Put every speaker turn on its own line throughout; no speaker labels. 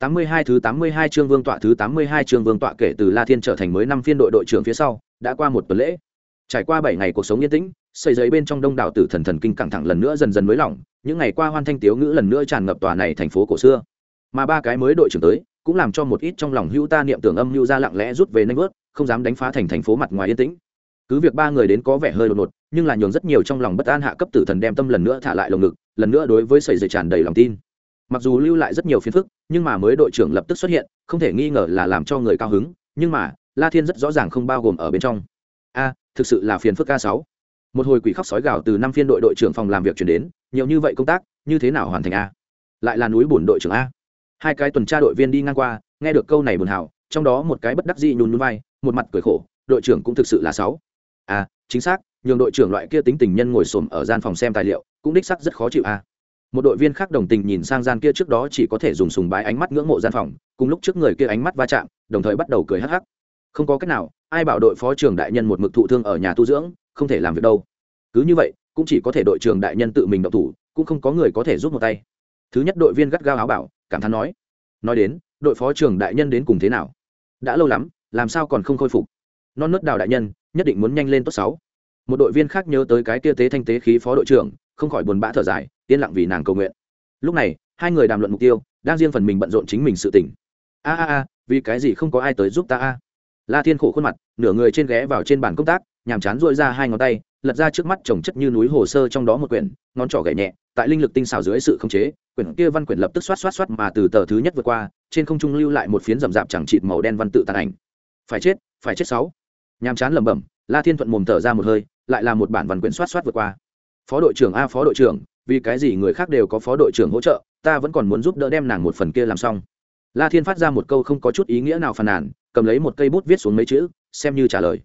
82 thứ 82 chương Vương tọa thứ 82 chương Vương tọa kể từ La Thiên trở thành mới năm phiên đội đội trưởng phía sau, đã qua một tuần lễ. Trải qua 7 ngày cuộc sống yên tĩnh, sợi giấy bên trong đông đảo tử thần thần kinh căng thẳng lần nữa dần dần mới lỏng, những ngày qua hoan thanh tiếu ngữ lần nữa tràn ngập tòa này thành phố cổ xưa. Mà ba cái mới đội trưởng tới, cũng làm cho một ít trong lòng hữu ta niệm tưởng âm hữu ra lặng lẽ rút về nhanh vớt, không dám đánh phá thành thành phố mặt ngoài yên tĩnh. Cứ việc ba người đến có vẻ hơi đột ngột, nhưng là nhường rất nhiều trong lòng bất an hạ cấp tử thần đem tâm lần nữa thả lại lồng ngực, lần nữa đối với sợi giấy tràn đầy lòng tin mặc dù lưu lại rất nhiều phiền phức, nhưng mà mới đội trưởng lập tức xuất hiện, không thể nghi ngờ là làm cho người cao hứng, nhưng mà, la thiên rất rõ ràng không bao gồm ở bên trong. A, thực sự là phiền phức k sáu. Một hồi quỷ khóc sói gào từ năm phiên đội đội trưởng phòng làm việc chuyển đến, nhiều như vậy công tác, như thế nào hoàn thành a? Lại là núi bùn đội trưởng a. Hai cái tuần tra đội viên đi ngang qua, nghe được câu này buồn hảo trong đó một cái bất đắc dĩ nhún nhún vai, một mặt cười khổ, đội trưởng cũng thực sự là sáu. A, chính xác, nhường đội trưởng loại kia tính tình nhân ngồi xổm ở gian phòng xem tài liệu, cũng đích xác rất khó chịu a một đội viên khác đồng tình nhìn sang gian kia trước đó chỉ có thể dùng sùng bái ánh mắt ngưỡng mộ gian phòng, cùng lúc trước người kia ánh mắt va chạm, đồng thời bắt đầu cười hắc hắc. Không có cách nào, ai bảo đội phó trưởng đại nhân một mực thụ thương ở nhà tu dưỡng, không thể làm việc đâu. Cứ như vậy, cũng chỉ có thể đội trưởng đại nhân tự mình động thủ, cũng không có người có thể giúp một tay. Thứ nhất đội viên gắt gao áo bảo, cảm thán nói nói đến, đội phó trưởng đại nhân đến cùng thế nào? Đã lâu lắm, làm sao còn không khôi phục? Non nớt đào đại nhân, nhất định muốn nhanh lên tốt sáu. Một đội viên khác nhớ tới cái kia tế thanh tế khí phó đội trưởng không khỏi buồn bã thở dài, yên lặng vì nàng cầu nguyện. Lúc này, hai người đàm luận mục tiêu, đang riêng phần mình bận rộn chính mình sự tỉnh a a a, vì cái gì không có ai tới giúp ta a? La thiên khổ khuôn mặt, nửa người trên ghé vào trên bàn công tác, nhàm chán dội ra hai ngón tay, lật ra trước mắt trồng chất như núi hồ sơ trong đó một quyển, ngón trỏ gậy nhẹ, tại linh lực tinh xảo dưới sự khống chế, quyển kia văn quyển lập tức xoát xoát xoát mà từ tờ thứ nhất vượt qua, trên không trung lưu lại một phiến rậm rạp chẳng trịt màu đen văn tự tàn ảnh. Phải chết phải chết sáu. Nhàm chán lẩm bẩm, la thiên thuận mồm thở ra một hơi, lại là một bản văn quyển xoát xoát vượt qua phó đội trưởng a phó đội trưởng, vì cái gì người khác đều có phó đội trưởng hỗ trợ, ta vẫn còn muốn giúp đỡ đem nàng một phần kia làm xong. La thiên phát ra một câu không có chút ý nghĩa nào phàn nàn, cầm lấy một cây bút viết xuống mấy chữ, xem như trả lời.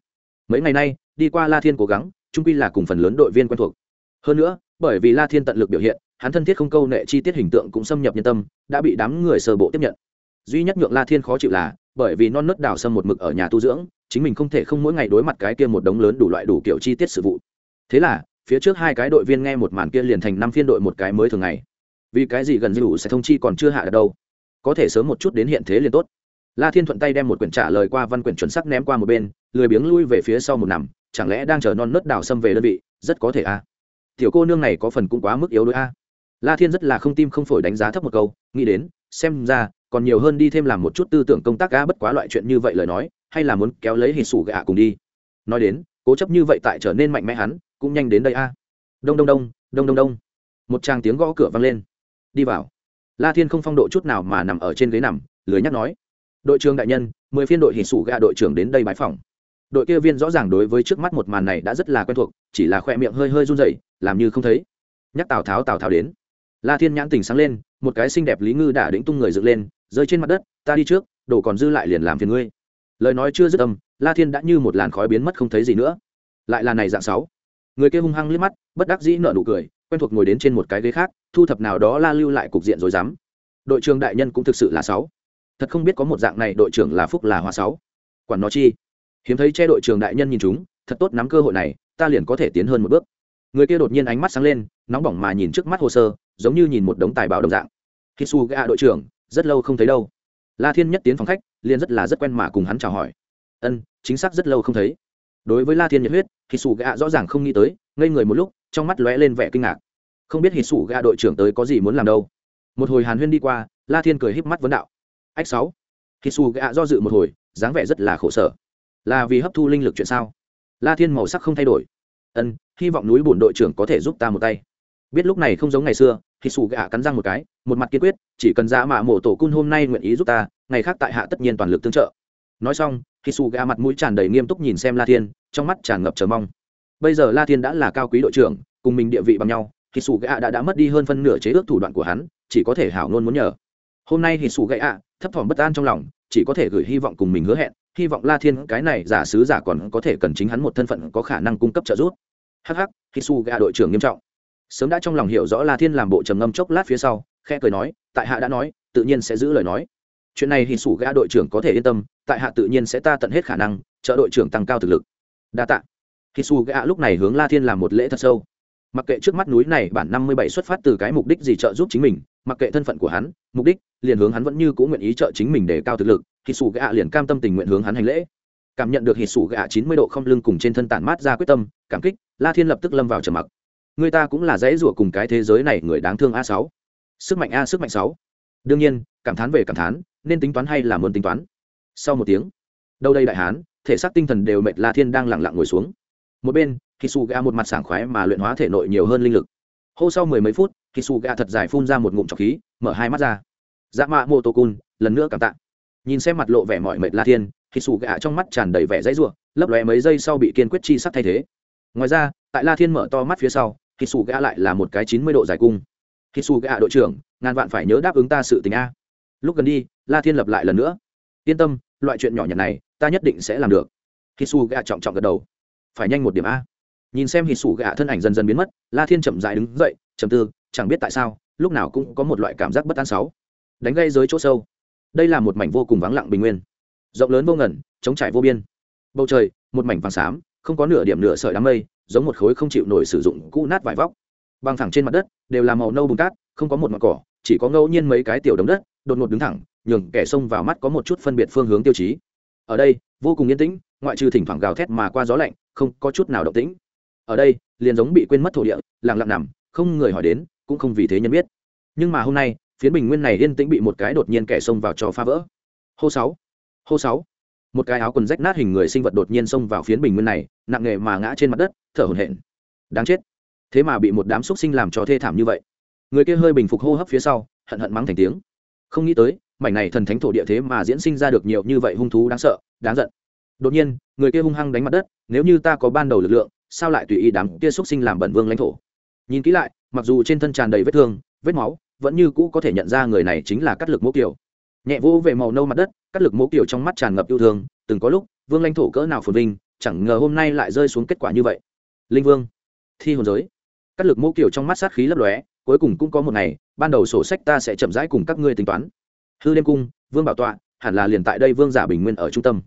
Mấy ngày nay, đi qua la thiên cố gắng trung quy là cùng phần lớn đội viên quen thuộc. Hơn nữa, bởi vì la thiên tận lực biểu hiện, hắn thân thiết không câu nệ chi tiết hình tượng cũng xâm nhập nhân tâm, đã bị đám người sơ bộ tiếp nhận. Duy nhất nhượng la thiên khó chịu là, bởi vì non nớt đào sâm một mực ở nhà tu dưỡng, chính mình không thể không mỗi ngày đối mặt cái kia một đống lớn đủ loại đủ kiểu chi tiết sự vụ. Thế là phía trước hai cái đội viên nghe một màn kia liền thành năm phiên đội một cái mới thường ngày. Vì cái gì gần dữ sẽ thông chi còn chưa hạ được đâu. Có thể sớm một chút đến hiện thế liền tốt. La thiên thuận tay đem một quyển trả lời qua văn quyển chuẩn sắc ném qua một bên, lười biếng lui về phía sau một nằm, chẳng lẽ đang chờ non nớt đào xâm về đơn vị, rất có thể a tiểu cô nương này có phần cũng quá mức yếu đuối a la thiên rất là không tim không phổi đánh giá thấp một câu, nghĩ đến, xem ra, còn nhiều hơn đi thêm làm một chút tư tưởng công tác a bất quá loại chuyện như vậy lời nói, hay là muốn kéo lấy hình sủ gạ cùng đi. Nói đến, cố chấp như vậy tại trở nên mạnh mẽ hắn cũng nhanh đến đây a. Đông đông đông đông đông đông. Một tràng tiếng gõ cửa vang lên. Đi vào. La thiên không phong độ chút nào mà nằm ở trên ghế nằm, lười nhắc nói. Đội trưởng đại nhân, mười phiên đội hình sủ gạ đội trưởng đến đây bãi phòng đội kia viên rõ ràng đối với trước mắt một màn này đã rất là quen thuộc, chỉ là khoe miệng hơi hơi run rẩy, làm như không thấy. Nhắc tào tháo tào tháo đến. La thiên nhãn tình sáng lên, một cái xinh đẹp lý ngư đã đĩnh tung người dựng lên, rơi trên mặt đất, ta đi trước, đồ còn dư lại liền làm phiền ngươi. Lời nói chưa dứt âm, la thiên đã như một làn khói biến mất không thấy gì nữa. Lại là này dạng sáu người kia hung hăng liếc mắt, bất đắc dĩ nở nụ cười, quen thuộc ngồi đến trên một cái ghế khác, thu thập nào đó la lưu lại cục diện rồi dám. Đội trưởng đại nhân cũng thực sự là sáu. Thật không biết có một dạng này đội trưởng là phúc là hoa sáu. Quản nó chi? Hiếm thấy che đội trưởng đại nhân nhìn chúng, thật tốt nắm cơ hội này, ta liền có thể tiến hơn một bước. Người kia đột nhiên ánh mắt sáng lên, nóng bỏng mà nhìn trước mắt hồ sơ, giống như nhìn một đống tài bảo đồng dạng. Hisu gạ đội trưởng, rất lâu không thấy đâu. La thiên nhất tiến phòng khách, liền rất là rất quen mà cùng hắn chào hỏi. Ân, chính xác rất lâu không thấy. Đối với la thiên nhiệt huyết thì sủ gạ rõ ràng không nghĩ tới, ngây người một lúc, trong mắt lóe lên vẻ kinh ngạc. Không biết hít sủ gạ đội trưởng tới có gì muốn làm đâu. Một hồi hàn huyên đi qua, la thiên cười híp mắt vấn đạo. Ách sáu. Hít sủ gạ do dự một hồi, dáng vẻ rất là khổ sở. Là vì hấp thu linh lực chuyện sao? La thiên màu sắc không thay đổi. Ân, hy vọng núi bổn đội trưởng có thể giúp ta một tay. Biết lúc này không giống ngày xưa thì sủ gạ cắn răng một cái, một mặt kiên quyết, chỉ cần ra mạ mổ tổ cun hôm nay nguyện ý giúp ta, ngày khác tại hạ tất nhiên toàn lực tương trợ. Nói xong khi su gà mặt mũi tràn đầy nghiêm túc nhìn xem la thiên trong mắt tràn ngập chờ mong. Bây giờ la thiên đã là cao quý đội trưởng cùng mình địa vị bằng nhau khi su gà đã, đã mất đi hơn phân nửa chế ước thủ đoạn của hắn chỉ có thể hảo ngôn muốn nhờ. Hôm nay thì su gà thấp thỏm bất an trong lòng chỉ có thể gửi hy vọng cùng mình hứa hẹn hy vọng la thiên cái này giả sứ giả còn có thể cần chính hắn một thân phận có khả năng cung cấp trợ giúp. Hh khi su gà đội trưởng nghiêm trọng. Sớm đã trong lòng hiểu rõ la thiên làm bộ trầm ngâm chốc lát phía sau khe cười nói tại hạ đã nói tự nhiên sẽ giữ lời nói chuyện này thì sủ gã đội trưởng có thể yên tâm, tại hạ tự nhiên sẽ ta tận hết khả năng, trợ đội trưởng tăng cao thực lực. Đa tạ. Khi su gã lúc này hướng la thiên làm một lễ thật sâu. Mặc kệ trước mắt núi này bản năm mươi bảy xuất phát từ cái mục đích gì trợ giúp chính mình, mặc kệ thân phận của hắn, mục đích, liền hướng hắn vẫn như cũng nguyện ý trợ chính mình để cao thực lực, khi sủ gã liền cam tâm tình nguyện hướng hắn hành lễ. Cảm nhận được hít sủ gạ chín mươi độ không lưng cùng trên thân tản mát ra quyết tâm, cảm kích, la thiên lập tức lâm vào trầm mặc. Người ta cũng là dãy rủa cùng cái thế giới này người đáng thương a sáu. Sức mạnh a, sức mạnh sáu. Đương nhiên, cảm thán về cảm thán nên tính toán hay là muốn tính toán. Sau một tiếng, đâu đây đại hán, thể xác tinh thần đều mệt la thiên đang lẳng lặng ngồi xuống. Một bên khi su ga một mặt sảng khoái mà luyện hóa thể nội nhiều hơn linh lực. Hô sau mười mấy phút khi su ga thật dài phun ra một ngụm trọc khí, mở hai mắt ra. Dạ mạ mô tô cun, lần nữa cảm tạ. Nhìn xem mặt lộ vẻ mọi mệt la thiên khi su ga trong mắt tràn đầy vẻ dãy ruộng lấp lóe mấy giây sau bị kiên quyết chi sắc thay thế. Ngoài ra, tại la thiên mở to mắt phía sau khi su ga lại là một cái chín mươi độ dài cung. Khi su ga đội trưởng, ngàn vạn phải nhớ đáp ứng ta sự tình a lúc gần đi, la thiên lập lại lần nữa. Yên tâm, loại chuyện nhỏ nhặt này, ta nhất định sẽ làm được. Khi su gạ trọng trọng gật đầu. Phải nhanh một điểm a. Nhìn xem hít sủ gạ thân ảnh dần dần biến mất, la thiên chậm dại đứng dậy chậm tư, chẳng biết tại sao, lúc nào cũng có một loại cảm giác bất an sáu. Đánh gây dưới chỗ sâu. Đây là một mảnh vô cùng vắng lặng bình nguyên. Rộng lớn vô ngẩn chống trải vô biên. Bầu trời, một mảnh vàng xám, không có nửa điểm nửa sợi đám mây, giống một khối không chịu nổi sử dụng cũ nát vải vóc. Băng thẳng trên mặt đất, đều là màu nâu bùn cát, không có một mặt cỏ, chỉ có ngẫu nhiên mấy cái tiểu đống đất đột ngột đứng thẳng, nhường kẻ xông vào mắt có một chút phân biệt phương hướng tiêu chí. Ở đây, vô cùng yên tĩnh, ngoại trừ thỉnh thoảng gào thét mà qua gió lạnh, không có chút nào động tĩnh. Ở đây, liền giống bị quên mất thổ địa, lặng lặng nằm, không người hỏi đến, cũng không vì thế nhân biết. Nhưng mà hôm nay, phiến bình nguyên này yên tĩnh bị một cái đột nhiên kẻ xông vào cho phá vỡ. Hô sáu hô sáu. Một cái áo quần rách nát hình người sinh vật đột nhiên xông vào phiến bình nguyên này, nặng nghề mà ngã trên mặt đất, thở hổn hển. Đáng chết. Thế mà bị một đám xúc sinh làm cho thê thảm như vậy. Người kia hơi bình phục hô hấp phía sau, hận hận mắng thành tiếng không nghĩ tới, mảnh này thần thánh thổ địa thế mà diễn sinh ra được nhiều như vậy hung thú đáng sợ, đáng giận. Đột nhiên, người kia hung hăng đánh mặt đất, nếu như ta có ban đầu lực lượng, sao lại tùy ý đám kia xúc sinh làm bẩn vương lãnh thổ? Nhìn kỹ lại, mặc dù trên thân tràn đầy vết thương, vết máu, vẫn như cũ có thể nhận ra người này chính là cắt lực mẫu kiểu nhẹ vỗ về màu nâu mặt đất cắt lực mẫu kiểu trong mắt tràn ngập yêu thương, từng có lúc, vương lãnh thổ cỡ nào phồn vinh, chẳng ngờ hôm nay lại rơi xuống kết quả như vậy. Linh vương, thi hồn giới. Cắt lực mẫu kiểu trong mắt sát khí lấp lóe, cuối cùng cũng có một ngày ban đầu sổ sách ta sẽ chậm rãi cùng các ngươi tính toán. Hư đêm cung, vương bảo tọa, hẳn là liền tại đây vương giả bình nguyên ở trung tâm.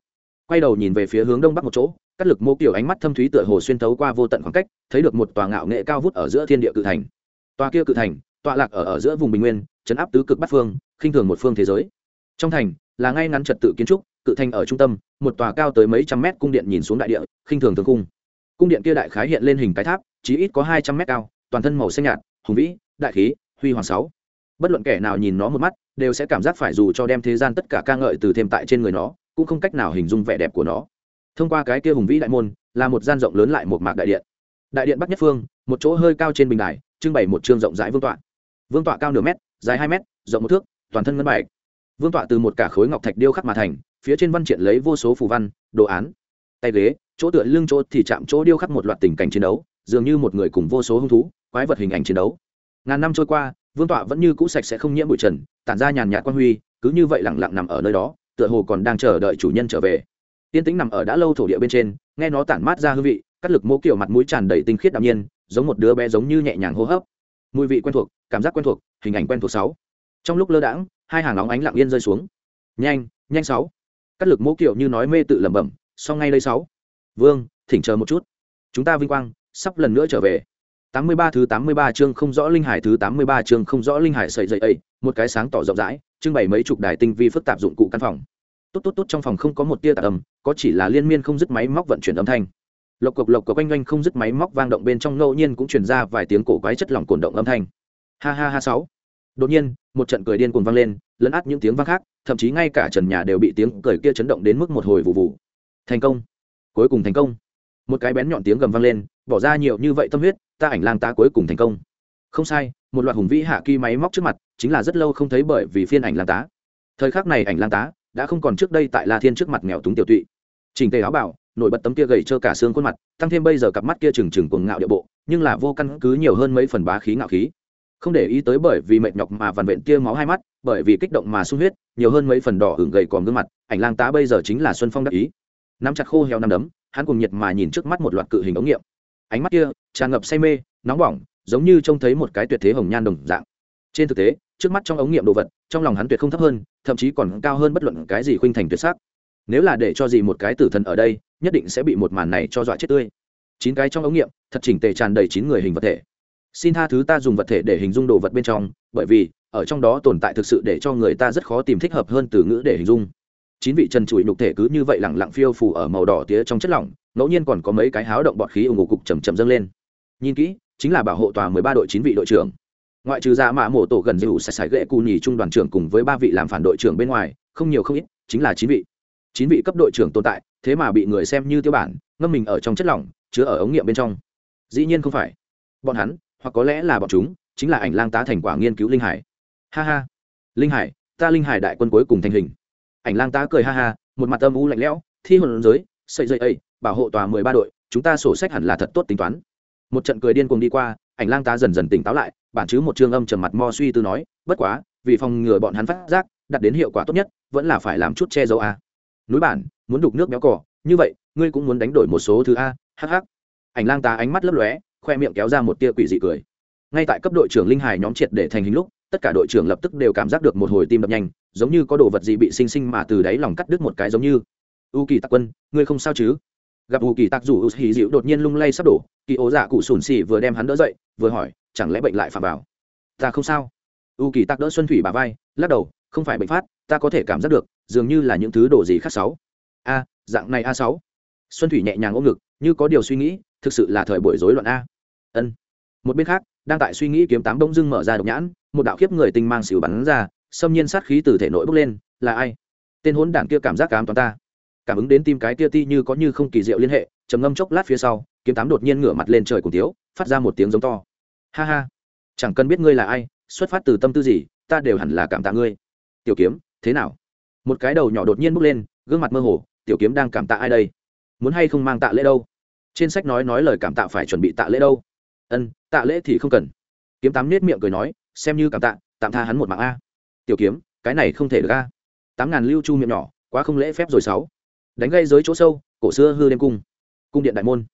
Quay đầu nhìn về phía hướng đông bắc một chỗ, cắt lực mô kiểu ánh mắt thâm thúy tựa hồ xuyên thấu qua vô tận khoảng cách, thấy được một tòa ngạo nghệ cao vút ở giữa thiên địa cự thành. Tòa kia cự thành, tọa lạc ở ở giữa vùng bình nguyên, chấn áp tứ cực bát phương, khinh thường một phương thế giới. Trong thành, là ngay ngắn trật tự kiến trúc, cự thành ở trung tâm, một tòa cao tới mấy trăm mét cung điện nhìn xuống đại địa, khinh thường thường cung cung điện kia đại khái hiện lên hình cái tháp chỉ ít có hai trăm mét cao, toàn thân màu xanh nhạt, hùng vĩ, đại khí huy hoàng sáu. Bất luận kẻ nào nhìn nó một mắt, đều sẽ cảm giác phải dù cho đem thế gian tất cả ca ngợi từ thêm tại trên người nó, cũng không cách nào hình dung vẻ đẹp của nó. Thông qua cái kia hùng vĩ đại môn, là một gian rộng lớn lại một mạc đại điện. Đại điện bắc nhất phương, một chỗ hơi cao trên bình đài, trưng bày một chương rộng rãi vương tọa. Vương tọa cao nửa mét, dài hai mét, rộng một thước, toàn thân ngân bạch vương tọa từ một cả khối ngọc thạch điêu khắc mà thành, phía trên văn triển lấy vô số phù văn, đồ án, tay ghế, chỗ tựa lưng chỗ thì chạm chỗ điêu khắc một loạt tình cảnh chiến đấu, dường như một người cùng vô số hung thú, quái vật hình ảnh chiến đấu ngàn năm trôi qua, vương tọa vẫn như cũ sạch sẽ không nhiễm bụi trần, tản ra nhàn nhạt quan huy, cứ như vậy lẳng lặng nằm ở nơi đó, tựa hồ còn đang chờ đợi chủ nhân trở về. Tiên tĩnh nằm ở đã lâu thổ địa bên trên, nghe nó tản mát ra hương vị, cắt lực mô kiểu mặt mũi tràn đầy tinh khiết đạm nhiên, giống một đứa bé giống như nhẹ nhàng hô hấp. Mùi vị quen thuộc, cảm giác quen thuộc, hình ảnh quen thuộc sáu. Trong lúc lơ đãng, hai hàng nóng ánh lặng yên rơi xuống. Nhanh nhanh sáu. Cắt lực mô kiểu như nói mê tự lẩm bẩm sau ngay đây sáu. Vương, thỉnh chờ một chút. Chúng ta vinh quang sắp lần nữa trở về. 83 thứ 83 chương không rõ linh hải thứ 83 chương không rõ linh hải sợi dậy ấy, một cái sáng tỏ rộng rãi, trưng bày mấy chục đài tinh vi phức tạp dụng cụ căn phòng. Tốt tốt tốt trong phòng không có một tia tạp âm, có chỉ là liên miên không dứt máy móc vận chuyển âm thanh. Lộc cộc lộc cộc quanh quanh không dứt máy móc vang động bên trong ngẫu nhiên cũng truyền ra vài tiếng cổ quái chất lỏng cuộn động âm thanh. Ha ha ha sáu. Đột nhiên, một trận cười điên cuồng vang lên, lấn át những tiếng vang khác, thậm chí ngay cả trần nhà đều bị tiếng cười kia chấn động đến mức một hồi vụ vụ. Thành công. Cuối cùng thành công. Một cái bén nhọn tiếng gầm vang lên, bỏ ra nhiều như vậy tâm huyết, ta ảnh lang tá cuối cùng thành công. Không sai, một loạt hùng vĩ hạ kỳ máy móc trước mặt, chính là rất lâu không thấy bởi vì phiên ảnh lang tá. Thời khắc này ảnh lang tá đã không còn trước đây tại la thiên trước mặt nghèo túng tiểu tụy. Trình tề áo bảo, nổi bật tấm kia gầy trơ cả xương khuôn mặt, tăng thêm bây giờ cặp mắt kia trừng trừng cuồng ngạo địa bộ, nhưng là vô căn cứ nhiều hơn mấy phần bá khí ngạo khí. Không để ý tới bởi vì mệt nhọc mà vằn vện kia máu hai mắt, bởi vì kích động mà sung huyết, nhiều hơn mấy phần đỏ hưởng gầy còn gương mặt, ảnh lang tá bây giờ chính là xuân phong đắc ý. Nắm chặt khô heo năm đấm, hắn cùng nhiệt mà nhìn trước mắt một loạt cự hình ống nghiệm ánh mắt kia tràn ngập say mê, nóng bỏng, giống như trông thấy một cái tuyệt thế hồng nhan đồng dạng. Trên thực tế, trước mắt trong ống nghiệm đồ vật, trong lòng hắn tuyệt không thấp hơn, thậm chí còn cao hơn bất luận cái gì khuynh thành tuyệt sắc. Nếu là để cho gì một cái tử thần ở đây, nhất định sẽ bị một màn này cho dọa chết tươi. Chín cái trong ống nghiệm, thật chỉnh tề tràn đầy chín người hình vật thể. Xin tha thứ ta dùng vật thể để hình dung đồ vật bên trong, bởi vì, ở trong đó tồn tại thực sự để cho người ta rất khó tìm thích hợp hơn từ ngữ để hình dung chín vị trần trụi nhục thể cứ như vậy lẳng lặng phiêu phủ ở màu đỏ tía trong chất lỏng, ngẫu nhiên còn có mấy cái háo động bọt khí ủng ngủ cục chầm chầm dâng lên. Nhìn kỹ, chính là bảo hộ tòa mười ba đội chín vị đội trưởng. Ngoại trừ dạ ra mạ mổ tổ gần dịu sải sải ghệ cù nhì trung đoàn trưởng cùng với ba vị làm phản đội trưởng bên ngoài, không nhiều không ít, chính là chín vị. Chín vị cấp đội trưởng tồn tại, thế mà bị người xem như tiêu bản, ngâm mình ở trong chất lỏng, chứa ở ống nghiệm bên trong. Dĩ nhiên không phải. Bọn hắn, hoặc có lẽ là bọn chúng, chính là ảnh lang tá thành quả nghiên cứu linh hải. Ha ha. Linh hải, ta linh hải đại quân cuối cùng thành hình ảnh lang tá cười ha ha, một mặt âm u lạnh lẽo, thi hồn giới, sợi dây ấy, bảo hộ tòa mười ba đội, chúng ta sổ sách hẳn là thật tốt tính toán. Một trận cười điên cuồng đi qua, ảnh lang tá dần dần tỉnh táo lại, bản chứ một chương âm trầm mặt mo suy tư nói, bất quá, vì phòng ngừa bọn hắn phát giác đặt đến hiệu quả tốt nhất, vẫn là phải làm chút che giấu a. Núi bản, muốn đục nước béo cỏ, như vậy, ngươi cũng muốn đánh đổi một số thứ a hh ảnh lang tá ánh mắt lấp lóe, khoe miệng kéo ra một tia quỷ dị cười. Ngay tại cấp đội trưởng linh hải nhóm triệt để thành hình lúc, tất cả đội trưởng lập tức đều cảm giác được một hồi tim đập nhanh giống như có đồ vật gì bị sinh sinh mà từ đáy lòng cắt đứt một cái giống như. U kỳ tạc quân, ngươi không sao chứ? Gặp u kỳ tạc rủ u hì dịu đột nhiên lung lay sắp đổ, kỳ ố dạ cụ sùn xì vừa đem hắn đỡ dậy, vừa hỏi, chẳng lẽ bệnh lại phạm vào? Ta không sao. U kỳ tạc đỡ xuân thủy bà vai, lắc đầu, không phải bệnh phát, ta có thể cảm giác được, dường như là những thứ đồ gì khác sáu. A, dạng này a sáu. Xuân thủy nhẹ nhàng ôm ngực, như có điều suy nghĩ, thực sự là thời buổi rối loạn a. Ân. Một bên khác, đang tại suy nghĩ kiếm tám đông dưng mở ra độc nhãn, một đạo khiếp người tinh mang xỉu bắn ra xâm nhiên sát khí từ thể nội bốc lên, là ai? Tên hốn đảng kia cảm giác cám toán ta. Cảm ứng đến tim cái kia ti như có như không kỳ diệu liên hệ, trầm ngâm chốc lát phía sau, kiếm tám đột nhiên ngửa mặt lên trời cùng tiếu, phát ra một tiếng giống to. Ha ha. Chẳng cần biết ngươi là ai, xuất phát từ tâm tư gì, ta đều hẳn là cảm tạ ngươi. Tiểu kiếm, thế nào? Một cái đầu nhỏ đột nhiên bốc lên, gương mặt mơ hồ, tiểu kiếm đang cảm tạ ai đây? Muốn hay không mang tạ lễ đâu? Trên sách nói nói lời cảm tạ phải chuẩn bị tạ lễ đâu. Ân, tạ lễ thì không cần. Kiếm tám nết miệng cười nói, xem như cảm tạ, tạm tha hắn một mạng a tiểu kiếm, cái này không thể được a. Tám ngàn lưu chu miệng nhỏ, quá không lễ phép rồi sáu. Đánh gây giới chỗ sâu, cổ xưa hư đêm cung. Cung điện đại môn.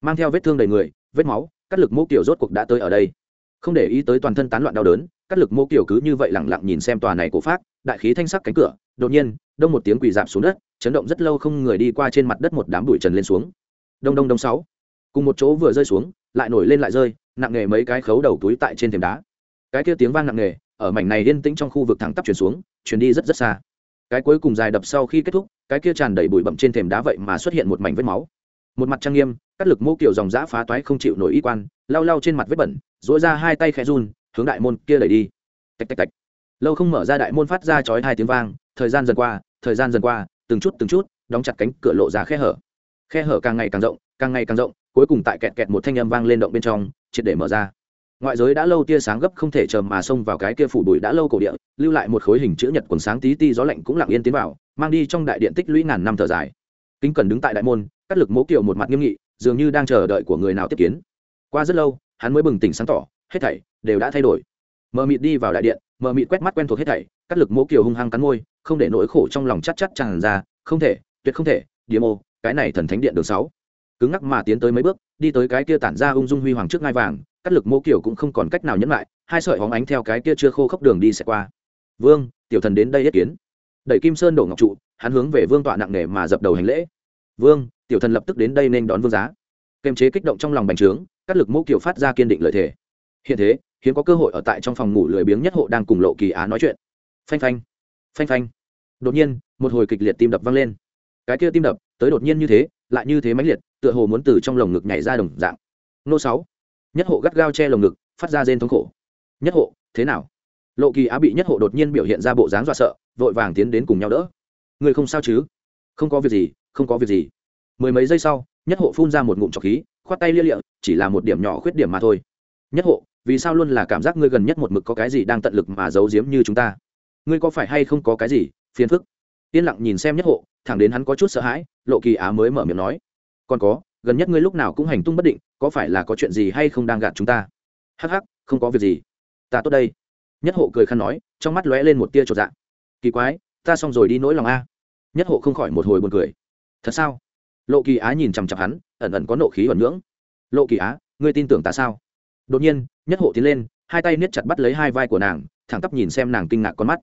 Mang theo vết thương đầy người, vết máu, cắt lực mô kiểu rốt cuộc đã tới ở đây. Không để ý tới toàn thân tán loạn đau đớn, cắt lực mô kiểu cứ như vậy lẳng lặng nhìn xem tòa này cổ phát đại khí thanh sắc cánh cửa, đột nhiên, đông một tiếng quỳ dạp xuống đất, chấn động rất lâu không người đi qua trên mặt đất một đám bụi trần lên xuống. Đông đông đông sáu. Cùng một chỗ vừa rơi xuống, lại nổi lên lại rơi, nặng nghề mấy cái khấu đầu túi tại trên thềm đá. Cái kia tiếng vang nặng nghề ở mảnh này yên tĩnh trong khu vực thẳng tắp chuyển xuống, chuyển đi rất rất xa. Cái cuối cùng dài đập sau khi kết thúc, cái kia tràn đầy bụi bậm trên thềm đá vậy mà xuất hiện một mảnh vết máu. Một mặt trang nghiêm, cắt lực mô kiểu dòng giã phá toái không chịu nổi y quan, lau lau trên mặt vết bẩn dỗi ra hai tay khẽ run, hướng đại môn kia đẩy đi. Tạch tạch tạch. Lâu không mở ra đại môn phát ra chói hai tiếng vang, thời gian dần qua, thời gian dần qua, từng chút từng chút, đóng chặt cánh cửa lộ ra khe hở. Khe hở càng ngày càng rộng, càng ngày càng rộng, cuối cùng tại kẹt kẹt một thanh âm vang lên động bên trong, triệt để mở ra ngoại giới đã lâu tia sáng gấp không thể chờ mà xông vào cái kia phủ bụi đã lâu cổ địa, lưu lại một khối hình chữ nhật quần sáng tí ti gió lạnh cũng lặng yên tiến vào, mang đi trong đại điện tích lũy ngàn năm thở dài. Kính cần đứng tại đại môn, cắt lực mố kiều một mặt nghiêm nghị, dường như đang chờ đợi của người nào tiếp kiến. Qua rất lâu, hắn mới bừng tỉnh sáng tỏ, hết thảy đều đã thay đổi. Mờ mịt đi vào đại điện, mờ mịt quét mắt quen thuộc hết thảy, cắt lực mố kiều hung hăng cắn môi, không để nỗi khổ trong lòng chắc chắc tràn ra, không thể, tuyệt không thể điểm ô, cái này thần thánh điện đường sáu. Cứng ngắc mà tiến tới mấy bước, đi tới cái kia tản ra ung dung huy hoàng trước ngai vàng cắt lực mô kiểu cũng không còn cách nào nhẫn lại, hai sợi hóng ánh theo cái kia chưa khô khốc đường đi sẽ qua. Vương, tiểu thần đến đây yết kiến. Đẩy kim sơn đổ ngọc trụ, hắn hướng về vương tọa nặng nề mà dập đầu hành lễ. Vương, tiểu thần lập tức đến đây nên đón vương giá. Kềm chế kích động trong lòng bành trướng, cắt lực mô kiểu phát ra kiên định lợi thể hiện thế, hiếm có cơ hội ở tại trong phòng ngủ lười biếng nhất hộ đang cùng lộ kỳ á nói chuyện. Phanh phanh phanh phanh. Đột nhiên, một hồi kịch liệt tim đập vang lên. Cái kia tim đập, tới đột nhiên như thế, lại như thế mãnh liệt, tựa hồ muốn từ trong lồng ngực nhảy ra đồng dạng. Nô sáu nhất hộ gắt gao che lồng ngực phát ra rên thống khổ. Nhất hộ thế nào? Lộ kỳ á bị nhất hộ đột nhiên biểu hiện ra bộ dáng dọa sợ vội vàng tiến đến cùng nhau đỡ. Người không sao chứ? Không có việc gì không có việc gì. Mười mấy giây sau nhất hộ phun ra một ngụm trọc khí khoát tay lia lịa, chỉ là một điểm nhỏ khuyết điểm mà thôi. Nhất hộ vì sao luôn là cảm giác ngươi gần nhất một mực có cái gì đang tận lực mà giấu giếm như chúng ta? Ngươi có phải hay không có cái gì phiền phức? Yên lặng nhìn xem nhất hộ thẳng đến hắn có chút sợ hãi lộ kỳ á mới mở miệng nói. Còn có gần nhất ngươi lúc nào cũng hành tung bất định, có phải là có chuyện gì hay không đang gạt chúng ta? Hắc hắc, không có việc gì. Ta tốt đây. Nhất hộ cười khăn nói, trong mắt lóe lên một tia trột dạ. Kỳ quái, ta xong rồi đi nỗi lòng a. Nhất hộ không khỏi một hồi buồn cười. Thật sao? Lộ kỳ á nhìn chằm chặp hắn, ẩn ẩn có nộ khí ẩn ngưỡng. Lộ kỳ á, ngươi tin tưởng ta sao? Đột nhiên, nhất hộ tiến lên, hai tay niết chặt bắt lấy hai vai của nàng, thẳng tắp nhìn xem nàng kinh ngạc con mắt.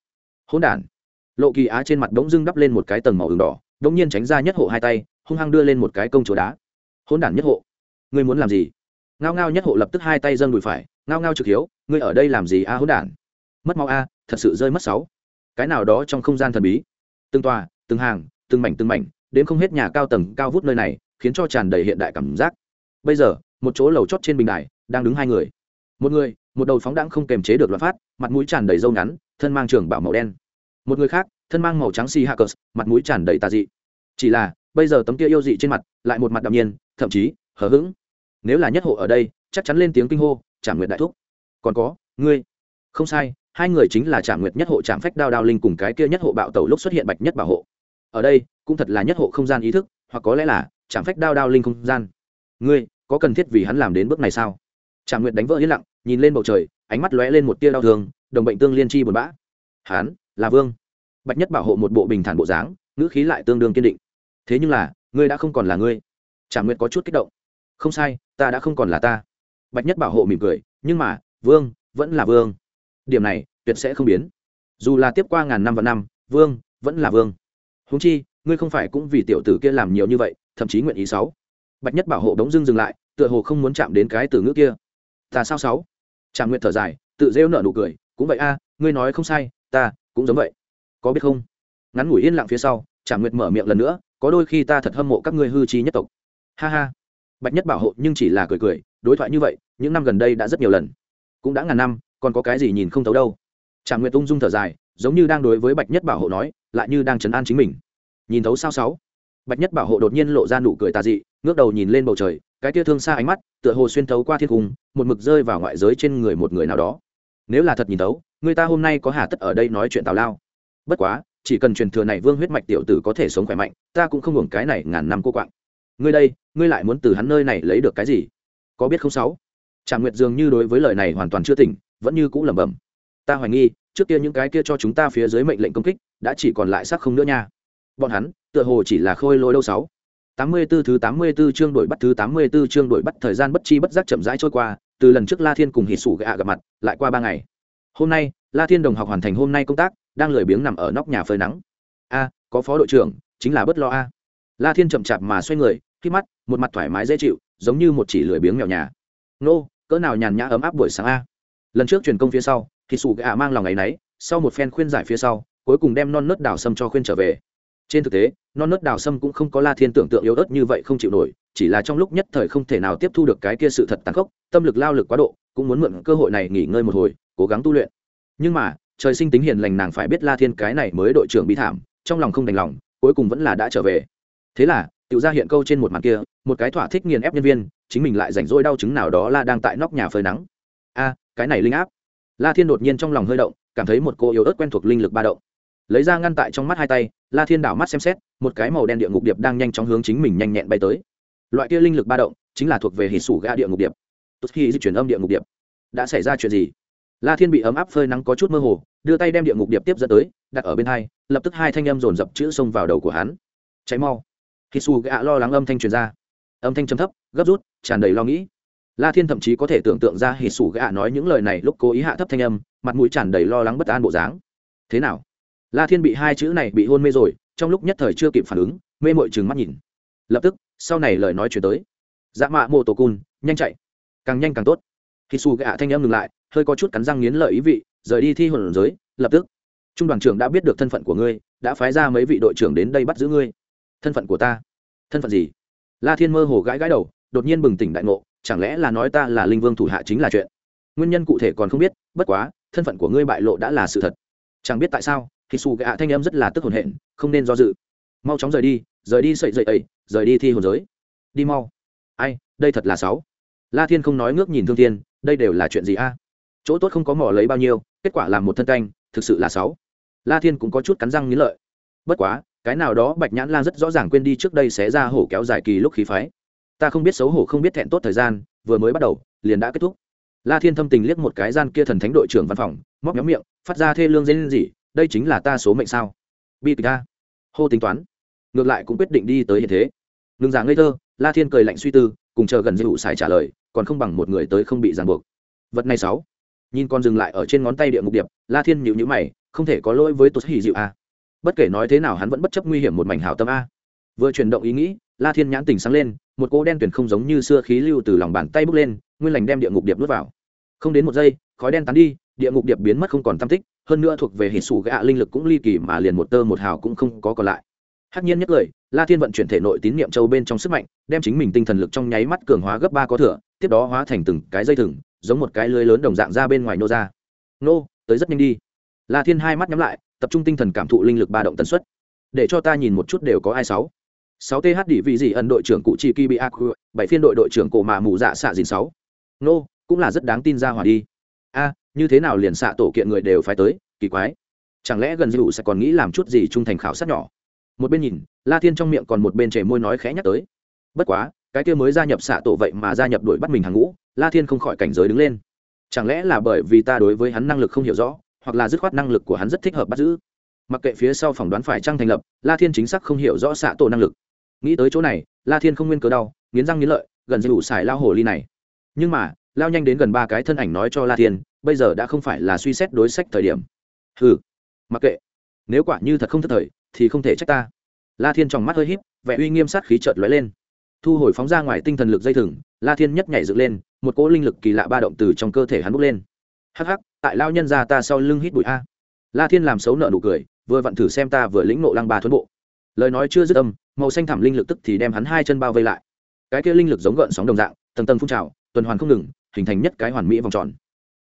Hỗn đản. Lộ kỳ á trên mặt đống dưng đắp lên một cái tầng màu đường đỏ đống nhiên tránh ra nhất hộ hai tay, hung hăng đưa lên một cái công chỗ đá hỗn đản nhất hộ. Ngươi muốn làm gì? Ngao ngao nhất hộ lập tức hai tay dâng đùi phải, ngao ngao trực hiếu, ngươi ở đây làm gì a hỗn đản? Mất máu a, thật sự rơi mất sáu. Cái nào đó trong không gian thần bí. Từng tòa, từng hàng, từng mảnh từng mảnh, đến không hết nhà cao tầng cao vút nơi này, khiến cho tràn đầy hiện đại cảm giác. Bây giờ, một chỗ lầu chót trên bình đài, đang đứng hai người. Một người, một đầu phóng đãng không kềm chế được loạn phát, mặt mũi tràn đầy râu ngắn, thân mang trường bảo màu đen. Một người khác, thân mang màu trắng xì hạ cờ, mặt mũi tràn đầy tà dị. Chỉ là bây giờ tấm kia yêu dị trên mặt lại một mặt đạm nhiên, thậm chí hờ hững. Nếu là nhất hộ ở đây, chắc chắn lên tiếng kinh hô trả nguyện đại thúc. Còn có, ngươi. Không sai, hai người chính là trả nguyệt nhất hộ trạm phách đao đao linh cùng cái kia nhất hộ bạo tẩu lúc xuất hiện bạch nhất bảo hộ. Ở đây, cũng thật là nhất hộ không gian ý thức, hoặc có lẽ là trạm phách đao đao linh không gian. Ngươi, có cần thiết vì hắn làm đến bước này sao? Trả nguyệt đánh vỡ yên lặng, nhìn lên bầu trời, ánh mắt lóe lên một tia đau thương, đồng bệnh tương liên chi buồn bã. Hắn, là vương. Bạch nhất bảo hộ một bộ bình thản bộ dáng, ngữ khí lại tương đương kiên định thế nhưng là, ngươi đã không còn là ngươi. Trả nguyện có chút kích động. Không sai, ta đã không còn là ta. Bạch nhất bảo hộ mỉm cười, nhưng mà, vương, vẫn là vương. Điểm này, tuyệt sẽ không biến. Dù là tiếp qua ngàn năm và năm, vương, vẫn là vương. Húng chi, ngươi không phải cũng vì tiểu tử kia làm nhiều như vậy, thậm chí nguyện ý sáu. Bạch nhất bảo hộ đống dưng dừng lại, tựa hồ không muốn chạm đến cái từ ngữ kia. Ta sao sáu? Trạm nguyện thở dài, tự rêu nở nụ cười, cũng vậy a, ngươi nói không sai, ta cũng giống vậy. Có biết không? Ngắn ngủi yên lặng phía sau trạm nguyện mở miệng lần nữa có đôi khi ta thật hâm mộ các ngươi hư trí nhất tộc. Ha ha. Bạch nhất bảo hộ nhưng chỉ là cười cười, đối thoại như vậy, những năm gần đây đã rất nhiều lần. Cũng đã ngàn năm, còn có cái gì nhìn không thấu đâu. Trạm nguyệt ung dung thở dài, giống như đang đối với bạch nhất bảo hộ nói, lại như đang chấn an chính mình. Nhìn thấu sao sáu? Bạch nhất bảo hộ đột nhiên lộ ra nụ cười tà dị, ngước đầu nhìn lên bầu trời, cái tia thương xa ánh mắt, tựa hồ xuyên thấu qua thiên cung, một mực rơi vào ngoại giới trên người một người nào đó. Nếu là thật nhìn thấu, người ta hôm nay có hà tất ở đây nói chuyện tào lao. Bất quá chỉ cần truyền thừa này vương huyết mạch tiểu tử có thể sống khỏe mạnh, ta cũng không hưởng cái này ngàn năm cô quạng. Ngươi đây, ngươi lại muốn từ hắn nơi này lấy được cái gì? Có biết không sáu? Tràng nguyệt dường như đối với lời này hoàn toàn chưa tỉnh, vẫn như cũ lẩm bẩm. Ta hoài nghi, trước kia những cái kia cho chúng ta phía dưới mệnh lệnh công kích, đã chỉ còn lại xác không nữa nha. Bọn hắn, tựa hồ chỉ là khôi lôi đâu sáu. Tám mươi 84 thứ tám mươi 84 chương đổi bắt thứ tám mươi 84 chương đổi bắt thời gian bất chi bất giác chậm rãi trôi qua, từ lần trước la thiên cùng hỉ sủ gạ gặp mặt, lại qua ba ngày. Hôm nay, la thiên đồng học hoàn thành hôm nay công tác đang lười biếng nằm ở nóc nhà phơi nắng. A, có phó đội trưởng, chính là bất lo a. La thiên chậm chạp mà xoay người, khi mắt, một mặt thoải mái dễ chịu, giống như một chỉ lười biếng mèo nhà. Nô, cỡ nào nhàn nhã ấm áp buổi sáng a. Lần trước truyền công phía sau thì sủ gạ mang lòng ngày nấy, sau một phen khuyên giải phía sau, cuối cùng đem non nớt đào sâm cho khuyên trở về. Trên thực tế, non nớt đào sâm cũng không có la thiên tưởng tượng yếu ớt như vậy không chịu nổi, chỉ là trong lúc nhất thời không thể nào tiếp thu được cái kia sự thật tàn khốc, tâm lực, lao lực quá độ, cũng muốn mượn cơ hội này nghỉ ngơi một hồi, cố gắng tu luyện. Nhưng mà trời sinh tính hiền lành nàng phải biết la thiên cái này mới đội trưởng bị thảm, trong lòng không đành lòng, cuối cùng vẫn là đã trở về. Thế là tự ra hiện câu trên một mặt kia, một cái thỏa thích nghiền ép nhân viên, chính mình lại rảnh rỗi đau chứng nào đó la đang tại nóc nhà phơi nắng. A, cái này linh áp. La thiên đột nhiên trong lòng hơi động, cảm thấy một cô yếu ớt quen thuộc linh lực ba động. Lấy ra ngăn tại trong mắt hai tay, la thiên đảo mắt xem xét, một cái màu đen địa ngục điệp đang nhanh chóng hướng chính mình nhanh nhẹn bay tới. Loại kia linh lực ba động, chính là thuộc về hỉ sủ gã địa ngục điệp. Tốt khi di chuyển âm địa ngục điệp. Đã xảy ra chuyện gì? La thiên bị ấm áp phơi nắng có chút mơ hồ, đưa tay đem địa ngục điệp tiếp dẫn tới, đặt ở bên hai, lập tức hai thanh âm dồn dập chữ xông vào đầu của hắn. Cháy mau. Khi Su gã lo lắng âm thanh truyền ra. Âm thanh trầm thấp, gấp rút, tràn đầy lo nghĩ. La thiên thậm chí có thể tưởng tượng ra hít sủ gạ nói những lời này lúc cố ý hạ thấp thanh âm, mặt mũi tràn đầy lo lắng bất an bộ dáng. Thế nào? La thiên bị hai chữ này bị hôn mê rồi, trong lúc nhất thời chưa kịp phản ứng, mê mội chừng mắt nhìn. Lập tức, sau này lời nói chuyển tới. Dạ mạ mô tổ cun nhanh chạy. Càng nhanh càng tốt. Khi Su gạ thanh âm ngừng lại hơi có chút cắn răng nghiến lợi ý vị, rời đi thi hồn giới, lập tức, trung đoàn trưởng đã biết được thân phận của ngươi, đã phái ra mấy vị đội trưởng đến đây bắt giữ ngươi. Thân phận của ta? Thân phận gì? La thiên mơ hồ gãi gãi đầu, đột nhiên bừng tỉnh đại ngộ, chẳng lẽ là nói ta là linh vương thủ hạ chính là chuyện? Nguyên nhân cụ thể còn không biết, bất quá, thân phận của ngươi bại lộ đã là sự thật. Chẳng biết tại sao thì xù gạ thanh em rất là tức hồn hện không nên do dự. Mau chóng rời đi rời đi sậy dậy ấy, rời đi thi hồn giới. Đi mau. Ai, đây thật là sáu. La thiên không nói ngước nhìn thương thiên, đây đều là chuyện gì a? Chỗ tốt không có mỏ lấy bao nhiêu, kết quả làm một thân canh, thực sự là sáu. La thiên cũng có chút cắn răng nghĩ lợi. Bất quá, cái nào đó bạch nhãn lan rất rõ ràng quên đi trước đây sẽ ra hổ kéo dài kỳ lúc khí phái. Ta không biết xấu hổ không biết thẹn tốt thời gian, vừa mới bắt đầu, liền đã kết thúc. La thiên thâm tình liếc một cái gian kia thần thánh đội trưởng văn phòng, móc nhóm miệng, phát ra thê lương dây lên gì đây chính là ta số mệnh sao? Bi ta hô tính toán. Ngược lại cũng quyết định đi tới hiện thế. Ngừng giả ngây thơ, la thiên cười lạnh suy tư, cùng chờ gần dư vụ xài trả lời, còn không bằng một người tới không bị ràng buộc. Vật này sáu nhìn con dừng lại ở trên ngón tay địa ngục điệp, la thiên nhịu nhữ mày, không thể có lỗi với tốt hỉ dịu a à? bất kể nói thế nào hắn vẫn bất chấp nguy hiểm một mảnh hảo tâm a. Vừa chuyển động ý nghĩ, la thiên nhãn tình sáng lên, một cỗ đen tuyển không giống như xưa khí lưu từ lòng bàn tay bốc lên, nguyên lành đem địa ngục điệp nuốt vào. Không đến một giây, khói đen tán đi, địa ngục điệp biến mất không còn tam tích, hơn nữa thuộc về hỉ sủ gạ linh lực cũng ly kỳ mà liền một tơ một hào cũng không có còn lại. Hắc nhiên nhất lời, la thiên vận chuyển thể nội tín niệm châu bên trong sức mạnh, đem chính mình tinh thần lực trong nháy mắt cường hóa gấp ba có thừa, tiếp đó hóa thành từng cái dây thừng giống một cái lưới lớn đồng dạng ra bên ngoài nô ra. Nô, tới rất nhanh đi. La thiên hai mắt nhắm lại, tập trung tinh thần cảm thụ linh lực ba động tần suất. Để cho ta nhìn một chút đều có ai sáu. Sáu th đỉ vị gì ẩn đội trưởng cụ chi kibi aku bảy phiên đội đội trưởng cổ mạ mù dạ xạ dìn sáu. Nô, cũng là rất đáng tin ra hỏa đi. A, như thế nào liền xạ tổ kiện người đều phải tới, kỳ quái. Chẳng lẽ gần dụ sẽ còn nghĩ làm chút gì trung thành khảo sát nhỏ? Một bên nhìn, la thiên trong miệng còn một bên chảy môi nói khẽ nhắc tới. Bất quá cái kia mới gia nhập xạ tổ vậy mà gia nhập đuổi bắt mình hàng ngũ, la thiên không khỏi cảnh giới đứng lên. Chẳng lẽ là bởi vì ta đối với hắn năng lực không hiểu rõ, hoặc là dứt khoát năng lực của hắn rất thích hợp bắt giữ? Mặc kệ phía sau phỏng đoán phải trăng thành lập, la thiên chính xác không hiểu rõ xạ tổ năng lực. Nghĩ tới chỗ này, la thiên không nguyên cớ đau, nghiến răng nghiến lợi, gần dư xài lao hồ ly này. Nhưng mà, lao nhanh đến gần ba cái thân ảnh nói cho la thiên, bây giờ đã không phải là suy xét đối sách thời điểm. Ừ mặc kệ. Nếu quả như thật không thất thời, thì không thể trách ta. La thiên trong mắt hơi h í p vẻ uy nghiêm sát khí chợt lóe lên thu hồi phóng ra ngoài tinh thần lực dây thừng, la thiên nhất nhảy dựng lên, một cỗ linh lực kỳ lạ ba động từ trong cơ thể hắn bốc lên. Hắc hắc, tại lao nhân ra ta sau lưng hít bụi a. La thiên làm xấu nợ nụ cười, vừa vặn thử xem ta vừa lĩnh nộ lăng bà thuấn bộ. Lời nói chưa dứt âm, màu xanh thảm linh lực tức thì đem hắn hai chân bao vây lại. Cái kia linh lực giống gợn sóng đồng dạng, tầng tầng phun trào, tuần hoàn không ngừng, hình thành nhất cái hoàn mỹ vòng tròn.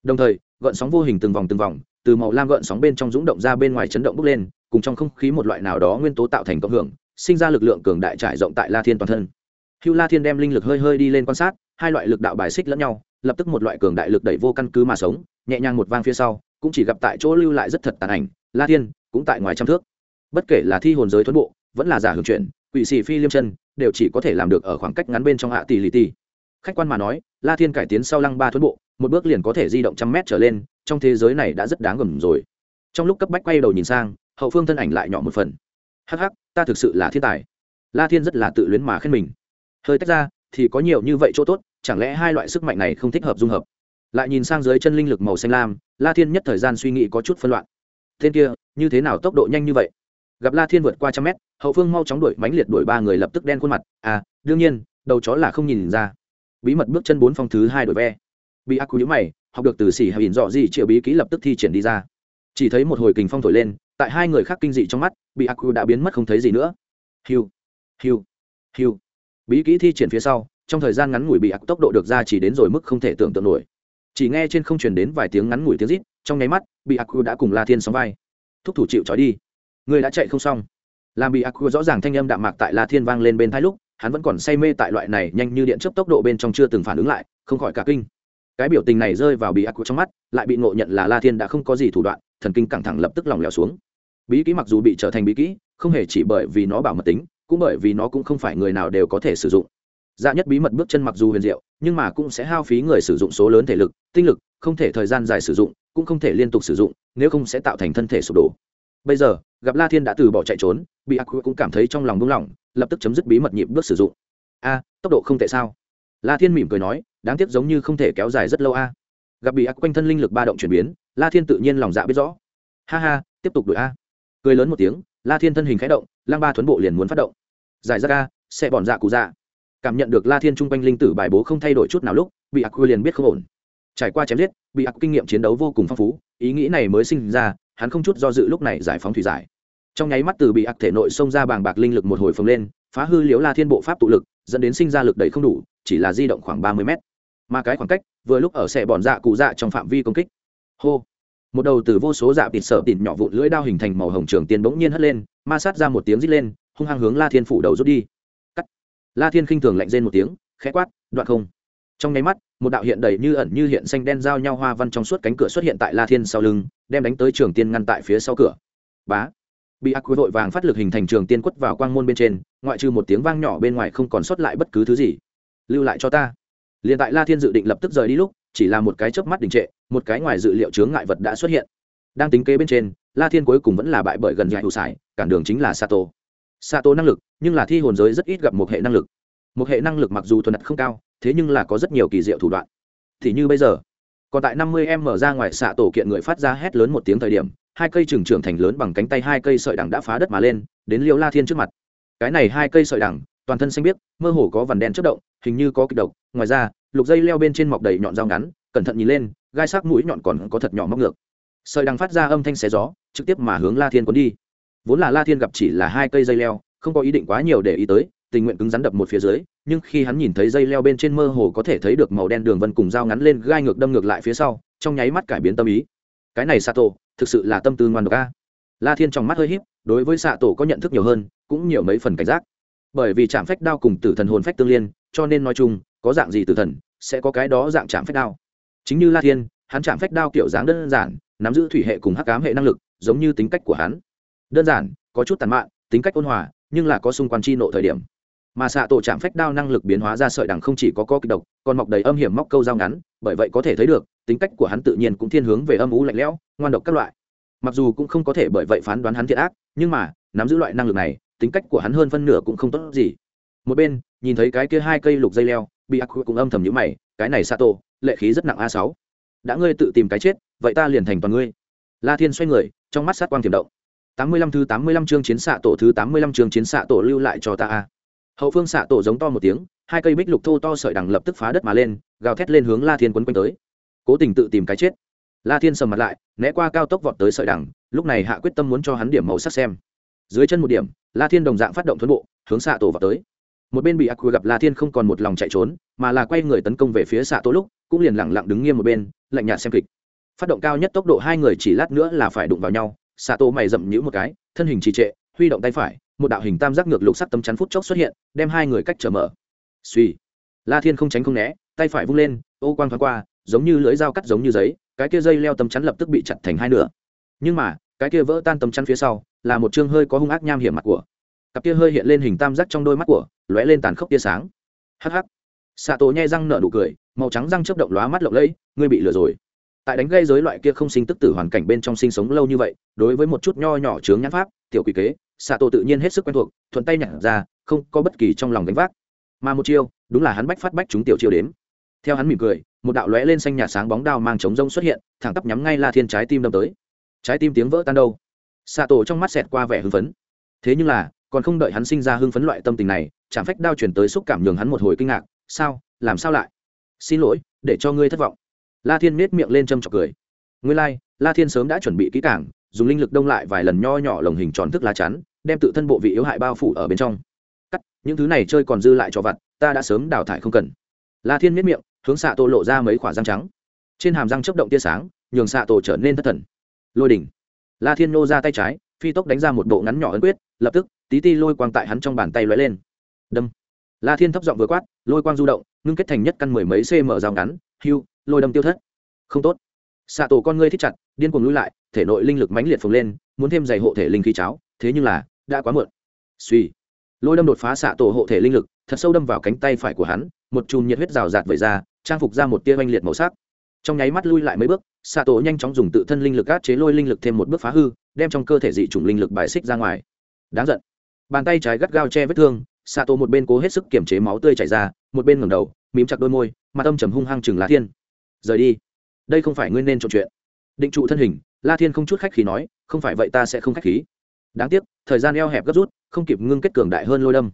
Đồng thời, gợn sóng vô hình từng vòng từng vòng, từ màu lam gợn sóng bên trong rúng động ra bên ngoài chấn động bốc lên, cùng trong không khí một loại nào đó nguyên tố tạo thành cộng hưởng, sinh ra lực lượng cường đại trải rộng tại la thiên toàn thân hưu la thiên đem linh lực hơi hơi đi lên quan sát, hai loại lực đạo bài xích lẫn nhau, lập tức một loại cường đại lực đẩy vô căn cứ mà sống, nhẹ nhàng một vang phía sau, cũng chỉ gặp tại chỗ lưu lại rất thật tàn ảnh, la thiên cũng tại ngoài trăm thước. Bất kể là thi hồn giới thuẫn bộ, vẫn là giả hưởng chuyển quỷ sĩ phi liêm chân, đều chỉ có thể làm được ở khoảng cách ngắn bên trong hạ tỷ lì tỷ khách quan mà nói, la thiên cải tiến sau lăng ba thuẫn bộ, một bước liền có thể di động trăm mét trở lên, trong thế giới này đã rất đáng gầm rồi. Trong lúc cấp bách quay đầu nhìn sang, hậu phương thân ảnh lại nhỏ một phần. Hắc hắc, ta thực sự là thiên tài. La thiên rất là tự luyến mà khen mình hơi tách ra, thì có nhiều như vậy chỗ tốt, chẳng lẽ hai loại sức mạnh này không thích hợp dung hợp? Lại nhìn sang dưới chân linh lực màu xanh lam, la thiên nhất thời gian suy nghĩ có chút phân loạn. Tên kia, như thế nào tốc độ nhanh như vậy? Gặp la thiên vượt qua trăm mét, hậu phương mau chóng đuổi mánh liệt đuổi ba người lập tức đen khuôn mặt. À đương nhiên, đầu chó là không nhìn ra. Bí mật bước chân bốn phong thứ hai đổi ve. Bị ác cú nhữ mày, học được từ xỉ hay ỉn dọ gì triệu bí kỹ lập tức thi triển đi ra. Chỉ thấy một hồi kình phong thổi lên, tại hai người khác kinh dị trong mắt, bị ác cú đã biến mất không thấy gì nữa. Hiu hiu hiu bí kỹ thi triển phía sau, trong thời gian ngắn ngủi bị ạc tốc độ được ra chỉ đến rồi mức không thể tưởng tượng nổi. Chỉ nghe trên không truyền đến vài tiếng ngắn ngủi tiếng rít, trong nháy mắt, bị ạc đã cùng la thiên sóng vai. Thúc thủ chịu trói đi. Người đã chạy không xong. Làm bị ạc rõ ràng thanh âm đạm mạc tại la thiên vang lên bên thái lúc, hắn vẫn còn say mê tại loại này nhanh như điện chớp tốc độ bên trong chưa từng phản ứng lại, không khỏi cả kinh. Cái biểu tình này rơi vào bị ác trong mắt, lại bị ngộ nhận là la thiên đã không có gì thủ đoạn, thần kinh căng thẳng lập tức lỏng lẻo xuống. Bí kỹ mặc dù bị trở thành bí kỹ, không hề chỉ bởi vì nó bảo mật tính cũng bởi vì nó cũng không phải người nào đều có thể sử dụng. Dạ nhất bí mật bước chân mặc dù huyền diệu, nhưng mà cũng sẽ hao phí người sử dụng số lớn thể lực, tinh lực, không thể thời gian dài sử dụng, cũng không thể liên tục sử dụng, nếu không sẽ tạo thành thân thể sụp đổ. Bây giờ, gặp la thiên đã từ bỏ chạy trốn, bị ác cũng cảm thấy trong lòng buông lỏng, lập tức chấm dứt bí mật nhịp bước sử dụng. A, tốc độ không tệ sao? La thiên mỉm cười nói, đáng tiếc giống như không thể kéo dài rất lâu a. Gặp bị ác quanh thân linh lực ba động chuyển biến, la thiên tự nhiên lòng dạ biết rõ. Ha ha, tiếp tục đuổi a. Cười lớn một tiếng la thiên thân hình khẽ động, lang ba thuấn bộ liền muốn phát động. Giải ra ca sẽ bọn dạ cụ dạ. Cảm nhận được la thiên chung quanh linh tử bài bố không thay đổi chút nào lúc, bị ác liền biết không ổn. Trải qua chém giết, bị ác kinh nghiệm chiến đấu vô cùng phong phú, ý nghĩ này mới sinh ra, hắn không chút do dự lúc này giải phóng thủy giải. Trong nháy mắt từ bị ác thể nội xông ra bàng bạc linh lực một hồi phồng lên, phá hư liếu la thiên bộ pháp tụ lực, dẫn đến sinh ra lực đầy không đủ, chỉ là di động khoảng ba mươi mét. Mà cái khoảng cách, vừa lúc ở xe bòn dạ cụ dạ trong phạm vi công kích. Hô một đầu từ vô số dạ tịt sợ tịt nhỏ vụn lưỡi đao hình thành màu hồng trường tiền bỗng nhiên hất lên, ma sát ra một tiếng rít lên, hung hăng hướng la thiên phủ đầu rút đi. Cắt. La thiên khinh thường lạnh rên một tiếng, khẽ quát, đoạn không. Trong nháy mắt, một đạo hiện đầy như ẩn như hiện xanh đen giao nhau hoa văn trong suốt cánh cửa xuất hiện tại la thiên sau lưng, đem đánh tới trường tiên ngăn tại phía sau cửa. Bá. Bị ác quy vội vàng phát lực hình thành trường tiên quất vào quang môn bên trên, ngoại trừ một tiếng vang nhỏ bên ngoài không còn sót lại bất cứ thứ gì. Lưu lại cho ta. Liền tại la thiên dự định lập tức rời đi lúc chỉ là một cái chớp mắt đình trệ, một cái ngoài dự liệu chướng ngại vật đã xuất hiện. Đang tính kế bên trên, la thiên cuối cùng vẫn là bại bởi gần dài hữu sải, cản đường chính là sato. Sato năng lực, nhưng là thi hồn giới rất ít gặp một hệ năng lực. Một hệ năng lực mặc dù thuần đặt không cao, thế nhưng là có rất nhiều kỳ diệu thủ đoạn. Thì như bây giờ, còn tại năm mươi em mở ra ngoài xạ tổ kiện người phát ra hét lớn một tiếng thời điểm, hai cây trừng trưởng thành lớn bằng cánh tay hai cây sợi đằng đã phá đất mà lên, đến liêu la thiên trước mặt. Cái này hai cây sợi đằng, toàn thân xanh biếc, mơ hồ có vằn đen chất động, hình như có kịch độc. Ngoài ra lục dây leo bên trên mọc đầy nhọn dao ngắn, cẩn thận nhìn lên, gai sắc mũi nhọn còn có thật nhỏ móc ngược. Sợi đằng phát ra âm thanh xé gió, trực tiếp mà hướng la thiên cuốn đi. Vốn là la thiên gặp chỉ là hai cây dây leo, không có ý định quá nhiều để ý tới, tình nguyện cứng rắn đập một phía dưới, nhưng khi hắn nhìn thấy dây leo bên trên mơ hồ có thể thấy được màu đen đường vân cùng dao ngắn lên gai ngược đâm ngược lại phía sau, trong nháy mắt cải biến tâm ý. Cái này xạ tổ thực sự là tâm tư ngoan độc a. La thiên trong mắt hơi híp, đối với xạ tổ có nhận thức nhiều hơn, cũng nhiều mấy phần cảnh giác. Bởi vì chạm phách đao cùng tử thần hồn phách tương liên, cho nên nói chung có dạng gì tử thần, sẽ có cái đó dạng chạm phách đao. Chính như la thiên, hắn chạm phách đao kiểu dáng đơn giản, nắm giữ thủy hệ cùng hắc cám hệ năng lực, giống như tính cách của hắn. Đơn giản, có chút tàn mạn, tính cách ôn hòa, nhưng là có xung quanh chi nộ thời điểm. Mà xạ tổ chạm phách đao năng lực biến hóa ra sợi đằng không chỉ có có kịch độc, còn mọc đầy âm hiểm móc câu dao ngắn, bởi vậy có thể thấy được, tính cách của hắn tự nhiên cũng thiên hướng về âm ú lạnh lẽo, ngoan độc các loại. Mặc dù cũng không có thể bởi vậy phán đoán hắn thiện ác, nhưng mà, nắm giữ loại năng lực này, tính cách của hắn hơn phân nửa cũng không tốt gì. Một bên, nhìn thấy cái kia hai cây lục dây leo bị ác cũng âm thầm nhữ mày, cái này xạ tổ lệ khí rất nặng a sáu. Đã ngươi tự tìm cái chết, vậy ta liền thành toàn ngươi. La thiên xoay người, trong mắt sát quang tiềm động. Tám mươi lăm thứ tám mươi lăm chương chiến xạ tổ thứ tám mươi lăm chương chiến xạ tổ lưu lại cho ta a. Hậu phương xạ tổ giống to một tiếng, hai cây bích lục thô to sợi đằng lập tức phá đất mà lên, gào thét lên hướng la thiên quấn quanh tới. Cố tình tự tìm cái chết. La thiên sầm mặt lại, né qua cao tốc vọt tới sợi đằng, lúc này hạ quyết tâm muốn cho hắn điểm màu sắc xem. Dưới chân một điểm, la thiên đồng dạng phát động thuẫn bộ, hướng xạ tổ vào tới một bên bị ác quy gặp la thiên không còn một lòng chạy trốn, mà là quay người tấn công về phía xạ tô lúc, cũng liền lẳng lặng đứng nghiêm một bên, lạnh nhạt xem kịch. Phát động cao nhất tốc độ hai người chỉ lát nữa là phải đụng vào nhau, xạ tô mày rậm nhũ một cái, thân hình trì trệ, huy động tay phải, một đạo hình tam giác ngược lục sắc tấm chắn phút chốc xuất hiện, đem hai người cách trở mở. Suy la thiên không tránh không né, tay phải vung lên, ô quang thoáng qua, giống như lưỡi dao cắt giống như giấy, cái kia dây leo tấm chắn lập tức bị chặt thành hai nửa. Nhưng mà, cái kia vỡ tan tấm chắn phía sau, là một chương hơi có hung ác nham hiểm mặt của cặp kia hơi hiện lên hình tam giác trong đôi mắt của, lóe lên tàn khốc tia sáng. Hh xạ tổ nhai răng nở nụ cười, màu trắng răng chớp động lóa mắt lộng lẫy, ngươi bị lừa rồi. Tại đánh gây giới loại kia không sinh tức tử hoàn cảnh bên trong sinh sống lâu như vậy, đối với một chút nho nhỏ chướng nhãn pháp, tiểu quỷ kế xạ tổ tự nhiên hết sức quen thuộc, thuận tay nhặt ra, không có bất kỳ trong lòng đánh vác. Mà một chiêu, đúng là hắn bách phát bách chúng tiểu chiêu đến theo hắn mỉm cười, một đạo lóe lên xanh nhà sáng bóng đao mang chống rông xuất hiện, thẳng tắp nhắm ngay la thiên trái tim đâm tới. Trái tim tiếng vỡ tan đâu? Xạ tổ trong mắt xẹt qua vẻ hưng phấn. Thế nhưng là còn không đợi hắn sinh ra hưng phấn loại tâm tình này chạm phách đao chuyển tới xúc cảm nhường hắn một hồi kinh ngạc sao? Làm sao lại? Xin lỗi để cho ngươi thất vọng. La thiên nết miệng lên châm trọc cười. Ngươi lai、like, la thiên sớm đã chuẩn bị kỹ cảng dùng linh lực đông lại vài lần nho nhỏ lồng hình tròn thức lá chắn đem tự thân bộ vị yếu hại bao phủ ở bên trong. Cắt những thứ này chơi còn dư lại cho vặt ta đã sớm đào thải không cần. La thiên miết miệng hướng xạ tổ lộ ra mấy khoả răng trắng. Trên hàm răng chấp động tia sáng nhường xạ tổ trở nên thất thần. Lôi đỉnh. La thiên nô ra tay trái phi tốc đánh ra một bộ ngắn nhỏ ấn quyết lập tức tí ti lôi quang tại hắn trong bàn tay lóe lên. Đâm. La thiên thấp giọng vừa quát, lôi quang du động, ngưng kết thành nhất căn mười mấy cm rào ngắn, hưu, lôi đâm tiêu thất. Không tốt. Xạ tổ con ngươi thích chặt, điên cuồng lui lại, thể nội linh lực mãnh liệt phồng lên, muốn thêm giày hộ thể linh khí cháo, thế nhưng là, đã quá muộn. Suy lôi đâm đột phá xạ tổ hộ thể linh lực, thật sâu đâm vào cánh tay phải của hắn, một chùm nhiệt huyết rào rạt vẩy ra, trang phục ra một tia oanh liệt màu sắc. Trong nháy mắt lui lại mấy bước, xạ tổ nhanh chóng dùng tự thân linh lực át chế lôi linh lực thêm một bước phá hư, đem trong cơ thể dị chủng linh lực bài xích ra ngoài. Đáng giận bàn tay trái gắt gao che vết thương xạ tổ một bên cố hết sức kiềm chế máu tươi chảy ra, một bên ngẩng đầu, mím chặt đôi môi, mặt âm trầm hung hăng chừng La thiên. Rời đi. Đây không phải ngươi nên trò chuyện. Định trụ thân hình, la thiên không chút khách khí nói, không phải vậy ta sẽ không khách khí. Đáng tiếc, thời gian eo hẹp gấp rút, không kịp ngưng kết cường đại hơn lôi đâm.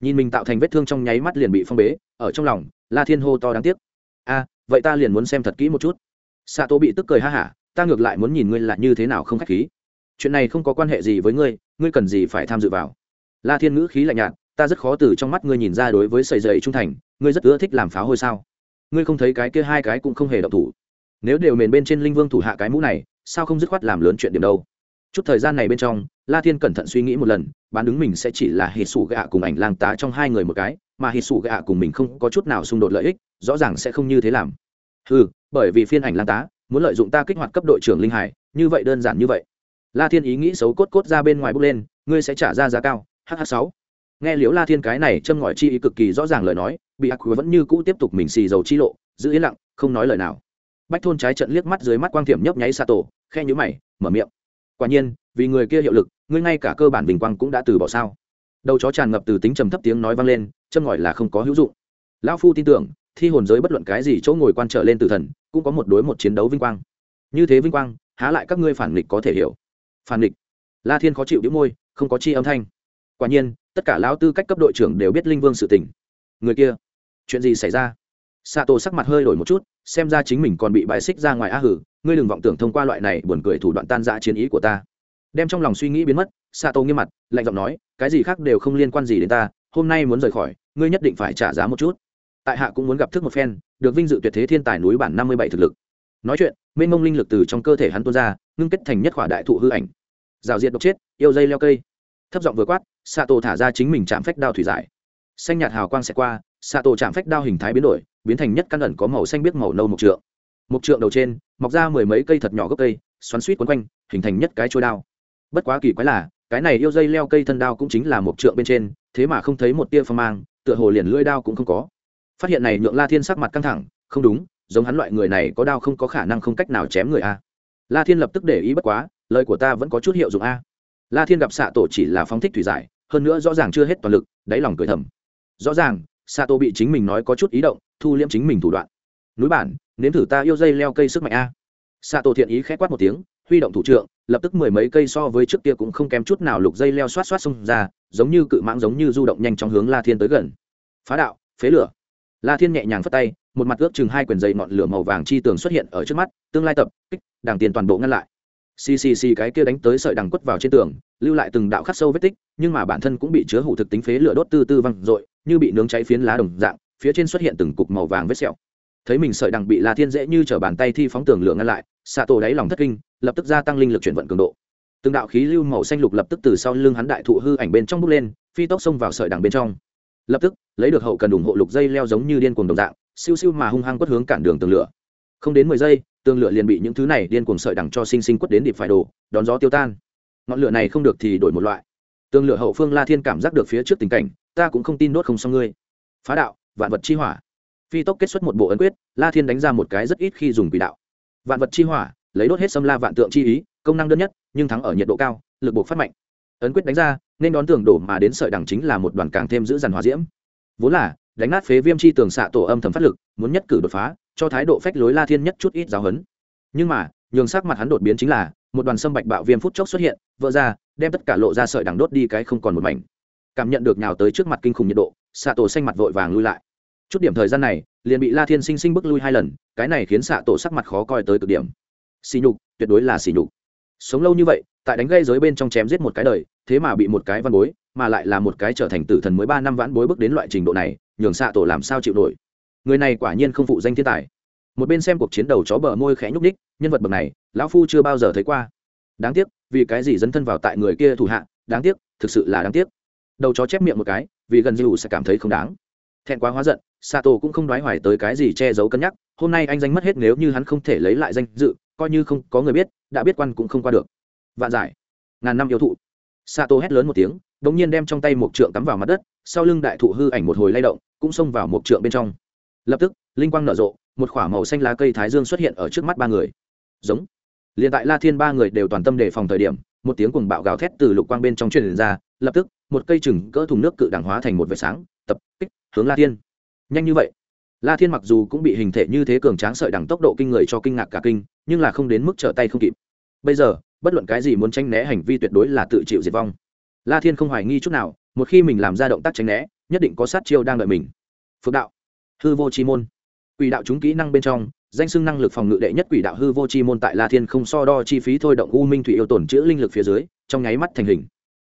Nhìn mình tạo thành vết thương trong nháy mắt liền bị phong bế, ở trong lòng, la thiên hô to đáng tiếc. A, vậy ta liền muốn xem thật kỹ một chút. Xạ tổ bị tức cười ha hả, ta ngược lại muốn nhìn ngươi là như thế nào không khách khí. Chuyện này không có quan hệ gì với ngươi ngươi cần gì phải tham dự vào? La thiên ngữ khí lạnh nhạt, ta rất khó từ trong mắt ngươi nhìn ra đối với sầy dày trung thành, ngươi rất ưa thích làm pháo hôi sao? Ngươi không thấy cái kia hai cái cũng không hề độc thủ. Nếu đều mền bên trên linh vương thủ hạ cái mũ này, sao không dứt khoát làm lớn chuyện điểm đâu? Chút thời gian này bên trong, la thiên cẩn thận suy nghĩ một lần, bán đứng mình sẽ chỉ là hít sủ gạ cùng ảnh lang tá trong hai người một cái, mà hít sủ gạ cùng mình không có chút nào xung đột lợi ích, rõ ràng sẽ không như thế làm. Ừ bởi vì phiên ảnh lang tá, muốn lợi dụng ta kích hoạt cấp đội trưởng linh hải, như vậy đơn giản như vậy. La thiên ý nghĩ xấu cốt cốt ra bên ngoài bước lên, ngươi sẽ trả ra giá cao hh sáu. Nghe liễu la thiên cái này châm ngòi chi ý cực kỳ rõ ràng lời nói bị ác vẫn như cũ tiếp tục mình xì dầu chi lộ, giữ yên lặng, không nói lời nào. Bách thôn trái trận liếc mắt dưới mắt quang thiểm nhấp nháy xa tổ khe nhữ mày, mở miệng. Quả nhiên, vì người kia hiệu lực, ngươi ngay cả cơ bản bình quang cũng đã từ bỏ sao? Đầu chó tràn ngập từ tính trầm thấp tiếng nói vang lên, châm ngòi là không có hữu dụng. Lão phu tin tưởng, thi hồn giới bất luận cái gì chỗ ngồi quan trở lên từ thần, cũng có một đối một chiến đấu vinh quang. Như thế vinh quang, há lại các ngươi phản nghịch có thể hiểu. Phản nghịch. La thiên khó chịu đĩu môi, không có chi âm thanh quả nhiên, tất cả lão tư cách cấp đội trưởng đều biết linh vương sự tình. Người kia, chuyện gì xảy ra? Xạ tổ sắc mặt hơi đổi một chút, xem ra chính mình còn bị bãi xích ra ngoài a hử, ngươi đừng vọng tưởng thông qua loại này buồn cười thủ đoạn tan dã chiến ý của ta. Đem trong lòng suy nghĩ biến mất xạ tổ nghiêm mặt, lạnh giọng nói, cái gì khác đều không liên quan gì đến ta, hôm nay muốn rời khỏi, ngươi nhất định phải trả giá một chút. Tại hạ cũng muốn gặp thức một phen, được vinh dự tuyệt thế thiên tài núi bản năm mươi bảy thực lực. Nói chuyện, mênh mông linh lực từ trong cơ thể hắn tuôn ra, ngưng kết thành nhất khỏa đại thụ hư ảnh. Rào diệt độc chết, yêu dây leo cây thấp giọng vừa quát xạ tổ thả ra chính mình chạm phách đao thủy giải. Xanh nhạt hào quang sẽ qua xạ tổ chạm phách đao hình thái biến đổi, biến thành nhất căn ẩn có màu xanh biết màu nâu mộc trượng. Mộc trượng đầu trên, mọc ra mười mấy cây thật nhỏ gốc cây, xoắn suýt quấn quanh, hình thành nhất cái trôi đao. Bất quá kỳ quái là, cái này yêu dây leo cây thân đao cũng chính là mục trượng bên trên, thế mà không thấy một tia phong mang, tựa hồ liền lưỡi đao cũng không có. Phát hiện này nhượng la thiên sắc mặt căng thẳng, không đúng, giống hắn loại người này có đao không có khả năng không cách nào chém người a. La thiên lập tức để ý bất quá, lời của ta vẫn có chút hiệu dụng a la thiên gặp xạ tổ chỉ là phóng thích thủy giải, hơn nữa rõ ràng chưa hết toàn lực, đáy lòng cười thầm. Rõ ràng xạ tổ bị chính mình nói có chút ý động, thu liễm chính mình thủ đoạn. Núi bản, nếm thử ta yêu dây leo cây sức mạnh a. Xạ tổ thiện ý khét quát một tiếng, huy động thủ trượng, lập tức mười mấy cây so với trước kia cũng không kém chút nào lục dây leo xoát xoát xông ra, giống như cự mãng giống như du động nhanh trong hướng la thiên tới gần. Phá đạo, phế lửa. La thiên nhẹ nhàng phất tay, một mặt ước chừng hai quyển dây ngọn lửa màu vàng chi tường xuất hiện ở trước mắt, tương lai tập, kích, đảng tiền toàn bộ ngăn lại xì xì xì cái kia đánh tới sợi đằng quất vào trên tường, lưu lại từng đạo khắc sâu vết tích, nhưng mà bản thân cũng bị chứa hủ thực tính phế lửa đốt tư tư văng r như bị nướng cháy phiến lá đồng dạng, phía trên xuất hiện từng cục màu vàng vết sẹo. Thấy mình sợi đằng bị la thiên dễ như t bàn tay thi phóng tường lửa ngăn lại xạ tổ đáy lòng thất kinh, lập tức gia tăng linh lực chuyển vận cường độ. Từng đạo khí lưu màu xanh lục lập tức từ sau lưng hắn đại thụ hư ảnh bên trong bước lên, phi tốc xông vào sợi đằng bên trong. Lập tức, lấy được hậu cần ủng hộ lục dây leo giống như điên cuồng đồng dạng, siêu siêu mà hung hăng quất hướng cản đường tường lửa. Không đến mười giây tường lửa liền bị những thứ này điên cuồng sợi đằng cho sinh sinh quất đến điệp phải đổ, đón gió tiêu tan. Ngọn lửa này không được thì đổi một loại. Tường lửa hậu phương la thiên cảm giác được phía trước tình cảnh, ta cũng không tin đốt không xong ngươi. Phá đạo, vạn vật chi hỏa. Phi tốc kết xuất một bộ ấn quyết, la thiên đánh ra một cái rất ít khi dùng quỷ đạo. Vạn vật chi hỏa, lấy đốt hết xâm la vạn tượng chi ý, công năng đơn nhất, nhưng thắng ở nhiệt độ cao, lực buộc phát mạnh. Ấn quyết đánh ra, nên đón tường đổ mà đến sợi đằng chính là một đoàn càng thêm giữ dằn hòa diễm. Vốn là, đánh nát phế viêm chi tường xạ tổ âm thầm phát lực, muốn nhất cử đột phá cho thái độ phách lối la thiên nhất chút ít giáo hấn nhưng mà, nhường sắc mặt hắn đột biến chính là, một đoàn sâm bạch bạo viêm phút chốc xuất hiện, vỡ ra, đem tất cả lộ ra sợi đằng đốt đi cái không còn một mảnh. Cảm nhận được nhào tới trước mặt kinh khủng nhiệt độ xạ tổ xanh mặt vội vàng lui lại. Chút điểm thời gian này, liền bị la thiên sinh sinh bước lui hai lần, cái này khiến xạ tổ sắc mặt khó coi tới cực điểm. Xì nhục, tuyệt đối là xì nhục. Sống lâu như vậy, tại đánh gây giới bên trong chém giết một cái đời, thế mà bị một cái văn bối, mà lại là một cái trở thành tử thần mới ba năm vãn bối bước đến loại trình độ này, nhường xạ tổ làm sao chịu nổi? Người này quả nhiên không phụ danh thiên tài. Một bên xem cuộc chiến đầu chó bờ môi khẽ nhúc ních nhân vật bậc này, lão phu chưa bao giờ thấy qua. Đáng tiếc, vì cái gì dấn thân vào tại người kia thủ hạ, đáng tiếc, thực sự là đáng tiếc. Đầu chó chép miệng một cái, vì gần dư sẽ cảm thấy không đáng. Thẹn quá hóa giận, sato cũng không đoái hoài tới cái gì che giấu cân nhắc, hôm nay anh danh mất hết nếu như hắn không thể lấy lại danh dự, coi như không có người biết, đã biết quan cũng không qua được. Vạn giải, ngàn năm yêu thụ. Sato hét lớn một tiếng đ ỗ n g nhiên đem trong tay một trượng cắm vào mặt đất, sau lưng đại thụ hư ảnh một hồi lay động, cũng xông vào một trượng bên trong lập tức, linh quang nở rộ, một k h ỏ a màu xanh lá cây thái dương xuất hiện ở trước mắt ba người. Giống. Liền tại la thiên ba người đều toàn tâm đề phòng thời điểm, một tiếng cùng bạo gào thét từ lục quang bên trong truyền ra, lập tức, một cây chừng cỡ thùng nước cự đảng hóa thành một vệt sáng, tập kích, hướng la thiên. Nhanh như vậy. La thiên mặc dù cũng bị hình thể như thế cường tráng sợi đẳng tốc độ kinh người cho kinh ngạc cả kinh, nhưng là không đến mức trở tay không kịp. Bây giờ, bất luận cái gì muốn tranh né hành vi tuyệt đối là tự chịu diệt vong. La thiên không hoài nghi chút nào, một khi mình làm ra động tác tránh né, nhất định có sát chiêu đang đợi mình. Phước đạo hư vô chi môn. Quỷ đạo chúng kỹ năng bên trong, danh xưng năng lực phòng ngự đệ nhất quỷ đạo hư vô chi môn tại la thiên không so đo chi phí thôi động u minh thủy yêu tổn chữ linh lực phía dưới, trong nháy mắt thành hình.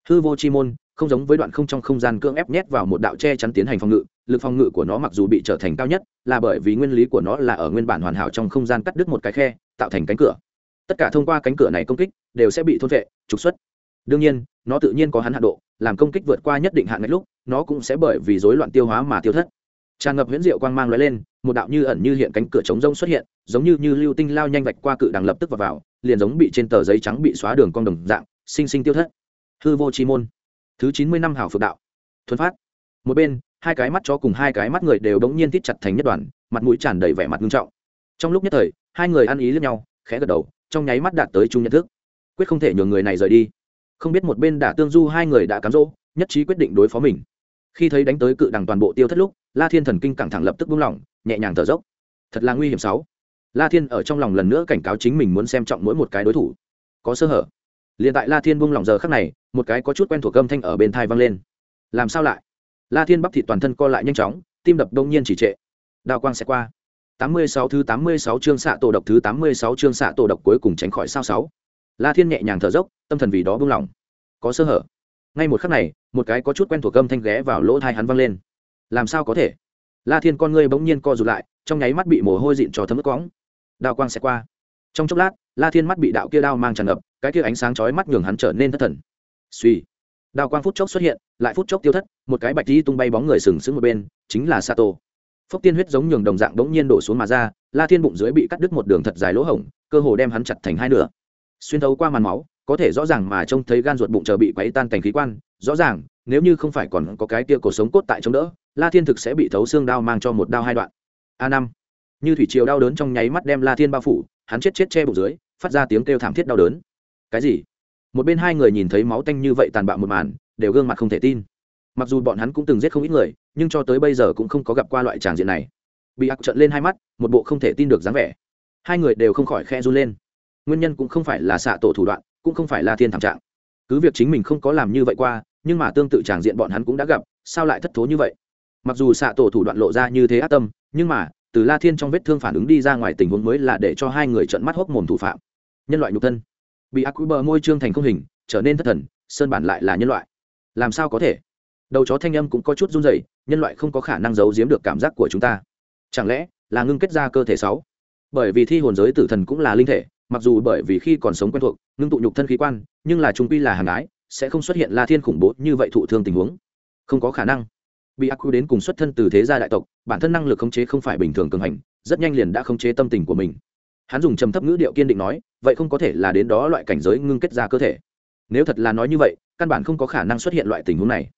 Hư vô chi môn, không giống với đoạn không trong không gian cưỡng ép nhét vào một đạo che chắn tiến hành phòng ngự, lực phòng ngự của nó mặc dù bị trở thành cao nhất, là bởi vì nguyên lý của nó là ở nguyên bản hoàn hảo trong không gian cắt đứt một cái khe, tạo thành cánh cửa. Tất cả thông qua cánh cửa này công kích, đều sẽ bị thôn vệ, trục xuất. Đương nhiên, nó tự nhiên có hắn hạ độ, làm công kích vượt qua nhất định hạn ngạch lúc, nó cũng sẽ bởi vì rối loạn tiêu hóa mà tiêu thất tràn ngập huyễn diệu quang mang lóe lên một đạo như ẩn như hiện cánh cửa chống rông xuất hiện giống như như lưu tinh lao nhanh vạch qua cự đằng lập tức vào, vào liền giống bị trên tờ giấy trắng bị xóa đường cong đồng dạng sinh sinh tiêu thất. Hư vô chi môn. Thứ chín mươi năm hảo phượng đạo. Thuần phát. Một bên hai cái mắt cho cùng hai cái mắt người đều đống nhiên tít chặt thành nhất đoàn mặt mũi tràn đầy vẻ mặt nghiêm trọng. Trong lúc nhất thời hai người ăn ý lẫn nhau khẽ gật đầu trong nháy mắt đạt tới chung nhận thức. Quyết không thể nhường người này rời đi. Không biết một bên đả tương du hai người đã cám dỗ nhất trí quyết định đối phó mình. Khi thấy đánh tới cự đằng toàn bộ tiêu thất lúc la thiên thần kinh căng thẳng lập tức buông lỏng, nhẹ nhàng thở dốc. Thật là nguy hiểm sáu. La thiên ở trong lòng lần nữa cảnh cáo chính mình muốn xem trọng mỗi một cái đối thủ. Có sơ hở. Liền tại la thiên buông lỏng giờ khắc này, một cái có chút quen thuộc âm thanh ở bên thai vang lên. Làm sao lại? La thiên bắp thịt toàn thân co lại nhanh chóng, tim đập đông nhiên chỉ trệ. Đao quang sẽ qua. 86 thứ 86 chương xạ tổ độc thứ 86 chương xạ tổ độc cuối cùng tránh khỏi sao sáu. La thiên nhẹ nhàng thở dốc, tâm thần vì đó buông lỏng. Có sơ hở. Ngay một khắc này, một cái có chút quen thuộc âm thanh ghé vào lỗ thai hắn vang lên làm sao có thể? La thiên con ngươi bỗng nhiên co rụt lại, trong nháy mắt bị mồ hôi dịn cho thấm ướt quõng đao quang sẽ qua. Trong chốc lát, la thiên mắt bị đạo kia đao mang tràn ngập, cái kia ánh sáng chói mắt nhường hắn trở nên thất thần. Suy. Đao quang phút chốc xuất hiện, lại phút chốc tiêu thất, một cái bạch đi tung bay bóng người sừng sững một bên, chính là sato. Phốc tiên huyết giống nhường đồng dạng bỗng nhiên đổ xuống mà ra, la thiên bụng dưới bị cắt đứt một đường thật dài lỗ hổng, cơ hồ đem hắn chặt thành hai nửa. Xuyên thấu qua màn máu, có thể rõ ràng mà trông thấy gan ruột bụng chờ bị quấy tan thành khí quan, rõ ràng, nếu như không phải còn có cái kia cổ sống cốt tại chống đỡ la thiên thực sẽ bị thấu xương đao mang cho một đao hai đoạn. A năm. Như thủy triều đau đớn trong nháy mắt đem la thiên bao phủ, hắn chết chết che bụng dưới, phát ra tiếng kêu thảm thiết đau đớn. Cái gì? Một bên hai người nhìn thấy máu tanh như vậy tàn bạo một màn, đều gương mặt không thể tin. Mặc dù bọn hắn cũng từng giết không ít người, nhưng cho tới bây giờ cũng không có gặp qua loại tràng diện này. Bị ác trận lên hai mắt, một bộ không thể tin được dáng vẻ. Hai người đều không khỏi khe run lên. Nguyên nhân cũng không phải là xạ tổ thủ đoạn, cũng không phải là thiên thảm trạng. Cứ việc chính mình không có làm như vậy qua, nhưng mà tương tự tràng diện bọn hắn cũng đã gặp, sao lại thất thố như vậy? Mặc dù xạ tổ thủ đoạn lộ ra như thế ác tâm, nhưng mà, từ la thiên trong vết thương phản ứng đi ra ngoài tình huống mới là để cho hai người trận mắt hốc mồm thủ phạm. Nhân loại nhục thân. Bị ác quý bờ môi trương thành không hình, trở nên thất thần, sơn bản lại là nhân loại. Làm sao có thể? Đầu chó thanh âm cũng có chút run rẩy, nhân loại không có khả năng giấu giếm được cảm giác của chúng ta. Chẳng lẽ là ngưng kết ra cơ thể sáu? Bởi vì thi hồn giới tử thần cũng là linh thể, mặc dù bởi vì khi còn sống quen thuộc, ngưng tụ nhục thân khí quan, nhưng là trung quy là hàng ái, sẽ không xuất hiện la thiên khủng bố như vậy thụ thương tình huống. Không có khả năng bị ác quy đến cùng xuất thân từ thế gia đại tộc, bản thân năng lực khống chế không phải bình thường cường hành, rất nhanh liền đã khống chế tâm tình của mình. Hắn dùng trầm thấp ngữ điệu kiên định nói, vậy không có thể là đến đó loại cảnh giới ngưng kết ra cơ thể. Nếu thật là nói như vậy, căn bản không có khả năng xuất hiện loại tình huống này.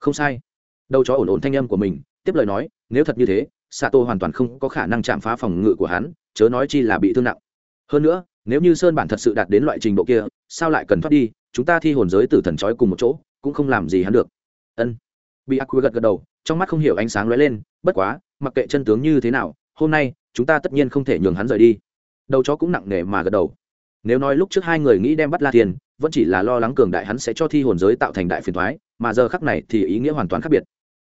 Không sai. Đâu cho ổn ổn thanh âm của mình, tiếp lời nói, nếu thật như thế, sato hoàn toàn không có khả năng chạm phá phòng ngự của hắn, chớ nói chi là bị thương nặng. Hơn nữa, nếu như sơn bản thật sự đạt đến loại trình độ kia, sao lại cần thoát đi? Chúng ta thi hồn giới tử thần trói cùng một chỗ, cũng không làm gì hắn được. Ân bị ác quy gật gật đầu trong mắt không hiểu ánh sáng lóe lên bất quá mặc kệ chân tướng như thế nào hôm nay chúng ta tất nhiên không thể nhường hắn rời đi. Đầu chó cũng nặng nề mà gật đầu. Nếu nói lúc trước hai người nghĩ đem bắt la Thiên, vẫn chỉ là lo lắng cường đại hắn sẽ cho thi hồn giới tạo thành đại phiền thoái mà giờ khắc này thì ý nghĩa hoàn toàn khác biệt.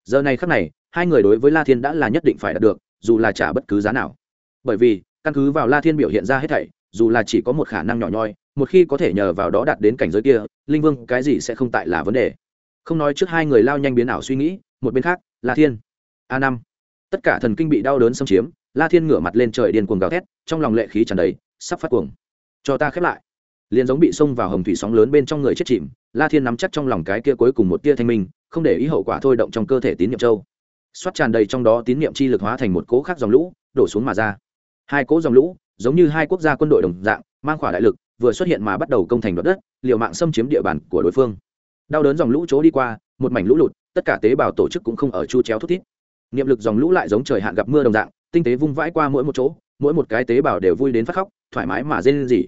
Giờ này khắc này hai người đối với la thiên đã là nhất định phải đạt được dù là trả bất cứ giá nào. Bởi vì căn cứ vào la thiên biểu hiện ra hết thảy dù là chỉ có một khả năng nhỏ nhoi một khi có thể nhờ vào đó đạt đến cảnh giới kia linh vương cái gì sẽ không tại là vấn đề không nói trước hai người lao nhanh biến ảo suy nghĩ, một bên khác, la thiên, a năm. Tất cả thần kinh bị đau đớn xâm chiếm, la thiên ngửa mặt lên trời điên cuồng gào thét, trong lòng lệ khí tràn đầy, sắp phát cuồng. Cho ta khép lại. Liền giống bị xông vào hồng thủy sóng lớn bên trong người chết chìm, la thiên nắm chắc trong lòng cái kia cuối cùng một tia thanh minh, không để ý hậu quả thôi động trong cơ thể tín nhiệm châu. Xoát tràn đầy trong đó tín nhiệm chi lực hóa thành một cỗ khác dòng lũ, đổ xuống mà ra. Hai cỗ dòng lũ, giống như hai quốc gia quân đội đồng dạng, mang khỏa đại lực, vừa xuất hiện mà bắt đầu công thành đoạt đất, liều mạng xâm chiếm địa bàn của đối phương đau đớn dòng lũ chỗ đi qua, một mảnh lũ lụt, tất cả tế bào tổ chức cũng không ở chu chéo thút thít. Niệm lực dòng lũ lại giống trời hạn gặp mưa đồng dạng, tinh tế vung vãi qua mỗi một chỗ, mỗi một cái tế bào đều vui đến phát khóc, thoải mái mà rên rỉ.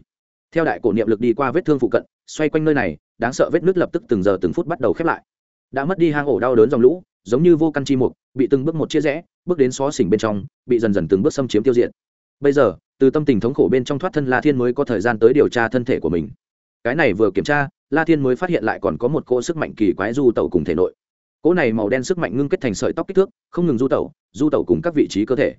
Theo đại cổ niệm lực đi qua vết thương phụ cận, xoay quanh nơi này, đáng sợ vết nước lập tức từng giờ từng phút bắt đầu khép lại. Đã mất đi hang ổ đau đớn dòng lũ, giống như vô căn chi mục, bị từng bước một chia rẽ, bước đến xó xỉnh bên trong, bị dần dần từng bước xâm chiếm tiêu diệt. Bây giờ, từ tâm tình thống khổ bên trong thoát thân la thiên mới có thời gian tới điều tra thân thể của mình cái này vừa kiểm tra, la thiên mới phát hiện lại còn có một cỗ sức mạnh kỳ quái du tẩu cùng thể nội. Cỗ này màu đen sức mạnh ngưng kết thành sợi tóc kích thước, không ngừng du tẩu du tẩu cùng các vị trí cơ thể.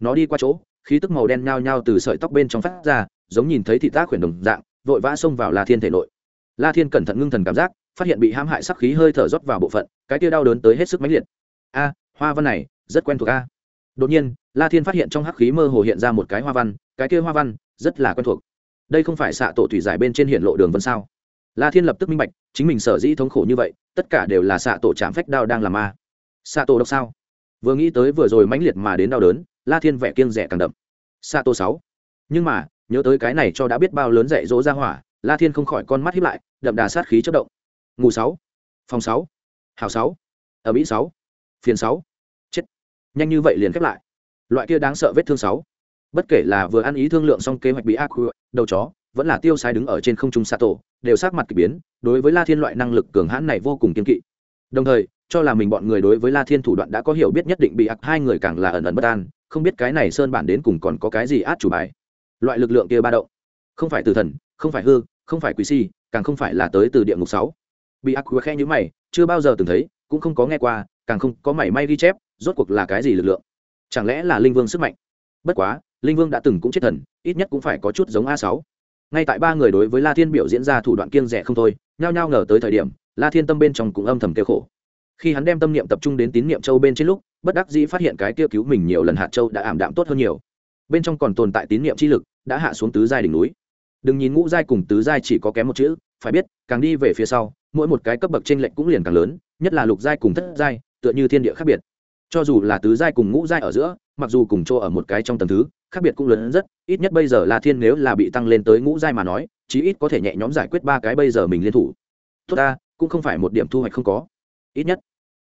Nó đi qua chỗ, khí tức màu đen nhao nhao từ sợi tóc bên trong phát ra, giống nhìn thấy thị tác khuyển đồng dạng, vội vã xông vào la thiên thể nội. La thiên cẩn thận ngưng thần cảm giác, phát hiện bị hãm hại sắc khí hơi thở rót vào bộ phận, cái kia đau đớn tới hết sức mãnh liệt. A, hoa văn này, rất quen thuộc a. Đột nhiên, la thiên phát hiện trong hắc khí mơ hồ hiện ra một cái hoa văn, cái kia hoa văn rất là quen thuộc đây không phải xạ tổ thủy giải bên trên hiện lộ đường vân sao? La thiên lập tức minh bạch, chính mình sở dĩ thống khổ như vậy, tất cả đều là xạ tổ chạm phách đao đang làm ma. Xạ tổ độc sao? Vừa nghĩ tới vừa rồi mãnh liệt mà đến đau đớn, la thiên vẻ kiêng rẻ càng đậm. Xạ tổ sáu. Nhưng mà, nhớ tới cái này cho đã biết bao lớn dạy dỗ ra hỏa, la thiên không khỏi con mắt hiếp lại, đậm đà sát khí chất động. Ngủ sáu. Phòng sáu. Hào sáu. Ở mỹ sáu. Phiền sáu. Chết. Nhanh như vậy liền khép lại. Loại kia đáng sợ vết thương sáu bất kể là vừa ăn ý thương lượng xong kế hoạch bị ác đầu chó, vẫn là tiêu sai đứng ở trên không trung xạ tổ đều sát mặt k ỳ biến, đối với la thiên loại năng lực cường hãn này vô cùng kiên kỵ. Đồng thời, cho là mình bọn người đối với la thiên thủ đoạn đã có hiểu biết nhất định bị ác, hai người càng là ẩn ẩn bất an, không biết cái này sơn bản đến cùng còn có cái gì át chủ bài. Loại lực lượng kia ba động, không phải từ thần, không phải hư, không phải quý si, càng không phải là tới từ địa ngục sáu. Bị ác khe như mày, chưa bao giờ từng thấy, cũng không có nghe qua, càng không có mảy may ghi chép, rốt cuộc là cái gì lực lượng? Chẳng lẽ là linh vương sức mạnh? Bất quá linh vương đã từng cũng chết thần, ít nhất cũng phải có chút giống a sáu. Ngay tại ba người đối với la thiên biểu diễn ra thủ đoạn kiêng rẻ không thôi, nhao nhao ngờ tới thời điểm, la thiên tâm bên trong cũng âm thầm kêu khổ. Khi hắn đem tâm niệm tập trung đến tín niệm châu bên trên lúc, bất đắc dĩ phát hiện cái kia cứu mình nhiều lần hạt châu đã ảm đạm tốt hơn nhiều. Bên trong còn tồn tại tín niệm chi lực, đã hạ xuống tứ giai đỉnh núi. Đừng nhìn ngũ giai cùng tứ giai chỉ có kém một chữ, phải biết, càng đi về phía sau, mỗi một cái cấp bậc trên lệnh cũng liền càng lớn, nhất là lục giai cùng thất giai, tựa như thiên địa khác biệt. Cho dù là tứ giai cùng ngũ giai ở giữa mặc dù cùng chỗ ở một cái trong tầng thứ, khác biệt cũng lớn rất, ít nhất bây giờ la thiên nếu là bị tăng lên tới ngũ giai mà nói, chí ít có thể nhẹ nhõm giải quyết ba cái bây giờ mình liên thủ. Tốt ta, cũng không phải một điểm thu hoạch không có. Ít nhất.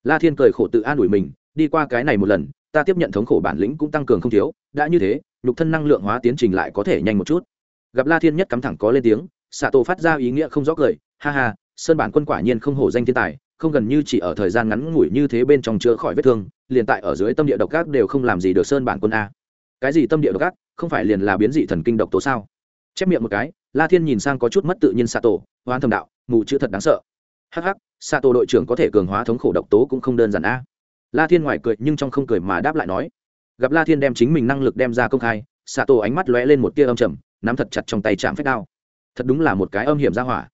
La thiên cười khổ tự an ủi mình, đi qua cái này một lần, ta tiếp nhận thống khổ bản lĩnh cũng tăng cường không thiếu, đã như thế, nhục thân năng lượng hóa tiến trình lại có thể nhanh một chút. Gặp la thiên nhất cắm thẳng có lên tiếng xạ tổ phát ra ý nghĩa không rõ cười, ha ha, sơn bản quân quả nhiên không hổ danh thiên tài không gần như chỉ ở thời gian ngắn ngủi như thế bên trong chữa khỏi vết thương, liền tại ở dưới tâm địa độc ác đều không làm gì được sơn bản quân a. Cái gì tâm địa độc ác? Không phải liền là biến dị thần kinh độc tố sao? Chép miệng một cái, la thiên nhìn sang có chút mất tự nhiên xạ tổ hoán thầm đạo, mù chữ thật đáng sợ. Hắc hắc xạ tổ đội trưởng có thể cường hóa thống khổ độc tố cũng không đơn giản a. La thiên ngoài cười nhưng trong không cười mà đáp lại nói. Gặp la thiên đem chính mình năng lực đem ra công khai xạ tổ ánh mắt lóe lên một tia âm trầm, nắm thật chặt trong tay chạm phép đao. Thật đúng là một cái âm hiểm ra hỏa.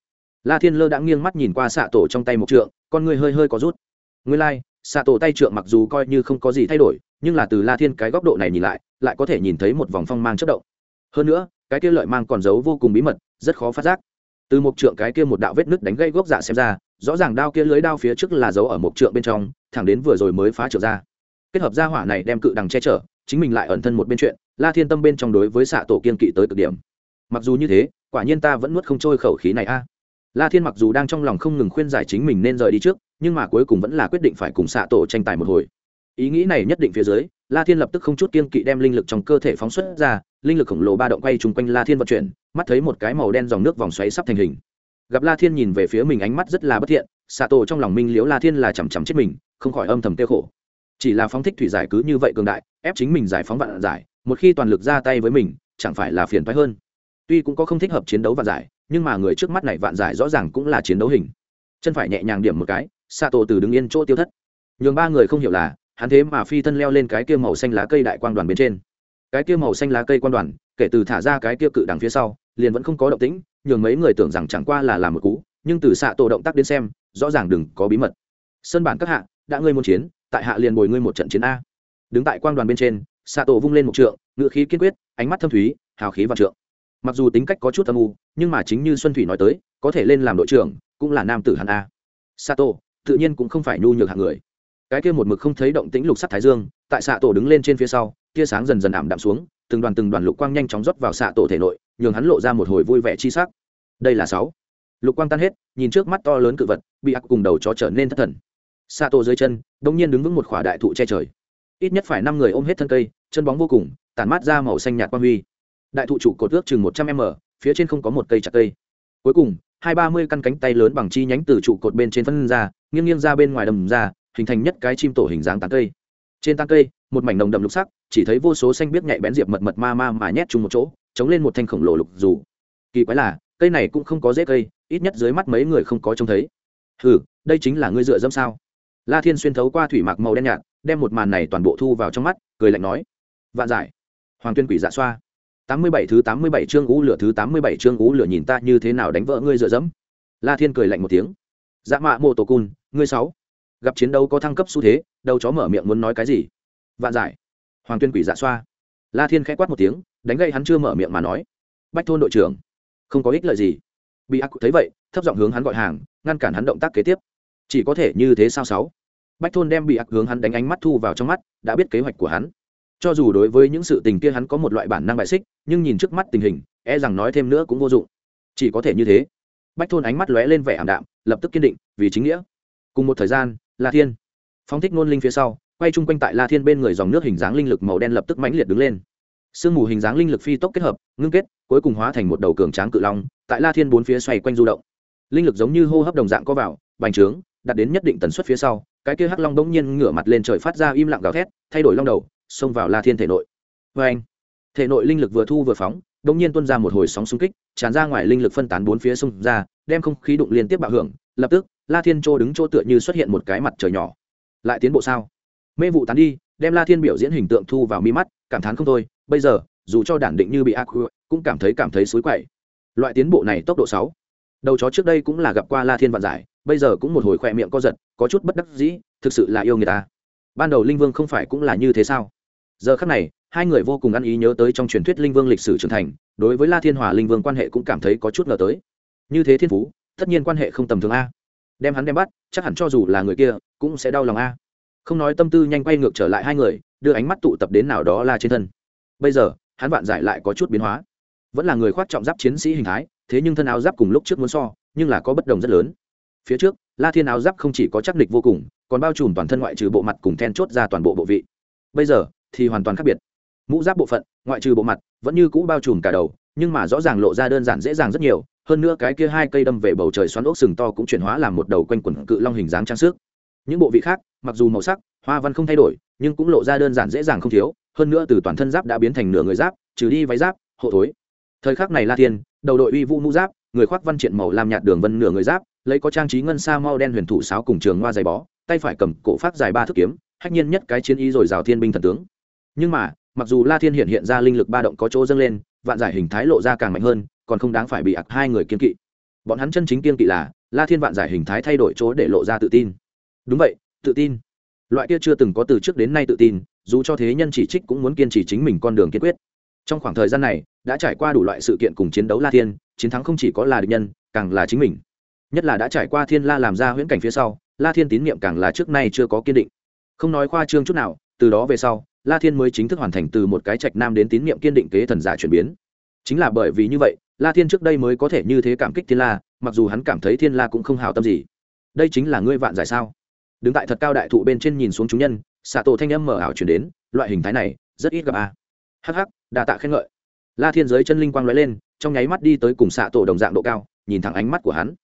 La thiên lơ đã nghiêng mắt nhìn qua xạ tổ trong tay một trượng con người hơi hơi có rút. Nguyên lai、like, xạ tổ tay trượng mặc dù coi như không có gì thay đổi nhưng là từ la thiên cái góc độ này nhìn lại lại có thể nhìn thấy một vòng phong mang chất động. Hơn nữa cái kia lợi mang còn giấu vô cùng bí mật rất khó phát giác. Từ một trượng cái kia một đạo vết nứt đánh gây gốc dạ xem ra rõ ràng đao kia lưới đao phía trước là giấu ở một trượng bên trong thẳng đến vừa rồi mới phá trượt ra. Kết hợp gia hỏa này đem cự đằng che chở chính mình lại ẩn thân một bên chuyện la thiên tâm bên trong đối với xạ tổ kiên kỵ tới cực điểm. Mặc dù như thế quả nhiên ta vẫn nuốt không trôi khẩu khí này a la thiên mặc dù đang trong lòng không ngừng khuyên giải chính mình nên rời đi trước, nhưng mà cuối cùng vẫn là quyết định phải cùng xạ tổ tranh tài một hồi. Ý nghĩ này nhất định phía dưới, la thiên lập tức không chút kiên kỵ đem linh lực trong cơ thể phóng xuất ra, linh lực khổng lồ ba động quay chung quanh la thiên vận chuyển, mắt thấy một cái màu đen dòng nước vòng xoáy sắp thành hình. Gặp la thiên nhìn về phía mình ánh mắt rất là bất thiện xạ tổ trong lòng minh liếu la thiên là chằm chằm chết mình, không khỏi âm thầm tiêu khổ. Chỉ là phóng thích thủy giải cứ như vậy cường đại, ép chính mình giải phóng vạn giải, một khi toàn lực ra tay với mình, chẳng phải là phiền toái hơn. Tuy cũng có không thích hợp chiến đấu vạn giải nhưng mà người trước mắt này vạn giải rõ ràng cũng là chiến đấu hình. Chân phải nhẹ nhàng điểm một cái xạ tổ từ đứng yên chỗ tiêu thất. Nhường ba người không hiểu là, hắn thế mà phi thân leo lên cái kia màu xanh lá cây đại quang đoàn bên trên. Cái kia màu xanh lá cây quan đoàn, kể từ thả ra cái kia cự đằng phía sau, liền vẫn không có động tĩnh, nhường mấy người tưởng rằng chẳng qua là làm một cú, nhưng từ xạ tổ động tác đến xem, rõ ràng đừng có bí mật. Sân bản các hạ, đã ngươi muốn chiến, tại hạ liền bồi ngươi một trận chiến a. Đứng tại quang đoàn bên trên xạ tổ vung lên một trượng ngự khí kiên quyết, ánh mắt thâm thúy, hào khí và trượng mặc dù tính cách có chút âm u, nhưng mà chính như xuân thủy nói tới, có thể lên làm đội trưởng, cũng là nam tử hàn a. Sato, tự nhiên cũng không phải nhu nhược hạng người. Cái kia một mực không thấy động tĩnh lục sắt thái dương, tại xạ tổ đứng lên trên phía sau, tia sáng dần dần ảm đạm xuống, từng đoàn từng đoàn lục quang nhanh chóng rót vào xạ tổ thể nội, nhường hắn lộ ra một hồi vui vẻ chi sắc. Đây là sáu. Lục quang tan hết, nhìn trước mắt to lớn cự vật, bị ác cùng đầu chó trở nên thất thần. Xạ tổ dưới chân đông nhiên đứng vững một khỏa đại thụ che trời. Ít nhất phải năm người ôm hết thân cây, chân bóng vô cùng tàn mát ra màu xanh nhạt quang huy đại thụ trụ cột ước chừng một trăm m, phía trên không có một cây chặt cây. Cuối cùng, hai ba mươi căn cánh tay lớn bằng chi nhánh từ trụ cột bên trên phân ra, nghiêng nghiêng ra bên ngoài đầm ra, hình thành nhất cái chim tổ hình dáng tán cây. Trên tán cây, một mảnh nồng đậm lục sắc, chỉ thấy vô số xanh biếc nhạy bén diệp mật mật ma ma mà nhét chung một chỗ, chống lên một thanh khổng lồ lục dù. Kỳ quái là, cây này cũng không có dễ cây, ít nhất dưới mắt mấy người không có trông thấy. Hừ, đây chính là ngươi dựa dẫm sao? La thiên xuyên thấu qua thủy mạc màu đen nhạt, đem một màn này toàn bộ thu vào trong mắt, cười lạnh nói. Vạn giải. Hoàng tuyên quỷ dạ xoa tám mươi bảy thứ tám mươi bảy chương ú lửa thứ tám mươi bảy chương ú lửa nhìn ta như thế nào đánh vỡ ngươi dựa dẫm. La thiên cười lạnh một tiếng. Dạ mạ mộ tổ cun ngươi sáu. Gặp chiến đấu có thăng cấp xu thế, đầu chó mở miệng muốn nói cái gì? Vạn giải. Hoàng tuyên quỷ dạ xoa. La thiên khẽ quát một tiếng, đánh gậy hắn chưa mở miệng mà nói. Bách thôn đội trưởng, không có ích lợi gì. Bị ác thấy vậy, thấp giọng hướng hắn gọi hàng, ngăn cản hắn động tác kế tiếp. Chỉ có thể như thế sao sáu? Bách thôn đem bị ác hướng hắn đánh ánh mắt thu vào trong mắt, đã biết kế hoạch của hắn cho dù đối với những sự tình kia hắn có một loại bản năng bại xích, nhưng nhìn trước mắt tình hình e rằng nói thêm nữa cũng vô dụng. Chỉ có thể như thế. Bách thôn ánh mắt lóe lên vẻ ảm đạm, lập tức kiên định, vì chính nghĩa. Cùng một thời gian, la thiên phóng thích nôn linh phía sau, quay chung quanh tại la thiên bên người dòng nước hình dáng linh lực màu đen lập tức mãnh liệt đứng lên. Sương mù hình dáng linh lực phi tốc kết hợp, ngưng kết, cuối cùng hóa thành một đầu cường tráng cự long, tại la thiên bốn phía xoay quanh du động. Linh lực giống như hô hấp đồng dạng có vào, bành trướng đặt đến nhất định tần suất phía sau, cái kia hắc long bỗng nhiên ngửa mặt lên trời phát ra im lặng gào thét, thay đổi long đầu xông vào la thiên thể nội. Vê anh, thể nội linh lực vừa thu vừa phóng bỗng nhiên tuôn ra một hồi sóng xung kích, tràn ra ngoài linh lực phân tán bốn phía xung ra, đem không khí đụng liên tiếp bạo hưởng, lập tức, la thiên châu đứng chỗ tựa như xuất hiện một cái mặt trời nhỏ. Lại tiến bộ sao? Mê vụ tán đi, đem la thiên biểu diễn hình tượng thu vào mi mắt, cảm thán không thôi, bây giờ, dù cho đản định như bị ác cũng cảm thấy cảm thấy xối quậy. Loại tiến bộ này tốc độ sáu. Đầu chó trước đây cũng là gặp qua la thiên vạn giải, bây giờ cũng một hồi khỏe miệng co giật, có chút bất đắc dĩ, thực sự là yêu người ta. Ban đầu linh vương không phải cũng là như thế sao? Giờ khắc này, hai người vô cùng ăn ý nhớ tới trong truyền thuyết linh vương lịch sử trưởng thành, đối với la thiên hòa linh vương quan hệ cũng cảm thấy có chút ngờ tới. Như thế thiên phú, tất nhiên quan hệ không tầm thường a. Đem hắn đem bắt, chắc hẳn cho dù là người kia, cũng sẽ đau lòng a. Không nói tâm tư nhanh quay ngược trở lại hai người, đưa ánh mắt tụ tập đến nào đó la trên thân. Bây giờ, hắn vạn giải lại có chút biến hóa. Vẫn là người khoác trọng giáp chiến sĩ hình thái, thế nhưng thân áo giáp cùng lúc trước muốn so, nhưng là có bất đồng rất lớn. Phía trước, la thiên áo giáp không chỉ có chắc địch vô cùng, còn bao trùm toàn thân ngoại trừ bộ mặt cùng then chốt ra toàn bộ bộ vị. Bây giờ thì hoàn toàn khác biệt. Mũ giáp bộ phận, ngoại trừ bộ mặt, vẫn như cũ bao trùm cả đầu, nhưng mà rõ ràng lộ ra đơn giản dễ dàng rất nhiều. Hơn nữa cái kia hai cây đâm về bầu trời xoắn ốc sừng to cũng chuyển hóa làm một đầu quanh quần cự long hình dáng trang sức. Những bộ vị khác, mặc dù màu sắc, hoa văn không thay đổi, nhưng cũng lộ ra đơn giản dễ dàng không thiếu. Hơn nữa từ toàn thân giáp đã biến thành nửa người giáp, trừ đi váy giáp, hộ thối. Thời khắc này la thiên, đầu đội uy vũ mũ giáp, người khoác văn triện màu làm nhạt đường vân nửa người giáp, lấy có trang trí ngân sa mau đen huyền thủ sáo cùng trường hoa dày bó, tay phải cầm cổ phát dài ba thước kiếm, hách nhiên nhất cái chiến ý rồi rào thiên binh thần tướng nhưng mà, mặc dù la thiên hiện hiện ra linh lực ba động có chỗ dâng lên, vạn giải hình thái lộ ra càng mạnh hơn, còn không đáng phải bị ặc hai người kiên kỵ. Bọn hắn chân chính kiên kỵ là, la thiên vạn giải hình thái thay đổi chỗ để lộ ra tự tin. Đúng vậy, tự tin. Loại kia chưa từng có từ trước đến nay tự tin, dù cho thế nhân chỉ trích cũng muốn kiên trì chính mình con đường kiên quyết. Trong khoảng thời gian này, đã trải qua đủ loại sự kiện cùng chiến đấu la thiên, chiến thắng không chỉ có là địch nhân, càng là chính mình. Nhất là đã trải qua thiên la làm ra huyễn cảnh phía sau, la thiên tín nhiệm càng là trước nay chưa có kiên định. Không nói khoa trương chút nào, từ đó về sau la thiên mới chính thức hoàn thành từ một cái trạch nam đến tín nhiệm kiên định kế thần giả chuyển biến. Chính là bởi vì như vậy, la thiên trước đây mới có thể như thế cảm kích thiên la, mặc dù hắn cảm thấy thiên la cũng không hào tâm gì. Đây chính là ngươi vạn giải sao? Đứng tại thật cao đại thụ bên trên nhìn xuống chúng nhân xạ tổ thanh âm mở ảo chuyển đến, loại hình thái này, rất ít gặp a à. hh đà tạ khen ngợi. La thiên giới chân linh quang lóe lên, trong nháy mắt đi tới cùng xạ tổ đồng dạng độ cao, nhìn thẳng ánh mắt của hắn.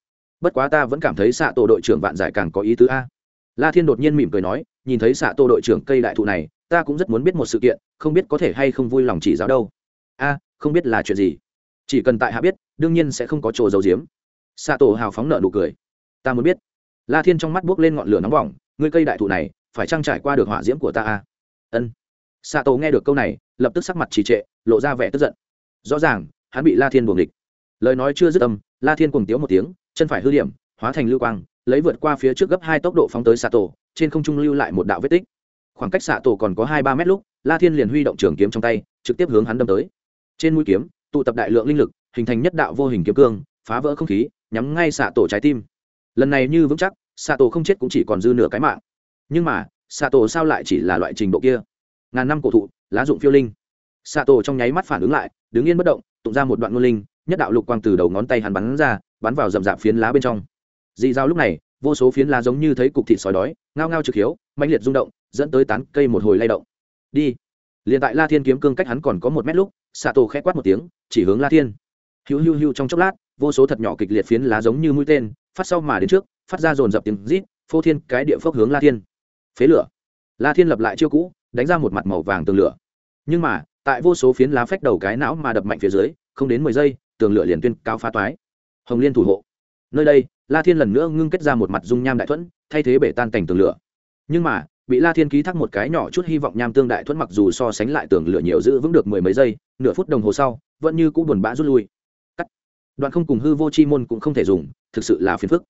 Bất quá ta vẫn cảm thấy xạ tổ đội trưởng vạn giải càng có ý tứ a. La thiên đột nhiên mỉm cười nói nhìn thấy xạ tổ đội trưởng cây đại thụ này, ta cũng rất muốn biết một sự kiện, không biết có thể hay không vui lòng chỉ giáo đâu. A, không biết là chuyện gì. Chỉ cần tại hạ biết, đương nhiên sẽ không có chỗ giấu giếm. Xạ tổ hào phóng nợ nụ cười. Ta muốn biết. La thiên trong mắt buốc lên ngọn lửa nóng bỏng ngươi cây đại thụ này, phải trang trải qua được hỏa diễm của ta a? Ân. Xạ tổ nghe được câu này, lập tức sắc mặt trì trệ, lộ ra vẻ tức giận. Rõ ràng, hắn bị la thiên buồng địch lời nói chưa dứt âm, la thiên cùng tiếu một tiếng, chân phải hư điểm, hóa thành lưu quang lấy vượt qua phía trước gấp hai tốc độ phóng tới xạ tổ trên không trung lưu lại một đạo vết tích. Khoảng cách xạ tổ còn có hai ba mét lúc, la thiên liền huy động trường kiếm trong tay, trực tiếp hướng hắn đâm tới. Trên mũi kiếm, tụ tập đại lượng linh lực, hình thành nhất đạo vô hình kiếm cương, phá vỡ không khí, nhắm ngay xạ tổ trái tim. Lần này như vững chắc xạ tổ không chết cũng chỉ còn dư nửa cái mạng. Nhưng mà xạ tổ sao lại chỉ là loại trình độ kia? Ngàn năm cổ thụ, lá dụng phiêu linh. Xạ tổ trong nháy mắt phản ứng lại, đứng yên bất động, tụng ra một đoạn ngôn linh, nhất đạo lục quang từ đầu ngón tay hắn bắn ra, bắn vào rậm rạp phiến lá bên trong dị dao lúc này, vô số phiến lá giống như thấy cục thịt sói đói, ngao ngao trực hiếu mạnh liệt rung động, dẫn tới tán cây một hồi lay động. Đi. Liền tại la thiên kiếm cương cách hắn còn có một mét lúc xạ tổ khẽ quát một tiếng, chỉ hướng la thiên. Hữu hữu hữu trong chốc lát, vô số thật nhỏ kịch liệt phiến lá giống như mũi tên, phát sau mà đến trước, phát ra dồn dập tiếng rít, phô thiên cái địa phước hướng la thiên. Phế lửa. La thiên lập lại chiêu cũ, đánh ra một mặt màu vàng tường lửa. Nhưng mà, tại vô số phiến lá phách đầu cái não mà đập mạnh phía dưới, không đến mười giây, tường lửa liền tuyên cao phá toái. Hồng liên thủ hộ. Nơi đây la thiên lần nữa ngưng kết ra một mặt dung nham đại thuẫn, thay thế bể tan cảnh tường lửa. Nhưng mà, bị la thiên ký thác một cái nhỏ chút hy vọng nham tương đại thuẫn mặc dù so sánh lại tường lửa nhiều giữ vững được mười mấy giây, nửa phút đồng hồ sau, vẫn như cũ buồn bã rút lui. Cắt. Đoạn không cùng hư vô chi môn cũng không thể dùng, thực sự là phiền phức.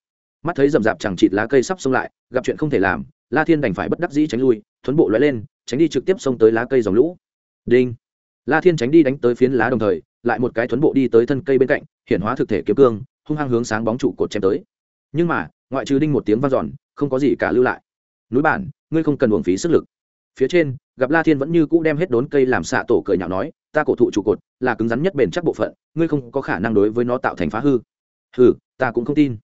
Mắt thấy rậm rạp chẳng chịt lá cây sắp xông lại, gặp chuyện không thể làm, la thiên đành phải bất đắc dĩ tránh lui, thuấn bộ lóe lên, tránh đi trực tiếp xông tới lá cây dòng lũ. Đinh. La thiên tránh đi đánh tới phiến lá đồng thời, lại một cái thuấn bộ đi tới thân cây bên cạnh hiện hóa thực thể kiếm cương hung hăng hướng sáng bóng trụ cột chém tới. Nhưng mà, ngoại trừ đinh một tiếng vang giòn không có gì cả lưu lại. Núi bản, ngươi không cần uổng phí sức lực. Phía trên, gặp la thiên vẫn như cũ đem hết đốn cây làm xạ tổ cười nhạo nói, ta cổ thụ trụ cột, là cứng rắn nhất bền chắc bộ phận, ngươi không có khả năng đối với nó tạo thành phá hư. Hừ, ta cũng không tin.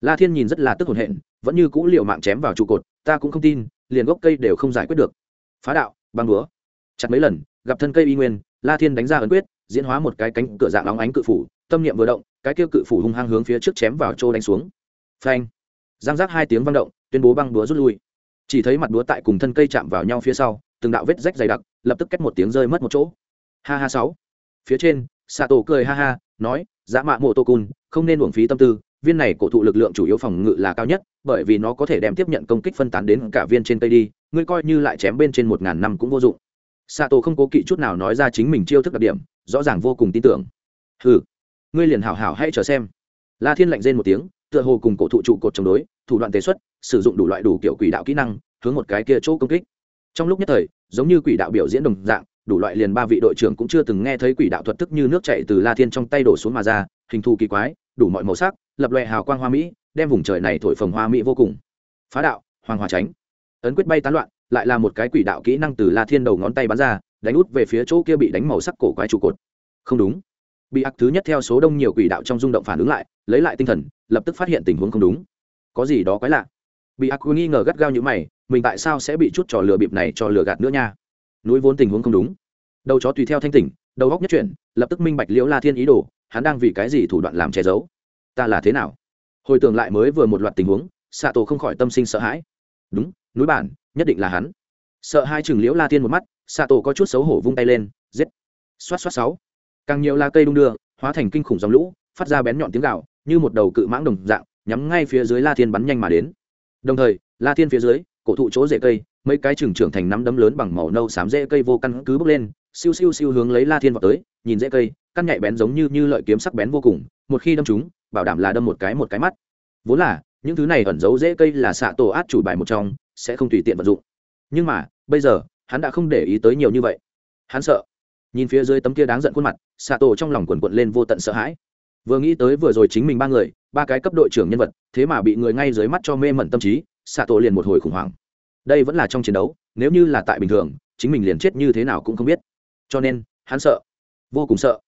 La thiên nhìn rất là tức hồn hện vẫn như cũ liệu mạng chém vào trụ cột, ta cũng không tin, liền gốc cây đều không giải quyết được. Phá đạo, băng đúa chặt mấy lần, gặp thân cây y nguyên, la thiên đánh ra ấn quyết, diễn hóa một cái cánh cửa dạng óng ánh cự phủ, tâm niệm vừa động cái kia cự phủ hung hăng hướng phía trước chém vào chỗ đánh xuống. Phanh. Giang giác hai tiếng vang động, tuyên bố băng búa rút lui. Chỉ thấy mặt búa tại cùng thân cây chạm vào nhau phía sau, từng đạo vết rách dày đặc, lập tức cách một tiếng rơi mất một chỗ. Ha ha sáu. Phía trên xạ tổ cười ha ha, nói dã mạ mộ tô cun không nên uổng phí tâm tư, viên này cổ thụ lực lượng chủ yếu phòng ngự là cao nhất, bởi vì nó có thể đem tiếp nhận công kích phân tán đến cả viên trên cây đi, ngươi coi như lại chém bên trên một ngàn năm cũng vô dụng. Xạ tổ không cố kỵ chút nào nói ra chính mình chiêu thức đặc điểm, rõ ràng vô cùng tin tưởng. Hừ ngươi liền hảo hảo hãy chờ xem. La thiên lạnh rên một tiếng, tựa hồ cùng cổ thụ trụ cột chống đối, thủ đoạn tế xuất, sử dụng đủ loại đủ kiểu quỷ đạo kỹ năng, hướng một cái kia chỗ công kích. Trong lúc nhất thời, giống như quỷ đạo biểu diễn đồng dạng, đủ loại liền ba vị đội trưởng cũng chưa từng nghe thấy quỷ đạo thuật thức như nước chảy từ la thiên trong tay đổ xuống mà ra, hình thù kỳ quái, đủ mọi màu sắc, lập loè hào quang hoa mỹ, đem vùng trời này thổi phồng hoa mỹ vô cùng. Phá đạo, hoàng hòa tránh. Ấn quyết bay tán loạn, lại là một cái quỷ đạo kỹ năng từ la thiên đầu ngón tay bắn ra, đánh út về phía chỗ kia bị đánh màu sắc cổ quái trụ cột. Không đúng bị ác thứ nhất theo số đông nhiều quỷ đạo trong rung động phản ứng lại, lấy lại tinh thần, lập tức phát hiện tình huống không đúng. Có gì đó quái lạ. Bị ác nghi ngờ gắt gao như mày, mình tại sao sẽ bị chút trò lừa bịp này cho lừa gạt nữa nha? Núi vốn tình huống không đúng. Đầu chó tùy theo thanh tỉnh, đầu góc nhất chuyển, lập tức minh bạch liễu la thiên ý đồ, hắn đang vì cái gì thủ đoạn làm che giấu? Ta là thế nào? Hồi tưởng lại mới vừa một loạt tình huống xạ tổ không khỏi tâm sinh sợ hãi. Đúng, núi bản, nhất định là hắn. Sợ hai chừng liễu la thiên một mắt xạ tổ có chút xấu hổ vung tay lên, giết. Xoát xoát sáu càng nhiều lá cây đung đưa, hóa thành kinh khủng dòng lũ, phát ra bén nhọn tiếng gạo như một đầu cự mãng đồng dạng, nhắm ngay phía dưới la thiên bắn nhanh mà đến. Đồng thời, la thiên phía dưới, cổ thụ chỗ rễ cây, mấy cái trường trưởng thành nắm đấm lớn bằng màu nâu xám rễ cây vô căn cứ bước lên, siêu siêu siêu hướng lấy la thiên vào tới, nhìn rễ cây, căn nhạy bén giống như như lợi kiếm sắc bén vô cùng, một khi đâm chúng bảo đảm là đâm một cái một cái mắt. Vốn là, những thứ này ẩn giấu rễ cây là xạ tổ át chủ bài một trong, sẽ không tùy tiện vận dụng. Nhưng mà, bây giờ, hắn đã không để ý tới nhiều như vậy. Hắn sợ nhìn phía dưới tấm kia đáng giận khuôn mặt xạ tổ trong lòng quần quận lên vô tận sợ hãi. Vừa nghĩ tới vừa rồi chính mình ba người, ba cái cấp đội trưởng nhân vật, thế mà bị người ngay dưới mắt cho mê mẩn tâm trí xạ tổ liền một hồi khủng hoảng. Đây vẫn là trong chiến đấu, nếu như là tại bình thường, chính mình liền chết như thế nào cũng không biết. Cho nên, hắn sợ. Vô cùng sợ.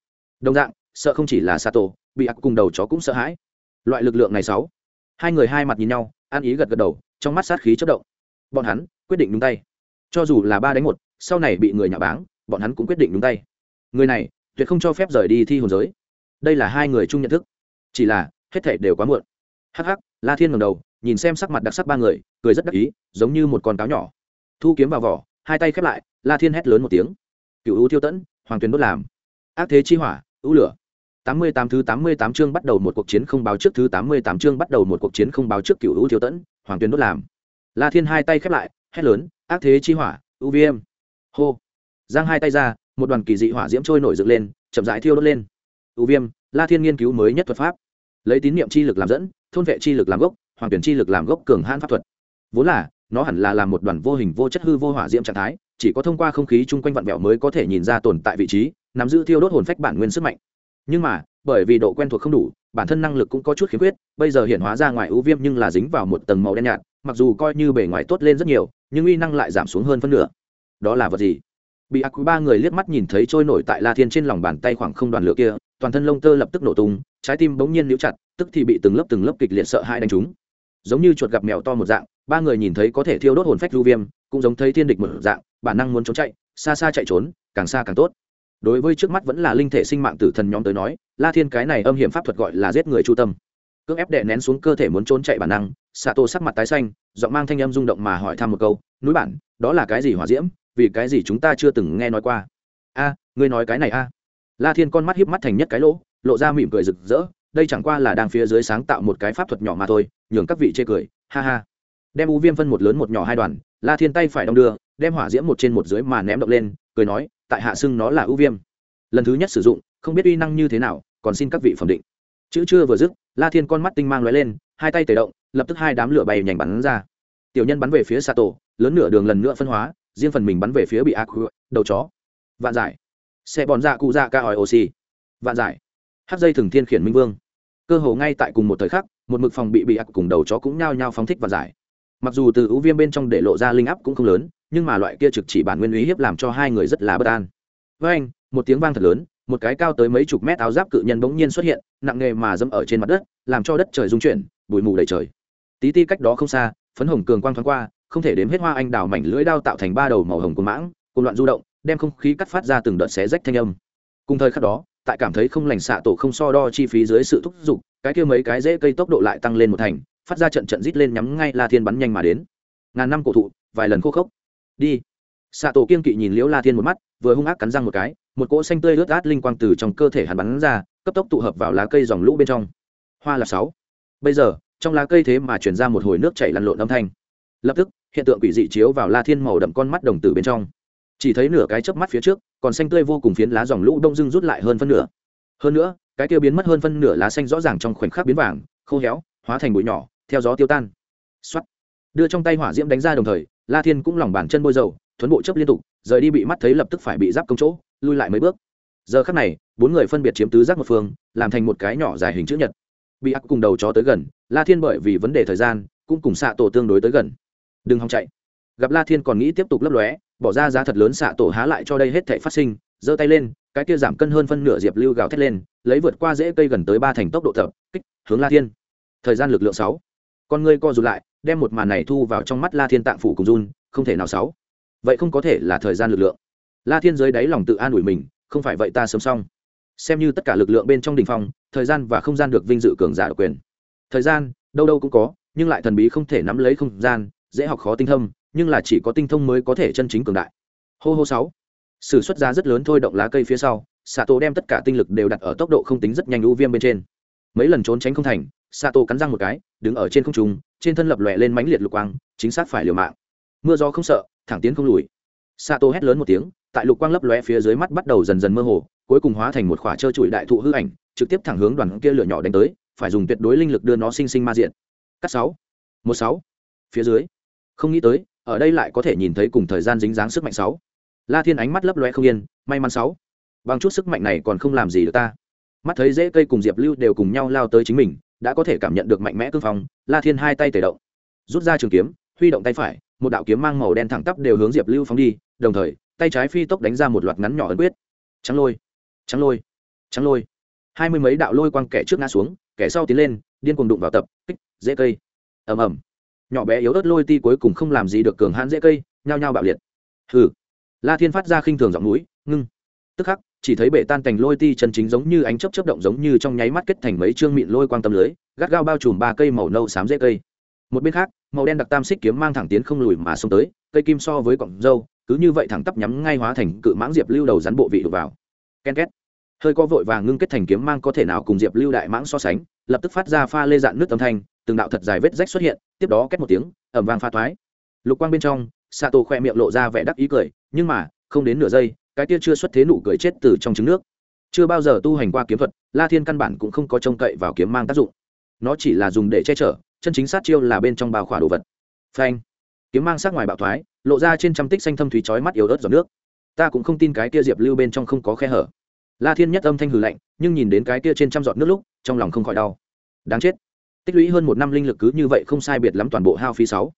Đồng dạng, sợ không chỉ là xạ tổ bị ác cùng đầu chó cũng sợ hãi. Loại lực lượng này sáu. Hai người hai mặt nhìn nhau, ăn ý gật gật đầu, trong mắt sát khí chất động. Bọn hắn quyết định đúng tay. Cho dù là ba đánh một, sau này bị người nhà báng bọn hắn cũng quyết định đúng tay. Người này, tuyệt không cho phép rời đi thi hồn giới. Đây là hai người chung nhận thức. Chỉ là, hết thể đều quá muộn. Hắc hắc, la thiên ngầm đầu, nhìn xem sắc mặt đặc sắc ba người, cười rất đắc ý, giống như một con cáo nhỏ. Thu kiếm vào vỏ, hai tay khép lại, la thiên hét lớn một tiếng. Cựu ưu thiêu tẫn, hoàng tuyền đốt làm. Ác thế chi hỏa ưu lửa. Tám mươi tám thứ tám mươi tám chương bắt đầu một cuộc chiến không báo trước thứ tám mươi tám chương bắt đầu một cuộc chiến không báo trước cựu ưu thiêu tẫn, hoàng tuyền đốt làm. La thiên hai tay khép lại, hét lớn, ác thế chi hỏa ưu viêm. Hô giang hai tay ra, một đoàn kỳ dị hỏa diễm trôi nổi dựng lên, chậm rãi thiêu đốt lên. Ưu viêm, la thiên nghiên cứu mới nhất thuật pháp. Lấy tín niệm chi lực làm dẫn, thôn vệ chi lực làm gốc hoàng tuyển chi lực làm gốc cường hãn pháp thuật. Vốn là, nó hẳn là làm một đoàn vô hình vô chất hư vô hỏa diễm trạng thái, chỉ có thông qua không khí chung quanh vặn vẹo mới có thể nhìn ra tồn tại vị trí, nắm giữ thiêu đốt hồn phách bản nguyên sức mạnh. Nhưng mà, bởi vì độ quen thuộc không đủ, bản thân năng lực cũng có chút khiếm khuyết, bây giờ hiện hóa ra ngoài ưu viêm nhưng là dính vào một tầng màu đen nhạt, mặc dù coi như bề ngoài tốt lên rất nhiều, nhưng uy năng lại giảm xuống hơn phân nửa. Đó là vật gì? Bị ác quý ba người liếc mắt nhìn thấy trôi nổi tại la thiên trên lòng bàn tay khoảng không đoàn lửa kia, toàn thân lông tơ lập tức nổ tung, trái tim bỗng nhiên níu chặt, tức thì bị từng lớp từng lớp kịch liệt sợ hãi đánh trúng. Giống như chuột gặp mèo to một dạng, ba người nhìn thấy có thể thiêu đốt hồn phách lưu viêm, cũng giống thấy thiên địch một dạng, bản năng muốn trốn chạy, xa xa chạy trốn, càng xa càng tốt. Đối với trước mắt vẫn là linh thể sinh mạng tử thần nhóm tới nói, la thiên cái này âm hiểm pháp thuật gọi là giết người chu tâm. Cưỡng ép đệ nén xuống cơ thể muốn trốn chạy bản năng xạ tô sắc mặt tái xanh, giọng mang thanh âm rung động mà hỏi thăm một câu, núi bản, đó là cái gì hỏa diễm? Vì cái gì chúng ta chưa từng nghe nói qua? A, ngươi nói cái này a. La thiên con mắt hiếp mắt thành nhất cái lỗ, lộ ra mỉm cười rực rỡ, đây chẳng qua là đang phía dưới sáng tạo một cái pháp thuật nhỏ mà thôi, nhường các vị chê cười, ha ha. Đem u viêm phân một lớn một nhỏ hai đoàn, la thiên tay phải đong đưa, đem hỏa diễm một trên một dưới mà ném động lên, cười nói, tại hạ xưng nó là ưu viêm. Lần thứ nhất sử dụng, không biết uy năng như thế nào, còn xin các vị phẩm định. Chữ chưa vừa dứt, la thiên con mắt tinh mang lóe lên, hai tay tẩy động, lập tức hai đám lửa bay nhảy bắn ra. Tiểu nhân bắn về phía xà tổ lớn nửa đường lần nữa phân hóa riêng phần mình bắn về phía bị ác đầu chó. Vạn giải. Xe bòn dạ cụ dạ ca hỏi oxy vạn giải. Hát dây thường thiên khiển minh vương. Cơ hồ ngay tại cùng một thời khắc, một mực phòng bị bị ác cùng đầu chó cũng nhao nhao phóng thích vạn giải. Mặc dù từ ưu viêm bên trong để lộ ra linh áp cũng không lớn, nhưng mà loại kia trực chỉ bản nguyên uy hiếp làm cho hai người rất là bất an. Với anh, một tiếng vang thật lớn, một cái cao tới mấy chục mét áo giáp cự nhân bỗng nhiên xuất hiện, nặng nề mà dẫm ở trên mặt đất, làm cho đất trời rung chuyển, bụi mù đầy trời. Tí ti cách đó không xa, phấn hồng cường quang thoáng qua không thể đếm hết hoa anh đào mảnh lưỡi đao tạo thành ba đầu màu hồng của mãng, cùng loạn du động, đem không khí cắt phát ra từng đợt xé rách thanh âm. Cùng thời khắc đó, tại cảm thấy không lành xạ tổ không so đo chi phí dưới sự thúc giục, cái kia mấy cái dễ cây tốc độ lại tăng lên một thành, phát ra trận trận rít lên nhắm ngay la thiên bắn nhanh mà đến. Ngàn năm cổ thụ, vài lần khô khốc. Đi. Xạ tổ kiên kỵ nhìn liễu la thiên một mắt, vừa hung ác cắn răng một cái, một cỗ xanh tươi ướt át linh quang từ trong cơ thể hắn bắn ra, cấp tốc tụ hợp vào lá cây dòng lũ bên trong. Hoa là sáu. Bây giờ, trong lá cây thế mà chuyển ra một hồi nước chảy lăn lộn âm thanh. Lập tức hiện tượng quỷ dị chiếu vào la thiên màu đậm con mắt đồng tử bên trong. Chỉ thấy nửa cái chớp mắt phía trước, còn xanh tươi vô cùng phiến lá dòng lũ đông dưng rút lại hơn phân nửa. Hơn nữa, cái tiêu biến mất hơn phân nửa lá xanh rõ ràng trong khoảnh khắc biến vàng, khô héo, hóa thành bụi nhỏ, theo gió tiêu tan. Xoắt đưa trong tay hỏa diễm đánh ra đồng thời, la thiên cũng lòng bàn chân bôi dầu, thuấn bộ chấp liên tục, rời đi bị mắt thấy lập tức phải bị giáp công chỗ, lui lại mấy bước. Giờ khắc này, bốn người phân biệt chiếm tứ giác một phương, làm thành một cái nhỏ dài hình chữ nhật. Bị ác cùng đầu chó tới gần, la thiên bởi vì vấn đề thời gian, cũng cùng xạ tổ tương đối tới gần đừng hòng chạy. Gặp la thiên còn nghĩ tiếp tục lấp lóe, bỏ ra giá thật lớn xạ tổ há lại cho đây hết thể phát sinh, giơ tay lên, cái kia giảm cân hơn phân nửa diệp lưu gào thét lên, lấy vượt qua dễ cây gần tới ba thành tốc độ tập, kích, hướng la thiên. Thời gian lực lượng sáu. Con ngươi co rụt lại, đem một màn này thu vào trong mắt la thiên tạng phủ cùng run, không thể nào sáu. Vậy không có thể là thời gian lực lượng. La thiên dưới đáy lòng tự an ủi mình, không phải vậy ta sớm xong. Xem như tất cả lực lượng bên trong đình phong, thời gian và không gian được vinh dự cường giả độc quyền. Thời gian, đâu đâu cũng có, nhưng lại thần bí không thể nắm lấy không gian dễ học khó tinh thông, nhưng là chỉ có tinh thông mới có thể chân chính cường đại. Hô hô sáu. Sử xuất ra rất lớn thôi động lá cây phía sau xạ tổ đem tất cả tinh lực đều đặt ở tốc độ không tính rất nhanh ưu viêm bên trên. Mấy lần trốn tránh không thành xạ tổ cắn răng một cái, đứng ở trên không trung, trên thân lập lòe lên mãnh liệt lục quang, chính xác phải liều mạng. Mưa gió không sợ, thẳng tiến không lùi. Xạ tổ hét lớn một tiếng, tại lục quang lấp lóe phía dưới mắt bắt đầu dần dần mơ hồ, cuối cùng hóa thành một khỏa trơ trụi đại thụ hư ảnh, trực tiếp thẳng hướng đoàn kia lửa nhỏ đánh tới, phải dùng tuyệt đối linh lực đưa nó sinh sinh ma diện. Cắt sáu. Một sáu. Phía dưới không nghĩ tới, ở đây lại có thể nhìn thấy cùng thời gian dính dáng sức mạnh sáu. La thiên ánh mắt lấp loe không yên, may mắn sáu. Bằng chút sức mạnh này còn không làm gì được ta. Mắt thấy dễ cây cùng diệp lưu đều cùng nhau lao tới chính mình, đã có thể cảm nhận được mạnh mẽ cương phong, la thiên hai tay tẩy động. Rút ra trường kiếm, huy động tay phải, một đạo kiếm mang màu đen thẳng tắp đều hướng diệp lưu phóng đi, đồng thời, tay trái phi tốc đánh ra một loạt ngắn nhỏ ấn quyết. Trắng lôi trắng lôi trắng lôi. Hai mươi mấy đạo lôi quang kẻ trước ngã xuống, kẻ sau tiến lên, điên cuồng đụng vào tập, kích dễ cây. Ầm ầm nhỏ bé yếu ớt lôi ti cuối cùng không làm gì được cường hãn dễ cây, nhao nhao bạo liệt. Hừ. La thiên phát ra khinh thường giọng núi, ngưng. Tức khắc, chỉ thấy bể tan cành lôi ti chân chính giống như ánh chớp chớp động giống như trong nháy mắt kết thành mấy chương mịn lôi quang tâm lưới, gắt gao bao trùm ba cây màu nâu xám dễ cây. Một bên khác, màu đen đặc tam xích kiếm mang thẳng tiến không lùi mà xông tới, cây kim so với cọng dâu cứ như vậy thẳng tắp nhắm ngay hóa thành cự mãng diệp lưu đầu rắn bộ vị đục vào. Ken két. Hơi co vội vàng ngưng kết thành kiếm mang có thể nào cùng diệp lưu đại mãng so sánh, lập tức phát ra pha lê dạn nước âm thanh từng đạo thật dài vết rách xuất hiện, tiếp đó két một tiếng ẩm vang pha thoái. Lục quang bên trong xạ tổ khoe miệng lộ ra vẻ đắc ý cười, nhưng mà, không đến nửa giây, cái tia chưa xuất thế nụ cười chết từ trong trứng nước. Chưa bao giờ tu hành qua kiếm thuật, la thiên căn bản cũng không có trông cậy vào kiếm mang tác dụng. Nó chỉ là dùng để che chở, chân chính sát chiêu là bên trong bao khỏa đồ vật. Phanh. Kiếm mang sát ngoài bạo thoái, lộ ra trên trăm tích xanh thâm thúy chói mắt yếu ớt giọt nước. Ta cũng không tin cái tia diệp lưu bên trong không có khe hở. La thiên nhất âm thanh hừ lạnh, nhưng nhìn đến cái tia trên trăm giọt nước lúc, trong lòng không khỏi đau. Đáng chết tích lũy hơn một năm linh lực cứ như vậy không sai biệt lắm toàn bộ hao phí sáu.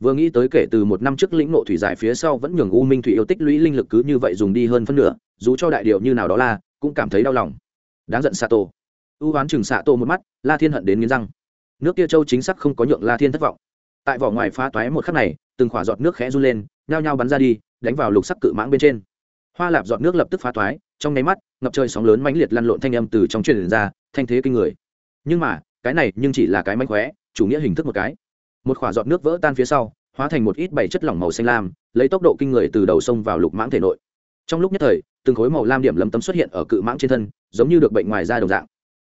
Vừa nghĩ tới kể từ một năm trước lĩnh nộ thủy giải phía sau vẫn nhường u minh thủy yêu tích lũy linh lực cứ như vậy dùng đi hơn phân nửa, dù cho đại điều như nào đó là, cũng cảm thấy đau lòng. Đáng giận xạ tổ u oán chừng xạ tổ một mắt, la thiên hận đến nghiến răng. Nước kia châu chính xác không có nhượng la thiên thất vọng. Tại vỏ ngoài phá toái một khắc này, từng khỏa giọt nước khẽ run lên, nhao nhao bắn ra đi, đánh vào lục sắc cự mãng bên trên. Hoa lạp giọt nước lập tức phá toái, trong nháy mắt, ngập trời sóng lớn mãnh liệt lăn lộn thanh âm từ trong truyền ra, thanh thế kinh người. Nhưng mà cái này nhưng chỉ là cái mánh khóe, chủ nghĩa hình thức một cái. Một khỏa giọt nước vỡ tan phía sau, hóa thành một ít bảy chất lỏng màu xanh lam, lấy tốc độ kinh người từ đầu sông vào lục mãng thể nội. Trong lúc nhất thời, từng khối màu lam điểm lấm tấm xuất hiện ở cự mãng trên thân, giống như được bệnh ngoài da đồng dạng.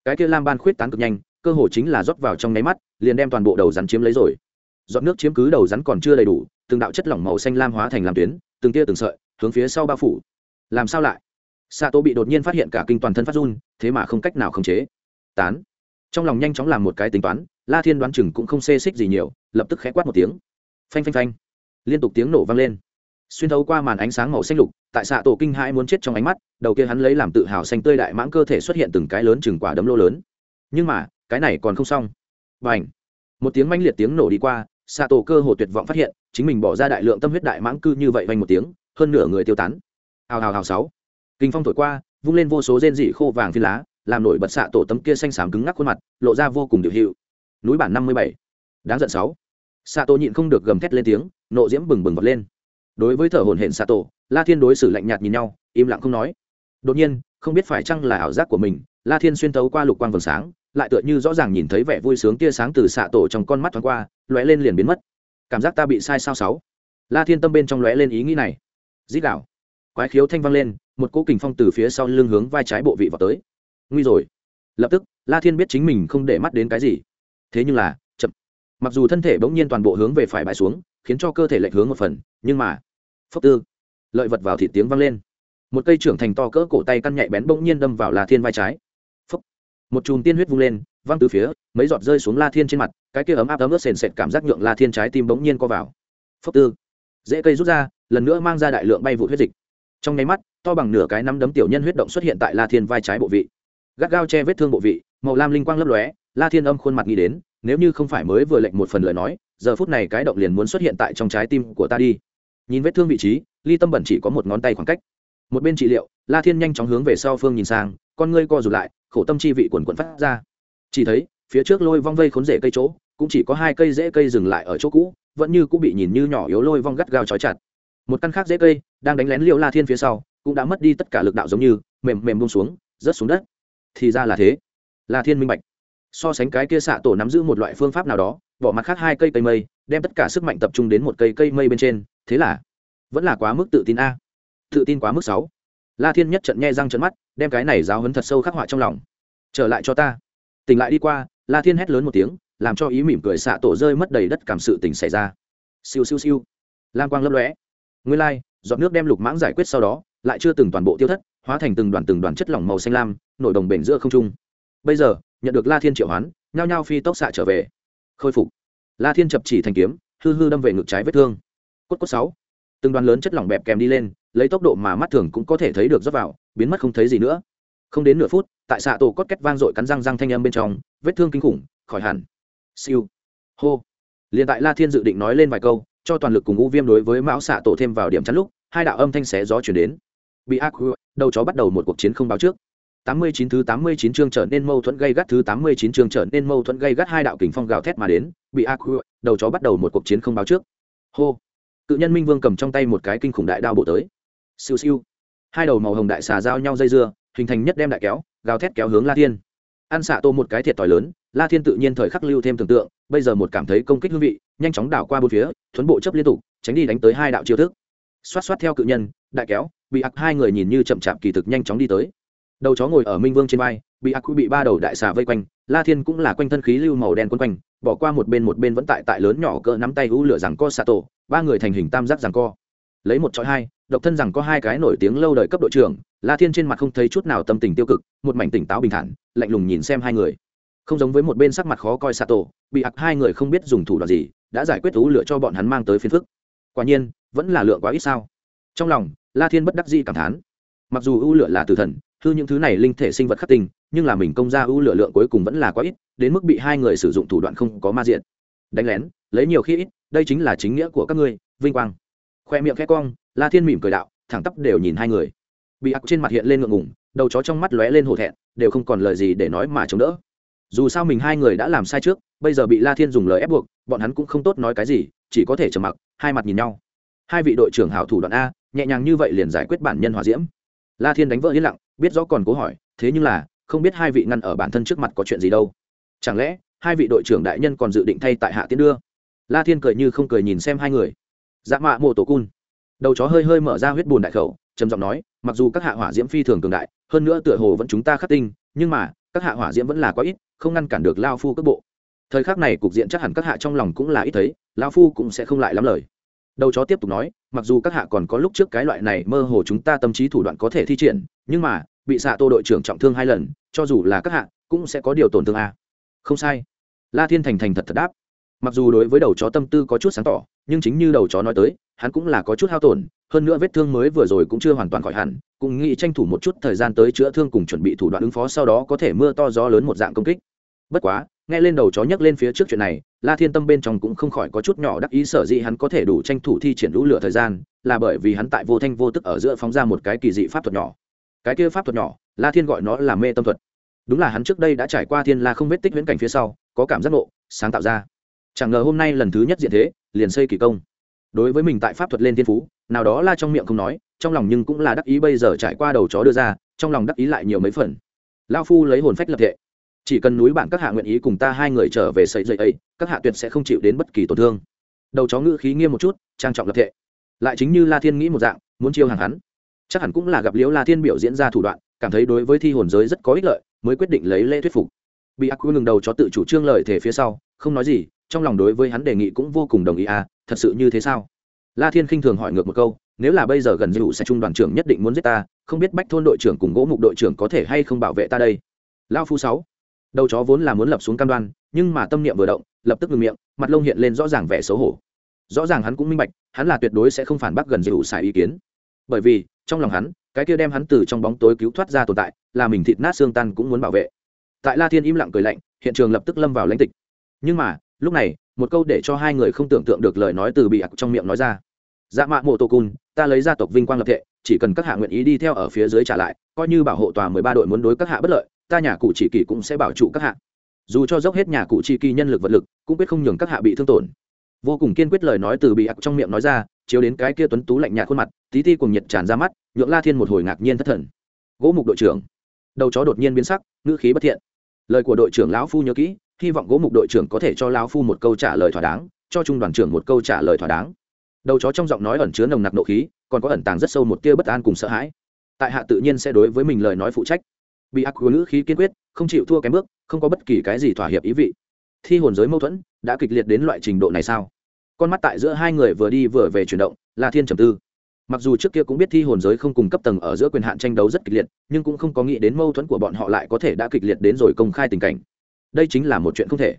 Cái kia lam ban khuyết tán cực nhanh, cơ hồ chính là rót vào trong nháy mắt, liền đem toàn bộ đầu rắn chiếm lấy rồi. Giọt nước chiếm cứ đầu rắn còn chưa đầy đủ, từng đạo chất lỏng màu xanh lam hóa thành làm tuyến, từng tia từng sợi, hướng phía sau bao phủ. Làm sao lại? Xạ tô bị đột nhiên phát hiện cả kinh toàn thân phát run, thế mà không cách nào khống chế. Tán trong lòng nhanh chóng làm một cái tính toán, la thiên đoán chừng cũng không xê xích gì nhiều, lập tức khẽ quát một tiếng. Phanh phanh phanh. Liên tục tiếng nổ vang lên. Xuyên thấu qua màn ánh sáng màu xanh lục, tại xạ tổ kinh hãi muốn chết trong ánh mắt, đầu kia hắn lấy làm tự hào xanh tươi đại mãng cơ thể xuất hiện từng cái lớn chừng quả đấm lô lớn. Nhưng mà, cái này còn không xong. Và ảnh một tiếng manh liệt tiếng nổ đi qua, xạ tổ cơ hồ tuyệt vọng phát hiện, chính mình bỏ ra đại lượng tâm huyết đại mãng cư như vậy vanh một tiếng, hơn nửa người tiêu tán. Hào hào hào sáu. Kinh phong thổi qua, vung lên vô số rên dị khô vàng phi lá làm nổi bật xạ tổ tấm kia xanh xám cứng ngắc khuôn mặt, lộ ra vô cùng điều hiệu. Núi bản năm mươi bảy. Đáng giận sáu. Xạ tổ nhịn không được gầm thét lên tiếng, nộ diễm bừng bừng vọt lên. Đối với thở hồn hển xạ tổ, la thiên đối xử lạnh nhạt nhìn nhau, im lặng không nói. Đột nhiên, không biết phải chăng là ảo giác của mình, la thiên xuyên tấu qua lục quang vầng sáng, lại tựa như rõ ràng nhìn thấy vẻ vui sướng tia sáng từ xạ tổ trong con mắt thoáng qua, lóe lên liền biến mất. Cảm giác ta bị sai sao sáu? La thiên tâm bên trong lóe lên ý nghĩ này. Dít đảo quái khiếu thanh vang lên, một cỗ kình phong từ phía sau lưng hướng vai trái bộ vị vào tới nguy rồi. Lập tức, la thiên biết chính mình không để mắt đến cái gì. Thế nhưng là, chậm. Mặc dù thân thể bỗng nhiên toàn bộ hướng về phải bãi xuống, khiến cho cơ thể lệch hướng một phần, nhưng mà, phốc tư, lợi vật vào thịt tiếng vang lên. Một cây trưởng thành to cỡ cổ tay căn nhạy bén bỗng nhiên đâm vào la thiên vai trái. Phốc. Một chùm tiên huyết vung lên, văng từ phía, mấy giọt rơi xuống la thiên trên mặt, cái kia ấm áp ấm ướt sền sệt cảm giác nhượng la thiên trái tim bỗng nhiên co vào. Phốc tư. Dễ cây rút ra, lần nữa mang ra đại lượng bay vụ huyết dịch. Trong nháy mắt, to bằng nửa cái nắm đấm tiểu nhân huyết động xuất hiện tại la thiên vai trái bộ vị gắt gao che vết thương bộ vị, màu lam linh quang lấp lóe, la thiên âm khuôn mặt nghĩ đến, nếu như không phải mới vừa lệnh một phần lời nói, giờ phút này cái động liền muốn xuất hiện tại trong trái tim của ta đi. Nhìn vết thương vị trí, ly tâm bẩn chỉ có một ngón tay khoảng cách. Một bên trị liệu, la thiên nhanh chóng hướng về sau phương nhìn sang, con ngươi co rụt lại, khổ tâm chi vị quần quần phát ra. Chỉ thấy, phía trước lôi vong vây khốn rễ cây chỗ, cũng chỉ có hai cây rễ cây dừng lại ở chỗ cũ, vẫn như cũng bị nhìn như nhỏ yếu lôi vong gắt gao trói chặt. Một căn khác rễ cây, đang đánh lén liêu la thiên phía sau, cũng đã mất đi tất cả lực đạo giống như, mềm mềm bông xuống, rớt xuống đất thì ra là thế. La thiên minh bạch. So sánh cái kia xạ tổ nắm giữ một loại phương pháp nào đó bỏ mặt khác hai cây cây mây đem tất cả sức mạnh tập trung đến một cây cây mây bên trên thế là vẫn là quá mức tự tin a. Tự tin quá mức sáu. La thiên nhất trận nhe răng trận mắt đem cái này giáo hấn thật sâu khắc họa trong lòng. Trở lại cho ta. Tỉnh lại đi qua la thiên hét lớn một tiếng làm cho ý mỉm cười xạ tổ rơi mất đầy đất cảm sự tình xảy ra. Siêu siêu siêu. Lam quang lấp lóe. Nguyên lai、like, giọt nước đem lục mãng giải quyết sau đó lại chưa từng toàn bộ tiêu thất hóa thành từng đoàn từng đoàn chất lỏng màu xanh lam, nổi đồng bể giữa không trung. Bây giờ, nhận được la thiên triệu hoán, nhao nhao phi tốc xạ trở về. Khôi phục. La thiên chập chỉ thành kiếm, hư hư đâm về ngực trái vết thương. Cốt cốt sáu. Từng đoàn lớn chất lỏng bẹp kèm đi lên, lấy tốc độ mà mắt thường cũng có thể thấy được rót vào, biến mất không thấy gì nữa. Không đến nửa phút, tại xạ tổ cốt két vang dội cắn răng răng thanh âm bên trong, vết thương kinh khủng, khỏi hẳn. Siêu. Hô. Liền tại la thiên dự định nói lên vài câu, cho toàn lực cùng u viêm đối với mão xạ tổ thêm vào điểm chắn lúc, hai đạo âm thanh xé gió chuyển đến bị ác đầu chó bắt đầu một cuộc chiến không báo trước 89 thứ 89 chương trở nên mâu thuẫn gây gắt thứ 89 chương trở nên mâu thuẫn gây gắt hai đạo kình phong gào thét mà đến, bị ác đầu chó bắt đầu một cuộc chiến không báo trước. Hô. Cự nhân Minh Vương cầm trong tay một cái kinh khủng đại đao bộ tới. Siêu siêu. Hai đầu màu hồng đại xà giao nhau dây dưa, hình thành nhất đem đại kéo, gào thét kéo hướng La Thiên. An xạ tô một cái thiệt tỏi lớn, La Thiên tự nhiên thời khắc lưu thêm tưởng tượng, bây giờ một cảm thấy công kích hương vị, nhanh chóng đảo qua bốn phía, thuấn bộ chấp liên tục, tránh đi đánh tới hai đạo chiêu thức. Xoát xoát theo cự nhân, đại kéo, bị ặc hai người nhìn như chậm chạp kỳ thực nhanh chóng đi tới. Đầu chó ngồi ở minh vương trên vai, bị ặc quy bị ba đầu đại xà vây quanh, la thiên cũng là quanh thân khí lưu màu đen quấn quanh, bỏ qua một bên một bên vẫn tại tại lớn nhỏ cỡ nắm tay hữu lửa rằng co xạ tổ ba người thành hình tam giác rằng co. Lấy một chọi hai, độc thân rằng có hai cái nổi tiếng lâu đời cấp đội trưởng, la thiên trên mặt không thấy chút nào tâm tình tiêu cực, một mảnh tỉnh táo bình thản, lạnh lùng nhìn xem hai người. Không giống với một bên sắc mặt khó coi xạ tổ bị ặc hai người không biết dùng thủ đoạn gì, đã giải quyết thú lựa cho bọn hắn mang tới phiền phức. Quả nhiên, vẫn là lượng quá ít sao. Trong lòng la thiên bất đắc dĩ cảm thán. Mặc dù ưu lửa là tử thần, hư những thứ này linh thể sinh vật khắc tinh, nhưng là mình công ra ưu lựa lượng cuối cùng vẫn là quá ít, đến mức bị hai người sử dụng thủ đoạn không có ma diện. Đánh lén, lấy nhiều khi ít, đây chính là chính nghĩa của các ngươi, vinh quang. Khoe miệng khẽ cong, la thiên mỉm cười đạo, thẳng tắp đều nhìn hai người. Bị ác trên mặt hiện lên ngượng ngùng, đầu chó trong mắt lóe lên hổ thẹn, đều không còn lời gì để nói mà chống đỡ. Dù sao mình hai người đã làm sai trước, bây giờ bị la thiên dùng lời ép buộc, bọn hắn cũng không tốt nói cái gì, chỉ có thể trầm mặc, hai mặt nhìn nhau. Hai vị đội trưởng hảo thủ đoạn a nhẹ nhàng như vậy liền giải quyết bản nhân hòa diễm. La thiên đánh vỡ yên lặng, biết rõ còn cố hỏi, thế nhưng là, không biết hai vị ngăn ở bản thân trước mặt có chuyện gì đâu. Chẳng lẽ, hai vị đội trưởng đại nhân còn dự định thay tại hạ tiến đưa? La thiên cười như không cười nhìn xem hai người. Dạ mạ mộ tổ cun. Đầu chó hơi hơi mở ra huyết bùn đại khẩu, trầm giọng nói, mặc dù các hạ hỏa diễm phi thường cường đại, hơn nữa tựa hồ vẫn chúng ta khắc tinh, nhưng mà, các hạ hỏa diễm vẫn là quá ít, không ngăn cản được lao phu cước bộ. Thời khắc này cục diện chắc hẳn các hạ trong lòng cũng là ít thấy, lao phu cũng sẽ không lại lắm lời. Đầu chó tiếp tục nói mặc dù các hạ còn có lúc trước cái loại này mơ hồ chúng ta tâm trí thủ đoạn có thể thi triển, nhưng mà, bị xạ tô đội trưởng trọng thương hai lần, cho dù là các hạ, cũng sẽ có điều tổn thương à không sai. La thiên thành thành thật thật đáp. Mặc dù đối với đầu chó tâm tư có chút sáng tỏ, nhưng chính như đầu chó nói tới, hắn cũng là có chút hao tổn, hơn nữa vết thương mới vừa rồi cũng chưa hoàn toàn khỏi hẳn, cũng nghĩ tranh thủ một chút thời gian tới chữa thương cùng chuẩn bị thủ đoạn ứng phó sau đó có thể mưa to gió lớn một dạng công kích. Bất quá, nghe lên đầu chó nhắc lên phía trước chuyện này la thiên tâm bên trong cũng không khỏi có chút nhỏ đắc ý, sở dĩ hắn có thể đủ tranh thủ thi triển lũ lửa thời gian, là bởi vì hắn tại vô thanh vô tức ở giữa phóng ra một cái kỳ dị pháp thuật nhỏ. Cái kia pháp thuật nhỏ, la thiên gọi nó là mê tâm thuật. Đúng là hắn trước đây đã trải qua thiên la không vết tích viễn cảnh phía sau, có cảm giác ngộ, sáng tạo ra. Chẳng ngờ hôm nay lần thứ nhất diện thế, liền xây kỳ công. Đối với mình tại pháp thuật lên thiên phú, nào đó la trong miệng không nói, trong lòng nhưng cũng là đắc ý bây giờ trải qua đầu chó đưa ra, trong lòng đắc ý lại nhiều mấy phần. Lao phu lấy hồn phách lập thệ chỉ cần núi bạn các hạ nguyện ý cùng ta hai người trở về sấy dậy ấy, các hạ tuyệt sẽ không chịu đến bất kỳ tổn thương. Đầu chó ngữ khí nghiêm một chút, trang trọng lập thệ. Lại chính như la thiên nghĩ một dạng, muốn chiêu hàng hắn. Chắc hẳn cũng là gặp liễu la thiên biểu diễn ra thủ đoạn, cảm thấy đối với thi hồn giới rất có ích lợi, mới quyết định lấy lễ thuyết phục. Bị ác quy ngừng đầu chó tự chủ trương lời thể phía sau, không nói gì, trong lòng đối với hắn đề nghị cũng vô cùng đồng ý à thật sự như thế sao? La thiên khinh thường hỏi ngược một câu, nếu là bây giờ gần dữ sẽ trung đoàn trưởng nhất định muốn giết ta, không biết bách thôn đội trưởng cùng gỗ mục đội trưởng có thể hay không bảo vệ ta đây? Lao phu sáu đầu chó vốn là muốn lập xuống cam đoan, nhưng mà tâm niệm vừa động, lập tức ngừng miệng, mặt lông hiện lên rõ ràng vẻ xấu hổ. Rõ ràng hắn cũng minh bạch, hắn là tuyệt đối sẽ không phản bác gần dữ xài ý kiến. Bởi vì, trong lòng hắn, cái kia đem hắn từ trong bóng tối cứu thoát ra tồn tại, là mình thịt nát xương tan cũng muốn bảo vệ. Tại la thiên im lặng cười lạnh, hiện trường lập tức lâm vào lãnh tịch. Nhưng mà, lúc này, một câu để cho hai người không tưởng tượng được lời nói từ bị ặc trong miệng nói ra. Dạ mạ mộ tô cun ta lấy gia tộc vinh quang lập thệ, chỉ cần các hạ nguyện ý đi theo ở phía dưới trả lại, coi như bảo hộ tòa mười ba đội muốn đối các hạ bất lợi ta nhà cụ chỉ kỳ cũng sẽ bảo trụ các hạ. Dù cho dốc hết nhà cụ chỉ kỳ nhân lực vật lực, cũng quyết không nhường các hạ bị thương tổn. Vô cùng kiên quyết lời nói từ bị ặc trong miệng nói ra, chiếu đến cái kia tuấn tú lạnh nhạt khuôn mặt, tí ti cùng nhiệt tràn ra mắt, nhượng la thiên một hồi ngạc nhiên thất thần. Gỗ mục đội trưởng. Đầu chó đột nhiên biến sắc, ngữ khí bất thiện. Lời của đội trưởng lão phu nhớ kỹ, hy vọng gỗ mục đội trưởng có thể cho lão phu một câu trả lời thỏa đáng, cho trung đoàn trưởng một câu trả lời thỏa đáng. Đầu chó trong giọng nói ẩn chứa nồng nặc nộ khí, còn có ẩn tàng rất sâu một tia bất an cùng sợ hãi. Tại hạ tự nhiên sẽ đối với mình lời nói phụ trách bị ác của ngữ khí kiên quyết, không chịu thua kém bước, không có bất kỳ cái gì thỏa hiệp ý vị. Thi hồn giới mâu thuẫn đã kịch liệt đến loại trình độ này sao? Con mắt tại giữa hai người vừa đi vừa về chuyển động, là thiên trầm tư. Mặc dù trước kia cũng biết thi hồn giới không cùng cấp tầng ở giữa quyền hạn tranh đấu rất kịch liệt, nhưng cũng không có nghĩ đến mâu thuẫn của bọn họ lại có thể đã kịch liệt đến rồi công khai tình cảnh. Đây chính là một chuyện không thể.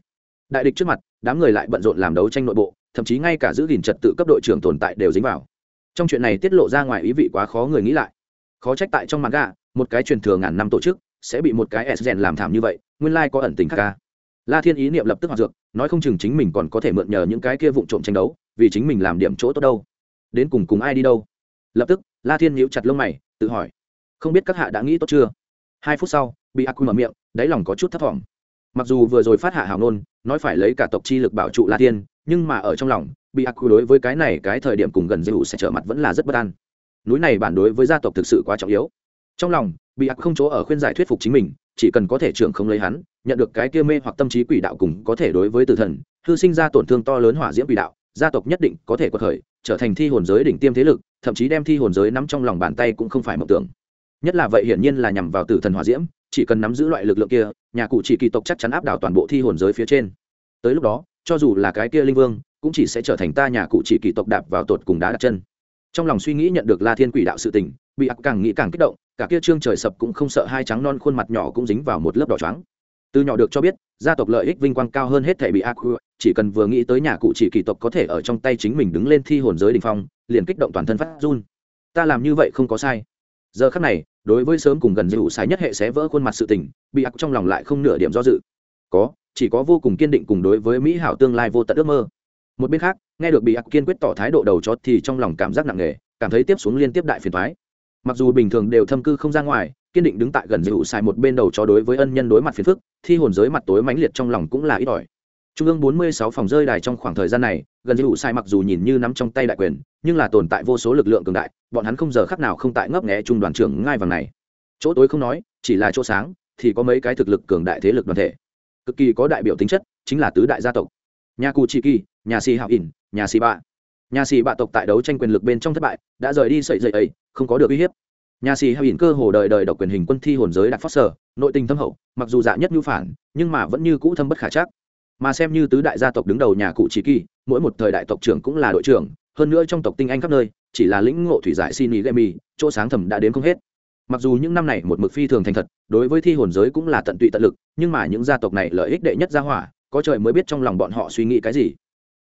Đại địch trước mặt, đám người lại bận rộn làm đấu tranh nội bộ, thậm chí ngay cả giữ gìn trật tự cấp đội trưởng tồn tại đều dính vào. Trong chuyện này tiết lộ ra ngoài ý vị quá khó người nghĩ lại khó trách tại trong mặt gà một cái truyền thừa ngàn năm tổ chức sẽ bị một cái s rèn làm thảm như vậy, nguyên lai có ẩn tình khác ca la thiên ý niệm lập tức hoạt dược, nói không chừng chính mình còn có thể mượn nhờ những cái kia vụ trộm tranh đấu, vì chính mình làm điểm chỗ tốt đâu. Đến cùng cùng ai đi đâu? Lập tức, la thiên nhíu chặt lông mày, tự hỏi. Không biết các hạ đã nghĩ tốt chưa? Hai phút sau, bị ác quy mở miệng, đáy lòng có chút thất vọng mặc dù vừa rồi phát hạ hào nôn, nói phải lấy cả tộc chi lực bảo trụ la thiên, nhưng mà ở trong lòng, bị ác quy đối với cái này cái thời điểm cùng gần dư sẽ trở mặt vẫn là rất bất an núi này bản đối với gia tộc thực sự quá trọng yếu. Trong lòng, bị ác không chỗ ở khuyên giải thuyết phục chính mình, chỉ cần có thể trưởng không lấy hắn, nhận được cái kia mê hoặc tâm trí quỷ đạo cùng có thể đối với tử thần, hư sinh ra tổn thương to lớn hỏa diễm quỷ đạo, gia tộc nhất định có thể quật khởi, trở thành thi hồn giới đỉnh tiêm thế lực, thậm chí đem thi hồn giới nắm trong lòng bàn tay cũng không phải mộng tưởng. Nhất là vậy hiển nhiên là nhằm vào tử thần hỏa diễm, chỉ cần nắm giữ loại lực lượng kia, nhà cụ chỉ kỳ tộc chắc chắn áp đảo toàn bộ thi hồn giới phía trên. Tới lúc đó, cho dù là cái kia linh vương, cũng chỉ sẽ trở thành ta nhà cụ chỉ kỳ tộc đạp vào tột cùng đá đặt chân trong lòng suy nghĩ nhận được la thiên quỷ đạo sự tình, bị ặc càng nghĩ càng kích động, cả kia trương trời sập cũng không sợ hai trắng non khuôn mặt nhỏ cũng dính vào một lớp đỏ trắng từ nhỏ được cho biết, gia tộc lợi ích vinh quang cao hơn hết thể bị ác chỉ cần vừa nghĩ tới nhà cụ chỉ kỳ tộc có thể ở trong tay chính mình đứng lên thi hồn giới đình phong, liền kích động toàn thân phát run. Ta làm như vậy không có sai. Giờ khắc này, đối với sớm cùng gần dịu sái nhất hệ sẽ vỡ khuôn mặt sự tình, bị ác trong lòng lại không nửa điểm do dự. Có, chỉ có vô cùng kiên định cùng đối với mỹ hảo tương lai vô tận ước mơ. Một bên khác nghe được bị ác kiên quyết tỏ thái độ đầu chó thì trong lòng cảm giác nặng nề, cảm thấy tiếp xuống liên tiếp đại phiền thoái mặc dù bình thường đều thâm cư không ra ngoài, kiên định đứng tại gần dịu sai một bên đầu chó đối với ân nhân đối mặt phiền phức, thi hồn giới mặt tối mãnh liệt trong lòng cũng là ít ỏi. Trung ương 46 phòng rơi đài trong khoảng thời gian này, gần dịu sai mặc dù nhìn như nắm trong tay đại quyền, nhưng là tồn tại vô số lực lượng cường đại, bọn hắn không giờ khắc nào không tại ngấp nghé trung đoàn trưởng ngai vàng này. Chỗ tối không nói, chỉ là chỗ sáng, thì có mấy cái thực lực cường đại thế lực đoàn thể. Cực kỳ có đại biểu tính chất, chính là tứ đại gia tộc nhà cù Chỉ kỳ, nhà si hạo ỉn, nhà si bạ. Nhà si bạ tộc tại đấu tranh quyền lực bên trong thất bại, đã rời đi sậy dậy ấy, không có được uy hiếp. Nhà xì hạo ỉn cơ hồ đời đời độc quyền hình quân thi hồn giới đặc phát sở, nội tình thâm hậu, mặc dù dạ nhất nhu phản, nhưng mà vẫn như cũ thâm bất khả chắc. Mà xem như tứ đại gia tộc đứng đầu nhà cụ chỉ kỳ, mỗi một thời đại tộc trưởng cũng là đội trưởng, hơn nữa trong tộc tinh anh khắp nơi, chỉ là lĩnh ngộ thủy giải xin ý gây mì chỗ sáng thầm đã đến không hết. Mặc dù những năm này một mực phi thường thành thật, đối với thi hồn giới cũng là tận tụy tận lực, nhưng mà những gia tộc này lợi ích đệ nhất gia hỏa có trời mới biết trong lòng bọn họ suy nghĩ cái gì.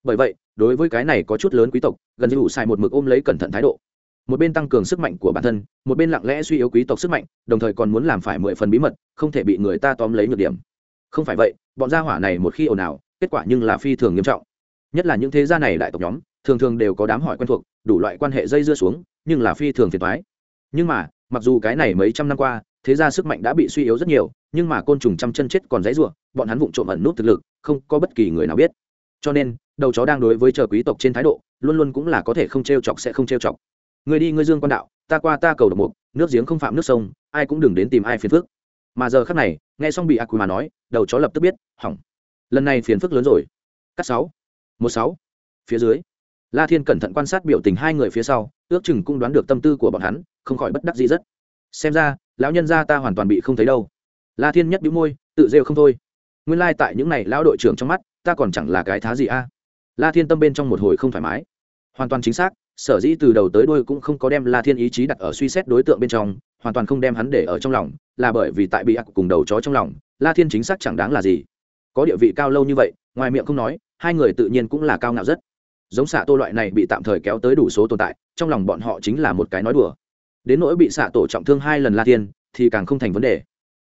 Bởi vậy, đối với cái này có chút lớn quý tộc, gần như ủ xài một mực ôm lấy cẩn thận thái độ. Một bên tăng cường sức mạnh của bản thân, một bên lặng lẽ suy yếu quý tộc sức mạnh, đồng thời còn muốn làm phải mười phần bí mật, không thể bị người ta tóm lấy nhược điểm. Không phải vậy, bọn gia hỏa này một khi ồn ào, kết quả nhưng là phi thường nghiêm trọng. Nhất là những thế gia này đại tộc nhóm, thường thường đều có đám hỏi quen thuộc, đủ loại quan hệ dây dưa xuống, nhưng là phi thường phiền thoái nhưng mà, mặc dù cái này mấy trăm năm qua, thế gia sức mạnh đã bị suy yếu rất nhiều nhưng mà côn trùng trăm chân chết còn dãy ruộng bọn hắn vụng trộm ẩn nút thực lực, không có bất kỳ người nào biết. Cho nên, đầu chó đang đối với chờ quý tộc trên thái độ, luôn luôn cũng là có thể không t r e o chọc sẽ không t r e o chọc. Người đi ngươi dương quan đạo, ta qua ta cầu độc mục, nước giếng không phạm nước sông, ai cũng đừng đến tìm ai phiền phức. Mà giờ khắc này, nghe xong bị ác quỷ mà nói, đầu chó lập tức biết, hỏng. Lần này phiền phức lớn rồi. Cắt sáu, một sáu, phía dưới. La thiên cẩn thận quan sát biểu tình hai người phía sau, ước chừng cũng đoán được tâm tư của bọn hắn, không khỏi bất đắc dĩ rất. Xem ra, lão nhân gia ta hoàn toàn bị không thấy đâu la thiên nhất bĩu môi, tự rêu không thôi. Nguyên lai tại những y lão đội trưởng trong mắt, ta còn chẳng là cái thá gì a. La thiên tâm bên trong một hồi không thoải mái. Hoàn toàn chính xác, sở dĩ từ đầu tới đuôi cũng không có đem la thiên ý chí đặt ở suy xét đối tượng bên trong, hoàn toàn không đem hắn để ở trong lòng, là bởi vì tại bị ác cùng đầu chó trong lòng, la thiên chính xác chẳng đáng là gì. Có địa vị cao lâu như vậy, ngoài miệng không nói, hai người tự nhiên cũng là cao ngạo rất. Giống xạ tô loại này bị tạm thời kéo tới đủ số tồn tại, trong lòng bọn họ chính là một cái nói đùa. Đến nỗi bị xạ tổ trọng thương hai lần la thiên, thì càng không thành vấn đề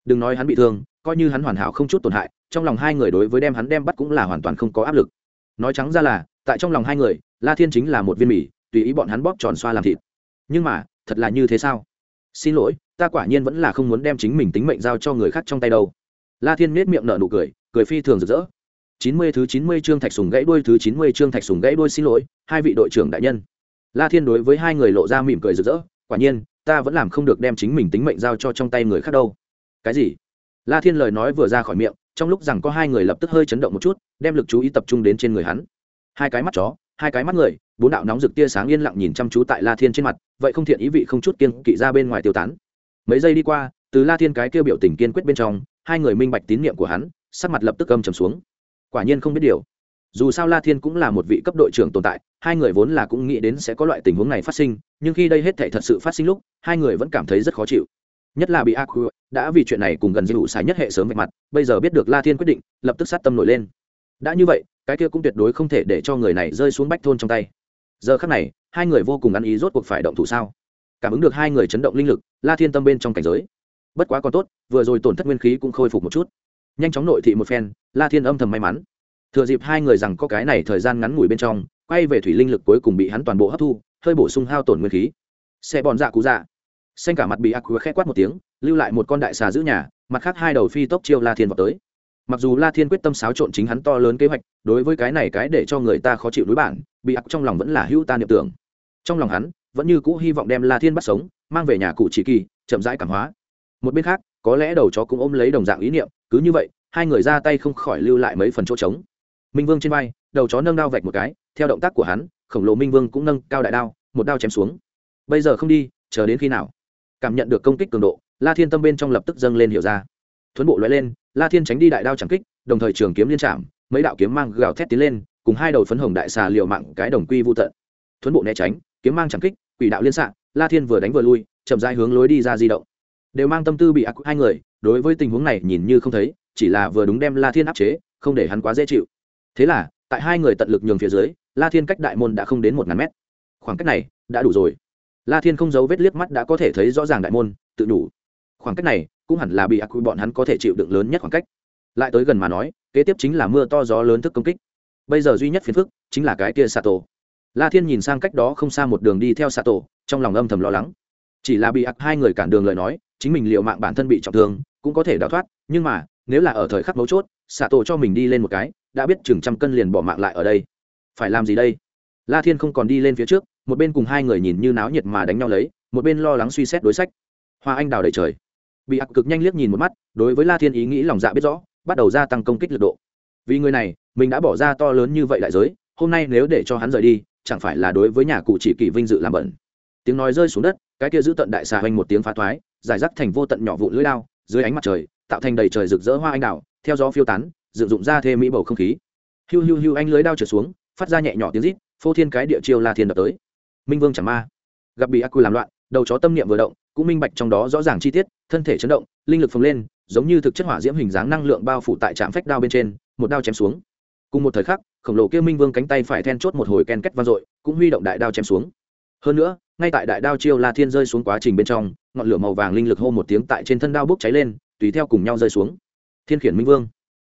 đừng nói hắn bị thương, coi như hắn hoàn hảo không chút tổn hại, trong lòng hai người đối với đem hắn đem bắt cũng là hoàn toàn không có áp lực. Nói trắng ra là, tại trong lòng hai người, la thiên chính là một viên mì, tùy ý bọn hắn bóp tròn xoa làm thịt. Nhưng mà, thật là như thế sao? Xin lỗi, ta quả nhiên vẫn là không muốn đem chính mình tính mệnh giao cho người khác trong tay đâu. La thiên nết miệng nở nụ cười cười phi thường rực rỡ. Chín mươi thứ chín mươi trương thạch sùng gãy đuôi thứ chín mươi trương thạch sùng gãy đuôi xin lỗi, hai vị đội trưởng đại nhân. La thiên đối với hai người lộ ra mỉm cười rực rỡ, quả nhiên, ta vẫn làm không được đem chính mình tính mệnh giao cho trong tay người khác đâu cái gì? La thiên lời nói vừa ra khỏi miệng, trong lúc rằng có hai người lập tức hơi chấn động một chút, đem lực chú ý tập trung đến trên người hắn. Hai cái mắt chó, hai cái mắt người, bốn đạo nóng rực tia sáng yên lặng nhìn chăm chú tại la thiên trên mặt, vậy không thiện ý vị không chút kiên kỵ ra bên ngoài tiêu tán. Mấy giây đi qua, từ la thiên cái kêu biểu tình kiên quyết bên trong, hai người minh bạch tín nhiệm của hắn, sắc mặt lập tức âm trầm xuống. Quả nhiên không biết điều. Dù sao la thiên cũng là một vị cấp đội trưởng tồn tại, hai người vốn là cũng nghĩ đến sẽ có loại tình huống này phát sinh, nhưng khi đây hết thể thật sự phát sinh lúc, hai người vẫn cảm thấy rất khó chịu nhất là bị a đã vì chuyện này cùng gần dư đủ nhất hệ sớm vạch mặt, bây giờ biết được la thiên quyết định, lập tức sát tâm nổi lên. Đã như vậy, cái kia cũng tuyệt đối không thể để cho người này rơi xuống bách thôn trong tay. Giờ khắc này, hai người vô cùng ăn ý rốt cuộc phải động thủ sao? Cảm ứng được hai người chấn động linh lực, la thiên tâm bên trong cảnh giới. Bất quá còn tốt, vừa rồi tổn thất nguyên khí cũng khôi phục một chút. Nhanh chóng nội thị một phen, la thiên âm thầm may mắn. Thừa dịp hai người rằng có cái này thời gian ngắn ngủi bên trong, quay về thủy linh lực cuối cùng bị hắn toàn bộ hấp thu, hơi bổ sung hao tổn nguyên khí. Xe bòn dạ cú dạ xanh cả mặt bị ác khẽ quát một tiếng, lưu lại một con đại xà giữ nhà, mặt khác hai đầu phi tốc chiêu la thiên vào tới. Mặc dù la thiên quyết tâm xáo trộn chính hắn to lớn kế hoạch, đối với cái này cái để cho người ta khó chịu đối bản, bị ác trong lòng vẫn là hữu ta niệm tưởng. Trong lòng hắn, vẫn như cũ hy vọng đem la thiên bắt sống, mang về nhà cụ chỉ kỳ, chậm rãi cảm hóa. Một bên khác, có lẽ đầu chó cũng ôm lấy đồng dạng ý niệm, cứ như vậy, hai người ra tay không khỏi lưu lại mấy phần chỗ trống. Minh vương trên vai, đầu chó nâng đao vạch một cái, theo động tác của hắn, khổng lồ minh vương cũng nâng cao đại đao, một đao chém xuống. Bây giờ không đi, chờ đến khi nào? Cảm nhận được công kích cường độ, la thiên tâm bên trong lập tức dâng lên hiểu ra. Thuấn bộ loại lên, la thiên tránh đi đại đao chẳng kích, đồng thời trường kiếm liên trạm mấy đạo kiếm mang gào thét tiến lên, cùng hai đầu phấn hồng đại xà liều mạng cái đồng quy vô tận. Thuấn bộ né tránh, kiếm mang chẳng kích, quỷ đạo liên xạ, la thiên vừa đánh vừa lui, chậm rãi hướng lối đi ra di động. Đều mang tâm tư bị ác hai người, đối với tình huống này nhìn như không thấy, chỉ là vừa đúng đem la thiên áp chế, không để hắn quá dễ chịu. Thế là, tại hai người tận lực nhường phía dưới, la thiên cách đại môn đã không đến một ngàn mét. Khoảng cách này, đã đủ rồi la thiên không giấu vết liếc mắt đã có thể thấy rõ ràng đại môn, tự đủ. Khoảng cách này, cũng hẳn là bị ác quy bọn hắn có thể chịu đựng lớn nhất khoảng cách. Lại tới gần mà nói, kế tiếp chính là mưa to gió lớn thức công kích. Bây giờ duy nhất phiền phức, chính là cái kia xạ tổ la thiên nhìn sang cách đó không xa một đường đi theo xạ tổ trong lòng âm thầm lo lắng. Chỉ là bị ác hai người cản đường lời nói, chính mình liệu mạng bản thân bị trọng thương, cũng có thể đào thoát, nhưng mà, nếu là ở thời khắc mấu chốt xạ tổ cho mình đi lên một cái, đã biết chừng trăm cân liền bỏ mạng lại ở đây. Phải làm gì đây? La thiên không còn đi lên phía trước một bên cùng hai người nhìn như náo nhiệt mà đánh nhau lấy, một bên lo lắng suy xét đối sách. Hoa anh đào đầy trời. Bị ác cực nhanh liếc nhìn một mắt, đối với la thiên ý nghĩ lòng dạ biết rõ, bắt đầu gia tăng công kích lực độ. Vì người này, mình đã bỏ ra to lớn như vậy đại giới, hôm nay nếu để cho hắn rời đi, chẳng phải là đối với nhà cụ chỉ kỳ vinh dự làm bẩn. Tiếng nói rơi xuống đất, cái kia giữ tận đại xà hoành một tiếng phá thoái, giải rác thành vô tận nhỏ vụ lưỡi lao dưới ánh mặt trời, tạo thành đầy trời rực rỡ hoa anh đào, theo gió phiêu tán, dựng dụng ra thêm mỹ bầu không khí. Hiu hiu hiu anh lưới đao trượt xuống, phát ra nhẹ nhỏ tiếng rít, phô thiên cái địa chiêu la thiên đập tới minh vương chẳng ma. Gặp bị ác quy làm loạn, đầu chó tâm niệm vừa động, cũng minh bạch trong đó rõ ràng chi tiết, thân thể chấn động, linh lực phồng lên, giống như thực chất hỏa diễm hình dáng năng lượng bao phủ tại trạm phách đao bên trên, một đao chém xuống. Cùng một thời khắc, khổng lồ kia minh vương cánh tay phải then chốt một hồi ken kết vang dội, cũng huy động đại đao chém xuống. Hơn nữa, ngay tại đại đao chiêu la thiên rơi xuống quá trình bên trong, ngọn lửa màu vàng linh lực hô một tiếng tại trên thân đao bốc cháy lên, tùy theo cùng nhau rơi xuống. Thiên khiển minh vương.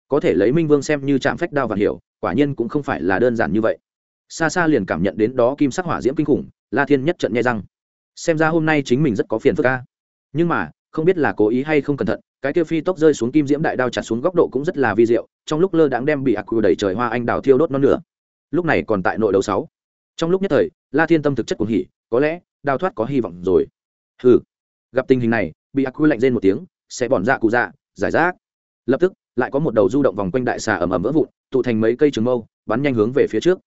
Có thể lấy minh vương xem như trạm phách đao và hiểu, quả nhiên cũng không phải là đơn giản như vậy xa xa liền cảm nhận đến đó kim sắc hỏa diễm kinh khủng la thiên nhất trận nhai răng. Xem ra hôm nay chính mình rất có phiền phức ca nhưng mà không biết là cố ý hay không cẩn thận cái kia phi tốc rơi xuống kim diễm đại đao chặt xuống góc độ cũng rất là vi diệu trong lúc lơ đãng đem bị ác quy đẩy trời hoa anh đào thiêu đốt non lửa, lúc này còn tại nội đấu sáu. Trong lúc nhất thời la thiên tâm thực chất cuồng hỉ có lẽ đào thoát có hy vọng rồi. Hừ. Gặp tình hình này bị ác quy lạnh rên một tiếng sẽ bỏn dạ cụ dạ giải rác. Lập tức lại có một đầu du động vòng quanh đại xà ầm ầm vỡ vụn tụ thành mấy cây trường mâu bắn nhanh hướng về phía trước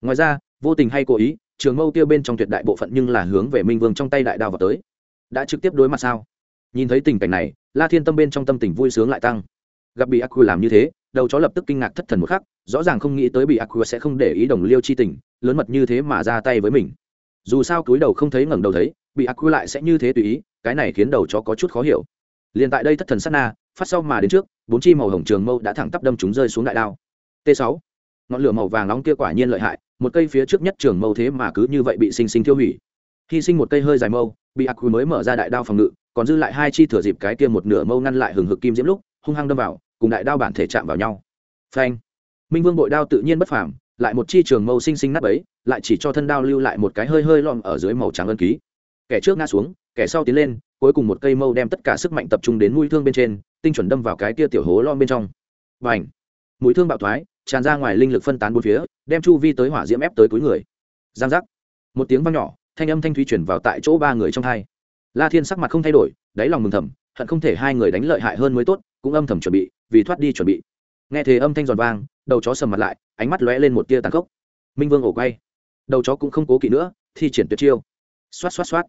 ngoài ra, vô tình hay cố ý, trường mâu tiêu bên trong tuyệt đại bộ phận nhưng là hướng về minh vương trong tay đại đao vào tới. Đã trực tiếp đối mặt sao? Nhìn thấy tình cảnh này, la thiên tâm bên trong tâm tình vui sướng lại tăng. Gặp bị aq làm như thế, đầu chó lập tức kinh ngạc thất thần một khắc, rõ ràng không nghĩ tới bị aqua sẽ không để ý đồng liêu chi tình, lớn mật như thế mà ra tay với mình. Dù sao cúi đầu không thấy ngẩng đầu thấy, bị aqua lại sẽ như thế tùy ý, cái này khiến đầu chó có chút khó hiểu. Liền tại đây thất thần sát na, phát sau mà đến trước, bốn chi màu hồng trường mâu đã thẳng tắp đâm chúng rơi xuống đại đao. T 6 ngọn lửa màu vàng nóng kia quả nhiên lợi hại, một cây phía trước nhất trường mâu thế mà cứ như vậy bị sinh sinh tiêu hủy. Hy sinh một cây hơi dài mâu, bị ác mới mở ra đại đao phòng ngự, còn dư lại hai chi thừa dịp cái kia một nửa mâu ngăn lại hừng hực kim diễm lúc, hung hăng đâm vào, cùng đại đao bản thể chạm vào nhau. Phanh! Minh vương bội đao tự nhiên bất phàm, lại một chi trường mâu sinh sinh nát ấy lại chỉ cho thân đao lưu lại một cái hơi hơi lom ở dưới màu trắng ân ký. Kẻ trước ngã xuống, kẻ sau tiến lên, cuối cùng một cây mâu đem tất cả sức mạnh tập trung đến mũi thương bên trên, tinh chuẩn đâm vào cái kia tiểu hố lom bên trong. Và ảnh mũi thương bạo thoái tràn ra ngoài linh lực phân tán bốn phía, đem chu vi tới hỏa diễm ép tới túi người. Giang giác. Một tiếng vang nhỏ, thanh âm thanh thúy chuyển vào tại chỗ ba người trong hai. La thiên sắc mặt không thay đổi, đáy lòng mừng thầm, hận không thể hai người đánh lợi hại hơn mới tốt, cũng âm thầm chuẩn bị, vì thoát đi chuẩn bị. Nghe thế âm thanh giòn vang, đầu chó sầm mặt lại, ánh mắt lóe lên một tia tàn khốc. Minh vương ổ quay. Đầu chó cũng không cố kỵ nữa, thi triển tuyệt chiêu. Xoát xoát xoát.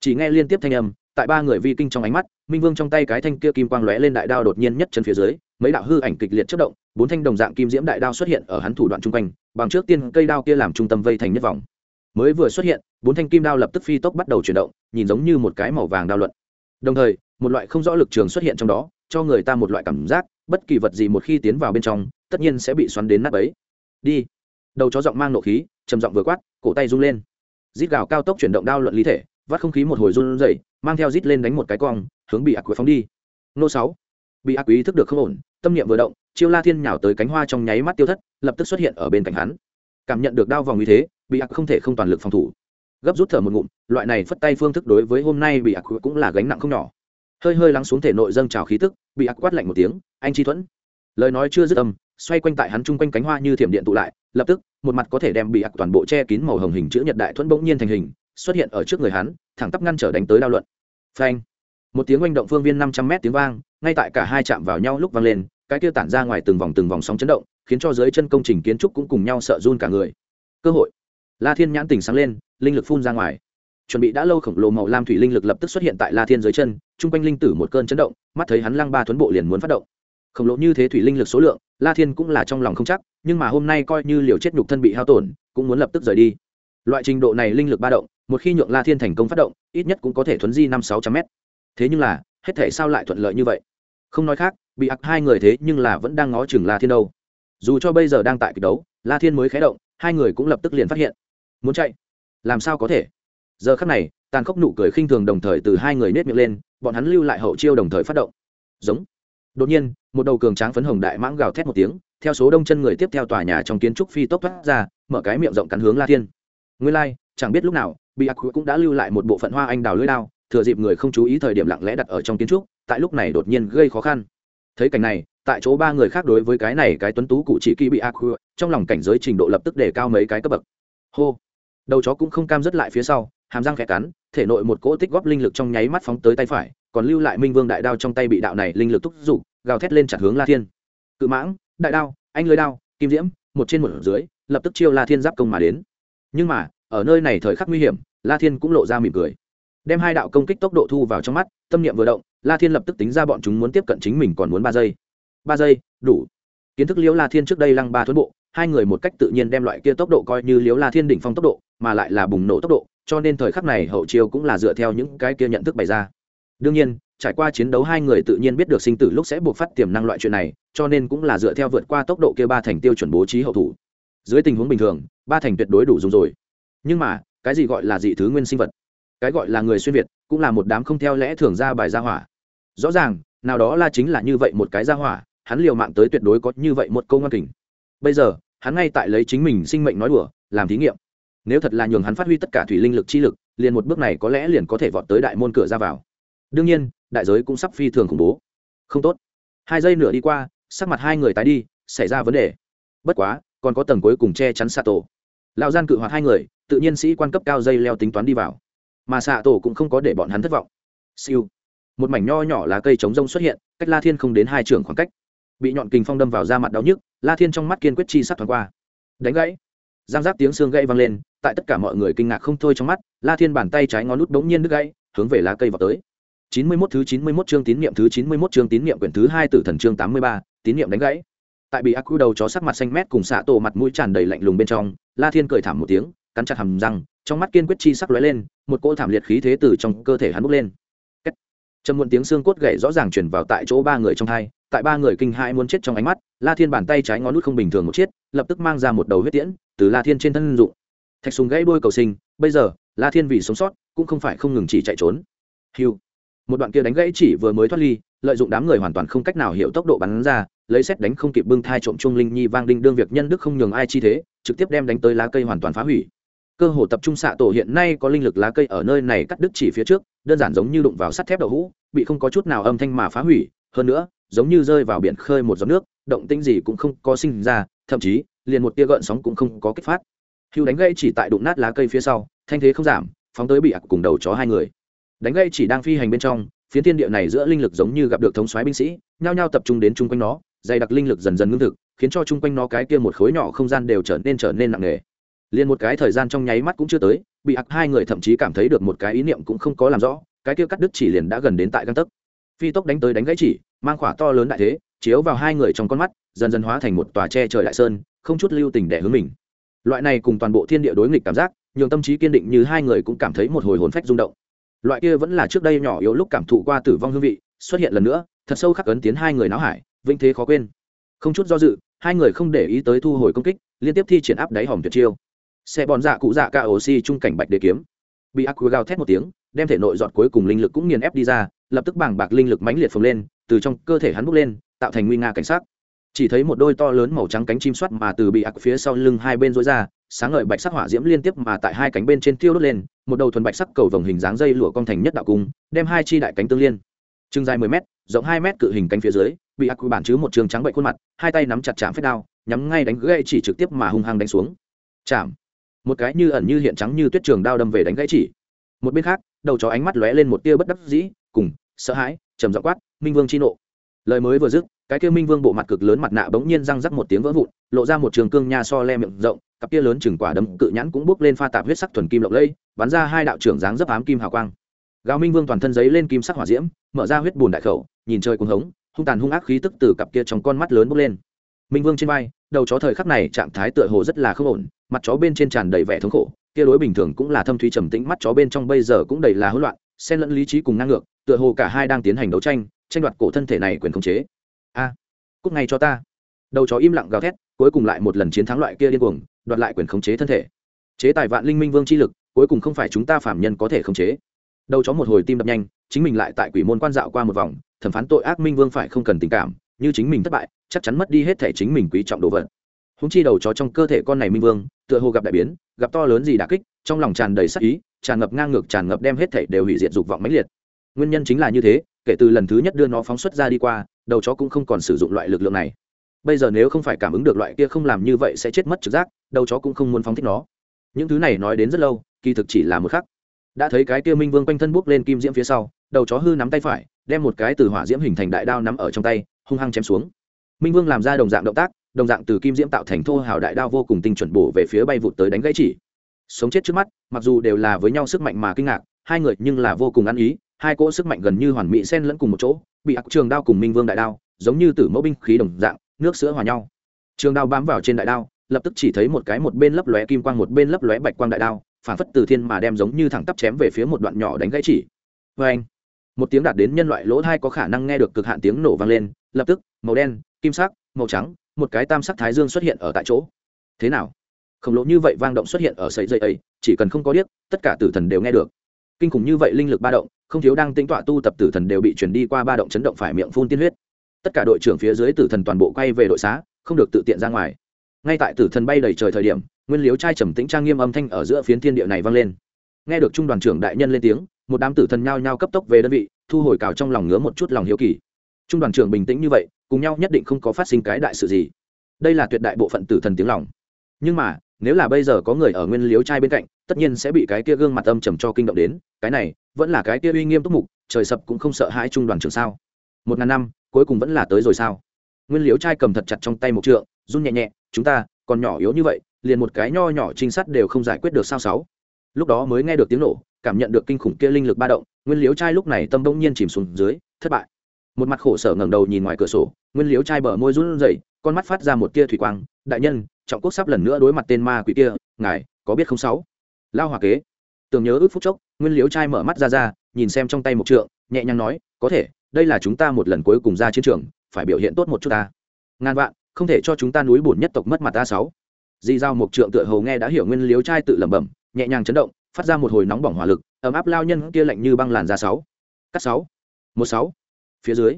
Chỉ nghe liên tiếp thanh âm, tại ba người vi kinh trong ánh mắt, minh vương trong tay cái thanh kia kim quang lóe lên đại đao đột nhiên nhất chân phía dưới mấy đạo hư ảnh kịch liệt chất động, bốn thanh đồng dạng kim diễm đại đao xuất hiện ở hắn thủ đoạn chung quanh, bằng trước tiên cây đao kia làm trung tâm vây thành nhất vòng. Mới vừa xuất hiện, bốn thanh kim đao lập tức phi tốc bắt đầu chuyển động, nhìn giống như một cái màu vàng đao luận. Đồng thời, một loại không rõ lực trường xuất hiện trong đó, cho người ta một loại cảm giác, bất kỳ vật gì một khi tiến vào bên trong, tất nhiên sẽ bị xoắn đến nắp ấy đi. Đầu chó giọng mang nộ khí, trầm giọng vừa quát, cổ tay rung lên. Rít gào cao tốc chuyển động đao luận lý thể, vắt không khí một hồi run rẩy, mang theo rít lên đánh một cái cong, hướng bị ạc quế phóng đi. Nô sáu bị ác quý thức được không ổn, tâm niệm vừa động, chiêu la thiên nhào tới cánh hoa trong nháy mắt tiêu thất, lập tức xuất hiện ở bên cạnh hắn. Cảm nhận được đao vòng như thế, bị ác không thể không toàn lực phòng thủ. Gấp rút thở một ngụm, loại này phất tay phương thức đối với hôm nay bị ác cũng là gánh nặng không nhỏ. Hơi hơi lắng xuống thể nội dâng trào khí tức, bị ác quát lạnh một tiếng, anh chi thuẫn. Lời nói chưa dứt âm, xoay quanh tại hắn chung quanh cánh hoa như thiểm điện tụ lại, lập tức, một mặt có thể đem bị ác toàn bộ che kín màu hồng hình chữ nhật đại thuẫn bỗng nhiên thành hình, xuất hiện ở trước người hắn, thẳng tắp ngăn trở đánh tới đao luận. Phanh! Một tiếng oanh động phương viên năm trăm mét tiếng vang, ngay tại cả hai chạm vào nhau lúc vang lên, cái kia tản ra ngoài từng vòng từng vòng sóng chấn động, khiến cho dưới chân công trình kiến trúc cũng cùng nhau sợ run cả người. Cơ hội. La thiên nhãn tỉnh sáng lên, linh lực phun ra ngoài. Chuẩn bị đã lâu khổng lồ màu lam thủy linh lực lập tức xuất hiện tại la thiên dưới chân, chung quanh linh tử một cơn chấn động, mắt thấy hắn lăng ba thuấn bộ liền muốn phát động. Khổng lồ như thế thủy linh lực số lượng, la thiên cũng là trong lòng không chắc, nhưng mà hôm nay coi như liều chết nhục thân bị hao tổn, cũng muốn lập tức rời đi. Loại trình độ này linh lực ba động, một khi nhượng la thiên thành công phát động, ít nhất cũng có thể thuấn di năm sáu trăm mét thế nhưng là hết thể sao lại thuận lợi như vậy? Không nói khác bị ặc hai người thế nhưng là vẫn đang ngó chừng la thiên đâu. Dù cho bây giờ đang tại kịch đấu la thiên mới khé động hai người cũng lập tức liền phát hiện. Muốn chạy? Làm sao có thể? Giờ khắc này tàn khốc nụ cười khinh thường đồng thời từ hai người nết miệng lên bọn hắn lưu lại hậu chiêu đồng thời phát động. Giống. Đột nhiên một đầu cường tráng phấn hồng đại mãng gào thét một tiếng theo số đông chân người tiếp theo tòa nhà trong kiến trúc phi tốc thoát ra mở cái miệng rộng cắn hướng la thiên. Nguyên lai、like, chẳng biết lúc nào bị ác cũng đã lưu lại một bộ phận hoa anh đào lưỡi đao thừa dịp người không chú ý thời điểm lặng lẽ đặt ở trong kiến trúc, tại lúc này đột nhiên gây khó khăn. Thấy cảnh này, tại chỗ ba người khác đối với cái này cái tuấn tú cụ chỉ kỳ bị ác trong lòng cảnh giới trình độ lập tức để cao mấy cái cấp bậc. Hô! Đầu chó cũng không cam dứt lại phía sau, hàm răng khẽ cắn, thể nội một cỗ tích góp linh lực trong nháy mắt phóng tới tay phải, còn lưu lại minh vương đại đao trong tay bị đạo này linh lực thúc giục, gào thét lên chặt hướng la thiên. Cự mãng, đại đao, anh lưới đao, kim diễm, một trên một dưới, lập tức chiêu la thiên giáp công mà đến. Nhưng mà, ở nơi này thời khắc nguy hiểm, la thiên cũng lộ ra mỉm cười đem hai đạo công kích tốc độ thu vào trong mắt, tâm niệm vừa động, la thiên lập tức tính ra bọn chúng muốn tiếp cận chính mình còn muốn ba giây. Ba giây, đủ. Kiến thức liễu la thiên trước đây lăng ba thuẫn bộ, hai người một cách tự nhiên đem loại kia tốc độ coi như liễu la thiên đỉnh phong tốc độ, mà lại là bùng nổ tốc độ, cho nên thời khắc này hậu chiêu cũng là dựa theo những cái kia nhận thức bày ra. Đương nhiên, trải qua chiến đấu hai người tự nhiên biết được sinh tử lúc sẽ buộc phát tiềm năng loại chuyện này, cho nên cũng là dựa theo vượt qua tốc độ kia ba thành tiêu chuẩn bố trí hậu thủ. Dưới tình huống bình thường, ba thành tuyệt đối đủ dùng rồi. Nhưng mà, cái gì gọi là dị thứ nguyên sinh vật? Cái gọi là người xuyên việt cũng là một đám không theo lẽ thường ra bài gia hỏa. Rõ ràng, nào đó là chính là như vậy một cái gia hỏa, hắn liều mạng tới tuyệt đối có như vậy một câu ngoan kình. Bây giờ, hắn ngay tại lấy chính mình sinh mệnh nói đùa, làm thí nghiệm. Nếu thật là nhường hắn phát huy tất cả thủy linh lực chi lực, liền một bước này có lẽ liền có thể vọt tới đại môn cửa ra vào. Đương nhiên, đại giới cũng sắp phi thường khủng bố. Không tốt. Hai giây nửa đi qua, sắc mặt hai người tái đi, xảy ra vấn đề. Bất quá, còn có tầng cuối cùng che chắn xa tổ lão gian cự hoạt hai người, tự nhiên sĩ quan cấp cao dây leo tính toán đi vào mà xạ tổ cũng không có để bọn hắn thất vọng. Siêu. Một mảnh nho nhỏ lá cây chống rông xuất hiện, cách la thiên không đến hai trường khoảng cách. Bị nhọn kình phong đâm vào da mặt đau nhức, la thiên trong mắt kiên quyết chi sắt thoáng qua. Đánh gãy. Giang giáp tiếng xương gãy vang lên, tại tất cả mọi người kinh ngạc không thôi trong mắt, la thiên bàn tay trái ngón nút đống nhiên đứt gãy, hướng về lá cây vào tới. Chín mươi 91 thứ chín mươi 91 chương tín niệm thứ chín mươi 91 chương tín niệm quyển thứ hai tử thần chương tám mươi ba, tín niệm đánh gãy. Tại bị ác quy đầu chó sắc mặt xanh mét cùng xạ tổ mặt mũi tràn đầy lạnh lùng bên trong, la thiên cười thảm một tiếng cắn chặt hầm răng, trong mắt kiên quyết chi sắc lóe lên, một cỗ thảm liệt khí thế từ trong cơ thể hắn bốc lên. Trầm muộn tiếng xương cốt gậy rõ ràng chuyển vào tại chỗ ba người trong hai, tại ba người kinh hãi muốn chết trong ánh mắt, la thiên bàn tay trái ngón nút không bình thường một chiếc, lập tức mang ra một đầu huyết tiễn, từ la thiên trên thân dụng. Thạch súng gãy đôi cầu sinh, bây giờ, la thiên vì sống sót, cũng không phải không ngừng chỉ chạy trốn. Hiu một đoạn kia đánh gãy chỉ vừa mới thoát ly, lợi dụng đám người hoàn toàn không cách nào hiểu tốc độ bắn ra, lấy xét đánh không kịp bưng thai trộm trung linh nhi vang đinh đương việc nhân đức không nhường ai chi thế, trực tiếp đem đánh tới lá cây hoàn toàn phá hủy cơ hồ tập trung xạ tổ hiện nay có linh lực lá cây ở nơi này cắt đứt chỉ phía trước, đơn giản giống như đụng vào sắt thép đậu hũ, bị không có chút nào âm thanh mà phá hủy. Hơn nữa, giống như rơi vào biển khơi một giọt nước, động tĩnh gì cũng không có sinh ra, thậm chí, liền một tia gợn sóng cũng không có kích phát. Hưu đánh gây chỉ tại đụng nát lá cây phía sau, thanh thế không giảm, phóng tới bị ạc cùng đầu chó hai người. Đánh gây chỉ đang phi hành bên trong phía thiên địa này giữa linh lực giống như gặp được thống soái binh sĩ, nhao nhao tập trung đến chung quanh nó, dày đặc linh lực dần dần ngưng thực, khiến cho chung quanh nó cái kia một khối nhỏ không gian đều trở nên trở nên nặng nề liền một cái thời gian trong nháy mắt cũng chưa tới, bị ặc hai người thậm chí cảm thấy được một cái ý niệm cũng không có làm rõ, cái kia cắt đứt chỉ liền đã gần đến tại găng tấc. Phi tốc đánh tới đánh gãy chỉ, mang khỏa to lớn đại thế, chiếu vào hai người trong con mắt, dần dần hóa thành một tòa tre trời đại sơn, không chút lưu tình để hướng mình. Loại này cùng toàn bộ thiên địa đối nghịch cảm giác, nhường tâm trí kiên định như hai người cũng cảm thấy một hồi hồn phách rung động. Loại kia vẫn là trước đây nhỏ yếu lúc cảm thụ qua tử vong hương vị, xuất hiện lần nữa, thật sâu khắc ấn tiến hai người náo hải vinh thế khó quên. Không chút do dự, hai người không để ý tới thu hồi công kích, liên tiếp thi triển áp đáy hòm tuyệt chiêu xe bòn dạ cụ dạ ca oxy trung cảnh bạch đế kiếm. Bị ác quy gào thét một tiếng, đem thể nội giọt cuối cùng linh lực cũng nghiền ép đi ra, lập tức bảng bạc linh lực mãnh liệt phồng lên, từ trong cơ thể hắn bốc lên, tạo thành nguy nga cảnh sát chỉ thấy một đôi to lớn màu trắng cánh chim soát mà từ bị ác phía sau lưng hai bên rối ra, sáng ngời bạch sắc hỏa diễm liên tiếp mà tại hai cánh bên trên tiêu đốt lên, một đầu thuần bạch sắc cầu vồng hình dáng dây lụa cong thành nhất đạo cung, đem hai chi đại cánh tương liên. Chừng dài mười m rộng hai m cự hình cánh phía dưới, bị ác quy bản chứ một trường trắng bệnh khuôn mặt, hai tay nắm chặt chạm phép đao, nhắm ngay đánh gãy chỉ trực tiếp mà hung hăng đánh xuống. Chạm một cái như ẩn như hiện trắng như tuyết trường đao đâm về đánh gãy chỉ. Một bên khác, đầu chó ánh mắt lóe lên một tia bất đắc dĩ, cùng, sợ hãi, trầm dọ quát, minh vương chi nộ. Lời mới vừa dứt, cái kia minh vương bộ mặt cực lớn mặt nạ bỗng nhiên răng rắc một tiếng vỡ vụn, lộ ra một trường cương nha so le miệng rộng, cặp kia lớn chừng quả đấm cự nhãn cũng bước lên pha tạp huyết sắc thuần kim lộng lây, bắn ra hai đạo trưởng dáng dấp ám kim hào quang. Gào minh vương toàn thân giấy lên kim sắc hỏa diễm, mở ra huyết bùn đại khẩu, nhìn trời cuồng hống, hung tàn hung ác khí tức từ cặp kia trong con mắt lớn bốc lên minh vương trên vai, đầu chó thời khắc này trạng thái tựa hồ rất là không ổn, mặt chó bên trên tràn đầy vẻ thống khổ, kia đối bình thường cũng là thâm thúy trầm tĩnh, mắt chó bên trong bây giờ cũng đầy là hỗn loạn, xen lẫn lý trí cùng năng ngược, tựa hồ cả hai đang tiến hành đấu tranh tranh đoạt cổ thân thể này quyền khống chế. A cúc ngay cho ta. Đầu chó im lặng gào thét, cuối cùng lại một lần chiến thắng loại kia điên cuồng, đoạt lại quyền khống chế thân thể. Chế tài vạn linh minh vương chi lực, cuối cùng không phải chúng ta phạm nhân có thể khống chế. Đầu chó một hồi tim đập nhanh, chính mình lại tại quỷ môn quan dạo qua một vòng, thẩm phán tội ác minh vương phải không cần tình cảm như chính mình thất bại, chắc chắn mất đi hết thể chính mình quý trọng đồ vật. Húng chi đầu chó trong cơ thể con này minh vương, tựa hồ gặp đại biến, gặp to lớn gì đà kích, trong lòng tràn đầy sắc ý, tràn ngập ngang ngược tràn ngập đem hết thể đều hủy diệt dục vọng mãnh liệt. Nguyên nhân chính là như thế, kể từ lần thứ nhất đưa nó phóng xuất ra đi qua, đầu chó cũng không còn sử dụng loại lực lượng này. Bây giờ nếu không phải cảm ứng được loại kia không làm như vậy sẽ chết mất trực giác, đầu chó cũng không muốn phóng thích nó. Những thứ này nói đến rất lâu, kỳ thực chỉ là một khắc. Đã thấy cái kia minh vương quanh thân bước lên kim diễm phía sau, đầu chó hư nắm tay phải, đem một cái từ hỏa diễm hình thành đại đao nắm ở trong tay hung hăng chém xuống. Minh vương làm ra đồng dạng động tác, đồng dạng từ kim diễm tạo thành thô hào đại đao vô cùng tinh chuẩn bổ về phía bay vụt tới đánh gãy chỉ. Sống chết trước mắt, mặc dù đều là với nhau sức mạnh mà kinh ngạc, hai người nhưng là vô cùng ăn ý, hai cỗ sức mạnh gần như hoàn mỹ xen lẫn cùng một chỗ, bị ác trường đao cùng minh vương đại đao, giống như từ mẫu binh khí đồng dạng, nước sữa hòa nhau. Trường đao bám vào trên đại đao, lập tức chỉ thấy một cái một bên lấp lóe kim quang một bên lấp lóe bạch quang đại đao, phản phất từ thiên mà đem giống như thẳng tắp chém về phía một đoạn nhỏ đánh gãy chỉ. Vê anh một tiếng đạt đến nhân loại lỗ thai có khả năng nghe được cực hạn tiếng nổ vang lên lập tức, màu đen, kim sắc, màu trắng, một cái tam sắc thái dương xuất hiện ở tại chỗ. Thế nào? Khổng lồ như vậy vang động xuất hiện ở sợi dây ấy, chỉ cần không có điếc, tất cả tử thần đều nghe được. Kinh khủng như vậy linh lực ba động, không thiếu đang tính tọa tu tập tử thần đều bị chuyển đi qua ba động chấn động phải miệng phun tiên huyết. Tất cả đội trưởng phía dưới tử thần toàn bộ quay về đội xá, không được tự tiện ra ngoài. Ngay tại tử thần bay đầy trời thời điểm, nguyên liếu trai trầm tĩnh trang nghiêm âm thanh ở giữa phiến thiên địa này vang lên. Nghe được trung đoàn trưởng đại nhân lên tiếng, một đám tử thần nhao nhao cấp tốc về đơn vị, thu hồi cào trong lòng ngứa một chút lòng hiếu kỳ trung đoàn trưởng bình tĩnh như vậy, cùng nhau nhất định không có phát sinh cái đại sự gì. Đây là tuyệt đại bộ phận tử thần tiếng lòng. Nhưng mà, nếu là bây giờ có người ở nguyên liếu trai bên cạnh, tất nhiên sẽ bị cái kia gương mặt âm trầm cho kinh động đến, cái này, vẫn là cái kia uy nghiêm túc mục, trời sập cũng không sợ hãi trung đoàn trưởng sao. Một ngàn năm, cuối cùng vẫn là tới rồi sao? Nguyên liếu trai cầm thật chặt trong tay một trượng, run nhẹ nhẹ, chúng ta, còn nhỏ yếu như vậy, liền một cái nho nhỏ trinh sát đều không giải quyết được sao sáu? Lúc đó mới nghe được tiếng nổ, cảm nhận được kinh khủng kia linh lực ba động, nguyên liếu trai lúc này tâm đông nhiên chìm xuống dưới, thất bại một mặt khổ sở ngẩng đầu nhìn ngoài cửa sổ, nguyên liếu trai bờ môi run rẩy, con mắt phát ra một tia thủy quang, đại nhân, trọng quốc sắp lần nữa đối mặt tên ma quỷ kia, ngài có biết không sáu? Lao hòa kế. Tưởng nhớ ước phút chốc, nguyên liếu trai mở mắt ra ra, nhìn xem trong tay một trượng, nhẹ nhàng nói, có thể, đây là chúng ta một lần cuối cùng ra chiến trường, phải biểu hiện tốt một chút ta. Ngàn vạn, không thể cho chúng ta núi bùn nhất tộc mất mặt ta sáu. Di giao một trượng tựa hầu nghe đã hiểu nguyên liếu trai tự lẩm bẩm, nhẹ nhàng chấn động, phát ra một hồi nóng bỏng hỏa lực, ấm áp lao nhân kia lạnh như băng làn ra sáu. Cắt sáu. Một sáu phía dưới.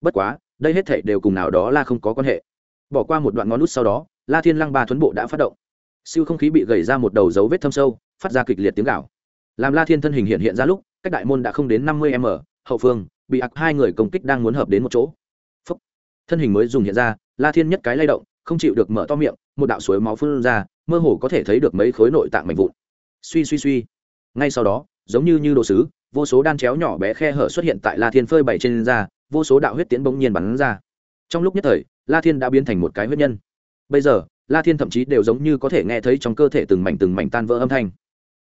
Bất quá, đây hết thể đều cùng nào đó là không có quan hệ. Bỏ qua một đoạn ngón nút sau đó, la thiên lăng ba thuấn bộ đã phát động. Siêu không khí bị gầy ra một đầu dấu vết thâm sâu, phát ra kịch liệt tiếng gạo làm la thiên thân hình hiện hiện ra lúc, cách đại môn đã không đến năm mươi m, hậu phương, bị ặc hai người công kích đang muốn hợp đến một chỗ. Phúc. thân hình mới dùng hiện ra, la thiên nhất cái lay động, không chịu được mở to miệng, một đạo suối máu phun ra, mơ hồ có thể thấy được mấy khối nội tạng mạnh vụn. Suy suy suy. Ngay sau đó, giống như như đồ sứ vô số đan chéo nhỏ bé khe hở xuất hiện tại la thiên phơi bày trên da, vô số đạo huyết tiến bỗng nhiên bắn ra. Trong lúc nhất thời, la thiên đã biến thành một cái huyết nhân. Bây giờ, la thiên thậm chí đều giống như có thể nghe thấy trong cơ thể từng mảnh từng mảnh tan vỡ âm thanh.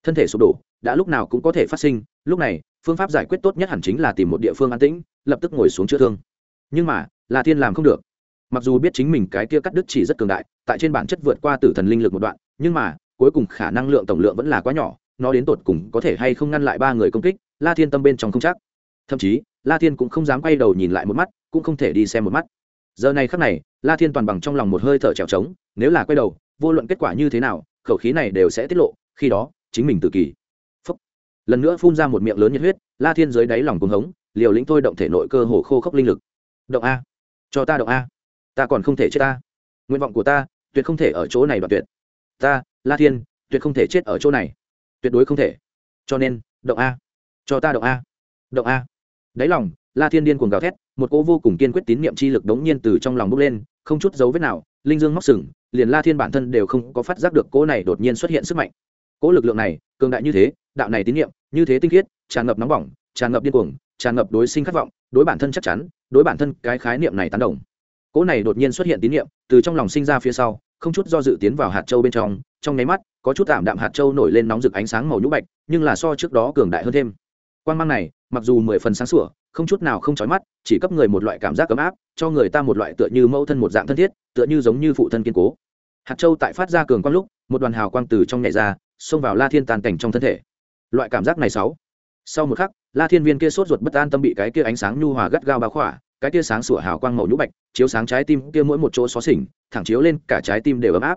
Thân thể sụp đổ, đã lúc nào cũng có thể phát sinh, lúc này, phương pháp giải quyết tốt nhất hẳn chính là tìm một địa phương an tĩnh, lập tức ngồi xuống chữa thương. Nhưng mà, la thiên làm không được. Mặc dù biết chính mình cái kia cắt đứt chỉ rất cường đại, tại trên bản chất vượt qua tử thần linh lực một đoạn, nhưng mà, cuối cùng khả năng lượng tổng lượng vẫn là quá nhỏ, nó đến tột cùng có thể hay không ngăn lại ba người công kích la thiên tâm bên trong không chắc. Thậm chí, la thiên cũng không dám quay đầu nhìn lại một mắt, cũng không thể đi xem một mắt. Giờ này khắc này, la thiên toàn bằng trong lòng một hơi thở trèo trống, nếu là quay đầu, vô luận kết quả như thế nào, khẩu khí này đều sẽ tiết lộ, khi đó, chính mình tự kỳ. Phúc. lần nữa phun ra một miệng lớn nhiệt huyết, la thiên dưới đáy lòng cuồng hống, liều lĩnh thôi động thể nội cơ hồ khô khốc linh lực. Động a. Cho ta động a. Ta còn không thể chết ta. Nguyện vọng của ta, tuyệt không thể ở chỗ này đoạn tuyệt. Ta, la thiên, tuyệt không thể chết ở chỗ này. Tuyệt đối không thể. Cho nên, động a cho ta động a. Động a. Đáy lòng, la thiên điên cuồng gào thét, một cỗ vô cùng kiên quyết tín niệm chi lực đống nhiên từ trong lòng bốc lên, không chút dấu vết nào, linh dương móc sừng, liền la thiên bản thân đều không có phát giác được cỗ này đột nhiên xuất hiện sức mạnh. Cỗ lực lượng này, cường đại như thế, đạo này tín niệm, như thế tinh khiết, tràn ngập nóng bỏng, tràn ngập điên cuồng, tràn ngập đối sinh khát vọng, đối bản thân chắc chắn, đối bản thân cái khái niệm này tán đồng. Cỗ này đột nhiên xuất hiện tín niệm, từ trong lòng sinh ra phía sau, không chút do dự tiến vào hạt châu bên trong trong nháy mắt, có chút tạm đạm hạt châu nổi lên nóng rực ánh sáng màu nhũ bạch, nhưng là so trước đó cường đại hơn thêm quan mang này, mặc dù mười phần sáng sủa, không chút nào không chói mắt, chỉ cấp người một loại cảm giác ấm áp, cho người ta một loại tựa như mẫu thân một dạng thân thiết, tựa như giống như phụ thân kiên cố. Hạt châu tại phát ra cường quang lúc, một đoàn hào quang từ trong nhảy ra, xông vào la thiên tàn cảnh trong thân thể. Loại cảm giác này sáu. Sau một khắc, la thiên viên kia sốt ruột bất an tâm bị cái kia ánh sáng nhu hòa gắt gao bao khỏa, cái kia sáng sủa hào quang màu nhũ bạch, chiếu sáng trái tim kia mỗi một chỗ xó xỉnh, thẳng chiếu lên cả trái tim đều ấm áp.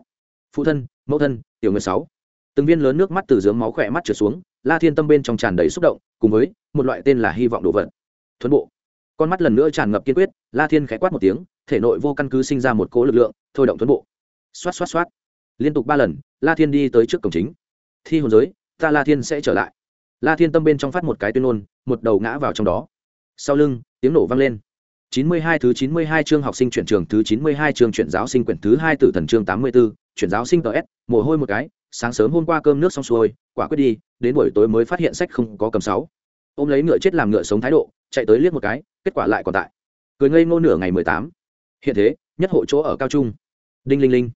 Phụ thân, mẫu thân, tiểu người sáu. Từng viên lớn nước mắt từ dướng máu khỏe mắt trượt xuống, la thiên tâm bên trong tràn đầy xúc động cùng với một loại tên là hy vọng đồ vật. Thuấn bộ. Con mắt lần nữa tràn ngập kiên quyết la thiên khẽ quát một tiếng thể nội vô căn cứ sinh ra một cố lực lượng thôi động thuấn bộ. Xoát xoát xoát. Liên tục ba lần la thiên đi tới trước cổng chính. Thi hồn giới ta la thiên sẽ trở lại. La thiên tâm bên trong phát một cái tuyên ngôn một đầu ngã vào trong đó. Sau lưng tiếng nổ vang lên. Chín mươi hai thứ chín mươi hai chương học sinh chuyển trường thứ chín mươi hai chương chuyển giáo sinh quyển thứ hai tử thần chương tám mươi 84, chuyển giáo sinh s mồ hôi một cái, sáng sớm hôm qua cơm nước xong xuôi, quả quyết đi, đến buổi tối mới phát hiện sách không có cầm sáu. Ôm lấy ngựa chết làm ngựa sống thái độ, chạy tới liếc một cái, kết quả lại còn tại. Cười ngây ngô nửa ngày mười tám. Hiện thế, nhất hộ chỗ ở cao trung. Đinh linh linh.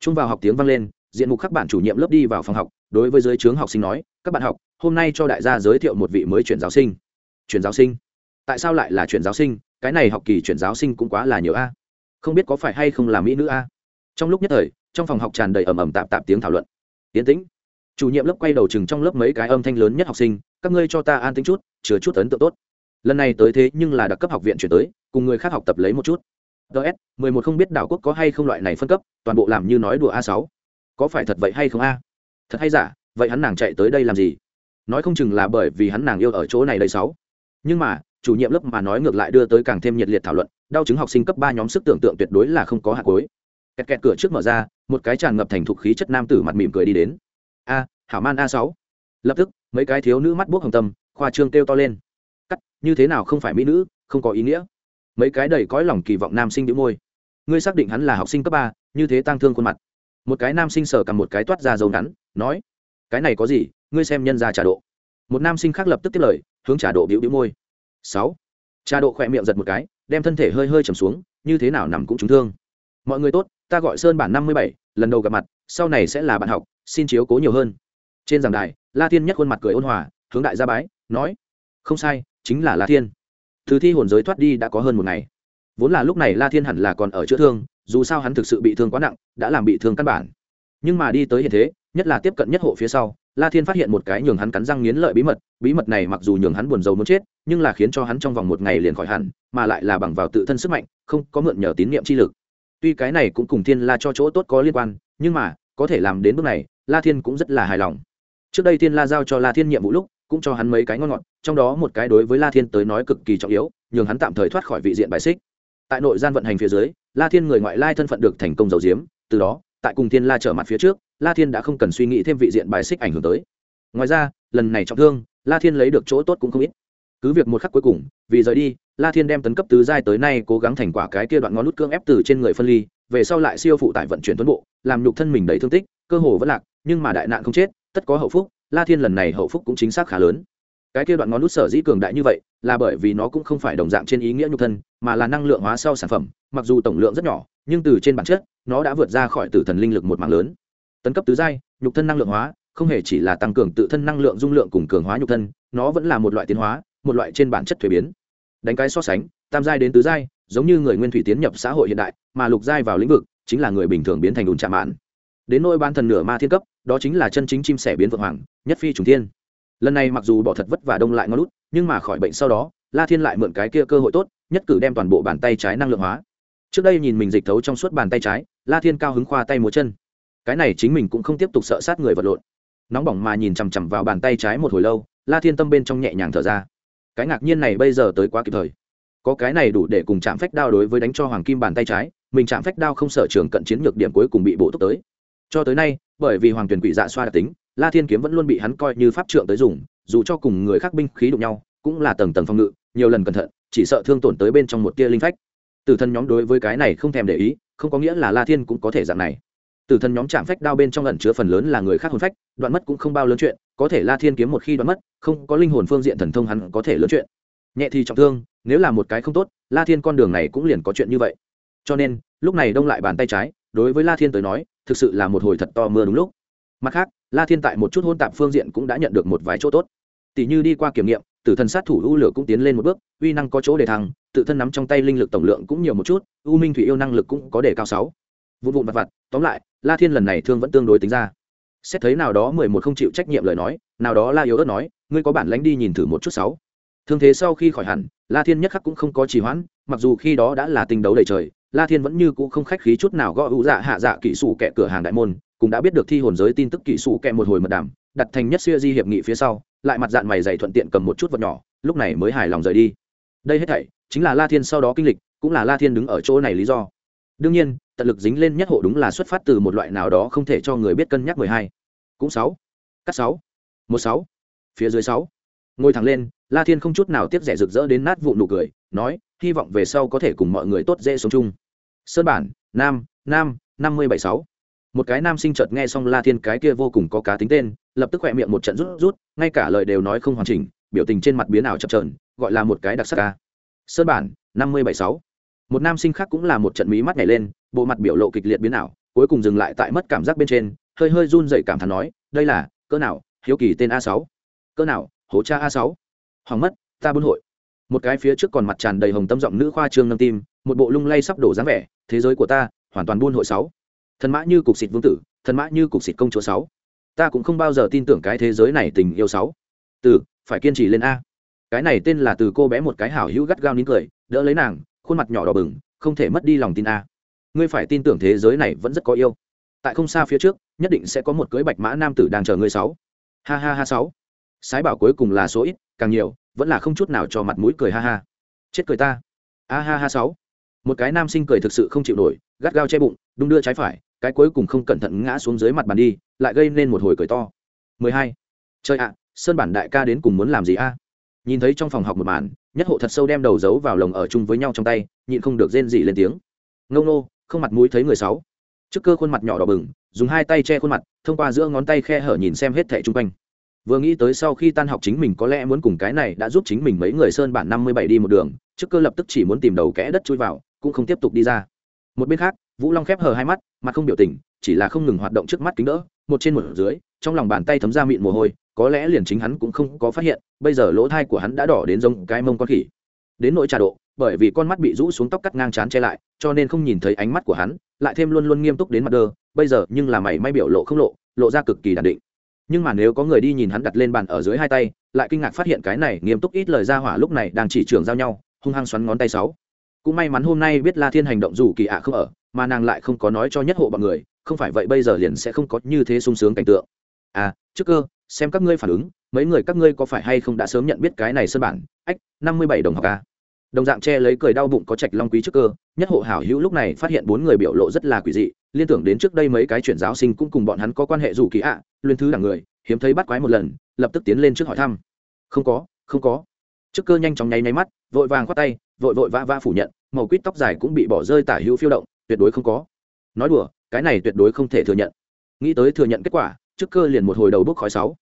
Trung vào học tiếng vang lên, diện mục khắc bản chủ nhiệm lớp đi vào phòng học, đối với dưới trướng học sinh nói, các bạn học, hôm nay cho đại gia giới thiệu một vị mới chuyển giáo sinh. Chuyển giáo sinh? Tại sao lại là chuyển giáo sinh? cái này học kỳ chuyển giáo sinh cũng quá là nhiều a không biết có phải hay không là mỹ nữ a trong lúc nhất thời trong phòng học tràn đầy ầm ầm tạp tạp tiếng thảo luận tiến tĩnh. Chủ nhiệm lớp quay đầu chừng trong lớp mấy cái âm thanh lớn nhất học sinh, các ngươi cho ta an tính chút chứa chút ấn tượng tốt. Lần này tới thế nhưng là đặc cấp học viện chuyển tới, cùng người khác học tập lấy một chút. Ts mười một không biết đảo quốc có hay không loại này phân cấp, toàn bộ làm như nói đùa a sáu. Có phải thật vậy hay không a? Thật hay giả, vậy hắn nàng chạy tới đây làm gì? Nói không chừng là bởi vì hắn nàng yêu ở chỗ này đây sáu. Nhưng mà, chủ nhiệm lớp mà nói ngược lại đưa tới càng thêm nhiệt liệt thảo luận, đau chứng học sinh cấp ba nhóm sức tưởng tượng tuyệt đối là không có hạt cối kẹt kẹt cửa trước mở ra một cái tràn ngập thành thục khí chất nam tử mặt mỉm cười đi đến. A, hảo man a sáu. Lập tức, mấy cái thiếu nữ mắt buốc hồng tâm, khoa trương kêu to lên. Cắt, như thế nào không phải mỹ nữ, không có ý nghĩa. Mấy cái đầy cõi lòng kỳ vọng nam sinh đĩu môi. Ngươi xác định hắn là học sinh cấp ba, như thế tăng thương khuôn mặt. Một cái nam sinh sờ cầm một cái toát ra dầu ngắn, nói, cái này có gì, ngươi xem nhân ra trả độ. Một nam sinh khác lập tức tiếp lời, hướng trả độ biểu biểu môi. Sáu. Trà độ khỏe miệng giật một cái, đem thân thể hơi hơi trầm xuống, như thế nào nằm cũng trúng thương. Mọi người tốt ta gọi sơn bản năm mươi bảy, lần đầu gặp mặt, sau này sẽ là bạn học, xin chiếu cố nhiều hơn. Trên giảng đài, la thiên nhất khuôn mặt cười ôn hòa, hướng đại gia bái, nói, không sai, chính là la thiên. Từ thi hồn giới thoát đi đã có hơn một ngày. Vốn là lúc này la thiên hẳn là còn ở chữa thương, dù sao hắn thực sự bị thương quá nặng, đã làm bị thương căn bản. Nhưng mà đi tới hiện thế, nhất là tiếp cận nhất hộ phía sau, la thiên phát hiện một cái nhường hắn cắn răng nghiến lợi bí mật bí mật này mặc dù nhường hắn buồn rầu muốn chết, nhưng là khiến cho hắn trong vòng một ngày liền khỏi hẳn, mà lại là bằng vào tự thân sức mạnh, không có mượn nhờ tín nhiệm chi lực tuy cái này cũng cùng thiên la cho chỗ tốt có liên quan, nhưng mà, có thể làm đến bước này, la thiên cũng rất là hài lòng. Trước đây thiên la giao cho la thiên nhiệm vụ lúc, cũng cho hắn mấy cái ngon ngọt, trong đó một cái đối với la thiên tới nói cực kỳ trọng yếu, nhường hắn tạm thời thoát khỏi vị diện bài xích. Tại nội gian vận hành phía dưới, la thiên người ngoại lai thân phận được thành công giấu diếm từ đó, tại cùng thiên la trở mặt phía trước, la thiên đã không cần suy nghĩ thêm vị diện bài xích ảnh hưởng tới. Ngoài ra, lần này trọng thương, la thiên lấy được chỗ tốt cũng không ít. Cứ việc một khắc cuối cùng, vì rời đi la thiên đem tấn cấp tứ giai tới nay cố gắng thành quả cái kia đoạn ngón nút cưỡng ép từ trên người phân ly, về sau lại siêu phụ tải vận chuyển tuấn bộ, làm nhục thân mình đầy thương tích, cơ hồ vẫn lạc, nhưng mà đại nạn không chết, tất có hậu phúc, la thiên lần này hậu phúc cũng chính xác khá lớn. Cái kia đoạn ngón nút sở dĩ cường đại như vậy, là bởi vì nó cũng không phải đồng dạng trên ý nghĩa nhục thân, mà là năng lượng hóa sau sản phẩm, mặc dù tổng lượng rất nhỏ, nhưng từ trên bản chất, nó đã vượt ra khỏi tử thần linh lực một mạng lớn. Tấn cấp tứ giai, nhục thân năng lượng hóa, không hề chỉ là tăng cường tự thân năng lượng, dung lượng cùng cường hóa nhục thân, nó vẫn là một loại tiến hóa, một loại trên bản chất thuế biến đánh cái so sánh, tam giai đến tứ giai, giống như người nguyên thủy tiến nhập xã hội hiện đại, mà lục giai vào lĩnh vực, chính là người bình thường biến thành đùn chạm mạn. Đến nôi ban thần nửa ma thiên cấp, đó chính là chân chính chim sẻ biến vượng hoàng, nhất phi trùng thiên. Lần này mặc dù bỏ thật vất vả đông lại ngon lút nhưng mà khỏi bệnh sau đó, la thiên lại mượn cái kia cơ hội tốt, nhất cử đem toàn bộ bàn tay trái năng lượng hóa. Trước đây nhìn mình dịch thấu trong suốt bàn tay trái, la thiên cao hứng khoa tay múa chân. Cái này chính mình cũng không tiếp tục sợ sát người vật lộn. Nóng bỏng mà nhìn chằm chằm vào bàn tay trái một hồi lâu, la thiên tâm bên trong nhẹ nhàng thở ra cái ngạc nhiên này bây giờ tới quá kịp thời. Có cái này đủ để cùng chạm phách đao đối với đánh cho hoàng kim bàn tay trái, mình chạm phách đao không sở trường cận chiến nhược điểm cuối cùng bị bổ túc tới. Cho tới nay, bởi vì hoàng tuyển quỷ dạ xoa đặc tính, la thiên kiếm vẫn luôn bị hắn coi như pháp trượng tới dùng, dù cho cùng người khác binh khí đụng nhau, cũng là tầng tầng phòng ngự, nhiều lần cẩn thận, chỉ sợ thương tổn tới bên trong một tia linh phách. Tử thân nhóm đối với cái này không thèm để ý, không có nghĩa là la thiên cũng có thể dạng này. Tử thân nhóm chạm phách đao bên trong ẩn chứa phần lớn là người khác hồn phách, đoạn mất cũng không bao lớn chuyện, có thể la thiên kiếm một khi đoạn mất không có linh hồn phương diện thần thông hắn có thể lớn chuyện. Nhẹ thì trọng thương, nếu là một cái không tốt, la thiên con đường này cũng liền có chuyện như vậy. Cho nên, lúc này đông lại bàn tay trái, đối với la thiên tới nói, thực sự là một hồi thật to mưa đúng lúc. Mặt khác, la thiên tại một chút hôn tạp phương diện cũng đã nhận được một vài chỗ tốt. Tỷ như đi qua kiểm nghiệm, tử thần sát thủ u lửa cũng tiến lên một bước, uy năng có chỗ để thăng, tự thân nắm trong tay linh lực tổng lượng cũng nhiều một chút, u minh thủy yêu năng lực cũng có đề cao sáu. Vụn vụn vặt vặt, tóm lại, la thiên lần này thương vẫn tương đối tính ra. Xét thấy nào đó mười một không chịu trách nhiệm lời nói, nào đó la yếu ớt nói ngươi có bản lánh đi nhìn thử một chút sáu. Thương thế sau khi khỏi hẳn, la thiên nhất khắc cũng không có trì hoãn, mặc dù khi đó đã là tình đấu đầy trời, la thiên vẫn như cũ không khách khí chút nào gõ ưu dạ hạ dạ kỹ sủ kẹ cửa hàng đại môn, cũng đã biết được thi hồn giới tin tức kỹ sủ kẹ một hồi mật đàm đặt thành nhất xuya di hiệp nghị phía sau, lại mặt dạng mày dày thuận tiện cầm một chút vật nhỏ, lúc này mới hài lòng rời đi. Đây hết thảy chính là la thiên sau đó kinh lịch, cũng là la thiên đứng ở chỗ này lý do. Đương nhiên, tận lực dính lên nhất hộ đúng là xuất phát từ một loại nào đó không thể cho người biết cân nhắc mười hai. Cũng sáu. Cắt sáu. Một sáu phía dưới sáu. Ngồi thẳng lên, la thiên không chút nào tiếp rẻ rực rỡ đến nát vụ nụ cười, nói, hy vọng về sau có thể cùng mọi người tốt dễ sống chung. Sơn bản, nam nam, năm mươi bảy sáu. Một cái nam sinh chợt nghe xong la thiên cái kia vô cùng có cá tính tên, lập tức khỏe miệng một trận rút rút, ngay cả lời đều nói không hoàn chỉnh, biểu tình trên mặt biến ảo chập trờn gọi là một cái đặc sắc ca. Sơn bản, năm mươi bảy sáu. Một nam sinh khác cũng là một trận mí mắt nhảy lên, bộ mặt biểu lộ kịch liệt biến ảo, cuối cùng dừng lại tại mất cảm giác bên trên, hơi hơi run dậy cảm thán nói, đây là, cỡ nào, hiếu kỳ tên a sáu cỡ nào, hố cha a sáu. Hoàng mất, ta buôn hội. Một cái phía trước còn mặt tràn đầy hồng tâm giọng nữ khoa trương nâng tim, một bộ lung lay sắp đổ dáng vẻ, thế giới của ta, hoàn toàn buôn hội sáu. Thần mã như cục xịt vương tử, thần mã như cục xịt công chúa sáu. Ta cũng không bao giờ tin tưởng cái thế giới này tình yêu sáu. Từ, phải kiên trì lên a. Cái này tên là từ cô bé một cái hảo hữu gắt gao nín cười, đỡ lấy nàng, khuôn mặt nhỏ đỏ bừng, không thể mất đi lòng tin a. Ngươi phải tin tưởng thế giới này vẫn rất có yêu. Tại không xa phía trước, nhất định sẽ có một cưới bạch mã nam tử đang chờ ngươi sáu. Ha ha ha sáu sái bảo cuối cùng là số ít, càng nhiều, vẫn là không chút nào cho mặt mũi cười ha ha. Chết cười ta. A ha ha sáu. Một cái nam sinh cười thực sự không chịu nổi, gắt gao che bụng, đung đưa trái phải, cái cuối cùng không cẩn thận ngã xuống dưới mặt bàn đi, lại gây nên một hồi cười to. 12. chơi ạ, sơn bản đại ca đến cùng muốn làm gì a? Nhìn thấy trong phòng học một màn, nhất hộ thật sâu đem đầu giấu vào lồng ở chung với nhau trong tay, nhịn không được rên gì lên tiếng. Ngông nô, không mặt mũi thấy người sáu. Trước cơ khuôn mặt nhỏ đỏ bừng, dùng hai tay che khuôn mặt, thông qua giữa ngón tay khe hở nhìn xem hết thẻ chung quanh vừa nghĩ tới sau khi tan học chính mình có lẽ muốn cùng cái này đã giúp chính mình mấy người sơn bản năm mươi bảy đi một đường, trước cơ lập tức chỉ muốn tìm đầu kẽ đất chui vào, cũng không tiếp tục đi ra. Một bên khác, vũ long khép hờ hai mắt, mặt không biểu tình, chỉ là không ngừng hoạt động trước mắt kính đỡ, một trên một dưới, trong lòng bàn tay thấm ra mịn mồ hôi, có lẽ liền chính hắn cũng không có phát hiện, bây giờ lỗ thai của hắn đã đỏ đến giống cái mông con khỉ. Đến nỗi trà độ, bởi vì con mắt bị rũ xuống tóc cắt ngang chán che lại, cho nên không nhìn thấy ánh mắt của hắn, lại thêm luôn luôn nghiêm túc đến mặt đơ, bây giờ nhưng là mày may biểu lộ không lộ lộ ra cực kỳ đàn định nhưng mà nếu có người đi nhìn hắn đặt lên bàn ở dưới hai tay, lại kinh ngạc phát hiện cái này nghiêm túc ít lời ra hỏa lúc này đang chỉ trường giao nhau, hung hăng xoắn ngón tay sáu. Cũng may mắn hôm nay biết la thiên hành động dù kỳ ạ không ở, mà nàng lại không có nói cho nhất hộ bọn người, không phải vậy bây giờ liền sẽ không có như thế sung sướng cảnh tượng. À trước cơ, xem các ngươi phản ứng, mấy người các ngươi có phải hay không đã sớm nhận biết cái này sơn bản, ách, năm mươi bảy đồng học a đồng dạng che lấy cười đau bụng có trạch long quý trước cơ, nhất hộ hảo hữu lúc này phát hiện bốn người biểu lộ rất là quỷ dị liên tưởng đến trước đây mấy cái chuyển giáo sinh cũng cùng bọn hắn có quan hệ dù kỳ ạ à, luyện thứ đẳng người hiếm thấy bắt quái một lần lập tức tiến lên trước hỏi thăm. Không có không có. Trước cơ nhanh chóng nháy nháy mắt vội vàng khoát tay vội vội vã vã phủ nhận màu quýt tóc dài cũng bị bỏ rơi tả hữu phiêu động tuyệt đối không có. Nói đùa cái này tuyệt đối không thể thừa nhận. Nghĩ tới thừa nhận kết quả trước cơ liền một hồi đầu bốc khói sáu.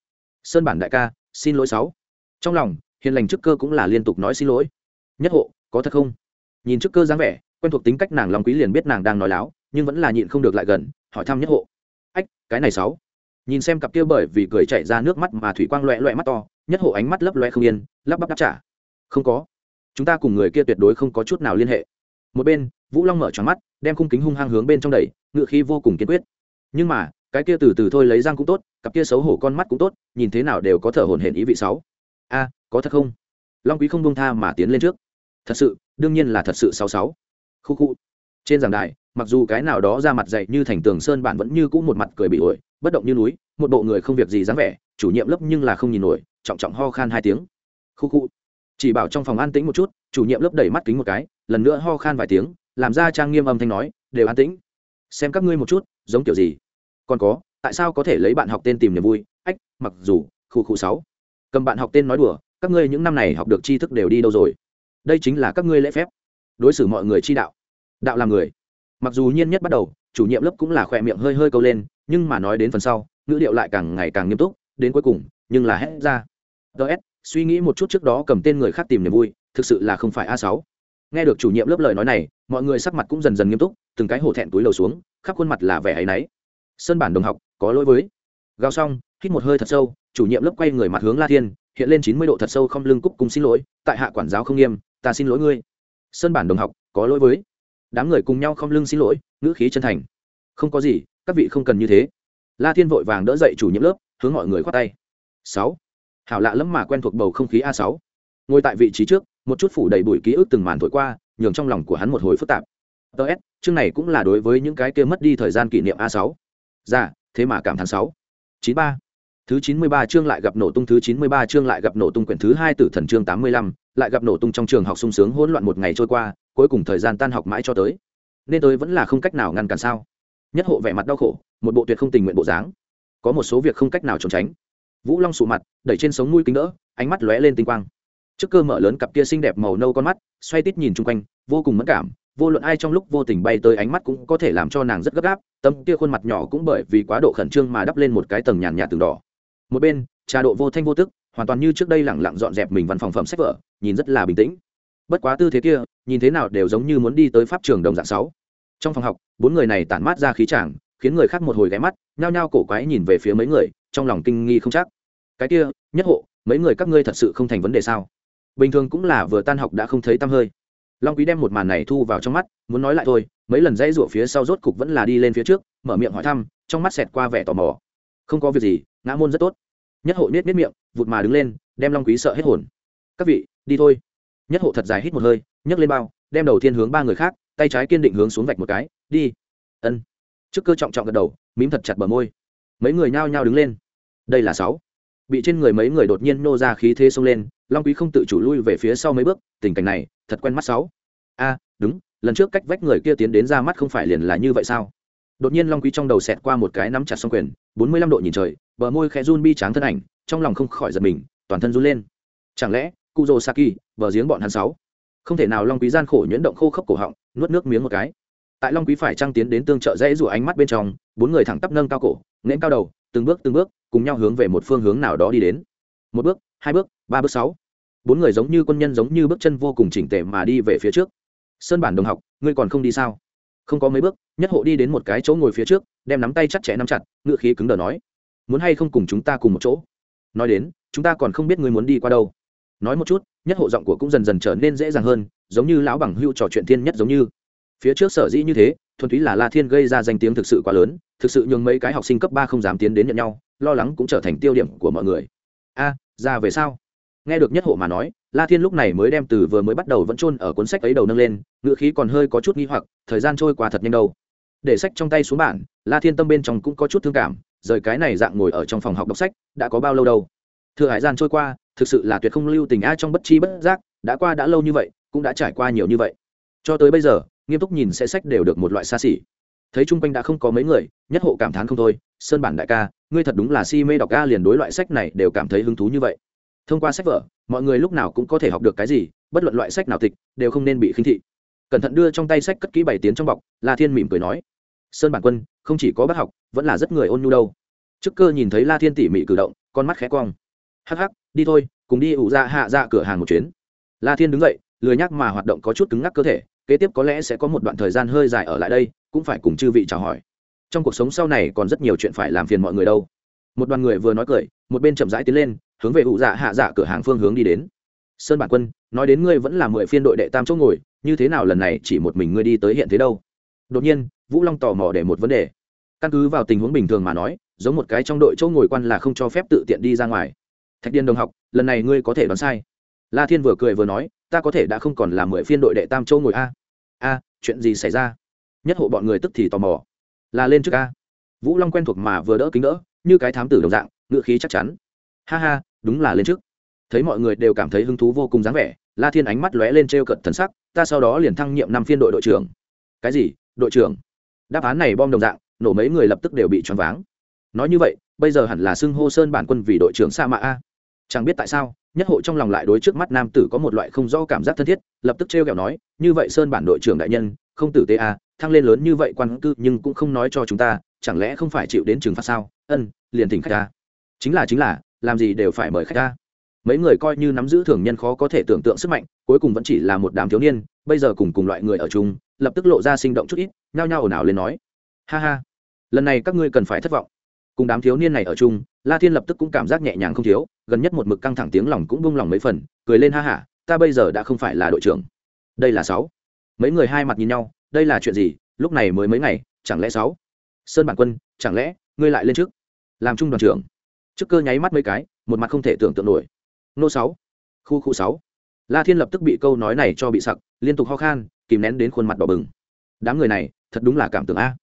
Sơn bản đại ca xin lỗi sáu. Trong lòng hiền lành trước cơ cũng là liên tục nói xin lỗi. Nhất hộ có thật không? Nhìn trước cơ dáng vẻ quen thuộc tính cách nàng lòng quý liền biết nàng đang nói láo nhưng vẫn là nhịn không được lại gần, hỏi thăm nhất hộ. Ách, cái này sáu. Nhìn xem cặp kia bởi vì cười chạy ra nước mắt mà thủy quang loẹ loẹ mắt to, nhất hộ ánh mắt lấp loẹ không yên, lắp bắp đáp trả. Không có. Chúng ta cùng người kia tuyệt đối không có chút nào liên hệ. Một bên, vũ long mở tròn mắt, đem khung kính hung hăng hướng bên trong đẩy, ngựa khí vô cùng kiên quyết. Nhưng mà, cái kia từ từ thôi lấy răng cũng tốt, cặp kia xấu hổ con mắt cũng tốt, nhìn thế nào đều có thở hổn hển ý vị sáu. A, có thật không? Long quý không bông tha mà tiến lên trước. Thật sự, đương nhiên là thật sự sáu sáu. Khu khu trên giảng đài, mặc dù cái nào đó ra mặt dạy như thành tường sơn bản vẫn như cũ một mặt cười bị ổi, bất động như núi, một bộ người không việc gì dáng vẻ, chủ nhiệm lớp nhưng là không nhìn nổi, trọng trọng ho khan hai tiếng. Khu khu. Chỉ bảo trong phòng an tĩnh một chút, chủ nhiệm lớp đẩy mắt kính một cái, lần nữa ho khan vài tiếng, làm ra trang nghiêm âm thanh nói, đều an tĩnh. Xem các ngươi một chút, giống kiểu gì? Còn có, tại sao có thể lấy bạn học tên tìm niềm vui? Ách, mặc dù, khu khu sáu. Cầm bạn học tên nói đùa, các ngươi những năm này học được tri thức đều đi đâu rồi? Đây chính là các ngươi lễ phép. Đối xử mọi người chi đạo đạo làm người. Mặc dù nhiên nhất bắt đầu, chủ nhiệm lớp cũng là khỏe miệng hơi hơi câu lên, nhưng mà nói đến phần sau, ngữ điệu lại càng ngày càng nghiêm túc, đến cuối cùng, nhưng là hét ra. Ts suy nghĩ một chút trước đó cầm tên người khác tìm niềm vui, thực sự là không phải a sáu. Nghe được chủ nhiệm lớp lời nói này, mọi người sắc mặt cũng dần dần nghiêm túc, từng cái hổ thẹn túi lầu xuống, khắp khuôn mặt là vẻ áy náy. Sơn bản đồng học, có lỗi với. Gào xong, hít một hơi thật sâu, chủ nhiệm lớp quay người mặt hướng la thiên, hiện lên chín mươi độ thật sâu không lưng cúc cùng xin lỗi, tại hạ quản giáo không nghiêm, ta xin lỗi ngươi. Sơn bản đồng học, có lỗi với đám người cùng nhau không lưng xin lỗi, ngữ khí chân thành. Không có gì, các vị không cần như thế. La thiên vội vàng đỡ dậy chủ nhiệm lớp, hướng mọi người khoát tay. Sáu. Hảo lạ lẫm mà quen thuộc bầu không khí a sáu. Ngồi tại vị trí trước, một chút phủ đầy bụi ký ức từng màn thổi qua, nhường trong lòng của hắn một hồi phức tạp. Ts chương này cũng là đối với những cái kia mất đi thời gian kỷ niệm a sáu. Dạ thế mà cảm thán sáu. Chín ba. Thứ chín mươi ba chương lại gặp nổ tung, thứ chín mươi ba chương lại gặp nổ tung quyển thứ hai tử thần chương tám mươi lăm, lại gặp nổ tung trong trường học sung sướng hỗn loạn một ngày trôi qua cuối cùng thời gian tan học mãi cho tới. Nên tôi vẫn là không cách nào ngăn cản sao? Nhất hộ vẻ mặt đau khổ, một bộ tuyệt không tình nguyện bộ dáng. Có một số việc không cách nào trốn tránh. Vũ long sụ mặt, đẩy trên sống mũi kính đỡ, ánh mắt lóe lên tinh quang. Trước cơ mở lớn cặp kia xinh đẹp màu nâu con mắt, xoay tít nhìn chung quanh, vô cùng mất cảm, vô luận ai trong lúc vô tình bay tới ánh mắt cũng có thể làm cho nàng rất gấp gáp tâm kia khuôn mặt nhỏ cũng bởi vì quá độ khẩn trương mà đắp lên một cái tầng nhàn nhạt từng đỏ. Một bên, trà độ vô thanh vô tức, hoàn toàn như trước đây lẳng lặng dọn dẹp mình văn phòng phẩm sách vở, nhìn rất là bình tĩnh. Bất quá tư thế kia nhìn thế nào đều giống như muốn đi tới pháp trường đồng dạng sáu. Trong phòng học, bốn người này tản mát ra khí tràng khiến người khác một hồi ghé mắt, nhao nhao cổ quái nhìn về phía mấy người, trong lòng kinh nghi không chắc. Cái kia, nhất hộ, mấy người các ngươi thật sự không thành vấn đề sao? Bình thường cũng là vừa tan học đã không thấy tăm hơi. Long quý đem một màn này thu vào trong mắt, muốn nói lại thôi, mấy lần dãy rủa phía sau rốt cục vẫn là đi lên phía trước, mở miệng hỏi thăm, trong mắt xẹt qua vẻ tò mò. Không có việc gì, ngã môn rất tốt. Nhất hộ nết nết miệng, vụt mà đứng lên, đem long quý sợ hết hồn. Các vị, đi thôi. Nhất hộ thật dài hít một hơi nhấc lên bao, đem đầu tiên hướng ba người khác, tay trái kiên định hướng xuống vạch một cái, đi. Ân. Trước cơ trọng trọng gật đầu, mím thật chặt bờ môi. Mấy người nhao nhao đứng lên. Đây là sáu. Bị trên người mấy người đột nhiên nô ra khí thế xông lên, long quý không tự chủ lui về phía sau mấy bước, tình cảnh này, thật quen mắt sáu. A, đúng, lần trước cách vách người kia tiến đến ra mắt không phải liền là như vậy sao? Đột nhiên long quý trong đầu xẹt qua một cái nắm chặt song quyền, bốn mươi lăm độ nhìn trời, bờ môi khẽ run bi tráng thân ảnh, trong lòng không khỏi giật mình, toàn thân run lên. Chẳng lẽ cụ rồ saki bờ giếng bọn hắn sáu? Không thể nào long quý gian khổ nhuyễn động khô khốc cổ họng, nuốt nước miếng một cái. Tại long quý phải trăng tiến đến tương trợ dãy rủa ánh mắt bên trong, bốn người thẳng tắp nâng cao cổ nén cao đầu, từng bước từng bước, cùng nhau hướng về một phương hướng nào đó đi đến. Một bước, hai bước, ba bước sáu. Bốn người giống như quân nhân giống như bước chân vô cùng chỉnh tề mà đi về phía trước. Sơn bản đồng học, ngươi còn không đi sao? Không có mấy bước, nhất hộ đi đến một cái chỗ ngồi phía trước, đem nắm tay chặt chẽ nắm chặt, ngựa khí cứng đờ nói. Muốn hay không cùng chúng ta cùng một chỗ? Nói đến, chúng ta còn không biết ngươi muốn đi qua đâu nói một chút, nhất hộ giọng của cũng dần dần trở nên dễ dàng hơn, giống như lão bằng hưu trò chuyện thiên nhất giống như. Phía trước sở dĩ như thế, thuần túy là la thiên gây ra danh tiếng thực sự quá lớn, thực sự nhường mấy cái học sinh cấp ba không dám tiến đến nhận nhau, lo lắng cũng trở thành tiêu điểm của mọi người. A, ra về sao? nghe được nhất hộ mà nói, la thiên lúc này mới đem từ vừa mới bắt đầu vẫn chôn ở cuốn sách ấy đầu nâng lên, ngữ khí còn hơi có chút nghi hoặc, thời gian trôi qua thật nhanh đâu. Để sách trong tay xuống bản, la thiên tâm bên trong cũng có chút thương cảm, rời cái này dạng ngồi ở trong phòng học đọc sách, đã có bao lâu đâu? Thừa hải gian trôi qua, thực sự là tuyệt không lưu tình a trong bất chi bất giác, đã qua đã lâu như vậy, cũng đã trải qua nhiều như vậy. Cho tới bây giờ, nghiêm túc nhìn sẽ sách đều được một loại xa xỉ. Thấy chung quanh đã không có mấy người, nhất hộ cảm thán không thôi, sơn bản đại ca, ngươi thật đúng là si mê đọc ca liền đối loại sách này đều cảm thấy hứng thú như vậy. Thông qua sách vở, mọi người lúc nào cũng có thể học được cái gì, bất luận loại sách nào tịch, đều không nên bị khinh thị. Cẩn thận đưa trong tay sách cất kỹ bảy tiếng trong bọc, la thiên mỉm cười nói, sơn bản quân, không chỉ có bác học, vẫn là rất người ôn nhu đâu. Chức cơ nhìn thấy la thiên tỉ mỉ cử động, con mắt khẽ quang hắc hắc, đi thôi, cùng đi ủ ra hạ ra cửa hàng một chuyến. La thiên đứng dậy, lười nhắc mà hoạt động có chút cứng ngắc cơ thể, kế tiếp có lẽ sẽ có một đoạn thời gian hơi dài ở lại đây, cũng phải cùng chư vị chào hỏi. Trong cuộc sống sau này còn rất nhiều chuyện phải làm phiền mọi người đâu. Một đoàn người vừa nói cười, một bên chậm rãi tiến lên, hướng về ủ dạ hạ dạ cửa hàng phương hướng đi đến. Sơn bản quân, nói đến ngươi vẫn là mười phiên đội đệ tam chỗ ngồi, như thế nào lần này chỉ một mình ngươi đi tới hiện thế đâu? Đột nhiên, vũ long tò mò để một vấn đề. Căn cứ vào tình huống bình thường mà nói, giống một cái trong đội chỗ ngồi quan là không cho phép tự tiện đi ra ngoài thạch điên đồng học, lần này ngươi có thể đoán sai. La thiên vừa cười vừa nói, ta có thể đã không còn là mười phiên đội đệ tam châu ngồi a. A, chuyện gì xảy ra? Nhất hộ bọn người tức thì tò mò. Là lên trước a. Vũ long quen thuộc mà vừa đỡ kính đỡ, như cái thám tử đồng dạng, ngựa khí chắc chắn. Ha ha, đúng là lên trước. Thấy mọi người đều cảm thấy hứng thú vô cùng dáng vẻ, la thiên ánh mắt lóe lên t r e o cận thần sắc, ta sau đó liền thăng nhiệm năm phiên đội đội trưởng. Cái gì? Đội trưởng? Đáp án này bom đồng dạng, nổ mấy người lập tức đều bị choáng váng. Nói như vậy bây giờ hẳn là xưng hô sơn bản quân vì đội trưởng sa mạ a. Chẳng biết tại sao, nhất hộ trong lòng lại đối trước mắt nam tử có một loại không rõ cảm giác thân thiết, lập tức t r e o kẹo nói, như vậy sơn bản đội trưởng đại nhân, không tử tế à thăng lên lớn như vậy quan cư nhưng cũng không nói cho chúng ta, chẳng lẽ không phải chịu đến trừng phạt sao? Ân, liền thỉnh khách ta chính là chính là, làm gì đều phải mời khách ta mấy người coi như nắm giữ thường nhân khó có thể tưởng tượng sức mạnh, cuối cùng vẫn chỉ là một đám thiếu niên, bây giờ cùng cùng loại người ở chung, lập tức lộ ra sinh động chút ít, nhao nhao ồn ào lên nói, ha ha, lần này các ngươi cần phải thất vọng cùng đám thiếu niên này ở chung, la thiên lập tức cũng cảm giác nhẹ nhàng không thiếu, gần nhất một mực căng thẳng tiếng lòng cũng bung lòng mấy phần, cười lên ha hả ta bây giờ đã không phải là đội trưởng. Đây là sáu. Mấy người hai mặt nhìn nhau, đây là chuyện gì? Lúc này mới mấy ngày, chẳng lẽ sáu? Sơn bản quân, chẳng lẽ ngươi lại lên trước? Làm trung đoàn trưởng. Trước cơ nháy mắt mấy cái, một mặt không thể tưởng tượng nổi. Nô sáu. Khu khu sáu. La thiên lập tức bị câu nói này cho bị sặc, liên tục ho khan, kìm nén đến khuôn mặt đỏ bừng. Đám người này, thật đúng là cảm tưởng a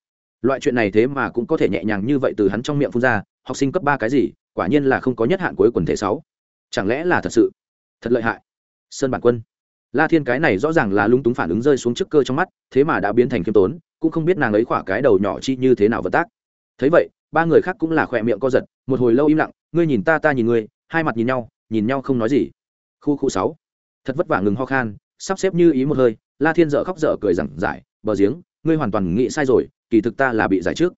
loại chuyện này thế mà cũng có thể nhẹ nhàng như vậy từ hắn trong miệng phun ra, học sinh cấp ba cái gì, quả nhiên là không có nhất hạn cuối quần thể sáu. Chẳng lẽ là thật sự? Thật lợi hại. Sơn bản quân. La thiên cái này rõ ràng là lung túng phản ứng rơi xuống trước cơ trong mắt, thế mà đã biến thành khiêm tốn, cũng không biết nàng ấy khỏa cái đầu nhỏ chi như thế nào vật tác. Thấy vậy, ba người khác cũng là khỏe miệng co giật, một hồi lâu im lặng, ngươi nhìn ta ta nhìn ngươi. Hai mặt nhìn nhau nhìn nhau không nói gì. Khu khu sáu. Thật vất vả ngừng ho khan, sắp xếp như ý một hơi, la thiên dở khóc dở cười rằng giải, bờ giếng, ngươi hoàn toàn nghĩ sai rồi kỳ thực ta là bị giải trước.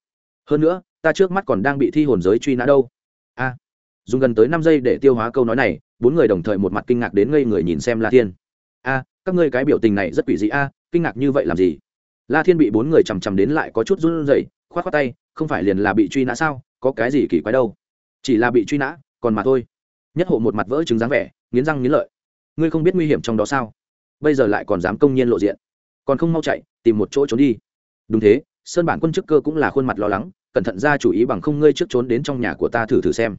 Hơn nữa, ta trước mắt còn đang bị thi hồn giới truy nã đâu. A, dùng gần tới năm giây để tiêu hóa câu nói này, bốn người đồng thời một mặt kinh ngạc đến ngây người nhìn xem la thiên. A, các ngươi cái biểu tình này rất quỷ dị a, kinh ngạc như vậy làm gì? La thiên bị bốn người chằm chằm đến lại có chút run rẩy k h o á t tay, không phải liền là bị truy nã sao? Có cái gì kỳ quái đâu? Chỉ là bị truy nã, còn mà thôi. Nhất hộ một mặt vỡ chứng dáng vẻ, nghiến răng nghiến lợi. Ngươi không biết nguy hiểm trong đó sao? Bây giờ lại còn dám công nhiên lộ diện. Còn không mau chạy, tìm một chỗ trốn đi. Đúng thế sơn bản quân chức cơ cũng là khuôn mặt lo lắng, cẩn thận ra chủ ý bằng không ngươi trước trốn đến trong nhà của ta thử thử xem.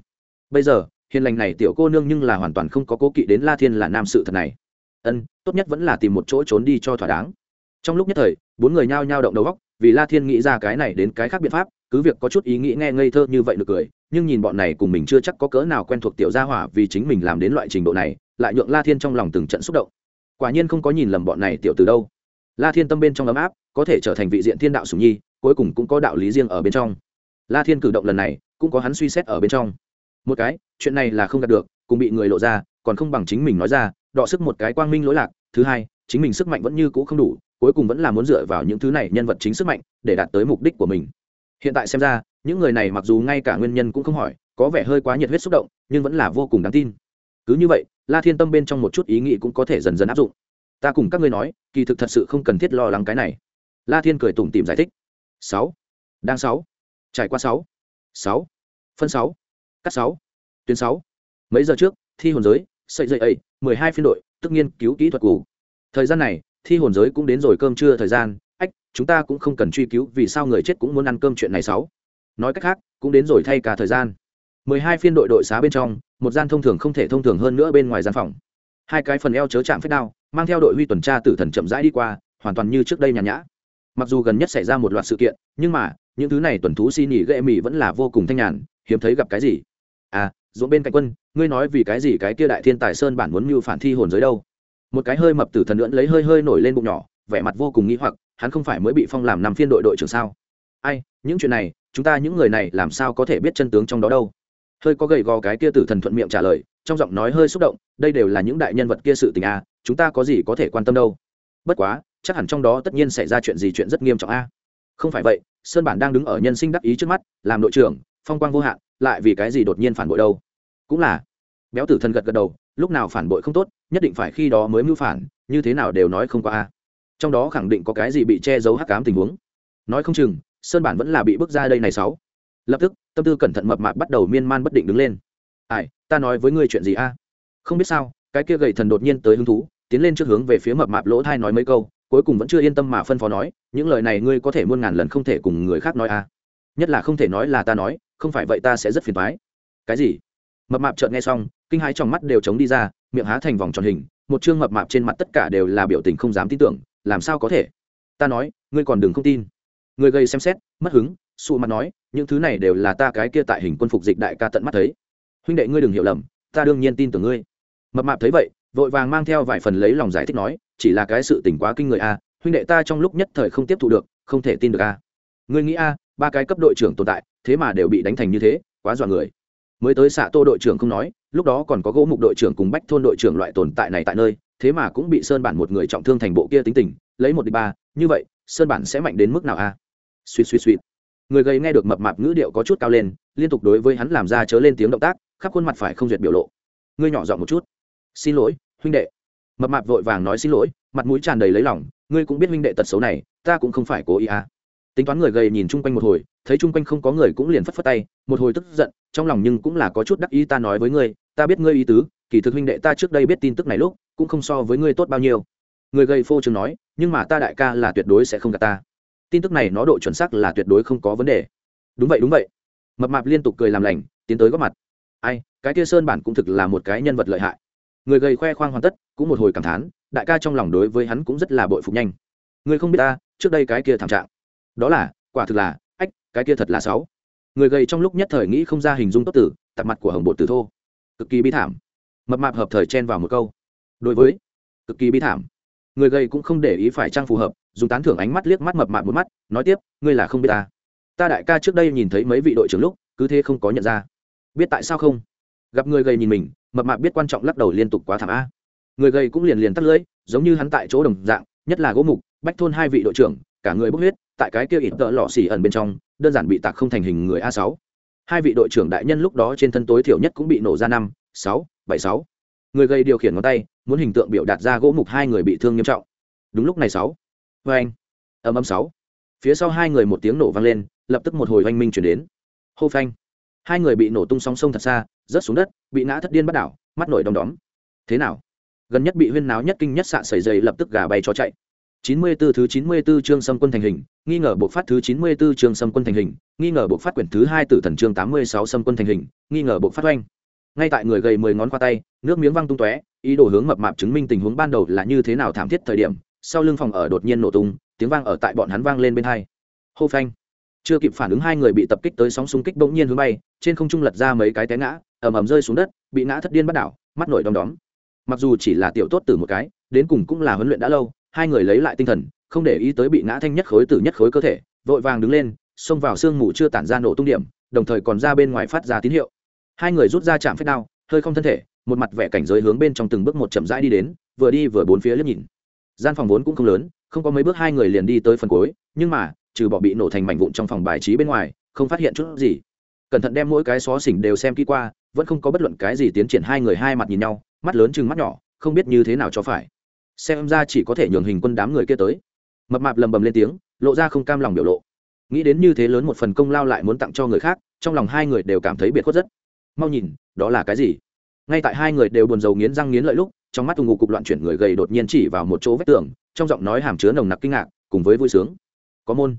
Bây giờ, hiền lành này tiểu cô nương nhưng là hoàn toàn không có cố kỵ đến la thiên là nam sự thật này. Ân, tốt nhất vẫn là tìm một chỗ trốn đi cho thỏa đáng. Trong lúc nhất thời, bốn người nhao nhao động đầu góc, vì la thiên nghĩ ra cái này đến cái khác biện pháp, cứ việc có chút ý nghĩ nghe ngây thơ như vậy được cười, nhưng nhìn bọn này cùng mình chưa chắc có cỡ nào quen thuộc tiểu gia hỏa vì chính mình làm đến loại trình độ này, lại nhượng la thiên trong lòng từng trận xúc động. Quả nhiên không có nhìn lầm bọn này tiểu từ đâu. La thiên tâm bên trong ấm áp có thể trở thành vị diện thiên đạo sủng nhi, cuối cùng cũng có đạo lý riêng ở bên trong. La thiên cử động lần này, cũng có hắn suy xét ở bên trong. Một cái, chuyện này là không đạt được, cùng bị người lộ ra, còn không bằng chính mình nói ra, đọ sức một cái quang minh lỗi lạc. Thứ hai, chính mình sức mạnh vẫn như cũ không đủ, cuối cùng vẫn là muốn dựa vào những thứ này nhân vật chính sức mạnh, để đạt tới mục đích của mình. Hiện tại xem ra, những người này mặc dù ngay cả nguyên nhân cũng không hỏi, có vẻ hơi quá nhiệt huyết xúc động, nhưng vẫn là vô cùng đáng tin. Cứ như vậy, la thiên tâm bên trong một chút ý nghĩ cũng có thể dần dần áp dụng. Ta cùng các ngươi nói, kỳ thực thật sự không cần thiết lo lắng cái này la thiên cười tủm tìm giải thích. Sáu. Đang sáu. Trải qua sáu. Sáu. Phân sáu. Cắt sáu. Tuyến sáu. Mấy giờ trước, thi hồn giới, sợi dậy ấy, mười hai phiên đội, tức nghiên cứu kỹ thuật cũ. Thời gian này, thi hồn giới cũng đến rồi cơm trưa thời gian. Ách, chúng ta cũng không cần truy cứu vì sao người chết cũng muốn ăn cơm chuyện này sáu. Nói cách khác, cũng đến rồi thay cả thời gian. mười hai phiên đội đội xá bên trong, một gian thông thường không thể thông thường hơn nữa bên ngoài gian phòng. Hai cái phần eo chớ chạm phép đao, mang theo đội huy tuần tra tử thần chậm rãi đi qua, hoàn toàn như trước đây nhàn nhã mặc dù gần nhất xảy ra một loạt sự kiện nhưng mà những thứ này tuần thú xin nghỉ ghệ mỹ vẫn là vô cùng thanh nhàn hiếm thấy gặp cái gì. À dỗ bên cạnh quân ngươi nói vì cái gì cái kia đại thiên tài sơn bản muốn mưu phản thi hồn giới đâu? Một cái hơi mập tử thần lưỡn lấy hơi hơi nổi lên bụng nhỏ vẻ mặt vô cùng nghĩ hoặc hắn không phải mới bị phong làm nằm phiên đội đội trưởng sao? Ai những chuyện này chúng ta những người này làm sao có thể biết chân tướng trong đó đâu? Hơi có gầy gò cái kia tử thần thuận miệng trả lời trong giọng nói hơi xúc động đây đều là những đại nhân vật kia sự tình à, chúng ta có gì có thể quan tâm đâu? Bất quá chắc hẳn trong đó tất nhiên xảy ra chuyện gì chuyện rất nghiêm trọng a. Không phải vậy, sơn bản đang đứng ở nhân sinh đắc ý trước mắt, làm đội trưởng, phong quang vô hạn, lại vì cái gì đột nhiên phản bội đâu? Cũng là, béo tử thần gật gật đầu, lúc nào phản bội không tốt, nhất định phải khi đó mới mưu phản, như thế nào đều nói không qua a. Trong đó khẳng định có cái gì bị che giấu hắc cám tình huống. Nói không chừng, sơn bản vẫn là bị bước ra đây này sáu. Lập tức, tâm tư cẩn thận mập mạp bắt đầu miên man bất định đứng lên. Ai, ta nói với ngươi chuyện gì a? Không biết sao, cái kia gầy thần đột nhiên tới hứng thú, tiến lên trước hướng về phía mập mạp lỗ thai nói mấy câu cuối cùng vẫn chưa yên tâm mà phân phó nói, những lời này ngươi có thể muôn ngàn lần không thể cùng người khác nói a nhất là không thể nói là ta nói, không phải vậy ta sẽ rất phiền thoái cái gì? Mập mạp chợt nghe xong, kinh hãi trong mắt đều chống đi ra, miệng há thành vòng tròn hình, một chương mập mạp trên mặt tất cả đều là biểu tình không dám tin tưởng, làm sao có thể? Ta nói, ngươi còn đừng không tin. Người gây xem xét, mất hứng, sụ mặt nói, những thứ này đều là ta cái kia tại hình quân phục dịch đại ca tận mắt thấy. Huynh đệ ngươi đừng hiểu lầm, ta đương nhiên tin tưởng ngươi. Mập mạp thấy vậy, vội vàng mang theo vài phần lấy lòng giải thích nói chỉ là cái sự tỉnh quá kinh người a, huynh đệ ta trong lúc nhất thời không tiếp thu được, không thể tin được a. Ngươi nghĩ a, ba cái cấp đội trưởng tồn tại, thế mà đều bị đánh thành như thế, quá dọa người. Mới tới xạ tô đội trưởng không nói, lúc đó còn có gỗ mục đội trưởng cùng bách thôn đội trưởng loại tồn tại này tại nơi, thế mà cũng bị sơn bản một người trọng thương thành bộ kia tính tình, lấy một đi ba, như vậy, sơn bản sẽ mạnh đến mức nào a? À? suýt suýt suýt. Người gầy nghe được mập mạp ngữ điệu có chút cao lên, liên tục đối với hắn làm ra chớ lên tiếng động tác, khắp khuôn mặt phải không duyệt biểu lộ. Ngươi nhỏ giọng một chút. Xin lỗi, huynh đệ mập mạp vội vàng nói xin lỗi, mặt mũi tràn đầy lấy lòng, ngươi cũng biết huynh đệ tật xấu này, ta cũng không phải cố ý à. Tính toán người gầy nhìn chung quanh một hồi, thấy chung quanh không có người cũng liền phất phất tay, một hồi tức giận, trong lòng nhưng cũng là có chút đắc ý ta nói với ngươi, ta biết ngươi ý tứ, kỳ thực huynh đệ ta trước đây biết tin tức này lúc, cũng không so với ngươi tốt bao nhiêu. Người gầy phô trường nói, nhưng mà ta đại ca là tuyệt đối sẽ không gạt ta. Tin tức này nó độ chuẩn xác là tuyệt đối không có vấn đề. Đúng vậy đúng vậy. Mập mạp liên tục cười làm lành, tiến tới góp mặt. Ai, cái kia sơn bản cũng thực là một cái nhân vật lợi hại người gầy khoe khoang hoàn tất, cũng một hồi cảm thán, đại ca trong lòng đối với hắn cũng rất là bội phục nhanh. Người không biết ta, trước đây cái kia thảm trạng. Đó là, quả thực là, ách, cái kia thật là sáu người gầy trong lúc nhất thời nghĩ không ra hình dung tốt tử, tạp mặt của hồng bột tử thô. Cực kỳ bi thảm. Mập mạp hợp thời chen vào một câu. Đối với, cực kỳ bi thảm. Người gầy cũng không để ý phải trang phù hợp, dùng tán thưởng ánh mắt liếc mắt mập mạp một mắt, nói tiếp, ngươi là không biết ta. Ta đại ca trước đây nhìn thấy mấy vị đội trưởng lúc, cứ thế không có nhận ra. Biết tại sao không? Gặp người gầy nhìn mình, mập mạp biết quan trọng lắc đầu liên tục quá thảm a. Người gầy cũng liền liền tắt lưỡi giống như hắn tại chỗ đồng dạng, nhất là gỗ mục, bách thôn hai vị đội trưởng, cả người bốc huyết, tại cái kia ít tợ lọ xỉ ẩn bên trong, đơn giản bị tạc không thành hình người a sáu. Hai vị đội trưởng đại nhân lúc đó trên thân tối thiểu nhất cũng bị nổ ra năm, sáu, bảy, sáu. Người gây điều khiển ngón tay, muốn hình tượng biểu đạt ra gỗ mục hai người bị thương nghiêm trọng. Đúng lúc này sáu. Vê anh. Âm âm sáu. Phía sau hai người một tiếng nổ vang lên, lập tức một hồi oanh minh chuyển đến. Hô phanh hai người bị nổ tung song sông thật xa rớt xuống đất bị ngã thất điên bắt đảo mắt nổi đom đóm thế nào gần nhất bị huyên náo nhất kinh nhất xạ sẩy dày lập tức gà bay cho chạy 94 thứ 94 chương xâm quân thành hình, nghi ngờ bộ phát thứ 94 chương xâm quân thành hình, nghi ngờ bộ phát quyển thứ 2 tử thần chương 86 xâm quân thành hình, nghi ngờ bộ phát oanh. Ngay tại người gầy 10 ngón qua tay, nước miếng văng tung tóe, ý đồ hướng mập mạp chứng minh tình huống ban đầu là như thế nào thảm thiết thời điểm, sau lưng phòng ở đột nhiên nổ tung, tiếng vang ở tại bọn hắn vang lên bên hai. Hô phanh. Chưa kịp phản ứng hai người bị tập kích tới sóng xung kích bỗng nhiên hướng bay, trên không trung lật ra mấy cái té ngã, ầm ầm rơi xuống đất, bị ngã thất điên bắt đảo, mắt nổi đom đóm. Mặc dù chỉ là tiểu tốt tử một cái, đến cùng cũng là huấn luyện đã lâu, hai người lấy lại tinh thần không để ý tới bị ngã thanh nhất khối tử nhất khối cơ thể vội vàng đứng lên xông vào sương mù chưa tản ra nổ tung điểm đồng thời còn ra bên ngoài phát ra tín hiệu hai người rút ra chạm phép đao hơi không thân thể một mặt vẻ cảnh giới hướng bên trong từng bước một chậm rãi đi đến vừa đi vừa bốn phía liếc nhìn gian phòng vốn cũng không lớn không có mấy bước hai người liền đi tới phần cuối nhưng mà trừ bỏ bị nổ thành mảnh vụn trong phòng bài trí bên ngoài, không phát hiện chút gì. Cẩn thận đem mỗi cái xó xỉnh đều xem kỹ qua, vẫn không có bất luận cái gì tiến triển hai người hai mặt nhìn nhau, mắt lớn chừng mắt nhỏ, không biết như thế nào cho phải. Xem ra chỉ có thể nhường hình quân đám người kia tới. Mập mạp lầm bầm lên tiếng, lộ ra không cam lòng biểu lộ. Nghĩ đến như thế lớn một phần công lao lại muốn tặng cho người khác, trong lòng hai người đều cảm thấy biệt khuất rất. Mau nhìn, đó là cái gì? Ngay tại hai người đều buồn rầu nghiến răng nghiến lợi lúc, trong mắt ung ngụ cục loạn chuyển người gầy đột nhiên chỉ vào một chỗ vách tường, trong giọng nói hàm chứa nồng nặc kinh ngạc, cùng với vui sướng. Có môn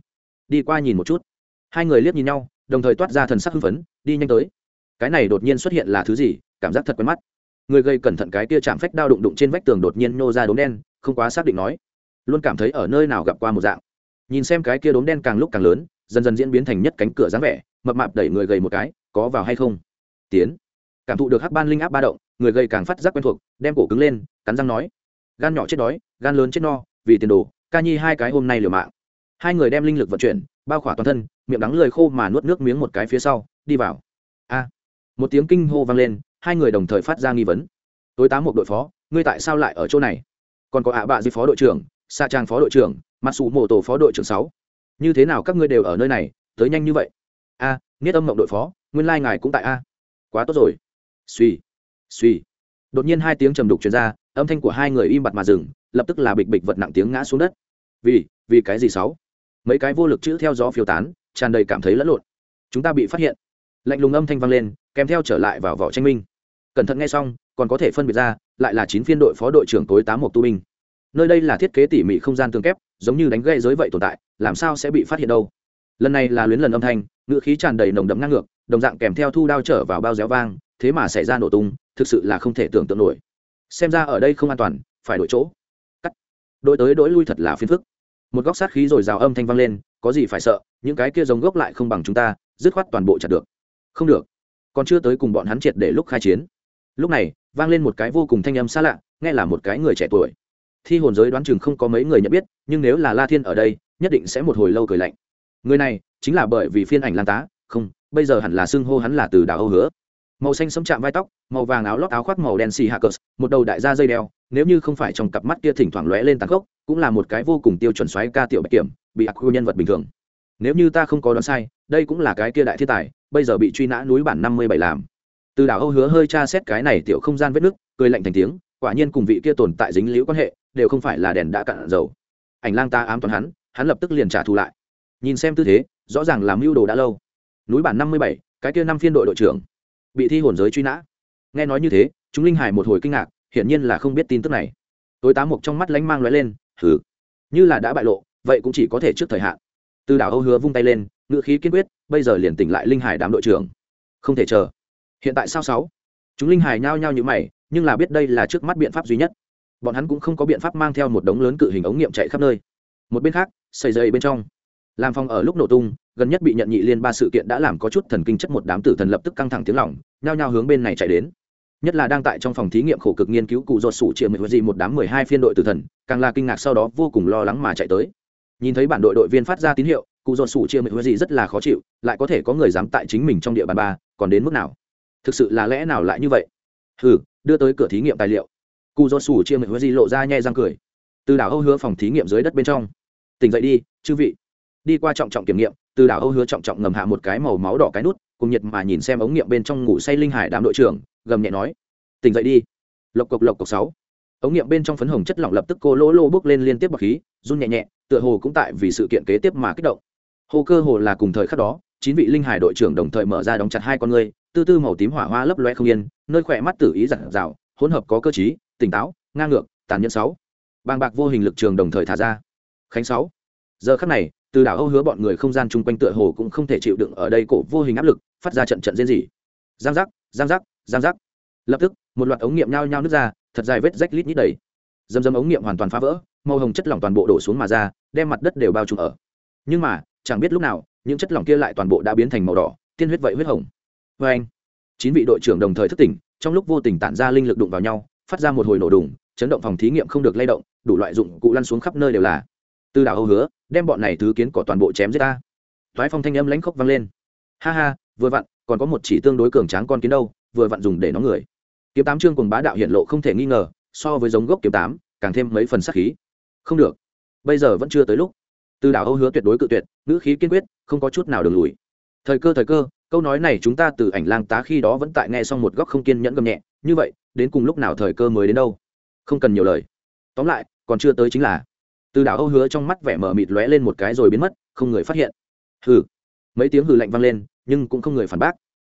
đi qua nhìn một chút. Hai người liếc nhìn nhau, đồng thời toát ra thần sắc hưng phấn, đi nhanh tới. Cái này đột nhiên xuất hiện là thứ gì? Cảm giác thật quen mắt. Người gây cẩn thận cái kia chạm phách đao đụng đụng trên vách tường đột nhiên nô ra đốm đen, không quá xác định nói. Luôn cảm thấy ở nơi nào gặp qua một dạng. Nhìn xem cái kia đốm đen càng lúc càng lớn, dần dần diễn biến thành nhất cánh cửa dáng vẻ, mập mạp đẩy người gầy một cái, có vào hay không? Tiến. Cảm thụ được hắc ban linh áp ba động, người gầy càng phát giác quen thuộc, đem cổ cứng lên, cắn răng nói. Gan nhỏ chết đói, gan lớn chết no, vì tiền đồ, ca nhi hai cái hôm nay liều mạng hai người đem linh lực vận chuyển bao khỏa toàn thân miệng đắng lười khô mà nuốt nước miếng một cái phía sau đi vào. A! Một tiếng kinh hô vang lên hai người đồng thời phát ra nghi vấn. Tối tám một đội phó ngươi tại sao lại ở chỗ này? Còn có ạ bạ di phó đội trưởng sa trang phó đội trưởng mặt xù mộ tổ phó đội trưởng sáu. Như thế nào các ngươi đều ở nơi này tới nhanh như vậy? A à, niết âm mộng đội phó nguyên lai ngài cũng tại a. Quá tốt rồi. Suy suy đột nhiên hai tiếng trầm đục truyền ra âm thanh của hai người im bặt mà dừng lập tức là bịch bịch vật nặng tiếng ngã xuống đất. Vì vì cái gì sáu? Mấy cái vô lực chữ theo gió phiêu tán, tràn đầy cảm thấy lẫn lộn. Chúng ta bị phát hiện. Lạnh lùng âm thanh vang lên, kèm theo trở lại vào vỏ tranh minh. Cẩn thận nghe xong, còn có thể phân biệt ra, lại là chín phiên đội phó đội trưởng tối tám một tu binh nơi đây là thiết kế tỉ mỉ không gian tương kép, giống như đánh gây giới vậy tồn tại, làm sao sẽ bị phát hiện đâu? Lần này là luyến lần âm thanh, ngữ khí tràn đầy nồng đậm ngang ngược, đồng dạng kèm theo thu đao trở vào bao réo vang, thế mà xảy ra nổ tung, thực sự là không thể tưởng tượng nổi. Xem ra ở đây không an toàn, phải đổi chỗ. Cắt. Đổi tới đổi lui thật là phiền phức một góc sát khí rồi rào âm thanh vang lên, có gì phải sợ, những cái kia giống gốc lại không bằng chúng ta, dứt khoát toàn bộ chặt được. Không được. Còn chưa tới cùng bọn hắn triệt để lúc khai chiến. Lúc này, vang lên một cái vô cùng thanh âm xa lạ, nghe là một cái người trẻ tuổi. Thi hồn giới đoán chừng không có mấy người nhận biết, nhưng nếu là la thiên ở đây, nhất định sẽ một hồi lâu cười lạnh. Người này, chính là bởi vì phiên ảnh lan tá, không, bây giờ hẳn là xưng hô hắn là từ đảo âu hứa màu xanh sẫm chạm vai tóc, màu vàng áo lót áo khoác màu đen xì hạ cờ, một đầu đại gia dây đeo, nếu như không phải trong cặp mắt kia thỉnh thoảng lóe lên tàn khốc, cũng là một cái vô cùng tiêu chuẩn xoáy ca tiểu bạch kiểm, bị ác khu nhân vật bình thường. Nếu như ta không có đoán sai, đây cũng là cái kia đại thiên tài, bây giờ bị truy nã núi bản năm mươi bảy làm. Từ đảo âu hứa hơi tra xét cái này tiểu không gian vết nước, cười lạnh thành tiếng, quả nhiên cùng vị kia tồn tại dính liễu quan hệ, đều không phải là đèn đã cạn dầu. Ảnh lang ta ám toàn hắn hắn lập tức liền trả thù lại. Nhìn xem tư thế, rõ ràng làm mưu đồ đã lâu. Núi bản năm mươi bảy, cái kia năm phiên đội đội trưởng bị thi hồn giới truy nã. Nghe nói như thế, chúng linh hải một hồi kinh ngạc, hiển nhiên là không biết tin tức này. Tối tá mục trong mắt lánh mang lóe lên thử như là đã bại lộ, vậy cũng chỉ có thể trước thời hạn. Từ đảo âu hứa vung tay lên ngựa khí kiên quyết, bây giờ liền tỉnh lại linh hải đám đội trưởng. Không thể chờ. Hiện tại sao sáu? Chúng linh hải nhao nhao như mày, nhưng là biết đây là trước mắt biện pháp duy nhất. Bọn hắn cũng không có biện pháp mang theo một đống lớn cự hình ống nghiệm chạy khắp nơi. Một bên khác xảy dây bên trong. Làm phòng ở lúc nổ tung gần nhất bị nhận nhị liên ba sự kiện đã làm có chút thần kinh chất một đám tử thần lập tức căng thẳng tiếng lỏng nhao nhao hướng bên này chạy đến. Nhất là đang tại trong phòng thí nghiệm khổ cực nghiên cứu cụ ruột sủ triệu mười gì một đám mười hai phiên đội tử thần, càng là kinh ngạc sau đó vô cùng lo lắng mà chạy tới. Nhìn thấy bản đội đội viên phát ra tín hiệu, cụ ruột sủ triệu mười gì rất là khó chịu, lại có thể có người dám tại chính mình trong địa bàn ba, còn đến mức nào? Thực sự là lẽ nào lại như vậy? Hừ, đưa tới cửa thí nghiệm tài liệu. Cụ ruột sủ triệu mười gì lộ ra nhẹ răng cười. Từ đảo âu hứa phòng thí nghiệm dưới đất bên trong. Tỉnh dậy đi, chư vị. Đi qua trọng trọng kiểm nghiệm từ đảo âu hứa trọng trọng ngầm hạ một cái màu máu đỏ cái nút, cùng nhiệt mà nhìn xem ống nghiệm bên trong ngủ say linh hải đám đội trưởng, gầm nhẹ nói, tỉnh dậy đi. Lộc cộc lộc cộc sáu. Ống nghiệm bên trong phấn hồng chất lỏng lập tức cô lỗ lô bước lên liên tiếp bọc khí, run nhẹ nhẹ, tựa hồ cũng tại vì sự kiện kế tiếp mà kích động. Hồ cơ hồ là cùng thời khắc đó, chín vị linh hải đội trưởng đồng thời mở ra đóng chặt hai con ngươi, tư tư màu tím hỏa hoa lấp loe không yên, nơi khỏe mắt tử ý giặt rào hỗn hợp có cơ chí tỉnh táo, ngang ngược, tàn nhẫn sáu. Bàng bạc vô hình lực trường đồng thời thả ra. Khánh sáu giờ khắc này, từ đảo âu hứa bọn người không gian chung quanh tựa hồ cũng không thể chịu đựng ở đây cổ vô hình áp lực, phát ra trận trận diễn gì giang giác giang giác giang giác. Lập tức, một loạt ống nghiệm nhao nhao nứt ra, thật dài vết rách lít nhít đầy. Dầm dầm ống nghiệm hoàn toàn phá vỡ, màu hồng chất lỏng toàn bộ đổ xuống mà ra, đem mặt đất đều bao trùm ở. Nhưng mà, chẳng biết lúc nào, những chất lỏng kia lại toàn bộ đã biến thành màu đỏ, tiên huyết vậy huyết hồng. Vê anh, chín vị đội trưởng đồng thời thức tỉnh, trong lúc vô tình tản ra linh lực đụng vào nhau, phát ra một hồi nổ đùng, chấn động phòng thí nghiệm không được lay động, đủ loại dụng cụ lăn xuống khắp nơi đều là từ đảo âu hứa, đem bọn này thứ kiến cỏ toàn bộ chém giết ta. Thoái phong thanh âm lãnh khốc vang lên. Ha ha, vừa vặn, còn có một chỉ tương đối cường tráng con kiến đâu, vừa vặn dùng để nó người. Kiếm tám chương cùng bá đạo hiện lộ không thể nghi ngờ, so với giống gốc kiếm tám, càng thêm mấy phần sắc khí. Không được. Bây giờ vẫn chưa tới lúc. Từ đảo âu hứa tuyệt đối cự tuyệt, ngữ khí kiên quyết, không có chút nào đường lùi. Thời cơ thời cơ, câu nói này chúng ta từ ảnh lang tá khi đó vẫn tại nghe xong một góc không kiên nhẫn gầm nhẹ, như vậy, đến cùng lúc nào thời cơ mới đến đâu? Không cần nhiều lời. Tóm lại, còn chưa tới chính là từ đảo âu hứa trong mắt vẻ mở mịt lóe lên một cái rồi biến mất, không người phát hiện. Hừ. Mấy tiếng hừ lạnh vang lên, nhưng cũng không người phản bác.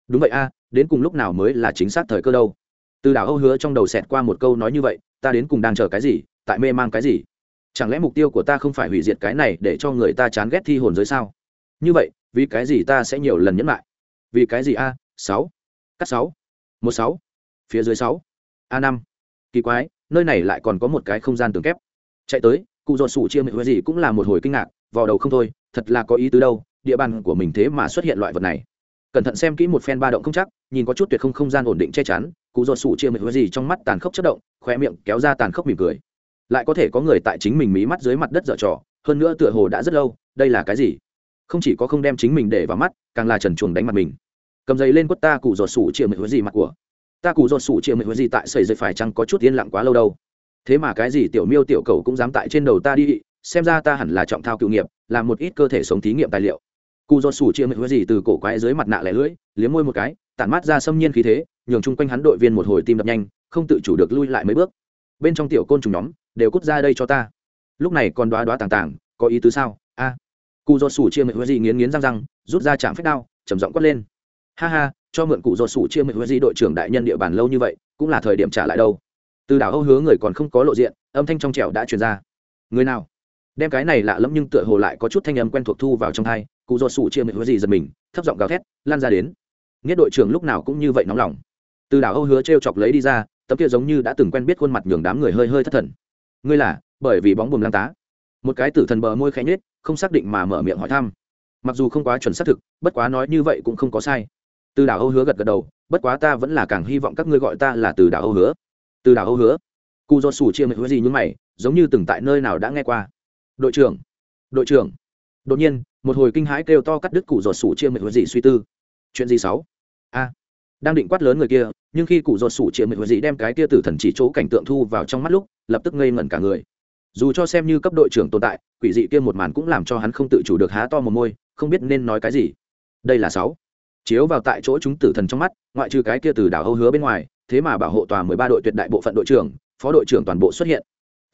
Đúng vậy a, đến cùng lúc nào mới là chính xác thời cơ đâu? Từ đảo âu hứa trong đầu xẹt qua một câu nói như vậy, ta đến cùng đang chờ cái gì, tại mê mang cái gì? Chẳng lẽ mục tiêu của ta không phải hủy diệt cái này để cho người ta chán ghét thi hồn giới sao? Như vậy, vì cái gì ta sẽ nhiều lần nhấn lại? Vì cái gì a? Sáu. Cắt sáu. Một sáu. Phía dưới sáu. A năm. Kỳ quái, nơi này lại còn có một cái không gian tường kép. Chạy tới cụ dột sủ chia mệnh huệ gì cũng là một hồi kinh ngạc vào đầu không thôi, thật là có ý tứ đâu, địa bàn của mình thế mà xuất hiện loại vật này. Cẩn thận xem kỹ một phen ba động không chắc, nhìn có chút tuyệt không không gian ổn định che chắn, cụ dột sủ chia mệnh huệ gì trong mắt tàn khốc chất động khoe miệng kéo ra tàn khốc mỉm cười. Lại có thể có người tại chính mình mí mắt dưới mặt đất dở trò, hơn nữa tựa hồ đã rất lâu, đây là cái gì? Không chỉ có không đem chính mình để vào mắt, càng là trần chuồng đánh mặt mình. Cầm giấy lên quất ta, cụ dột sủ chia mệnh huệ gì mặt của. Ta, cụ dột sủ chia mệnh huệ gì tại sầy dây phải chăng có chút yên lặng quá lâu đâu thế mà cái gì tiểu miêu tiểu cầu cũng dám tại trên đầu ta đi, xem ra ta hẳn là trọng thao cựu nghiệp, làm một ít cơ thể sống thí nghiệm tài liệu. Cụ do sủ chia mệnh với gì từ cổ quái dưới mặt nạ lẻ lưỡi, liếm môi một cái, tản mát ra xâm nhiên khí thế, nhường chung quanh hắn đội viên một hồi tim đập nhanh, không tự chủ được lui lại mấy bước. Bên trong tiểu côn trùng nhóm, đều cút ra đây cho ta. Lúc này còn đoá đoá tàng tàng, có ý tứ sao? A. Cụ do sủ chia mệnh với gì nghiến nghiến răng răng, rút ra chạm phép đao, trầm giọng quát lên. Ha ha, cho mượn cụ do sủ chia mệnh với gì đội trưởng đại nhân địa bàn lâu như vậy, cũng là thời điểm trả lại đâu từ đảo âu hứa người còn không có lộ diện, âm thanh trong trẻo đã truyền ra. Người nào? Đem cái này lạ lẫm nhưng tựa hồ lại có chút thanh âm quen thuộc thu vào trong thai, cụ do sủ chia mệt hứa gì giật mình, thấp giọng gào thét, lan ra đến. Nghĩa đội trưởng lúc nào cũng như vậy nóng lòng. Từ đảo âu hứa t chọc lấy đi ra, tấm kia giống như đã từng quen biết khuôn mặt nhường đám người hơi hơi thất thần. Ngươi là? Bởi vì bóng buồm lang tá. Một cái tử thần bờ môi khẽ nhết không xác định mà mở miệng hỏi thăm. Mặc dù không quá chuẩn xác thực, bất quá nói như vậy cũng không có sai. Từ đảo âu hứa gật gật đầu, bất quá ta vẫn là càng hy vọng các ngươi gọi ta là từ đảo âu hứa từ đảo âu hứa cụ do sủ chia mệnh hứa gì như mày, giống như từng tại nơi nào đã nghe qua. Đội trưởng đội trưởng. Đột nhiên, một hồi kinh hãi kêu to cắt đứt cụ giọt sủ chia mệnh hứa gì suy tư. Chuyện gì sáu? A. Đang định quát lớn người kia, nhưng khi cụ giọt sủ chia mệnh hứa gì đem cái kia tử thần chỉ chỗ cảnh tượng thu vào trong mắt lúc, lập tức ngây ngẩn cả người. Dù cho xem như cấp đội trưởng tồn tại, quỷ dị kia một màn cũng làm cho hắn không tự chủ được há to một môi, không biết nên nói cái gì. Đây là sáu. Chiếu vào tại chỗ chúng tử thần trong mắt, ngoại trừ cái kia từ đảo âu hứa bên ngoài thế mà bảo hộ tòa mười ba đội tuyệt đại bộ phận đội trưởng, phó đội trưởng toàn bộ xuất hiện.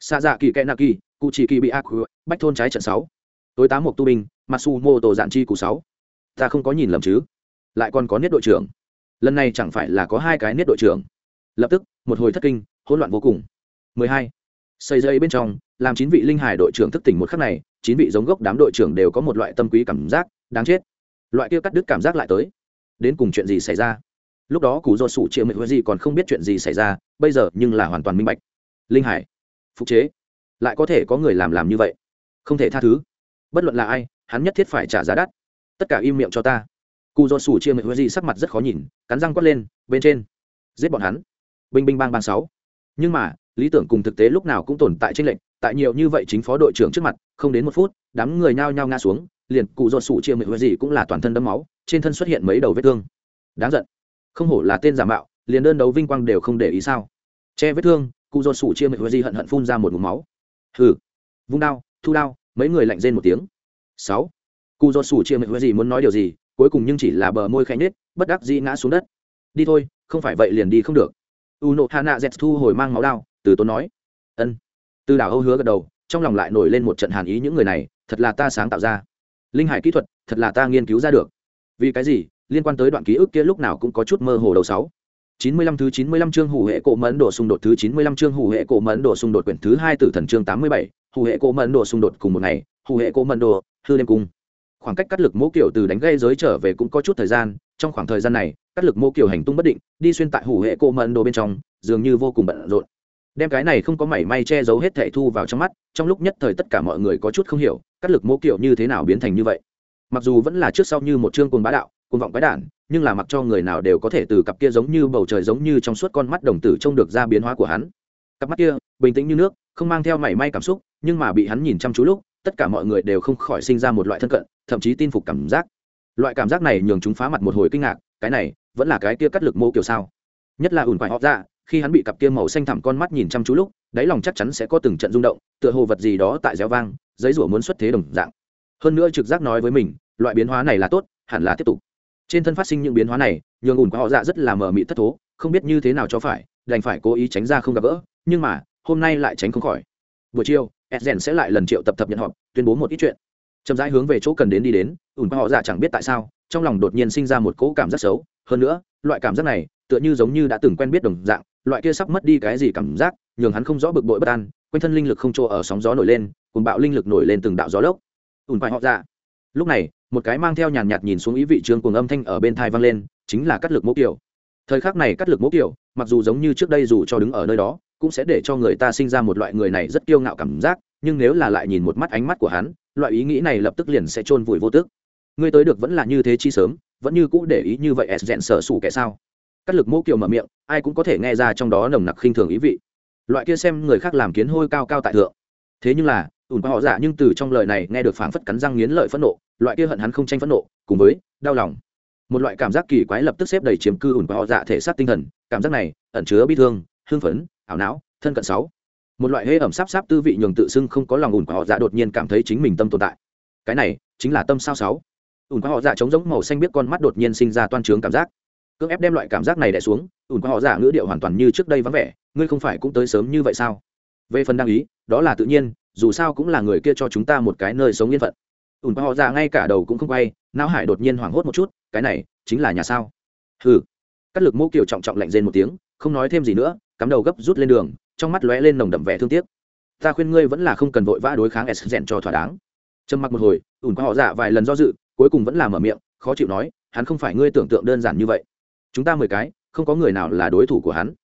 Xa dạ kỳ kẽ nạ kỳ cụ chỉ kỳ bị ác bách thôn trái trận sáu. Tối tám một tu binh masu mô tổ dạn chi cụ sáu. Ta không có nhìn lầm chứ? Lại còn có niết đội trưởng. Lần này chẳng phải là có hai cái niết đội trưởng. Lập tức, một hồi thất kinh, hỗn loạn vô cùng. 12. xây dây bên trong, làm chín vị linh hải đội trưởng thức tỉnh một khắc này, chín vị giống gốc đám đội trưởng đều có một loại tâm quý cảm giác, đáng chết. Loại kia cắt đứt cảm giác lại tới. Đến cùng chuyện gì xảy ra? Lúc đó cụ do sủ triệu mệnh huệ gì còn không biết chuyện gì xảy ra, bây giờ nhưng là hoàn toàn minh bạch. Linh hải, phục chế. Lại có thể có người làm làm như vậy. Không thể tha thứ. Bất luận là ai, hắn nhất thiết phải trả giá đắt. Tất cả im miệng cho ta. Cụ do sủ chia mệnh huệ gì sắc mặt rất khó nhìn, cắn răng quất lên, bên trên. Giết bọn hắn. Binh binh bang bang sáu. Nhưng mà, lý tưởng cùng thực tế lúc nào cũng tồn tại tranh lệch, tại nhiều như vậy chính phó đội trưởng trước mặt, không đến một phút, đám người nhao nhao ngã xuống, liền cụ do sủ chia mệnh huệ gì cũng là toàn thân đấm máu, trên thân xuất hiện mấy đầu vết thương. Đáng giận không hổ là tên giả mạo, liền đơn đấu vinh quang đều không để ý sao. Che vết thương, cụ dột sủ chia mệnh huệ di hận hận phun ra một mục máu. Hừ. Vung đao, thu đao, mấy người lạnh rên một tiếng. Sáu. Cụ dột sủ chia mệnh huệ gì muốn nói điều gì, cuối cùng nhưng chỉ là bờ môi khẽ nết bất đắc dĩ ngã xuống đất. Đi thôi, không phải vậy liền đi không được. U nộ hà nạ dẹt thu hồi mang máu đao, từ tốn nói. Ân. Từ đảo âu hứa gật đầu, trong lòng lại nổi lên một trận hàn ý những người này, thật là ta sáng tạo ra. Linh hải kỹ thuật, thật là ta nghiên cứu ra được. Vì cái gì? Liên quan tới đoạn ký ức kia lúc nào cũng có chút mơ hồ đầu sáu. Chín mươi lăm thứ chín mươi lăm chương hủ hệ cổ mẫn đổ xung đột thứ chín mươi lăm chương hủ hệ cổ mẫn đổ xung đột quyển thứ hai tử thần chương tám mươi bảy. Hủ hệ cổ mẫn đổ xung đột cùng một ngày, hủ hệ cổ mẫn đổ, hư đêm cung khoảng cách cắt lực mô kiểu từ đánh gây giới trở về cũng có chút thời gian, trong khoảng thời gian này, cắt lực mô kiểu hành tung bất định, đi xuyên tại hủ hệ cổ mẫn đồ bên trong, dường như vô cùng bận rộn. Đem cái này không có mảy may che giấu hết thệ thu vào trong mắt, trong lúc nhất thời tất cả mọi người có chút không hiểu, cắt lực mô kiểu như thế nào biến thành như vậy. Mặc dù vẫn là trước sau như một chương cồn bá đạo cồn vọng quái đản, nhưng là mặc cho người nào đều có thể từ cặp kia giống như bầu trời giống như trong suốt con mắt đồng tử trông được ra biến hóa của hắn. Cặp mắt kia, bình tĩnh như nước, không mang theo mảy may cảm xúc, nhưng mà bị hắn nhìn chăm chú lúc, tất cả mọi người đều không khỏi sinh ra một loại thân cận, thậm chí tin phục cảm giác. Loại cảm giác này nhường chúng phá mặt một hồi kinh ngạc, cái này, vẫn là cái kia cắt lực mô kiểu sao? Nhất là ủn quại họ ra khi hắn bị cặp kia màu xanh thẳm con mắt nhìn chăm chú lúc, đáy lòng chắc chắn sẽ có từng trận rung động, tựa hồ vật gì đó tại réo vang, giấy rủa muốn xuất thế đồng dạng. Hơn nữa trực giác nói với mình, loại biến hóa này là tốt, hẳn là tiếp tục trên thân phát sinh những biến hóa này, nhường ủn của họ dạ rất là mờ mị thất thố, không biết như thế nào cho phải, đành phải cố ý tránh ra không gặp gỡ, nhưng mà, hôm nay lại tránh không khỏi. Buổi chiều edgen sẽ lại lần triệu tập thập nhận họp, tuyên bố một ít chuyện. Chậm rãi hướng về chỗ cần đến đi đến, ủn của họ dạ chẳng biết tại sao, trong lòng đột nhiên sinh ra một cỗ cảm giác xấu. Hơn nữa, loại cảm giác này, tựa như giống như đã từng quen biết đồng dạng, loại kia sắp mất đi cái gì cảm giác, nhường hắn không rõ bực bội bất an, quanh thân linh lực không chỗ ở sóng gió nổi lên cùng bạo linh lực nổi lên từng đạo gió lốc. Ủn phải họ ra lúc này một cái mang theo nhàn nhạt nhìn xuống ý vị trương cùng âm thanh ở bên thai vang lên, chính là cắt lực mỗ kiểu thời khắc này cắt lực mỗ kiểu mặc dù giống như trước đây dù cho đứng ở nơi đó, cũng sẽ để cho người ta sinh ra một loại người này rất kiêu ngạo cảm giác, nhưng nếu là lại nhìn một mắt ánh mắt của hắn, loại ý nghĩ này lập tức liền sẽ chôn vùi vô tức ngươi tới được vẫn là như thế chi sớm, vẫn như cũ để ý như vậy s dẹn sở sủ kẻ sao? Cắt lực mỗ kiều mở miệng, ai cũng có thể nghe ra trong đó nồng nặc khinh thường ý vị. Loại kia xem người khác làm kiến hôi cao cao tại thượng. Thế nhưng là ủn qua họ giả nhưng từ trong lời này nghe được phảng phất cắn răng nghiến lợi phẫn nộ, loại kia hận hắn không tranh phẫn nộ, cùng với đau lòng. Một loại cảm giác kỳ quái lập tức xếp đầy chiếm cư ủn qua họ dạ thể xác tinh thần, cảm giác này, ẩn chứa bi thương, hưng phấn, ảo não, thân cận sáu. Một loại hê ẩm sáp sáp tư vị nhường tự xưng không có lòng ủn qua họ dạ đột nhiên cảm thấy chính mình tâm tồn tại. Cái này, chính là tâm sao sáu. Ủn qua họ dạ trống giống màu xanh biết con mắt đột nhiên sinh ra toan trướng cảm giác. Cưỡng ép đem loại cảm giác này đè xuống, ủn qua họ dạ ngữ điệu hoàn toàn như trước đây vắng vẻ, ngươi không phải cũng tới sớm như vậy sao? Về phần đăng ý, đó là tự nhiên dù sao cũng là người kia cho chúng ta một cái nơi sống yên phận. Ùn qua họ ra ngay cả đầu cũng không quay, não hải đột nhiên hoảng hốt một chút, cái này chính là nhà sao? Hừ. Cắt lực mô kiểu trọng trọng lạnh rên một tiếng, không nói thêm gì nữa, cắm đầu gấp rút lên đường, trong mắt lóe lên nồng đậm vẻ thương tiếc. Ta khuyên ngươi vẫn là không cần vội vã đối kháng s rèn cho thỏa đáng. Trầm mặc một hồi ủn qua họ dạ vài lần do dự, cuối cùng vẫn là mở miệng, khó chịu nói, hắn không phải ngươi tưởng tượng đơn giản như vậy. Chúng ta mười cái, không có người nào là đối thủ của hắn.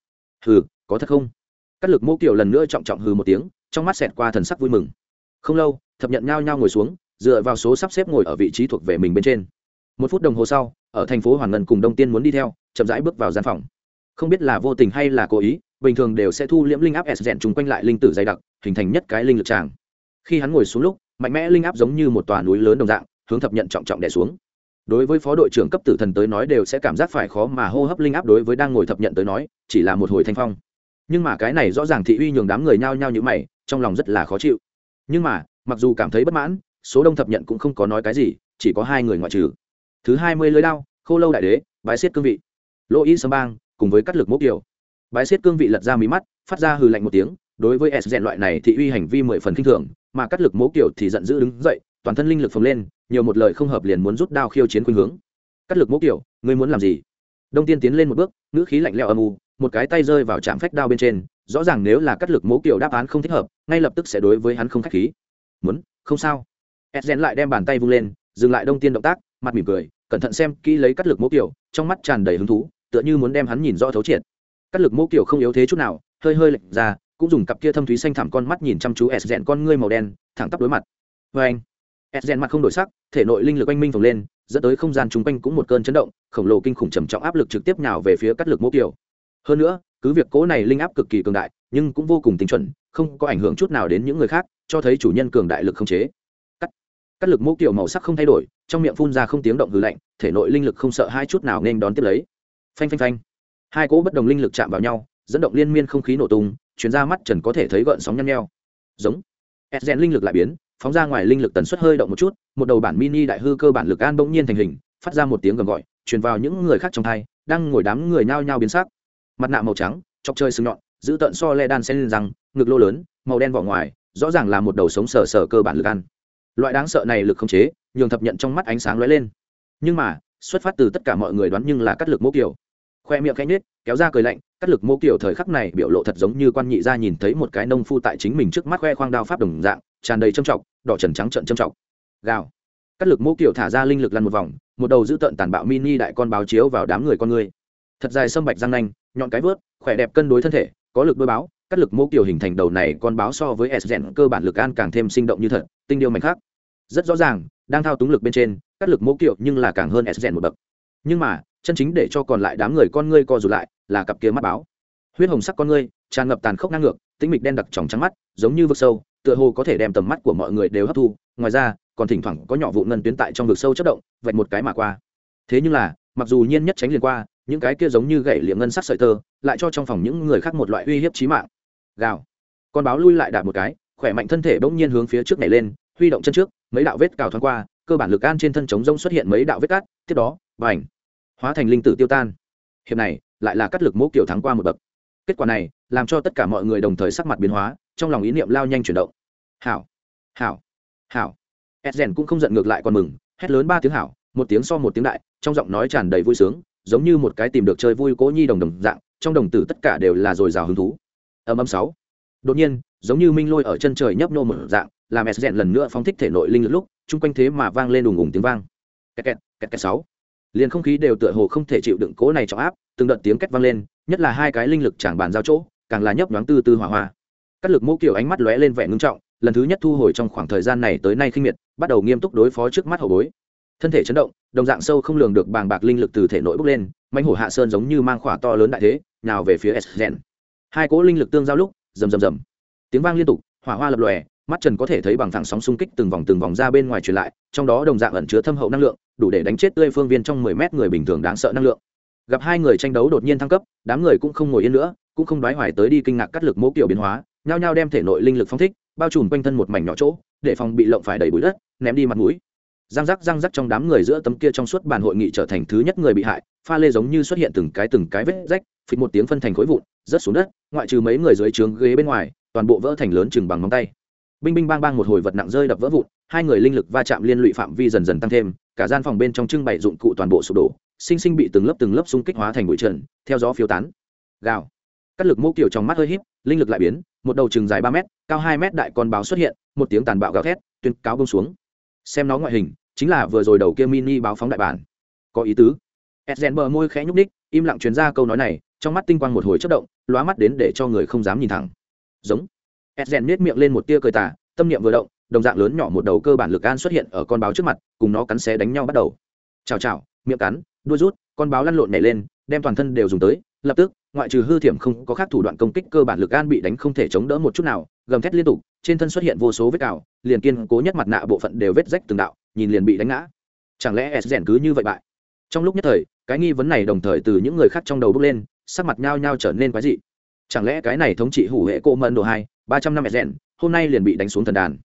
Hừ, có thật không? Cắt lực mô kiểu lần nữa trọng trọng hừ một tiếng trong mắt xẹt qua thần sắc vui mừng. Không lâu, thập nhận nhao nhao ngồi xuống, dựa vào số sắp xếp ngồi ở vị trí thuộc về mình bên trên. Một phút đồng hồ sau, ở thành phố hoàn ngân cùng đông tiên muốn đi theo, chậm rãi bước vào gian phòng. Không biết là vô tình hay là cố ý, bình thường đều sẽ thu liễm linh áp s rèn chúng quanh lại linh tử dày đặc, hình thành nhất cái linh lực tràng. Khi hắn ngồi xuống lúc, mạnh mẽ linh áp giống như một tòa núi lớn đồng dạng, hướng thập nhận trọng trọng đè xuống. Đối với phó đội trưởng cấp tử thần tới nói đều sẽ cảm giác phải khó mà hô hấp linh áp đối với đang ngồi thập nhận tới nói, chỉ là một hồi thanh phong. Nhưng mà cái này rõ ràng thị uy nhường đám người nhao nhao như mày trong lòng rất là khó chịu. Nhưng mà, mặc dù cảm thấy bất mãn, số đông thập nhận cũng không có nói cái gì, chỉ có hai người ngoại trừ. Thứ hai mươi lưới đao khô lâu đại đế, bái xiết cương vị. Lỗ y sâm bang, cùng với cắt lực mốc điều bái xiết cương vị lật ra mí mắt, phát ra hừ lạnh một tiếng, đối với s rèn loại này thì uy hành vi mười phần kinh thường, mà cắt lực mố kiểu thì giận dữ đứng dậy, toàn thân linh lực phồng lên, nhiều một lời không hợp liền muốn rút đao khiêu chiến khuynh hướng. Cắt lực mố kiểu ngươi muốn làm gì? Đông tiên tiến lên một bước, ngữ khí lạnh lẽo âm u, một cái tay rơi vào trạm phách đao bên trên, rõ ràng nếu là cắt lực mố kiểu đáp án không thích hợp, ngay lập tức sẽ đối với hắn không khách khí. Muốn, không sao. S lại đem bàn tay vung lên, dừng lại đông tiên động tác, mặt mỉm cười, cẩn thận xem kỹ lấy cắt lực mố kiểu, trong mắt tràn đầy hứng thú, tựa như muốn đem hắn nhìn rõ thấu triệt. Cắt lực mố kiểu không yếu thế chút nào, hơi hơi lệch ra, cũng dùng cặp kia thâm thúy xanh thẳm con mắt nhìn chăm chú s con ngươi màu đen, thẳng tắp đối mặt. Vê anh Esgen mặt không đổi sắc, thể nội linh lực anh minh phồng lên, dẫn tới không gian chung quanh cũng một cơn chấn động, khổng lồ kinh khủng trầm trọng áp lực trực tiếp nhào về phía cắt lực mô kiểu. Hơn nữa, cứ việc cố này linh áp cực kỳ cường đại, nhưng cũng vô cùng tinh chuẩn, không có ảnh hưởng chút nào đến những người khác, cho thấy chủ nhân cường đại lực không chế. Cắt cắt lực mô kiểu màu sắc không thay đổi, trong miệng phun ra không tiếng động hừ lạnh, thể nội linh lực không sợ hai chút nào nên đón tiếp lấy. Phanh phanh phanh. Hai cỗ bất đồng linh lực chạm vào nhau, dẫn động liên miên không khí nổ tung truyền ra mắt trần có thể thấy gợn sóng nhăn nheo. Giống. Esgen linh lực lại biến phóng ra ngoài linh lực tần suất hơi động một chút, một đầu bản mini đại hư cơ bản lực an bỗng nhiên thành hình, phát ra một tiếng gầm gọi, truyền vào những người khác trong thai, đang ngồi đám người nhao nhao biến sắc. Mặt nạ màu trắng, chọc chơi sừng nhọn, giữ tận so le đan xen lên răng, ngực lô lớn, màu đen vỏ ngoài, rõ ràng là một đầu sống sờ sờ cơ bản lực ăn loại đáng sợ này lực không chế, nhường thập nhận trong mắt ánh sáng lóe lên. Nhưng mà, xuất phát từ tất cả mọi người đoán nhưng là cắt lực mô kiểu. Khoe miệng khẽ nhếch, kéo ra cười lạnh, cắt lực mô kiểu thời khắc này biểu lộ thật giống như quan nhị gia nhìn thấy một cái nông phu tại chính mình trước mắt khoe khoang đao pháp đồng dạng, tràn đầy trâm trọng đỏ trần trắng trận châm trọc. Gào. Cắt lực mô kiểu thả ra linh lực lăn một vòng, một đầu giữ tợn tàn bạo mini đại con báo chiếu vào đám người con người. Thật dài sâm bạch răng nanh, nhọn cái vớt, khỏe đẹp cân đối thân thể, có lực đôi báo, cắt lực mô kiểu hình thành đầu này con báo so với s rèn cơ bản lực an càng thêm sinh động như thật, tinh điêu mạnh khác rất rõ ràng, đang thao túng lực bên trên, cắt lực mô kiểu nhưng là càng hơn s rèn một bậc. Nhưng mà, chân chính để cho còn lại đám người con ngươi co rụt lại, là cặp kia mắt báo. Huyết hồng sắc con ngươi, tràn ngập tàn khốc ngang ngược, tĩnh mịch đen đặc tròng trắng mắt, giống như vực sâu tựa hồ có thể đem tầm mắt của mọi người đều hấp thu. Ngoài ra, còn thỉnh thoảng có nhỏ vụ ngân tuyến tại trong vực sâu chất động, vạch một cái mà qua. Thế nhưng là, mặc dù nhiên nhất tránh liền qua, những cái kia giống như gậy liệm ngân sắc sợi tơ, lại cho trong phòng những người khác một loại uy hiếp chí mạng. Gào. Con báo lui lại đạp một cái, khỏe mạnh thân thể bỗng nhiên hướng phía trước này lên, huy động chân trước, mấy đạo vết cào thoáng qua, cơ bản lực an trên thân chống rông xuất hiện mấy đạo vết cát, tiếp đó và ảnh hóa thành linh tử tiêu tan. Hiệp này, lại là cắt lực mỗ kiểu thắng qua một bậc. Kết quả này, làm cho tất cả mọi người đồng thời sắc mặt biến hóa trong lòng ý niệm lao nhanh chuyển động. Hảo hảo hảo. Edgen cũng không giận ngược lại còn mừng, hét lớn ba tiếng hảo, một tiếng so một tiếng đại, trong giọng nói tràn đầy vui sướng, giống như một cái tìm được chơi vui cố nhi đồng đồng dạng, trong đồng tử tất cả đều là dồi dào hứng thú. Âm âm sáu. Đột nhiên, giống như minh lôi ở chân trời nhấp nô một dạng, làm ed rèn lần nữa phóng thích thể nội linh lực lúc, chung quanh thế mà vang lên đùng ùng tiếng vang. Kẹt kẹt kẹt kẹt sáu. Liền không khí đều tựa hồ không thể chịu đựng cố này trọng áp, từng đợt tiếng két vang lên, nhất là hai cái linh lực chẳng bàn giao chỗ, càng là nhấp nhoáng tư tư hỏa hoa cắt lực mô kiểu ánh mắt lóe lên vẻ ngưng trọng, lần thứ nhất thu hồi trong khoảng thời gian này tới nay khinh miệt, bắt đầu nghiêm túc đối phó trước mắt hậu bối. Thân thể chấn động, đồng dạng sâu không lường được bàng bạc linh lực từ thể nội bốc lên, mãnh hổ hạ sơn giống như mang khỏa to lớn đại thế, nào về phía Esgen. hai cỗ linh lực tương giao lúc, rầm rầm rầm. Tiếng vang liên tục, hỏa hoa lập lòe, mắt trần có thể thấy bằng thẳng sóng xung kích từng vòng từng vòng ra bên ngoài truyền lại, trong đó đồng dạng ẩn chứa thâm hậu năng lượng, đủ để đánh chết tươi phương viên trong mười mét người bình thường đáng sợ năng lượng. Gặp hai người tranh đấu đột nhiên thăng cấp, đám người cũng không ngồi yên nữa, cũng không đoái hoài tới đi kinh ngạc cắt lực mỗ kiểu biến hóa nhao nhao đem thể nội linh lực phong thích, bao trùm quanh thân một mảnh nhỏ chỗ, để phòng bị lộng phải đầy bụi đất, ném đi mặt mũi. Răng rắc răng rắc trong đám người giữa tấm kia trong suốt bàn hội nghị trở thành thứ nhất người bị hại, pha lê giống như xuất hiện từng cái từng cái vết rách, phịch một tiếng phân thành khối vụn, rớt xuống đất, ngoại trừ mấy người dưới trướng ghế bên ngoài, toàn bộ vỡ thành lớn chừng bằng móng tay. Binh binh bang bang một hồi vật nặng rơi đập vỡ vụn, hai người linh lực va chạm liên lụy phạm vi dần dần tăng thêm, cả gian phòng bên trong trưng bày dụng cụ toàn bộ sụp đổ, sinh sinh bị từng lớp từng lớp xung kích hóa thành bụi trần, theo gió phiêu tán. Gào. Cắt lực mô kiểu trong mắt hơi híp, linh lực lại biến một đầu chừng dài ba mét, cao hai mét đại con báo xuất hiện, một tiếng tàn bạo gào thét, tuyên cáo bông xuống. Xem nó ngoại hình, chính là vừa rồi đầu kia mini báo phóng đại bản. Có ý tứ. Edgen bờ môi khẽ nhúc ních im lặng truyền ra câu nói này, trong mắt tinh quang một hồi chất động, lóa mắt đến để cho người không dám nhìn thẳng. Giống. Edgen nết miệng lên một tia cười tà, tâm niệm vừa động, đồng dạng lớn nhỏ một đầu cơ bản lực an xuất hiện ở con báo trước mặt, cùng nó cắn xé đánh nhau bắt đầu. Chào chào, miệng cắn, đuôi rút, con báo lăn lộn nhảy lên, đem toàn thân đều dùng tới, lập tức ngoại trừ hư thiểm không có khác thủ đoạn công kích cơ bản lực an bị đánh không thể chống đỡ một chút nào, gầm thét liên tục, trên thân xuất hiện vô số vết cào, liền kiên cố nhất mặt nạ bộ phận đều vết rách từng đạo, nhìn liền bị đánh ngã. Chẳng lẽ s rèn cứ như vậy bại? Trong lúc nhất thời, cái nghi vấn này đồng thời từ những người khác trong đầu bước lên, sắc mặt nhao nhao trở nên quái dị. Chẳng lẽ cái này thống trị hủ hệ cô mân độ hai, ba trăm năm s rèn, hôm nay liền bị đánh xuống thần đàn?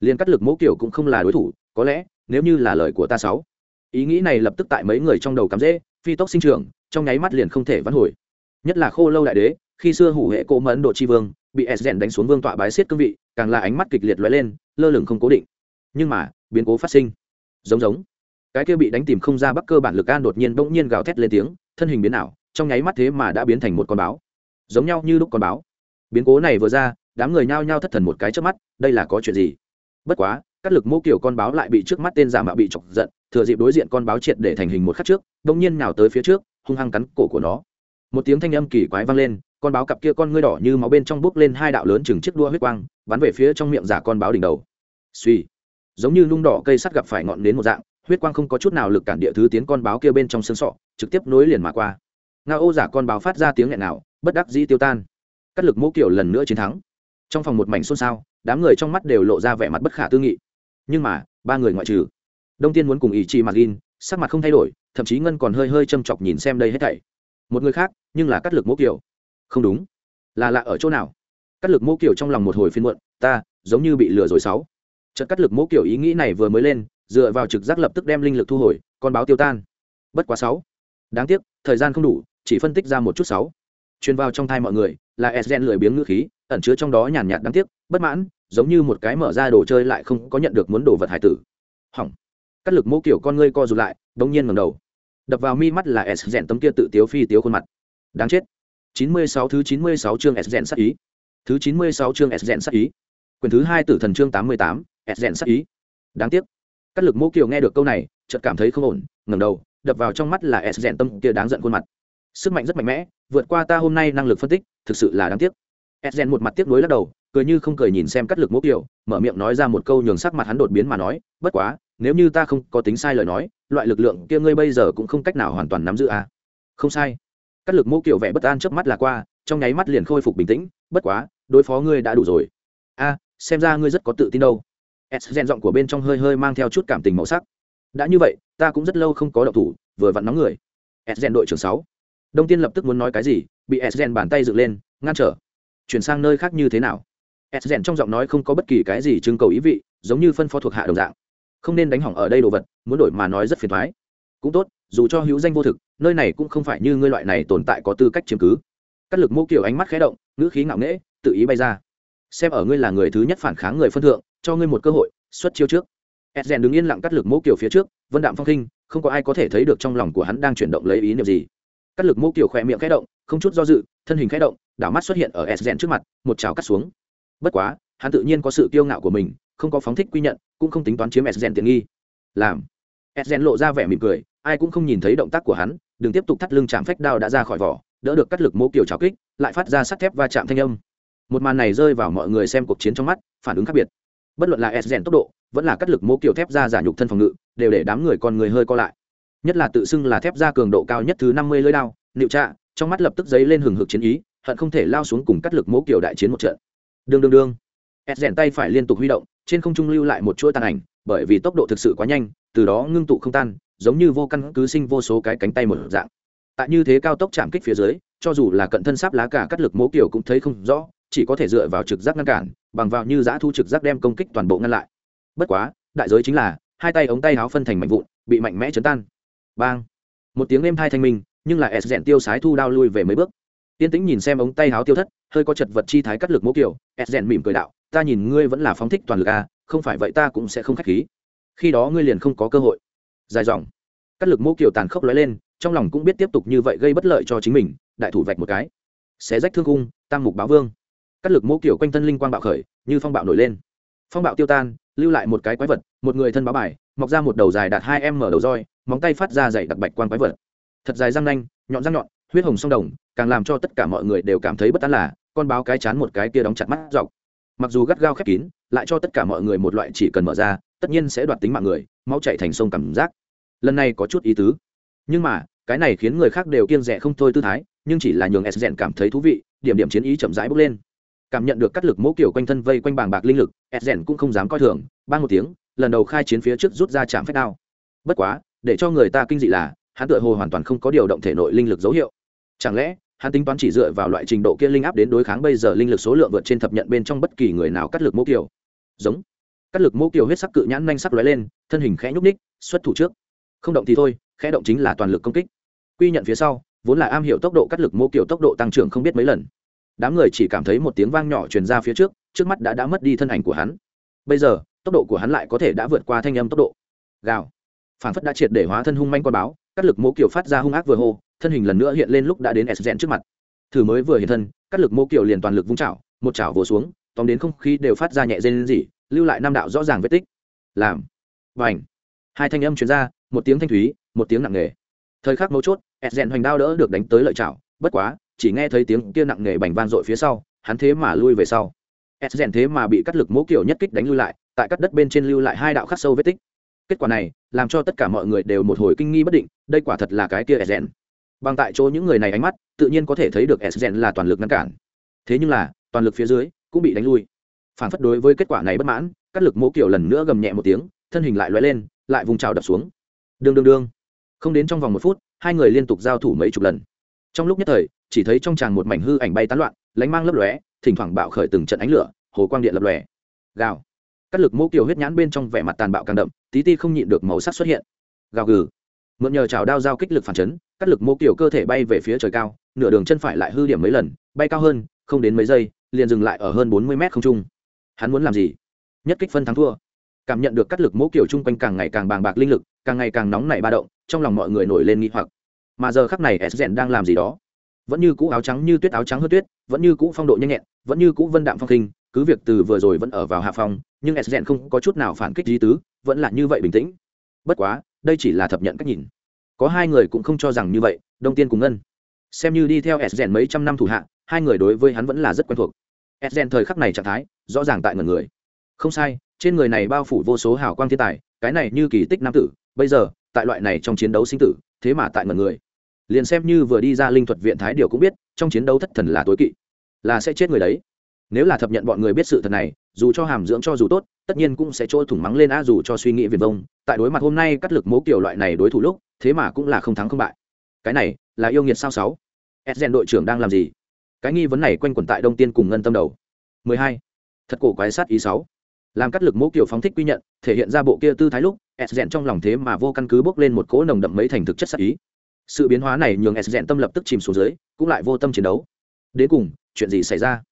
Liền cắt lực mẫu kiểu cũng không là đối thủ, có lẽ, nếu như là lời của ta sáu. Ý nghĩ này lập tức tại mấy người trong đầu cắm dễ phi tốc sinh trưởng, trong nháy mắt liền không thể vãn hồi nhất là khô lâu đại đế, khi xưa hủ hệ cô mẫn độ tri vương, bị s rèn đánh xuống vương tọa bái xiết cương vị, càng là ánh mắt kịch liệt lóe lên, lơ lửng không cố định. Nhưng mà, biến cố phát sinh. Giống giống. Cái kia bị đánh tìm không ra bắc cơ bản lực an đột nhiên bỗng nhiên gào thét lên tiếng, thân hình biến ảo, trong nháy mắt thế mà đã biến thành một con báo. Giống nhau như lúc con báo. Biến cố này vừa ra, đám người nhao nhao thất thần một cái trước mắt, đây là có chuyện gì? Bất quá các lực mô kiểu con báo lại bị trước mắt tên giả mạo bị chọc giận, thừa dịp đối diện con báo triệt để thành hình một khắc trước bỗng nhiên nào tới phía trước, hung hăng cắn cổ của nó một tiếng thanh âm kỳ quái vang lên, con báo cặp kia con ngươi đỏ như máu bên trong bốc lên hai đạo lớn chừng chiếc đua huyết quang, bắn về phía trong miệng giả con báo đỉnh đầu. Suy giống như nung đỏ cây sắt gặp phải ngọn nến một dạng, huyết quang không có chút nào lực cản địa thứ tiến con báo kia bên trong xương sọ, trực tiếp nối liền mà qua. Nga ô giả con báo phát ra tiếng nghẹn nào bất đắc dĩ tiêu tan. Cắt lực mô kiểu lần nữa chiến thắng. Trong phòng một mảnh xôn xao, đám người trong mắt đều lộ ra vẻ mặt bất khả tư nghị. Nhưng mà, ba người ngoại trừ, đông tiên muốn cùng ý chi mặt in sắc mặt không thay đổi, thậm chí ngân còn hơi hơi châm chọc nhìn xem đây hết thảy một người khác, nhưng là cắt lực mô kiểu không đúng. Là lạ ở chỗ nào? Cắt lực mô kiểu trong lòng một hồi phiên muộn, ta, giống như bị lừa rồi sáu. Trận cắt lực mô kiểu ý nghĩ này vừa mới lên, dựa vào trực giác lập tức đem linh lực thu hồi, con báo tiêu tan. Bất quá sáu. Đáng tiếc, thời gian không đủ, chỉ phân tích ra một chút sáu. Truyền vào trong thai mọi người, là sgen lười biếng ngữ khí, ẩn chứa trong đó nhàn nhạt đáng tiếc, bất mãn, giống như một cái mở ra đồ chơi lại không có nhận được muốn đồ vật hải tử. Hỏng. Cắt lực mô kiểu con ngươi co rụt lại, đống nhiên ngầm đầu đập vào mi mắt là s rèn tấm kia tự tiếu phi tiếu khuôn mặt. Đáng chết. 96 thứ 96 chương s rèn sắc ý. Thứ 96 chương s rèn sắc ý. Quyền thứ hai tử thần chương 88, s rèn sắc ý. Đáng tiếc. Cắt lực mô Kiều nghe được câu này chợt cảm thấy không ổn ngẩng đầu đập vào trong mắt là s rèn tâm kia đáng giận khuôn mặt. Sức mạnh rất mạnh mẽ vượt qua ta hôm nay năng lực phân tích thực sự là đáng tiếc. S rèn một mặt tiếc nuối lắc đầu cười như không cười nhìn xem cắt lực mô Kiều, mở miệng nói ra một câu nhường sắc mặt hắn đột biến mà nói bất quá nếu như ta không có tính sai lời nói, loại lực lượng kia ngươi bây giờ cũng không cách nào hoàn toàn nắm giữ à. không sai. Cắt lực mô kiểu vẻ bất an trước mắt là qua, trong nháy mắt liền khôi phục bình tĩnh, bất quá, đối phó ngươi đã đủ rồi. A xem ra ngươi rất có tự tin đâu. S rèn giọng của bên trong hơi hơi mang theo chút cảm tình màu sắc. Đã như vậy, ta cũng rất lâu không có độc thủ, vừa vặn nóng người. S rèn đội trưởng sáu. Đông tiên lập tức muốn nói cái gì, bị s rèn bàn tay dựng lên, ngăn trở. Chuyển sang nơi khác như thế nào? S rèn trong giọng nói không có bất kỳ cái gì trưng cầu ý vị, giống như phân phó thuộc hạ đồng dạng không nên đánh hỏng ở đây đồ vật, muốn đổi mà nói rất phiền thoái. Cũng tốt, dù cho hữu danh vô thực, nơi này cũng không phải như ngươi loại này tồn tại có tư cách chiếm cứ. Cắt lực mô kiểu ánh mắt khé động, ngữ khí ngạo nghễ, tự ý bay ra. Xem ở ngươi là người thứ nhất phản kháng người phân thượng, cho ngươi một cơ hội, xuất chiêu trước. Edgen đứng yên lặng cắt lực mô kiểu phía trước, vân đạm phong khinh không có ai có thể thấy được trong lòng của hắn đang chuyển động lấy ý niệm gì. Cắt lực mô kiểu khỏe miệng khé động, không chút do dự, thân hình khé động, đảo mắt xuất hiện ở s rèn trước mặt, một chảo cắt xuống. Bất quá, hắn tự nhiên có sự kiêu ngạo của mình không có phóng thích quy nhận, cũng không tính toán chiếm sden tiện nghi. Làm. Sden lộ ra vẻ mỉm cười, ai cũng không nhìn thấy động tác của hắn, đừng tiếp tục thắt lưng chạm phách đao đã ra khỏi vỏ, đỡ được cắt lực mô kiểu trào kích, lại phát ra sắt thép va chạm thanh âm. Một màn này rơi vào mọi người xem cuộc chiến trong mắt, phản ứng khác biệt. Bất luận là sden tốc độ, vẫn là cắt lực mô kiểu thép ra giả nhục thân phòng ngự, đều để đám người con người hơi co lại. Nhất là tự xưng là thép ra cường độ cao nhất thứ năm mươi lưỡi đao nịu trạ, trong mắt lập tức dấy lên hừng hực chiến ý, hận không thể lao xuống cùng cắt lực mô kiểu đại chiến một trận. Đương đương đương ed rèn tay phải liên tục huy động, trên không trung lưu lại một chuỗi tàn ảnh, bởi vì tốc độ thực sự quá nhanh, từ đó ngưng tụ không tan, giống như vô căn cứ sinh vô số cái cánh tay một dạng. Tại như thế cao tốc chạm kích phía dưới, cho dù là cận thân sáp lá cả cắt lực mố kiểu cũng thấy không rõ, chỉ có thể dựa vào trực giác ngăn cản, bằng vào như giã thu trực giác đem công kích toàn bộ ngăn lại. Bất quá, đại giới chính là, hai tay ống tay áo phân thành mạnh vụn, bị mạnh mẽ chấn tan. Bang! Một tiếng êm thai thanh minh, nhưng là s rèn tiêu sái thu đao lui về mấy bước tiên tĩnh nhìn xem ống tay áo tiêu thất hơi có chật vật chi thái cắt lực mỗ kiểu. S rèn mỉm cười đạo ta nhìn ngươi vẫn là phóng thích toàn lực a à, không phải vậy ta cũng sẽ không khách khí. Khi đó ngươi liền không có cơ hội. Dài dòng. Cắt lực mỗ kiểu tàn khốc lóe lên trong lòng cũng biết tiếp tục như vậy gây bất lợi cho chính mình đại thủ vạch một cái. Xé rách thương cung tăng mục báo vương. Cắt lực mỗ kiểu quanh thân linh quang bạo khởi như phong bạo nổi lên. Phong bạo tiêu tan lưu lại một cái quái vật một người thân báo bài mọc ra một đầu dài đạt hai em mở đầu roi móng tay phát ra dày đặc bạch quan quái vật. Thật dài răng nanh nhọn răng nhọn huyết hồng song đồng, càng làm cho tất cả mọi người đều cảm thấy bất an là, con báo cái chán một cái kia đóng chặt mắt dọc. Mặc dù gắt gao khép kín, lại cho tất cả mọi người một loại chỉ cần mở ra, tất nhiên sẽ đoạt tính mạng người, máu chạy thành sông cảm giác. Lần này có chút ý tứ. Nhưng mà, cái này khiến người khác đều kiêng rẻ không thôi tư thái, nhưng chỉ là nhường s rèn cảm thấy thú vị, điểm điểm chiến ý chậm rãi bốc lên. Cảm nhận được cắt lực mỗ kiểu quanh thân vây quanh bàng bạc linh lực, s rèn cũng không dám coi thường ban một tiếng, lần đầu khai chiến phía trước rút ra chạm phép đao. Bất quá, để cho người ta kinh dị là, hắn tựa hồ hoàn toàn không có điều động thể nội linh lực dấu hiệu chẳng lẽ, hắn tính toán chỉ dựa vào loại trình độ kia linh áp đến đối kháng bây giờ linh lực số lượng vượt trên thập nhận bên trong bất kỳ người nào cắt lực mô kiểu giống. Cắt lực mô kiểu huyết sắc cự nhãn nhanh sắc lóe lên, thân hình khẽ nhúc ních xuất thủ trước. Không động thì thôi, khẽ động chính là toàn lực công kích. Quy nhận phía sau, vốn là am hiểu tốc độ cắt lực mô kiểu tốc độ tăng trưởng không biết mấy lần. Đám người chỉ cảm thấy một tiếng vang nhỏ truyền ra phía trước trước mắt đã đã mất đi thân ảnh của hắn. Bây giờ, tốc độ của hắn lại có thể đã vượt qua thanh âm tốc độ. Gào. Phản phất đã triệt để hóa thân hung manh con báo, cắt lực mô kiểu phát ra hung ác vừa hô thân hình lần nữa hiện lên lúc đã đến s trước mặt. Thử mới vừa hiện thân, cắt lực mô kiểu liền toàn lực vung chảo, một chảo vồ xuống, tóm đến không khí đều phát ra nhẹ dên gì lưu lại năm đạo rõ ràng vết tích. Làm và ảnh hai thanh âm truyền ra, một tiếng thanh thúy, một tiếng nặng nề. Thời khắc mấu chốt s gen hoành đao đỡ được đánh tới lợi chảo, bất quá, chỉ nghe thấy tiếng kia nặng nề bành van dội phía sau, hắn thế mà lui về sau. S gen thế mà bị cắt lực mô kiểu nhất kích đánh lui lại, tại cắt đất bên trên lưu lại hai đạo khắc sâu vết tích. Kết quả này, làm cho tất cả mọi người đều một hồi kinh nghi bất định, đây quả thật là cái kia ẹt rèn bằng tại chỗ những người này ánh mắt, tự nhiên có thể thấy được ẹt là toàn lực ngăn cản. Thế nhưng là, toàn lực phía dưới, cũng bị đánh lui. Phản phất đối với kết quả này bất mãn, cắt lực mỗ kiểu lần nữa gầm nhẹ một tiếng, thân hình lại loay lên, lại vùng trào đập xuống. Đương đương đương. Không đến trong vòng một phút, hai người liên tục giao thủ mấy chục lần. Trong lúc nhất thời, chỉ thấy trong tràng một mảnh hư ảnh bay tán loạn, lánh mang lấp lóe, thỉnh thoảng bạo khởi từng trận ánh lửa, hồ quang điện lập lòe. Gào. Cắt lực mô kiều huyết nhãn bên trong vẻ mặt tàn bạo càng đậm, tí ti không nhịn được màu sắc xuất hiện. Gào gừ mượn nhờ chảo đao giao kích lực phản chấn, cắt lực mô kiểu cơ thể bay về phía trời cao, nửa đường chân phải lại hư điểm mấy lần, bay cao hơn, không đến mấy giây, liền dừng lại ở hơn bốn mươi mét không trung. Hắn muốn làm gì? Nhất kích phân thắng thua. Cảm nhận được cắt lực mô kiểu chung quanh càng ngày càng bàng bạc linh lực, càng ngày càng nóng nảy ba động, trong lòng mọi người nổi lên nghi hoặc. Mà giờ khắc này s rèn đang làm gì đó? Vẫn như cũ áo trắng như tuyết, áo trắng hớt tuyết, vẫn như cũ phong độ nhanh nhẹn, vẫn như cũ vân đạm phong khinh, cứ việc từ vừa rồi vẫn ở vào hạ phong, nhưng s rèn không có chút nào phản kích di tứ, vẫn là như vậy bình tĩnh. Bất quá đây chỉ là thập nhận cách nhìn. Có hai người cũng không cho rằng như vậy, đông tiên cùng ngân. Xem như đi theo s rèn mấy trăm năm thủ hạ, hai người đối với hắn vẫn là rất quen thuộc. S rèn thời khắc này trạng thái, rõ ràng tại ngần người. Không sai, trên người này bao phủ vô số hào quang thiên tài, cái này như kỳ tích nam tử, bây giờ, tại loại này trong chiến đấu sinh tử, thế mà tại ngần người. Liền xem như vừa đi ra linh thuật viện thái điều cũng biết, trong chiến đấu thất thần là tối kỵ, là sẽ chết người đấy. Nếu là thập nhận bọn người biết sự thật này dù cho hàm dưỡng cho dù tốt, tất nhiên cũng sẽ trôi thủng mắng lên a dù cho suy nghĩ viền vông. Tại đối mặt hôm nay cắt lực mố kiểu loại này đối thủ lúc, thế mà cũng là không thắng không bại. Cái này là yêu nghiệt sao sáu? Edgen đội trưởng đang làm gì? Cái nghi vấn này quanh quẩn tại đông tiên cùng ngân tâm đầu. 12. thật cổ quái sát ý 6 làm cắt lực mố kiểu phóng thích quy nhận, thể hiện ra bộ kia tư thái lúc s rèn trong lòng thế mà vô căn cứ bốc lên một cỗ nồng đậm mấy thành thực chất sát ý. Sự biến hóa này nhường s rèn tâm lập tức chìm xuống dưới, cũng lại vô tâm chiến đấu. Đến cùng, chuyện gì xảy ra?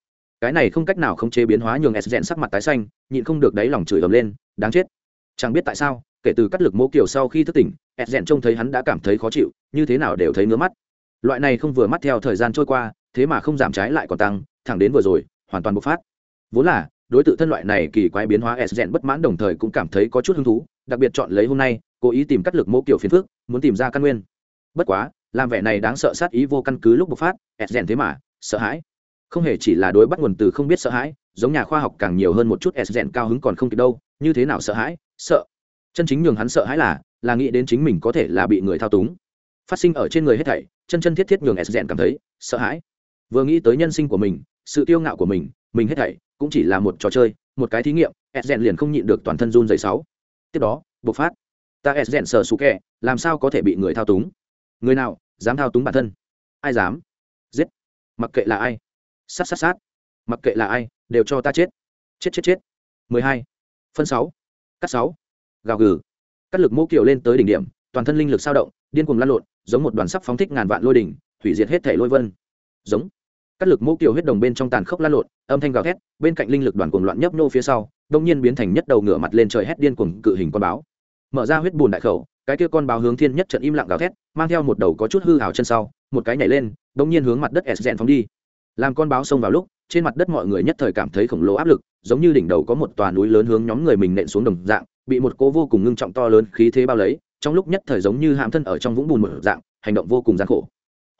Cái này không cách nào không chế biến hóa nhường s rèn sắc mặt tái xanh, nhịn không được đáy lòng chửi ầm lên, đáng chết. Chẳng biết tại sao, kể từ cắt lực mẫu kiểu sau khi thức tỉnh, s rèn trông thấy hắn đã cảm thấy khó chịu, như thế nào đều thấy ngứa mắt. Loại này không vừa mắt theo thời gian trôi qua, thế mà không giảm trái lại còn tăng, thẳng đến vừa rồi, hoàn toàn bộc phát. Vốn là, đối tượng thân loại này kỳ quái biến hóa s rèn bất mãn đồng thời cũng cảm thấy có chút hứng thú, đặc biệt chọn lấy hôm nay, cố ý tìm cắt lực mô kiểu phiền phước muốn tìm ra căn nguyên. Bất quá, làm vẻ này đáng sợ sát ý vô căn cứ lúc bộc phát, s rèn thế mà, sợ hãi không hề chỉ là đối bắt nguồn từ không biết sợ hãi, giống nhà khoa học càng nhiều hơn một chút s rèn cao hứng còn không kịp đâu, như thế nào sợ hãi, sợ. Chân chính nhường hắn sợ hãi là là nghĩ đến chính mình có thể là bị người thao túng. Phát sinh ở trên người hết thảy, chân chân thiết thiết nhường s rèn cảm thấy sợ hãi. Vừa nghĩ tới nhân sinh của mình, sự tiêu ngạo của mình mình hết thảy cũng chỉ là một trò chơi, một cái thí nghiệm, s rèn liền không nhịn được toàn thân run dày sáu. Tiếp đó, bộc phát. Ta s rèn sờ sụ kẹ, làm sao có thể bị người thao túng? Người nào dám thao túng bản thân? Ai dám? Giết. Mặc kệ là ai sát sát sát. Mặc kệ là ai, đều cho ta chết. Chết chết chết. 12. phân sáu. Cắt sáu. Gào gừ. Cắt lực mô kiều lên tới đỉnh điểm, toàn thân linh lực sao động, điên cuồng lan lộn, giống một đoàn sắp phóng thích ngàn vạn lôi đỉnh hủy diệt hết thể lôi vân. Giống. Cắt lực mô kiều huyết đồng bên trong tàn khốc lan lộn, âm thanh gào thét, bên cạnh linh lực đoàn cuồng loạn nhấp nô phía sau đông nhiên biến thành nhất đầu ngửa mặt lên trời hét điên cuồng cự hình con báo. Mở ra huyết bùn đại khẩu, cái kia con báo hướng thiên nhất trận im lặng gào thét, mang theo một đầu có chút hư hào chân sau, một cái nhảy lên đông nhiên hướng mặt đất s phóng đi làm con báo xông vào lúc, trên mặt đất mọi người nhất thời cảm thấy khổng lồ áp lực, giống như đỉnh đầu có một tòa núi lớn hướng nhóm người mình nện xuống đồng dạng, bị một cố vô cùng ngưng trọng to lớn khí thế bao lấy, trong lúc nhất thời giống như hãm thân ở trong vũng bùn một dạng, hành động vô cùng gian khổ.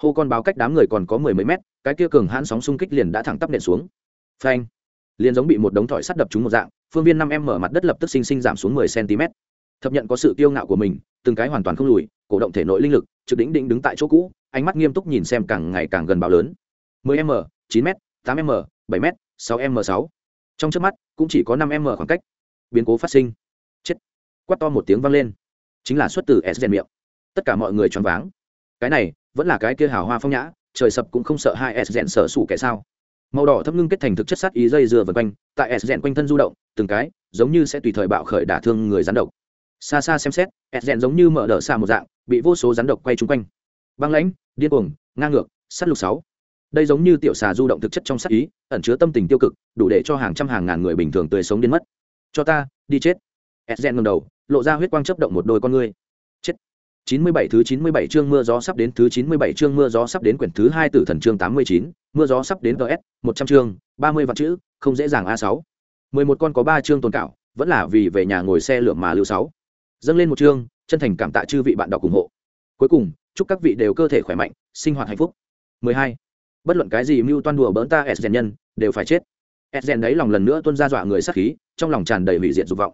Hô con báo cách đám người còn có mười mấy mét, cái kia cường hãn sóng xung kích liền đã thẳng tắp nện xuống. Phanh! Liền giống bị một đống thỏi sắt đập trúng một dạng, phương viên năm em mở mặt đất lập tức sinh sinh giảm xuống mười cm thập nhận có sự kiêu ngạo của mình, từng cái hoàn toàn không lùi, cổ động thể nội linh lực, trực đỉnh đỉnh đứng tại chỗ cũ, ánh mắt nghiêm túc nhìn xem càng ngày càng gần báo lớn. 10 m 9 m 8 m 7 m 6 m 6 trong trước mắt, cũng chỉ có 5 m khoảng cách. Biến cố phát sinh. Chết. Quát to một tiếng vang lên. Chính là xuất từ s miệng. Tất cả mọi người choáng váng. Cái này, vẫn là cái kia hào hoa phong nhã, trời sập cũng không sợ hai s rèn sợ sủ kẻ sao. Màu đỏ thâm ngưng kết thành thực chất sắt ý dây dừa vần quanh, tại s rèn quanh thân du động, từng cái, giống như sẽ tùy thời bạo khởi đả thương người rắn độc. Xa xa xem xét, s rèn giống như mở đỡ xa một dạng, bị vô số rắn độc quay chung quanh. Băng lãnh, điên cuồng, ngang ngược sắt lục sáu đây giống như tiểu xà du động thực chất trong sắc ý ẩn chứa tâm tình tiêu cực đủ để cho hàng trăm hàng ngàn người bình thường tươi sống đến mất. Cho ta đi chết. Edgen ngầm đầu lộ ra huyết quang chấp động một đôi con ngươi. Chết. 97 thứ 97 chương mưa gió sắp đến thứ 97 chương mưa gió sắp đến quyển thứ hai tử thần chương 89, mưa gió sắp đến ts 100 chương 30 vạn chữ không dễ dàng a 6 11 con có 3 chương tồn cảo vẫn là vì về nhà ngồi xe lượm mà lưu 6 dâng lên một chương chân thành cảm tạ chư vị bạn đọc ủng hộ. Cuối cùng chúc các vị đều cơ thể khỏe mạnh sinh hoạt hạnh phúc. 12 bất luận cái gì mưu toan đùa bỡn ta s nhân đều phải chết. S đấy lòng lần nữa tuân ra dọa người sát khí trong lòng tràn đầy hủy diệt dục vọng.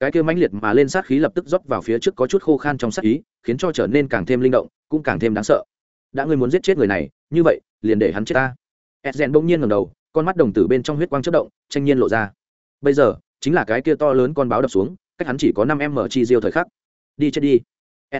Cái kia mãnh liệt mà lên sát khí lập tức rót vào phía trước có chút khô khan trong sát khí, khiến cho trở nên càng thêm linh động cũng càng thêm đáng sợ. Đã ngươi muốn giết chết người này như vậy liền để hắn chết ta. S bỗng nhiên ngầm đầu con mắt đồng tử bên trong huyết quang chất động tranh nhiên lộ ra. Bây giờ chính là cái kia to lớn con báo đập xuống cách hắn chỉ có năm em mở chi diêu thời khắc. Đi chết đi.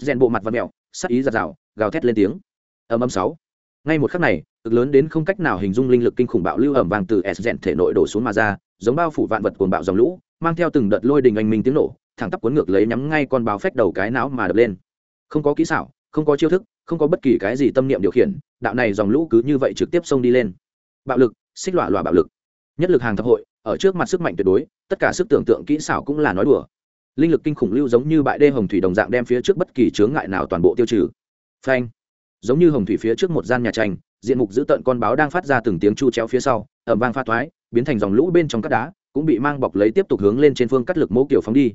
S bộ mặt và mẹo sát ý giặt rào gào thét lên tiếng. Âm âm sáu ngay một khắc này, cực lớn đến không cách nào hình dung linh lực kinh khủng bạo lưu ẩm vàng từ s rèn thể nội đổ xuống mà ra, giống bao phủ vạn vật cuồng bạo dòng lũ, mang theo từng đợt lôi đình anh minh tiếng nổ, thẳng tắp cuốn ngược lấy nhắm ngay con báo phách đầu cái não mà đập lên. Không có kỹ xảo, không có chiêu thức, không có bất kỳ cái gì tâm niệm điều khiển, đạo này dòng lũ cứ như vậy trực tiếp xông đi lên. Bạo lực, xích lọa lọa bạo lực. Nhất lực hàng thập hội, ở trước mặt sức mạnh tuyệt đối, tất cả sức tưởng tượng kỹ xảo cũng là nói đùa. Linh lực kinh khủng lưu giống như bãi đê hồng thủy đồng dạng đem phía trước bất kỳ chướng ngại nào toàn bộ tiêu trừ. Phanh giống như hồng thủy phía trước một gian nhà tranh, diện mục giữ tợn con báo đang phát ra từng tiếng chu chéo phía sau ẩm vang pha thoái biến thành dòng lũ bên trong các đá, cũng bị mang bọc lấy tiếp tục hướng lên trên phương cắt lực mẫu kiểu phóng đi.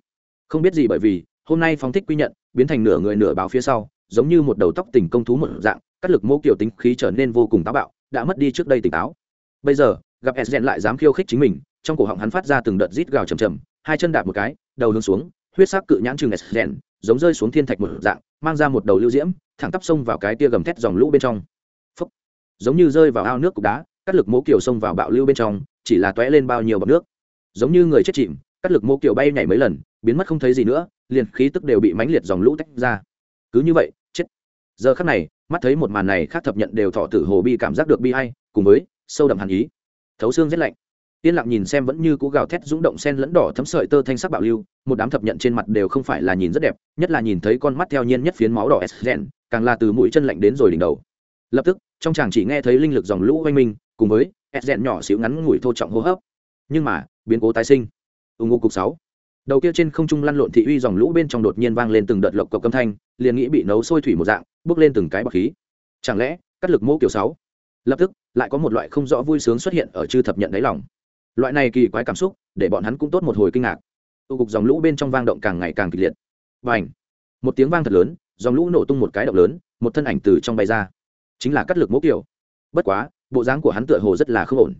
Không biết gì bởi vì, hôm nay phóng thích quy nhận, biến thành nửa người nửa báo phía sau, giống như một đầu tóc tình công thú một dạng, cắt lực mẫu kiểu tính khí trở nên vô cùng táo bạo, đã mất đi trước đây tỉnh táo. Bây giờ, gặp s lại dám khiêu khích chính mình, trong cổ họng hắn phát ra từng đợt rít gào chầm chầm hai chân đạp một cái, đầu hướng xuống, huyết sắc cự nhãn chừng s giống rơi xuống thiên thạch một dạng mang ra một đầu lưu diễm, thẳng tắp sông vào cái tia gầm thét dòng lũ bên trong. Phúc. giống như rơi vào ao nước cục đá, cắt lực mố kiểu sông vào bạo lưu bên trong, chỉ là tóe lên bao nhiêu bọc nước. Giống như người chết chìm, cắt lực mô kiểu bay nhảy mấy lần, biến mất không thấy gì nữa, liền khí tức đều bị mãnh liệt dòng lũ tách ra. Cứ như vậy, chết. Giờ khắc này, mắt thấy một màn này khác thập nhận đều thọ tử hồ bi cảm giác được bi hay cùng với sâu đậm hàn ý. Thấu xương rét lạnh yên lặng nhìn xem vẫn như cú gào thét rung động sen lẫn đỏ thấm sợi tơ thanh sắc bạo lưu, một đám thập nhận trên mặt đều không phải là nhìn rất đẹp, nhất là nhìn thấy con mắt theo nhiên nhất phiến máu đỏ s càng là từ mũi chân lạnh đến rồi đỉnh đầu. Lập tức, trong chàng chỉ nghe thấy linh lực dòng lũ oanh minh, cùng với s nhỏ xíu ngắn ngủi thô trọng hô hấp. Nhưng mà, biến cố tái sinh. Ủng hộ cục sáu. Đầu kia trên không trung lăn lộn thị uy dòng lũ bên trong đột nhiên vang lên từng đợt lộc cộc âm thanh, liền nghĩ bị nấu sôi thủy một dạng, bước lên từng cái bọc khí. Chẳng lẽ, cắt lực mẫu kiểu sáu? Lập tức, lại có một loại không rõ vui sướng xuất hiện ở chư thập nhận đáy lòng loại này kỳ quái cảm xúc, để bọn hắn cũng tốt một hồi kinh ngạc. Tụ cục dòng lũ bên trong vang động càng ngày càng kịch liệt. Và ảnh một tiếng vang thật lớn, dòng lũ nổ tung một cái động lớn, một thân ảnh từ trong bay ra. Chính là cắt lực mẫu kiểu bất quá, bộ dáng của hắn tựa hồ rất là không ổn.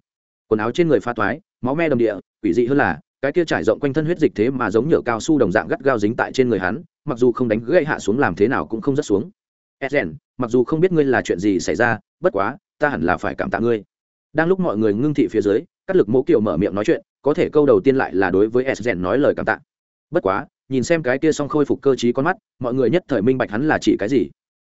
Quần áo trên người pha toái, máu me đầm địa, quỷ dị hơn là, cái kia trải rộng quanh thân huyết dịch thế mà giống nhựa cao su đồng dạng gắt gao dính tại trên người hắn, mặc dù không đánh gãy hạ xuống làm thế nào cũng không rất xuống. Edgen mặc dù không biết ngươi là chuyện gì xảy ra, bất quá, ta hẳn là phải cảm tạ ngươi. Đang lúc mọi người ngưng thị phía dưới cắt lực mẫu kiều mở miệng nói chuyện, có thể câu đầu tiên lại là đối với edgen nói lời cảm tạ. Bất quá, nhìn xem cái kia xong khôi phục cơ t con mắt, mọi người nhất thời minh bạch hắn là chỉ cái gì.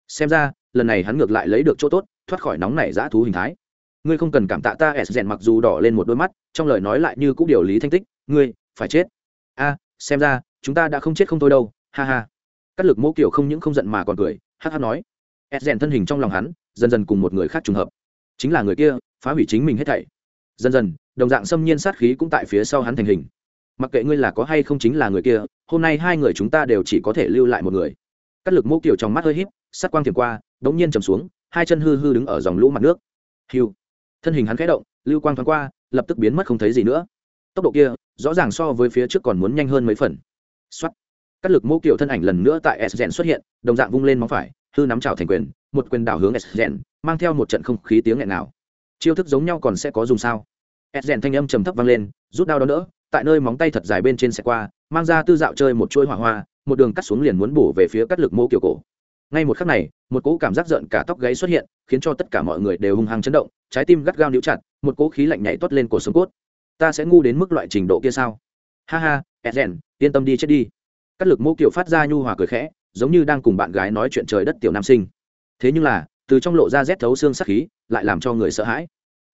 Xem ra, lần này hắn ngược lại lấy được chỗ tốt, thoát khỏi nóng này dã thú hình thái. Ngươi không cần cảm tạ ta, s rèn mặc dù đỏ lên một đôi mắt, trong lời nói lại như cũng điều lý thanh tích, ngươi, phải chết. A, xem ra, chúng ta đã không chết không thôi đâu, ha ha. Cắt lực mẫu kiểu không những không giận mà còn cười hh nói. S rèn thân hình trong lòng hắn, dần dần cùng một người khác trùng hợp. Chính là người kia, phá hủy chính mình hết thảy dần dần, đồng dạng xâm nhiên sát khí cũng tại phía sau hắn thành hình. Mặc kệ ngươi là có hay không chính là người kia, hôm nay hai người chúng ta đều chỉ có thể lưu lại một người. Cắt lực mô kiểu trong mắt hơi híp sát quang thiền qua, đống nhiên trầm xuống, hai chân hư hư đứng ở dòng lũ mặt nước. Hiu thân hình hắn khẽ động, lưu quang thoáng qua, lập tức biến mất không thấy gì nữa. Tốc độ kia, rõ ràng so với phía trước còn muốn nhanh hơn mấy phần. Xuất cắt lực mô kiểu thân ảnh lần nữa tại s xuất hiện, đồng dạng vung lên móng phải, hư nắm trào thành quyền, một quyền đảo hướng s mang theo một trận không khí tiếng nghẹn nào chiêu thức giống nhau còn sẽ có dùng sao? S thanh âm trầm thấp vang lên, rút đao đó nữa tại nơi móng tay thật dài bên trên xe qua, mang ra tư dạo chơi một chuôi hỏa hoa, một đường cắt xuống liền muốn bổ về phía cắt lực mô kiểu cổ. Ngay một khắc này, một cỗ cảm giác giận cả tóc gáy xuất hiện, khiến cho tất cả mọi người đều hung hăng chấn động, trái tim gắt gao níu chặt, một cỗ khí lạnh nhảy toát lên cổ sống cốt. Ta sẽ ngu đến mức loại trình độ kia sao? Ha ha edgen yên tâm đi chết đi. Cắt lực mô kiểu phát ra nhu hòa cười khẽ, giống như đang cùng bạn gái nói chuyện trời đất tiểu nam sinh. Thế nhưng là từ trong lộ ra rét thấu xương sắc khí, lại làm cho người sợ hãi.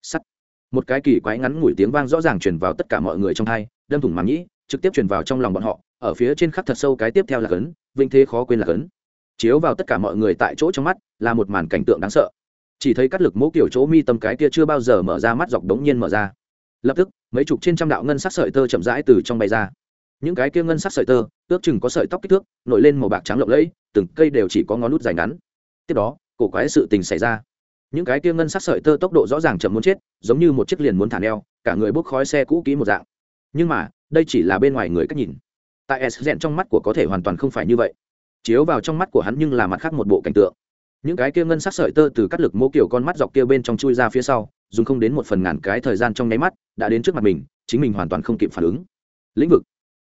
Sắt. Một cái kỳ quái ngắn ngủi tiếng vang rõ ràng truyền vào tất cả mọi người trong hai, đâm thủng màng nhĩ, trực tiếp truyền vào trong lòng bọn họ, ở phía trên khắc thật sâu cái tiếp theo là cấn vinh thế khó quên là cấn chiếu vào tất cả mọi người tại chỗ trong mắt, là một màn cảnh tượng đáng sợ. Chỉ thấy cắt lực mỗ kiểu chỗ mi tâm cái kia chưa bao giờ mở ra mắt dọc đống nhiên mở ra. Lập tức, mấy chục trên trăm đạo ngân sắc sợi tơ chậm rãi từ trong bay ra. Những cái kia ngân sắc sợi tơ, ước chừng có sợi tóc kích thước, nổi lên màu bạc trắng lộng lẫy, từng cây đều chỉ có ngón nút dài ngắn. Tiếp đó cổ quái sự tình xảy ra. Những cái kia ngân sắc sợi tơ tốc độ rõ ràng chậm muốn chết, giống như một chiếc liền muốn thả neo, cả người bốc khói xe cũ kỹ một dạng. Nhưng mà, đây chỉ là bên ngoài người cách nhìn. Tại s rèn trong mắt của có thể hoàn toàn không phải như vậy. Chiếu vào trong mắt của hắn nhưng là mặt khác một bộ cảnh tượng. Những cái kia ngân sắc sợi tơ từ cắt lực mô kiểu con mắt dọc kia bên trong chui ra phía sau, dùng không đến một phần ngàn cái thời gian trong nháy mắt, đã đến trước mặt mình, chính mình hoàn toàn không kịp phản ứng. Lĩnh vực.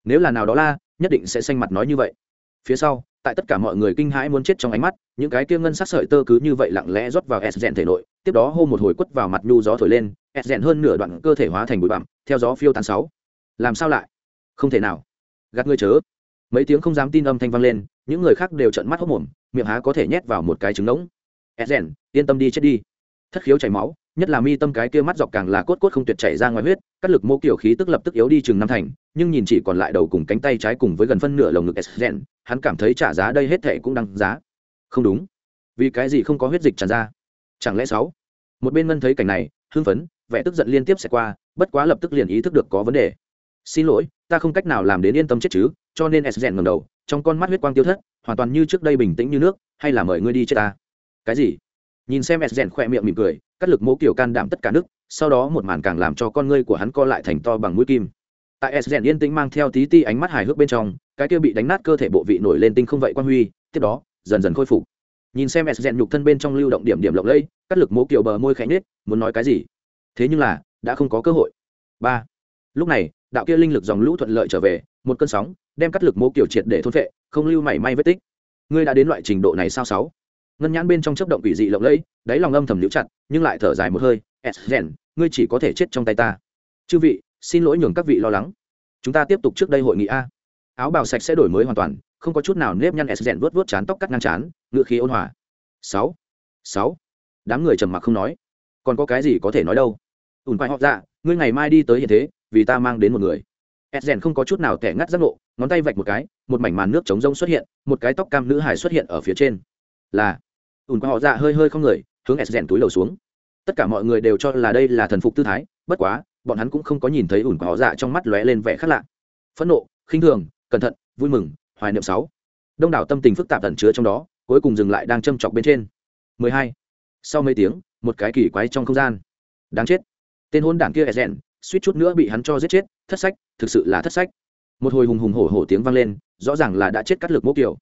Nếu là nào đó la, nhất định sẽ xanh mặt nói như vậy. Phía sau tại tất cả mọi người kinh hãi muốn chết trong ánh mắt, những cái kia ngân sắc sợi tơ cứ như vậy lặng lẽ rót vào s rèn thể nội, tiếp đó hô một hồi quất vào mặt nhu gió thổi lên, s rèn hơn nửa đoạn cơ thể hóa thành bụi bặm, theo gió phiêu tán sáu. Làm sao lại? Không thể nào. Gạt ngươi chớ. Mấy tiếng không dám tin âm thanh vang lên, những người khác đều trợn mắt hốc mồm miệng há có thể nhét vào một cái trứng ngỗng. Rèn, yên tâm đi, chết đi. Thất khiếu chảy máu nhất là mi tâm cái kia mắt dọc càng là cốt cốt không tuyệt chảy ra ngoài huyết, cắt lực mô kiểu khí tức lập tức yếu đi chừng năm thành, nhưng nhìn chỉ còn lại đầu cùng cánh tay trái cùng với gần phân nửa lồng ngực edgen hắn cảm thấy trả giá đây hết thệ cũng đăng giá. Không đúng. Vì cái gì không có huyết dịch tràn ra? Chẳng lẽ sáu? Một bên ngân thấy cảnh này, hưng phấn, vẻ tức giận liên tiếp sẽ qua, bất quá lập tức liền ý thức được có vấn đề. Xin lỗi, ta không cách nào làm đến yên tâm chết chứ, cho nên s rèn ngầm đầu, trong con mắt huyết quang tiêu thất, hoàn toàn như trước đây bình tĩnh như nước, hay là mời ngươi đi chết ta? Cái gì? Nhìn xem s rèn khỏe miệng mỉm cười cắt lực mỗ kiểu can đảm tất cả nước, sau đó một màn càng làm cho con ngươi của hắn co lại thành to bằng mũi kim. Tại s rèn yên tĩnh mang theo tí ti ánh mắt hài hước bên trong, cái kia bị đánh nát cơ thể bộ vị nổi lên tinh không vậy quan huy, tiếp đó, dần dần khôi phục. Nhìn xem s rèn nhục thân bên trong lưu động điểm điểm lộng lẫy, cắt lực mỗ kiểu bờ môi khẽ nết muốn nói cái gì? Thế nhưng là, đã không có cơ hội. Ba. Lúc này, đạo kia linh lực dòng lũ thuận lợi trở về, một cơn sóng, đem cắt lực mỗ kiểu triệt để thôn vệ không lưu mảy may vết tích. Ngươi đã đến loại trình độ này sao sáu? Ngân nhãn bên trong chấp động quỷ dị lộng lẫy, đáy lòng âm thầm liễu chặt, nhưng lại thở dài một hơi s rèn ngươi chỉ có thể chết trong tay ta. Chư vị, xin lỗi nhường các vị lo lắng. Chúng ta tiếp tục trước đây hội nghị a. Áo bào sạch sẽ đổi mới hoàn toàn, không có chút nào nếp nhăn s rèn vớt chán tóc cắt ngang chán, ngựa khí ôn hòa. Sáu sáu. Đám người trầm mặc không nói. Còn có cái gì có thể nói đâu? Ủn quay họ dạ ngươi ngày mai đi tới hiện thế, vì ta mang đến một người. Edgen không có chút nào tẻ ngắt giác ngộ, ngón tay vạch một cái, một mảnh màn nước trống rông xuất hiện, một cái tóc cam nữ hải xuất hiện ở phía trên. Là ùn qua họ dạ hơi hơi không người, hướng edgen túi đầu xuống. Tất cả mọi người đều cho là đây là thần phục tư thái, bất quá, bọn hắn cũng không có nhìn thấy ùn qua họ dạ trong mắt lóe lên vẻ khác lạ. Phẫn nộ, khinh thường, cẩn thận, vui mừng, hoài niệm sáu. Đông đảo tâm tình phức tạp ẩn chứa trong đó, cuối cùng dừng lại đang châm chọc bên trên. 12. sau mấy tiếng, một cái kỳ quái trong không gian. Đáng chết. Tên hôn đảng kia e rèn, suýt chút nữa bị hắn cho giết chết, thất sách, thực sự là thất sách. Một hồi hùng hùng hổ hổ tiếng vang lên, rõ ràng là đã chết cắt lực mốc kiểu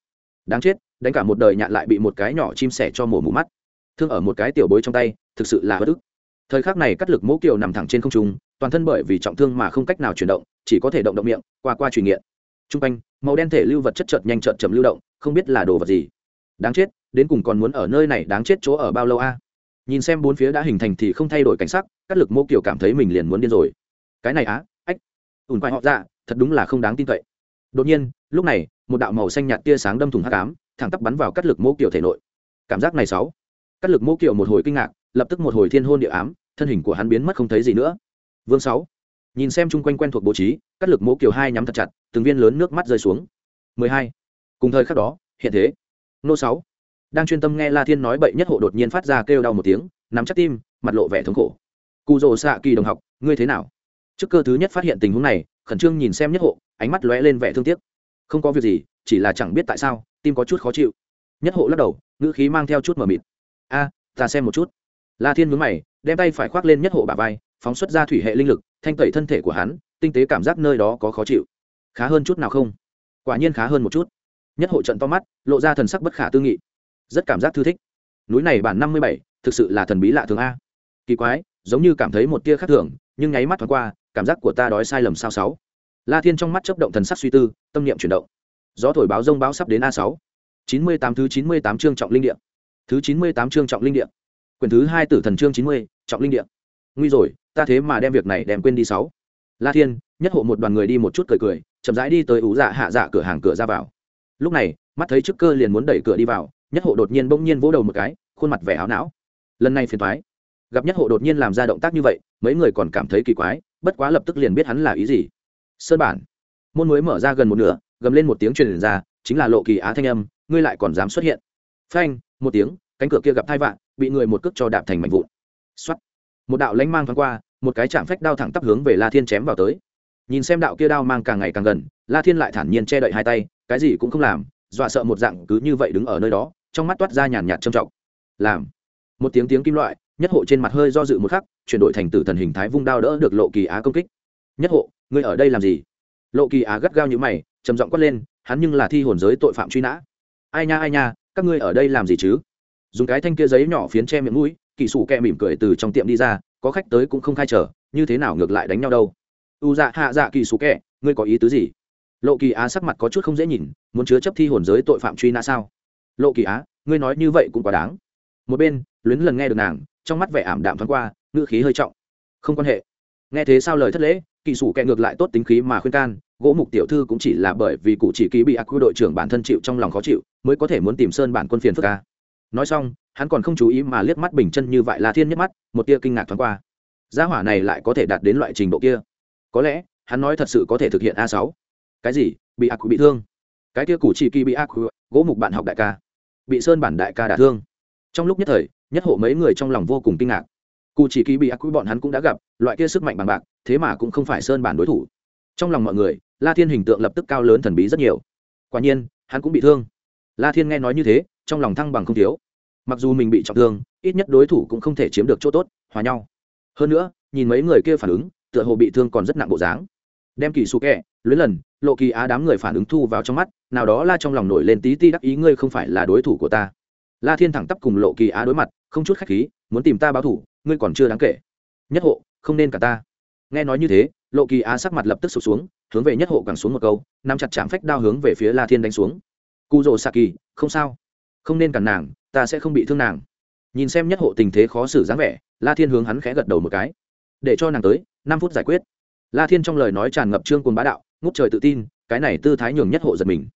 đáng chết, đánh cả một đời nhạn lại bị một cái nhỏ chim sẻ cho mổ mù mắt. Thương ở một cái tiểu bối trong tay, thực sự là bất ức. Thời khắc này cắt lực mỗ kiều nằm thẳng trên không trung, toàn thân bởi vì trọng thương mà không cách nào chuyển động, chỉ có thể động động miệng, qua qua truyền nghiện. T r u n g quanh, màu đen thể lưu vật chất chợt nhanh chợt chậm lưu động, không biết là đồ vật gì. Đáng chết, đến cùng còn muốn ở nơi này đáng chết chỗ ở bao lâu a? Nhìn xem bốn phía đã hình thành thì không thay đổi cảnh sắc, cắt lực mô kiều cảm thấy mình liền muốn điên rồi. Cái này á, ách. Ùn quay họ ra thật đúng là không đáng tin cậy. Đột nhiên, lúc này một đạo màu xanh nhạt tia sáng đâm thủng hắc ám, thẳng tắp bắn vào cắt lực mô kiều thể nội. Cảm giác này sáu. Cắt lực mô kiều một hồi kinh ngạc, lập tức một hồi thiên hôn địa ám, thân hình của hắn biến mất không thấy gì nữa. Vương sáu. Nhìn xem chung quanh quen thuộc bố trí, cắt lực mố kiều hai nhắm thật chặt, từng viên lớn nước mắt rơi xuống. Mười hai. Cùng thời khắc đó, hiện thế. Nô sáu. Đang chuyên tâm nghe la thiên nói bậy nhất hộ đột nhiên phát ra kêu đau một tiếng, nắm chắc tim, mặt lộ vẻ thống khổ. Cụ rồ xạ kỳ đồng học, ngươi thế nào? Trước cơ thứ nhất phát hiện tình huống này, khẩn trương nhìn xem nhất hộ, ánh mắt lóe lên vẻ thương tiếc không có việc gì, chỉ là chẳng biết tại sao, tim có chút khó chịu. Nhất hộ lắc đầu, ngữ khí mang theo chút mờ mịt. A, ta xem một chút. La thiên mướn mày, đem tay phải khoác lên nhất hộ bà vai, phóng xuất ra thủy hệ linh lực, thanh tẩy thân thể của hắn, tinh tế cảm giác nơi đó có khó chịu. Khá hơn chút nào không? Quả nhiên khá hơn một chút. Nhất hộ trận to mắt, lộ ra thần sắc bất khả tư nghị. Rất cảm giác thư thích. Núi này bản năm mươi bảy, thực sự là thần bí lạ thường a. Kỳ quái, giống như cảm thấy một tia khác thường, nhưng nháy mắt thoáng qua, cảm giác của ta đói sai lầm sao sáu? La thiên trong mắt chấp động thần sắc suy tư, tâm niệm chuyển động. Gió thổi báo rông báo sắp đến a sáu. Chín mươi tám thứ chín mươi tám chương trọng linh địa. Thứ chín mươi tám chương trọng linh địa. Quyển thứ hai tử thần chương chín mươi, trọng linh địa. Nguy rồi, ta thế mà đem việc này đem quên đi sáu. La thiên, nhất hộ một đoàn người đi một chút cười cười, chậm rãi đi tới ủ dạ hạ dạ cửa hàng cửa ra vào. Lúc này, mắt thấy trước cơ liền muốn đẩy cửa đi vào, nhất hộ đột nhiên bỗng nhiên vỗ đầu một cái, khuôn mặt vẻ áo não. Lần này phiền thoái gặp nhất hộ đột nhiên làm ra động tác như vậy, mấy người còn cảm thấy kỳ quái, bất quá lập tức liền biết hắn là ý gì sơn bản. Môn mới mở ra gần một nửa, gầm lên một tiếng truyền ra, chính là lộ kỳ á thanh âm, ngươi lại còn dám xuất hiện. Phanh, một tiếng, cánh cửa kia gặp thai vạn, bị người một cước cho đạp thành mảnh vụn. Xuất một đạo lánh mang thoáng qua, một cái chạm phách đao thẳng tắp hướng về la thiên chém vào tới. Nhìn xem đạo kia đao mang càng ngày càng gần, la thiên lại thản nhiên che đậy hai tay, cái gì cũng không làm, dọa sợ một dạng cứ như vậy đứng ở nơi đó, trong mắt toát ra nhàn nhạt trầm trọng. Làm. Một tiếng tiếng kim loại, nhất hộ trên mặt hơi do dự một khắc, chuyển đổi thành tử thần hình thái vung đao đỡ được lộ kỳ á công kích. Nhất hộ ngươi ở đây làm gì? Lộ kỳ á gắt gao như mày, trầm giọng quát lên, hắn nhưng là thi hồn giới tội phạm truy nã. Ai nha ai nha, các ngươi ở đây làm gì chứ? Dùng cái thanh kia giấy nhỏ phiến che miệng mũi, kỳ sủ kẹ mỉm cười từ trong tiệm đi ra, có khách tới cũng không khai trở, như thế nào ngược lại đánh nhau đâu? U dạ hạ dạ kỳ sủ kẹ, ngươi có ý tứ gì? Lộ kỳ á sắc mặt có chút không dễ nhìn, muốn chứa chấp thi hồn giới tội phạm truy nã sao? Lộ kỳ á, ngươi nói như vậy cũng quá đáng. Một bên, luyến lần nghe được nàng, trong mắt vẻ ảm đạm thoáng qua, ngữ khí hơi trọng. Không quan hệ. Nghe thế sao lời thất lễ? Kỳ sủ kẹ ngược lại tốt tính khí mà khuyên can, gỗ mục tiểu thư cũng chỉ là bởi vì cụ chỉ ký bị ác quy đội trưởng bản thân chịu trong lòng khó chịu, mới có thể muốn tìm sơn bản quân phiền phức ca nói xong, hắn còn không chú ý mà liếc mắt bình chân như vậy là thiên nhất mắt, một tia kinh ngạc thoáng qua. Gia hỏa này lại có thể đạt đến loại trình độ kia? Có lẽ, hắn nói thật sự có thể thực hiện a sáu. Cái gì? Bị ác bị thương. Cái kia cụ chỉ kỳ bị ác gỗ mục bạn học đại ca. Bị sơn bản đại ca đả thương. Trong lúc nhất thời, nhất hộ mấy người trong lòng vô cùng kinh ngạc cụ chỉ kỳ bị ác bọn hắn cũng đã gặp, loại kia sức mạnh bằng bạc, thế mà cũng không phải sơn bản đối thủ. Trong lòng mọi người, la thiên hình tượng lập tức cao lớn thần bí rất nhiều. Quả nhiên, hắn cũng bị thương. La thiên nghe nói như thế, trong lòng thăng bằng không thiếu. Mặc dù mình bị trọng thương, ít nhất đối thủ cũng không thể chiếm được chỗ tốt, hòa nhau. Hơn nữa, nhìn mấy người kia phản ứng, tựa hồ bị thương còn rất nặng bộ dáng. Đem kỳ su kẹ luyến lần, lộ kỳ á đám người phản ứng thu vào trong mắt, nào đó la trong lòng nổi lên tí ti đắc ý ngươi không phải là đối thủ của ta. La thiên thẳng tắp cùng lộ kỳ á đối mặt, không chút khách khí, muốn tìm ta báo thủ ngươi còn chưa đáng kể. Nhất hộ, không nên cả ta. Nghe nói như thế, lộ kỳ á sắc mặt lập tức sụp xuống, hướng về nhất hộ càng xuống một câu, nắm chặt chạm phách đao hướng về phía la thiên đánh xuống. Cụ rồ xạ kỳ, không sao. Không nên cản nàng, ta sẽ không bị thương nàng. Nhìn xem nhất hộ tình thế khó xử dáng vẻ, la thiên hướng hắn khẽ gật đầu một cái. Để cho nàng tới, năm phút giải quyết. La thiên trong lời nói tràn ngập trương cồn bá đạo, ngút trời tự tin, cái này tư thái nhường nhất hộ giật mình.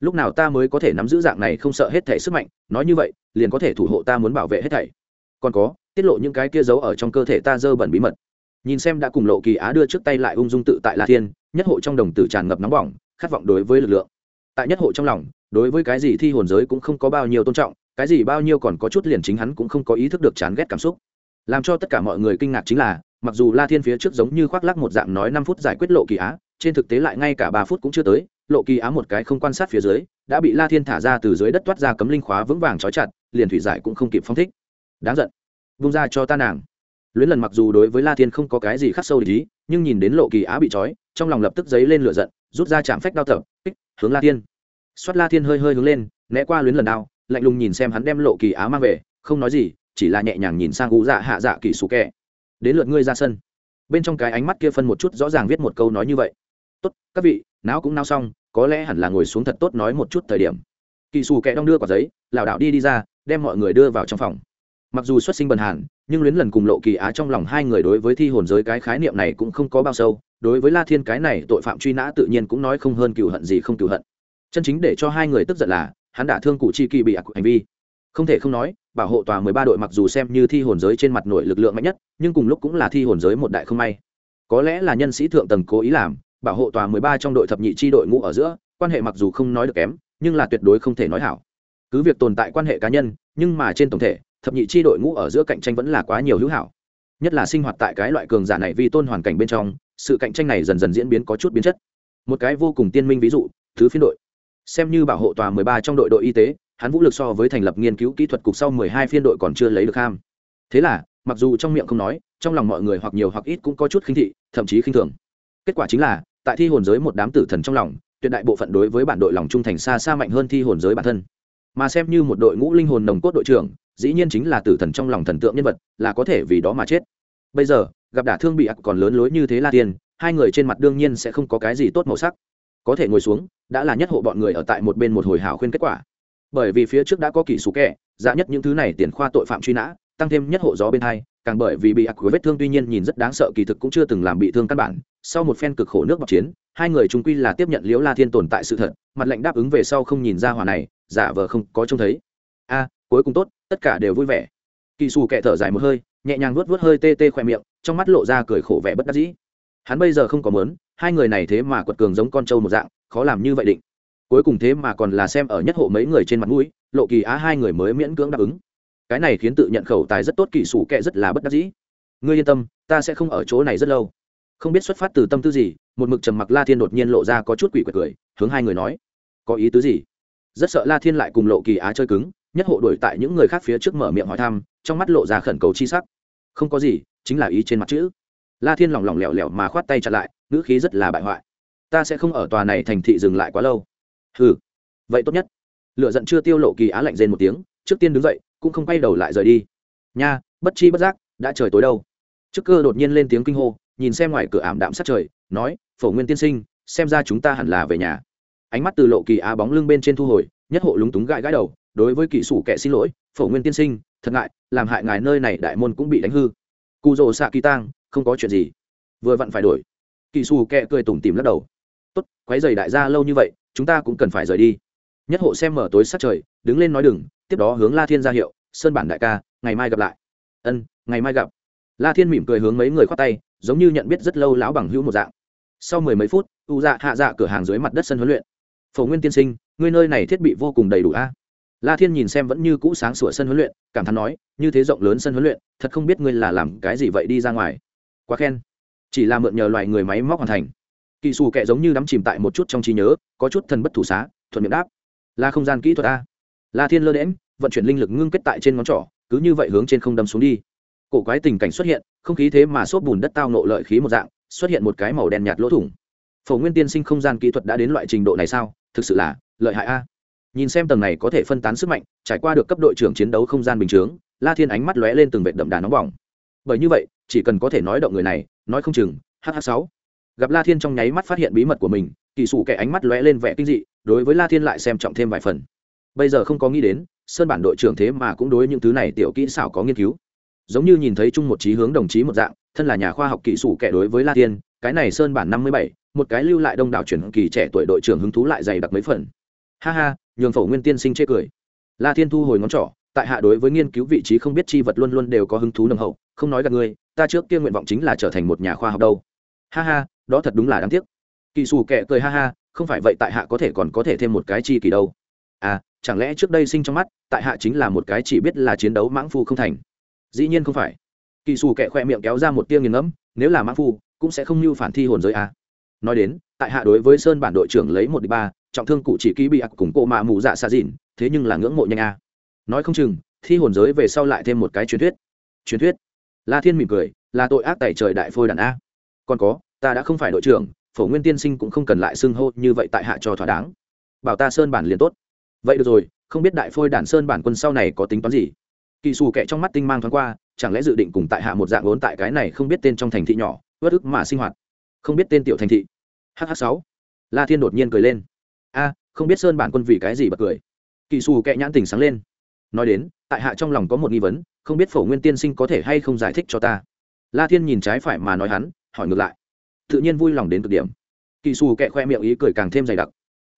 Lúc nào ta mới có thể nắm giữ dạng này không sợ hết thể sức mạnh, nói như vậy, liền có thể thủ hộ ta muốn bảo vệ hết thảy. Còn có tiết lộ những cái kia giấu ở trong cơ thể ta dơ bẩn bí mật. Nhìn xem đã cùng lộ kỳ á đưa trước tay lại ung dung tự tại la thiên, nhất hộ trong đồng tử tràn ngập nóng bỏng, khát vọng đối với lực lượng. Tại nhất hộ trong lòng, đối với cái gì thi hồn giới cũng không có bao nhiêu tôn trọng, cái gì bao nhiêu còn có chút liền chính hắn cũng không có ý thức được chán ghét cảm xúc. Làm cho tất cả mọi người kinh ngạc chính là, mặc dù la thiên phía trước giống như khoác lắc một dạng nói năm phút giải quyết lộ kỳ á, trên thực tế lại ngay cả ba phút cũng chưa tới, lộ kỳ á một cái không quan sát phía dưới, đã bị la thiên thả ra từ dưới đất toát ra cấm linh khóa vững vàng trói chặt, liền thủy giải cũng không kịp phong thích. Đáng giận vung ra cho ta nàng. Luyến lần mặc dù đối với la thiên không có cái gì khắc sâu ý, nhưng nhìn đến lộ kỳ á bị trói, trong lòng lập tức dấy lên lửa giận, rút ra chạm phách đao tập, kích, hướng la thiên. Xoát la thiên hơi hơi hướng lên, né qua luyến lần đao, lạnh lùng nhìn xem hắn đem lộ kỳ á mang về, không nói gì, chỉ là nhẹ nhàng nhìn sang gũ dạ hạ dạ kỳ sủ kẹ đến lượt ngươi ra sân. Bên trong cái ánh mắt kia phân một chút rõ ràng viết một câu nói như vậy. Tốt, các vị não cũng nao xong, có lẽ hẳn là ngồi xuống thật tốt nói một chút thời điểm. Kỳ Sủ kẹ đong đưa quả giấy, lảo đảo đi đi ra, đem mọi người đưa vào trong phòng mặc dù xuất sinh bần hàn, nhưng luyến lần cùng lộ kỳ á trong lòng hai người đối với thi hồn giới cái khái niệm này cũng không có bao sâu. Đối với la thiên cái này tội phạm truy nã tự nhiên cũng nói không hơn cựu hận gì không cựu hận. Chân chính để cho hai người tức giận là, hắn đã thương cụ chi kỳ bị ạc hành vi. Không thể không nói, bảo hộ tòa mười ba đội mặc dù xem như thi hồn giới trên mặt nội lực lượng mạnh nhất, nhưng cùng lúc cũng là thi hồn giới một đại không may. Có lẽ là nhân sĩ thượng tầng cố ý làm, bảo hộ tòa mười ba trong đội thập nhị chi đội ngũ ở giữa, quan hệ mặc dù không nói được kém, nhưng là tuyệt đối không thể nói hảo. Cứ việc tồn tại quan hệ cá nhân, nhưng mà trên tổng thể thập nhị chi đội ngũ ở giữa cạnh tranh vẫn là quá nhiều hữu hảo. Nhất là sinh hoạt tại cái loại cường giả này vì tôn hoàn cảnh bên trong, sự cạnh tranh này dần dần diễn biến có chút biến chất. Một cái vô cùng tiên minh ví dụ, thứ phiên đội. Xem như bảo hộ tòa mười ba trong đội đội y tế, hắn vũ lực so với thành lập nghiên cứu kỹ thuật cục sau mười hai phiên đội còn chưa lấy được ham. Thế là, mặc dù trong miệng không nói, trong lòng mọi người hoặc nhiều hoặc ít cũng có chút khinh thị, thậm chí khinh thường. Kết quả chính là, tại thi hồn giới một đám tử thần trong lòng, tuyệt đại bộ phận đối với bản đội lòng trung thành xa xa mạnh hơn thi hồn giới bản thân. Mà xem như một đội ngũ linh hồn nồng cốt đội trưởng dĩ nhiên chính là tử thần trong lòng thần tượng nhân vật, là có thể vì đó mà chết. Bây giờ, gặp đả thương bị ặc còn lớn lối như thế la tiên hai người trên mặt đương nhiên sẽ không có cái gì tốt màu sắc. Có thể ngồi xuống, đã là nhất hộ bọn người ở tại một bên một hồi hảo khuyên kết quả. Bởi vì phía trước đã có kỷ số kẹ dạ nhất những thứ này tiền khoa tội phạm truy nã, tăng thêm nhất hộ gió bên hai, càng bởi vì bị ặc với vết thương tuy nhiên nhìn rất đáng sợ kỳ thực cũng chưa từng làm bị thương căn bản. Sau một phen cực khổ nước bọc chiến, hai người trung quy là tiếp nhận liễu la thiên tồn tại sự thật, mặt lệnh đáp ứng về sau không nhìn ra hòa này, giả vờ không có trông thấy. A, cuối cùng tốt tất cả đều vui vẻ. Kỳ xù kẻ thở dài một hơi, nhẹ nhàng vuốt vuốt hơi tê tê khỏe miệng, trong mắt lộ ra cười khổ vẻ bất đắc dĩ. Hắn bây giờ không có mớn hai người này thế mà quật cường giống con trâu một dạng, khó làm như vậy định. Cuối cùng thế mà còn là xem ở nhất hộ mấy người trên mặt mũi, lộ kỳ á hai người mới miễn cưỡng đáp ứng. Cái này khiến tự nhận khẩu tài rất tốt, kỳ sủ kệ rất là bất đắc dĩ. Ngươi yên tâm, ta sẽ không ở chỗ này rất lâu. Không biết xuất phát từ tâm tư gì, một mực trầm mặc la thiên đột nhiên lộ ra có chút quỷ quệt cười, hướng hai người nói, có ý tứ gì? Rất sợ la thiên lại cùng lộ kỳ á chơi cứng nhất hộ đuổi tại những người khác phía trước mở miệng hỏi thăm, trong mắt lộ ra khẩn cầu chi sắc. Không có gì, chính là ý trên mặt chữ. La thiên lỏng lỏng lẻo lẻo mà khoát tay chặt lại, ngữ khí rất là bại hoại. Ta sẽ không ở tòa này thành thị dừng lại quá lâu. Ừ vậy tốt nhất. Lựa giận chưa tiêu lộ kỳ á lạnh rên một tiếng, trước tiên đứng dậy, cũng không quay đầu lại rời đi. Nha, bất chi bất giác, đã trời tối đâu. Trước cơ đột nhiên lên tiếng kinh hô, nhìn xem ngoài cửa ảm đạm sát trời, nói, phổ nguyên tiên sinh, xem ra chúng ta hẳn là về nhà. Ánh mắt từ lộ kỳ á bóng lưng bên trên thu hồi, nhất hộ lúng túng gãi gãi đầu đối với kỹ sủ kẻ xin lỗi, phổ nguyên tiên sinh, thật ngại, làm hại ngài nơi này đại môn cũng bị đánh hư. Cụ rồ xạ kỳ tang, không có chuyện gì. Vừa vặn phải đổi. Kỳ xù kẹ cười tủm tìm lắc đầu. Tốt quái dày đại gia lâu như vậy, chúng ta cũng cần phải rời đi. Nhất hộ xem mở tối sát trời, đứng lên nói đừng, tiếp đó hướng la thiên ra hiệu, sơn bản đại ca, ngày mai gặp lại. Ân, ngày mai gặp. La thiên mỉm cười hướng mấy người khoát tay, giống như nhận biết rất lâu lão bằng hữu một dạng. Sau mười mấy phút, u dạ hạ dạ cửa hàng dưới mặt đất sân huấn luyện. Phổ nguyên tiên sinh, ngươi nơi này thiết bị vô cùng đầy đủ a la thiên nhìn xem vẫn như cũ sáng sủa sân huấn luyện, cảm thán nói, như thế rộng lớn sân huấn luyện, thật không biết ngươi là làm cái gì vậy đi ra ngoài. Quá khen. Chỉ là mượn nhờ loài người máy móc hoàn thành. Kỳ xù kệ giống như đắm chìm tại một chút trong trí nhớ, có chút thần bất thủ xá, thuận miệng đáp là không gian kỹ thuật a. La thiên lơ đễm vận chuyển linh lực ngưng kết tại trên ngón trỏ, cứ như vậy hướng trên không đâm xuống đi. Cổ quái tình cảnh xuất hiện, không khí thế mà xốp bùn đất tao nộ lợi khí một dạng, xuất hiện một cái màu đen nhạt lỗ thủng. Phổ nguyên tiên sinh không gian kỹ thuật đã đến loại trình độ này sao? Thực sự là lợi hại a nhìn xem tầng này có thể phân tán sức mạnh, trải qua được cấp đội trưởng chiến đấu không gian bình chướng, la thiên ánh mắt lóe lên từng vệt đậm đà nóng bỏng. Bởi như vậy, chỉ cần có thể nói động người này, nói không chừng hh sáu. Gặp la thiên trong nháy mắt phát hiện bí mật của mình, kỳ sủ kẻ ánh mắt lóe lên vẻ kinh dị, đối với la thiên lại xem trọng thêm vài phần. Bây giờ không có nghĩ đến, sơn bản đội trưởng thế mà cũng đối những thứ này tiểu kỹ xảo có nghiên cứu. Giống như nhìn thấy chung một trí hướng đồng chí một dạng, thân là nhà khoa học kỹ sủ kẻ đối với la thiên, cái này sơn bản năm mươi bảy, một cái lưu lại đông đảo chuyển kỳ trẻ tuổi đội trưởng hứng thú lại dày đặc mấy phần. Ha ha nhường phổ nguyên tiên sinh chê cười. La thiên thu hồi ngón trỏ, tại hạ đối với nghiên cứu vị trí không biết chi vật luôn luôn đều có hứng thú nồng hậu, không nói gặp ngươi, ta trước kia nguyện vọng chính là trở thành một nhà khoa học đâu. Ha ha, đó thật đúng là đáng tiếc. Kỳ xù kệ cười ha ha, không phải vậy tại hạ có thể còn có thể thêm một cái chi kỳ đâu. À chẳng lẽ trước đây sinh trong mắt, tại hạ chính là một cái chỉ biết là chiến đấu mãng phu không thành? Dĩ nhiên không phải. Kỳ xù kệ khoe miệng kéo ra một tia nghiền ngẫm, nếu là mãng phu, cũng sẽ không như phản thi hồn giới à. nói đến tại hạ đối với sơn bản đội trưởng lấy một đi ba, trọng thương cụ chỉ ký bị ặc cùng cô mà mù dạ xa dịn, thế nhưng là ngưỡng mộ nhanh à. nói không chừng, thi hồn giới về sau lại thêm một cái truyền thuyết. Truyền thuyết? La thiên mỉm cười, là tội ác tại trời đại phôi đàn a. Còn có, ta đã không phải đội trưởng, phổ nguyên tiên sinh cũng không cần lại xưng hô như vậy tại hạ cho thỏa đáng. Bảo ta sơn bản liền tốt. Vậy được rồi, không biết đại phôi đản sơn bản quân sau này có tính toán gì? Kỳ xù kệ trong mắt tinh mang thoáng qua, chẳng lẽ dự định cùng tại hạ một dạng vốn tại cái này không biết tên trong thành thị nhỏ bất ức mà sinh hoạt? Không biết tên tiểu thành thị hh sáu. La thiên đột nhiên cười lên. A, không biết sơn bản quân vì cái gì bật cười. Kỳ xù kệ nhãn tình sáng lên. Nói đến, tại hạ trong lòng có một nghi vấn, không biết phổ nguyên tiên sinh có thể hay không giải thích cho ta. La thiên nhìn trái phải mà nói hắn, hỏi ngược lại. Tự nhiên vui lòng đến cực điểm. Kỳ xù kệ khoe miệng ý cười càng thêm dày đặc.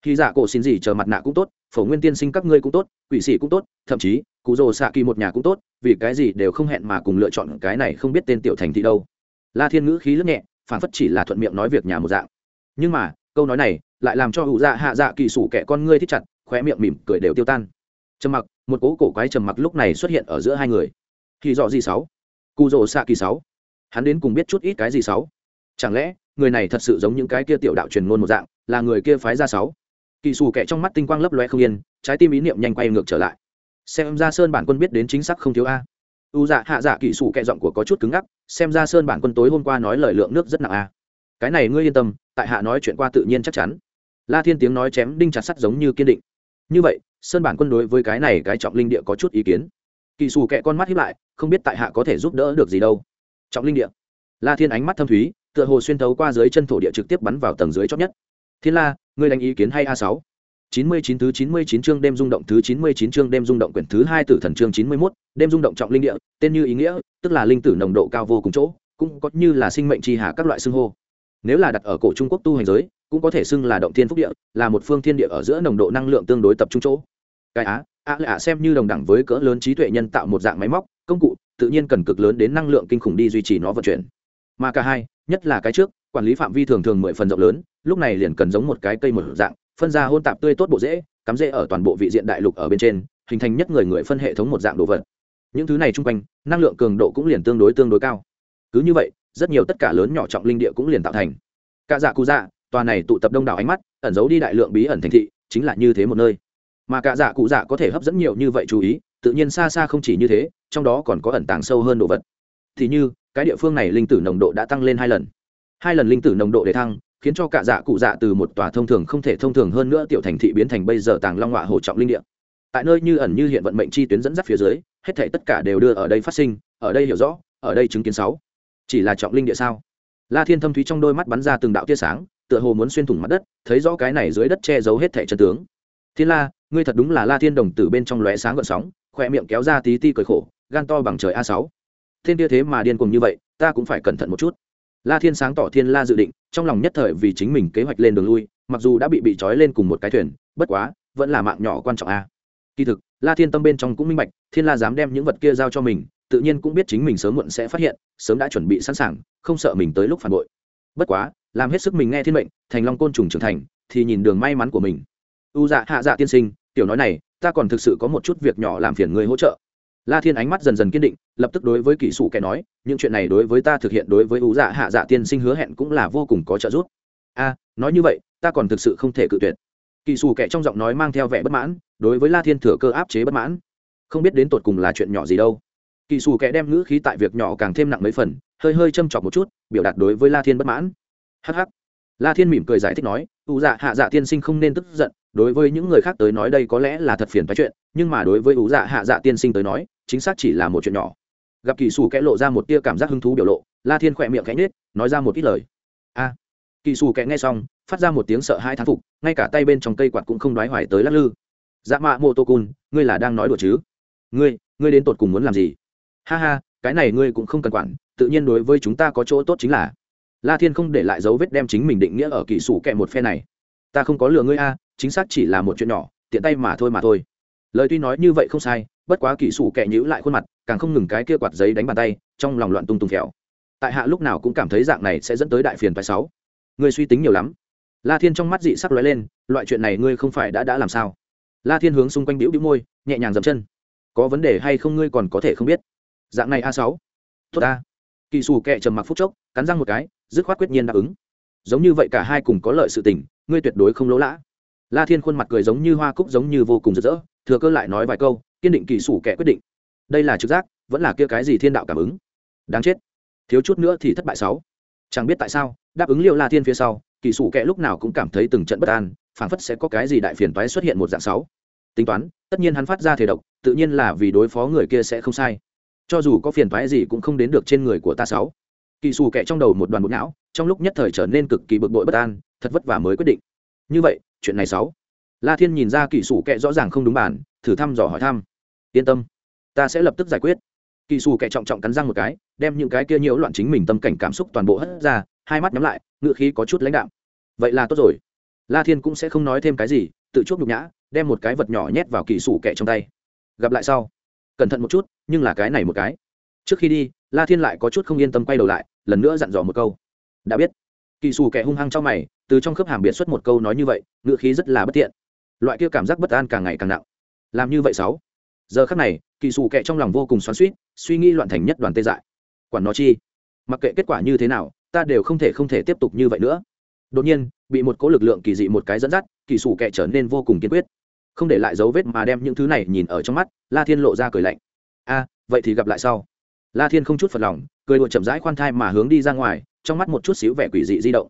Khi dạ cổ xin gì chờ mặt nạ cũng tốt, phổ nguyên tiên sinh các ngươi cũng tốt, quỷ sĩ cũng tốt, thậm chí, cụ rồ xạ kỳ một nhà cũng tốt, vì cái gì đều không hẹn mà cùng lựa chọn cái này không biết tên tiểu thành thị đâu. La thiên ngữ khí lướt nhẹ phản phất chỉ là thuận miệng nói việc nhà một dạng nhưng mà, câu nói này lại làm cho hụ dạ hạ dạ kỳ sủ kẻ con ngươi thích chặt, khóe miệng mỉm cười đều tiêu tan. Trầm mặc, một cố cổ quái trầm mặc lúc này xuất hiện ở giữa hai người. Khi dọ gì sáu? Cụ rồ xạ kỳ sáu? Hắn đến cùng biết chút ít cái gì sáu? Chẳng lẽ, người này thật sự giống những cái kia tiểu đạo truyền ngôn một dạng, là người kia phái ra sáu? Kỳ xù kẻ trong mắt tinh quang lấp loe không yên, trái tim ý niệm nhanh quay ngược trở lại. Xem ra sơn bản quân biết đến chính xác không thiếu a. U dạ hạ dạ kỳ xù kẻ giọng của có chút cứng ngắc, xem ra sơn bản quân tối hôm qua nói lời lượng nước rất nặng a. Cái này ngươi yên tâm tại hạ nói chuyện qua tự nhiên chắc chắn. La thiên tiếng nói chém đinh chặt sắt giống như kiên định. Như vậy sơn bản quân đối với cái này cái trọng linh địa có chút ý kiến. Kỳ xù kẹ con mắt hiếp lại không biết tại hạ có thể giúp đỡ được gì đâu. Trọng linh địa. La thiên ánh mắt thâm thúy tựa hồ xuyên thấu qua dưới chân thổ địa trực tiếp bắn vào tầng dưới chót nhất. Thiên la ngươi đánh ý kiến hay a sáu? chín mươi chín thứ chín mươi chín chương đêm rung động thứ chín mươi chín chương đêm rung động quyển thứ hai tử thần chương chín mươi 91, đêm rung động trọng linh địa, tên như ý nghĩa, tức là linh tử nồng độ cao vô cùng chỗ, cũng có như là sinh mệnh chi hạ các loại xưng hô. Nếu là đặt ở cổ Trung Quốc tu hành giới, cũng có thể xưng là động thiên phúc địa, là một phương thiên địa ở giữa nồng độ năng lượng tương đối tập trung chỗ. Cái á, á lạ xem như đồng đẳng với cỡ lớn trí tuệ nhân tạo một dạng máy móc, công cụ, tự nhiên cần cực lớn đến năng lượng kinh khủng đi duy trì nó vận chuyển. Mà cả hai, nhất là cái trước, quản lý phạm vi thường thường mười phần rộng lớn, lúc này liền cần giống một cái cây một dạng phân ra hôn tạp tươi tốt bộ dễ cắm rễ ở toàn bộ vị diện đại lục ở bên trên hình thành nhất người người phân hệ thống một dạng đồ vật những thứ này chung quanh năng lượng cường độ cũng liền tương đối tương đối cao cứ như vậy rất nhiều tất cả lớn nhỏ trọng linh địa cũng liền tạo thành. Cả dạ cụ dạ tòa này tụ tập đông đảo ánh mắt, ẩn giấu đi đại lượng bí ẩn thành thị, chính là như thế một nơi. Mà cả dạ cụ dạ có thể hấp dẫn nhiều như vậy chú ý, tự nhiên xa xa không chỉ như thế, trong đó còn có ẩn tàng sâu hơn đồ vật. Thì như, cái địa phương này linh tử nồng độ đã tăng lên hai lần. Hai lần linh tử nồng độ để thăng, khiến cho cả dạ cụ dạ từ một tòa thông thường không thể thông thường hơn nữa tiểu thành thị biến thành bây giờ tàng long họa hổ trọng linh địa. Tại nơi như ẩn như hiện vận mệnh chi tuyến dẫn dắt phía dưới, hết thể tất cả đều đưa ở đây phát sinh, ở đây hiểu rõ, ở đây chứng kiến sáu chỉ là trọng linh địa sao? La thiên thâm thúy trong đôi mắt bắn ra từng đạo tia sáng, tựa hồ muốn xuyên thủng mặt đất, thấy rõ cái này dưới đất che giấu hết thể chân tướng. Thiên la, ngươi thật đúng là la thiên đồng tử bên trong lóe sáng gợn sóng, khỏe miệng kéo ra tí ti cười khổ, gan to bằng trời a sáu. Thiên tia thế mà điên cùng như vậy, ta cũng phải cẩn thận một chút. La thiên sáng tỏ thiên la dự định, trong lòng nhất thời vì chính mình kế hoạch lên đường lui, mặc dù đã bị bị trói lên cùng một cái thuyền, bất quá, vẫn là mạng nhỏ quan trọng a. Kỳ thực, la thiên tâm bên trong cũng minh bạch, thiên la dám đem những vật kia giao cho mình tự nhiên cũng biết chính mình sớm muộn sẽ phát hiện, sớm đã chuẩn bị sẵn sàng, không sợ mình tới lúc phản bội. Bất quá, làm hết sức mình nghe thiên mệnh, thành long côn trùng trưởng thành, thì nhìn đường may mắn của mình. U dạ hạ dạ tiên sinh, tiểu nói này, ta còn thực sự có một chút việc nhỏ làm phiền người hỗ trợ. La thiên ánh mắt dần dần kiên định, lập tức đối với kỹ sủ kẻ nói, những chuyện này đối với ta thực hiện đối với U dạ hạ dạ tiên sinh hứa hẹn cũng là vô cùng có trợ giúp. A, nói như vậy, ta còn thực sự không thể cự tuyệt. Kỹ sủ kẻ trong giọng nói mang theo vẻ bất mãn, đối với la thiên thừa cơ áp chế bất mãn. Không biết đến tột cùng là chuyện nhỏ gì đâu kỳ xù kẻ đem ngữ khí tại việc nhỏ càng thêm nặng mấy phần, hơi hơi châm chọc một chút, biểu đạt đối với la thiên bất mãn. Hh la thiên mỉm cười giải thích nói ủ dạ hạ dạ tiên sinh không nên tức giận, đối với những người khác tới nói đây có lẽ là thật phiền phái chuyện, nhưng mà đối với ủ dạ hạ dạ tiên sinh tới nói, chính xác chỉ là một chuyện nhỏ. Gặp kỳ xù kẽ lộ ra một tia cảm giác hứng thú biểu lộ, la thiên khỏe miệng cánh nết nói ra một ít lời. A. Kỳ xù kẽ nghe xong, phát ra một tiếng sợ hai thán phục, ngay cả tay bên trong cây quạt cũng không đoái hoài tới lắc lư. Dạ mạ mô tô cun, ngươi là đang nói đùa chứ? Ngươi ngươi đến tột cùng muốn làm gì? Ha ha, cái này ngươi cũng không cần quản, tự nhiên đối với chúng ta có chỗ tốt chính là. La thiên không để lại dấu vết đem chính mình định nghĩa ở kỳ sủ kẹ một phe này. Ta không có lừa ngươi a, chính xác chỉ là một chuyện nhỏ, tiện tay mà thôi mà thôi. Lời tuy nói như vậy không sai, bất quá kỳ sủ kẹ nhữ lại khuôn mặt, càng không ngừng cái kia quạt giấy đánh bàn tay, trong lòng loạn tung tung kẹo. Tại hạ lúc nào cũng cảm thấy dạng này sẽ dẫn tới đại phiền phái sáu ngươi suy tính nhiều lắm. La thiên trong mắt dị sắc lóe lên, loại chuyện này ngươi không phải đã đã làm sao? La thiên hướng xung quanh bĩu bĩu môi, nhẹ nhàng dậm chân. Có vấn đề hay không ngươi còn có thể không biết dạng này a sáu. Tốt a. Kỳ xù kẹ trầm mặc phút chốc, cắn răng một cái, dứt khoát quyết nhiên đáp ứng. Giống như vậy cả hai cùng có lợi sự tình, ngươi tuyệt đối không lỗ lã. La thiên khuôn mặt cười giống như hoa cúc giống như vô cùng rực rỡ, thừa cơ lại nói vài câu, kiên định kỳ sủ kệ quyết định. Đây là trực giác, vẫn là kia cái gì thiên đạo cảm ứng? Đáng chết. Thiếu chút nữa thì thất bại sáu. Chẳng biết tại sao, đáp ứng liệu la thiên phía sau, kỳ sủ kệ lúc nào cũng cảm thấy từng trận bất an, phảng phất sẽ có cái gì đại phiền toái xuất hiện một dạng sáu. Tính toán, tất nhiên hắn phát ra thể độc, tự nhiên là vì đối phó người kia sẽ không sai cho dù có phiền toái gì cũng không đến được trên người của ta sáu. Kỳ sủ kẹ trong đầu một đoàn bột não, trong lúc nhất thời trở nên cực kỳ bực bội bất an, thật vất vả mới quyết định. Như vậy, chuyện này sáu. La thiên nhìn ra kỳ sủ kẹ rõ ràng không đúng bản, thử thăm dò hỏi thăm. Yên tâm, ta sẽ lập tức giải quyết. Kỳ sủ kẹ trọng trọng cắn răng một cái, đem những cái kia nhiễu loạn chính mình tâm cảnh cảm xúc toàn bộ hất ra, hai mắt nhắm lại, ngựa khí có chút lãnh đạm. Vậy là tốt rồi. La thiên cũng sẽ không nói thêm cái gì, tự chuốc nhục nhã, đem một cái vật nhỏ nhét vào kỳ sủ kẹ trong tay. Gặp lại sau. Cẩn thận một chút nhưng là cái này một cái. Trước khi đi, la thiên lại có chút không yên tâm quay đầu lại, lần nữa dặn dò một câu. Đã biết. Kỳ xù kệ hung hăng trong mày, từ trong khớp hàm biệt xuất một câu nói như vậy, ngựa khí rất là bất tiện. Loại kia cảm giác bất an càng ngày càng nặng. Làm như vậy sáu. Giờ khắc này, kỳ xù kệ trong lòng vô cùng xoắn suýt suy nghĩ loạn thành nhất đoàn tê dại. Quản nó chi? Mặc kệ kết quả như thế nào, ta đều không thể không thể tiếp tục như vậy nữa. Đột nhiên, bị một cỗ lực lượng kỳ dị một cái dẫn dắt, kỳ xù kệ trở nên vô cùng kiên quyết. Không để lại dấu vết mà đem những thứ này nhìn ở trong mắt, la thiên lộ ra cười lạnh a vậy thì gặp lại sau. La thiên không chút phật lòng, cười đùa chậm rãi khoan thai mà hướng đi ra ngoài, trong mắt một chút xíu vẻ quỷ dị di động.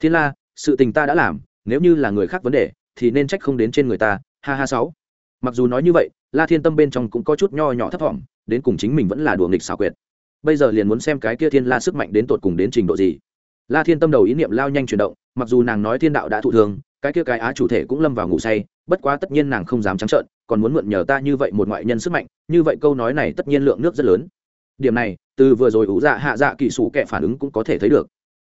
Thiên la, sự tình ta đã làm, nếu như là người khác vấn đề, thì nên trách không đến trên người ta, ha ha sáu. Mặc dù nói như vậy, la thiên tâm bên trong cũng có chút nho nhỏ thấp thỏm đến cùng chính mình vẫn là đùa nghịch xảo quyệt. Bây giờ liền muốn xem cái kia thiên la sức mạnh đến tột cùng đến trình độ gì. La thiên tâm đầu ý niệm lao nhanh chuyển động, mặc dù nàng nói thiên đạo đã thụ thường, cái kia cái á chủ thể cũng lâm vào ngủ say, bất quá tất nhiên nàng không dám trắng trợn còn muốn mượn nhờ ta như vậy một ngoại nhân sức mạnh, như vậy câu nói này tất nhiên lượng nước rất lớn. Điểm này, từ vừa rồi ủ dạ hạ dạ kỹ sủ kẻ phản ứng cũng có thể thấy được.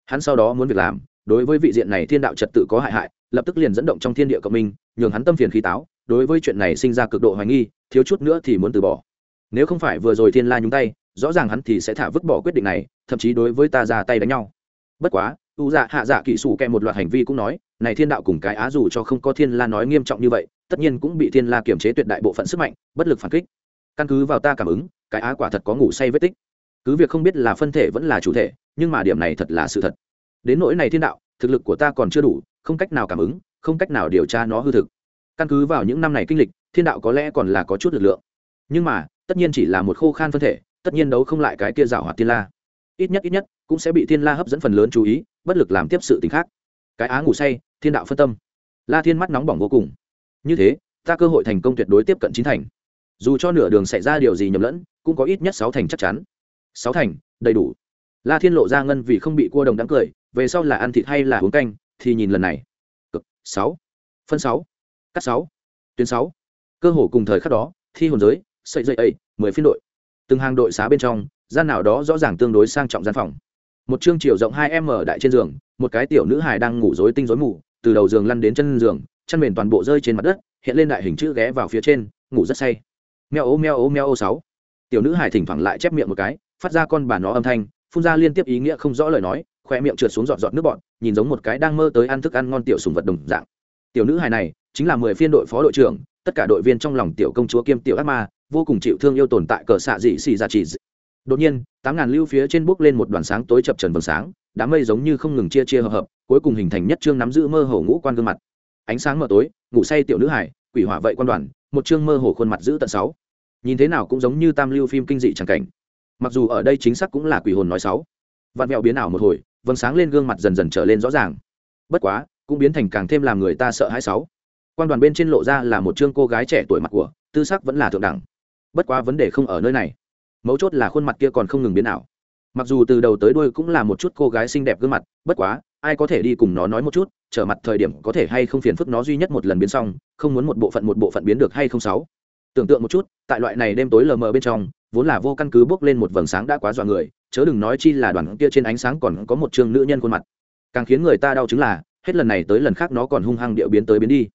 Hắn sau đó muốn việc làm, đối với vị diện này thiên đạo trật tự có hại hại, lập tức liền dẫn động trong thiên địa cộng minh, nhường hắn tâm phiền khí táo, đối với chuyện này sinh ra cực độ hoài nghi, thiếu chút nữa thì muốn từ bỏ. Nếu không phải vừa rồi thiên la nhúng tay, rõ ràng hắn thì sẽ thả vứt bỏ quyết định này, thậm chí đối với ta ra tay đánh nhau. Bất quá u dạ hạ dạ kỹ sủ kẹ một loạt hành vi cũng nói, này thiên đạo cùng cái á dù cho không có thiên la nói nghiêm trọng như vậy tất nhiên cũng bị thiên la kiểm chế tuyệt đại bộ phận sức mạnh, bất lực phản kích. Căn cứ vào ta cảm ứng, cái á quả thật có ngủ say vết tích. Cứ việc không biết là phân thể vẫn là chủ thể, nhưng mà điểm này thật là sự thật. Đến nỗi này thiên đạo, thực lực của ta còn chưa đủ, không cách nào cảm ứng, không cách nào điều tra nó hư thực. Căn cứ vào những năm này kinh lịch, thiên đạo có lẽ còn là có chút lực lượng. Nhưng mà, tất nhiên chỉ là một khô khan phân thể, tất nhiên đấu không lại cái kia rào hoạt thiên la. Ít nhất ít nhất, cũng sẽ bị thiên la hấp dẫn phần lớn chú ý, bất lực làm tiếp sự t ì n h khác. Cái á ngủ say, thiên đạo phân tâm. La thiên mắt nóng bỏng vô cùng như thế, ta cơ hội thành công tuyệt đối tiếp cận chín thành. Dù cho nửa đường xảy ra điều gì nhầm lẫn, cũng có ít nhất sáu thành chắc chắn. Sáu thành, đầy đủ. La thiên lộ ra ngân vì không bị cua đồng đáng cười, về sau là ăn thịt hay là uống canh, thì nhìn lần này. Cực, sáu. Phân sáu. Cắt sáu. Tuyến sáu. Cơ hồ cùng thời khắc đó, thi hồn giới sậy dậy ấy, mười phiên đội. Từng hàng đội xá bên trong, gian nào đó rõ ràng tương đối sang trọng gian phòng. Một chương chiều rộng hai m đại trên giường, một cái tiểu nữ hài đang ngủ rối tinh rối mù, từ đầu giường lăn đến chân giường chăn mền toàn bộ rơi trên mặt đất, hiện lên đại hình chữ ghé vào phía trên, ngủ rất say. Meo ô meo ô meo ô sáu. Tiểu nữ hài thỉnh thoảng lại chép miệng một cái, phát ra con bà nó âm thanh, phun ra liên tiếp ý nghĩa không rõ lời nói khoe miệng trượt xuống giọt giọt nước bọn nhìn giống một cái đang mơ tới ăn thức ăn ngon tiểu sùng vật đồng dạng. Tiểu nữ hài này, chính là mười phiên đội phó đội trưởng, tất cả đội viên trong lòng tiểu công chúa kiêm tiểu ác ma, vô cùng chịu thương yêu tồn tại cờ xạ dị xì ra chỉ đột nhiên, tám ngàn lưu phía trên bước lên một đoàn sáng tối chập trần vầng sáng, đám mây giống như không ngừng chia chia hợp hợp, cuối cùng hình thành nhất trương nắm giữ mơ hồ ngũ quan gương mặt ánh sáng mờ tối, ngủ say tiểu nữ hải, quỷ hỏa vậy quan đoàn, một trương mơ hồ khuôn mặt giữ tận sáu. Nhìn thế nào cũng giống như tam lưu phim kinh dị tràng cảnh. Mặc dù ở đây chính xác cũng là quỷ hồn nói sáu. Vạn vẹo biến ảo một hồi, vầng sáng lên gương mặt dần dần trở lên rõ ràng. Bất quá, cũng biến thành càng thêm làm người ta sợ hãi sáu. Quan đoàn bên trên lộ ra là một trương cô gái trẻ tuổi mặt của, tư sắc vẫn là thượng đẳng. Bất quá vấn đề không ở nơi này. Mấu chốt là khuôn mặt kia còn không ngừng biến ảo. Mặc dù từ đầu tới đuôi cũng là một chút cô gái xinh đẹp gương mặt, bất quá ai có thể đi cùng nó nói một chút, trở mặt thời điểm có thể hay không phiền phức nó duy nhất một lần biến xong, không muốn một bộ phận một bộ phận biến được hay không sáu. Tưởng tượng một chút, tại loại này đêm tối lờ mờ bên trong, vốn là vô căn cứ bước lên một vầng sáng đã quá dọa người, chớ đừng nói chi là đoàn kia trên ánh sáng còn có một chương nữ nhân khuôn mặt. Càng khiến người ta đau chứng là, hết lần này tới lần khác nó còn hung hăng điệu biến tới biến đi.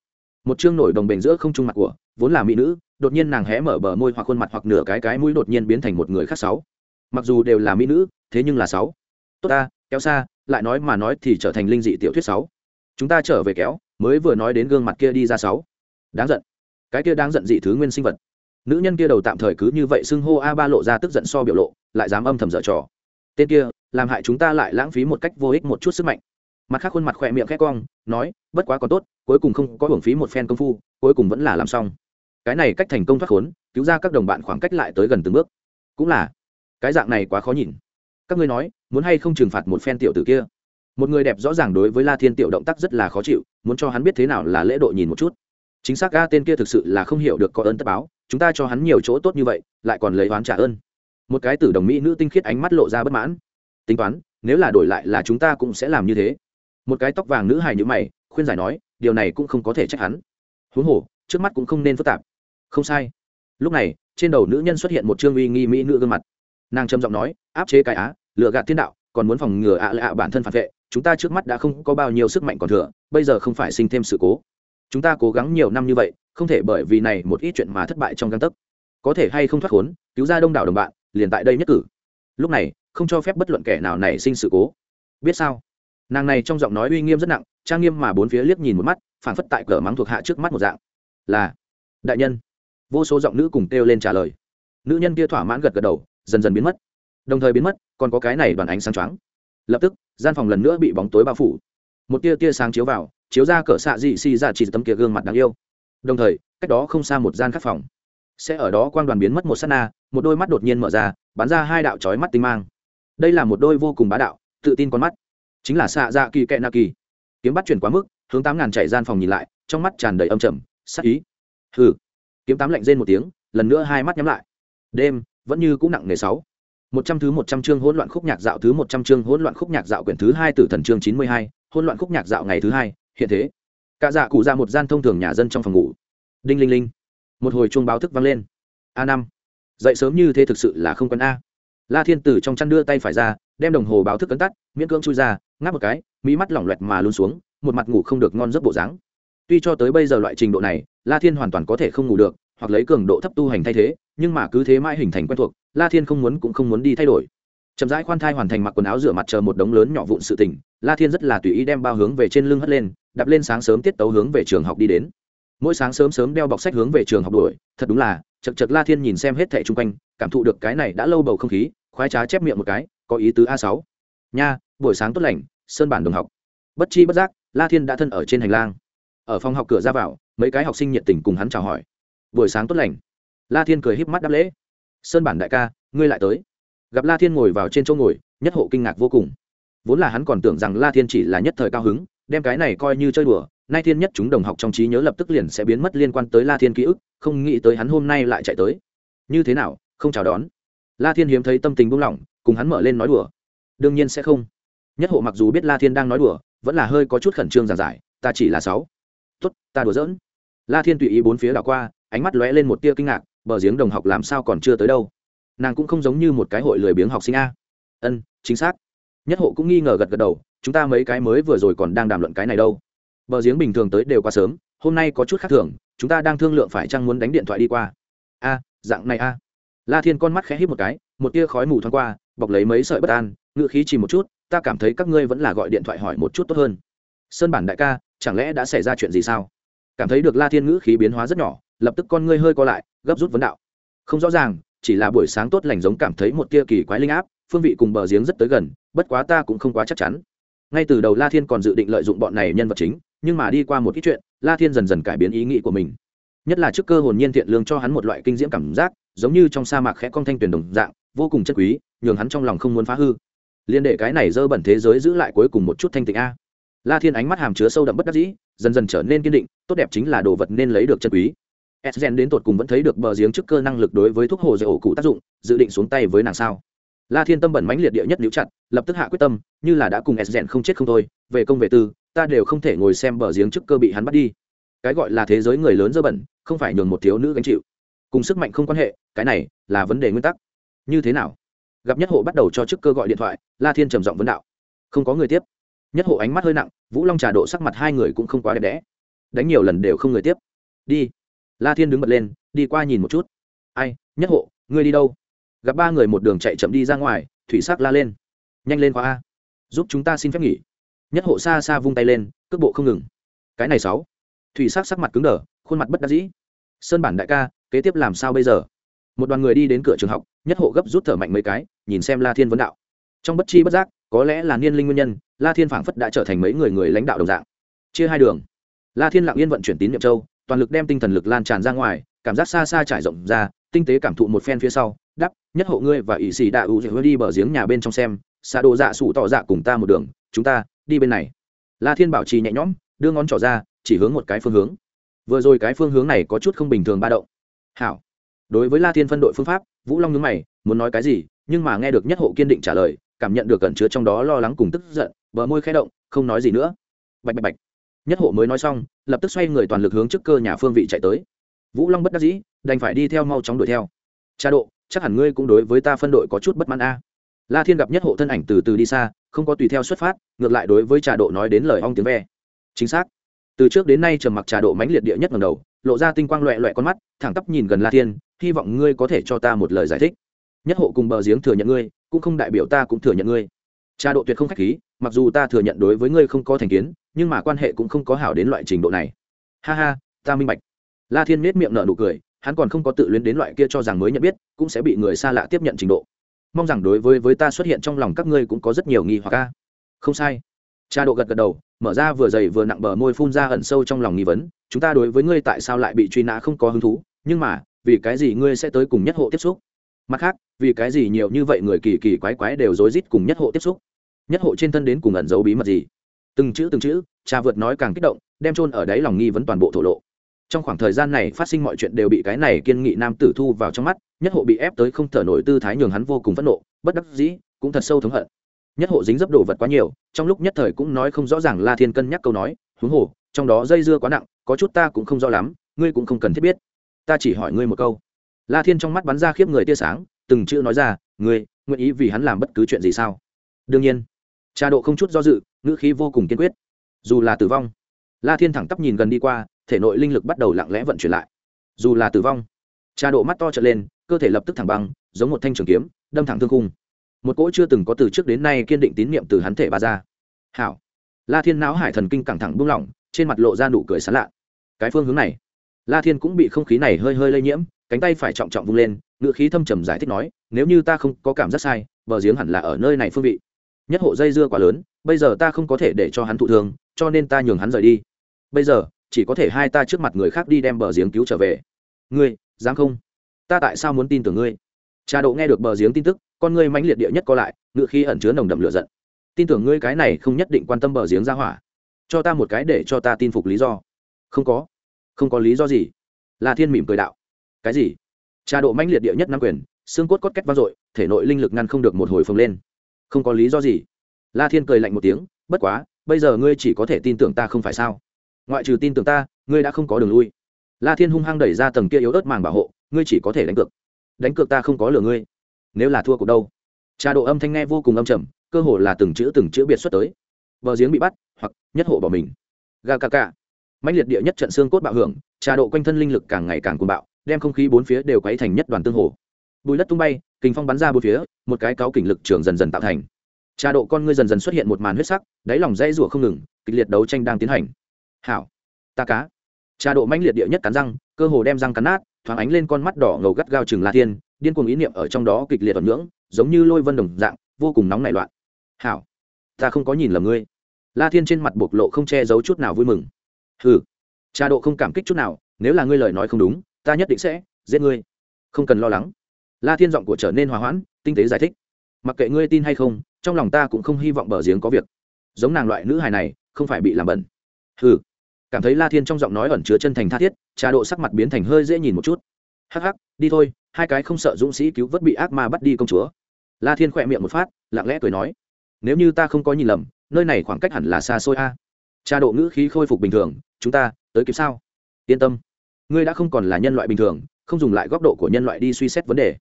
Một chương nổi đồng bền giữa không trung mặt của, vốn là mỹ nữ, đột nhiên nàng hé mở bờ môi hoặc khuôn mặt hoặc nửa cái cái mũi đột nhiên biến thành một người khác sáu. Mặc dù đều là mỹ nữ, thế nhưng là sáu. Tốt ta kéo xa, lại nói mà nói thì trở thành linh dị tiểu thuyết sáu. Chúng ta trở về kéo, mới vừa nói đến gương mặt kia đi ra sáu. Đáng giận. Cái kia đáng giận dị thứ nguyên sinh vật. Nữ nhân kia đầu tạm thời cứ như vậy xưng hô a ba lộ ra tức giận so biểu lộ, lại dám âm thầm dở trò. Tên kia, làm hại chúng ta lại lãng phí một cách vô ích một chút sức mạnh. Mặt khác khuôn mặt khỏe miệng khét cong, nói, bất quá còn tốt, cuối cùng không có hưởng phí một phen công phu, cuối cùng vẫn là làm xong. Cái này cách thành công thoát khốn, cứu ra các đồng bạn khoảng cách lại tới gần từng bước. Cũng là. Cái dạng này quá khó nhìn các ngươi nói, muốn hay không trừng phạt một phen tiểu tử kia? Một người đẹp rõ ràng đối với la thiên tiểu động tác rất là khó chịu, muốn cho hắn biết thế nào là lễ độ nhìn một chút. Chính xác ga tên kia thực sự là không hiểu được có ơn tất báo, chúng ta cho hắn nhiều chỗ tốt như vậy, lại còn lấy oán trả ơn. Một cái tử đồng mỹ nữ tinh khiết ánh mắt lộ ra bất mãn. Tính toán, nếu là đổi lại là chúng ta cũng sẽ làm như thế. Một cái tóc vàng nữ hài như mày, khuyên giải nói, điều này cũng không có thể trách hắn. Huống hồ, trước mắt cũng không nên phức tạp. Không sai. Lúc này, trên đầu nữ nhân xuất hiện một trương uy nghi mỹ nữ gương mặt. Nàng trầm giọng nói, áp chế cái á lựa gạt thiên đạo, còn muốn phòng ngừa ạ à lạ bản thân phản vệ, chúng ta trước mắt đã không có bao nhiêu sức mạnh còn thừa, bây giờ không phải sinh thêm sự cố. Chúng ta cố gắng nhiều năm như vậy, không thể bởi vì này một ít chuyện mà thất bại trong găng tấc. Có thể hay không thoát khốn, cứu ra đông đảo đồng bạn, liền tại đây nhất cử. Lúc này, không cho phép bất luận kẻ nào nảy sinh sự cố. Biết sao? Nàng này trong giọng nói uy nghiêm rất nặng, trang nghiêm mà bốn phía liếc nhìn một mắt phản phất tại cờ mắng thuộc hạ trước mắt một dạng. Là, đại nhân. Vô số giọng nữ cùng kêu lên trả lời. Nữ nhân kia thỏa mãn gật gật đầu, dần dần biến mất đồng thời biến mất, còn có cái này đoàn ánh sáng choáng. Lập tức, gian phòng lần nữa bị bóng tối bao phủ. Một tia tia sáng chiếu vào, chiếu ra cỡ xạ dị xì ra chỉ tấm kia gương mặt đáng yêu. Đồng thời, cách đó không xa một gian khắc phòng. Sẽ ở đó quang đoàn biến mất một sát na, một đôi mắt đột nhiên mở ra, bắn ra hai đạo trói mắt tinh mang. Đây là một đôi vô cùng bá đạo, tự tin con mắt. Chính là xạ dạ kỳ kẹ na kỳ. Kiếm bắt chuyển quá mức, hướng tám ngàn chạy gian phòng nhìn lại, trong mắt tràn đầy âm trầm, sắc ý. Hừ. Kiếm tám lạnh rên một tiếng, lần nữa hai mắt nhắm lại. Đêm, vẫn như cũng nặng nề sáu một trăm thứ một trăm chương hỗn loạn khúc nhạc dạo thứ một trăm chương hỗn loạn khúc nhạc dạo quyển thứ hai tử thần chương chín mươi hai, hỗn loạn khúc nhạc dạo ngày thứ hai, hiện thế. Cả dạ cụ ra một gian thông thường nhà dân trong phòng ngủ. Đinh linh linh. Một hồi chuông báo thức vang lên. A năm. Dậy sớm như thế thực sự là không quen a. La thiên tử trong chăn đưa tay phải ra, đem đồng hồ báo thức cấn tắt, miễn cưỡng chui ra, ngáp một cái mỹ mắt lỏng loẹt mà luôn xuống, một mặt ngủ không được ngon giấc bộ dáng. Tuy cho tới bây giờ loại trình độ này, la thiên hoàn toàn có thể không ngủ được, hoặc lấy cường độ thấp tu hành thay thế nhưng mà cứ thế mãi hình thành quen thuộc, la thiên không muốn cũng không muốn đi thay đổi. Chậm rãi khoan thai hoàn thành mặc quần áo rửa mặt chờ một đống lớn nhỏ vụn sự tình, la thiên rất là tùy ý đem bao hướng về trên lưng hất lên, đạp lên sáng sớm tiết tấu hướng về trường học đi đến. Mỗi sáng sớm sớm đeo bọc sách hướng về trường học đuổi, thật đúng là, chật chật la thiên nhìn xem hết thẻ chung quanh, cảm thụ được cái này đã lâu bầu không khí, khoái trá chép miệng một cái, có ý tứ a sáu. Nha, buổi sáng tốt lành, sơn bản đồng học. Bất chi bất giác, la thiên đã thân ở trên hành lang. Ở phòng học cửa ra vào, mấy cái học sinh nhiệt tình cùng hắn chào hỏi. Buổi sáng tốt lành la thiên cười híp mắt đáp lễ. Sơn bản đại ca, ngươi lại tới. Gặp la thiên ngồi vào trên chỗ ngồi, nhất hộ kinh ngạc vô cùng. Vốn là hắn còn tưởng rằng la thiên chỉ là nhất thời cao hứng, đem cái này coi như chơi đùa, nay thiên nhất chúng đồng học trong trí nhớ lập tức liền sẽ biến mất liên quan tới la thiên ký ức, không nghĩ tới hắn hôm nay lại chạy tới. Như thế nào, không chào đón? La thiên hiếm thấy tâm tình buông lỏng, cùng hắn mở lên nói đùa. Đương nhiên sẽ không. Nhất hộ mặc dù biết la thiên đang nói đùa, vẫn là hơi có chút khẩn trương giảng giải, ta chỉ là sáu. Tốt, ta đùa giỡn. La thiên tùy ý bốn phía đảo qua, ánh mắt lóe lên một tia kinh ngạc bờ giếng đồng học làm sao còn chưa tới đâu. Nàng cũng không giống như một cái hội lười biếng học sinh a. Ân, chính xác. Nhất hộ cũng nghi ngờ gật gật đầu, chúng ta mấy cái mới vừa rồi còn đang đàm luận cái này đâu. Bờ giếng bình thường tới đều quá sớm, hôm nay có chút khác thường, chúng ta đang thương lượng phải chăng muốn đánh điện thoại đi qua. A, dạng này a. La thiên con mắt khẽ hít một cái, một tia khói mù thoáng qua, bọc lấy mấy sợi bất an ngự khí chỉ một chút, ta cảm thấy các ngươi vẫn là gọi điện thoại hỏi một chút tốt hơn. Sơn bản đại ca, chẳng lẽ đã xảy ra chuyện gì sao? Cảm thấy được la thiên ngữ khí biến hóa rất nhỏ lập tức con ngươi hơi co lại, gấp rút vấn đạo. Không rõ ràng, chỉ là buổi sáng tốt lành giống cảm thấy một tia kỳ quái linh áp, phương vị cùng bờ giếng rất tới gần, bất quá ta cũng không quá chắc chắn. Ngay từ đầu la thiên còn dự định lợi dụng bọn này nhân vật chính, nhưng mà đi qua một ít chuyện, la thiên dần dần cải biến ý nghĩ của mình. Nhất là trước cơ hồn nhiên thiện lương cho hắn một loại kinh diễm cảm giác, giống như trong sa mạc khẽ cong thanh tuyển đồng dạng, vô cùng chất quý, nhường hắn trong lòng không muốn phá hư. Liên đệ cái này dơ bẩn thế giới giữ lại cuối cùng một chút thanh tịnh a. La thiên ánh mắt hàm chứa sâu đậm bất đắc dĩ, dần dần trở nên kiên định, tốt đẹp chính là đồ vật nên lấy được chân quý. Esgen đến tột cùng vẫn thấy được bờ giếng trước cơ năng lực đối với thuốc hồ dạy ổ cụ tác dụng, dự định xuống tay với nàng sao. La Thiên tâm bẩn mãnh liệt địa nhất níu chặt, lập tức hạ quyết tâm, như là đã cùng Esgen không chết không thôi, về công về tư, ta đều không thể ngồi xem bờ giếng trước cơ bị hắn bắt đi. Cái gọi là thế giới người lớn dơ bẩn, không phải nhường một thiếu nữ gánh chịu. Cùng sức mạnh không quan hệ, cái này là vấn đề nguyên tắc. Như thế nào? Gặp nhất hộ bắt đầu cho chức cơ gọi điện thoại, La Thiên trầm giọng vấn đạo. Không có người tiếp. Nhất hộ ánh mắt hơi nặng, Vũ Long trà độ sắc mặt hai người cũng không quá đẹp đẽ. Đánh nhiều lần đều không người tiếp. Đi la thiên đứng bật lên, đi qua nhìn một chút. Ai, nhất hộ, ngươi đi đâu? Gặp ba người một đường chạy chậm đi ra ngoài, thủy sắc la lên. Nhanh lên khóa a, giúp chúng ta xin phép nghỉ. Nhất hộ xa xa vung tay lên, cước bộ không ngừng. Cái này sáu. Thủy sắc sắc mặt cứng đờ, khuôn mặt bất đắc dĩ. Sơn bản đại ca, kế tiếp làm sao bây giờ? Một đoàn người đi đến cửa trường học, nhất hộ gấp rút thở mạnh mấy cái, nhìn xem la thiên vấn đạo. Trong bất chi bất giác, có lẽ là niên linh nguyên nhân, la thiên phảng phất đã trở thành mấy người người lãnh đạo đồng dạng. Chia hai đường. La thiên lặng yên vận chuyển tín nhiệm châu toàn lực đem tinh thần lực lan tràn ra ngoài, cảm giác xa xa trải rộng ra, tinh tế cảm thụ một phen phía sau đắp nhất hộ ngươi và ỷ xì đạ ưu dạy đi bờ giếng nhà bên trong xem xa đồ dạ sủ tỏ dạ cùng ta một đường, chúng ta đi bên này. La thiên bảo trì nhẹ nhõm, đưa ngón trỏ ra, chỉ hướng một cái phương hướng. Vừa rồi cái phương hướng này có chút không bình thường ba động. Hảo. Đối với la thiên phân đội phương pháp, vũ long nhớ mày, muốn nói cái gì? Nhưng mà nghe được nhất hộ kiên định trả lời, cảm nhận được cẩn chứa trong đó lo lắng cùng tức giận, bờ môi khẽ động, không nói gì nữa. Bạch bạch bạch nhất hộ mới nói xong, lập tức xoay người toàn lực hướng trước cơ nhà phương vị chạy tới. Vũ long bất đắc dĩ, đành phải đi theo mau chóng đuổi theo. Cha độ, chắc hẳn ngươi cũng đối với ta phân đội có chút bất mãn a. La thiên gặp nhất hộ thân ảnh từ từ đi xa, không có tùy theo xuất phát, ngược lại đối với trà độ nói đến lời ong tiếng ve. Chính xác. Từ trước đến nay trầm mặc trà độ mãnh liệt địa nhất ngầm đầu, lộ ra tinh quang loẹ loẹ con mắt, thẳng tắp nhìn gần la thiên, hy vọng ngươi có thể cho ta một lời giải thích. Nhất hộ cùng bờ giếng thừa nhận ngươi, cũng không đại biểu ta cũng thừa nhận ngươi. Trà độ tuyệt không khách khí, mặc dù ta thừa nhận đối với ngươi không có thành kiến nhưng mà quan hệ cũng không có hảo đến loại trình độ này. Ha ha, ta minh bạch. La thiên miết miệng nở nụ cười, hắn còn không có tự luyến đến loại kia cho rằng mới nhận biết, cũng sẽ bị người xa lạ tiếp nhận trình độ. Mong rằng đối với với ta xuất hiện trong lòng các ngươi cũng có rất nhiều nghi hoặc ca không sai. Cha độ gật gật đầu, mở ra vừa dày vừa nặng bờ môi phun ra ẩn sâu trong lòng nghi vấn, chúng ta đối với ngươi tại sao lại bị truy nã không có hứng thú, nhưng mà, vì cái gì ngươi sẽ tới cùng nhất hộ tiếp xúc? Mặt khác, vì cái gì nhiều như vậy người kỳ kỳ quái quái đều rối rít cùng nhất hộ tiếp xúc? Nhất hộ trên thân đến cùng ẩn giấu bí mật gì? Từng chữ từng chữ, cha vượt nói càng kích động, đem chôn ở đáy lòng nghi vấn toàn bộ thổ lộ. Trong khoảng thời gian này phát sinh mọi chuyện đều bị cái này kiên nghị nam tử thu vào trong mắt, nhất hộ bị ép tới không thở nổi tư thái nhường hắn vô cùng phẫn nộ, bất đắc dĩ, cũng thật sâu thống hận. Nhất hộ dính dấp đồ vật quá nhiều, trong lúc nhất thời cũng nói không rõ ràng la thiên cân nhắc câu nói, huống hồ, trong đó dây dưa quá nặng, có chút ta cũng không rõ lắm, ngươi cũng không cần thiết biết. Ta chỉ hỏi ngươi một câu. La thiên trong mắt bắn ra khiếp người tia sáng, từng chữ nói ra, ngươi, nguyện ý vì hắn làm bất cứ chuyện gì sao? Đương nhiên cha độ không chút do dự, ngữ khí vô cùng kiên quyết. Dù là tử vong, la thiên thẳng tắp nhìn gần đi qua, thể nội linh lực bắt đầu lặng lẽ vận chuyển lại. Dù là tử vong, cha độ mắt to trở lên, cơ thể lập tức thẳng băng, giống một thanh trường kiếm, đâm thẳng thương cung một cỗ chưa từng có từ trước đến nay kiên định tín niệm từ hắn thể ba ra. Hảo. La thiên não hải thần kinh căng thẳng buông lỏng, trên mặt lộ ra nụ cười sán lạ. Cái phương hướng này, la thiên cũng bị không khí này hơi hơi lây nhiễm, cánh tay phải trọng trọng vung lên ngựa khí thâm trầm giải thích nói, nếu như ta không có cảm giác sai, bờ giếng hẳn là ở nơi này phương vị nhất hộ dây dưa quá lớn, bây giờ ta không có thể để cho hắn thụ thương, cho nên ta nhường hắn rời đi. Bây giờ, chỉ có thể hai ta trước mặt người khác đi đem bờ giếng cứu trở về. Ngươi, dám không? Ta tại sao muốn tin tưởng ngươi? Trà độ nghe được bờ giếng tin tức, con ngươi mãnh liệt địa nhất co lại ngự khi ẩn chứa nồng đậm lửa giận. Tin tưởng ngươi cái này không nhất định quan tâm bờ giếng ra hỏa. Cho ta một cái để cho ta tin phục lý do. Không có. Không có lý do gì. La thiên mỉm cười đạo. Cái gì? Trà độ mãnh liệt địa nhất năm quyền, xương cốt cốt cách vang dội, thể nội linh lực ngăn không được một hồi phồng lên không có lý do gì. La thiên cười lạnh một tiếng, bất quá, bây giờ ngươi chỉ có thể tin tưởng ta không phải sao? Ngoại trừ tin tưởng ta, ngươi đã không có đường lui. La thiên hung hăng đẩy ra tầng kia yếu ớt màng bảo hộ, ngươi chỉ có thể đánh cược. Đánh cược ta không có lừa ngươi. Nếu là thua cuộc đâu? Trà độ âm thanh nghe vô cùng âm trầm, cơ hồ là từng chữ từng chữ biệt xuất tới. Bờ giếng bị bắt, hoặc nhất hộ bỏ mình. Ga ca ca mạnh liệt địa nhất trận xương cốt bạo hưởng, trà độ quanh thân linh lực càng ngày càng cuồng bạo, đem không khí bốn phía đều quấy thành nhất đoàn tương hồ. Bùi đất tung bay kinh phong bắn ra bốn phía, một cái cáo kình lực trường dần dần tạo thành. Trà độ con ngươi dần dần xuất hiện một màn huyết sắc, đáy lòng dây rủa không ngừng, kịch liệt đấu tranh đang tiến hành. Hảo, ta cá. Trà độ mãnh liệt địa nhất cắn răng, cơ hồ đem răng cắn nát, thoáng ánh lên con mắt đỏ ngầu gắt gao chừng la thiên, điên cuồng ý niệm ở trong đó kịch liệt ẩn ngưỡng, giống như lôi vân đồng dạng, vô cùng nóng nảy loạn. Hảo, ta không có nhìn lầm ngươi. La thiên trên mặt bộc lộ không che giấu chút nào vui mừng. Hừ trà độ không cảm kích chút nào, nếu là ngươi lời nói không đúng, ta nhất định sẽ giết ngươi. Không cần lo lắng la thiên giọng của trở nên hòa hoãn, tinh tế giải thích. Mặc kệ ngươi tin hay không, trong lòng ta cũng không hy vọng bờ giếng có việc. Giống nàng loại nữ hài này, không phải bị làm bẩn. Hừ. Cảm thấy la thiên trong giọng nói ẩn chứa chân thành tha thiết, trà độ sắc mặt biến thành hơi dễ nhìn một chút. Hắc hắc, đi thôi, hai cái không sợ dũng sĩ cứu vớt bị ác ma bắt đi công chúa. La thiên khỏe miệng một phát, lặng lẽ cười nói. Nếu như ta không có nhìn lầm, nơi này khoảng cách hẳn là xa xôi a. À. trà độ ngữ khí khôi phục bình thường, chúng ta tới kịp sao? Yên tâm. Ngươi đã không còn là nhân loại bình thường, không dùng lại góc độ của nhân loại đi suy xét vấn đề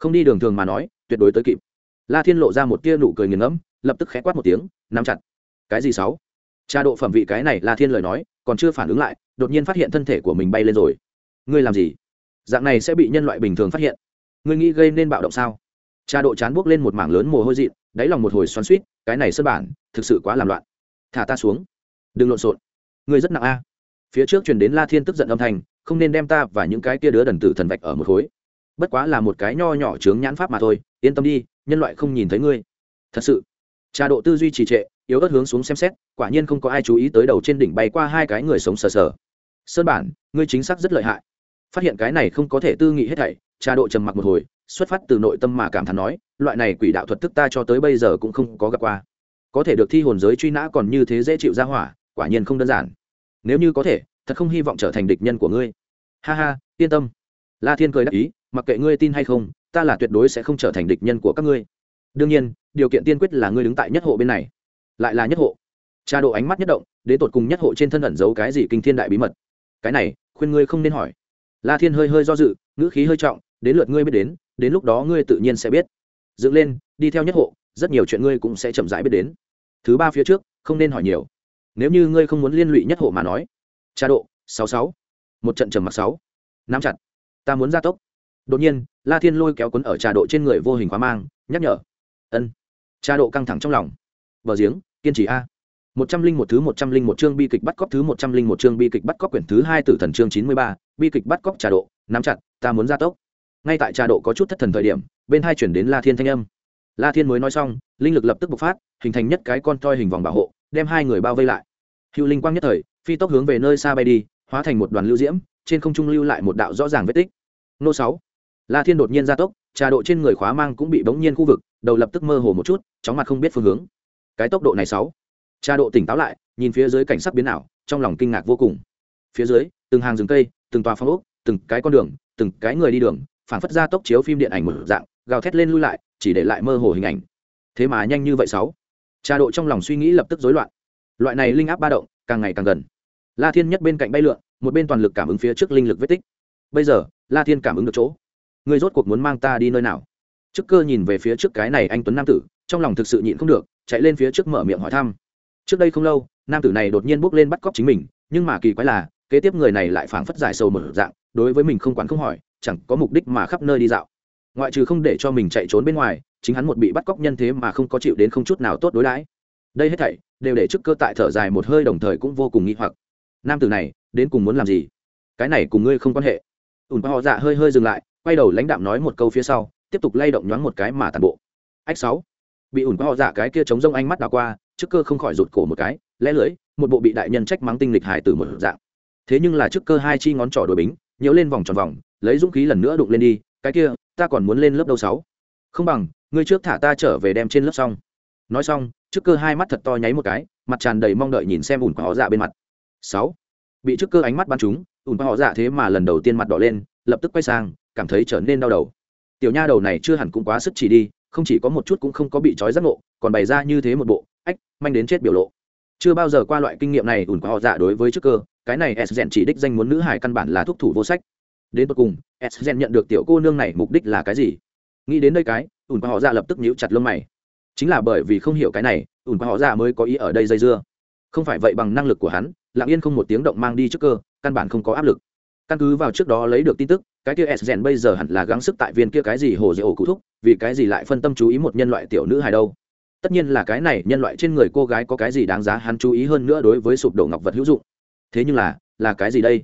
không đi đường thường mà nói, tuyệt đối tới kịp. La thiên lộ ra một tia nụ cười nghiền ngẫm, lập tức khẽ quát một tiếng, nắm chặt. Cái gì sáu? Cha độ phẩm vị cái này la thiên lời nói, còn chưa phản ứng lại, đột nhiên phát hiện thân thể của mình bay lên rồi. Ngươi làm gì? Dạng này sẽ bị nhân loại bình thường phát hiện. Ngươi nghĩ gây nên bạo động sao? Cha độ chán buốc lên một mảng lớn mồ hôi dị đáy lòng một hồi xoắn suýt cái này sân bản, thực sự quá làm loạn. Thả ta xuống. Đừng lộn xộn. Ngươi rất nặng a. Phía trước truyền đến la thiên tức giận âm thanh, không nên đem ta và những cái kia đứa đần tử thần vạch ở một khối bất quá là một cái nho nhỏ chướng nhãn pháp mà thôi, yên tâm đi, nhân loại không nhìn thấy ngươi. Thật sự, trà độ tư duy trì trệ, yếu ớt hướng xuống xem xét, quả nhiên không có ai chú ý tới đầu trên đỉnh bay qua hai cái người sống sờ sờ. Sơn bản, ngươi chính xác rất lợi hại. Phát hiện cái này không có thể tư nghị hết thảy, trà độ trầm mặc một hồi, xuất phát từ nội tâm mà cảm thán nói, loại này quỷ đạo thuật thức ta cho tới bây giờ cũng không có gặp qua. Có thể được thi hồn giới truy nã còn như thế dễ chịu ra hỏa, quả nhiên không đơn giản. Nếu như có thể, thật không hy vọng trở thành địch nhân của ngươi. Ha ha, yên tâm. La thiên cười đáp ý mặc kệ ngươi tin hay không, ta là tuyệt đối sẽ không trở thành địch nhân của các ngươi. Đương nhiên, điều kiện tiên quyết là ngươi đứng tại nhất hộ bên này. Lại là nhất hộ. Cha độ ánh mắt nhất động, đến tột cùng nhất hộ trên thân ẩn giấu cái gì kinh thiên đại bí mật? Cái này, khuyên ngươi không nên hỏi. La thiên hơi hơi do dự, ngữ khí hơi trọng, đến lượt ngươi biết đến đến lúc đó ngươi tự nhiên sẽ biết. Dựng lên, đi theo nhất hộ, rất nhiều chuyện ngươi cũng sẽ chậm rãi biết đến. Thứ ba phía trước, không nên hỏi nhiều. Nếu như ngươi không muốn liên lụy nhất hộ mà nói. Cha độ, sáu sáu. Một trận trầm mặc sáu. Nắm chặt. Ta muốn gia tốc đột nhiên, la thiên lôi kéo quấn ở trà độ trên người vô hình khóa mang, nhắc nhở. Ân. Trà độ căng thẳng trong lòng. Bờ giếng, kiên trì a. Một trăm linh một thứ một trăm linh một chương bi kịch bắt cóc thứ một trăm linh một chương bi kịch bắt cóc quyển thứ hai tử thần chương chín mươi ba, bi kịch bắt cóc trà độ, nắm chặt, ta muốn gia tốc. Ngay tại trà độ có chút thất thần thời điểm, bên hai chuyển đến la thiên thanh âm. La thiên mới nói xong, linh lực lập tức bộc phát, hình thành nhất cái con toi hình vòng bảo hộ, đem hai người bao vây lại. Hữu linh quang nhất thời, phi tốc hướng về nơi xa bay đi, hóa thành một đoàn lưu diễm, trên không trung lưu lại một đạo rõ ràng vết tích. Nô sáu la thiên đột nhiên gia tốc, trà độ trên người khóa mang cũng bị bỗng nhiên khu vực, đầu lập tức mơ hồ một chút, chóng mặt không biết phương hướng. Cái tốc độ này sáu. Trà độ tỉnh táo lại, nhìn phía dưới cảnh sắc biến ảo, trong lòng kinh ngạc vô cùng. Phía dưới, từng hàng rừng cây, từng tòa phong ốc, từng cái con đường, từng cái người đi đường, phảng phất ra tốc chiếu phim điện ảnh một dạng, gào thét lên lui lại, chỉ để lại mơ hồ hình ảnh. Thế mà nhanh như vậy sáu. Trà độ trong lòng suy nghĩ lập tức rối loạn. Loại này linh áp ba động, càng ngày càng gần. La thiên nhất bên cạnh bay lượn, một bên toàn lực cảm ứng phía trước linh lực vết tích. Bây giờ, la thiên cảm ứng được chỗ. Ngươi rốt cuộc muốn mang ta đi nơi nào? Trước cơ nhìn về phía trước cái này anh tuấn nam tử, trong lòng thực sự nhịn không được, chạy lên phía trước mở miệng hỏi thăm. Trước đây không lâu, nam tử này đột nhiên bước lên bắt cóc chính mình, nhưng mà kỳ quái là, kế tiếp người này lại phảng phất giải sầu mở dạng, đối với mình không quản không hỏi, chẳng có mục đích mà khắp nơi đi dạo. Ngoại trừ không để cho mình chạy trốn bên ngoài, chính hắn một bị bắt cóc nhân thế mà không có chịu đến không chút nào tốt đối đãi. Đây hết thảy, đều để trước cơ tại thở dài một hơi đồng thời cũng vô cùng nghi hoặc. Nam tử này, đến cùng muốn làm gì? Cái này cùng ngươi không quan hệ. Ủn họ dạ hơi hơi dừng lại quay đầu lãnh đạm nói một câu phía sau, tiếp tục lay động nhoáng một cái mà tàn bộ. Ách sáu. Bị ủn họ dạ cái kia chống rông ánh mắt đào qua, trước cơ không khỏi rụt cổ một cái, lẽ lưỡi, một bộ bị đại nhân trách mắng tinh lịch hải từ một dạng. Thế nhưng là trước cơ hai chi ngón trỏ đổi bính nhiễu lên vòng tròn vòng, lấy dũng khí lần nữa đụng lên đi, cái kia, ta còn muốn lên lớp đâu sáu? Không bằng, ngươi trước thả ta trở về đem trên lớp xong. Nói xong, trước cơ hai mắt thật to nháy một cái, mặt tràn đầy mong đợi nhìn xem ủn họ dạ bên mặt. Sáu. Bị trước cơ ánh mắt bắn chúng ủn họ dạ thế mà lần đầu tiên mặt đỏ lên, lập tức quay sang cảm thấy trở nên đau đầu. Tiểu nha đầu này chưa hẳn cũng quá sức chỉ đi, không chỉ có một chút cũng không có bị trói giác ngộ, còn bày ra như thế một bộ, ách, manh đến chết biểu lộ. Chưa bao giờ qua loại kinh nghiệm này ủn quá họ dạ đối với trước cơ, cái này s chỉ đích danh muốn nữ hải căn bản là thúc thủ vô sách. Đến cuối cùng, s nhận được tiểu cô nương này mục đích là cái gì? Nghĩ đến đây cái, ủn quá họ dạ lập tức nhíu chặt lông mày. Chính là bởi vì không hiểu cái này, ủn quá họ dạ mới có ý ở đây dây dưa. Không phải vậy bằng năng lực của hắn, lặng yên không một tiếng động mang đi trước cơ, căn bản không có áp lực. Căn cứ vào trước đó lấy được tin tức cái kia s rèn bây giờ hẳn là gắng sức tại viên kia cái gì hồ dễ ổ cụ thúc, vì cái gì lại phân tâm chú ý một nhân loại tiểu nữ hài đâu? Tất nhiên là cái này nhân loại trên người cô gái có cái gì đáng giá hắn chú ý hơn nữa đối với sụp đổ ngọc vật hữu dụng. Thế nhưng là là cái gì đây?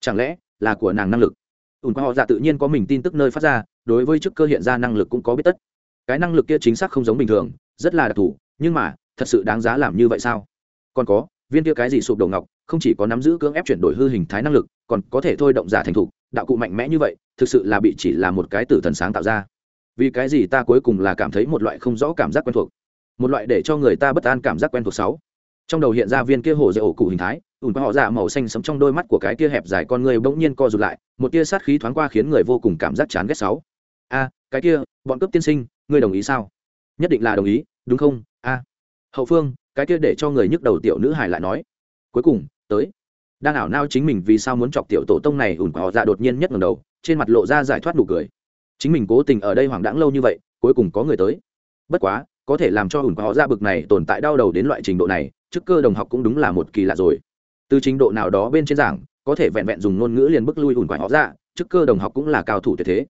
Chẳng lẽ là của nàng năng lực? Ùn qua họ dạ tự nhiên có mình tin tức nơi phát ra, đối với chức cơ hiện ra năng lực cũng có biết tất. Cái năng lực kia chính xác không giống bình thường, rất là đặc thù, nhưng mà, thật sự đáng giá làm như vậy sao? Còn có, viên kia cái gì sụp đổ ngọc, không chỉ có nắm giữ cưỡng ép chuyển đổi hư hình thái năng lực, còn có thể thôi động giả thành thục đạo cụ mạnh mẽ như vậy, thực sự là bị chỉ là một cái tử thần sáng tạo ra. Vì cái gì ta cuối cùng là cảm thấy một loại không rõ cảm giác quen thuộc? Một loại để cho người ta bất an cảm giác quen thuộc sáu. Trong đầu hiện ra viên kia hồ dễ ổ cụ hình thái, ủn qua họ dạ màu xanh sẫm trong đôi mắt của cái kia hẹp dài con người bỗng nhiên co rụt lại, một tia sát khí thoáng qua khiến người vô cùng cảm giác chán ghét sáu. A, cái kia, bọn cướp tiên sinh, ngươi đồng ý sao? Nhất định là đồng ý, đúng không? A. Hậu phương, cái kia để cho người nhức đầu tiểu nữ hải lại nói. Cuối cùng, tới đang ảo nao chính mình vì sao muốn chọc tiểu tổ tông này ủn của họ ra đột nhiên nhất ngầm đầu, trên mặt lộ ra giải thoát nụ cười. Chính mình cố tình ở đây hoảng đãng lâu như vậy, cuối cùng có người tới. Bất quá, có thể làm cho ủn của họ ra bực này tồn tại đau đầu đến loại trình độ này chức cơ đồng học cũng đúng là một kỳ lạ rồi. Từ trình độ nào đó bên trên giảng, có thể vẹn vẹn dùng ngôn ngữ liền bức lui ủn của họ ra chức cơ đồng học cũng là cao thủ tuyệt thế.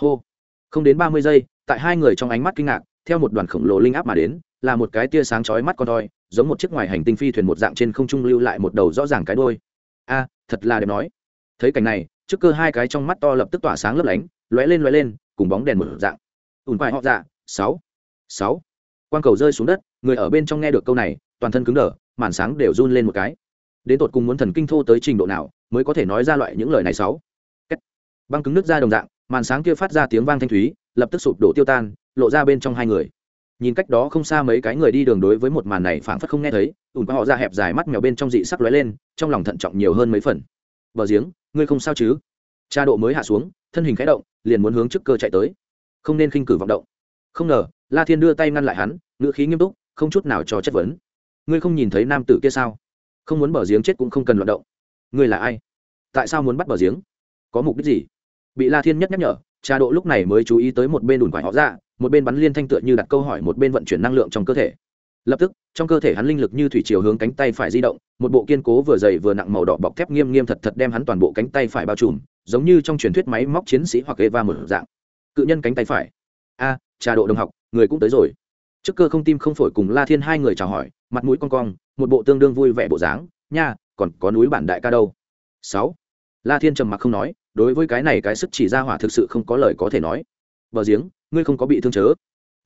Hô. Không đến ba mươi giây, tại hai người trong ánh mắt kinh ngạc, theo một đoàn khổng lồ linh áp mà đến, là một cái tia sáng chói mắt con thoi, giống một chiếc ngoài hành tinh phi thuyền một dạng trên không trung lưu lại một đầu rõ ràng cái đôi a, thật là đẹp nói. Thấy cảnh này, trước cơ hai cái trong mắt to lập tức tỏa sáng lấp lánh, lóe lên lóe lên, cùng bóng đèn một dạng. Ùn quại họ dạ sáu sáu. Quang cầu rơi xuống đất, người ở bên trong nghe được câu này, toàn thân cứng đờ, màn sáng đều run lên một cái. Đến tột cùng muốn thần kinh thô tới trình độ nào, mới có thể nói ra loại những lời này sáu. Băng cứng nước ra đồng dạng, màn sáng kia phát ra tiếng vang thanh thúy, lập tức sụp đổ tiêu tan, lộ ra bên trong hai người nhìn cách đó không xa mấy cái người đi đường đối với một màn này phảng phất không nghe thấy, ùn qua họ ra hẹp dài mắt mèo bên trong dị sắc lóe lên, trong lòng thận trọng nhiều hơn mấy phần. Bờ giếng, ngươi không sao chứ? Cha độ mới hạ xuống, thân hình khẽ động, liền muốn hướng trước cơ chạy tới. Không nên khinh cử vọng động. Không ngờ, la thiên đưa tay ngăn lại hắn, ngữ khí nghiêm túc, không chút nào cho chất vấn. Ngươi không nhìn thấy nam tử kia sao? Không muốn bờ giếng chết cũng không cần loạt động. Ngươi là ai? Tại sao muốn bắt bờ giếng? Có mục đích gì? Bị la thiên nhất nhắc nhở cha độ lúc này mới chú ý tới một bên đùn quải họ ra một bên bắn liên thanh tựa như đặt câu hỏi một bên vận chuyển năng lượng trong cơ thể. Lập tức, trong cơ thể hắn linh lực như thủy chiều hướng cánh tay phải di động, một bộ kiên cố vừa dày vừa nặng màu đỏ bọc thép nghiêm nghiêm thật thật đem hắn toàn bộ cánh tay phải bao trùm, giống như trong truyền thuyết máy móc chiến sĩ hoặc eva một dạng. Cự nhân cánh tay phải. A, trà độ đồng học, người cũng tới rồi. Trước cơ không tim không phổi cùng la thiên hai người chào hỏi, mặt mũi con cong, một bộ tương đương vui vẻ bộ dáng. Nha, còn có núi bản đại ca đâu? Sáu. La thiên trầm mặc không nói đối với cái này cái sức chỉ ra hỏa thực sự không có lời có thể nói. Bờ giếng, ngươi không có bị thương chớ.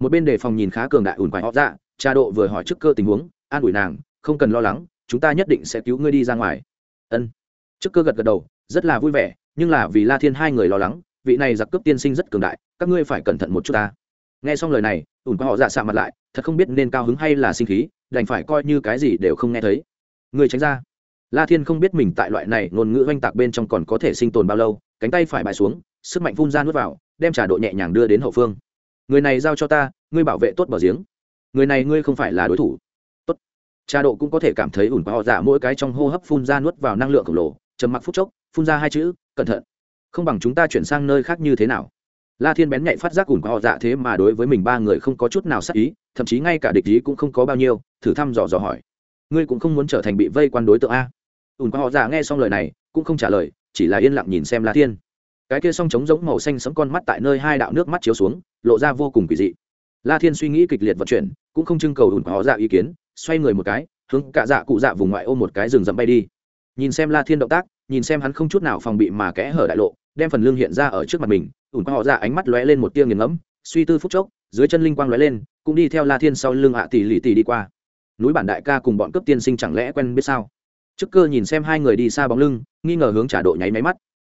Một bên đề phòng nhìn khá cường đại ủn quái họ dạ cha độ vừa hỏi trước cơ tình huống, an ủi nàng, không cần lo lắng, chúng ta nhất định sẽ cứu ngươi đi ra ngoài. Ân. Trước cơ gật gật đầu, rất là vui vẻ, nhưng là vì la thiên hai người lo lắng, vị này giặc cướp tiên sinh rất cường đại, các ngươi phải cẩn thận một chút ta. Nghe xong lời này, ủn quái họ dạ xạ mặt lại, thật không biết nên cao hứng hay là sinh khí, đành phải coi như cái gì đều không nghe thấy. Người tránh ra la thiên không biết mình tại loại này ngôn ngữ oanh tạc bên trong còn có thể sinh tồn bao lâu, cánh tay phải bại xuống, sức mạnh phun ra nuốt vào, đem trà độ nhẹ nhàng đưa đến hậu phương. Người này giao cho ta, ngươi bảo vệ tốt bờ giếng. Người này ngươi không phải là đối thủ. Tốt. Trà độ cũng có thể cảm thấy ủn qua họ giả mỗi cái trong hô hấp phun ra nuốt vào năng lượng khổng lồ, trầm mặc phút chốc, phun ra hai chữ, cẩn thận. Không bằng chúng ta chuyển sang nơi khác như thế nào. La thiên bén nhạy phát giác ủn qua họ dạ thế mà đối với mình ba người không có chút nào sắc ý, thậm chí ngay cả địch ý cũng không có bao nhiêu, thử thăm dò dò hỏi. Ngươi cũng không muốn trở thành bị vây quan đối tượng a? Ủn qua họ dạ nghe xong lời này, cũng không trả lời, chỉ là yên lặng nhìn xem la thiên. Cái kia song trống giống màu xanh sẫm con mắt tại nơi hai đạo nước mắt chiếu xuống, lộ ra vô cùng kỳ dị. La thiên suy nghĩ kịch liệt vận chuyển, cũng không trưng cầu ủn qua họ dạ ý kiến, xoay người một cái, hướng cả dạ cụ dạ vùng ngoại ôm một cái rừng rậm bay đi. Nhìn xem la thiên động tác, nhìn xem hắn không chút nào phòng bị mà kẽ hở đại lộ, đem phần lương hiện ra ở trước mặt mình ủn qua họ dạ ánh mắt lóe lên một tia nghiền ngẫm, suy tư phút chốc, dưới chân linh quang lóe lên, cũng đi theo la thiên sau lưng hạ tỷ lì tỷ đi qua. Núi bản đại ca cùng bọn cấp tiên sinh chẳng lẽ quen biết sao? Trước cơ nhìn xem hai người đi xa bóng lưng, nghi ngờ hướng trả độ nháy máy mắt.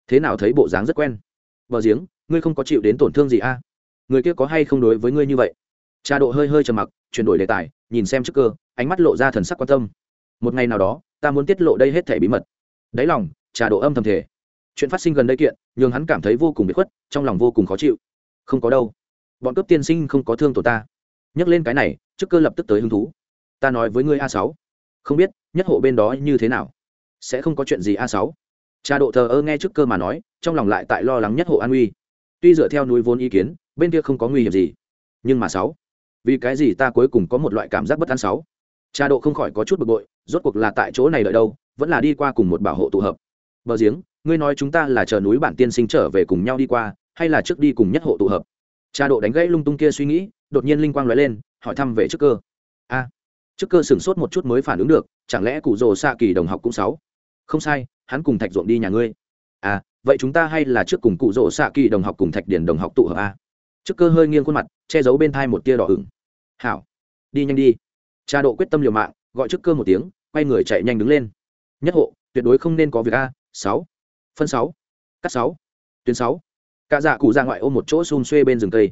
Thế nào thấy bộ dáng rất quen? Bờ giếng, ngươi không có chịu đến tổn thương gì a người kia có hay không đối với ngươi như vậy? Trà độ hơi hơi trầm mặc, chuyển đổi đề tài, nhìn xem trước cơ, ánh mắt lộ ra thần sắc quan tâm. Một ngày nào đó, ta muốn tiết lộ đây hết thể bí mật. Đáy lòng trà độ âm thầm thể chuyện phát sinh gần đây kiện, nhường hắn cảm thấy vô cùng bị khuất, trong lòng vô cùng khó chịu. Không có đâu. Bọn cướp tiên sinh không có thương tổ ta. Nhắc lên cái này, trước cơ lập tức tới hứng thú. Ta nói với ngươi a sáu không biết, nhất hộ bên đó như thế nào? Sẽ không có chuyện gì a sáu? Cha độ thờ ơ nghe trước cơ mà nói, trong lòng lại tại lo lắng nhất hộ an uy. Tuy dựa theo núi vốn ý kiến, bên kia không có nguy hiểm gì. Nhưng mà sáu? Vì cái gì ta cuối cùng có một loại cảm giác bất an sáu? Cha độ không khỏi có chút bực bội, rốt cuộc là tại chỗ này đợi đâu, vẫn là đi qua cùng một bảo hộ tụ hợp. Bờ giếng, ngươi nói chúng ta là chờ núi bản tiên sinh trở về cùng nhau đi qua, hay là trước đi cùng nhất hộ tụ hợp? Cha độ đánh gãy lung tung kia suy nghĩ, đột nhiên linh quang lóe lên, hỏi thăm về trước cơ trước cơ sửng sốt một chút mới phản ứng được, chẳng lẽ cụ rồ xạ kỳ đồng học cũng sáu? Không sai, hắn cùng thạch ruộng đi nhà ngươi. À vậy chúng ta hay là trước cùng cụ rồ xạ kỳ đồng học cùng thạch điển đồng học tụ hợp a? Trước cơ hơi nghiêng khuôn mặt, che giấu bên thai một tia đỏ ửng. Hảo, đi nhanh đi. Cha độ quyết tâm liều mạng, gọi trước cơ một tiếng, quay người chạy nhanh đứng lên. Nhất hộ, tuyệt đối không nên có việc a, sáu. Phân sáu. Cắt sáu. Tuyến sáu. Cả dạ cụ ra ngoại ôm một chỗ xun xuê bên rừng cây.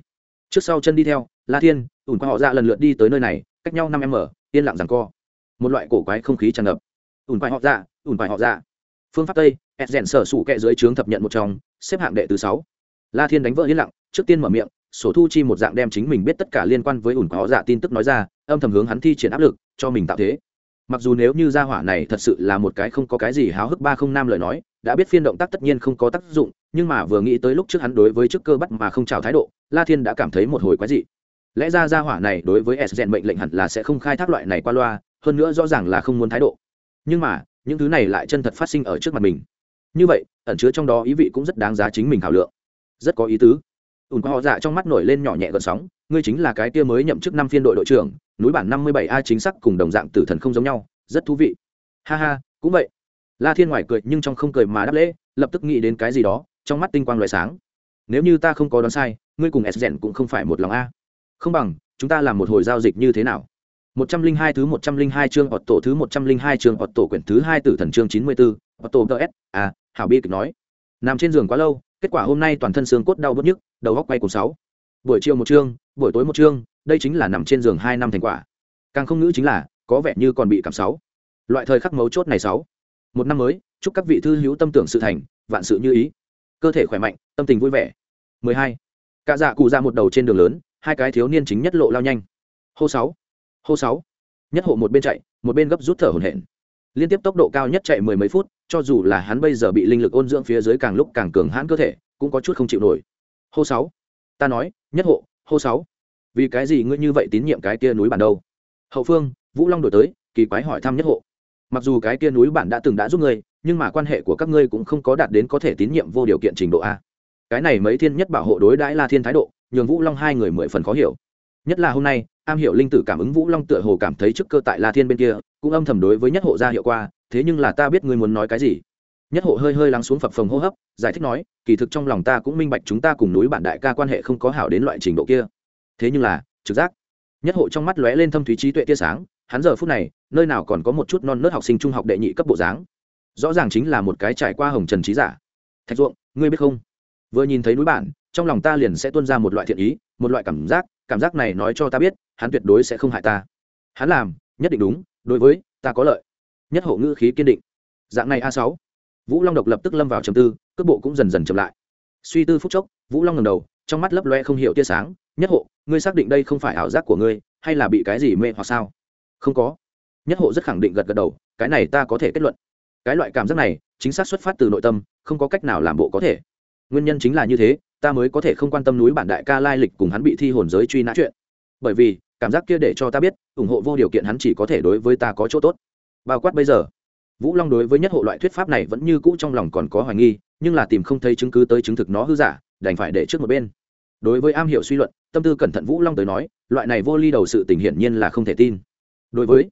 Trước sau chân đi theo, la thiên, ủn qua họ ra lần lượt đi tới nơi này, cách nhau năm m yên lặng rằng co. Một loại cổ quái không khí tràn ngập. Ủn quái họ dạ, ra ủn quái họ ra phương pháp tây ed rèn sở sủ kẹ dưới trướng thập nhận một trong, xếp hạng đệ từ sáu. La thiên đánh vỡ yên lặng, trước tiên mở miệng, sổ thu chi một dạng đem chính mình biết tất cả liên quan với ủn quái họ dạ tin tức nói ra, âm thầm hướng hắn thi triển áp lực, cho mình tạo thế. Mặc dù nếu như gia hỏa này thật sự là một cái không có cái gì háo hức ba không nam lời nói, đã biết phiên động tác tất nhiên không có tác dụng, nhưng mà vừa nghĩ tới lúc trước hắn đối với chức cơ bắt mà không chào thái độ, la thiên đã cảm thấy một hồi quái dị lẽ ra gia hỏa này đối với s mệnh lệnh hẳn là sẽ không khai thác loại này qua loa, hơn nữa rõ ràng là không muốn thái độ. Nhưng mà, những thứ này lại chân thật phát sinh ở trước mặt mình. Như vậy, ẩn chứa trong đó ý vị cũng rất đáng giá chính mình thảo lượng. Rất có ý tứ. Ùn qua họ dạ trong mắt nổi lên nhỏ nhẹ gần sóng, ngươi chính là cái kia mới nhậm chức năm phiên đội đội trưởng, núi bản năm mươi bảy a chính xác cùng đồng dạng tử thần không giống nhau, rất thú vị. Ha ha, cũng vậy. La thiên ngoài cười nhưng trong không cười mà đáp lễ, lập tức nghĩ đến cái gì đó, trong mắt tinh quang loại sáng. Nếu như ta không có đoán sai, ngươi cùng s rèn cũng không phải một lòng a không bằng, chúng ta làm một hồi giao dịch như thế nào? Một trăm linh hai thứ một trăm linh hai chương ọt tổ thứ một trăm linh hai chương ọt tổ quyển thứ hai tử thần chương chín mươi bốn ọt tổ ts à hảo bi kịch nói. Nằm trên giường quá lâu, kết quả hôm nay toàn thân xương cốt đau bứt nhức, đầu góc quay cùng sáu. Buổi chiều một chương, buổi tối một chương, đây chính là nằm trên giường hai năm thành quả. Càng không ngữ chính là, có vẻ như còn bị cảm sáu. Loại thời khắc mấu chốt này sáu. Một năm mới, chúc các vị thư hữu tâm tưởng sự thành, vạn sự như ý. Cơ thể khỏe mạnh, tâm tình vui vẻ. 12. cả dạ cụ ra một đầu trên đường lớn hai cái thiếu niên chính nhất lộ lao nhanh. Hô sáu hô sáu. Nhất hộ một bên chạy, một bên gấp rút thở hổn hển. Liên tiếp tốc độ cao nhất chạy mười mấy phút, cho dù là hắn bây giờ bị linh lực ôn dưỡng phía dưới càng lúc càng cường hãn cơ thể, cũng có chút không chịu nổi. Hô sáu, ta nói, nhất hộ, hô sáu. Vì cái gì ngươi như vậy tín nhiệm cái kia núi bản đâu? Hậu phương, vũ long đổi tới, kỳ quái hỏi thăm nhất hộ. Mặc dù cái kia núi bản đã từng đã giúp ngươi, nhưng mà quan hệ của các ngươi cũng không có đạt đến có thể tín nhiệm vô điều kiện trình độ a. Cái này mấy thiên nhất bảo hộ đối đãi la thiên thái độ nhường vũ long hai người mười phần khó hiểu. Nhất là hôm nay, am hiểu linh tử cảm ứng vũ long tựa hồ cảm thấy chức cơ tại la thiên bên kia, cũng âm thầm đối với nhất hộ ra hiệu qua, thế nhưng là ta biết ngươi muốn nói cái gì. Nhất hộ hơi hơi lắng xuống phập phồng hô hấp, giải thích nói, kỳ thực trong lòng ta cũng minh bạch chúng ta cùng núi bản đại ca quan hệ không có hảo đến loại trình độ kia. Thế nhưng là, trực giác. Nhất hộ trong mắt lóe lên thâm thúy trí tuệ tia sáng, hắn giờ phút này, nơi nào còn có một chút non nớt học sinh trung học đệ nhị cấp bộ dáng. Rõ ràng chính là một cái trải qua hồng trần trí giả. Thạch ruộng ngươi biết không? Vừa nhìn thấy núi bản trong lòng ta liền sẽ tuôn ra một loại thiện ý, một loại cảm giác cảm giác này nói cho ta biết, hắn tuyệt đối sẽ không hại ta. Hắn làm, nhất định đúng, đối với, ta có lợi. Nhất hộ ngữ khí kiên định. Dạng này a sáu. Vũ long độc lập tức lâm vào trầm tư, cước bộ cũng dần dần chậm lại. Suy tư phút chốc, vũ long ngầm đầu, trong mắt lấp loe không hiểu tia sáng, nhất hộ, ngươi xác định đây không phải ảo giác của ngươi, hay là bị cái gì mê hoặc sao? Không có. Nhất hộ rất khẳng định gật gật đầu, cái này ta có thể kết luận. Cái loại cảm giác này, chính xác xuất phát từ nội tâm, không có cách nào làm bộ có thể. Nguyên nhân chính là như thế ta mới có thể không quan tâm núi bản đại ca lai lịch cùng hắn bị thi hồn giới truy nã chuyện. Bởi vì, cảm giác kia để cho ta biết, ủng hộ vô điều kiện hắn chỉ có thể đối với ta có chỗ tốt. Bao quát bây giờ, vũ long đối với nhất hộ loại thuyết pháp này vẫn như cũ trong lòng còn có hoài nghi, nhưng là tìm không thấy chứng cứ tới chứng thực nó hư giả, đành phải để trước một bên. Đối với am hiểu suy luận, tâm tư cẩn thận vũ long tới nói, loại này vô ly đầu sự tình hiển nhiên là không thể tin. Đối với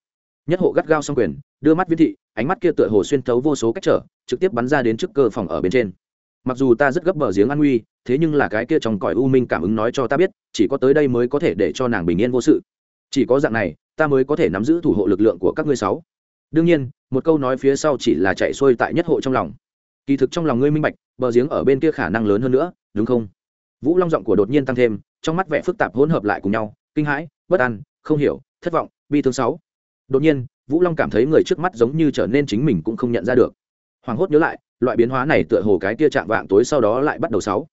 nhất hộ gắt gao xong quyền, đưa mắt viễn thị, ánh mắt kia tựa hồ xuyên thấu vô số cách trở, trực tiếp bắn ra đến trước cơ phòng ở bên trên mặc dù ta rất gấp bờ giếng an nguy, thế nhưng là cái kia trong cõi u minh cảm ứng nói cho ta biết, chỉ có tới đây mới có thể để cho nàng bình yên vô sự. Chỉ có dạng này, ta mới có thể nắm giữ thủ hộ lực lượng của các ngươi sáu. Đương nhiên, một câu nói phía sau chỉ là chạy xuôi tại nhất hộ trong lòng. Kỳ thực trong lòng ngươi minh bạch, bờ giếng ở bên kia khả năng lớn hơn nữa, đúng không? Vũ long giọng của đột nhiên tăng thêm, trong mắt vẻ phức tạp hỗn hợp lại cùng nhau, kinh hãi, bất an, không hiểu, thất vọng, bi thương sáu. Đột nhiên, vũ long cảm thấy người trước mắt giống như trở nên chính mình cũng không nhận ra được. Hoàng hốt nhớ lại loại biến hóa này tựa hồ cái kia chạm vạng tối sau đó lại bắt đầu sáu.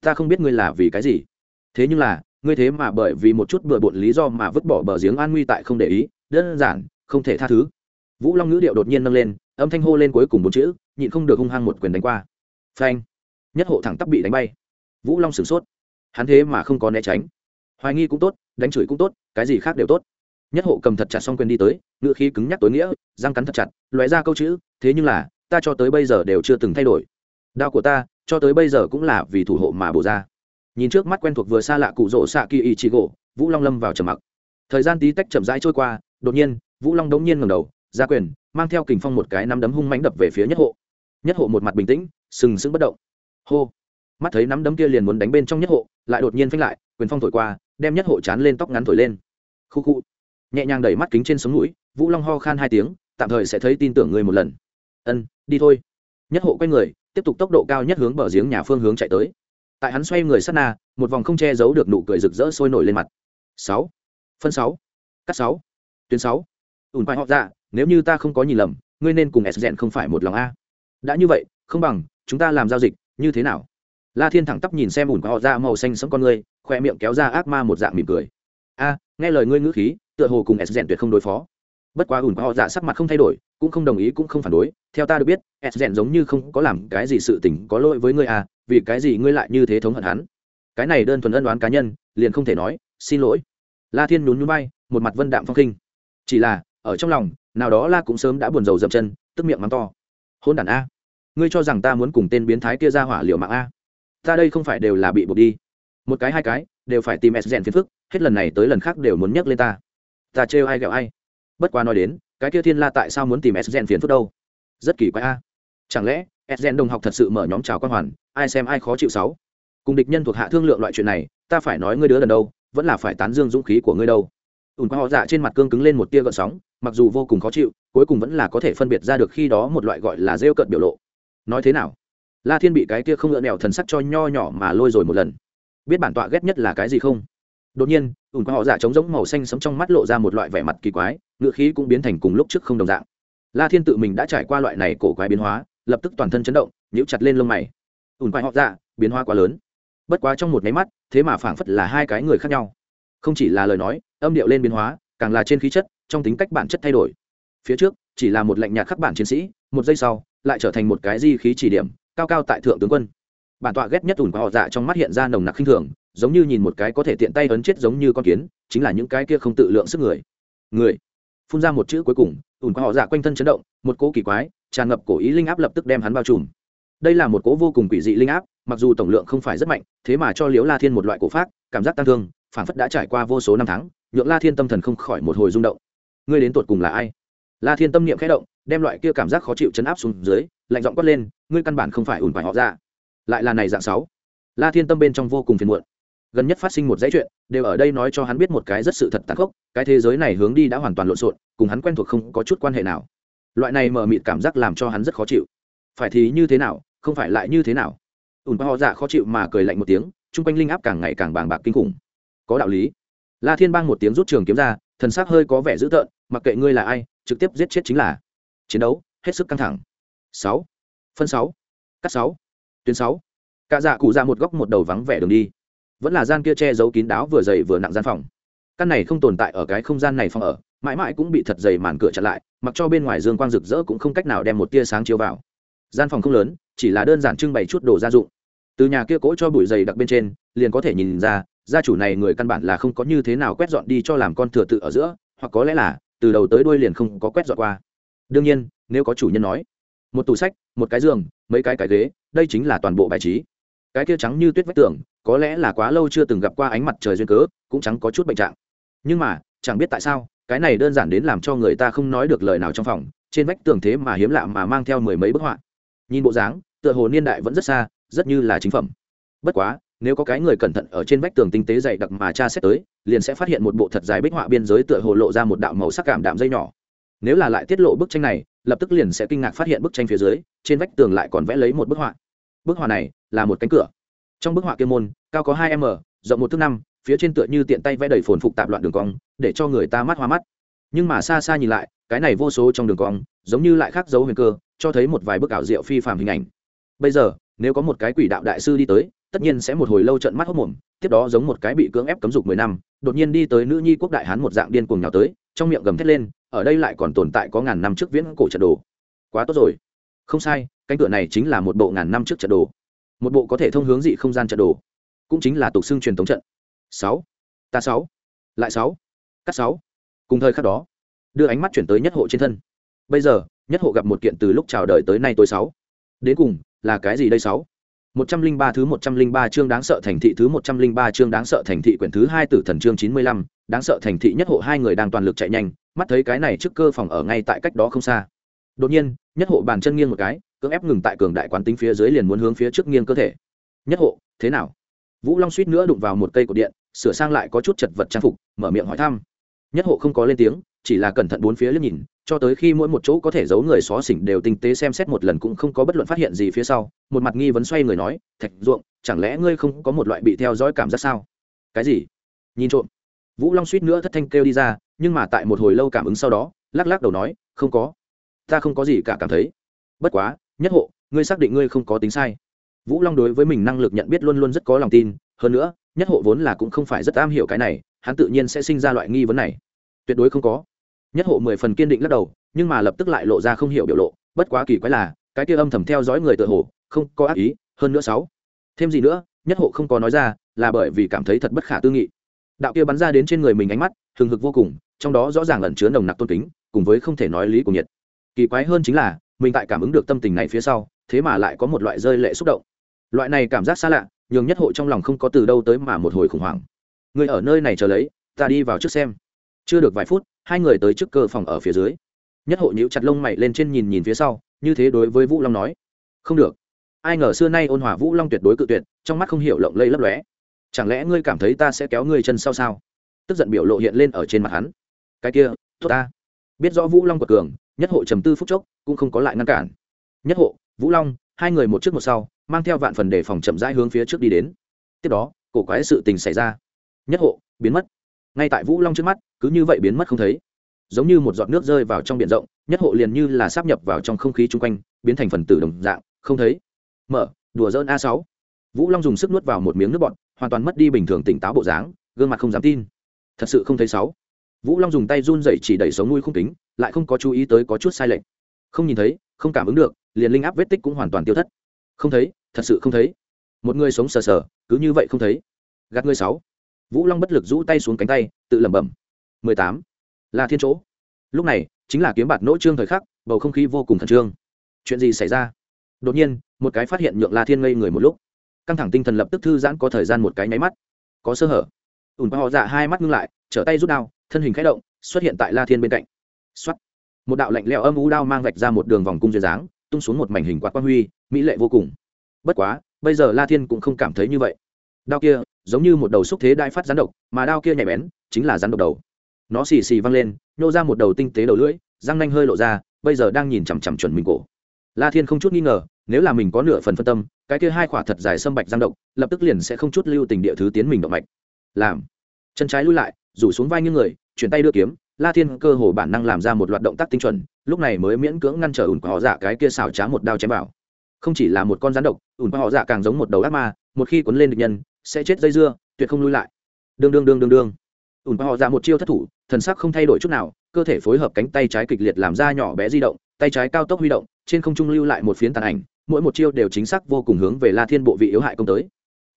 Ta không biết ngươi là vì cái gì. Thế nhưng là, ngươi thế mà bởi vì một chút bừa bộn lý do mà vứt bỏ bờ giếng an nguy tại không để ý, đơn giản, không thể tha thứ. Vũ long ngữ điệu đột nhiên nâng lên, âm thanh hô lên cuối cùng bốn chữ, nhịn không được hung hăng một quyền đánh qua. Phanh. Nhất hộ thẳng tắp bị đánh bay. Vũ long sửng sốt. Hắn thế mà không có né tránh. Hoài nghi cũng tốt, đánh chửi cũng tốt, cái gì khác đều tốt. Nhất hộ cầm thật chặt xong quyền đi tới ngựa khí cứng nhắc tối nghĩa, răng cắn thật chặt loại ra câu chữ, thế nhưng là ta cho tới bây giờ đều chưa từng thay đổi. Đao của ta, cho tới bây giờ cũng là vì thủ hộ mà bổ ra. Nhìn trước mắt quen thuộc vừa xa lạ cụ rỗ xạ kỳ ý chị gỗ, vũ long lâm vào trầm mặc. Thời gian tí tách chậm rãi trôi qua, đột nhiên, vũ long đống nhiên ngầm đầu, ra quyền, mang theo kình phong một cái nắm đấm hung mánh đập về phía nhất hộ. Nhất hộ một mặt bình tĩnh, sừng sững bất động. Hô! Mắt thấy nắm đấm kia liền muốn đánh bên trong nhất hộ, lại đột nhiên phanh lại, quyền phong thổi qua, đem nhất hộ chán lên tóc ngắn thổi lên. Khu khu! Nhẹ nhàng đẩy mắt kính trên sống mũi, vũ long ho khan hai tiếng, tạm thời sẽ thấy tin tưởng người một lần. Ân đi thôi. Nhất hộ quay người, tiếp tục tốc độ cao nhất hướng bờ giếng nhà phương hướng chạy tới. Tại hắn xoay người sát na, một vòng không che giấu được nụ cười rực rỡ sôi nổi lên mặt. Sáu. Phân sáu. Cắt sáu. Tuyến sáu. Ủn phải họ ra nếu như ta không có nhìn lầm, ngươi nên cùng s rèn không phải một lòng a. Đã như vậy, không bằng, chúng ta làm giao dịch, như thế nào? La thiên thẳng tắp nhìn xem ủn họ ra màu xanh sẫm con ngươi khoe miệng kéo ra ác ma một dạng mỉm cười. A, nghe lời ngươi ngữ khí, tựa hồ cùng s rèn tuyệt không đối phó bất quá ủn họ dạ sắc mặt không thay đổi, cũng không đồng ý cũng không phản đối. Theo ta được biết, s rèn giống như không có làm cái gì sự tình có lỗi với ngươi à vì cái gì ngươi lại như thế thống hận hắn? Cái này đơn thuần ân đoán cá nhân, liền không thể nói, xin lỗi. La thiên nhún nhún bay một mặt vân đạm phong khinh. Chỉ là, ở trong lòng, nào đó la cũng sớm đã buồn rầu dậm chân, tức miệng mắng to. Hôn đản a, ngươi cho rằng ta muốn cùng tên biến thái kia ra hỏa liệu mạng a? Ta đây không phải đều là bị buộc đi. Một cái hai cái, đều phải tìm s rèn phiền phức, hết lần này tới lần khác đều muốn nhắc lên ta. Ta trêu ai ghẹo ai? Bất quá nói đến, cái kia thiên la tại sao muốn tìm s gen phiền phức đâu? Rất kỳ quái a. Chẳng lẽ s gen đồng học thật sự mở nhóm chào quan hoàn, ai xem ai khó chịu sáu? Cùng địch nhân thuộc hạ thương lượng loại chuyện này, ta phải nói ngươi đứa lần đâu, vẫn là phải tán dương dũng khí của ngươi đâu. Ùn qua họ dạ trên mặt cương cứng lên một tia gợn sóng, mặc dù vô cùng khó chịu, cuối cùng vẫn là có thể phân biệt ra được khi đó một loại gọi là rêu cận biểu lộ. Nói thế nào? La thiên bị cái kia không ngựa nẹo thần sắc cho nho nhỏ mà lôi rồi một lần. Biết bản tọa ghét nhất là cái gì không? Đột nhiên ủn qua họ dạ trống giống màu xanh sống trong mắt lộ ra một loại vẻ mặt kỳ quái ngựa khí cũng biến thành cùng lúc trước không đồng dạng. La thiên tự mình đã trải qua loại này cổ quái biến hóa, lập tức toàn thân chấn động, nhíu chặt lên lông mày. Ủn qua họ dạ biến hóa quá lớn. Bất quá trong một máy mắt, thế mà phảng phất là hai cái người khác nhau. Không chỉ là lời nói, âm điệu lên biến hóa, càng là trên khí chất, trong tính cách bản chất thay đổi. Phía trước, chỉ là một lạnh nhạt khắc bản chiến sĩ, một giây sau, lại trở thành một cái di khí chỉ điểm, cao cao tại thượng tướng quân. Bản tọa ghét nhất ủn qua họ dạ trong mắt hiện ra nồng nặc khinh thường giống như nhìn một cái có thể tiện tay ấn chết giống như con kiến, chính là những cái kia không tự lượng sức người. Người. Phun ra một chữ cuối cùng ủn qua họ dạ quanh thân chấn động, một cỗ kỳ quái, tràn ngập cổ ý linh áp lập tức đem hắn bao trùm. Đây là một cỗ vô cùng quỷ dị linh áp, mặc dù tổng lượng không phải rất mạnh, thế mà cho liễu la thiên một loại cổ pháp, cảm giác tăng thương, phản phất đã trải qua vô số năm tháng, nhượng la thiên tâm thần không khỏi một hồi rung động. Ngươi đến tột cùng là ai? La thiên tâm niệm khẽ động, đem loại kia cảm giác khó chịu chấn áp xuống dưới, lạnh giọng quát lên, ngươi căn bản không phải ủn phải họ ra lại là này dạng sáu. La thiên tâm bên trong vô cùng phiền muộn gần nhất phát sinh một dãy chuyện, đều ở đây nói cho hắn biết một cái rất sự thật tàn khốc, cái thế giới này hướng đi đã hoàn toàn lộn xộn, cùng hắn quen thuộc không có chút quan hệ nào. Loại này mờ mịt cảm giác làm cho hắn rất khó chịu. Phải thì như thế nào, không phải lại như thế nào? Ùn ba họ dạ khó chịu mà cười lạnh một tiếng, chung quanh linh áp càng ngày càng bàng bạc kinh khủng. Có đạo lý. La thiên bang một tiếng rút trường kiếm ra, thần sắc hơi có vẻ dữ tợn, mặc kệ ngươi là ai, trực tiếp giết chết chính là. Chiến đấu, hết sức căng thẳng. Sáu. Phân sáu. Cắt sáu. Tuyến sáu. Cả dạ cụ ra một góc một đầu vắng vẻ đường đi vẫn là gian kia che giấu kín đáo vừa dày vừa nặng gian phòng. Căn này không tồn tại ở cái không gian này phòng ở, mãi mãi cũng bị thật dày màn cửa chặn lại, mặc cho bên ngoài dương quang rực rỡ cũng không cách nào đem một tia sáng chiếu vào. Gian phòng không lớn, chỉ là đơn giản trưng bày chút đồ gia dụng. Từ nhà kia cỗ cho bụi dày đặc bên trên, liền có thể nhìn ra, gia chủ này người căn bản là không có như thế nào quét dọn đi cho làm con thừa tự ở giữa, hoặc có lẽ là, từ đầu tới đuôi liền không có quét dọn qua. Đương nhiên, nếu có chủ nhân nói, một tủ sách, một cái giường, mấy cái cái ghế, đây chính là toàn bộ bài trí cái kia trắng như tuyết vách tường, có lẽ là quá lâu chưa từng gặp qua ánh mặt trời duyên cớ, cũng chẳng có chút bệnh trạng. Nhưng mà, chẳng biết tại sao, cái này đơn giản đến làm cho người ta không nói được lời nào trong phòng, trên vách tường thế mà hiếm lạ mà mang theo mười mấy bức họa. Nhìn bộ dáng, tựa hồ niên đại vẫn rất xa, rất như là chính phẩm. Bất quá, nếu có cái người cẩn thận ở trên vách tường tinh tế dày đặc mà tra xét tới, liền sẽ phát hiện một bộ thật dài bích họa biên giới tựa hồ lộ ra một đạo màu sắc cảm đạm dây nhỏ. Nếu là lại tiết lộ bức tranh này, lập tức liền sẽ kinh ngạc phát hiện bức tranh phía dưới, trên vách tường lại còn vẽ lấy một bức họa bức họa này là một cánh cửa. Trong bức họa kia môn, cao có hai m, rộng một thước năm, phía trên tựa như tiện tay vẽ đầy phồn phục tạp loạn đường cong, để cho người ta mắt hoa mắt. Nhưng mà xa xa nhìn lại, cái này vô số trong đường cong, giống như lại khác dấu huyền cơ, cho thấy một vài bức ảo diệu phi phàm hình ảnh. Bây giờ, nếu có một cái quỷ đạo đại sư đi tới, tất nhiên sẽ một hồi lâu trận mắt hốc mồm, tiếp đó giống một cái bị cưỡng ép cấm dục mười năm, đột nhiên đi tới nữ nhi quốc đại hán một dạng điên cuồng nhào tới, trong miệng gầm thét lên, ở đây lại còn tồn tại có ngàn năm trước viễn cổ trận đồ. Quá tốt rồi. Không sai cánh cửa này chính là một bộ ngàn năm trước trận đồ. Một bộ có thể thông hướng dị không gian trận đồ. Cũng chính là tục xưng truyền thống trận. Sáu. Ta sáu. Lại sáu. Cắt sáu. Cùng thời khắc đó, đưa ánh mắt chuyển tới nhất hộ trên thân. Bây giờ, nhất hộ gặp một kiện từ lúc chào đời tới nay tối sáu. Đến cùng, là cái gì đây sáu? Một trăm linh ba thứ một trăm linh ba chương đáng sợ thành thị thứ một trăm linh ba chương đáng sợ thành thị quyển thứ hai tử thần chương chín mươi lăm, đáng sợ thành thị nhất hộ hai người đang toàn lực chạy nhanh, mắt thấy cái này trước cơ phòng ở ngay tại cách đó không xa. Đột nhiên, nhất hộ bàn chân nghiêng một cái cưỡng ép ngừng tại cường đại quán tính phía dưới liền muốn hướng phía trước nghiêng cơ thể. Nhất hộ, thế nào? Vũ long suýt nữa đụng vào một cây cột điện, sửa sang lại có chút chật vật trang phục, mở miệng hỏi thăm. Nhất hộ không có lên tiếng, chỉ là cẩn thận bốn phía liếc nhìn, cho tới khi mỗi một chỗ có thể giấu người xó xỉnh đều tinh tế xem xét một lần cũng không có bất luận phát hiện gì phía sau, một mặt nghi vấn xoay người nói, thạch ruộng, chẳng lẽ ngươi không có một loại bị theo dõi cảm giác sao? Cái gì? Nhìn trộm. Vũ long suýt nữa thất thanh kêu đi ra, nhưng mà tại một hồi lâu cảm ứng sau đó, lắc lắc đầu nói, không có. Ta không có gì cả cảm thấy. Bất quá nhất hộ, ngươi xác định ngươi không có tính sai. Vũ long đối với mình năng lực nhận biết luôn luôn rất có lòng tin, hơn nữa, nhất hộ vốn là cũng không phải rất am hiểu cái này, hắn tự nhiên sẽ sinh ra loại nghi vấn này. Tuyệt đối không có. Nhất hộ mười phần kiên định lắc đầu, nhưng mà lập tức lại lộ ra không hiểu biểu lộ, bất quá kỳ quái là, cái kia âm thầm theo dõi người tự hồ, không có ác ý, hơn nữa sáu. Thêm gì nữa, nhất hộ không có nói ra, là bởi vì cảm thấy thật bất khả tư nghị. Đạo kia bắn ra đến trên người mình ánh mắt, hừng hực vô cùng, trong đó rõ ràng ẩn chứa nồng nặc tôn kính, cùng với không thể nói lý của nhiệt. Kỳ quái hơn chính là mình tại cảm ứng được tâm tình này phía sau, thế mà lại có một loại rơi lệ xúc động. Loại này cảm giác xa lạ, nhường nhất hộ trong lòng không có từ đâu tới mà một hồi khủng hoảng. Người ở nơi này chờ lấy, ta đi vào trước xem. Chưa được vài phút, hai người tới trước cơ phòng ở phía dưới. Nhất hộ nhíu chặt lông mày lên trên nhìn nhìn phía sau, như thế đối với vũ long nói. Không được. Ai ngờ xưa nay ôn hòa vũ long tuyệt đối cự tuyệt, trong mắt không hiểu lộng lây lấp lóe. Chẳng lẽ ngươi cảm thấy ta sẽ kéo ngươi chân sau sao? Tức giận biểu lộ hiện lên ở trên mặt hắn. Cái kia, tốt ta. Biết rõ vũ long của cường nhất hộ trầm tư phúc chốc, cũng không có lại ngăn cản. Nhất hộ, vũ long, hai người một trước một sau, mang theo vạn phần để phòng chậm rãi hướng phía trước đi đến. Tiếp đó, cổ quái sự tình xảy ra. Nhất hộ, biến mất. Ngay tại vũ long trước mắt, cứ như vậy biến mất không thấy. Giống như một giọt nước rơi vào trong biển rộng, nhất hộ liền như là sáp nhập vào trong không khí chung quanh, biến thành phần tử đồng dạng, không thấy. Mở, đùa dơn a sáu. Vũ long dùng sức nuốt vào một miếng nước bọt, hoàn toàn mất đi bình thường tỉnh táo bộ dáng, gương mặt không dám tin. Thật sự không thấy sáu vũ long dùng tay run dậy chỉ đẩy sống nuôi không kính, lại không có chú ý tới có chút sai lệch. Không nhìn thấy, không cảm ứng được, liền linh áp vết tích cũng hoàn toàn tiêu thất. Không thấy, thật sự không thấy. Một người sống sờ sờ, cứ như vậy không thấy. Gạt người sáu. Vũ long bất lực rũ tay xuống cánh tay, tự lẩm bẩm. Mười tám. Là thiên chỗ. Lúc này, chính là kiếm bạt nỗ trương thời khắc, bầu không khí vô cùng khẩn trương. Chuyện gì xảy ra? Đột nhiên, một cái phát hiện nhượng la thiên ngây người một lúc. Căng thẳng tinh thần lập tức thư giãn có thời gian một cái nháy mắt. Có sơ hở. Ủn họ dạ hai mắt ngưng lại, trở tay rút đao thân hình khẽ động, xuất hiện tại la thiên bên cạnh. Xuất một đạo lạnh lẽo âm u đao mang vạch ra một đường vòng cung duyên dáng, tung xuống một mảnh hình quạt quang huy, mỹ lệ vô cùng. Bất quá, bây giờ la thiên cũng không cảm thấy như vậy. Đao kia, giống như một đầu xúc thế đai phát rắn độc, mà đao kia nhạy bén, chính là rắn độc đầu. Nó xì xì văng lên, nhô ra một đầu tinh tế đầu lưỡi, răng nanh hơi lộ ra, bây giờ đang nhìn chằm chằm chuẩn mình cổ. La thiên không chút nghi ngờ, nếu là mình có nửa phần phân tâm, cái kia hai khỏa thật dài sâm bạch răng độc, lập tức liền sẽ không chút lưu tình địa thứ tiến mình động mạch. Làm. Chân trái lui lại rủ xuống vai như người, chuyển tay đưa kiếm, la thiên cơ hồ bản năng làm ra một loạt động tác tinh chuẩn, lúc này mới miễn cưỡng ngăn trở ủn của họ dạ cái kia xào trá một đao chém vào. Không chỉ là một con rắn độc ủn của họ dạ càng giống một đầu ác ma, một khi quấn lên địch nhân, sẽ chết dây dưa, tuyệt không lui lại. Đương đương đương đương đương. Ủn của họ dạ một chiêu thất thủ, thần sắc không thay đổi chút nào, cơ thể phối hợp cánh tay trái kịch liệt làm ra nhỏ bé di động, tay trái cao tốc huy động, trên không trung lưu lại một phiến tàn ảnh, mỗi một chiêu đều chính xác vô cùng hướng về la thiên bộ vị yếu hại công tới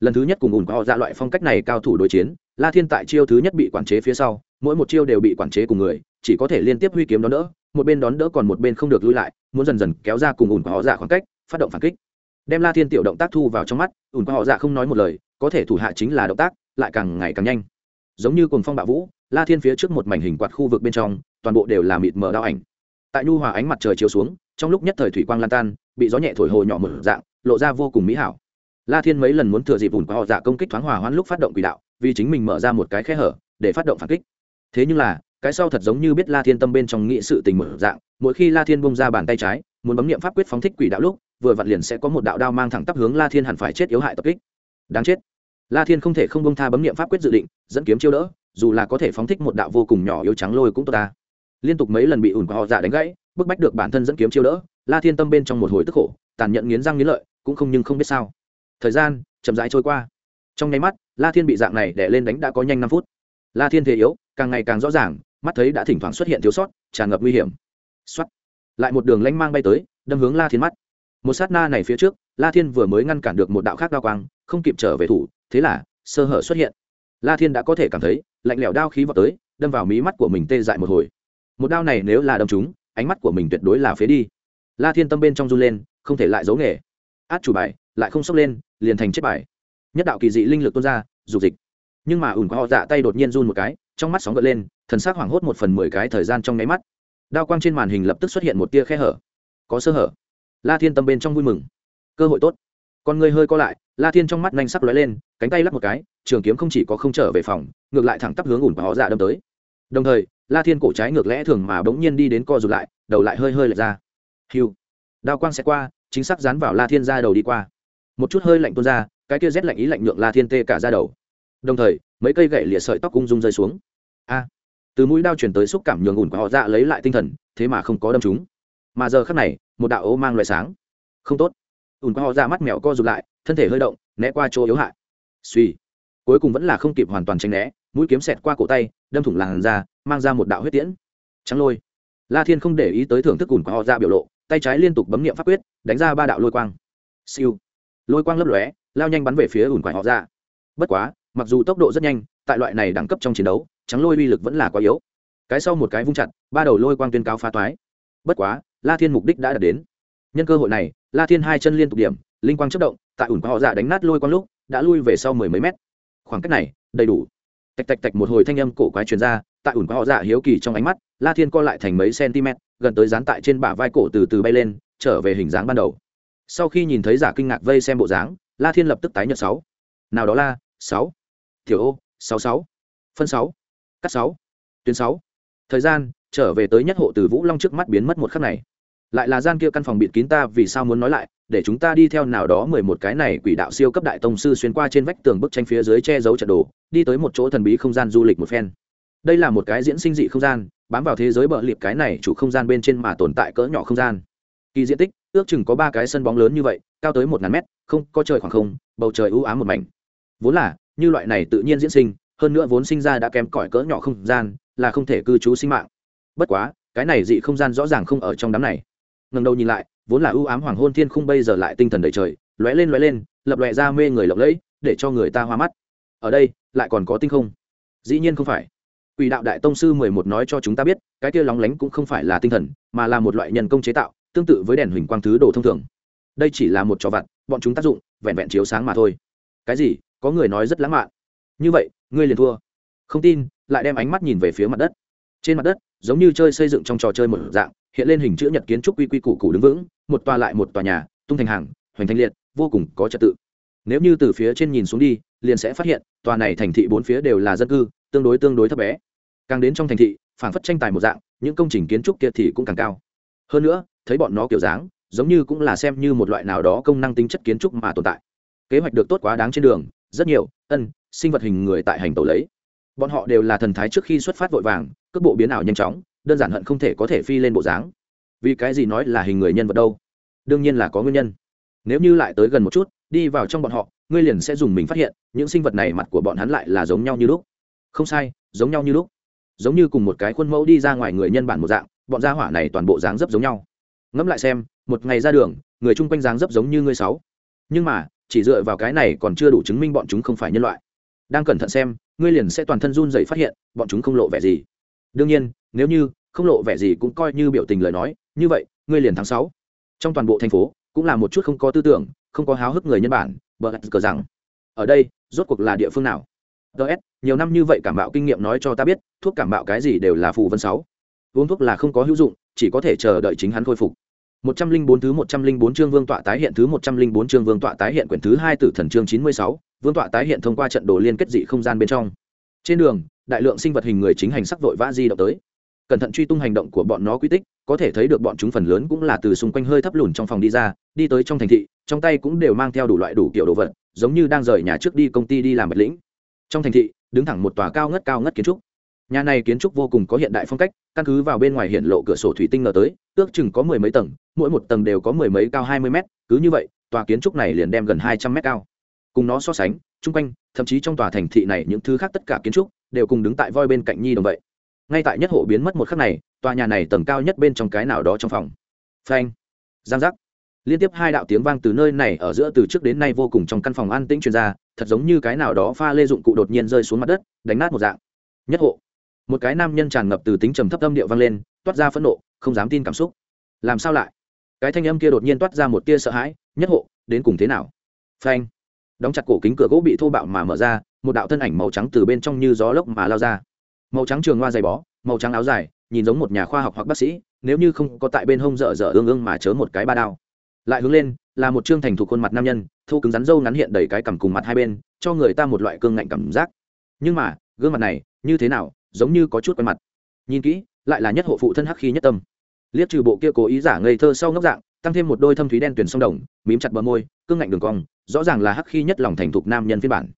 lần thứ nhất cùng ủn của họ ra loại phong cách này cao thủ đối chiến, la thiên tại chiêu thứ nhất bị quản chế phía sau, mỗi một chiêu đều bị quản chế cùng người, chỉ có thể liên tiếp huy kiếm đón đỡ, một bên đón đỡ còn một bên không được lui lại, muốn dần dần kéo ra cùng ủn của họ ra khoảng cách, phát động phản kích. Đem la thiên tiểu động tác thu vào trong mắt ủn của họ ra không nói một lời, có thể thủ hạ chính là động tác, lại càng ngày càng nhanh. Giống như cùng phong bạo vũ, la thiên phía trước một mảnh hình quạt khu vực bên trong, toàn bộ đều là mịt mờ đao ảnh. Tại nhu hòa ánh mặt trời chiếu xuống, trong lúc nhất thời thủy quang lan tan, bị gió nhẹ thổi hồ nhỏ mở dạng, lộ ra vô cùng mỹ hảo la thiên mấy lần muốn thừa dịp ủn của họ dạ công kích thoáng hòa hoãn lúc phát động quỷ đạo, vì chính mình mở ra một cái khe hở, để phát động phản kích. Thế nhưng là, cái sau thật giống như biết la thiên tâm bên trong nghị sự tình mở dạng, mỗi khi la thiên bông ra bàn tay trái, muốn bấm niệm pháp quyết phóng thích quỷ đạo lúc, vừa vặn liền sẽ có một đạo đao mang thẳng tắp hướng la thiên hẳn phải chết yếu hại tập kích. Đáng chết. La thiên không thể không bông tha bấm niệm pháp quyết dự định, dẫn kiếm chiêu đỡ, dù là có thể phóng thích một đạo vô cùng nhỏ yếu trắng lôi cũng tốt ta. Liên tục mấy lần bị ủn của họ dạ đánh gãy, bức bách được bản thân dẫn kiếm chiêu đỡ, la thiên tâm bên trong một hồi tức khổ, tàn nhẫn nghiến răng nghiến lợi, cũng không nhưng không biết sao thời gian chậm rãi trôi qua. Trong nháy mắt, la thiên bị dạng này đè lên đánh đã có nhanh năm phút. La thiên thế yếu, càng ngày càng rõ ràng, mắt thấy đã thỉnh thoảng xuất hiện thiếu sót, tràn ngập nguy hiểm. Xuất lại một đường lanh mang bay tới, đâm hướng la thiên mắt. Một sát na này phía trước, la thiên vừa mới ngăn cản được một đạo khác đao quang, không kịp trở về thủ, thế là, sơ hở xuất hiện. La thiên đã có thể cảm thấy, lạnh lẽo đao khí vào tới, đâm vào mí mắt của mình tê dại một hồi. Một đao này nếu là đâm chúng ánh mắt của mình tuyệt đối là phế đi. La thiên tâm bên trong run lên, không thể lại giấu nghề. Át chủ bài lại không sốc lên, liền thành chết bài. Nhất đạo kỳ dị linh lực tuôn ra, dục dịch. Nhưng mà ủn qua họ dạ tay đột nhiên run một cái, trong mắt sóng gợn lên, thần sắc hoảng hốt một phần mười cái thời gian trong nháy mắt. Đao quang trên màn hình lập tức xuất hiện một tia khe hở. Có sơ hở. La thiên tâm bên trong vui mừng. Cơ hội tốt. Con người hơi co lại, la thiên trong mắt nhanh sắc lóe lên, cánh tay lắp một cái, trường kiếm không chỉ có không trở về phòng, ngược lại thẳng tắp hướng ủn và họ dạ đâm tới. Đồng thời, la thiên cổ trái ngược lẽ thường mà bỗng nhiên đi đến co rụt lại, đầu lại hơi hơi lệch ra. Hiu đao quang sẽ qua, chính xác dán vào la thiên ra đầu đi qua một chút hơi lạnh tuôn ra, cái kia rét lạnh ý lạnh nhượng la thiên tê cả ra đầu. Đồng thời, mấy cây gậy lịa sợi tóc ung dung rơi xuống. A! Từ mũi đao chuyển tới xúc cảm nhường ủn của họ dạ lấy lại tinh thần, thế mà không có đâm chúng mà giờ khắc này, một đạo ố mang loại sáng. Không tốt. Ủn của họ dạ mắt mèo co rụt lại, thân thể hơi động, né qua chỗ yếu hại. Suy cuối cùng vẫn là không kịp hoàn toàn tránh né, mũi kiếm xẹt qua cổ tay, đâm thủng làn ra mang ra một đạo huyết tiễn. Trắng lôi. La thiên không để ý tới thưởng thức ủn của họ dạ biểu lộ, tay trái liên tục bấm nghiệm pháp quyết, đánh ra ba đạo lôi quang. Siêu lôi quang lấp lóe, lao nhanh bắn về phía ủn quải họ ra. Bất quá, mặc dù tốc độ rất nhanh, tại loại này đẳng cấp trong chiến đấu, trắng lôi uy lực vẫn là quá yếu. Cái sau một cái vung chặt, ba đầu lôi quang tuyên cáo phá toái. Bất quá, la thiên mục đích đã đạt đến. Nhân cơ hội này, la thiên hai chân liên tục điểm, linh quang chất động, tại ủn quải họ ra đánh nát lôi quang lúc, đã lui về sau mười mấy mét. Khoảng cách này, đầy đủ. Tạch tạch tạch một hồi thanh âm cổ quái truyền ra, tại ủn họ dạ hiếu kỳ trong ánh mắt, la thiên co lại thành mấy cm gần tới dán tại trên bả vai cổ từ từ bay lên, trở về hình dáng ban đầu sau khi nhìn thấy giả kinh ngạc vây xem bộ dáng, la thiên lập tức tái nhật sáu. Nào đó là sáu. Tiểu ô, sáu sáu. Phân sáu. Cắt sáu. Tuyến sáu. Thời gian, trở về tới nhất hộ từ vũ long trước mắt biến mất một khắc này. Lại là gian kia căn phòng bịt kín ta vì sao muốn nói lại, để chúng ta đi theo nào đó mười một cái này quỷ đạo siêu cấp đại tông sư xuyên qua trên vách tường bức tranh phía dưới che giấu trận đồ, đi tới một chỗ thần bí không gian du lịch một phen. Đây là một cái diễn sinh dị không gian, bám vào thế giới bờ liệp cái này chủ không gian bên trên mà tồn tại cỡ nhỏ không gian kỳ diện tích ước chừng có ba cái sân bóng lớn như vậy cao tới một ngàn mét không có trời khoảng không bầu trời ưu ám một mảnh. Vốn là như loại này tự nhiên diễn sinh hơn nữa vốn sinh ra đã kém cỏi cỡ nhỏ không gian là không thể cư trú sinh mạng. Bất quá cái này dị không gian rõ ràng không ở trong đám này. Ngần đầu nhìn lại vốn là ưu ám hoàng hôn thiên khung bây giờ lại tinh thần đầy trời lóe lên lóe lên lập lòe ra mê người lộng lẫy để cho người ta hoa mắt. Ở đây lại còn có tinh không? Dĩ nhiên không phải. Quỷ đạo đại tông sư mười một nói cho chúng ta biết, cái kia lóng lánh cũng không phải là tinh thần, mà là một loại nhân công chế tạo, tương tự với đèn huỳnh quang thứ đồ thông thường. Đây chỉ là một trò vặt, bọn chúng tác dụng, vẹn vẹn chiếu sáng mà thôi. Cái gì? Có người nói rất lãng mạn. Như vậy, ngươi liền thua. Không tin, lại đem ánh mắt nhìn về phía mặt đất. Trên mặt đất, giống như chơi xây dựng trong trò chơi một dạng, hiện lên hình chữ nhật kiến trúc quy quy củ củ đứng vững, một tòa lại một tòa nhà, tung thành hàng, hoành thành liệt, vô cùng có trật tự. Nếu như từ phía trên nhìn xuống đi, liền sẽ phát hiện, tòa này thành thị bốn phía đều là dân cư, tương đối tương đối thấp bé càng đến trong thành thị phản phất tranh tài một dạng những công trình kiến trúc kia thì cũng càng cao hơn nữa thấy bọn nó kiểu dáng, giống như cũng là xem như một loại nào đó công năng tính chất kiến trúc mà tồn tại. Kế hoạch được tốt quá đáng trên đường, rất nhiều, ân, sinh vật hình người tại hành tàu lấy. Bọn họ đều là thần thái trước khi xuất phát vội vàng, cước bộ biến ảo nhanh chóng, đơn giản hận không thể có thể phi lên bộ dáng. Vì cái gì nói là hình người nhân vật đâu? Đương nhiên là có nguyên nhân. Nếu như lại tới gần một chút, đi vào trong bọn họ, ngươi liền sẽ dùng mình phát hiện, những sinh vật này mặt của bọn hắn lại là giống nhau như lúc. Không sai, giống nhau như lúc. Giống như cùng một cái khuôn mẫu đi ra ngoài người nhân bản một dạng, bọn gia hỏa này toàn bộ dáng dấp giống nhau ngẫm lại xem, một ngày ra đường, người chung quanh dáng dấp giống như ngươi sáu. Nhưng mà, chỉ dựa vào cái này còn chưa đủ chứng minh bọn chúng không phải nhân loại. Đang cẩn thận xem, ngươi liền sẽ toàn thân run dậy phát hiện, bọn chúng không lộ vẻ gì. Đương nhiên, nếu như không lộ vẻ gì cũng coi như biểu tình lời nói, như vậy, ngươi liền tháng sáu. Trong toàn bộ thành phố, cũng là một chút không có tư tưởng, không có háo hức người nhân bản, bờ cờ rằng. Ở đây, rốt cuộc là địa phương nào? Ts nhiều năm như vậy cảm bạo kinh nghiệm nói cho ta biết, thuốc cảm bạo cái gì đều là phù vân sáu. Uống thuốc là không có hữu dụng, chỉ có thể chờ đợi chính hắn khôi phục một trăm linh bốn thứ một trăm linh bốn chương Vương tọa tái hiện thứ một trăm linh bốn chương Vương tọa tái hiện quyển thứ hai tử thần chương chín mươi sáu Vương tọa tái hiện thông qua trận đồ liên kết dị không gian bên trong. Trên đường, đại lượng sinh vật hình người chính hành sắc vội vã di động tới. Cẩn thận truy tung hành động của bọn nó quy tích, có thể thấy được bọn chúng phần lớn cũng là từ xung quanh hơi thấp lùn trong phòng đi ra, đi tới trong thành thị, trong tay cũng đều mang theo đủ loại đủ kiểu đồ vật, giống như đang rời nhà trước đi công ty đi làm bạch lĩnh. Trong thành thị, đứng thẳng một tòa cao ngất cao ngất kiến trúc nhà này kiến trúc vô cùng có hiện đại phong cách, căn cứ vào bên ngoài hiện lộ cửa sổ thủy tinh ngờ tới, ước chừng có mười mấy tầng, mỗi một tầng đều có mười mấy cao hai mươi mét, cứ như vậy, tòa kiến trúc này liền đem gần hai trăm mét cao. Cùng nó so sánh, chung quanh, thậm chí trong tòa thành thị này những thứ khác tất cả kiến trúc, đều cùng đứng tại voi bên cạnh nhi đồng vậy. Ngay tại nhất hộ biến mất một khắc này, tòa nhà này tầng cao nhất bên trong cái nào đó trong phòng. Phanh! Giang giác! Liên tiếp hai đạo tiếng vang từ nơi này ở giữa từ trước đến nay vô cùng trong căn phòng an tĩnh truyền ra, thật giống như cái nào đó pha lê dụng cụ đột nhiên rơi xuống mặt đất, đánh nát một dạng. Nhất hộ! Một cái nam nhân tràn ngập từ tính trầm thấp âm điệu vang lên, toát ra phẫn nộ, không dám tin cảm xúc. Làm sao lại? Cái thanh âm kia đột nhiên toát ra một tia sợ hãi, nhất hộ, đến cùng thế nào? Phanh! Đóng chặt cổ kính cửa gỗ bị thô bạo mà mở ra, một đạo thân ảnh màu trắng từ bên trong như gió lốc mà lao ra. Màu trắng trường hoa dày bó, màu trắng áo dài, nhìn giống một nhà khoa học hoặc bác sĩ, nếu như không có tại bên hông dở dở ương ương mà chớ một cái ba đao. Lại hướng lên, là một trương thành thuộc khuôn mặt nam nhân thu cứng rắn râu ngắn hiện đầy cái cằm cùng mặt hai bên, cho người ta một loại cương ngạnh cảm giác. Nhưng mà, gương mặt này, như thế nào giống như có chút quen mặt. Nhìn kỹ, lại là nhất hộ phụ thân hắc khí nhất tâm. Liếc trừ bộ kia cố ý giả ngây thơ sau ngốc dạng, tăng thêm một đôi thâm thúy đen tuyển sông đồng, mím chặt bờ môi, cương ngạnh đường cong, rõ ràng là hắc khí nhất lòng thành thục nam nhân phiên bản.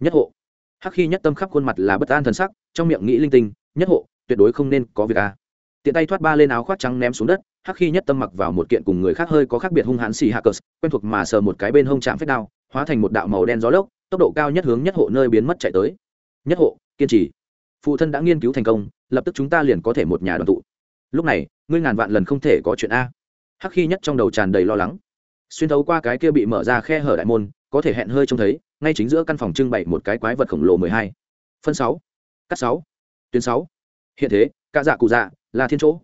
Nhất hộ. Hắc khí nhất tâm khắp khuôn mặt là bất an thần sắc, trong miệng nghĩ linh tinh, nhất hộ, tuyệt đối không nên có việc a tiện tay thoát ba lên áo khoác trắng ném xuống đất, hắc khi nhất tâm mặc vào một kiện cùng người khác hơi có khác biệt hung hãn xì hạ cờ, quen thuộc mà sờ một cái bên hông chạm phép đao, hóa thành một đạo màu đen gió lốc, tốc độ cao nhất hướng nhất hộ nơi biến mất chạy tới. Nhất hộ, kiên trì phụ thân đã nghiên cứu thành công, lập tức chúng ta liền có thể một nhà đoàn tụ. Lúc này, ngươi ngàn vạn lần không thể có chuyện a. Hắc khi nhất trong đầu tràn đầy lo lắng. Xuyên thấu qua cái kia bị mở ra khe hở đại môn, có thể hẹn hơi trông thấy, ngay chính giữa căn phòng trưng bày một cái quái vật khổng lồ mười hai. Phân sáu. Cắt sáu. Tuyến sáu. Hiện thế cả dạ cụ dạ là thiên chỗ.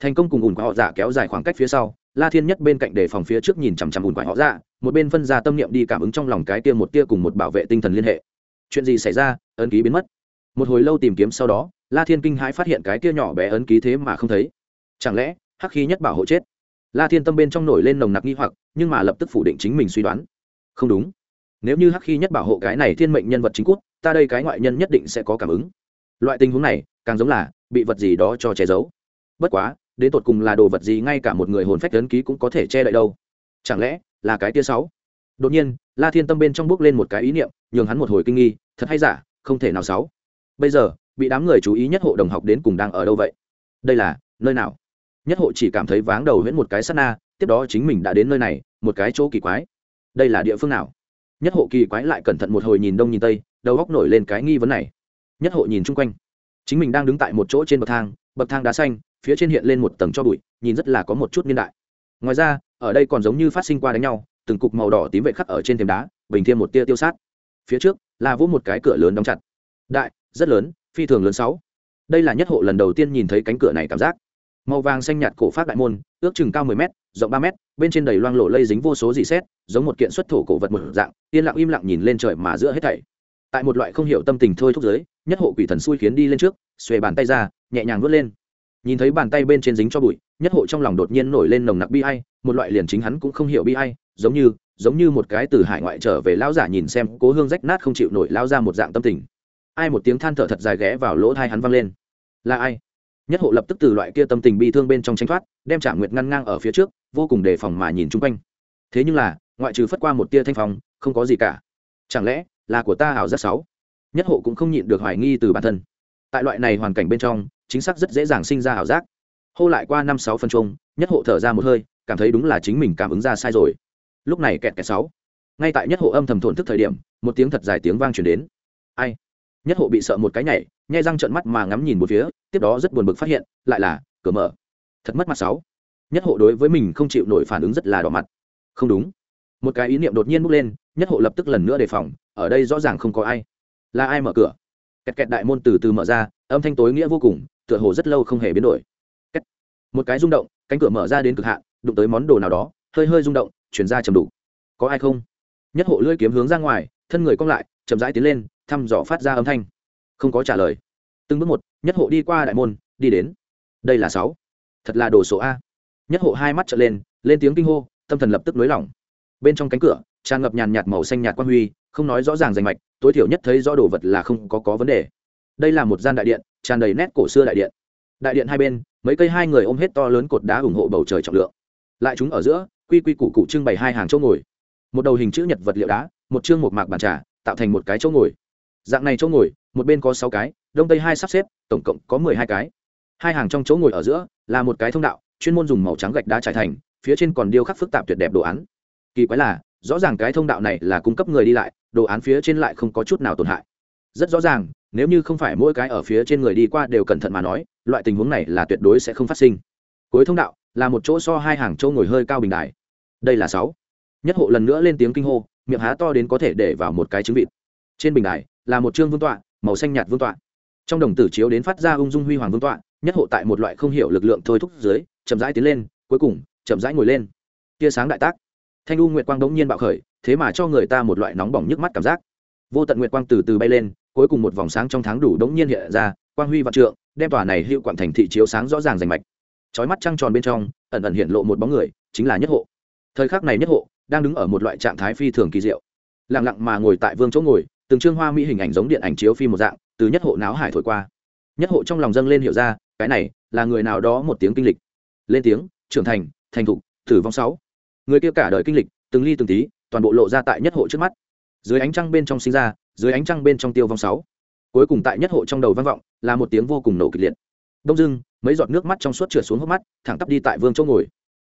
Thành công cùng ủn quả họ dạ kéo dài khoảng cách phía sau, la thiên nhất bên cạnh đề phòng phía trước nhìn chằm chằm ủn quả họ dạ một bên phân ra tâm niệm đi cảm ứng trong lòng cái tia một tia cùng một bảo vệ tinh thần liên hệ. Chuyện gì xảy ra? Ấn ký biến mất một hồi lâu tìm kiếm sau đó, la thiên kinh hãi phát hiện cái kia nhỏ bé ấn ký thế mà không thấy. Chẳng lẽ, hắc khí nhất bảo hộ chết? La thiên tâm bên trong nổi lên nồng nặc nghi hoặc, nhưng mà lập tức phủ định chính mình suy đoán. Không đúng. Nếu như hắc khí nhất bảo hộ cái này thiên mệnh nhân vật chính quốc ta đây cái ngoại nhân nhất định sẽ có cảm ứng. Loại tình huống này, càng giống là bị vật gì đó cho che giấu. Bất quá, đến tột cùng là đồ vật gì ngay cả một người hồn phách ấn ký cũng có thể che đậy đâu. Chẳng lẽ là cái tia sáu? Đột nhiên, la thiên tâm bên trong bước lên một cái ý niệm, nhường hắn một hồi kinh nghi, thật hay giả, không thể nào sáu bây giờ, bị đám người chú ý nhất hộ đồng học đến cùng đang ở đâu vậy? Đây là, nơi nào? Nhất hộ chỉ cảm thấy váng đầu huyễn một cái sát na, tiếp đó chính mình đã đến nơi này, một cái chỗ kỳ quái. Đây là địa phương nào? Nhất hộ kỳ quái lại cẩn thận một hồi nhìn đông nhìn tây, đầu góc nổi lên cái nghi vấn này. Nhất hộ nhìn chung quanh. Chính mình đang đứng tại một chỗ trên bậc thang bậc thang đá xanh, phía trên hiện lên một tầng cho bụi, nhìn rất là có một chút niên đại. Ngoài ra, ở đây còn giống như phát sinh qua đánh nhau, từng cục màu đỏ tím vệ khắc ở trên thềm đá, bình thêm một tia tiêu sát. Phía trước, là vỗ một cái cửa lớn đóng chặt. Đại rất lớn, phi thường lớn sáu. Đây là nhất hộ lần đầu tiên nhìn thấy cánh cửa này cảm giác. Màu vàng xanh nhạt cổ phát đại môn, ước chừng cao 10 m rộng 3 m bên trên đầy loang lổ lây dính vô số dị xét, giống một kiện xuất thổ cổ vật một dạng, yên lặng im lặng nhìn lên trời mà giữa hết thảy. Tại một loại không hiểu tâm tình thôi thúc giới, nhất hộ quỷ thần xui khiến đi lên trước, xuề bàn tay ra, nhẹ nhàng vớt lên. Nhìn thấy bàn tay bên trên dính cho bụi, nhất hộ trong lòng đột nhiên nổi lên nồng nặc bi ai, một loại liền chính hắn cũng không hiểu bi ai, giống như giống như một cái từ hải ngoại trở về lão giả nhìn xem cố hương rách nát không chịu nổi lao ra một dạng tâm tình ai một tiếng than thở thật dài ghé vào lỗ thai hắn văng lên. Là ai? Nhất hộ lập tức từ loại kia tâm tình bi thương bên trong tranh thoát, đem trả nguyệt ngăn ngang ở phía trước, vô cùng đề phòng mà nhìn chung quanh. Thế nhưng là, ngoại trừ phất qua một tia thanh phong, không có gì cả. Chẳng lẽ là của ta ảo giác sáu? Nhất hộ cũng không nhịn được hoài nghi từ bản thân. Tại loại này hoàn cảnh bên trong, chính xác rất dễ dàng sinh ra ảo giác. Hô lại qua năm sáu phân chung, nhất hộ thở ra một hơi, cảm thấy đúng là chính mình cảm ứng ra sai rồi. Lúc này kẹt kẹt sáu. Ngay tại nhất hộ âm thầm thổn thức thời điểm, một tiếng thật dài tiếng vang chuyển đến. Ai? Nhất hộ bị sợ một cái nhảy nhai răng trợn mắt mà ngắm nhìn một phía, tiếp đó rất buồn bực phát hiện, lại là, cửa mở. Thật mất mặt sáu. Nhất hộ đối với mình không chịu nổi phản ứng rất là đỏ mặt. Không đúng. Một cái ý niệm đột nhiên bốc lên, nhất hộ lập tức lần nữa đề phòng, ở đây rõ ràng không có ai. Là ai mở cửa? Kẹt kẹt đại môn từ từ mở ra, âm thanh tối nghĩa vô cùng, tựa hồ rất lâu không hề biến đổi. Kết. một cái rung động, cánh cửa mở ra đến cực hạn, đụng tới món đồ nào đó, hơi hơi rung động, chuyển ra chầm đủ. Có ai không? Nhất hộ lưỡi kiếm hướng ra ngoài, thân người cong lại chậm rãi tiến lên, thăm dò phát ra âm thanh. Không có trả lời. Từng bước một, nhất hộ đi qua đại môn, đi đến. Đây là sáu. Thật là đồ số a. Nhất hộ hai mắt trở lên lên tiếng kinh hô, tâm thần lập tức nới lỏng. Bên trong cánh cửa, tràn ngập nhàn nhạt màu xanh nhạt quan huy, không nói rõ ràng rành mạch, tối thiểu nhất thấy rõ đồ vật là không có có vấn đề. Đây là một gian đại điện, tràn đầy nét cổ xưa đại điện. Đại điện hai bên, mấy cây hai người ôm hết to lớn cột đá ủng hộ bầu trời trọng lượng. Lại chúng ở giữa, quy quy củ cụ trưng bày hai hàng chỗ ngồi. Một đầu hình chữ nhật vật liệu đá, một chương một mạc bàn trà tạo thành một cái chỗ ngồi. Dạng này chỗ ngồi, một bên có sáu cái, đông tây hai sắp xếp, tổng cộng có mười hai cái. Hai hàng trong chỗ ngồi ở giữa là một cái thông đạo, chuyên môn dùng màu trắng gạch đá trải thành, phía trên còn điêu khắc phức tạp tuyệt đẹp đồ án. Kỳ quái là, rõ ràng cái thông đạo này là cung cấp người đi lại, đồ án phía trên lại không có chút nào tổn hại. Rất rõ ràng, nếu như không phải mỗi cái ở phía trên người đi qua đều cẩn thận mà nói, loại tình huống này là tuyệt đối sẽ không phát sinh. Cuối thông đạo là một chỗ so hai hàng châu ngồi hơi cao bình đài. Đây là sáu. Nhất hộ lần nữa lên tiếng kinh hô miệng há to đến có thể để vào một cái trứng vịt. Trên bình đài là một chương vương tọa, màu xanh nhạt vương tọa. Trong đồng tử chiếu đến phát ra ung dung huy hoàng vương tọa, nhất hộ tại một loại không hiểu lực lượng thôi thúc dưới, chậm rãi tiến lên, cuối cùng, chậm rãi ngồi lên. Tia sáng đại tác. Thanh u nguyệt quang đống nhiên bạo khởi, thế mà cho người ta một loại nóng bỏng nhức mắt cảm giác. Vô tận nguyệt quang từ từ bay lên, cuối cùng một vòng sáng trong tháng đủ đống nhiên hiện ra, quang huy vạn trượng, đem tòa này hiệu quản thành thị chiếu sáng rõ ràng rành mạch. Chói mắt trăng tròn bên trong, ẩn ẩn hiện lộ một bóng người, chính là nhất hộ. Thời khắc này nhất hộ đang đứng ở một loại trạng thái phi thường kỳ diệu. Lặng lặng mà ngồi tại vương chỗ ngồi, từng trương hoa mỹ hình ảnh giống điện ảnh chiếu phim một dạng, từ nhất hộ náo hải thổi qua. Nhất hộ trong lòng dâng lên hiểu ra, cái này là người nào đó một tiếng kinh lịch. Lên tiếng, trưởng thành thành thục, tử vong sáu. Người kia cả đời kinh lịch, từng ly từng tí, toàn bộ lộ ra tại nhất hộ trước mắt. Dưới ánh trăng bên trong sinh ra, dưới ánh trăng bên trong tiêu vong sáu. Cuối cùng tại nhất hộ trong đầu vang vọng, là một tiếng vô cùng nổ kịch liệt. Đông dưng mấy giọt nước mắt trong suốt trượt xuống hốc mắt, thẳng tắp đi tại vương chỗ ngồi.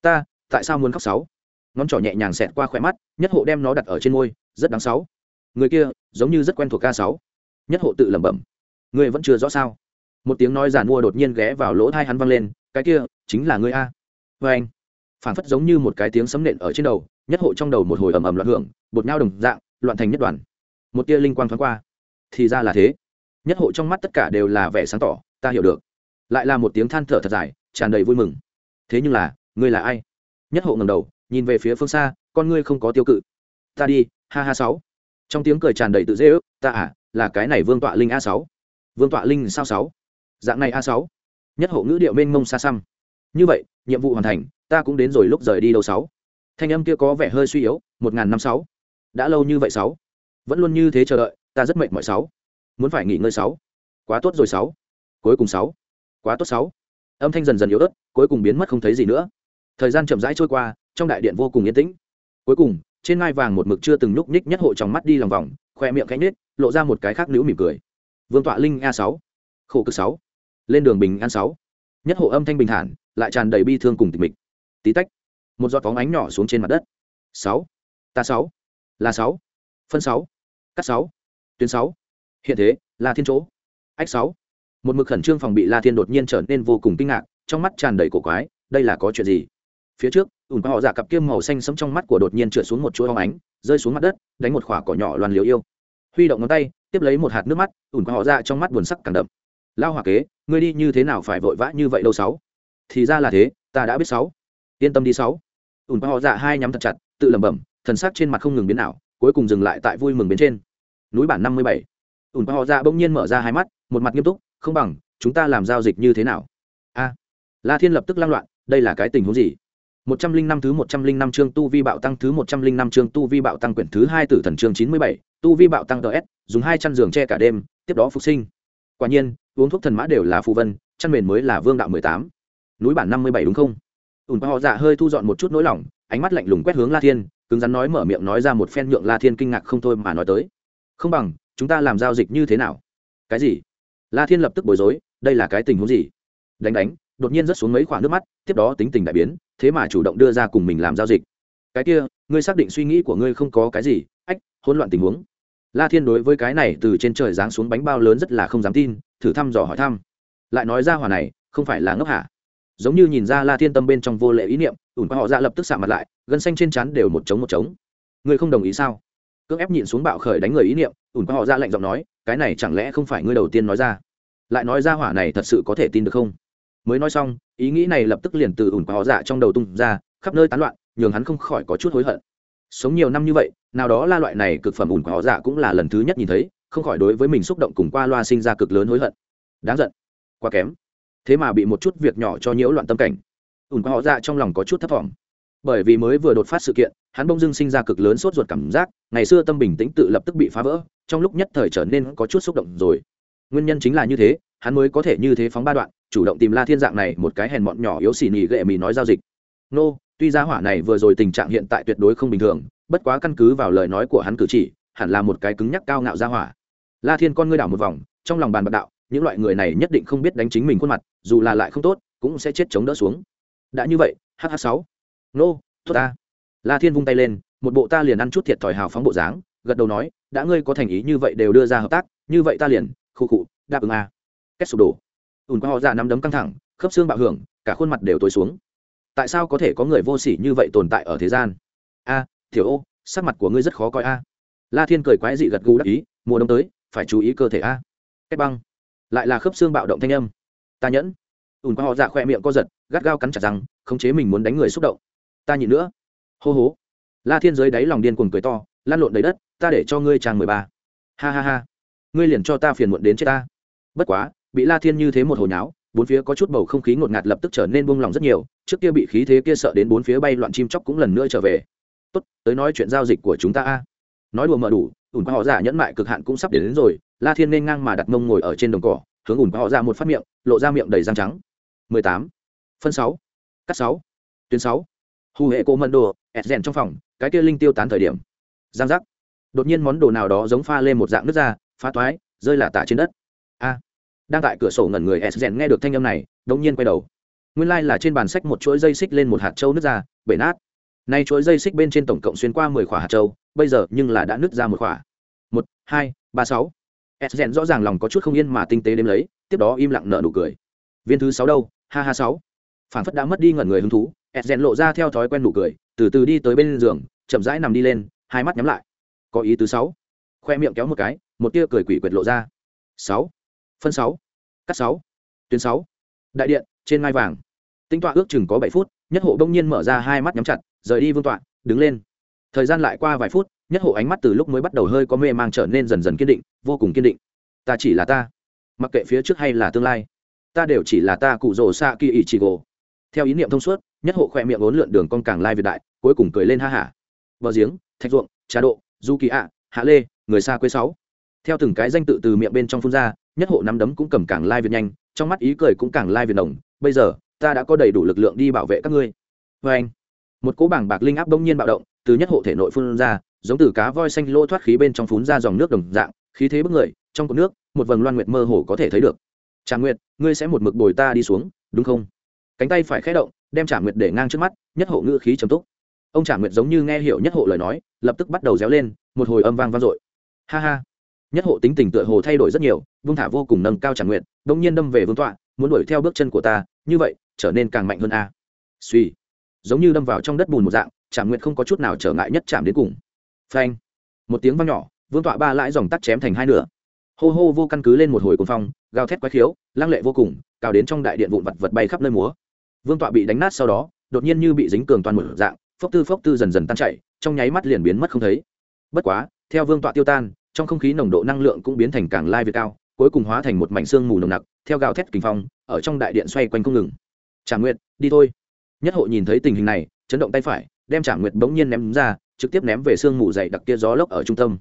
Ta, tại sao muốn khóc sáu? Ngón trỏ nhẹ nhàng xẹt qua khỏe mắt, nhất hộ đem nó đặt ở trên môi, rất đáng sáu. Người kia, giống như rất quen thuộc ca sáu. Nhất hộ tự lẩm bẩm. Người vẫn chưa rõ sao? Một tiếng nói giản mua đột nhiên ghé vào lỗ thai hắn văng lên, cái kia, chính là người a. Vê anh phản phất giống như một cái tiếng sấm nện ở trên đầu, nhất hộ trong đầu một hồi ầm ầm loạn hưởng, bột nhau đồng dạng, loạn thành nhất đoàn. Một tia linh quang thoáng qua. Thì ra là thế. Nhất hộ trong mắt tất cả đều là vẻ sáng tỏ, ta hiểu được. Lại là một tiếng than thở thật dài, tràn đầy vui mừng. Thế nhưng là, ngươi là ai? Nhất hộ ngầm đầu nhìn về phía phương xa, con ngươi không có tiêu cự. Ta đi, ha ha sáu. Trong tiếng cười tràn đầy tự dễ ước, ta à là cái này vương tọa linh a sáu. Vương tọa linh sao sáu? Dạng này a sáu. Nhất hộ ngữ điệu mênh mông xa xăm. Như vậy, nhiệm vụ hoàn thành, ta cũng đến rồi lúc rời đi đâu sáu. Thanh âm kia có vẻ hơi suy yếu, một ngàn năm sáu. Đã lâu như vậy sáu. Vẫn luôn như thế chờ đợi, ta rất mệt mỏi sáu. Muốn phải nghỉ ngơi sáu. Quá tốt rồi sáu. Cuối cùng sáu. Quá tốt sáu. Âm thanh dần dần yếu ớt, cuối cùng biến mất không thấy gì nữa. Thời gian chậm rãi trôi qua trong đại điện vô cùng yên tĩnh. Cuối cùng, trên ngai vàng một mực chưa từng lúc nhích nhất hộ trong mắt đi lòng vòng, khoe miệng cánh nết lộ ra một cái khác nữ mỉm cười. Vương tọa linh a sáu, khổ cực sáu. Lên đường bình an sáu. Nhất hộ âm thanh bình thản, lại tràn đầy bi thương cùng tịch mịch. Tí tách, một giọt phóng ánh nhỏ xuống trên mặt đất. Sáu. Ta sáu. Là sáu. Phân sáu. Cắt sáu. Tuyến sáu. Hiện thế là thiên chỗ. Ách sáu. Một mực khẩn trương phòng bị la thiên đột nhiên trở nên vô cùng kinh ngạc, trong mắt tràn đầy cổ quái, đây là có chuyện gì? Phía trước ủn họ giả cặp kiêm màu xanh sẫm trong mắt của đột nhiên trượt xuống một chuỗi hóng ánh, rơi xuống mặt đất, đánh một khỏa cỏ nhỏ loan liều yêu. Huy động ngón tay, tiếp lấy một hạt nước mắt, ủn họ ra trong mắt buồn sắc càng đậm. Lao hỏa kế, ngươi đi như thế nào phải vội vã như vậy đâu sáu? Thì ra là thế, ta đã biết sáu. Yên tâm đi sáu. Ủn họ dạ hai nhắm thật chặt, tự lẩm bẩm, thần sắc trên mặt không ngừng biến ảo, cuối cùng dừng lại tại vui mừng bên trên. Núi bản năm mươi bảy. Ủn họ dạ bỗng nhiên mở ra hai mắt, một mặt nghiêm túc, không bằng, chúng ta làm giao dịch như thế nào? A, la thiên lập tức lăng loạn, đây là cái tình huống gì? Một trăm linh năm thứ một trăm linh năm chương tu vi bạo tăng thứ một trăm linh năm chương tu vi bạo tăng quyển thứ hai tử thần chương chín mươi bảy, tu vi bạo tăng ts, dùng hai chăn giường che cả đêm, tiếp đó phục sinh. Quả nhiên, uống thuốc thần mã đều là phù vân, chăn mền mới là vương đạo mười tám. Núi bản năm mươi bảy đúng không? Ùn họ dạ hơi thu dọn một chút nỗi lòng, ánh mắt lạnh lùng quét hướng la thiên, cứng rắn nói mở miệng nói ra một phen nhượng la thiên kinh ngạc không thôi mà nói tới. Không bằng, chúng ta làm giao dịch như thế nào? Cái gì? La thiên lập tức bối rối, đây là cái tình huống gì? Đánh đánh đột nhiên rớt xuống mấy khoảng nước mắt, tiếp đó tính tình đại biến, thế mà chủ động đưa ra cùng mình làm giao dịch. Cái kia, ngươi xác định suy nghĩ của ngươi không có cái gì, ách, hỗn loạn tình huống. La thiên đối với cái này từ trên trời giáng xuống bánh bao lớn rất là không dám tin, thử thăm dò hỏi thăm. Lại nói ra hỏa này, không phải là ngốc hả? Giống như nhìn ra la thiên tâm bên trong vô lệ ý niệm, ủn qua họ ra lập tức xạ mặt lại, gân xanh trên chắn đều một trống một trống. Ngươi không đồng ý sao? Cưỡng ép nhịn xuống bạo khởi đánh người ý niệm, ủn qua họ ra lạnh giọng nói, cái này chẳng lẽ không phải ngươi đầu tiên nói ra? Lại nói ra hỏa này thật sự có thể tin được không? Mới nói xong, ý nghĩ này lập tức liền từ ủn qua họ dạ trong đầu tung ra, khắp nơi tán loạn, nhường hắn không khỏi có chút hối hận. Sống nhiều năm như vậy, nào đó la loại này cực phẩm ủn qua họ dạ cũng là lần thứ nhất nhìn thấy, không khỏi đối với mình xúc động cùng qua loa sinh ra cực lớn hối hận. Đáng giận. Quá kém. Thế mà bị một chút việc nhỏ cho nhiễu loạn tâm cảnh. Ủn qua họ dạ trong lòng có chút thấp t bởi vì mới vừa đột phát sự kiện, hắn bông dưng sinh ra cực lớn sốt ruột cảm giác, ngày xưa tâm bình tĩnh tự lập tức bị phá vỡ, trong lúc nhất thời trở nên có chút xúc động rồi. Nguyên nhân chính là như thế, hắn mới có thể như thế phóng ba đoạn chủ động tìm la thiên dạng này một cái hèn mọn nhỏ yếu xì nỉ gệ mì nói giao dịch. Nô, tuy ra hỏa này vừa rồi tình trạng hiện tại tuyệt đối không bình thường, bất quá căn cứ vào lời nói của hắn cử chỉ, hẳn là một cái cứng nhắc cao ngạo ra hỏa. La thiên con ngươi đảo một vòng, trong lòng bàn bạc đạo, những loại người này nhất định không biết đánh chính mình khuôn mặt, dù là lại không tốt, cũng sẽ chết chống đỡ xuống. Đã như vậy hh sáu. Nô, tốt ta. La thiên vung tay lên, một bộ ta liền ăn chút thiệt thòi hào phóng bộ dáng, gật đầu nói, đã ngươi có thành ý như vậy đều đưa ra hợp tác, như vậy ta liền, khu khụ đáp ứng a. À. kết sụp đổ ùn qua họ ra nắm đấm căng thẳng khớp xương bạo hưởng cả khuôn mặt đều tối xuống. Tại sao có thể có người vô sỉ như vậy tồn tại ở thế gian? A à, thiểu ô sắc mặt của ngươi rất khó coi a. La thiên cười quái dị gật gù đắc ý mùa đông tới phải chú ý cơ thể a. À. băng. Lại là khớp xương bạo động thanh âm. Ta nhẫn. Ùn qua họ dạ khoe miệng co giật gắt gao cắn chặt rằng khống chế mình muốn đánh người xúc động. Ta nhịn nữa. Hô hố la thiên dưới đáy lòng điên cuồng cười to lan lộn đầy đất ta để cho ngươi trang mười ba. Ha ha ha. Ngươi liền cho ta phiền muộn đến chết ta. Bất quá bị la thiên như thế một hồi nháo bốn phía có chút bầu không khí ngột ngạt lập tức trở nên buông lỏng rất nhiều trước kia bị khí thế kia sợ đến bốn phía bay loạn chim chóc cũng lần nữa trở về. Tốt tới nói chuyện giao dịch của chúng ta a. Nói đùa mở đủ ủn qua họ giả nhẫn mại cực hạn cũng sắp đến, đến rồi la thiên nên ngang mà đặt mông ngồi ở trên đồng cỏ hướng ủn qua họ ra một phát miệng lộ ra miệng đầy răng trắng. Mười tám phân sáu cắt sáu tuyến sáu. Hù hệ cô mận đồ ẹt rèn trong phòng cái kia linh tiêu tán thời điểm. Giang giác. Đột nhiên món đồ nào đó giống pha lên một dạng nước ra phá toái rơi lả tả trên đất. A đang tại cửa sổ ngẩn người s rèn nghe được thanh âm này đột nhiên quay đầu. Nguyên lai、like、là trên bàn sách một chuỗi dây xích lên một hạt trâu nứt ra, bể nát. Nay chuỗi dây xích bên trên tổng cộng xuyên qua mười khỏa hạt trâu bây giờ nhưng là đã nứt ra một khỏa. Một, hai, ba, sáu. S rèn rõ ràng lòng có chút không yên mà tinh tế đếm lấy, tiếp đó im lặng nợ nụ cười. Viên thứ sáu đâu? Ha ha, sáu. Phản phất đã mất đi ngẩn người hứng thú, s rèn lộ ra theo thói quen nụ cười, từ từ đi tới bên giường, chậm rãi nằm đi lên, hai mắt nhắm lại. Có ý thứ sáu. Khoe miệng kéo một cái, một tia cười quỷ quyệt lộ ra. Sáu phân sáu. Cắt sáu. Tuyến sáu. Đại điện, trên ngai vàng. Tinh tọa ước chừng có bảy phút, nhất hộ đông nhiên mở ra hai mắt nhắm chặt, rời đi vương tọa, đứng lên. Thời gian lại qua vài phút, nhất hộ ánh mắt từ lúc mới bắt đầu hơi có mê mang trở nên dần dần kiên định, vô cùng kiên định. Ta chỉ là ta. Mặc kệ phía trước hay là tương lai, ta đều chỉ là ta cụ rồ xạ kỳ ý chỉ gồ theo ý niệm thông suốt, nhất hộ khỏe miệng ốn lượn đường con càng lai việt đại, cuối cùng cười lên ha hả bờ giếng, thạch ruộng, trà độ du kỳ ạ hạ lê, người xa quê sáu. Theo từng cái danh tự từ miệng bên trong phun ra nhất hộ nắm đấm cũng cầm càng lai việt nhanh, trong mắt ý cười cũng càng lai việt nồng. bây giờ, ta đã có đầy đủ lực lượng đi bảo vệ các ngươi. Vê anh, một cỗ bảng bạc linh áp bỗng nhiên bạo động, từ nhất hộ thể nội phun ra, giống từ cá voi xanh lô thoát khí bên trong phún ra dòng nước đồng dạng, khí thế bức người, trong cột nước, một vầng loan nguyệt mơ hồ có thể thấy được. Trà nguyệt, ngươi sẽ một mực bồi ta đi xuống, đúng không? Cánh tay phải khé động, đem trà nguyệt để ngang trước mắt, nhất hộ ngữ khí trầm túc. Ông trà nguyệt giống như nghe hiểu nhất hộ lời nói, lập tức bắt đầu réo lên, một hồi âm vang vang dội. Ha ha nhất hộ tính tình tựa hồ thay đổi rất nhiều, vương thả vô cùng nâng cao trà nguyệt g nhiên đâm về vương tọa, muốn đuổi theo bước chân của ta, như vậy, trở nên càng mạnh hơn a. Suy, giống như đâm vào trong đất bùn một dạng tràn nguyệt không có chút nào trở ngại nhất chạm đến cùng. Phanh, một tiếng vang nhỏ, vương tọa ba lãi dòng tắt chém thành hai nửa. Hô hô vô căn cứ lên một hồi cuồng phong, gào thét quái khiếu, lăng lệ vô cùng, cào đến trong đại điện vụn vật vật bay khắp nơi múa. Vương tọa bị đánh nát sau đó, đột nhiên như bị dính cường toàn một dạng, phốc tư phốc tư dần dần tan chảy, trong nháy mắt liền biến mất không thấy. Bất quá, theo vương tọa tiêu tan trong không khí nồng độ năng lượng cũng biến thành càng lai việt cao, cuối cùng hóa thành một mảnh xương mù nồng nặc, theo gào thét kinh phong, ở trong đại điện xoay quanh không ngừng. Trả nguyệt, đi thôi. Nhất hộ nhìn thấy tình hình này, chấn động tay phải, đem trả nguyệt bỗng nhiên ném ra, trực tiếp ném về xương mù dày đặc kia gió lốc ở trung tâm.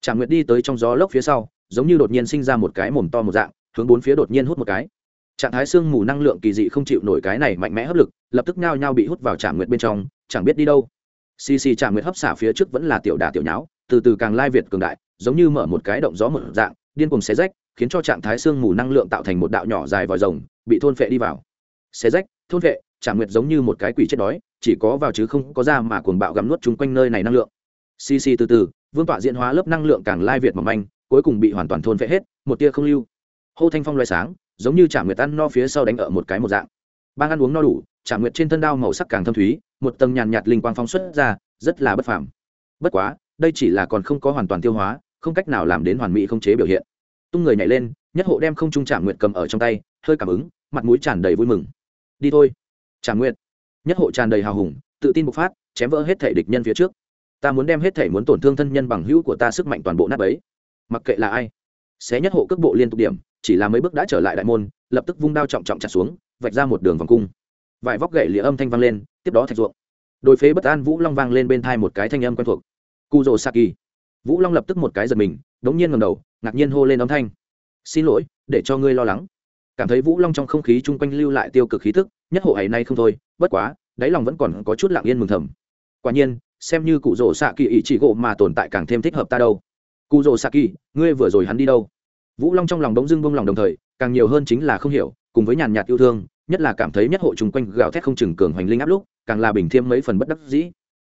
Trả nguyệt đi tới trong gió lốc phía sau, giống như đột nhiên sinh ra một cái mồm to một dạng, hướng bốn phía đột nhiên hút một cái. Trạng thái xương mù năng lượng kỳ dị không chịu nổi cái này mạnh mẽ hấp lực, lập tức nhao nhao bị hút vào trả nguyệt bên trong, chẳng biết đi đâu. Xì xì trả nguyệt hấp xả phía trước vẫn là tiểu đà tiểu nháo từ từ càng lai việt cường đại, giống như mở một cái động gió một dạng, điên cùng xé rách, khiến cho trạng thái xương mù năng lượng tạo thành một đạo nhỏ dài vòi rồng, bị thôn phệ đi vào. Xé rách, thôn phệ trả nguyệt giống như một cái quỷ chết đói, chỉ có vào chứ không có ra mà cuồng bạo gặm nuốt chung quanh nơi này năng lượng. Xì xì từ từ, vương tọa diễn hóa lớp năng lượng càng lai việt mỏng manh, cuối cùng bị hoàn toàn thôn phệ hết, một tia không lưu. Hô thanh phong loay sáng, giống như trả nguyệt ăn no phía sau đánh ở một cái một dạng. Bang ăn uống no đủ trả nguyệt trên thân đao màu sắc càng thâm thúy, một tầng nhàn nhạt linh quang phong xuất ra, rất là bất phàm. Bất quá đây chỉ là còn không có hoàn toàn tiêu hóa, không cách nào làm đến hoàn mỹ không chế biểu hiện. Tung người nhảy lên, nhất hộ đem không trung trả nguyệt cầm ở trong tay, hơi cảm ứng, mặt mũi tràn đầy vui mừng. Đi thôi. Trả nguyệt. Nhất hộ tràn đầy hào hùng, tự tin bộc phát, chém vỡ hết thể địch nhân phía trước. Ta muốn đem hết thể muốn tổn thương thân nhân bằng hữu của ta sức mạnh toàn bộ nát ấy mặc kệ là ai xé nhất hộ cước bộ liên tục điểm, chỉ là mấy bước đã trở lại đại môn, lập tức vung đao trọng trọng chặt xuống, vạch ra một đường vòng cung. Vải vóc gậy lìa âm thanh vang lên, tiếp đó thạch ruộng. Đôi phế bất an vũ long vang lên bên thai một cái thanh âm quen thuộc kuzo saki vũ long lập tức một cái giật mình, đống nhiên ngầm đầu, ngạc nhiên hô lên âm thanh. Xin lỗi, để cho ngươi lo lắng. Cảm thấy vũ long trong không khí chung quanh lưu lại tiêu cực khí thức nhất hộ hay nay không thôi, bất quá, đáy lòng vẫn còn có chút lặng yên mừng thầm. Quả nhiên, xem như cụ rồ xạ kỳ ý chỉ gỗ mà tồn tại càng thêm thích hợp ta đâu. Cụ rồ xạ kỳ ngươi vừa rồi hắn đi đâu? Vũ long trong lòng đống dưng bông lòng đồng thời, càng nhiều hơn chính là không hiểu, cùng với nhàn nhạt yêu thương, nhất là cảm thấy nhất hộ chung quanh gào thét không chừng cường hoành linh áp lúc, càng là bình thêm mấy phần bất đắc dĩ.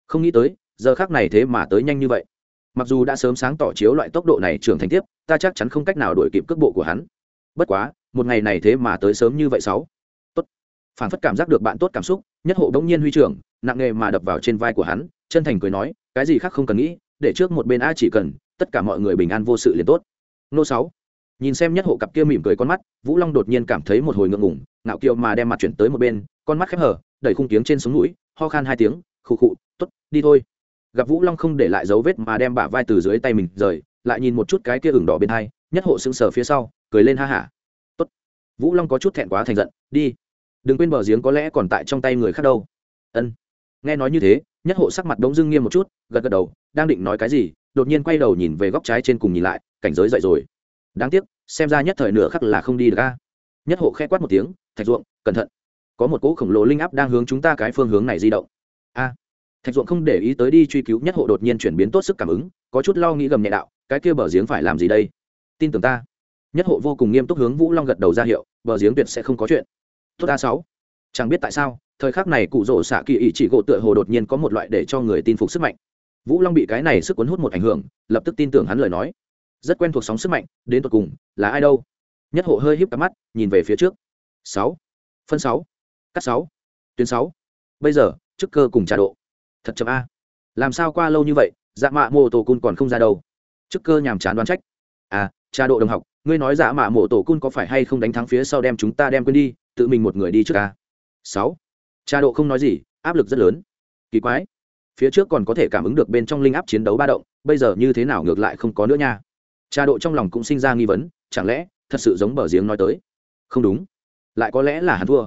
Không nghĩ tới giờ khác này thế mà tới nhanh như vậy. Mặc dù đã sớm sáng tỏ chiếu loại tốc độ này trưởng thành tiếp, ta chắc chắn không cách nào đổi kịp cước bộ của hắn. Bất quá, một ngày này thế mà tới sớm như vậy sáu. Tốt. Phản phất cảm giác được bạn tốt cảm xúc, nhất hộ đống nhiên huy trưởng, nặng nghề mà đập vào trên vai của hắn, chân thành cười nói, cái gì khác không cần nghĩ, để trước một bên a chỉ cần, tất cả mọi người bình an vô sự liền tốt. Nô sáu. Nhìn xem nhất hộ cặp kia mỉm cười con mắt, vũ long đột nhiên cảm thấy một hồi ngượng ngủng ngạo kiều mà đem mặt chuyển tới một bên, con mắt khép hở đẩy khung tiếng trên sống mũi ho khan hai tiếng, khụ khụ t ố t đi thôi gặp vũ long không để lại dấu vết mà đem bả vai từ dưới tay mình rời, lại nhìn một chút cái kia ửng đỏ bên hai, nhất hộ sững sờ phía sau, cười lên ha hả. Tốt. Vũ long có chút thẹn quá thành giận, đi, đừng quên bờ giếng có lẽ còn tại trong tay người khác đâu. Ân. Nghe nói như thế, nhất hộ sắc mặt đống dưng nghiêm một chút, gật gật đầu, đang định nói cái gì, đột nhiên quay đầu nhìn về góc trái trên cùng nhìn lại, cảnh giới dậy rồi. Đáng tiếc, xem ra nhất thời nửa khắc là không đi được ca nhất hộ khẽ quát một tiếng, thạch ruộng, cẩn thận. Có một cỗ khổng lồ linh áp đang hướng chúng ta cái phương hướng này di động thạch ruộng không để ý tới đi truy cứu nhất hộ đột nhiên chuyển biến tốt sức cảm ứng, có chút lo nghĩ gầm nhẹ đạo, cái kia bờ giếng phải làm gì đây? Tin tưởng ta. Nhất hộ vô cùng nghiêm túc hướng vũ long gật đầu ra hiệu, bờ giếng tuyệt sẽ không có chuyện. Tốt a sáu. Chẳng biết tại sao, thời khắc này cụ rỗ xạ kỳ ý chỉ gỗ tựa hồ đột nhiên có một loại để cho người tin phục sức mạnh. Vũ long bị cái này sức cuốn hút một ảnh hưởng, lập tức tin tưởng hắn lời nói. Rất quen thuộc sóng sức mạnh, đến tột cùng, là ai đâu? Nhất hộ hơi híp cặp mắt, nhìn về phía trước. Sáu. Phân sáu. Cắt sáu. Tuyến sáu. Bây giờ chức cơ cùng trà độ thật chậm a. Làm sao qua lâu như vậy dạ mạ mô tổ cun còn không ra đâu? Chức cơ nhàm chán đoán trách. À cha độ đồng học, ngươi nói dạ mạ mộ tổ cun có phải hay không đánh thắng phía sau đem chúng ta đem quên đi, tự mình một người đi trước ca sáu. Cha độ không nói gì, áp lực rất lớn. Kỳ quái. Phía trước còn có thể cảm ứng được bên trong linh áp chiến đấu ba động, bây giờ như thế nào ngược lại không có nữa nha. Cha độ trong lòng cũng sinh ra nghi vấn, chẳng lẽ thật sự giống bờ giếng nói tới? Không đúng. Lại có lẽ là hắn thua.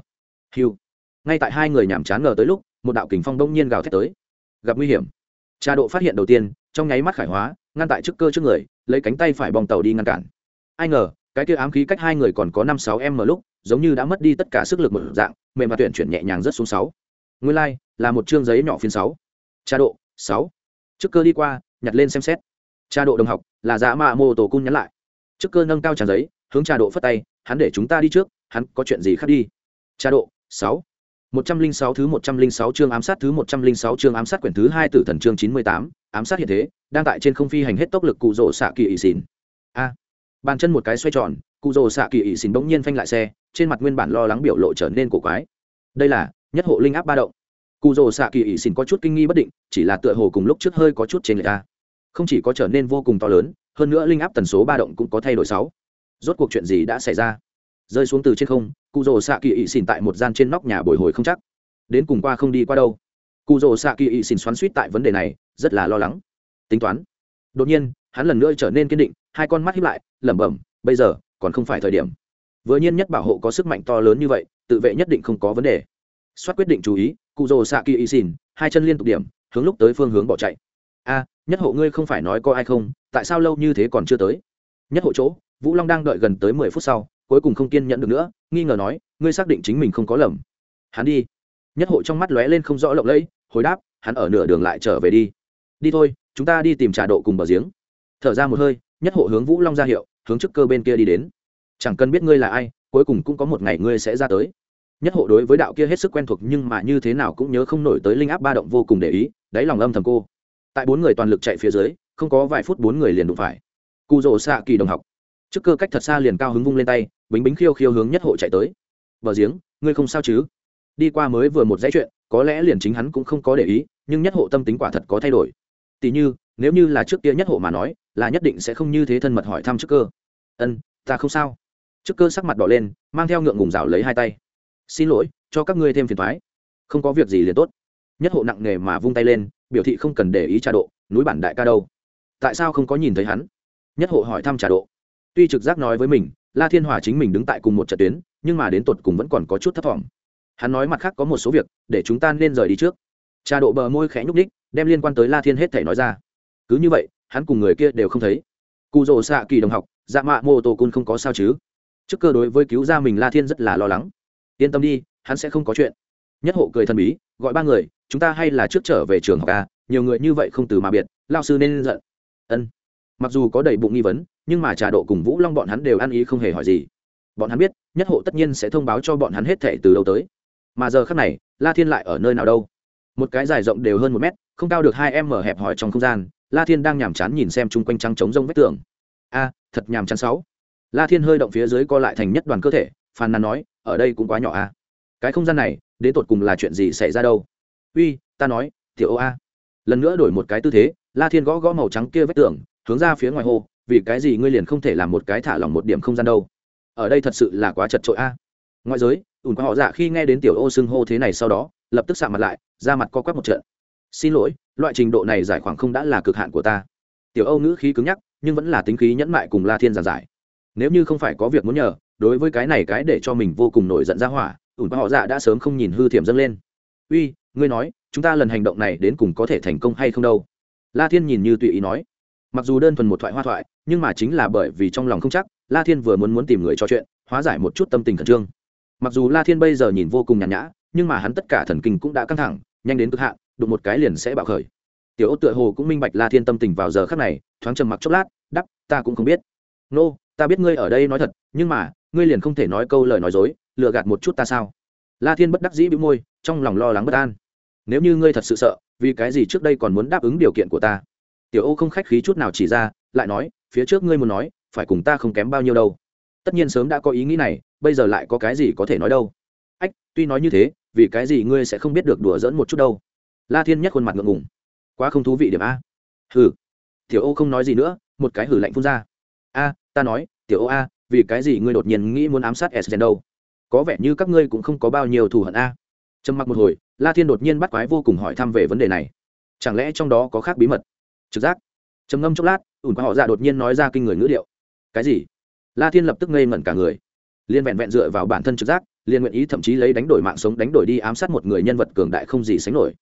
Hiu ngay tại hai người nhàm chán ngờ tới lúc, một đạo kình phong đông nhiên gào thét tới gặp nguy hiểm. Trà độ phát hiện đầu tiên trong nháy mắt khải hóa ngăn tại trước cơ trước người lấy cánh tay phải bong tàu đi ngăn cản. Ai ngờ cái kia ám khí cách hai người còn có năm sáu m lúc giống như đã mất đi tất cả sức lực một dạng mềm và tuyển chuyển nhẹ nhàng rất xuống sáu. Nguyên lai、like, là một chương giấy nhỏ phiên sáu. Trà độ sáu. Trước cơ đi qua nhặt lên xem xét. Trà độ đồng học là giá mạ mô tổ cung nhắn lại. Trước cơ nâng cao trà giấy hướng trà độ phất tay hắn để chúng ta đi trước hắn có chuyện gì khác đi? Trà độ sáu một trăm linh sáu thứ một trăm linh sáu chương ám sát thứ một trăm linh sáu chương ám sát quyển thứ hai tử thần chương chín mươi tám, ám sát hiện thế, đang tại trên không phi hành hết tốc lực cụ rồ xạ kỳ ỷ xỉn. A. Bàn chân một cái xoay tròn, cụ rồ xạ kỳ ỷ xỉn bỗng nhiên phanh lại xe, trên mặt nguyên bản lo lắng biểu lộ trở nên cổ quái. Đây là nhất hộ linh áp ba động. Cụ rồ xạ kỳ ỷ xỉn có chút kinh nghi bất định, chỉ là tựa hồ cùng lúc trước hơi có chút trên lệch a. Không chỉ có trở nên vô cùng to lớn, hơn nữa linh áp tần số ba động cũng có thay đổi sáu. Rốt cuộc chuyện gì đã xảy ra? Rơi xuống từ trên không, cụ rồ xạ kỳ ỵ xỉn tại một gian trên nóc nhà bồi hồi không chắc. Đến cùng qua không đi qua đâu. Cụ rồ xạ kỳ ỵ xỉn xoắn suýt tại vấn đề này, rất là lo lắng. Tính toán. Đột nhiên, hắn lần nữa trở nên kiên định, hai con mắt hiếp lại, lẩm bẩm, bây giờ, còn không phải thời điểm. Vừa nhiên nhất bảo hộ có sức mạnh to lớn như vậy, tự vệ nhất định không có vấn đề. Soát quyết định chú ý, cụ rồ xạ kỳ ỵ xỉn, hai chân liên tục điểm, hướng lúc tới phương hướng bỏ chạy. A, nhất hộ ngươi không phải nói có ai không, tại sao lâu như thế còn chưa tới? Nhất hộ chỗ, vũ long đang đợi gần tới mười phút sau cuối cùng không kiên nhẫn được nữa, nghi ngờ nói, ngươi xác định chính mình không có lầm. Hắn đi. Nhất hộ trong mắt lóe lên không rõ lộng lẫy, hồi đáp, hắn ở nửa đường lại trở về đi. Đi thôi, chúng ta đi tìm trà độ cùng bờ giếng. Thở ra một hơi, nhất hộ hướng vũ long ra hiệu, hướng trước cơ bên kia đi đến. Chẳng cần biết ngươi là ai, cuối cùng cũng có một ngày ngươi sẽ ra tới. Nhất hộ đối với đạo kia hết sức quen thuộc nhưng mà như thế nào cũng nhớ không nổi tới linh áp ba động vô cùng để ý, đáy lòng âm thầm cô. Tại bốn người toàn lực chạy phía dưới, không có vài phút bốn người liền đụng phải. Cụ rồ xạ kỳ đồng học trước cơ cách thật xa liền cao hứng vung lên tay, bính bính khiêu khiêu hướng nhất hộ chạy tới. Bờ giếng, ngươi không sao chứ? Đi qua mới vừa một dãy chuyện, có lẽ liền chính hắn cũng không có để ý, nhưng nhất hộ tâm tính quả thật có thay đổi. Tỉ như, nếu như là trước kia nhất hộ mà nói, là nhất định sẽ không như thế thân mật hỏi thăm trước cơ. Ân, ta không sao. Trước cơ sắc mặt đỏ lên, mang theo ngượng ngùng rào lấy hai tay. Xin lỗi, cho các ngươi thêm phiền thoái không có việc gì liền tốt. Nhất hộ nặng nề mà vung tay lên, biểu thị không cần để ý trà độ, núi bản đại ca đâu. Tại sao không có nhìn thấy hắn? Nhất hộ hỏi thăm trà độ tuy trực giác nói với mình, la thiên hòa chính mình đứng tại cùng một trận tuyến, nhưng mà đến tột cùng vẫn còn có chút thất vọng. Hắn nói mặt khác có một số việc, để chúng ta nên rời đi trước. Trà độ bờ môi khẽ nhúc ních đem liên quan tới la thiên hết thể nói ra. Cứ như vậy, hắn cùng người kia đều không thấy. Cụ rồ xạ kỳ đồng học dạ mạ mô tô cun không có sao chứ? Trước cơ đối với cứu ra mình la thiên rất là lo lắng. Yên tâm đi, hắn sẽ không có chuyện. Nhất hộ cười thần bí, gọi ba người, chúng ta hay là trước trở về trường học a, nhiều người như vậy không từ mà biệt, lao sư nên giận. Ân. Mặc dù có đầy bụng nghi vấn nhưng mà trà độ cùng vũ long bọn hắn đều ăn ý không hề hỏi gì. Bọn hắn biết, nhất hộ tất nhiên sẽ thông báo cho bọn hắn hết thệ từ đâu tới. Mà giờ khác này, la thiên lại ở nơi nào đâu? Một cái dài rộng đều hơn một mét, không cao được hai em mở hẹp hỏi trong không gian, la thiên đang nhàm chán nhìn xem chung quanh trăng trống rông vách tường. A, thật nhàm chán sáu. La thiên hơi động phía dưới co lại thành nhất đoàn cơ thể, phàn nàn nói, ở đây cũng quá nhỏ a. Cái không gian này, đến tột cùng là chuyện gì xảy ra đâu? Uy, ta nói, tiểu ô a. Lần nữa đổi một cái tư thế, la thiên gõ gõ màu trắng kia vách tường, hướng ra phía ngoài hồ vì cái gì ngươi liền không thể làm một cái thả lỏng một điểm không gian đâu? Ở đây thật sự là quá chật trội a. Ngoại giới ủn qua họ dạ khi nghe đến tiểu ô xưng hô thế này sau đó, lập tức sạ mặt lại ra mặt co quắp một trận. Xin lỗi, loại trình độ này giải khoảng không đã là cực hạn của ta. Tiểu âu ngữ khí cứng nhắc, nhưng vẫn là tính khí nhẫn mại cùng la thiên giàn giải. Nếu như không phải có việc muốn nhờ, đối với cái này cái để cho mình vô cùng nổi giận ra hỏa ủn qua họ dạ đã sớm không nhìn hư thiểm dâng lên. Uy, ngươi nói, chúng ta lần hành động này đến cùng có thể thành công hay không đâu? La thiên nhìn như tùy ý nói. Mặc dù đơn thuần một thoại hoa thoại nhưng mà chính là bởi vì trong lòng không chắc la thiên vừa muốn muốn tìm người trò chuyện hóa giải một chút tâm tình khẩn trương. Mặc dù la thiên bây giờ nhìn vô cùng nhàn nhã nhưng mà hắn tất cả thần kinh cũng đã căng thẳng nhanh đến cực hạn đụng một cái liền sẽ bạo khởi. Tiểu ô tựa hồ cũng minh bạch la thiên tâm tình vào giờ khắc này thoáng trầm mặc chốc lát đắp ta cũng không biết. Nô、no, ta biết ngươi ở đây nói thật nhưng mà ngươi liền không thể nói câu lời nói dối lừa gạt một chút ta sao? La thiên bất đắc dĩ bị môi trong lòng lo lắng bất an. Nếu như ngươi thật sự sợ vì cái gì trước đây còn muốn đáp ứng điều kiện của ta? Tiểu ô không khách khí chút nào chỉ ra lại nói phía trước ngươi muốn nói, phải cùng ta không kém bao nhiêu đâu. Tất nhiên sớm đã có ý nghĩ này, bây giờ lại có cái gì có thể nói đâu. Ách, tuy nói như thế, vì cái gì ngươi sẽ không biết được đùa dỡn một chút đâu? La thiên nhất khuôn mặt ngượng ngùng. Quá không thú vị điểm a. Hừ. Tiểu ô không nói gì nữa, một cái hử lạnh phun ra. A, ta nói, tiểu ô a, vì cái gì ngươi đột nhiên nghĩ muốn ám sát s đâu? Có vẻ như các ngươi cũng không có bao nhiêu thù hận a. Trầm mặc một hồi, la thiên đột nhiên bắt quái vô cùng hỏi thăm về vấn đề này. Chẳng lẽ trong đó có khác bí mật? Trực giác trầm ngâm chốc lát, ủn qua họ dạ đột nhiên nói ra kinh người ngữ điệu. Cái gì? La thiên lập tức ngây ngẩn cả người. Liên vẹn vẹn dựa vào bản thân trực giác liên nguyện ý thậm chí lấy đánh đổi mạng sống, đánh đổi đi ám sát một người nhân vật cường đại không gì sánh nổi.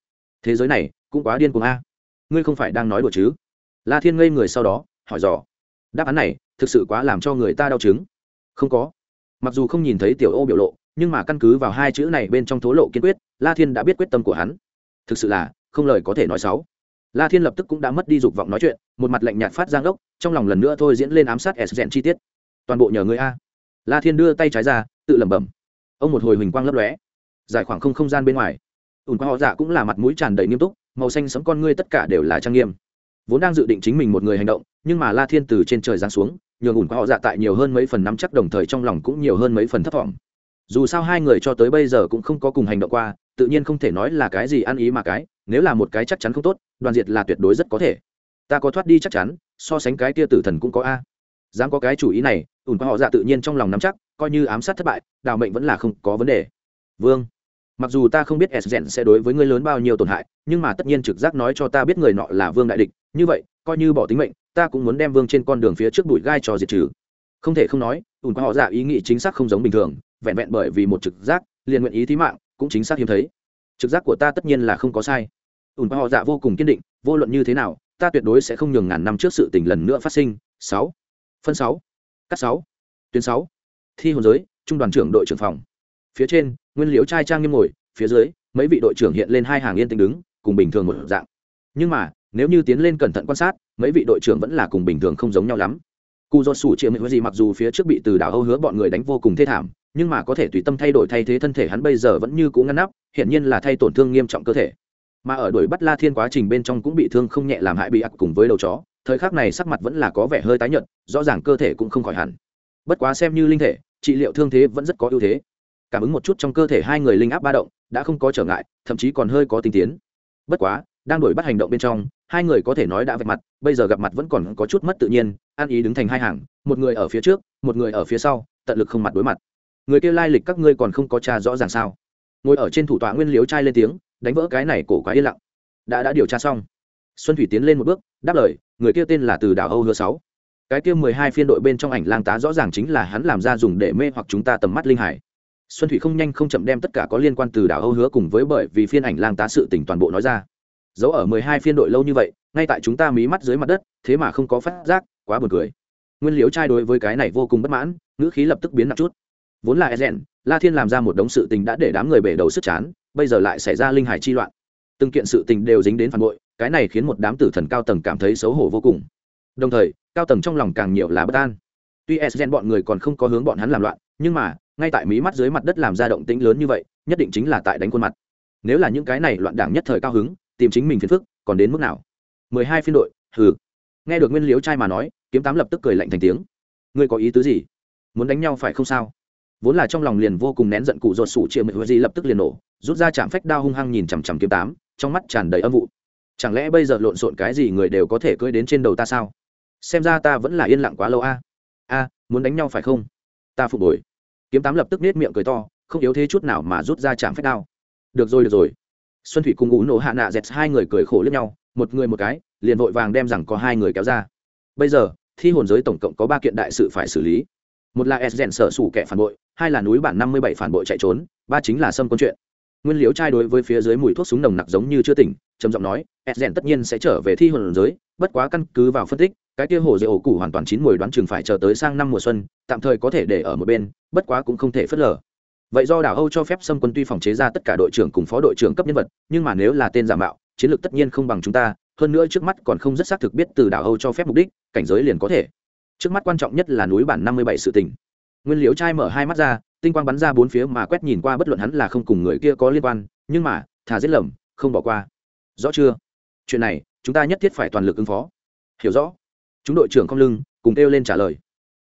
Thế giới này cũng quá điên cuồng a. À? Ngươi không phải đang nói đùa chứ? La thiên ngây người sau đó, hỏi dò. Đáp án này thực sự quá làm cho người ta đau chứng. Không có. Mặc dù không nhìn thấy tiểu ô biểu lộ, nhưng mà căn cứ vào hai chữ này bên trong thố lộ kiên quyết, la thiên đã biết quyết tâm của hắn. Thực sự là không lời có thể nói xấu la thiên lập tức cũng đã mất đi dục vọng nói chuyện một mặt lạnh nhạt phát giang đốc, trong lòng lần nữa thôi diễn lên ám sát s rèn chi tiết. Toàn bộ nhờ người a. La thiên đưa tay trái ra tự lẩm bẩm. Ông một hồi huỳnh quang lấp lóe. Giải khoảng không không gian bên ngoài. Ủn qua họ dạ cũng là mặt mũi tràn đầy nghiêm túc màu xanh sấm con ngươi tất cả đều là trang nghiêm. Vốn đang dự định chính mình một người hành động nhưng mà la thiên từ trên trời giáng xuống nhường ủn qua họ dạ tại nhiều hơn mấy phần nắm chắc đồng thời trong lòng cũng nhiều hơn mấy phần thất vọng. Dù sao hai người cho tới bây giờ cũng không có cùng hành động qua tự nhiên không thể nói là cái gì ăn ý mà cái nếu là một cái chắc chắn không tốt, đoàn diệt là tuyệt đối rất có thể. Ta có thoát đi chắc chắn, so sánh cái tia tử thần cũng có a. Dám có cái chủ ý này, ủn qua họ dạ tự nhiên trong lòng nắm chắc, coi như ám sát thất bại, đào mệnh vẫn là không có vấn đề. Vương, mặc dù ta không biết s rèn sẽ đối với ngươi lớn bao nhiêu tổn hại, nhưng mà tất nhiên trực giác nói cho ta biết người nọ là vương đại địch, như vậy, coi như bỏ tính mệnh, ta cũng muốn đem vương trên con đường phía trước bụi gai cho diệt trừ. Không thể không nói, ủn qua họ dạ ý nghĩ chính xác không giống bình thường, vẹn vẹn bởi vì một trực giác, liền nguyện ý thí mạng, cũng chính xác hiếm thấy trực giác của ta tất nhiên là không có sai. Ùn họ dạ vô cùng kiên định, vô luận như thế nào, ta tuyệt đối sẽ không nhường ngàn năm trước sự tình lần nữa phát sinh. Sáu. Phân sáu. Cắt sáu. Tuyến sáu. Thi hồn giới, trung đoàn trưởng đội trưởng phòng. Phía trên, nguyên liễu trai trang nghiêm ngồi, phía dưới, mấy vị đội trưởng hiện lên hai hàng yên tĩnh đứng, cùng bình thường một dạng. Nhưng mà, nếu như tiến lên cẩn thận quan sát, mấy vị đội trưởng vẫn là cùng bình thường không giống nhau lắm. Cụ do sủ triệu mệnh gì mặc dù phía trước bị từ đảo âu hứa bọn người đánh vô cùng thê thảm nhưng mà có thể tùy tâm thay đổi thay thế thân thể hắn bây giờ vẫn như cũ ngăn nắp hiện nhiên là thay tổn thương nghiêm trọng cơ thể. Mà ở đuổi bắt la thiên quá trình bên trong cũng bị thương không nhẹ làm hại bị ặc cùng với đầu chó, thời khắc này sắc mặt vẫn là có vẻ hơi tái nhợt, rõ ràng cơ thể cũng không khỏi hẳn. Bất quá xem như linh thể, trị liệu thương thế vẫn rất có ưu thế. Cảm ứng một chút trong cơ thể hai người linh áp ba động, đã không có trở ngại, thậm chí còn hơi có tinh tiến. Bất quá, đang đổi bắt hành động bên trong, hai người có thể nói đã vạch mặt, bây giờ gặp mặt vẫn còn có chút mất tự nhiên, an ý đứng thành hai hàng, một người ở phía trước, một người ở phía sau, tận lực không mặt đối mặt người kia lai lịch các ngươi còn không có tra rõ ràng sao? Ngồi ở trên thủ tọa nguyên liếu trai lên tiếng, đánh vỡ cái này cổ quá yên lặng. Đã đã điều tra xong. Xuân thủy tiến lên một bước, đáp lời, người kia tên là từ đảo âu hứa sáu. Cái kia mười hai phiên đội bên trong ảnh lang tá rõ ràng chính là hắn làm ra dùng để mê hoặc chúng ta tầm mắt linh hải. Xuân thủy không nhanh không chậm đem tất cả có liên quan từ đảo âu hứa cùng với bởi vì phiên ảnh lang tá sự tỉnh toàn bộ nói ra. Dấu ở mười hai phiên đội lâu như vậy, ngay tại chúng ta mí mắt dưới mặt đất, thế mà không có phát giác, quá buồn cười. Nguyên liếu trai đối với cái này vô cùng bất mãn, ngữ khí lập tức biến nặng chút vốn là e rèn la thiên làm ra một đống sự tình đã để đám người bể đầu sức chán, bây giờ lại xảy ra linh hải chi loạn. Từng kiện sự tình đều dính đến phản bội, cái này khiến một đám tử thần cao tầng cảm thấy xấu hổ vô cùng. Đồng thời, cao tầng trong lòng càng nhiều là bất an. Tuy e rèn bọn người còn không có hướng bọn hắn làm loạn, nhưng mà, ngay tại mí mắt dưới mặt đất làm ra động tĩnh lớn như vậy, nhất định chính là tại đánh khuôn mặt. Nếu là những cái này loạn đảng nhất thời cao hứng, tìm chính mình phiền phức, còn đến mức nào? Mười hai phiên đội, hừ. Nghe được nguyên liếu trai mà nói, kiếm tám lập tức cười lạnh thành tiếng. Ngươi có ý tứ gì? Muốn đánh nhau phải không sao? Vốn là trong lòng liền vô cùng nén giận cụ ruột sủ triệu mệnh gì lập tức liền nổ, rút ra chạm phách đao hung hăng nhìn chằm chằm kiếm tám, trong mắt tràn đầy âm vụ. Chẳng lẽ bây giờ lộn xộn cái gì người đều có thể cưỡi đến trên đầu ta sao? Xem ra ta vẫn là yên lặng quá lâu a. A, muốn đánh nhau phải không? Ta phục hồi. Kiếm tám lập tức nết miệng cười to, không yếu thế chút nào mà rút ra chạm phách đao. Được rồi được rồi. Xuân thủy cùng ngũ nổ hạ nạ dẹt hai người cười khổ lẫn nhau, một người một cái, liền vội vàng đem rằng có hai người kéo ra. Bây giờ, thi hồn giới tổng cộng có ba kiện đại sự phải xử lý một là s rèn sở sủ kẻ phản bội, hai là núi bản năm mươi bảy phản bội chạy trốn, ba chính là sâm quân chuyện. Nguyên liếu trai đối với phía dưới mùi thuốc súng nồng nặc giống như chưa tỉnh, trầm giọng nói, s rèn tất nhiên sẽ trở về thi hồn giới, bất quá căn cứ vào phân tích, cái kia hồ dễ ổ củ hoàn toàn chín mùi đoán chừng phải chờ tới sang năm mùa xuân, tạm thời có thể để ở một bên, bất quá cũng không thể phớt lờ. Vậy do đảo âu cho phép xâm quân tuy phòng chế ra tất cả đội trưởng cùng phó đội trưởng cấp nhân vật, nhưng mà nếu là tên giả mạo, chiến lược tất nhiên không bằng chúng ta, hơn nữa trước mắt còn không rất xác thực biết từ đảo âu cho phép mục đích, cảnh giới liền có thể trước mắt quan trọng nhất là núi bản năm mươi bảy sự tình. Nguyên liễu trai mở hai mắt ra, tinh quang bắn ra bốn phía mà quét nhìn qua bất luận hắn là không cùng người kia có liên quan, nhưng mà, thà giết lầm, không bỏ qua. Rõ chưa? Chuyện này, chúng ta nhất thiết phải toàn lực ứng phó. Hiểu rõ. Chúng đội trưởng không lưng, cùng kêu lên trả lời.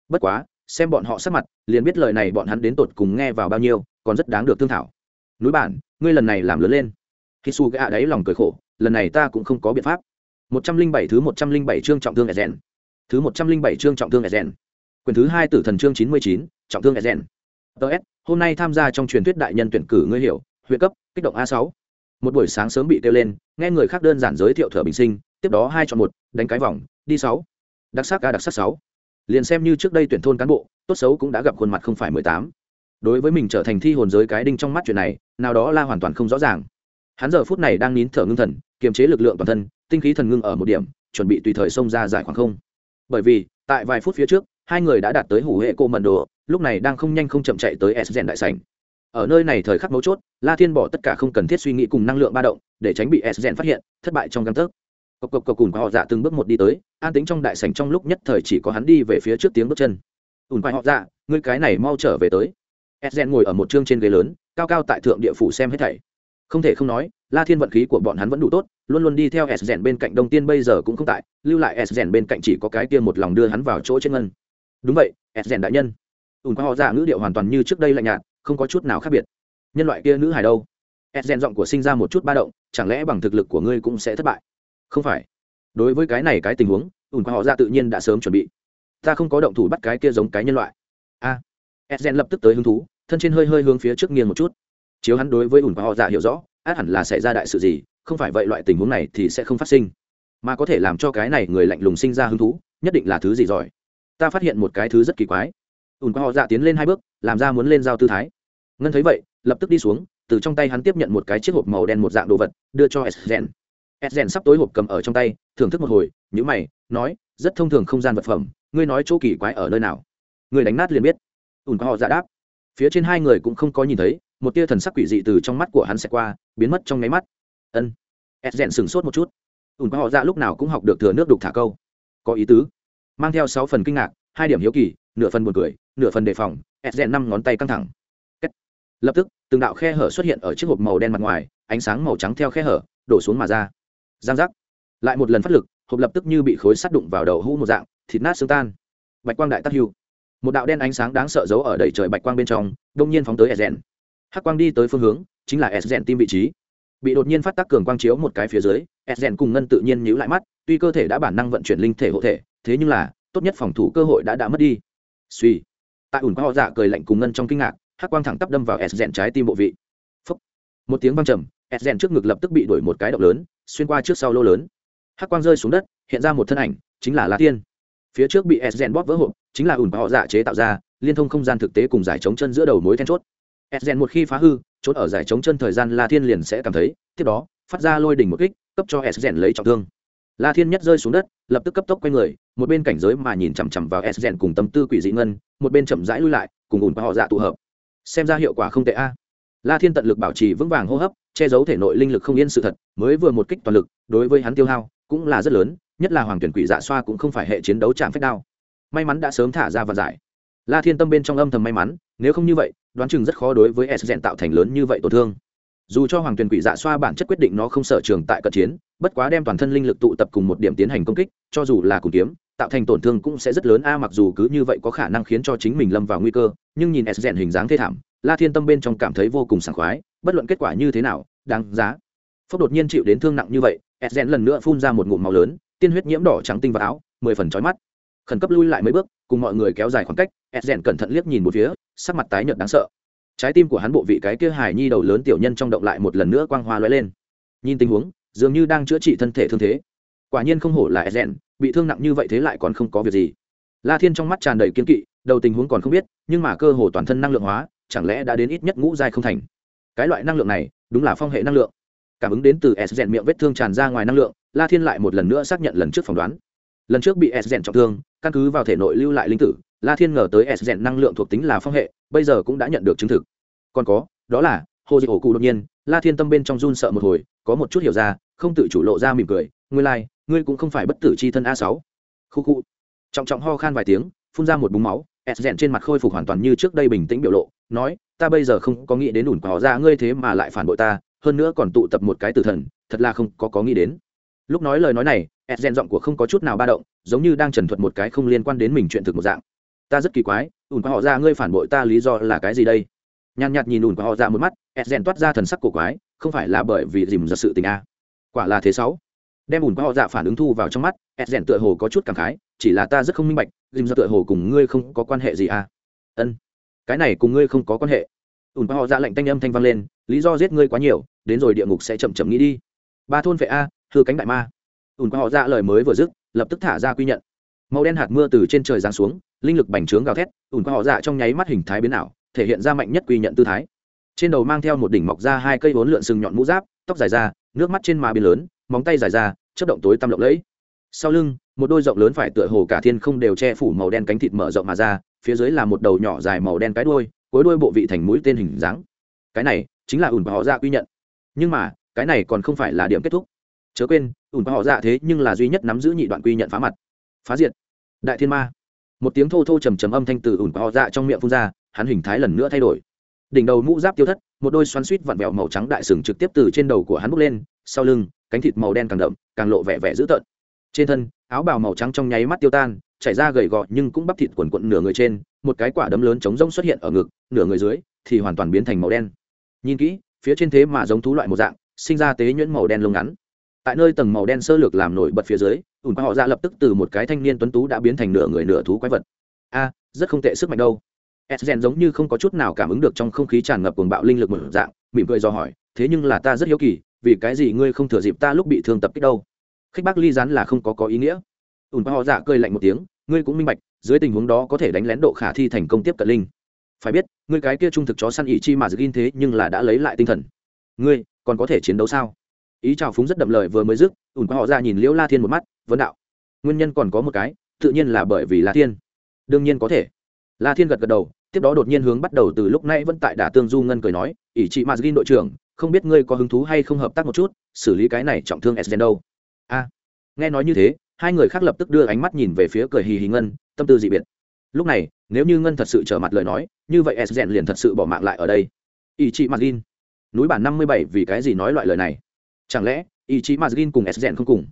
Bất quá, xem bọn họ sắc mặt, liền biết lời này bọn hắn đến tột cùng nghe vào bao nhiêu, còn rất đáng được thương thảo. Núi bản, ngươi lần này làm lớn lên. Khi su gạ đáy lòng cười khổ, lần này ta cũng không có biện pháp. Một trăm linh bảy thứ một trăm linh bảy chương trọng thương rèn thứ một trăm linh bảy chương trọng thương rèn quyền thứ hai tử thần chương chín mươi chín, trọng thương rèn ts hôm nay tham gia trong truyền thuyết đại nhân tuyển cử ngươi hiểu, huyện cấp, kích động a sáu. Một buổi sáng sớm bị kêu lên, nghe người khác đơn giản giới thiệu thở bình sinh, tiếp đó hai chọn một, đánh cái vòng, đi sáu. Đặc sắc a, đặc sắc sáu. Liền xem như trước đây tuyển thôn cán bộ, tốt xấu cũng đã gặp khuôn mặt không phải mười tám. Đối với mình trở thành thi hồn giới cái đinh trong mắt chuyện này, nào đó la hoàn toàn không rõ ràng. Hắn giờ phút này đang nín thở ngưng thần, kiềm chế lực lượng toàn thân, tinh khí thần ngưng ở một điểm, chuẩn bị tùy thời xông ra giải khoảng không bởi vì, tại vài phút phía trước, hai người đã đạt tới hủ hệ cô mận đồ, lúc này đang không nhanh không chậm chạy tới s đại sảnh. Ở nơi này thời khắc mấu chốt, la thiên bỏ tất cả không cần thiết suy nghĩ cùng năng lượng ba động, để tránh bị s phát hiện, thất bại trong găng tấc. Cộc cộc cộc cùng họ dạ từng bước một đi tới, an tính trong đại sảnh trong lúc nhất thời chỉ có hắn đi về phía trước tiếng bước chân. Ùn quay họ dạ ngươi cái này mau trở về tới. S ngồi ở một chương trên ghế lớn, cao cao tại thượng địa phủ xem hết thảy. Không thể không nói la thiên vận khí của bọn hắn vẫn đủ tốt luôn luôn đi theo s bên cạnh đông tiên bây giờ cũng không tại lưu lại s bên cạnh chỉ có cái kia một lòng đưa hắn vào chỗ trên ngân. Đúng vậy s đại nhân. Tùn quay họ dạ ngữ điệu hoàn toàn như trước đây lạnh nhạt không có chút nào khác biệt. Nhân loại kia nữ hài đâu? Ed rèn giọng của sinh ra một chút ba động chẳng lẽ bằng thực lực của ngươi cũng sẽ thất bại? Không phải. Đối với cái này cái tình huống Tùn qua họ giả tự nhiên đã sớm chuẩn bị. Ta không có động thủ bắt cái kia giống cái nhân loại. A. À, ed rèn lập tức tới hứng thú thân trên hơi hơi hướng phía trước nghiêng một chút. Chiếu hắn đối với ủn và họ dạ hiểu rõ át hẳn là xảy ra đại sự gì, không phải vậy loại tình huống này thì sẽ không phát sinh. Mà có thể làm cho cái này người lạnh lùng sinh ra hứng thú, nhất định là thứ gì giỏi. Ta phát hiện một cái thứ rất kỳ quái. Ùn qua họ dạ tiến lên hai bước, làm ra muốn lên giao tư thái. Ngân thấy vậy, lập tức đi xuống, từ trong tay hắn tiếp nhận một cái chiếc hộp màu đen một dạng đồ vật, đưa cho sden sden sắp tối hộp cầm ở trong tay, thưởng thức một hồi nhữ mày, nói, rất thông thường không gian vật phẩm, ngươi nói chỗ kỳ quái ở nơi nào? Người đánh nát liền biết. Ùn qua họ dạ đáp. Phía trên hai người cũng không có nhìn thấy một tia thần sắc quỷ dị từ trong mắt của hắn sẽ qua, biến mất trong nháy mắt. Ân. Sden sửng sốt một chút. Ùn qua họ ra lúc nào cũng học được thừa nước đục thả câu. Có ý tứ. Mang theo sáu phần kinh ngạc, hai điểm hiếu kỳ, nửa phần buồn cười, nửa phần đề phòng sden năm ngón tay căng thẳng. Lập tức, từng đạo khe hở xuất hiện ở chiếc hộp màu đen mặt ngoài, ánh sáng màu trắng theo khe hở, đổ xuống mà ra. Giang giác. Lại một lần phát lực, hộp lập tức như bị khối sắt đụng vào đầu hũ một dạng, thịt nát xương tan. Bạch quang đại tắc hưu. Một đạo đen ánh sáng đáng sợ giấu ở đầy trời bạch quang bên trong, đông nhiên phóng tới sden hắc quang đi tới phương hướng, chính là sden tim vị trí. Bị đột nhiên phát tác cường quang chiếu một cái phía dưới sden cùng ngân tự nhiên nhíu lại mắt, tuy cơ thể đã bản năng vận chuyển linh thể hộ thể, thế nhưng là, tốt nhất phòng thủ cơ hội đã đã mất đi. Suy. Tại ủn qua họ dạ cười lạnh cùng ngân trong kinh ngạc, hắc quang thẳng tắp đâm vào s rèn trái tim bộ vị. Phúc. một tiếng vang trầm s rèn trước ngực lập tức bị đổi một cái động lớn, xuyên qua trước sau lô lớn. Hắc quang rơi xuống đất, hiện ra một thân ảnh, chính là la tiên. Phía trước bị s rèn bóp vỡ hộp, chính là ủn họ dạ chế tạo ra, liên thông không gian thực tế cùng giải chống chân giữa đầu mối then chốt. Esgen một khi phá hư chốt ở giải chống chân thời gian la thiên liền sẽ cảm thấy, tiếp đó, phát ra lôi đỉnh một kích, cấp cho Esgen lấy trọng thương. La thiên nhất rơi xuống đất, lập tức cấp tốc quay người, một bên cảnh giới mà nhìn chằm chằm vào Esgen cùng tâm tư quỷ dị ngân, một bên chậm rãi lui lại, cùng ủn họ dạ tụ hợp. Xem ra hiệu quả không tệ a. La thiên tận lực bảo trì vững vàng hô hấp, che giấu thể nội linh lực không yên sự thật, mới vừa một kích toàn lực, đối với hắn tiêu hao cũng là rất lớn, nhất là hoàng tuyển quỷ dạ xoa cũng không phải hệ chiến đấu chạm phép đao. May mắn đã sớm thả ra và giải la thiên tâm bên trong âm thầm may mắn, nếu không như vậy, đoán chừng rất khó đối với s rèn tạo thành lớn như vậy tổn thương. Dù cho hoàng tuyển quỷ dạ xoa bản chất quyết định nó không sở trường tại cận chiến, bất quá đem toàn thân linh lực tụ tập cùng một điểm tiến hành công kích, cho dù là cùng kiếm, tạo thành tổn thương cũng sẽ rất lớn. A, mặc dù cứ như vậy có khả năng khiến cho chính mình lâm vào nguy cơ, nhưng nhìn s rèn hình dáng thê thảm, la thiên tâm bên trong cảm thấy vô cùng sảng khoái, bất luận kết quả như thế nào, đáng giá. Phốc đột nhiên chịu đến thương nặng như vậy, s rèn lần nữa phun ra một ngụm màu lớn, tiên huyết nhiễm đỏ trắng tinh vào áo, mười phần chói mắt khẩn cấp lui lại mấy bước, cùng mọi người kéo dài khoảng cách ed rèn cẩn thận liếc nhìn một phía, sắc mặt tái nhợt đáng sợ. Trái tim của hắn bộ vị cái kia hài nhi đầu lớn tiểu nhân trong động lại một lần nữa quang hoa lóe lên. Nhìn tình huống, dường như đang chữa trị thân thể thương thế. Quả nhiên không hổ là ed rèn bị thương nặng như vậy thế lại còn không có việc gì. La thiên trong mắt tràn đầy kiên kỵ, đầu tình huống còn không biết, nhưng mà cơ hồ toàn thân năng lượng hóa, chẳng lẽ đã đến ít nhất ngũ giai không thành? Cái loại năng lượng này, đúng là phong hệ năng lượng. Cảm ứng đến từ s rèn miệng vết thương tràn ra ngoài năng lượng, la thiên lại một lần nữa xác nhận lần trước phỏng đoán lần trước bị s rèn trọng thương căn cứ vào thể nội lưu lại linh tử la thiên ngờ tới s rèn năng lượng thuộc tính là phong hệ bây giờ cũng đã nhận được chứng thực. Còn có đó là hồ dị ổ cụ đột nhiên la thiên tâm bên trong run sợ một hồi có một chút hiểu ra không tự chủ lộ ra mỉm cười ngươi lai、like, ngươi cũng không phải bất tử c h i thân a sáu. Khu khu. Trọng trọng ho khan vài tiếng phun ra một búng máu s rèn trên mặt khôi phục hoàn toàn như trước đây bình tĩnh biểu lộ nói ta bây giờ không có nghĩ đến ủn quả ra ngươi thế mà lại phản bội ta hơn nữa còn tụ tập một cái tử thần thật là không có có nghĩ đến. Lúc nói lời nói này s rèn giọng của không có chút nào ba động, giống như đang trần thuật một cái không liên quan đến mình chuyện thực một dạng. Ta rất kỳ quái, ủn quả họ ra ngươi phản bội ta lý do là cái gì đây? Nhàn nhạt nhìn ủn quả họ ra một mắt, s rèn toát ra thần sắc cổ quái, không phải là bởi vì dìm ra sự tình a quả là thế sáu. Đem ủn qua họ dạ phản ứng thu vào trong mắt ed rèn tựa hồ có chút cảm khái, chỉ là ta rất không minh bạch, dìm ra tựa hồ cùng ngươi không có quan hệ gì à? Ân, cái này cùng ngươi không có quan hệ. Ủn qua họ dạ lạnh tanh âm thanh vang lên, lý do giết ngươi quá nhiều, đến rồi địa ngục sẽ chậm chậm nghĩ đi. Ba thôn vệ a thư cánh đại ma ùn qua họ dạ lời mới vừa dứt, lập tức thả ra quy nhận. Màu đen hạt mưa từ trên trời giáng xuống, linh lực bành trướng gào thét, ùn qua họ dạ trong nháy mắt hình thái biến ảo, thể hiện ra mạnh nhất quy nhận tư thái. Trên đầu mang theo một đỉnh mọc ra hai cây vốn lượn sừng nhọn mũ giáp, tóc dài ra, nước mắt trên má biến lớn, móng tay dài ra chất động tối tăm lộng lẫy. Sau lưng, một đôi rộng lớn phải tựa hồ cả thiên không đều che phủ màu đen cánh thịt mở rộng mà ra, phía dưới là một đầu nhỏ dài màu đen cái đuôi, cuối đuôi bộ vị thành mũi tên hình dáng. Cái này chính là ủn và họ dạ quy nhận. Nhưng mà, cái này còn không phải là điểm kết thúc. Chớ quên ủn và họ dạ thế nhưng là duy nhất nắm giữ nhị đoạn quy nhận phá mặt. Phá diệt. Đại thiên ma. Một tiếng thô thô trầm trầm âm thanh từ ủn và họ dạ trong miệng phun ra, hắn hình thái lần nữa thay đổi. Đỉnh đầu mũ giáp tiêu thất, một đôi xoắn suýt vặn vẹo màu trắng đại sừng trực tiếp từ trên đầu của hắn bốc lên, sau lưng, cánh thịt màu đen càng đậm, càng lộ vẻ vẻ dữ tợn. Trên thân, áo bào màu trắng trong nháy mắt tiêu tan, chảy ra gầy gò nhưng cũng bắp thịt quần quận nửa người trên, một cái quả đấm lớn trống rông xuất hiện ở ngực, nửa người dưới thì hoàn toàn biến thành màu đen. Nhìn kỹ, phía trên thế mà giống thú loại một dạng, sinh ra tế nhuyễn màu đen lông ngắn tại nơi tầng màu đen sơ lược làm nổi bật phía dưới ủn họ ra lập tức từ một cái thanh niên tuấn tú đã biến thành nửa người nửa thú quái vật. A, rất không tệ sức mạnh đâu. S giống như không có chút nào cảm ứng được trong không khí tràn ngập cuồng bạo linh lực một dạng, mỉm cười do hỏi, thế nhưng là ta rất hiếu kỳ, vì cái gì ngươi không thừa dịp ta lúc bị thương tập kích đâu? Khách bác ly rán là không có có ý nghĩa. Ùn họ dạ cười lạnh một tiếng, ngươi cũng minh bạch, dưới tình huống đó có thể đánh lén độ khả thi thành công tiếp cận linh. Phải biết, ngươi cái kia trung thực chó săn ỷ chi mà giữ thế nhưng là đã lấy lại tinh thần. Ngươi còn có thể chiến đấu sao? Ý chào phúng rất đậm lời vừa mới dứt ùn họ ra nhìn liễu la thiên một mắt vấn đạo nguyên nhân còn có một cái tự nhiên là bởi vì la thiên. Đương nhiên có thể. La thiên gật gật đầu tiếp đó đột nhiên hướng bắt đầu từ lúc nãy vẫn tại đả tương du ngân cười nói ỷ chị gin đội trưởng không biết ngươi có hứng thú hay không hợp tác một chút xử lý cái này trọng thương s đâu? A. Nghe nói như thế hai người khác lập tức đưa ánh mắt nhìn về phía cười hì hì ngân tâm tư dị biệt. Lúc này nếu như ngân thật sự trở mặt lời nói như vậy s liền thật sự bỏ mạng lại ở đây. Ỷ chị gin, núi bản năm mươi bảy vì cái gì nói loại lời này? Chẳng lẽ, ý chí mazgin cùng s không cùng?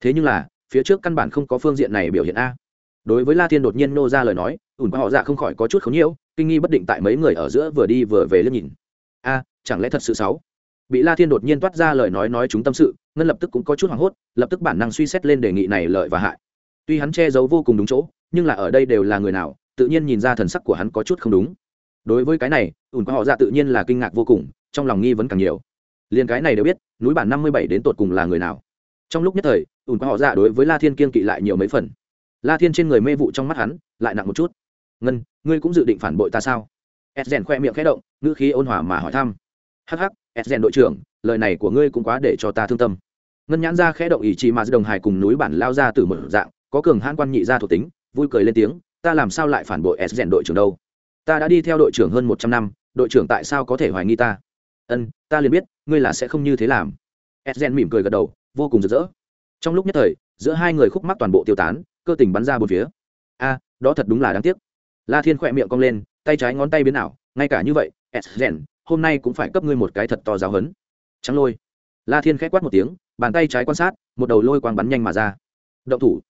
Thế nhưng là, phía trước căn bản không có phương diện này biểu hiện a. Đối với la thiên đột nhiên nô ra lời nói, ủn qua họ dạ không khỏi có chút khống nhiễu, kinh nghi bất định tại mấy người ở giữa vừa đi vừa về liếc nhìn. A, chẳng lẽ thật sự xấu bị la thiên đột nhiên toát ra lời nói nói chúng tâm sự, ngân lập tức cũng có chút hoảng hốt, lập tức bản năng suy xét lên đề nghị này lợi và hại. Tuy hắn che giấu vô cùng đúng chỗ, nhưng là ở đây đều là người nào, tự nhiên nhìn ra thần sắc của hắn có chút không đúng. Đối với cái này, ủn qua họ dạ tự nhiên là kinh ngạc vô cùng, trong lòng nghi vấn càng nhiều liền cái này đều biết, núi bản năm mươi bảy đến tột cùng là người nào. Trong lúc nhất thời ủn qua họ dạ đối với la thiên kiên kỵ lại nhiều mấy phần. La thiên trên người mê vụ trong mắt hắn lại nặng một chút. Ngân, ngươi cũng dự định phản bội ta sao? Ed rèn khoe miệng khẽ động, ngữ khí ôn hòa mà hỏi thăm. Hắc hắc ed rèn đội trưởng, lời này của ngươi cũng quá để cho ta thương tâm. Ngân nhãn ra khẽ động ý chí mà đồng hải cùng núi bản lao ra từ một dạng, có cường hãn quan nhị ra thuộc tính, vui cười lên tiếng, ta làm sao lại phản bội ed rèn đội trưởng đâu? Ta đã đi theo đội trưởng hơn một trăm năm, đội trưởng tại sao có thể hoài nghi ta? Ân, ta liền biết, ngươi là sẽ không như thế làm. Edgen mỉm cười gật đầu, vô cùng rực rỡ. Trong lúc nhất thời, giữa hai người khúc mắc toàn bộ tiêu tán, cơ tình bắn ra bốn phía. A, đó thật đúng là đáng tiếc. La thiên khỏe miệng cong lên, tay trái ngón tay biến ảo, ngay cả như vậy edgen hôm nay cũng phải cấp ngươi một cái thật to giáo hấn trắng lôi. La thiên khẽ quát một tiếng, bàn tay trái quan sát, một đầu lôi quang bắn nhanh mà ra. Động thủ.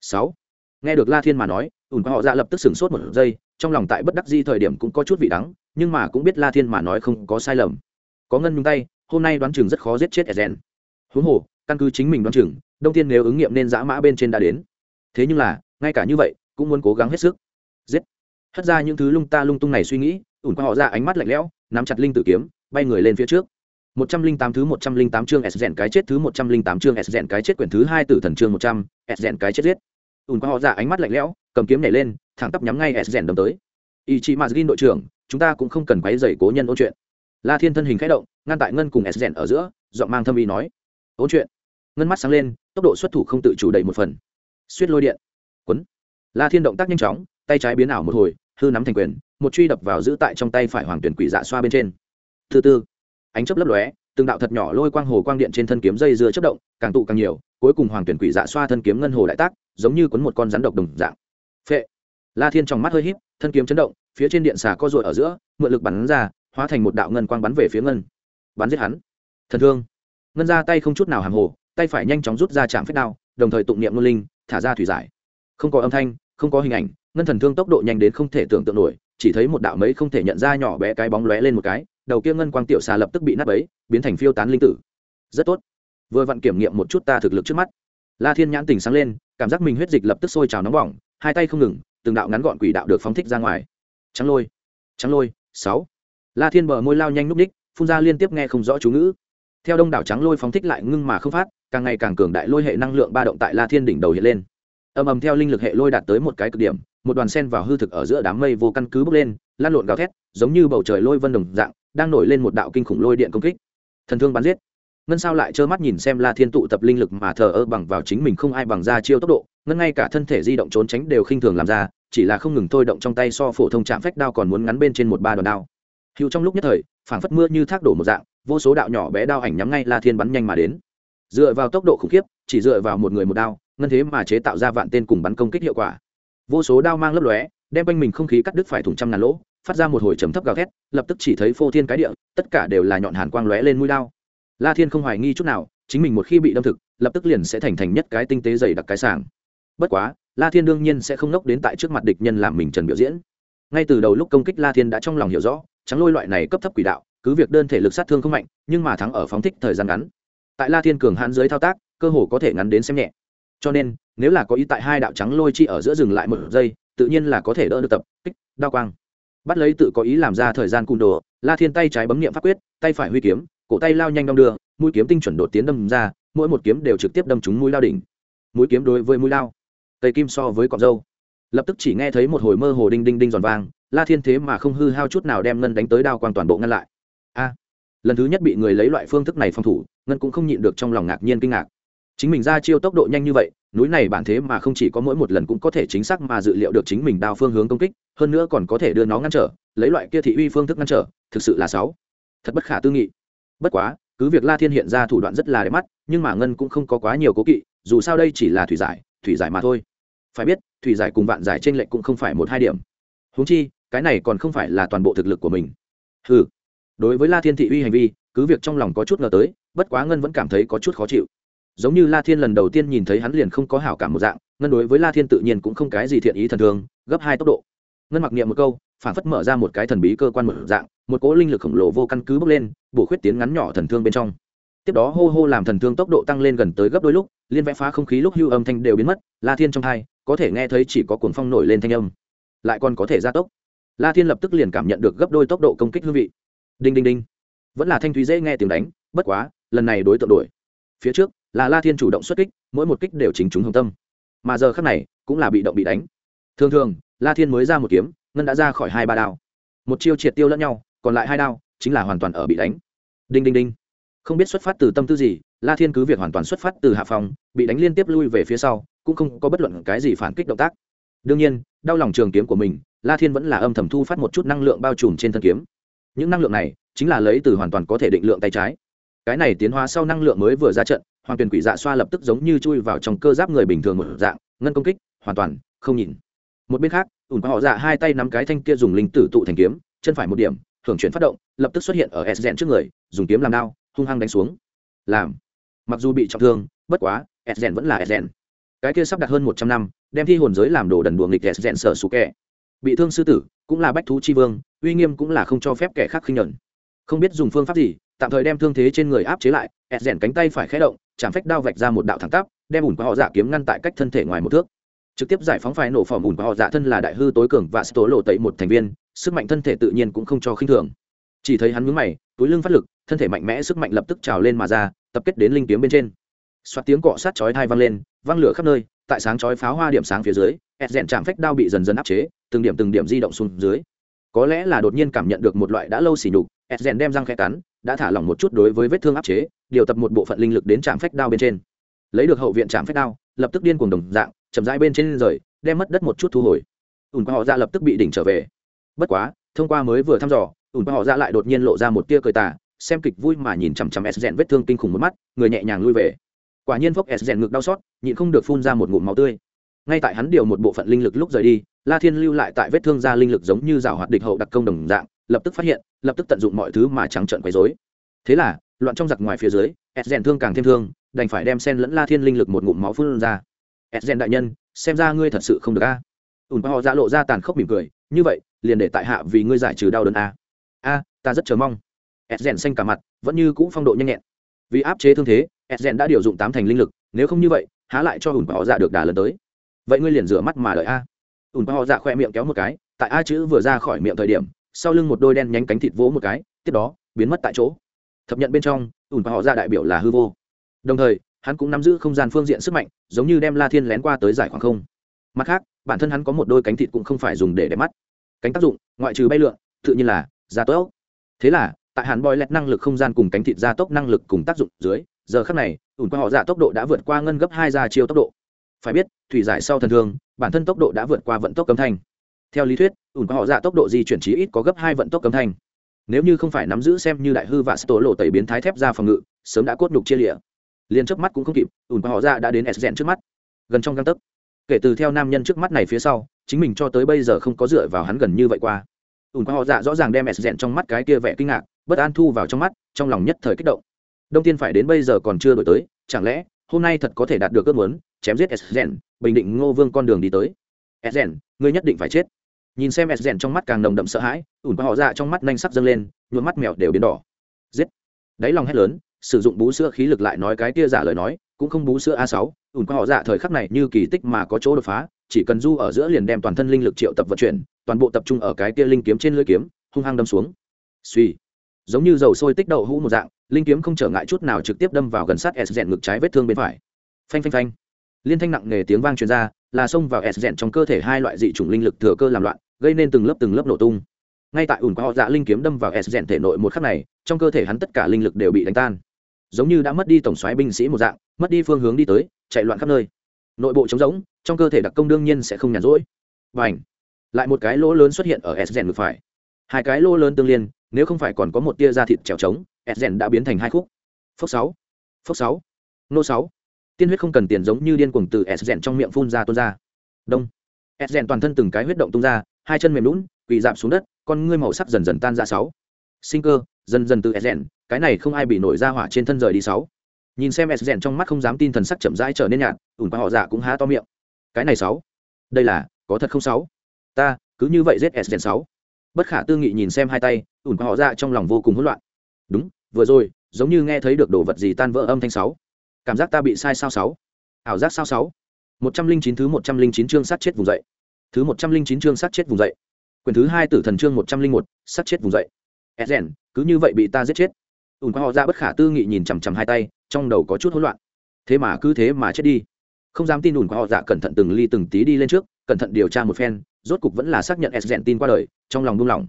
Sáu. Nghe được la thiên mà nói ủn họ ra lập tức sửng sốt một giây, trong lòng tại bất đắc di thời điểm cũng có chút vị đắng, nhưng mà cũng biết la thiên mà nói không có sai lầm có ngân nhung tay hôm nay đoán chừng rất khó giết chết ezen huống hồ căn cứ chính mình đoán chừng đông tiên nếu ứng nghiệm nên giã mã bên trên đã đến thế nhưng là ngay cả như vậy cũng muốn cố gắng hết sức giết hất ra những thứ lung ta lung tung này suy nghĩ ủn qua họ ra ánh mắt lạnh lẽo nắm chặt linh tử kiếm bay người lên phía trước một trăm linh tám thứ một trăm linh tám chương S rèn cái chết thứ một trăm linh tám chương S rèn cái chết quyển thứ hai tử thần chương một trăm S rèn cái chết giết. ủn qua họ ra ánh mắt lạnh lẽo, cầm kiếm nhảy lên, thẳng tắp nhắm ngay S rèn đâm tới. Ichimazin đội trưởng, chúng ta cũng không cần quấy rầy cố nhân ôn chuyện. La Thiên thân hình khẽ động, ngăn tại ngân cùng S rèn ở giữa, giọng mang thâm ý nói: "Ôn chuyện." Ngân mắt sáng lên, tốc độ xuất thủ không tự chủ đầy một phần. Suýt lôi điện. Quấn la thiên động tác nhanh chóng tay trái biến ảo một hồi hư nắm thành quyền một truy đập vào giữ tại trong tay phải hoàng tuyển quỷ dạ xoa bên trên. Thứ tư ánh chấp lấp lóe từng đạo thật nhỏ lôi quang hồ quang điện trên thân kiếm dây dưa chất động càng tụ càng nhiều cuối cùng hoàng tuyển quỷ dạ xoa thân kiếm ngân hồ đại tác giống như quấn một con rắn độc đồng dạng. Phệ. La thiên trong mắt hơi híp thân kiếm chấn động phía trên điện xà co ruột ở giữa mượn lực bắn ra hóa thành một đạo ngân quang bắn về phía ngân. Bắn giết hắn. Thần thương. Ngân ra tay không chút nào hàng hồ, tay phải nhanh chóng rút ra chạm phép đao, đồng thời tụng niệm ngôn linh, thả ra thủy giải. Không có âm thanh, không có hình ảnh, ngân thần thương tốc độ nhanh đến không thể tưởng tượng nổi, chỉ thấy một đạo mấy không thể nhận ra nhỏ bé cái bóng lóe lên một cái, đầu kia ngân quang tiểu xà lập tức bị nát ấy biến thành phiêu tán linh tử. Rất tốt. Vừa vặn kiểm nghiệm một chút ta thực lực trước mắt. La thiên nhãn tình sáng lên, cảm giác mình huyết dịch lập tức sôi trào nóng bỏng, hai tay không ngừng, từng đạo ngắn gọn quỷ đạo được phóng thích ra ngoài. Trắng lôi. Trắng lôi. Sáu la thiên bờ môi lao nhanh núp ních phun ra liên tiếp nghe không rõ chú ngữ. Theo đông đảo trắng lôi phóng thích lại ngưng mà không phát, càng ngày càng cường đại lôi hệ năng lượng ba động tại la thiên đỉnh đầu hiện lên. Ầm ầm theo linh lực hệ lôi đạt tới một cái cực điểm, một đoàn sen vào hư thực ở giữa đám mây vô căn cứ bốc lên, lan lộn gào thét, giống như bầu trời lôi vân đồng dạng, đang nổi lên một đạo kinh khủng lôi điện công kích. Thần thương bắn giết. Ngân sao lại trơ mắt nhìn xem la thiên tụ tập linh lực mà thờ ơ bằng vào chính mình không ai bằng ra chiêu tốc độ, ngân ngay cả thân thể di động trốn tránh đều khinh thường làm ra, chỉ là không ngừng thôi động trong tay so phổ thông chạm phách đao còn muốn ngắn bên trên một ba đòn đao hữu trong lúc nhất thời, phảng phất mưa như thác đổ một dạng, vô số đạo nhỏ bé đao ảnh nhắm ngay la thiên bắn nhanh mà đến. Dựa vào tốc độ khủng khiếp, chỉ dựa vào một người một đao, ngân thế mà chế tạo ra vạn tên cùng bắn công kích hiệu quả. Vô số đao mang lấp lóe, đem quanh mình không khí cắt đứt phải thủng trăm ngàn lỗ, phát ra một hồi trầm thấp gào thét, lập tức chỉ thấy phô thiên cái địa, tất cả đều là nhọn hàn quang lóe lên mũi đao. La thiên không hoài nghi chút nào, chính mình một khi bị đâm thực, lập tức liền sẽ thành thành nhất cái tinh tế dày đặc cái sàng bất quá, la thiên đương nhiên sẽ không nốc đến tại trước mặt địch nhân làm mình trần biểu diễn. Ngay từ đầu lúc công kích la thiên đã trong lòng hiểu rõ trắng lôi loại này cấp thấp quỷ đạo, cứ việc đơn thể lực sát thương không mạnh, nhưng mà thắng ở phóng thích thời gian ngắn. Tại la thiên cường hãn dưới thao tác, cơ hồ có thể ngắn đến xem nhẹ. Cho nên, nếu là có ý tại hai đạo trắng lôi chi ở giữa rừng lại một giây, tự nhiên là có thể đỡ được tập kích, đao quang. Bắt lấy tự có ý làm ra thời gian cung đồ, la thiên tay trái bấm niệm pháp quyết, tay phải huy kiếm, cổ tay lao nhanh đong đưa, mũi kiếm tinh chuẩn đột tiến đâm ra, mỗi một kiếm đều trực tiếp đâm trúng mũi lao đỉnh. Mũi kiếm đối với mũi lao, cây kim so với cọc dâu lập tức chỉ nghe thấy một hồi mơ hồ đinh đinh đinh giòn vang la thiên thế mà không hư hao chút nào đem ngân đánh tới đao quang toàn bộ ngăn lại. A, lần thứ nhất bị người lấy loại phương thức này phòng thủ, ngân cũng không nhịn được trong lòng ngạc nhiên kinh ngạc. Chính mình ra chiêu tốc độ nhanh như vậy, núi này bản thế mà không chỉ có mỗi một lần cũng có thể chính xác mà dự liệu được chính mình đao phương hướng công kích, hơn nữa còn có thể đưa nó ngăn trở, lấy loại kia thị uy phương thức ngăn trở, thực sự là sáu thật bất khả tư nghị. Bất quá, cứ việc la thiên hiện ra thủ đoạn rất là đẹp mắt, nhưng mà ngân cũng không có quá nhiều cố kỵ, dù sao đây chỉ là thủy giải thủy giải mà thôi. Phải biết, thủy giải cùng vạn giải trên lệnh cũng không phải một hai điểm. Húng chi cái này còn không phải là toàn bộ thực lực của mình. Ừ đối với la thiên thị uy hành vi, cứ việc trong lòng có chút ngờ tới, bất quá ngân vẫn cảm thấy có chút khó chịu. Giống như la thiên lần đầu tiên nhìn thấy hắn liền không có hảo cảm một dạng, ngân đối với la thiên tự nhiên cũng không cái gì thiện ý thần thường, gấp hai tốc độ. Ngân mặc niệm một câu, phản phất mở ra một cái thần bí cơ quan một dạng, một cỗ linh lực khổng lồ vô căn cứ bốc lên, bổ khuyết tiến ngắn nhỏ thần thương bên trong. Tiếp đó hô hô làm thần thương tốc độ tăng lên gần tới gấp đôi lúc, liên vẽ phá không khí lúc hưu âm thanh đều biến mất, la thiên trong hai, có thể nghe thấy chỉ có cuồng phong nổi lên thanh âm. Lại còn có thể gia tốc la thiên lập tức liền cảm nhận được gấp đôi tốc độ công kích hương vị. Đinh đinh đinh. Vẫn là thanh thúy dễ nghe tiếng đánh, bất quá, lần này đối tượng đuổi. phía trước, là la thiên chủ động xuất kích, mỗi một kích đều chính chúng hồng tâm. Mà giờ khác này, cũng là bị động bị đánh. Thường thường, la thiên mới ra một kiếm, ngân đã ra khỏi hai ba đao. Một chiêu triệt tiêu lẫn nhau, còn lại hai đao chính là hoàn toàn ở bị đánh. Đinh đinh đinh. Không biết xuất phát từ tâm tư gì, la thiên cứ việc hoàn toàn xuất phát từ hạ phòng, bị đánh liên tiếp lui về phía sau, cũng không có bất luận cái gì phản kích động tác. Đương nhiên đau lòng trường kiếm của mình, la thiên vẫn là âm thầm thu phát một chút năng lượng bao trùm trên thân kiếm. Những năng lượng này chính là lấy từ hoàn toàn có thể định lượng tay trái. Cái này tiến hóa sau năng lượng mới vừa ra trận, hoàng tuyền quỷ dạ xoa lập tức giống như chui vào trong cơ giáp người bình thường một dạng, ngân công kích, hoàn toàn không nhìn. Một bên khác ủn họ dạ hai tay nắm cái thanh kia dùng linh tử tụ thành kiếm, chân phải một điểm thường chuyển phát động, lập tức xuất hiện ở s rèn trước người, dùng kiếm làm đao, hung hăng đánh xuống. Làm. Mặc dù bị trọng thương, bất quá, s rèn vẫn là s rèn. Cái kia sắp đặt hơn một trăm năm đem thi hồn giới làm đồ đần đùa nghịch kẻ rèn sở sủ kẻ. Bị thương sư tử, cũng là bách thú chi vương, uy nghiêm cũng là không cho phép kẻ khác khinh nhẫn. Không biết dùng phương pháp gì, tạm thời đem thương thế trên người áp chế lại s rèn cánh tay phải khé động, chạm phách đao vạch ra một đạo thẳng tắp, đem ủn qua họ dạ kiếm ngăn tại cách thân thể ngoài một thước. Trực tiếp giải phóng phải nổ phỏng ủn qua họ dạ thân là đại hư tối cường và tố lộ tẩy một thành viên, sức mạnh thân thể tự nhiên cũng không cho khinh thường. Chỉ thấy hắn mướn mày, túi lưng phát lực, thân thể mạnh mẽ sức mạnh lập tức trào lên mà ra, tập kết đến linh kiếm bên trên. Xoát tiếng cọ sát chói thai vang lên văng lửa khắp nơi tại sáng chói pháo hoa điểm sáng phía dưới ẹt rèn chạm phách đao bị dần dần áp chế, từng điểm từng điểm di động xuống dưới. Có lẽ là đột nhiên cảm nhận được một loại đã lâu xỉ nhục ẹt rèn đem răng khe cắn, đã thả lỏng một chút đối với vết thương áp chế, điều tập một bộ phận linh lực đến trạm phách đao bên trên. Lấy được hậu viện trạm phách đao, lập tức điên cuồng đồng dạng, chậm rãi bên trên rời, đem mất đất một chút thu hồi. Ùn qua họ ra lập tức bị đỉnh trở về. Bất quá, thông qua mới vừa thăm dò, ùn qua họ ra lại đột nhiên lộ ra một tia cười tà, xem kịch vui mà nhìn chằm chằm s rèn vết thương kinh khủng một mắt, người nhẹ nhàng lui về quả nhiên phốc s rèn ngực đau xót, nhịn không được phun ra một ngụm máu tươi. Ngay tại hắn điều một bộ phận linh lực lúc rời đi, la thiên lưu lại tại vết thương da linh lực giống như rào hoạt địch hậu đặc công đồng dạng, lập tức phát hiện, lập tức tận dụng mọi thứ mà trắng trợn quấy dối thế là, loạn trong giặc ngoài phía dưới, s rèn thương càng thêm thương, đành phải đem sen lẫn la thiên linh lực một ngụm máu phun ra. S rèn đại nhân, xem ra ngươi thật sự không được a. Ùn họ ra dạ lộ ra tàn khốc mỉm cười, như vậy, liền để tại hạ vì ngươi giải trừ đau đớn a. A, ta rất chờ mong. S rèn xanh cả mặt, vẫn như cũ phong độ nhanh nhẹn. Vì áp chế thương thế s rèn đã điều dụng tám thành linh lực, nếu không như vậy, há lại cho ủn và họ dạ được đà lần tới. Vậy ngươi liền rửa mắt mà đợi a. Ủn và họ dạ khoe miệng kéo một cái, tại a chữ vừa ra khỏi miệng thời điểm, sau lưng một đôi đen nhánh cánh thịt vỗ một cái, tiếp đó, biến mất tại chỗ. Thập nhận bên trong ủn họ dạ đại biểu là hư vô. Đồng thời, hắn cũng nắm giữ không gian phương diện sức mạnh, giống như đem la thiên lén qua tới giải khoảng không. Mặt khác, bản thân hắn có một đôi cánh thịt cũng không phải dùng để đẹp mắt. Cánh tác dụng, ngoại trừ bay lượn, tự nhiên là gia tốc. Thế là, tại hàn boi lẹt năng lực không gian cùng cánh thịt gia tốc năng lực cùng tác dụng dưới giờ khắc này, ủn qua họ dạ tốc độ đã vượt qua ngân gấp hai ra chiều tốc độ. Phải biết, thủy giải sau thần thương, bản thân tốc độ đã vượt qua vận tốc cấm thanh. Theo lý thuyết, ủn qua họ dạ tốc độ di chuyển trí ít có gấp hai vận tốc cấm thanh. Nếu như không phải nắm giữ xem như đại hư và tổ lộ tẩy biến thái thép ra phòng ngự, sớm đã cốt nhục chia lịa liền trước mắt cũng không kịp, ủn qua họ dạ đã đến s rèn trước mắt. Gần trong găng tấc. Kể từ theo nam nhân trước mắt này phía sau, chính mình cho tới bây giờ không có dựa vào hắn gần như vậy qua. Ủn qua họ dạ rõ ràng đem s rèn trong mắt cái kia vẻ kinh ngạc, bất an thu vào trong mắt, trong lòng nhất thời kích động đông tiên phải đến bây giờ còn chưa đổi tới, chẳng lẽ hôm nay thật có thể đạt được ước muốn, chém giết s rèn bình định ngô vương con đường đi tới? S rèn ngươi nhất định phải chết. Nhìn xem s rèn trong mắt càng nồng đậm sợ hãi, ủn qua họ dạ trong mắt nhanh sắc dâng lên, nhuộm mắt mèo đều biến đỏ. Giết. Đáy lòng hét lớn, sử dụng bú sữa khí lực lại nói cái kia giả lời nói, cũng không bú sữa a sáu, ủn qua họ dạ thời khắc này như kỳ tích mà có chỗ đột phá, chỉ cần du ở giữa liền đem toàn thân linh lực triệu tập vận chuyển, toàn bộ tập trung ở cái kia linh kiếm trên lưỡi kiếm, hung hăng đâm xuống. Suy giống như dầu sôi tích đậu hũ một dạng linh kiếm không trở ngại chút nào trực tiếp đâm vào gần sát s rèn ngực trái vết thương bên phải. Phanh phanh phanh. Liên thanh nặng nề tiếng vang truyền ra, là xông vào s rèn trong cơ thể hai loại dị chủng linh lực thừa cơ làm loạn, gây nên từng lớp từng lớp nổ tung. Ngay tại ủn qua họ dạ linh kiếm đâm vào s rèn thể nội một khắc này, trong cơ thể hắn tất cả linh lực đều bị đánh tan. Giống như đã mất đi tổng soái binh sĩ một dạng, mất đi phương hướng đi tới, chạy loạn khắp nơi. Nội bộ trống rỗng, trong cơ thể đặc công đương nhiên sẽ không nhàn rỗi. Và ảnh lại một cái lỗ lớn xuất hiện ở s rèn ngực phải. Hai cái lỗ lớn tương liên nếu không phải còn có một tia da thịt trèo trống ed rèn đã biến thành hai khúc. Phốc sáu. Phốc sáu. Nô sáu. Tiên huyết không cần tiền giống như điên cuồng từ ed rèn trong miệng phun ra tuôn ra. Đông. Ed rèn toàn thân từng cái huyết động tung ra, hai chân mềm lún, quỳ dạp xuống đất, con ngươi màu sắc dần dần tan ra sáu. Sinh cơ, dần dần từ ed rèn cái này không ai bị nổi ra hỏa trên thân rời đi sáu. Nhìn xem ed rèn trong mắt không dám tin thần sắc chậm rãi trở nên nhạt, ủn qua họ dạ cũng há to miệng. Cái này sáu. Đây là, có thật không sáu? Ta, cứ như vậy giết ed rèn sáu. Bất khả tư nghị nhìn xem hai tay ủn qua họ ra trong lòng vô cùng hỗn loạn. Đúng, vừa rồi, giống như nghe thấy được đồ vật gì tan vỡ âm thanh sáu. Cảm giác ta bị sai sao sáu? Ảo giác sao sáu? Một trăm linh chín thứ một trăm linh chín chương sát chết vùng dậy. Thứ một trăm linh chín chương sát chết vùng dậy. Quyển thứ hai tử thần chương một trăm linh một, sát chết vùng dậy. Edgen cứ như vậy bị ta giết chết. Ủn qua họ ra bất khả tư nghị nhìn chằm chằm hai tay, trong đầu có chút hỗn loạn. Thế mà cứ thế mà chết đi. Không dám tin ủn qua họ dạ cẩn thận từng ly từng tí đi lên trước, cẩn thận điều tra một phen, rốt cục vẫn là xác nhận edgen tin qua đời, trong lòng buông lỏng.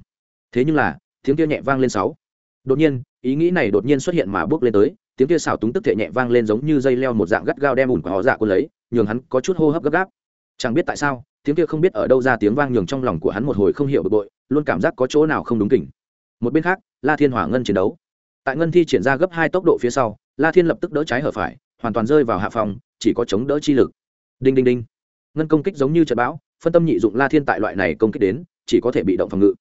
Thế nhưng là tiếng kia nhẹ vang lên sáu. Đột nhiên, ý nghĩ này đột nhiên xuất hiện mà bước lên tới, tiếng kia xào túng tức thể nhẹ vang lên giống như dây leo một dạng gắt gao đem ủn của họ dạ quân lấy, nhường hắn có chút hô hấp gấp gáp. Chẳng biết tại sao, tiếng kia không biết ở đâu ra tiếng vang nhường trong lòng của hắn một hồi không hiểu bực bội, luôn cảm giác có chỗ nào không đúng kỉnh. Một bên khác, la thiên hỏa ngân chiến đấu. Tại ngân thi triển ra gấp hai tốc độ phía sau, la thiên lập tức đỡ trái hở phải, hoàn toàn rơi vào hạ phòng, chỉ có chống đỡ chi lực. Đinh đinh đinh. Ngân công kích giống như trận bão, phân tâm nhị dụng la thiên tại loại này công kích đến, chỉ có thể bị động phòng ngự.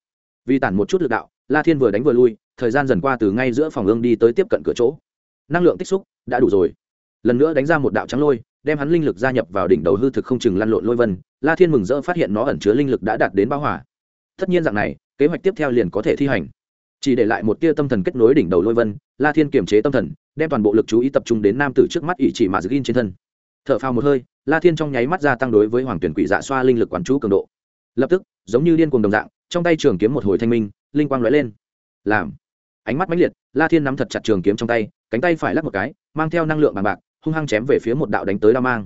Vì tản một chút lực đạo la thiên vừa đánh vừa lui, thời gian dần qua từ ngay giữa phòng ương đi tới tiếp cận cửa chỗ. Năng lượng tích xúc đã đủ rồi. Lần nữa đánh ra một đạo trắng lôi, đem hắn linh lực gia nhập vào đỉnh đầu hư thực không chừng lăn lộn lôi vân. La thiên mừng rỡ phát hiện nó ẩn chứa linh lực đã đạt đến báo hỏa tất nhiên dạng này, kế hoạch tiếp theo liền có thể thi hành. Chỉ để lại một tia tâm thần kết nối đỉnh đầu lôi vân, la thiên kiềm chế tâm thần, đem toàn bộ lực chú ý tập trung đến nam tử trước mắt ỷ chỉ mà gin trên thân. T h ở phao một hơi, la thiên trong nháy mắt gia tăng đối với hoàng tuyển quỷ dạ xoa linh lực quán chú cường độ. Lập tức, giống như điên cuồng đồng dạng trong tay trường kiếm một hồi thanh minh, linh quang lóe lên. Làm. Ánh mắt mãnh liệt, la thiên nắm thật chặt trường kiếm trong tay, cánh tay phải lắc một cái, mang theo năng lượng bằng bạc, hung hăng chém về phía một đạo đánh tới đao mang.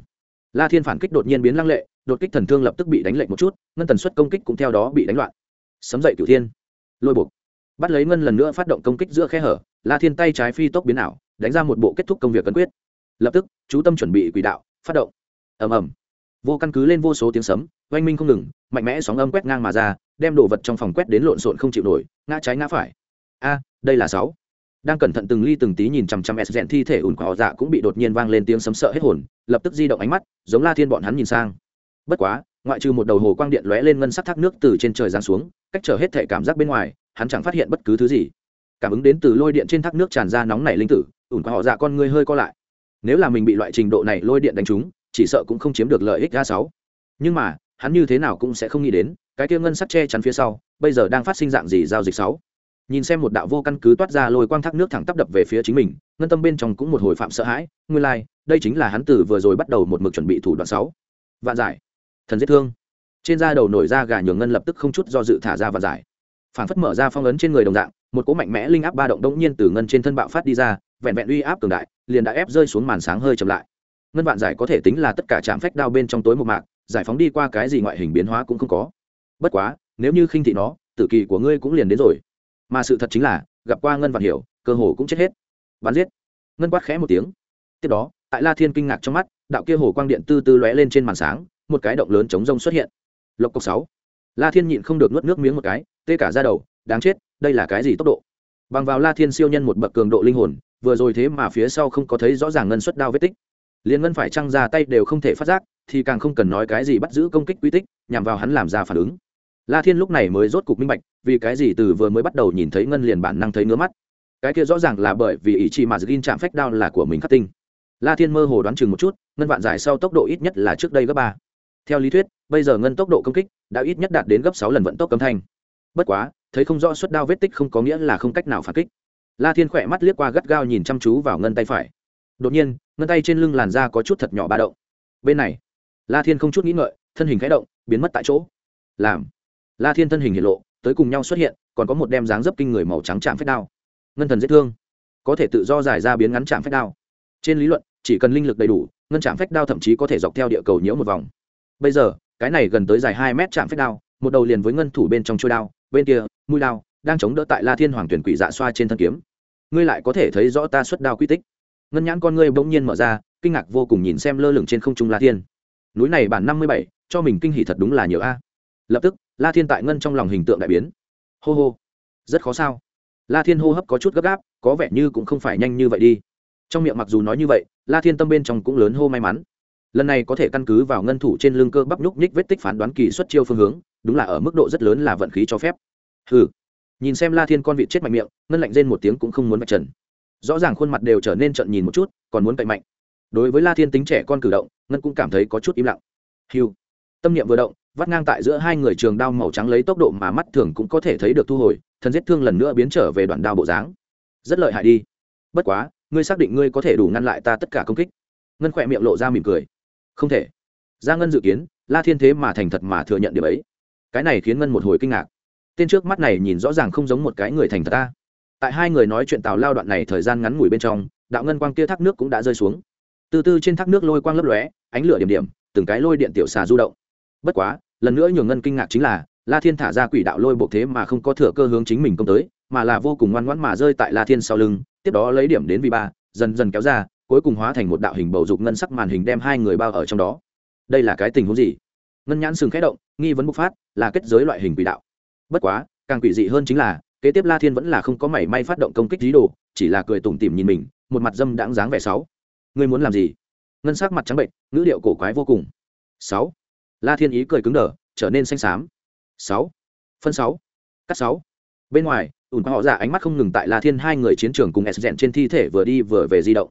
La thiên phản kích đột nhiên biến lăng lệ, đột kích thần thương lập tức bị đánh lệnh một chút, ngân tần suất công kích cũng theo đó bị đánh loạn. Sấm dậy cửu thiên. Lôi buộc. Bắt lấy ngân lần nữa phát động công kích giữa khe hở, la thiên tay trái phi tốc biến ảo, đánh ra một bộ kết thúc công việc cần quyết. Lập tức, chú tâm chuẩn bị quỷ đạo, phát động. Ầm ầm. Vô căn cứ lên vô số tiếng sấm oanh minh không ngừng, mạnh mẽ sóng âm quét ngang mà ra, đem đồ vật trong phòng quét đến lộn xộn không chịu nổi, ngã trái ngã phải. A, đây là sáu. Đang cẩn thận từng ly từng tí nhìn chằm chằm s rèn thi thể ủn quả dạ cũng bị đột nhiên vang lên tiếng sấm sợ hết hồn, lập tức di động ánh mắt, giống la thiên bọn hắn nhìn sang. Bất quá, ngoại trừ một đầu hồ quang điện lóe lên ngân sắc thác nước từ trên trời giáng xuống, cách trở hết thể cảm giác bên ngoài, hắn chẳng phát hiện bất cứ thứ gì. Cảm ứng đến từ lôi điện trên thác nước tràn ra nóng nảy linh tử ủn quả họ dạ con ngươi hơi co lại. Nếu là mình bị loại trình độ này lôi điện đánh trúng, chỉ sợ cũng không chiếm được lợi ích ra sáu. Nhưng mà hắn như thế nào cũng sẽ không nghĩ đến cái kia ngân sắc che chắn phía sau bây giờ đang phát sinh dạng gì giao dịch sáu. Nhìn xem một đạo vô căn cứ toát ra lôi quang thác nước thẳng tắp đập về phía chính mình ngân tâm bên trong cũng một hồi phạm sợ hãi nguyên lai、like, đây chính là hắn từ vừa rồi bắt đầu một mực chuẩn bị thủ đoạn sáu. Vạn giải. Thần giết thương. Trên da đầu nổi ra gà nhường ngân lập tức không chút do dự thả ra vạn giải. Phản phất mở ra phong ấn trên người đồng dạng một cỗ mạnh mẽ linh áp ba động đống nhiên từ ngân trên thân bạo phát đi ra vẹn vẹn uy áp cường đại liền đã ép rơi xuống màn sáng hơi chậm lại. Ngân vạn giải có thể tính là tất cả trạm phách đao bên trong tối một mạc giải phóng đi qua cái gì ngoại hình biến hóa cũng không có. Bất quá, nếu như khinh thị nó, tử kỳ của ngươi cũng liền đến rồi. Mà sự thật chính là, gặp qua ngân vạn hiểu, cơ hồ cũng chết hết. Bắn giết. Ngân quát khẽ một tiếng. Tiếp đó, tại la thiên kinh ngạc trong mắt, đạo kia hồ quang điện tư tư lóe lên trên màn sáng, một cái động lớn chống rông xuất hiện. Lộc cộc sáu. La thiên nhịn không được nuốt nước miếng một cái, tê cả ra đầu, đáng chết, đây là cái gì tốc độ? Bằng vào la thiên siêu nhân một bậc cường độ linh hồn, vừa rồi thế mà phía sau không có thấy rõ ràng ngân suất đao vết tích. Liền ngân phải trăng ra tay đều không thể phát giác thì càng không cần nói cái gì bắt giữ công kích quy tích, nhằm vào hắn làm ra phản ứng. La thiên lúc này mới rốt cục minh bạch, vì cái gì từ vừa mới bắt đầu nhìn thấy ngân liền bản năng thấy ngứa mắt. Cái kia rõ ràng là bởi vì ý chí mà gin chạm phách đao là của mình khắc tinh. La thiên mơ hồ đoán chừng một chút, ngân vạn giải sau tốc độ ít nhất là trước đây gấp ba. Theo lý thuyết, bây giờ ngân tốc độ công kích đã ít nhất đạt đến gấp sáu lần vận tốc cấm thanh. Bất quá, thấy không rõ suất đao vết tích không có nghĩa là không cách nào phản kích. La thiên khỏe mắt liếc qua gắt gao nhìn chăm chú vào ngân tay phải. Đột nhiên, ngân tay trên lưng làn da có chút thật nhỏ ba động. Bên này la thiên không chút nghĩ ngợi, thân hình khẽ động, biến mất tại chỗ. Làm. La thiên thân hình hiện lộ, tới cùng nhau xuất hiện, còn có một đem dáng dấp kinh người màu trắng chạm phép đao. Ngân thần dễ thương. Có thể tự do giải ra biến ngắn chạm phép đao. Trên lý luận, chỉ cần linh lực đầy đủ, ngân chạm phách đao thậm chí có thể dọc theo địa cầu nhiễu một vòng. Bây giờ, cái này gần tới dài hai mét chạm phách đao, một đầu liền với ngân thủ bên trong trôi đao, bên kia, mũi đao, đang chống đỡ tại la thiên hoàng tuyển quỷ dạ xoa trên thân kiếm. Ngươi lại có thể thấy rõ ta xuất đao quy tích. Ngân nhãn con ngươi bỗng nhiên mở ra, kinh ngạc vô cùng nhìn xem lơ lửng trên không trung la thiên núi này bản năm mươi bảy, cho mình kinh hỉ thật đúng là nhiều a. Lập tức, la thiên tại ngân trong lòng hình tượng đại biến. Hô hô. Rất khó sao. La thiên hô hấp có chút gấp gáp, có vẻ như cũng không phải nhanh như vậy đi. Trong miệng mặc dù nói như vậy, la thiên tâm bên trong cũng lớn hô may mắn. Lần này có thể căn cứ vào ngân thủ trên lưng cơ bắp nhúc nhích vết tích phán đoán kỳ xuất chiêu phương hướng, đúng là ở mức độ rất lớn là vận khí cho phép. Hừ. Nhìn xem la thiên con vịt chết mạnh miệng, ngân lạnh rên một tiếng cũng không muốn vạch trần. Rõ ràng khuôn mặt đều trở nên trận nhìn một chút, còn muốn cậy mạnh đối với la thiên tính trẻ con cử động, ngân cũng cảm thấy có chút im lặng. Hiu tâm niệm vừa động, vắt ngang tại giữa hai người trường đao màu trắng lấy tốc độ mà mắt thường cũng có thể thấy được thu hồi thần giết thương lần nữa biến trở về đoạn đao bộ dáng. Rất lợi hại đi. Bất quá, ngươi xác định ngươi có thể đủ ngăn lại ta tất cả công kích. Ngân khỏe miệng lộ ra mỉm cười. Không thể. Ra ngân dự kiến, la thiên thế mà thành thật mà thừa nhận điều ấy. Cái này khiến ngân một hồi kinh ngạc. Tên trước mắt này nhìn rõ ràng không giống một cái người thành thật ta. Tại hai người nói chuyện tào lao đoạn này thời gian ngắn ngủi bên trong, đạo ngân quang kia thác nước cũng đã rơi xuống từ từ trên thác nước lôi quang lấp lóe, ánh lửa điểm điểm, từng cái lôi điện tiểu xà du động. Bất quá, lần nữa nhường ngân kinh ngạc chính là, la thiên thả ra quỷ đạo lôi bộ thế mà không có thừa cơ hướng chính mình công tới, mà là vô cùng ngoan ngoãn mà rơi tại la thiên sau lưng, tiếp đó lấy điểm đến vì ba, dần dần kéo ra, cuối cùng hóa thành một đạo hình bầu dục ngân sắc màn hình đem hai người bao ở trong đó. Đây là cái tình huống gì? Ngân nhãn sừng khẽ động, nghi vấn bộc phát, là kết giới loại hình quỷ đạo. Bất quá, càng quỷ dị hơn chính là, kế tiếp la thiên vẫn là không có mảy may phát động công kích dí đồ, chỉ là cười tủm tỉm nhìn mình, một mặt dâm đãng dáng vẻ sáu ngươi muốn làm gì? Ngân sắc mặt trắng bệnh, ngữ điệu cổ quái vô cùng. Sáu. La thiên ý cười cứng đờ, trở nên xanh xám. Sáu. Phân sáu. Cắt sáu. Bên ngoài ủn qua họ giả ánh mắt không ngừng tại la thiên hai người chiến trường cùng s rèn trên thi thể vừa đi vừa về di động.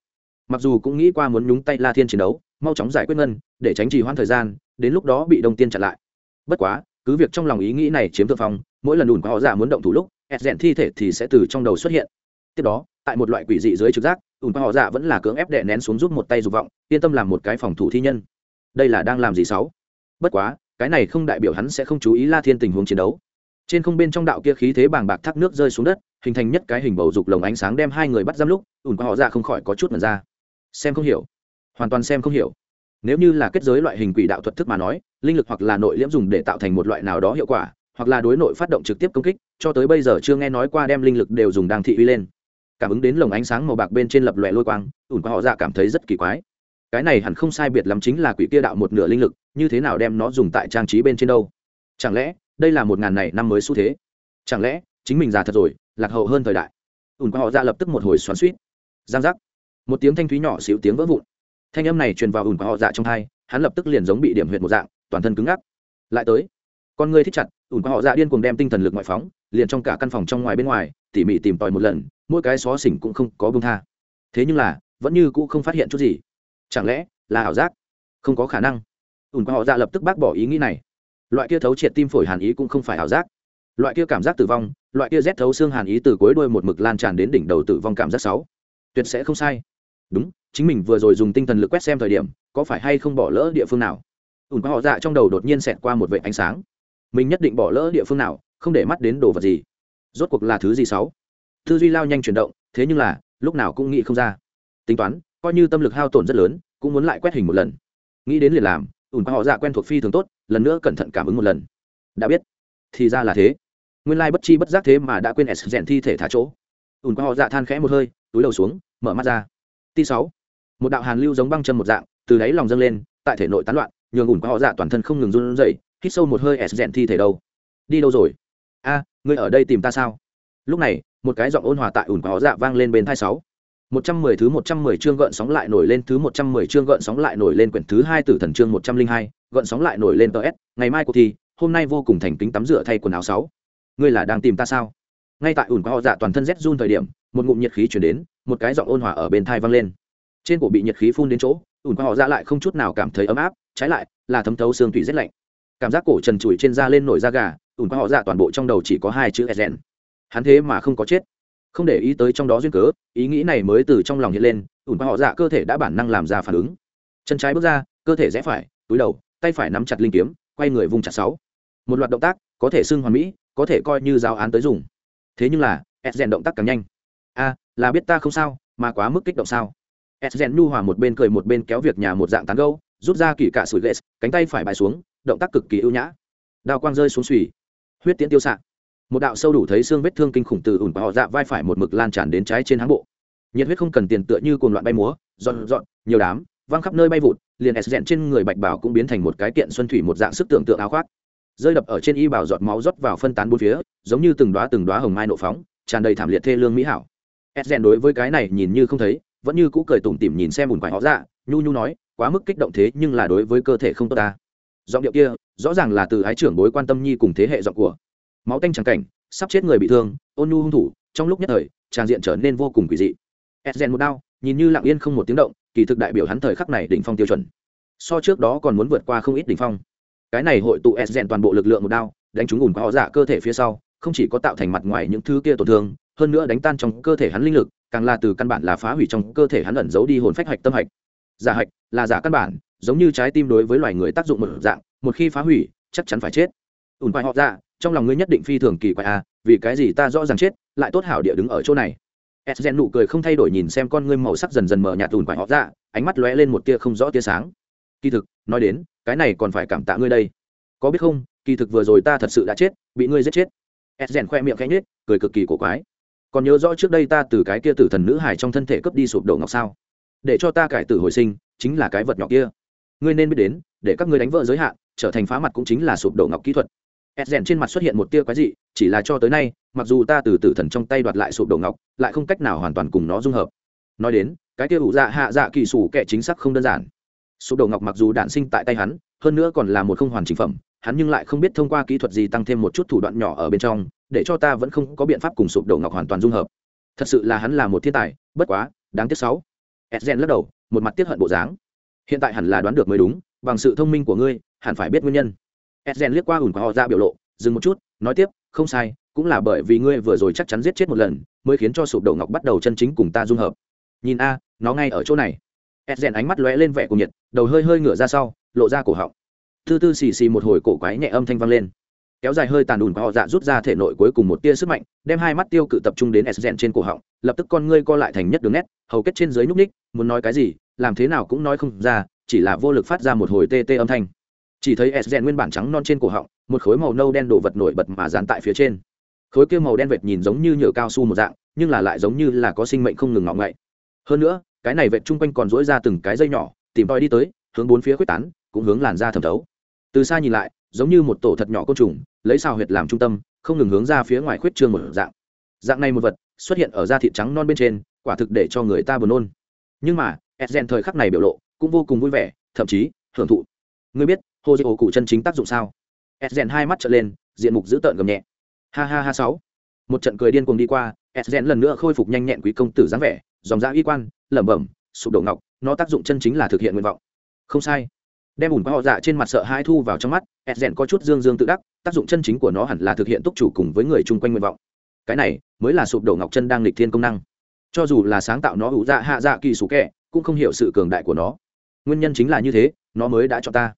Mặc dù cũng nghĩ qua muốn nhúng tay la thiên chiến đấu, mau chóng giải quyết ngân, để tránh trì hoãn thời gian, đến lúc đó bị đông tiên chặn lại. Bất quá, cứ việc trong lòng ý nghĩ này chiếm thượng phong, mỗi lần ủn qua họ giả muốn động thủ lúc, s rèn thi thể thì sẽ từ trong đầu xuất hiện. Tiếp đó tại một loại quỷ dị dưới trực giác ủn pa họ dạ vẫn là cưỡng ép đệ nén xuống giúp một tay dục vọng, yên tâm làm một cái phòng thủ thi nhân. Đây là đang làm gì sáu? bất quá, cái này không đại biểu hắn sẽ không chú ý la thiên tình huống chiến đấu. Trên không bên trong đạo kia khí thế bàng bạc thác nước rơi xuống đất, hình thành nhất cái hình bầu dục lồng ánh sáng đem hai người bắt giam lúc ủn pa họ dạ không khỏi có chút mật ra. Xem không hiểu. Hoàn toàn xem không hiểu. Nếu như là kết giới loại hình quỷ đạo thuật thức mà nói, linh lực hoặc là nội liễm dùng để tạo thành một loại nào đó hiệu quả, hoặc là đối nội phát động trực tiếp công kích, cho tới bây giờ chưa nghe nói qua đem linh lực đều dùng đang thị uy lên cảm ứng đến lồng ánh sáng màu bạc bên trên lập lòe lôi quang, ủn qua họ ra cảm thấy rất kỳ quái. Cái này hẳn không sai biệt lắm chính là quỷ kia đạo một nửa linh lực, như thế nào đem nó dùng tại trang trí bên trên đâu? Chẳng lẽ, đây là một ngàn này năm mới xu thế? Chẳng lẽ, chính mình già thật rồi, lạc hậu hơn thời đại? Ủn qua họ ra lập tức một hồi xoắn suýt giang giác. Một tiếng thanh thúy nhỏ xíu tiếng vỡ vụn. Thanh âm này truyền vào ủn qua họ dạ trong thai hắn lập tức liền giống bị điểm huyệt một dạng, toàn thân cứng ngắc. Lại tới. Con người thích chặt, ủn qua họ dạ điên cùng đem tinh thần lực ngoại phóng, liền trong cả căn phòng trong ngoài bên ngoài, tỉ mỉ tìm tòi một lần mỗi cái xó xỉnh cũng không có bông tha. Thế nhưng là, vẫn như cũ không phát hiện chút gì. Chẳng lẽ là ảo giác? Không có khả năng. Ùn qua họ dạ lập tức bác bỏ ý nghĩ này. Loại kia thấu triệt tim phổi hàn ý cũng không phải ảo giác. Loại kia cảm giác tử vong, loại kia rét thấu xương hàn ý từ cuối đuôi một mực lan tràn đến đỉnh đầu tử vong cảm giác sáu. Tuyệt sẽ không sai. Đúng, chính mình vừa rồi dùng tinh thần lực quét xem thời điểm, có phải hay không bỏ lỡ địa phương nào? Ùn qua họ dạ trong đầu đột nhiên xẹt qua một vệ ánh sáng. Mình nhất định bỏ lỡ địa phương nào, không để mắt đến đồ vật gì. Rốt cuộc là thứ gì sáu? Tư duy lao nhanh chuyển động, thế nhưng là, lúc nào cũng nghĩ không ra. Tính toán, coi như tâm lực hao tổn rất lớn, cũng muốn lại quét hình một lần. Nghĩ đến liền làm, ủn qua họ dạ quen thuộc phi thường tốt, lần nữa cẩn thận cảm ứng một lần. Đã biết. Thì ra là thế. Nguyên lai bất chi bất giác thế mà đã quên s rèn thi thể thả chỗ. Ủn qua họ dạ than khẽ một hơi, túi đầu xuống, mở mắt ra. T sáu. Một đạo hàn lưu giống băng chân một dạng, từ đáy lòng dâng lên, tại thể nội tán loạn, nhường ủn qua họ dạ toàn thân không ngừng run rẩy, hít sâu một hơi s rèn thi thể đâu. Đi đâu rồi? A, ngươi ở đây tìm ta sao? Lúc này một cái giọng ôn hòa tại ủn qua họ dạ vang lên bên thai sáu. Một trăm mười thứ một trăm mười chương gợn sóng lại nổi lên thứ một trăm mười chương gợn sóng lại nổi lên quyển thứ hai tử thần chương một trăm linh hai, gợn sóng lại nổi lên tờ s. Ngày mai cuộc thi, hôm nay vô cùng thành kính tắm rửa thay quần áo sáu. Ngươi là đang tìm ta sao? Ngay tại ủn qua họ dạ toàn thân rét run thời điểm, một ngụm nhiệt khí chuyển đến, một cái giọng ôn hòa ở bên thai vang lên. Trên cổ bị nhiệt khí phun đến chỗ, ủn qua họ dạ lại không chút nào cảm thấy ấm áp, trái lại, là thấm thấu xương tủy rét lạnh. Cảm giác cổ trần trụi trên da lên nổi da gà, ủn qua họ dạ toàn bộ trong đầu chỉ có hai chữ sden hắn thế mà không có chết. Không để ý tới trong đó duyên cớ, ý nghĩ này mới từ trong lòng hiện lên, ủn qua họ dạ cơ thể đã bản năng làm ra phản ứng. Chân trái bước ra, cơ thể rẽ phải, túi đầu, tay phải nắm chặt linh kiếm, quay người vung chặt sáu. Một loạt động tác, có thể xưng hoàn mỹ, có thể coi như giáo án tới dùng. Thế nhưng là sden động tác càng nhanh. A, là biết ta không sao, mà quá mức kích động sao? Sden nhu hòa một bên cười một bên kéo việc nhà một dạng tán gâu rút ra kỳ cả sủi ghét cánh tay phải bài xuống, động tác cực kỳ ưu nhã. Đao quang rơi xuống xùy. Huyết tiễn tiêu xạ một đạo sâu đủ thấy xương vết thương kinh khủng từ ủn và họ dạ vai phải một mực lan tràn đến trái trên háng bộ. Nhiệt huyết không cần tiền tựa như cồn loạn bay múa dọn dọn nhiều đám, văng khắp nơi bay vụt, liền s dẹn trên người bạch bảo cũng biến thành một cái kiện xuân thủy một dạng sức tưởng tượng áo khoác. Rơi đập ở trên y bảo giọt máu rót vào phân tán bốn phía, giống như từng đoá từng đoá hồng mai nộ phóng, tràn đầy thảm liệt thê lương mỹ hảo. S dẹn đối với cái này nhìn như không thấy, vẫn như cũ cười tủm tỉm nhìn xem ủn quải họ dạ nhu nhu nói, quá mức kích động thế, nhưng là đối với cơ thể không tốt ta. Giọng điệu kia, rõ ràng là từ ái trưởng bối quan tâm nhi cùng thế hệ giọng của máu tanh chẳng cảnh, sắp chết người bị thương, ôn nhu hung thủ, trong lúc nhất thời, tràng diện trở nên vô cùng quỷ dị. Edgen một đao, nhìn như lặng yên không một tiếng động, kỳ thực đại biểu hắn thời khắc này đỉnh phong tiêu chuẩn. So trước đó còn muốn vượt qua không ít đỉnh phong. Cái này hội tụ edgen toàn bộ lực lượng một đao, đánh trúng ủn qua họ dạ cơ thể phía sau, không chỉ có tạo thành mặt ngoài những thứ kia tổn thương, hơn nữa đánh tan trong cơ thể hắn linh lực, càng là từ căn bản là phá hủy trong cơ thể hắn ẩn giấu đi hồn phách hạch tâm hạch. Giả hạch, là giả căn bản, giống như trái tim đối với loài người tác dụng một dạng, một khi phá hủy, chắc chắn phải chết. Ủn quay họ ra trong lòng ngươi nhất định phi thường kỳ quái à vì cái gì ta rõ ràng chết, lại tốt hảo địa đứng ở chỗ này. Edgen nụ cười không thay đổi nhìn xem con ngươi màu sắc dần dần mở nhạt ủn quải họ ra, ánh mắt lóe lên một tia không rõ tia sáng. Kỳ thực, nói đến, cái này còn phải cảm tạ ngươi đây. Có biết không, kỳ thực vừa rồi ta thật sự đã chết, bị ngươi giết chết. Edgen khoe miệng khẽ nhếch, cười cực kỳ cổ quái. Còn nhớ rõ trước đây ta từ cái kia tử thần nữ hải trong thân thể cướp đi sụp đổ ngọc sao? Để cho ta cải tử hồi sinh, chính là cái vật nhỏ kia. Ngươi nên biết đến, để các ngươi đánh vỡ giới hạn, trở thành phá mặt cũng chính là sụp đổ ngọc kỹ thuật ed rèn trên mặt xuất hiện một tia quái dị, chỉ là cho tới nay, mặc dù ta từ tử thần trong tay đoạt lại sụp đổ ngọc, lại không cách nào hoàn toàn cùng nó dung hợp. Nói đến, cái tia ủ dạ hạ dạ kỳ sủ kệ chính xác không đơn giản. Sụp đổ ngọc mặc dù đản sinh tại tay hắn, hơn nữa còn là một không hoàn chỉnh phẩm, hắn nhưng lại không biết thông qua kỹ thuật gì tăng thêm một chút thủ đoạn nhỏ ở bên trong, để cho ta vẫn không có biện pháp cùng sụp đổ ngọc hoàn toàn dung hợp. Thật sự là hắn là một thiên tài, bất quá, đáng tiếc sáu. Edgen lắc đầu, một mặt tiếc hận bộ dáng. Hiện tại hẳn là đoán được mới đúng, bằng sự thông minh của ngươi, hẳn phải biết nguyên nhân edgen liếc qua ủn của họ ra biểu lộ, dừng một chút, nói tiếp, không sai, cũng là bởi vì ngươi vừa rồi chắc chắn giết chết một lần, mới khiến cho sụp đổ ngọc bắt đầu chân chính cùng ta dung hợp. Nhìn a, nó ngay ở chỗ này. Edgen ánh mắt lóe lên vẻ cùng nhiệt, đầu hơi hơi ngửa ra sau, lộ ra cổ họng. Tư tư xì xì một hồi cổ quái nhẹ âm thanh vang lên. Kéo dài hơi tàn đùn của họ dạ rút ra thể nội cuối cùng một tia sức mạnh, đem hai mắt tiêu cự tập trung đến s trên cổ họng, lập tức con ngươi co lại thành nhất đường nét, hầu kết trên dưới nhúc ních, muốn nói cái gì, làm thế nào cũng nói không ra, chỉ là vô lực phát ra một hồi tê tê âm thanh chỉ thấy s nguyên bản trắng non trên cổ họng, một khối màu nâu đen đổ vật nổi bật mà dán tại phía trên. Khối kia màu đen vệt nhìn giống như nhựa cao su một dạng, nhưng là lại giống như là có sinh mệnh không ngừng ngọng ngậy. Hơn nữa, cái này vệt chung quanh còn dỗi ra từng cái dây nhỏ, tìm tòi đi tới, hướng bốn phía quyết tán, cũng hướng làn da thẩm thấu. Từ xa nhìn lại, giống như một tổ thật nhỏ côn trùng, lấy xào huyệt làm trung tâm, không ngừng hướng ra phía ngoài khuyết trương một dạng. Dạng này một vật, xuất hiện ở da thịt trắng non bên trên, quả thực để cho người ta buồn nôn. Nhưng mà edgen thời khắc này biểu lộ, cũng vô cùng vui vẻ, thậm chí hưởng thụ. Ngươi biết hồ diệu ổ cụ chân chính tác dụng sao? Edgen hai mắt trở lên, diện mục dữ tợn gầm nhẹ. Ha ha ha sáu. Một trận cười điên cuồng đi qua edgen lần nữa khôi phục nhanh nhẹn quý công tử dáng vẻ, dòng da y quan, lẩm bẩm, sụp đổ ngọc, nó tác dụng chân chính là thực hiện nguyện vọng. Không sai. Đem ủn qua họ dạ trên mặt sợ hai thu vào trong mắt, s rèn có chút dương dương tự đắc, tác dụng chân chính của nó hẳn là thực hiện túc chủ cùng với người chung quanh nguyện vọng. Cái này mới là sụp đổ ngọc chân đang lịch thiên công năng. Cho dù là sáng tạo nó hữu dạ hạ dạ kỳ sủ kẹ, cũng không hiểu sự cường đại của nó. Nguyên nhân chính là như thế, nó mới đã cho ta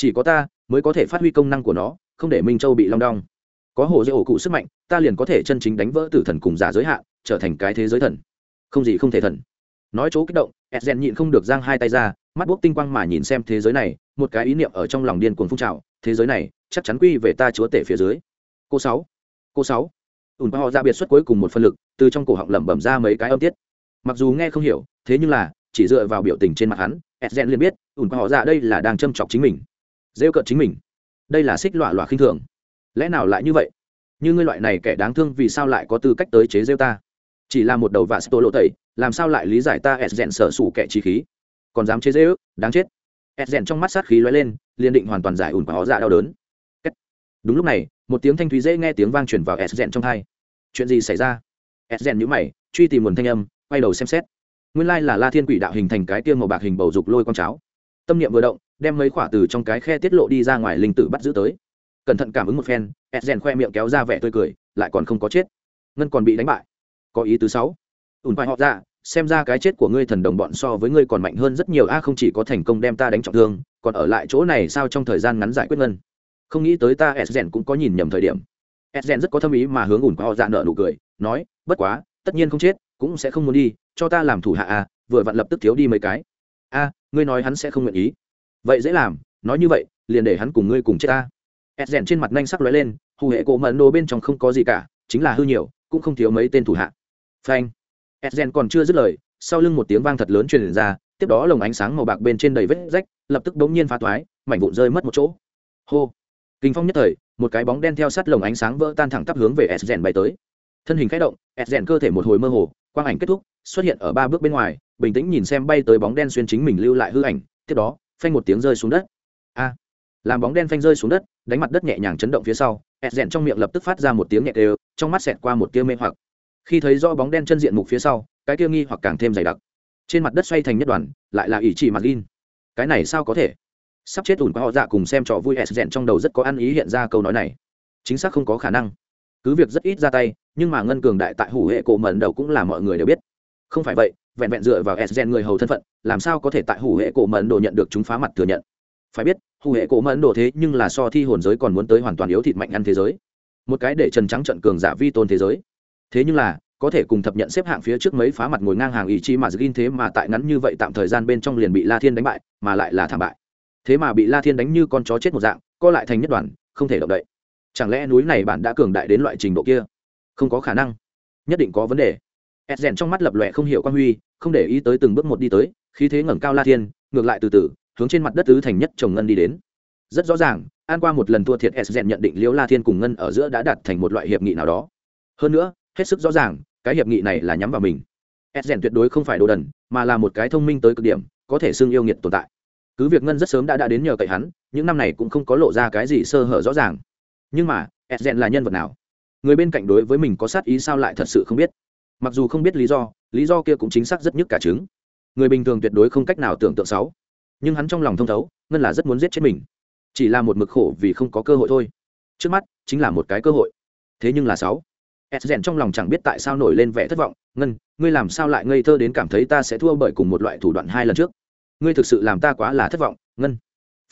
chỉ có ta mới có thể phát huy công năng của nó, không để minh châu bị long đong. Có hồ dây ổ cụ sức mạnh, ta liền có thể chân chính đánh vỡ tử thần cùng giả giới hạn, trở thành cái thế giới thần. Không gì không thể thần. Nói chỗ kích động edgen nhịn không được giang hai tay ra, mắt bốc tinh quang mà nhìn xem thế giới này, một cái ý niệm ở trong lòng điên cuồng phun trào, thế giới này, chắc chắn quy về ta chúa tể phía dưới. Cô sáu cô sáu. Ùn họ ra dạ biệt xuất cuối cùng một phân lực, từ trong cổ họng lẩm bẩm ra mấy cái âm tiết. Mặc dù nghe không hiểu, thế nhưng là, chỉ dựa vào biểu tình trên mặt hắn edgen liền biết ủn họ ra dạ đây là đang châm chọc chính mình rêu cợt chính mình. Đây là xích lọa lọa khinh thường. Lẽ nào lại như vậy? Như ngươi loại này kẻ đáng thương vì sao lại có tư cách tới chế rêu ta? Chỉ là một đầu vạ tô lộ tẩy, làm sao lại lý giải ta edgen sở sủ kẻ trí khí? Còn dám chế rêu, đáng chết. Edgen trong mắt sát khí lóe lên, liền định hoàn toàn giải ủn và họ dạ đau đớn. Đúng lúc này, một tiếng thanh thúy dễ nghe tiếng vang truyền vào edgen trong hai chuyện gì xảy ra? S rèn nhũ mày, truy tìm nguồn thanh âm, quay đầu xem xét. Nguyên lai là la thiên quỷ đạo hình thành cái tiêm màu bạc hình bầu dục lôi con cháo. Tâm niệm vừa động đem mấy khỏa từ trong cái khe tiết lộ đi ra ngoài linh tử bắt giữ tới. Cẩn thận cảm ứng một phen edgen khoe miệng kéo ra vẻ tươi cười, lại còn không có chết. Ngân còn bị đánh bại. Có ý tứ sáu. Ùn phải họ ra xem ra cái chết của ngươi thần đồng bọn so với ngươi còn mạnh hơn rất nhiều. A, không chỉ có thành công đem ta đánh trọng thương, còn ở lại chỗ này sao trong thời gian ngắn giải quyết ngân? Không nghĩ tới ta edgen cũng có nhìn nhầm thời điểm. Edgen rất có tâm ý mà hướng ủn qua họ dạ nợ nụ cười, nói, bất quá, tất nhiên không chết, cũng sẽ không muốn đi, cho ta làm thủ hạ a vừa vặn lập tức thiếu đi mấy cái. A, ngươi nói hắn sẽ không nguyện ý vậy dễ làm, nói như vậy, liền để hắn cùng ngươi cùng chết ta. Edgen trên mặt nhanh sắc lóe lên, hù hệ cổ mẫn đồ bên trong không có gì cả, chính là hư nhiều, cũng không thiếu mấy tên thủ hạ. Phanh. Edgen còn chưa dứt lời, sau lưng một tiếng vang thật lớn truyền ra, tiếp đó lồng ánh sáng màu bạc bên trên đầy vết rách, lập tức bỗng nhiên phá toái, mảnh vụn rơi mất một chỗ. Hô. Kinh phong nhất thời, một cái bóng đen theo sát lồng ánh sáng vỡ tan thẳng tắp hướng về edgen bay tới. Thân hình khẽ động edgen cơ thể một hồi mơ hồ, quang ảnh kết thúc, xuất hiện ở ba bước bên ngoài, bình tĩnh nhìn xem bay tới bóng đen xuyên chính mình lưu lại hư ảnh, tiếp đó phanh một tiếng rơi xuống đất. A, làm bóng đen phanh rơi xuống đất, đánh mặt đất nhẹ nhàng chấn động phía sau edgen trong miệng lập tức phát ra một tiếng nhẹ đều, trong mắt xẹt qua một tia mê hoặc. Khi thấy rõ bóng đen chân diện mục phía sau, cái kia nghi hoặc càng thêm dày đặc. Trên mặt đất xoay thành nhất đoàn, lại là ỷ chỉ mặt gin cái này sao có thể? Sắp chết ủn qua họ dạ cùng xem trò vui s rèn trong đầu rất có ăn ý hiện ra câu nói này. Chính xác không có khả năng. Cứ việc rất ít ra tay, nhưng mà ngân cường đại tại hủ hệ cổ mẫn đầu cũng là mọi người đều biết. Không phải vậy vẹn vẹn dựa vào s người hầu thân phận, làm sao có thể tại hủ hệ cổ mẫn đồ nhận được chúng phá mặt thừa nhận? Phải biết, hủ hệ cổ mẫn đồ thế nhưng là so thi hồn giới còn muốn tới hoàn toàn yếu thịt mạnh ăn thế giới. Một cái để trần trắng trận cường giả vi tôn thế giới. Thế nhưng là, có thể cùng thập nhận xếp hạng phía trước mấy phá mặt ngồi ngang hàng ý chí mà gin thế mà tại ngắn như vậy tạm thời gian bên trong liền bị la thiên đánh bại, mà lại là thảm bại. Thế mà bị la thiên đánh như con chó chết một dạng, co lại thành nhất đoàn, không thể động đậy. Chẳng lẽ núi này bạn đã cường đại đến loại trình độ kia? Không có khả năng. Nhất định có vấn đề ed rèn trong mắt lập lòe không hiểu quan huy, không để ý tới từng bước một đi tới, khí thế ngẩng cao la thiên, ngược lại từ từ, hướng trên mặt đất tứ thành nhất chồng ngân đi đến. Rất rõ ràng an qua một lần thua thiệt ed rèn nhận định liễu la thiên cùng ngân ở giữa đã đạt thành một loại hiệp nghị nào đó. Hơn nữa, hết sức rõ ràng, cái hiệp nghị này là nhắm vào mình. Ed rèn tuyệt đối không phải đồ đần, mà là một cái thông minh tới cực điểm, có thể xưng yêu nghiệt tồn tại. Cứ việc ngân rất sớm đã đã đến nhờ cậy hắn, những năm này cũng không có lộ ra cái gì sơ hở rõ ràng. Nhưng mà ed rèn là nhân vật nào? Người bên cạnh đối với mình có sát ý sao lại thật sự không biết? Mặc dù không biết lý do lý do kia cũng chính xác rất nhức cả trứng. Người bình thường tuyệt đối không cách nào tưởng tượng xấu nhưng hắn trong lòng thông thấu, ngân là rất muốn giết chết mình. Chỉ là một mực khổ vì không có cơ hội thôi. Trước mắt, chính là một cái cơ hội. Thế nhưng là sáu. S rèn trong lòng chẳng biết tại sao nổi lên vẻ thất vọng. Ngân, ngươi làm sao lại ngây thơ đến cảm thấy ta sẽ thua bởi cùng một loại thủ đoạn hai lần trước? Ngươi thực sự làm ta quá là thất vọng, ngân.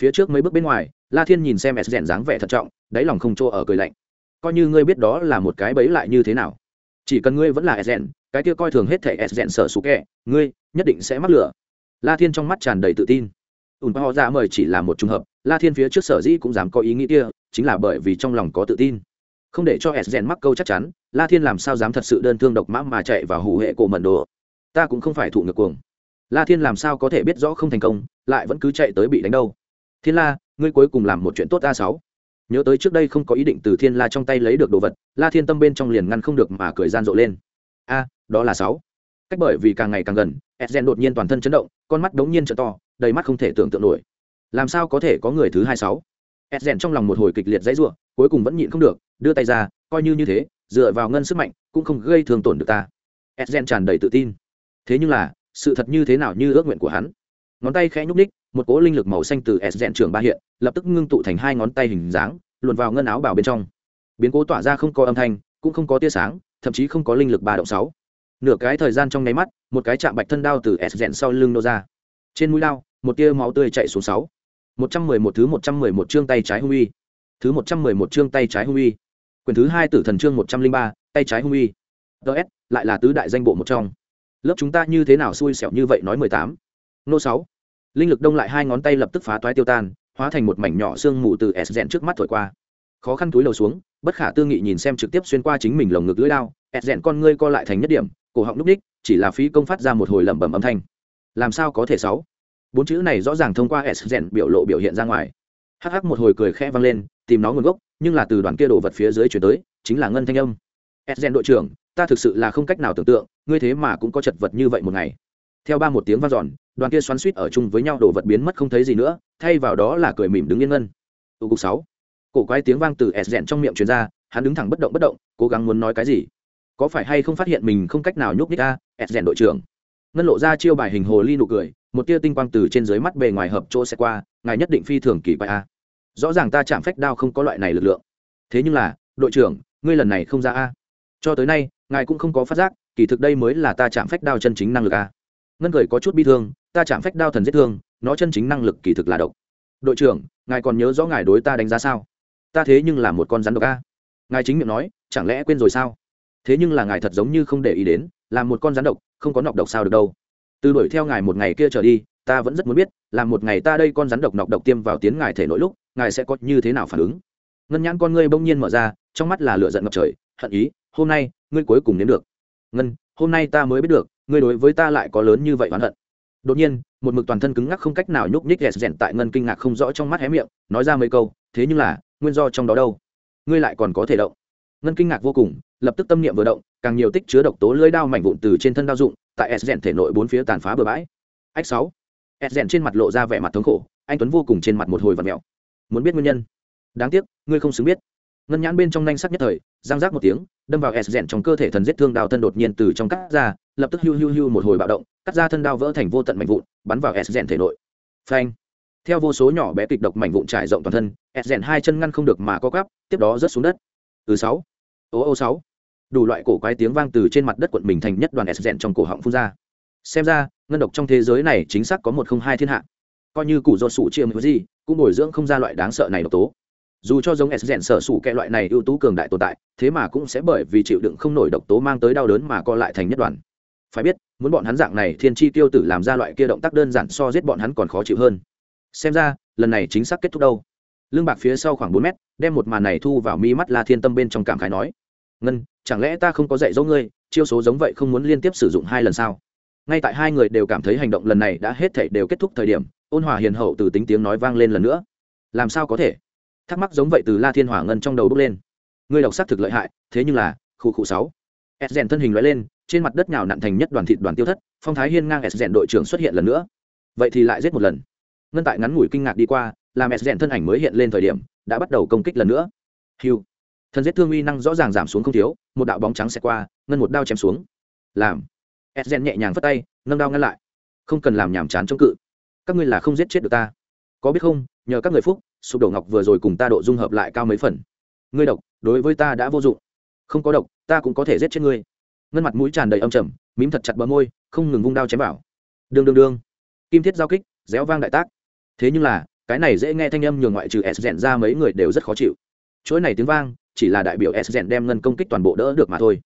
Phía trước mấy bước bên ngoài, la thiên nhìn xem s rèn dáng vẻ thận trọng, đáy lòng không chỗ ở cười lạnh. Coi như ngươi biết đó là một cái bẫy lại như thế nào chỉ cần ngươi vẫn là s cái kia coi thường hết thể s sở sủ kẹ, ngươi nhất định sẽ mắc lửa. La thiên trong mắt tràn đầy tự tin. Ùn pa họ ra mời chỉ là một t r ư n g hợp, la thiên phía trước sở dĩ cũng dám có ý nghĩ kia, chính là bởi vì trong lòng có tự tin. Không để cho s mắc câu chắc chắn, la thiên làm sao dám thật sự đơn thương độc mã mà chạy vào hủ hệ cổ mận đồ. Ta cũng không phải thụ ngược cuồng. La thiên làm sao có thể biết rõ không thành công, lại vẫn cứ chạy tới bị đánh đâu. Thiên la, ngươi cuối cùng làm một chuyện tốt a sáu nhớ tới trước đây không có ý định từ thiên la trong tay lấy được đồ vật, la thiên tâm bên trong liền ngăn không được mà cười gian rộ lên. A, đó là sáu. Cách bởi vì càng ngày càng gần edgen đột nhiên toàn thân chấn động, con mắt đống nhiên trợ to, đầy mắt không thể tưởng tượng nổi. Làm sao có thể có người thứ hai sáu? Edgen trong lòng một hồi kịch liệt dãy ruộng cuối cùng vẫn nhịn không được, đưa tay ra, coi như như thế, dựa vào ngân sức mạnh, cũng không gây thương tổn được ta. Edgen tràn đầy tự tin. Thế nhưng là, sự thật như thế nào như ước nguyện của hắn? Ngón tay khẽ nhúc ních một cỗ linh lực màu xanh từ s dẹn trưởng ba hiện, lập tức ngưng tụ thành hai ngón tay hình dáng, luồn vào ngân áo bảo bên trong. Biến cố tỏa ra không có âm thanh, cũng không có tia sáng, thậm chí không có linh lực ba động sáu. Nửa cái thời gian trong nháy mắt, một cái chạm bạch thân đao từ s dẹn sau lưng nô ra. Trên mũi đao, một tia máu tươi chạy xuống sáu. Một trăm mười một thứ một trăm mười một chương tay trái hung uy. Thứ một trăm mười một chương tay trái hung uy. Quyển thứ hai tử thần chương một trăm linh ba, tay trái hung uy. Ts lại là tứ đại danh bộ một trong. Lớp chúng ta như thế nào xui xẻo như vậy nói mười tám nô sáu. Linh lực đông lại hai ngón tay lập tức phá toái tiêu tan, hóa thành một mảnh nhỏ xương mù từ s rèn trước mắt thổi qua. Khó khăn túi lầu xuống, bất khả tư nghị nhìn xem trực tiếp xuyên qua chính mình lồng ngực lưỡi lao s rèn con ngươi co lại thành nhất điểm, cổ họng núp đích chỉ là phí công phát ra một hồi lẩm bẩm âm thanh. Làm sao có thể sáu? Bốn chữ này rõ ràng thông qua s rèn biểu lộ biểu hiện ra ngoài. Hắc hắc một hồi cười khẽ vang lên, tìm nó nguồn gốc, nhưng là từ đoàn kia đồ vật phía dưới chuyển tới, chính là ngân thanh âm. S rèn đội trưởng, ta thực sự là không cách nào tưởng tượng, ngươi thế mà cũng có chật vật như vậy một ngày. Theo ba một tiếng vang dọn đoàn kia xoắn suýt ở chung với nhau đồ vật biến mất không thấy gì nữa, thay vào đó là cười mỉm đứng yên ngân. Tụ cục sáu. Cổ quái tiếng vang từ s rèn trong miệng truyền ra, hắn đứng thẳng bất động bất động, cố gắng muốn nói cái gì? Có phải hay không phát hiện mình không cách nào nhúc nhích a? S rèn đội trưởng. Ngân lộ ra chiêu bài hình hồ ly nụ cười, một tia tinh quang từ trên dưới mắt bề ngoài hợp chỗ sẽ qua, ngài nhất định phi thường kỳ quái a. Rõ ràng ta chạm phách đao không có loại này lực lượng. Thế nhưng là, đội trưởng, ngươi lần này không ra a. Cho tới nay, ngài cũng không có phát giác, kỳ thực đây mới là ta chạm phách đao chân chính năng lực a. Ngân cười có chút bi thương ta chạm phách đao thần giết thương, nó chân chính năng lực kỳ thực là độc. Đội trưởng, ngài còn nhớ rõ ngài đối ta đánh giá sao? Ta thế nhưng là một con rắn độc a. Ngài chính miệng nói, chẳng lẽ quên rồi sao? Thế nhưng là ngài thật giống như không để ý đến, là một con rắn độc, không có nọc độc sao được đâu. Từ đuổi theo ngài một ngày kia trở đi, ta vẫn rất muốn biết, là một ngày ta đây con rắn độc nọc độc tiêm vào tiến ngài thể nội lúc, ngài sẽ có như thế nào phản ứng? Ngân nhãn con ngươi bỗng nhiên mở ra, trong mắt là lửa giận ngập trời, hận ý, hôm nay, ngươi cuối cùng đến được. Ngân, hôm nay ta mới biết được, ngươi đối với ta lại có lớn như vậy oán hận đột nhiên, một mực toàn thân cứng ngắc không cách nào nhúc nhích ghẹt rẽn tại ngân kinh ngạc không rõ trong mắt hé miệng, nói ra mấy câu, thế nhưng là, nguyên do trong đó đâu? Ngươi lại còn có thể động. Ngân kinh ngạc vô cùng, lập tức tâm niệm vừa động, càng nhiều tích chứa độc tố lưỡi đao mảnh vụn từ trên thân đao dụng, tại s rèn thể nội bốn phía tàn phá bừa bãi. Ách sáu. S rèn trên mặt lộ ra vẻ mặt thống khổ, anh tuấn vô cùng trên mặt một hồi vật mèo. Muốn biết nguyên nhân? Đáng tiếc, ngươi không xứng biết ngân nhãn bên trong nanh sắc nhất thời giang giác một tiếng, đâm vào s rèn trong cơ thể thần giết thương đao thân đột nhiên từ trong cắt ra, lập tức hiu hiu hiu một hồi bạo động, cắt ra thân đao vỡ thành vô tận mảnh vụn, bắn vào s rèn thể nội. Phanh. Theo vô số nhỏ bé kịch độc mảnh vụn trải rộng toàn thân, s rèn hai chân ngăn không được mà co cắp tiếp đó rớt xuống đất. Từ sáu. Ô ô sáu. Đủ loại cổ quái tiếng vang từ trên mặt đất quận mình thành nhất đoàn s rèn trong cổ họng phun ra. Xem ra, ngân độc trong thế giới này chính xác có một không hai thiên hạ. Coi như củ do sủ chiêm gì, cũng bồi dưỡng không ra loại đáng sợ này độc tố dù cho giống s rèn sở sủ kẹ loại này ưu tú cường đại tồn tại, thế mà cũng sẽ bởi vì chịu đựng không nổi độc tố mang tới đau đớn mà co lại thành nhất đoàn. Phải biết, muốn bọn hắn dạng này thiên chi tiêu tử làm ra loại kia động tác đơn giản so giết bọn hắn còn khó chịu hơn. Xem ra, lần này chính xác kết thúc đâu. Lương bạc phía sau khoảng bốn mét, đem một màn này thu vào mi mắt la thiên tâm bên trong cảm khái nói, ngân, chẳng lẽ ta không có dạy dỗ ngươi, chiêu số giống vậy không muốn liên tiếp sử dụng hai lần sao? Ngay tại hai người đều cảm thấy hành động lần này đã hết thảy đều kết thúc thời điểm, ôn hòa hiền hậu từ tính tiếng nói vang lên lần nữa. Làm sao có thể? Thắc mắc giống vậy từ la thiên hỏa ngân trong đầu bước lên. Ngươi đọc xác thực lợi hại, thế nhưng là, khu khu sáu. S rèn thân hình loại lên, trên mặt đất nhào nặn thành nhất đoàn thịt đoàn tiêu thất, phong thái hiên ngang s rèn đội trưởng xuất hiện lần nữa. Vậy thì lại giết một lần. Ngân tại ngắn ngủi kinh ngạc đi qua, làm s rèn thân ảnh mới hiện lên thời điểm, đã bắt đầu công kích lần nữa. Hiu thần giết thương uy năng rõ ràng giảm xuống không thiếu, một đạo bóng trắng xẹt qua, ngân một đao chém xuống. Làm. S rèn nhẹ nhàng phất tay, nâng đao ngăn lại. Không cần làm nhàm chán chống cự. Các ngươi là không giết chết được ta. Có biết không, nhờ các người phúc sụp đổ ngọc vừa rồi cùng ta độ dung hợp lại cao mấy phần. Ngươi độc, đối với ta đã vô dụng. Không có độc, ta cũng có thể giết chết ngươi. Ngân mặt mũi tràn đầy âm trầm, mím thật chặt bờ môi, không ngừng vung đao chém vào. Đương đương đương. Kim thiết giao kích, réo vang đại tác. Thế nhưng là, cái này dễ nghe thanh âm nhường ngoại trừ s rèn ra mấy người đều rất khó chịu. Chuỗi này tiếng vang, chỉ là đại biểu s rèn đem ngân công kích toàn bộ đỡ được mà thôi.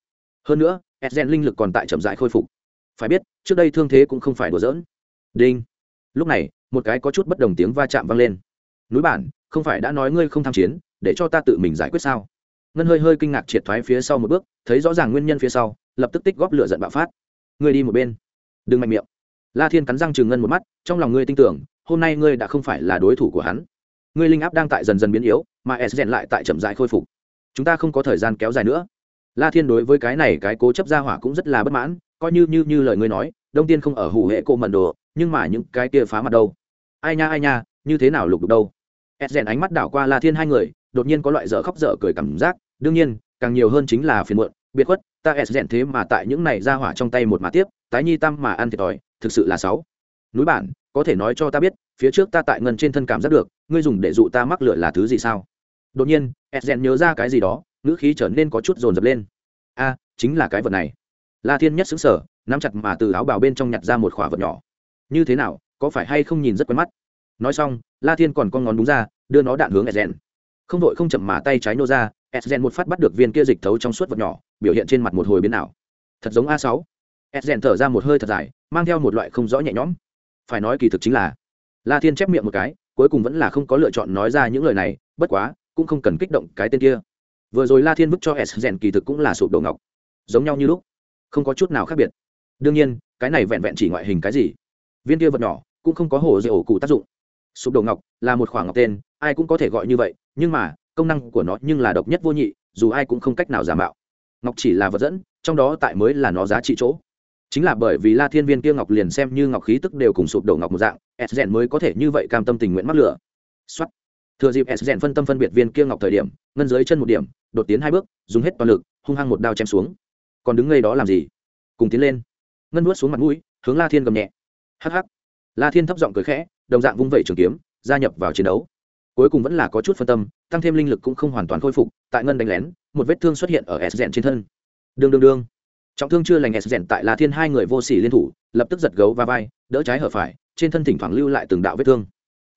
Hơn nữa, s rèn linh lực còn tại chậm dại khôi phục. Phải biết, trước đây thương thế cũng không phải đùa giỡn. Đinh. Lúc này, một cái có chút bất đồng tiếng va chạm vang lên núi bản, không phải đã nói ngươi không tham chiến, để cho ta tự mình giải quyết sao? Ngân hơi hơi kinh ngạc triệt thoái phía sau một bước, thấy rõ ràng nguyên nhân phía sau, lập tức tích góp lửa giận bạo phát. Ngươi đi một bên. Đừng mạnh miệng. La thiên cắn răng chừng ngân một mắt, trong lòng ngươi tin tưởng, hôm nay ngươi đã không phải là đối thủ của hắn. Ngươi linh áp đang tại dần dần biến yếu, mà s rèn lại tại chậm dại khôi phục. Chúng ta không có thời gian kéo dài nữa. La thiên đối với cái này cái cố chấp ra hỏa cũng rất là bất mãn, coi như như như lời ngươi nói, đông tiên không ở hủ hệ cộ mận đồ, nhưng mà những cái kia phá mặt đâu. Ai nha ai nha, như thế nào lục đục đâu? Ed rèn ánh mắt đảo qua la thiên hai người, đột nhiên có loại dở khóc dở cười cảm giác. Đương nhiên, càng nhiều hơn chính là phiền muộn. Biệt khuất, ta ed rèn thế mà tại những này ra hỏa trong tay một mà tiếp, tái nhi tam mà ăn thiệt thòi, thực sự là sáu núi bản, có thể nói cho ta biết, phía trước ta tại ngân trên thân cảm giác được, ngươi dùng để dụ ta mắc lửa là thứ gì sao? Đột nhiên ed rèn nhớ ra cái gì đó, ngữ khí trở nên có chút dồn dập lên. A, chính là cái vật này. La thiên nhất xứng sở nắm chặt mà từ áo bào bên trong nhặt ra một khỏa vật nhỏ. Như thế nào, có phải hay không nhìn rất quen mắt? Nói xong, la thiên còn con ngón đúng ra, đưa nó đạn hướng edgen không đội không chậm mà tay trái nô ra edgen một phát bắt được viên kia dịch thấu trong suốt vật nhỏ, biểu hiện trên mặt một hồi biến ảo. Thật giống a sáu. Edgen thở ra một hơi thật dài, mang theo một loại không rõ nhẹ nhõm. Phải nói kỳ thực chính là, la thiên chép miệng một cái, cuối cùng vẫn là không có lựa chọn nói ra những lời này, bất quá, cũng không cần kích động cái tên kia. Vừa rồi la thiên vứt cho s rèn kỳ thực cũng là sụp đổ ngọc. Giống nhau như lúc, không có chút nào khác biệt. Đương nhiên, cái này vẹn vẹn chỉ ngoại hình cái gì? Viên kia vật nhỏ cũng không có hồ dễ ổ cụ tác dụng sụp đổ ngọc là một khoảng ngọc tên, ai cũng có thể gọi như vậy, nhưng mà, công năng của nó nhưng là độc nhất vô nhị, dù ai cũng không cách nào giả mạo. Ngọc chỉ là vật dẫn, trong đó tại mới là nó giá trị chỗ. Chính là bởi vì la thiên viên kia ngọc liền xem như ngọc khí tức đều cùng sụp đổ ngọc một dạng s rèn mới có thể như vậy cam tâm tình nguyện mắc lửa. Xuất thừa dịp s rèn phân tâm phân biệt viên kia ngọc thời điểm, ngân dưới chân một điểm, đột tiến hai bước, dùng hết toàn lực, hung hăng một đao chém xuống. Còn đứng ngay đó làm gì? Cùng tiến lên. Ngân nuốt xuống mặt mũi, hướng la thiên gầm nhẹ. Hắc hắc. La thiên thấp giọng cười khẽ đồng dạng vung vẩy trường kiếm, gia nhập vào chiến đấu. Cuối cùng vẫn là có chút phân tâm, tăng thêm linh lực cũng không hoàn toàn khôi phục, tại ngân đánh lén, một vết thương xuất hiện ở s rèn trên thân. Đương đương đương. Trọng thương chưa lành s rèn tại la thiên hai người vô sỉ liên thủ, lập tức giật gấu và vai, đỡ trái hở phải, trên thân thỉnh thoảng lưu lại từng đạo vết thương.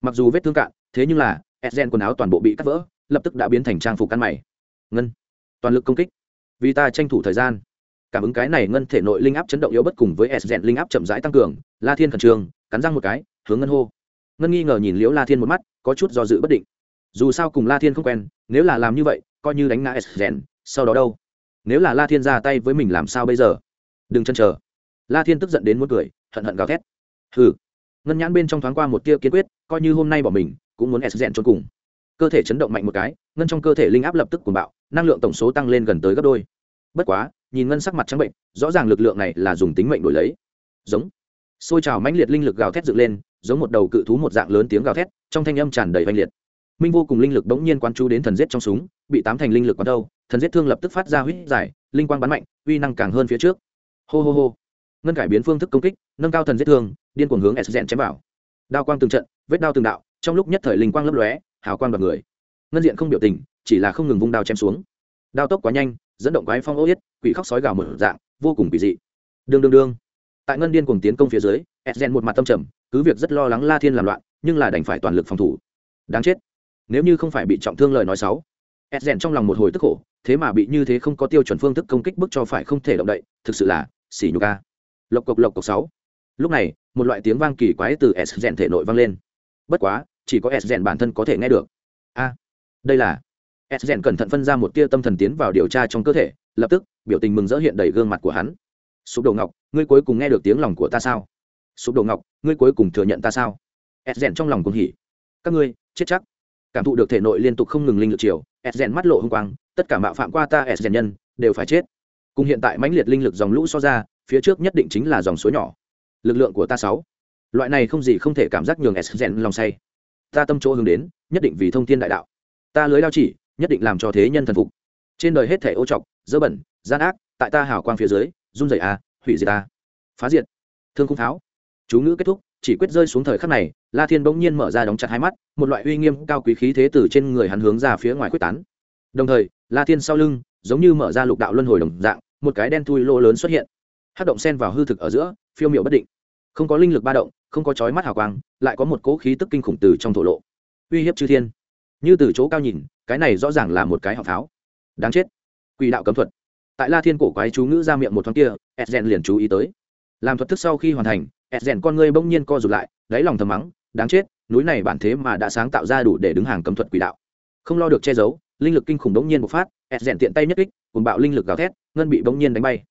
Mặc dù vết thương cạn, thế nhưng là, s rèn quần áo toàn bộ bị cắt vỡ, lập tức đã biến thành trang phục căn mày. Ngân. Toàn lực công kích. Vì ta tranh thủ thời gian. Cảm ứng cái này ngân thể nội linh áp chấn động yếu bất cùng với s rèn linh áp chậm rãi tăng cường, la thiên khẩn trương, cắn răng một cái, hướng ngân hô ngân nghi ngờ nhìn liễu la thiên một mắt, có chút do dự bất định. Dù sao cùng la thiên không quen, nếu là làm như vậy, coi như đánh ngã s rèn sau đó đâu? Nếu là la thiên ra tay với mình làm sao bây giờ? Đừng chân chờ. La thiên tức giận đến muốn cười, hận hận gào thét. Hừ. Ngân nhãn bên trong thoáng qua một tia kiên quyết, coi như hôm nay bỏ mình, cũng muốn s rèn trốn cùng. Cơ thể chấn động mạnh một cái, ngân trong cơ thể linh áp lập tức cuồng bạo, năng lượng tổng số tăng lên gần tới gấp đôi. Bất quá, nhìn ngân sắc mặt trắng bệnh, rõ ràng lực lượng này là dùng tính mệnh đổi lấy. Giống. Xôi trào mãnh liệt linh lực gào thét dựng lên giống một đầu cự thú một dạng lớn tiếng gào thét, trong thanh âm tràn đầy oanh liệt. Minh vô cùng linh lực bỗng nhiên quán chú đến thần giết trong súng, bị tám thành linh lực quán đâu, thần giết thương lập tức phát ra huyết giải, linh quang bắn mạnh, uy năng càng hơn phía trước. Hô hô hô. Ngân cải biến phương thức công kích, nâng cao thần giết thương, điên cuồng hướng s rèn chém vào. Đao quang từng trận, vết đao từng đạo, trong lúc nhất thời linh quang lấp lóe, hào quang đoạt người. Ngân diện không biểu tình, chỉ là không ngừng vung đao chém xuống. Đao tốc quá nhanh, dẫn động quái phong ô yết, quỷ khóc sói gào mở dạng, vô cùng kỳ dị. Đương đương đương. Tại ngân điên cuồng tiến công phía dưới edgen một mặt tâm trầm cứ việc rất lo lắng la thiên làm loạn, nhưng là đành phải toàn lực phòng thủ. Đáng chết. Nếu như không phải bị trọng thương lời nói xấu rèn trong lòng một hồi tức khổ, thế mà bị như thế không có tiêu chuẩn phương thức công kích bức cho phải không thể động đậy, thực sự là xỉ nhục ca lộc cộc lộc cộc sáu. Lúc này, một loại tiếng vang kỳ quái từ s rèn thể nội vang lên. Bất quá, chỉ có s rèn bản thân có thể nghe được. A, đây là s rèn cẩn thận phân ra một tia tâm thần tiến vào điều tra trong cơ thể, lập tức, biểu tình mừng rỡ hiện đầy gương mặt của hắn. Sụp đầu ngọc, ngươi cuối cùng nghe được tiếng lòng của ta sao? Sụp đồ ngọc ngươi cuối cùng thừa nhận ta sao? Ed rèn trong lòng cũng hỉ. Các ngươi chết chắc. Cảm thụ được thể nội liên tục không ngừng linh lực chiều ed rèn mắt lộ h ư n g quang tất cả mạo phạm qua ta ed rèn nhân đều phải chết. Cùng hiện tại mãnh liệt linh lực dòng lũ so ra phía trước nhất định chính là dòng suối nhỏ. Lực lượng của ta sáu. Loại này không gì không thể cảm giác nhường ed rèn lòng say. Ta tâm chỗ hướng đến nhất định vì thông thiên đại đạo. Ta lưới lao chỉ nhất định làm cho thế nhân thần phục. Trên đời hết thể ô trọc dơ bẩn gian ác tại ta hào quang phía dưới run rẩy a hủy diệt ta, phá diệt. Thương khung tháo chú ngữ kết thúc, chỉ quyết rơi xuống thời khắc này, la thiên bỗng nhiên mở ra đóng chặt hai mắt, một loại uy nghiêm cao quý khí thế từ trên người hắn hướng ra phía ngoài quyết tán. Đồng thời, la thiên sau lưng, giống như mở ra lục đạo luân hồi đồng dạng, một cái đen thui lô lớn xuất hiện. Hát động sen vào hư thực ở giữa, phiêu miệu bất định. Không có linh lực ba động, không có chói mắt hào quang, lại có một cỗ khí tức kinh khủng từ trong thổ lộ. Uy hiếp chư thiên. Như từ chỗ cao nhìn, cái này rõ ràng là một cái họng pháo. Đáng chết. Quỷ đạo cấm thuật. Tại la thiên cổ quái chú ngữ ra miệng một thoáng kia edgen liền chú ý tới làm thuật thức sau khi hoàn thành edgen con ngươi bỗng nhiên co rụt lại, đáy lòng thầm mắng, đáng chết, núi này bản thế mà đã sáng tạo ra đủ để đứng hàng cấm thuật quỷ đạo. Không lo được che giấu, linh lực kinh khủng bỗng nhiên bộc phát edgen tiện tay nhất kích cùng bạo linh lực gào thét, ngân bị bỗng nhiên đánh bay.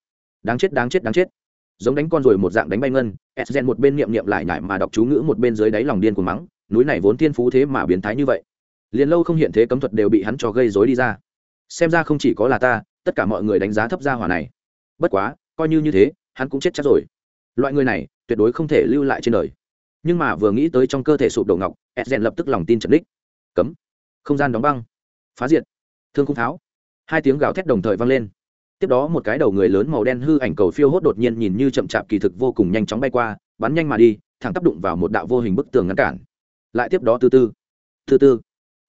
Đáng chết đáng chết đáng chết. Giống đánh con rồi một dạng đánh bay ngân edgen một bên niệm niệm lại nhải mà đọc chú ngữ một bên dưới đáy lòng điên cuồng mắng, núi này vốn thiên phú thế mà biến thái như vậy. Liền lâu không hiện thế cấm thuật đều bị hắn cho gây dối đi ra. Xem ra không chỉ có là ta, tất cả mọi người đánh giá thấp gia hỏa này. Bất quá, coi như như thế, hắn cũng chết chắc rồi loại người này tuyệt đối không thể lưu lại trên đời. Nhưng mà vừa nghĩ tới trong cơ thể sụp đổ ngọc edgen lập tức lòng tin trật đích. Cấm. Không gian đóng băng. Phá diệt. Thương khung tháo hai tiếng gào thét đồng thời vang lên. Tiếp đó một cái đầu người lớn màu đen hư ảnh cầu phiêu hốt đột nhiên nhìn như chậm chạp kỳ thực vô cùng nhanh chóng bay qua, bắn nhanh mà đi, thẳng tác đụng vào một đạo vô hình bức tường ngăn cản. Lại tiếp đó từ từ. Từ từ.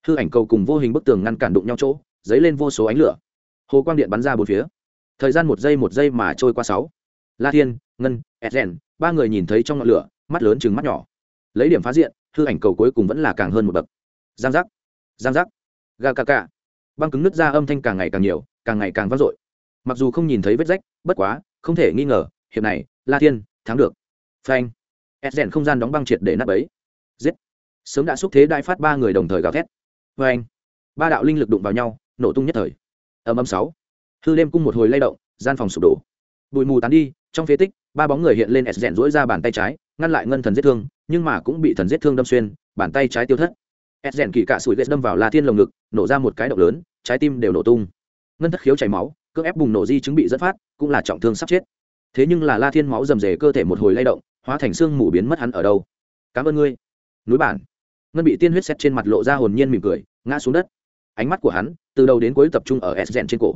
Hư ảnh cầu cùng vô hình bức tường ngăn cản đụng nhau chỗ, dấy lên vô số ánh lửa. Hồ quang điện bắn ra bốn phía. Thời gian một giây một giây mà trôi qua sáu. La thiên ngân edgen ba người nhìn thấy trong ngọn lửa, mắt lớn chừng mắt nhỏ. Lấy điểm phá diện, hư ảnh cầu cuối cùng vẫn là càng hơn một bậc. Giang giác giang giác. Ga ca ca băng cứng nứt ra âm thanh càng ngày càng nhiều, càng ngày càng vang dội. Mặc dù không nhìn thấy vết rách, bất quá, không thể nghi ngờ, hiệp này, la thiên, thắng được. Phanh. Edgen không gian đóng băng triệt để nắp ấy giết. Sớm đã xúc thế đại phát ba người đồng thời gào thét. Phanh. Ba đạo linh lực đụng vào nhau, nổ tung nhất thời. Âm âm sáu. Hư đêm cung một hồi lay động, gian phòng sụp đổ. Bụi mù tán đi trong phế tích, ba bóng người hiện lên s rẽn rỗi ra bàn tay trái, ngăn lại ngân thần giết thương, nhưng mà cũng bị thần giết thương đâm xuyên, bàn tay trái tiêu thất. S rẽn kỳ cạ sủi ghét đâm vào la thiên lồng ngực, nổ ra một cái động lớn, trái tim đều nổ tung. Ngân thất khiếu chảy máu, cưỡng ép bùng nổ di chứng bị dẫn phát, cũng là trọng thương sắp chết. Thế nhưng là la thiên máu rầm rề cơ thể một hồi lay động, hóa thành xương mù biến mất hắn ở đâu. Cảm ơn ngươi. Núi bản. Ngân bị tiên huyết xét trên mặt lộ ra hồn nhiên mỉm cười, ngã xuống đất. Ánh mắt của hắn, từ đầu đến cuối tập trung ở s rèn trên cổ.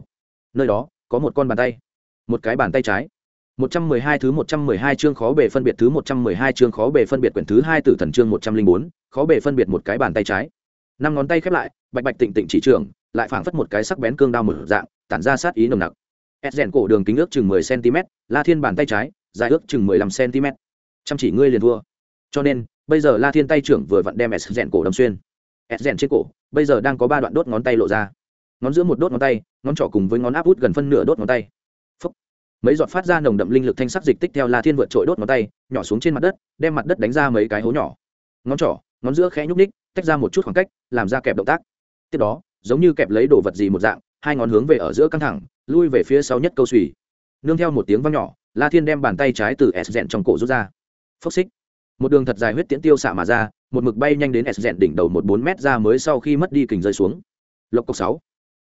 Nơi đó, có một con bàn tay. Một cái bàn tay trái. 112 thứ 112 chương khó bề phân biệt thứ 112 chương khó bề phân biệt quyển thứ 2 tử thần chương 104, khó bề phân biệt một cái bàn tay trái. Năm ngón tay khép lại, bạch bạch tịnh tịnh chỉ trường, lại phảng phất một cái sắc bén cương đao mở dạng, tản ra sát ý nồng nặc. Esgen cổ đường kính ước chừng 10 cm, La Thiên bàn tay trái, dài ước chừng 15 cm. Chăm chỉ ngươi liền thua. Cho nên, bây giờ La Thiên tay trưởng vừa vặn đem Esgen cổ đâm xuyên. Esgen trên cổ, bây giờ đang có ba đoạn đốt ngón tay lộ ra. Ngón giữa một đốt ngón tay, ngón trỏ cùng với ngón áp út gần phân nửa đốt ngón tay mấy giọt phát ra nồng đậm linh lực thanh sắc dịch tích theo la thiên vượt trội đốt ngón tay, nhỏ xuống trên mặt đất, đem mặt đất đánh ra mấy cái hố nhỏ. Ngón trỏ, ngón giữa khẽ nhúc ních tách ra một chút khoảng cách, làm ra kẹp động tác. Tiếp đó, giống như kẹp lấy đồ vật gì một dạng, hai ngón hướng về ở giữa căng thẳng, lui về phía sau nhất câu suy nương theo một tiếng vang nhỏ, la thiên đem bàn tay trái từ s rèn trong cổ rút ra. Phốc xích. Một đường thật dài huyết tiễn tiêu xạ mà ra, một mực bay nhanh đến s rèn đỉnh đầu một bốn mét ra mới sau khi mất đi kình rơi xuống. Lộc cộc sáu.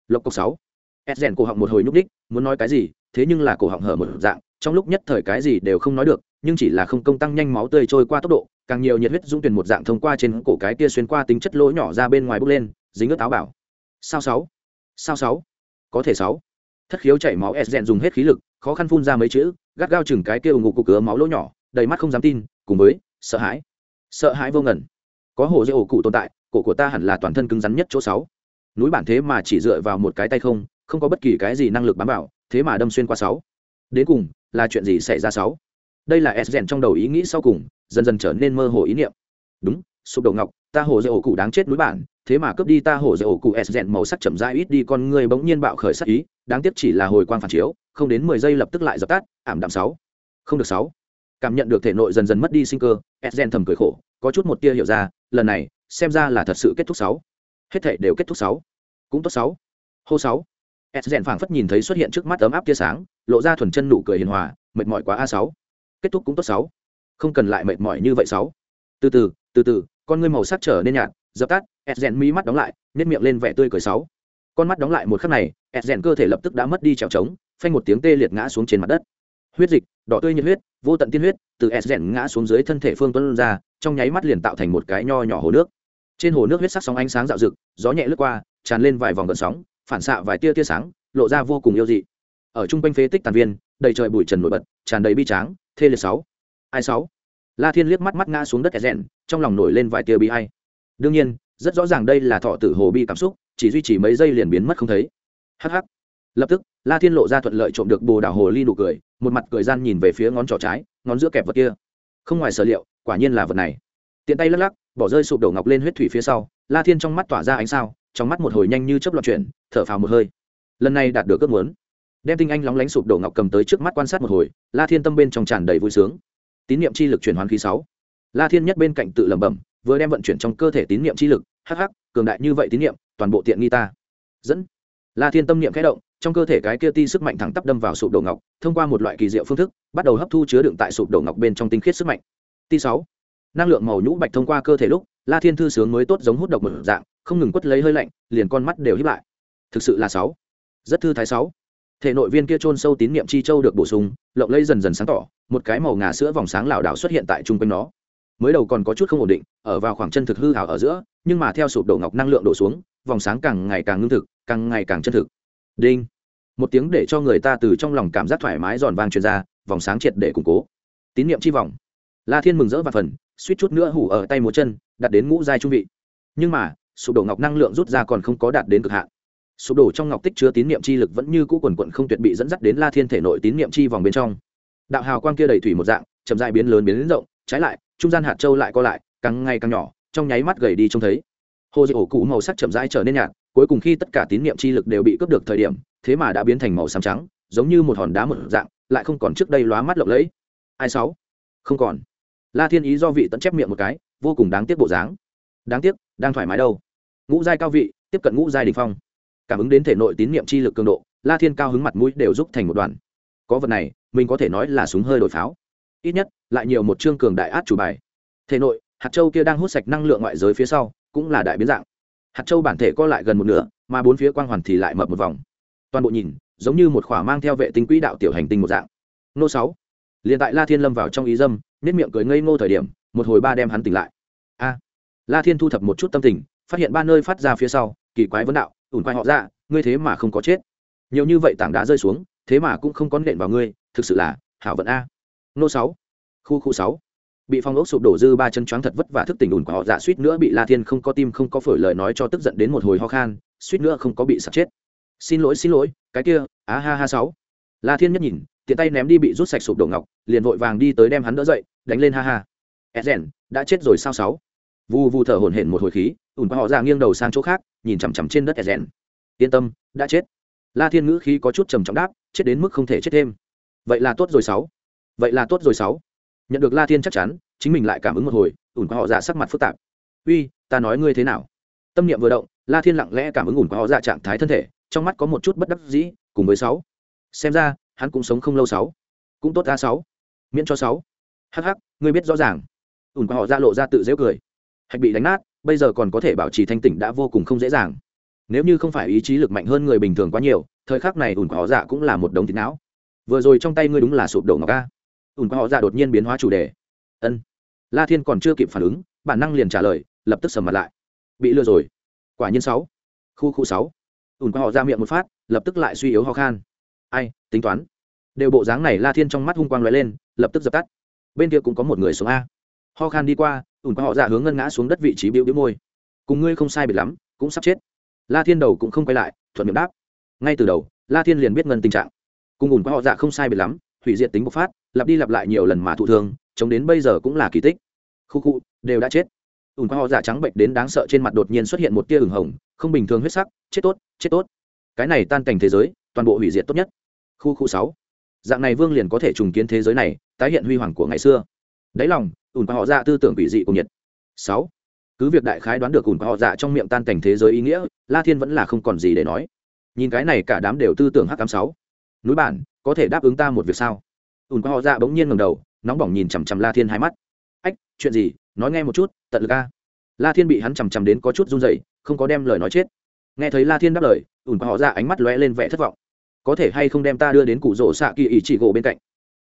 Lộc cộc sáu. S rèn cổ họng một hồi nhúc ních muốn nói cái gì thế nhưng là cổ họng hở một dạng, trong lúc nhất thời cái gì đều không nói được, nhưng chỉ là không công tăng nhanh máu tươi trôi qua tốc độ, càng nhiều nhiệt huyết dung tuyển một dạng thông qua trên cổ cái kia xuyên qua tính chất lỗ nhỏ ra bên ngoài bốc lên, dính ướt táo bảo. Sao sáu? Sao sáu? Có thể sáu. Thất khiếu chảy máu s dùng hết khí lực, khó khăn phun ra mấy chữ, gắt gao chừng cái kia ủng ngục cục cửa máu lỗ nhỏ, đầy mắt không dám tin, cùng với, sợ hãi. Sợ hãi vô ngẩn có hồ dây ổ cụ tồn tại, cổ của ta hẳn là toàn thân cứng rắn nhất chỗ sáu. Núi bản thế mà chỉ dựa vào một cái tay không không có bất kỳ cái gì năng lực bám vào thế mà đâm xuyên qua sáu. Đến cùng, là chuyện gì xảy ra sáu? Đây là s rèn trong đầu ý nghĩ sau cùng, dần dần trở nên mơ hồ ý niệm. Đúng, sụp đổ ngọc, ta hồ dây ổ cụ đáng chết núi bản, thế mà cướp đi ta hồ dây ổ cụ s rèn màu sắc chậm rãi ít đi, con người bỗng nhiên bạo khởi sắc ý, đáng tiếc chỉ là hồi quang phản chiếu, không đến mười giây lập tức lại dập tắt, ảm đạm sáu. Không được sáu. Cảm nhận được thể nội dần dần mất đi sinh cơ, s rèn thầm cười khổ, có chút một tia hiểu ra, lần này, xem ra là thật sự kết thúc sáu. Hết thể đều kết thúc sáu. Cũng tốt sáu. Hô sáu s rèn phảng phất nhìn thấy xuất hiện trước mắt ấm áp tia sáng, lộ ra thuần chân nụ cười hiền hòa, mệt mỏi quá a sáu. Kết thúc cũng tốt sáu. Không cần lại mệt mỏi như vậy sáu. Từ từ từ từ, con ngươi màu sắc trở nên nhạt, dập tắt, s rèn mi mắt đóng lại nếp miệng lên vẻ tươi cười sáu. Con mắt đóng lại một khắc này, s rèn cơ thể lập tức đã mất đi trèo trống, phanh một tiếng tê liệt ngã xuống trên mặt đất. Huyết dịch, đỏ tươi nhiệt huyết, vô tận tiên huyết, từ s rèn ngã xuống dưới thân thể phương tuân ra, trong nháy mắt liền tạo thành một cái nho nhỏ hồ nước. Trên hồ nước huyết sắc sóng ánh sáng dạo rực, gió nhẹ lướt qua, tràn lên vài vòng gợn sóng phản xạ vài tia tia sáng, lộ ra vô cùng yêu dị. Ở trung quanh phế tích tàn viên, đầy trời bụi trần nổi bật, tràn đầy bi tráng, thê liệt sáu. Ai sáu? La thiên liếc mắt mắt ngã xuống đất rèn, trong lòng nổi lên vài tia bi hay đương nhiên, rất rõ ràng đây là thọ tử hồ bi cảm xúc, chỉ duy trì mấy giây liền biến mất không thấy. Hh lập tức, la thiên lộ ra thuận lợi trộm được bồ đảo hồ ly nụ cười, một mặt cười gian nhìn về phía ngón trỏ trái, ngón giữa kẹp vật kia. Không ngoài sở liệu, quả nhiên là vật này. Tiện tay lắc lắc, bỏ rơi sụp đổ ngọc lên huyết thủy phía sau, la thiên trong mắt tỏa ra ánh sao trong mắt một hồi nhanh như chớp loạn chuyển, thở phào một hơi. Lần này đạt được ước muốn. Đem tinh anh lóng lánh sụp đổ ngọc cầm tới trước mắt quan sát một hồi, la thiên tâm bên trong tràn đầy vui sướng. Tín niệm chi lực chuyển hoàn khí sáu. La thiên nhất bên cạnh tự lẩm bẩm, vừa đem vận chuyển trong cơ thể tín niệm chi lực, hắc hắc, cường đại như vậy tín niệm, toàn bộ tiện nghi ta. Dẫn. La thiên tâm niệm khẽ động, trong cơ thể cái kia ti sức mạnh thẳng tắp đâm vào sụp đổ ngọc, thông qua một loại kỳ diệu phương thức, bắt đầu hấp thu chứa đựng tại sụp đổ ngọc bên trong tinh khiết sức mạnh. Ti sáu. Năng lượng màu nhũ bạch thông qua cơ thể lúc, la thiên thư sướng mới tốt giống hút độc một dạng không ngừng quất lấy hơi lạnh, liền con mắt đều hiếp lại. Thực sự là sáu. Rất thư thái sáu. Thể nội viên kia trôn sâu tín niệm chi châu được bổ sung, lộng lây dần dần sáng tỏ, một cái màu ngà sữa vòng sáng lảo đảo xuất hiện tại trung quanh nó. Mới đầu còn có chút không ổn định, ở vào khoảng chân thực hư hảo ở giữa, nhưng mà theo sụp đổ ngọc năng lượng đổ xuống, vòng sáng càng ngày càng ngưng thực, càng ngày càng chân thực. Đinh. Một tiếng để cho người ta từ trong lòng cảm giác thoải mái giòn vang truyền ra, vòng sáng triệt để củng cố. Tín niệm chi vòng. La thiên mừng rỡ và phần, suýt chút nữa hủ ở tay múa chân, đặt đến ngũ giai trung vị. Nhưng mà sụp đổ ngọc năng lượng rút ra còn không có đạt đến cực hạn. Sụp đổ trong ngọc tích chứa tín niệm chi lực vẫn như cũ quần quận không tuyệt bị dẫn dắt đến la thiên thể nội tín niệm chi vòng bên trong. Đạo hào quang kia đầy thủy một dạng, chậm dại biến lớn biến lớn rộng, trái lại, trung gian hạt châu lại co lại, càng ngày càng nhỏ, trong nháy mắt gầy đi trông thấy. Hồ dây ổ cũ màu sắc chậm rãi trở nên nhạt, cuối cùng khi tất cả tín niệm chi lực đều bị cướp được thời điểm, thế mà đã biến thành màu xám trắng, giống như một hòn đá một dạng, lại không còn trước đây lóa mắt lộng lẫy. Ai sáu? Không còn. La thiên ý do vị tận chép miệng một cái, vô cùng đáng tiếc bộ dáng. Đáng tiếc, đang thoải mái đâu? Ngũ giai cao vị, tiếp cận ngũ giai đình phong. Cảm ứng đến thể nội tín niệm chi lực cường độ, la thiên cao hứng mặt mũi đều rút thành một đoàn. Có vật này, mình có thể nói là súng hơi đổi pháo. Ít nhất, lại nhiều một chương cường đại át chủ bài. Thể nội, hạt châu kia đang hút sạch năng lượng ngoại giới phía sau, cũng là đại biến dạng. Hạt châu bản thể co lại gần một nửa, mà bốn phía quang hoàn thì lại mập một vòng. Toàn bộ nhìn, giống như một khỏa mang theo vệ tinh quỹ đạo tiểu hành tinh một dạng. Nô sáu. Liền tại la thiên lâm vào trong ý dâm nếp miệng cười ngây ngô thời điểm, một hồi ba đem hắn tỉnh lại. A. La thiên thu thập một chút tâm tình phát hiện ba nơi phát ra phía sau, kỳ quái vấn đạo, ủn quay họ ra ngươi thế mà không có chết. Nhiều như vậy tảng đá rơi xuống, thế mà cũng không có nện vào ngươi, thực sự là hảo vận a. Nô sáu, khu khu sáu. Bị phong ốc sụp đổ dư ba chân choáng thật vất vả thức tỉnh ủn của họ dạ suýt nữa bị la thiên không có tim không có phổi lời nói cho tức giận đến một hồi ho khan, suýt nữa không có bị sập chết. Xin lỗi xin lỗi, cái kia, á ha ha sáu. La thiên nhất nhìn, tiện tay ném đi bị rút sạch sụp đổ ngọc, liền vội vàng đi tới đem hắn đỡ dậy, đánh lên ha ha. Edgen đã chết rồi sao sáu? Vu Vu thở hổn hển một hồi khí ủn qua họ ra nghiêng đầu sang chỗ khác, nhìn chằm chằm trên đất edgen yên tâm, đã chết. La thiên ngữ khí có chút trầm trọng đáp, chết đến mức không thể chết thêm. Vậy là tốt rồi sáu. Vậy là tốt rồi sáu. Nhận được la thiên chắc chắn, chính mình lại cảm ứng một hồi ủn qua họ ra sắc mặt phức tạp. Uy, ta nói ngươi thế nào? Tâm niệm vừa động, la thiên lặng lẽ cảm ứng ủn qua họ ra trạng thái thân thể, trong mắt có một chút bất đắc dĩ, cùng với sáu. Xem ra, hắn cũng sống không lâu sáu. Cũng tốt ra sáu. Miễn cho sáu. Hắc hắc, ngươi biết rõ ràng. Ủn qua họ ra lộ ra tự dễ cười hạch bị đánh nát, bây giờ còn có thể bảo trì thanh tỉnh đã vô cùng không dễ dàng. Nếu như không phải ý chí lực mạnh hơn người bình thường quá nhiều, thời khắc này ủn qua họ dạ cũng là một đống thịt não. Vừa rồi trong tay ngươi đúng là sụp đổ ngọc ca ủn qua họ dạ đột nhiên biến hóa chủ đề. Ân. La thiên còn chưa kịp phản ứng, bản năng liền trả lời, lập tức sầm mặt lại. Bị lừa rồi. Quả nhiên sáu. Khu khu sáu. Ủn qua họ ra miệng một phát, lập tức lại suy yếu ho khan. Ai, tính toán. Đều bộ dáng này la thiên trong mắt hung quang lóe lên, lập tức dập tắt. Bên kia cũng có một người xuống a. Ho khan đi qua ủn qua họ ra hướng ngân ngã xuống đất vị trí biểu biểu môi. Cùng ngươi không sai biệt lắm, cũng sắp chết. La thiên đầu cũng không quay lại, thuận miệng đáp. Ngay từ đầu, la thiên liền biết ngân tình trạng. Cùng ủn qua họ dạ không sai biệt lắm, hủy diệt tính bộc phát, lặp đi lặp lại nhiều lần mà thụ thương, chống đến bây giờ cũng là kỳ tích. Khu khu, đều đã chết. Ủn qua họ dạ trắng bệnh đến đáng sợ trên mặt đột nhiên xuất hiện một tia ửng hồng, không bình thường huyết sắc, chết tốt chết tốt. Cái này tan cảnh thế giới, toàn bộ hủy diệt tốt nhất. Khu khu sáu. Dạng này vương liền có thể trùng kiến thế giới này, tái hiện huy hoàng của ngày xưa. Đáy lòng ủn và họ dạ tư tưởng bị dị của nhiệt sáu, cứ việc đại khái đoán được ủn và họ dạ trong miệng tan cảnh thế giới ý nghĩa, la thiên vẫn là không còn gì để nói. Nhìn cái này cả đám đều tư tưởng h tám sáu. Núi bản, có thể đáp ứng ta một việc sao? Ủn và họ dạ bỗng nhiên ngầm đầu, nóng bỏng nhìn chằm chằm la thiên hai mắt. Ách, chuyện gì? Nói nghe một chút, tận lực a. La thiên bị hắn chằm chằm đến có chút run rẩy, không có đem lời nói chết. Nghe thấy la thiên đáp lời ủn và họ dạ ánh mắt lóe lên vẻ thất vọng. Có thể hay không đem ta đưa đến cụ rỗ xạ kỳ ỷ chỉ gỗ bên cạnh?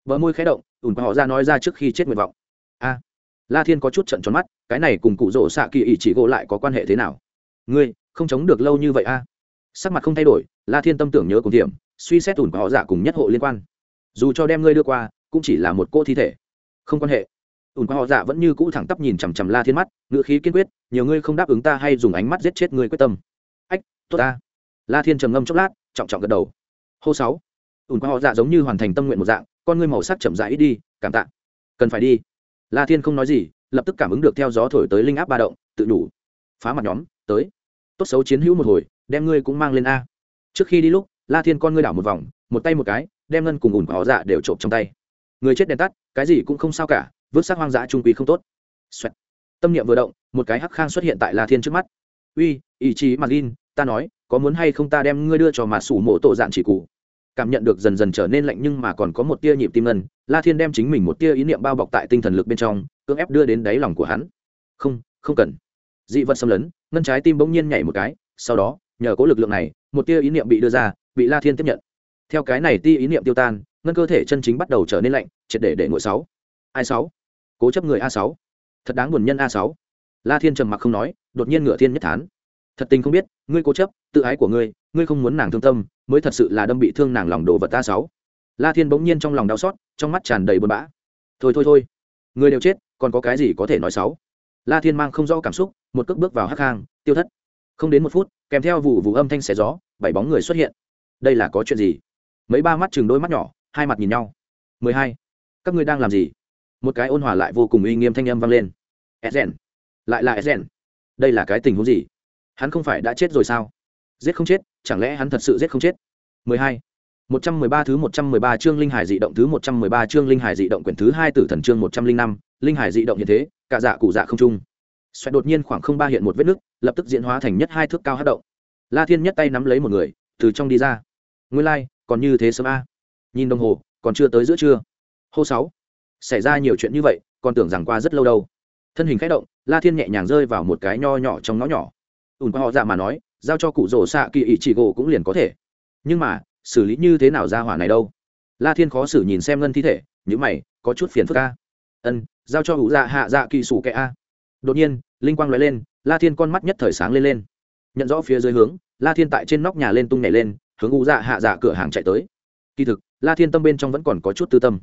Vợ môi khé động ủn và họ ra nói ra trước khi chết nguyện vọng a. La thiên có chút trận tròn mắt, cái này cùng cụ rỗ xạ kỳ ý chỉ gỗ lại có quan hệ thế nào? Ngươi, không chống được lâu như vậy a? Sắc mặt không thay đổi, la thiên tâm tưởng nhớ cùng tiệm suy xét ủn của họ giả cùng nhất hộ liên quan. Dù cho đem ngươi đưa qua, cũng chỉ là một cô thi thể. Không quan hệ. Ủn của họ giả vẫn như cũ thẳng tắp nhìn chằm chằm la thiên mắt ngựa khí kiên quyết, nhiều ngươi không đáp ứng ta hay dùng ánh mắt giết chết ngươi quyết tâm. Ách, tốt ta. La thiên trầm ngâm chốc lát, trọng trọng gật đầu. Hô sáu. Ủn của họ giả giống như hoàn thành tâm nguyện một dạng, con ngươi màu sắc chậm rãi đi, cảm tạ. Cần phải đi la thiên không nói gì, lập tức cảm ứng được theo gió thổi tới linh áp ba động, tự đủ phá mặt nhóm, tới. Tốt xấu chiến hữu một hồi, đem ngươi cũng mang lên a. Trước khi đi lúc, la thiên con ngươi đảo một vòng, một tay một cái, đem ngân cùng ủn của họ dạ đều trộm trong tay. Người chết đèn tắt, cái gì cũng không sao cả, vứt xác hoang dã trung quy không tốt. Xoẹt. tâm niệm vừa động, một cái hắc khang xuất hiện tại la thiên trước mắt. Uy, ý chí mặt linh ta nói, có muốn hay không ta đem ngươi đưa cho mà sủ mộ tổ dạng chỉ cụ? Cảm nhận được dần dần trở nên lạnh nhưng mà còn có một tia nhịp tim ngân. La thiên đem chính mình một tia ý niệm bao bọc tại tinh thần lực bên trong, cưỡng ép đưa đến đáy lòng của hắn. Không không cần. Dị vật xâm lấn, ngân trái tim bỗng nhiên nhảy một cái, sau đó, nhờ có lực lượng này, một tia ý niệm bị đưa ra, bị la thiên tiếp nhận. Theo cái này tia ý niệm tiêu tan, ngân cơ thể chân chính bắt đầu trở nên lạnh, triệt để để ngồi sáu. Ai sáu. Cố chấp người a sáu. Thật đáng buồn nhân a sáu. La thiên trầm mặc không nói, đột nhiên ngựa thiên nhất thán. Thật tình không biết, ngươi cố chấp, tự ái của ngươi ngươi không muốn nàng thương tâm mới thật sự là đâm bị thương nàng lòng đồ vật ta sáu. La thiên bỗng nhiên trong lòng đau xót, trong mắt tràn đầy buồn bã. Thôi thôi thôi, người đều chết, còn có cái gì có thể nói sáu? La thiên mang không rõ cảm xúc, một cước bước vào hắc hang, tiêu thất. Không đến một phút, kèm theo vụ vụ âm thanh xé gió, bảy bóng người xuất hiện. Đây là có chuyện gì? Mấy ba mắt chừng đôi mắt nhỏ, hai mặt nhìn nhau. Mười hai. Các ngươi đang làm gì? Một cái ôn hòa lại vô cùng uy nghiêm thanh âm vang lên. Edgen lại là edgen đây là cái tình huống gì? Hắn không phải đã chết rồi sao? Giết không chết chẳng lẽ hắn thật sự giết không chết 12. 113 thứ 113 chương linh hải dị động thứ 113 chương linh hải dị động quyển thứ 2 tử thần chương 105, linh hải dị động như thế, cả dạ cụ dạ không trung. Xoẹt đột nhiên khoảng không ba hiện một vết nứt, lập tức diễn hóa thành nhất hai thước cao hất động. La Thiên nhất tay nắm lấy một người, từ trong đi ra. Nguyên lai, like, còn như thế sớm a. Nhìn đồng hồ, còn chưa tới giữa trưa. Hô 6. xảy ra nhiều chuyện như vậy còn tưởng rằng qua rất lâu đâu thân hình khẽ động la thiên nhẹ nhàng rơi vào một cái nho nhỏ trong ngõ nhỏ ùn qua họ dạ mà nói giao cho cụ rổ xạ kỳ ý chỉ gỗ cũng liền có thể. Nhưng mà, xử lý như thế nào ra hỏa này đâu? La thiên khó xử nhìn xem ngân thi thể những mày, có chút phiền phức ca ân, giao cho hữu dạ hạ dạ kỳ sủ kệ a. Đột nhiên, linh quang nói lên, la thiên con mắt nhất thời sáng lên lên. Nhận rõ phía dưới hướng, la thiên tại trên nóc nhà lên tung nhảy lên, hướng ủ dạ hạ dạ cửa hàng chạy tới. Kỳ thực, la thiên tâm bên trong vẫn còn có chút tư tâm.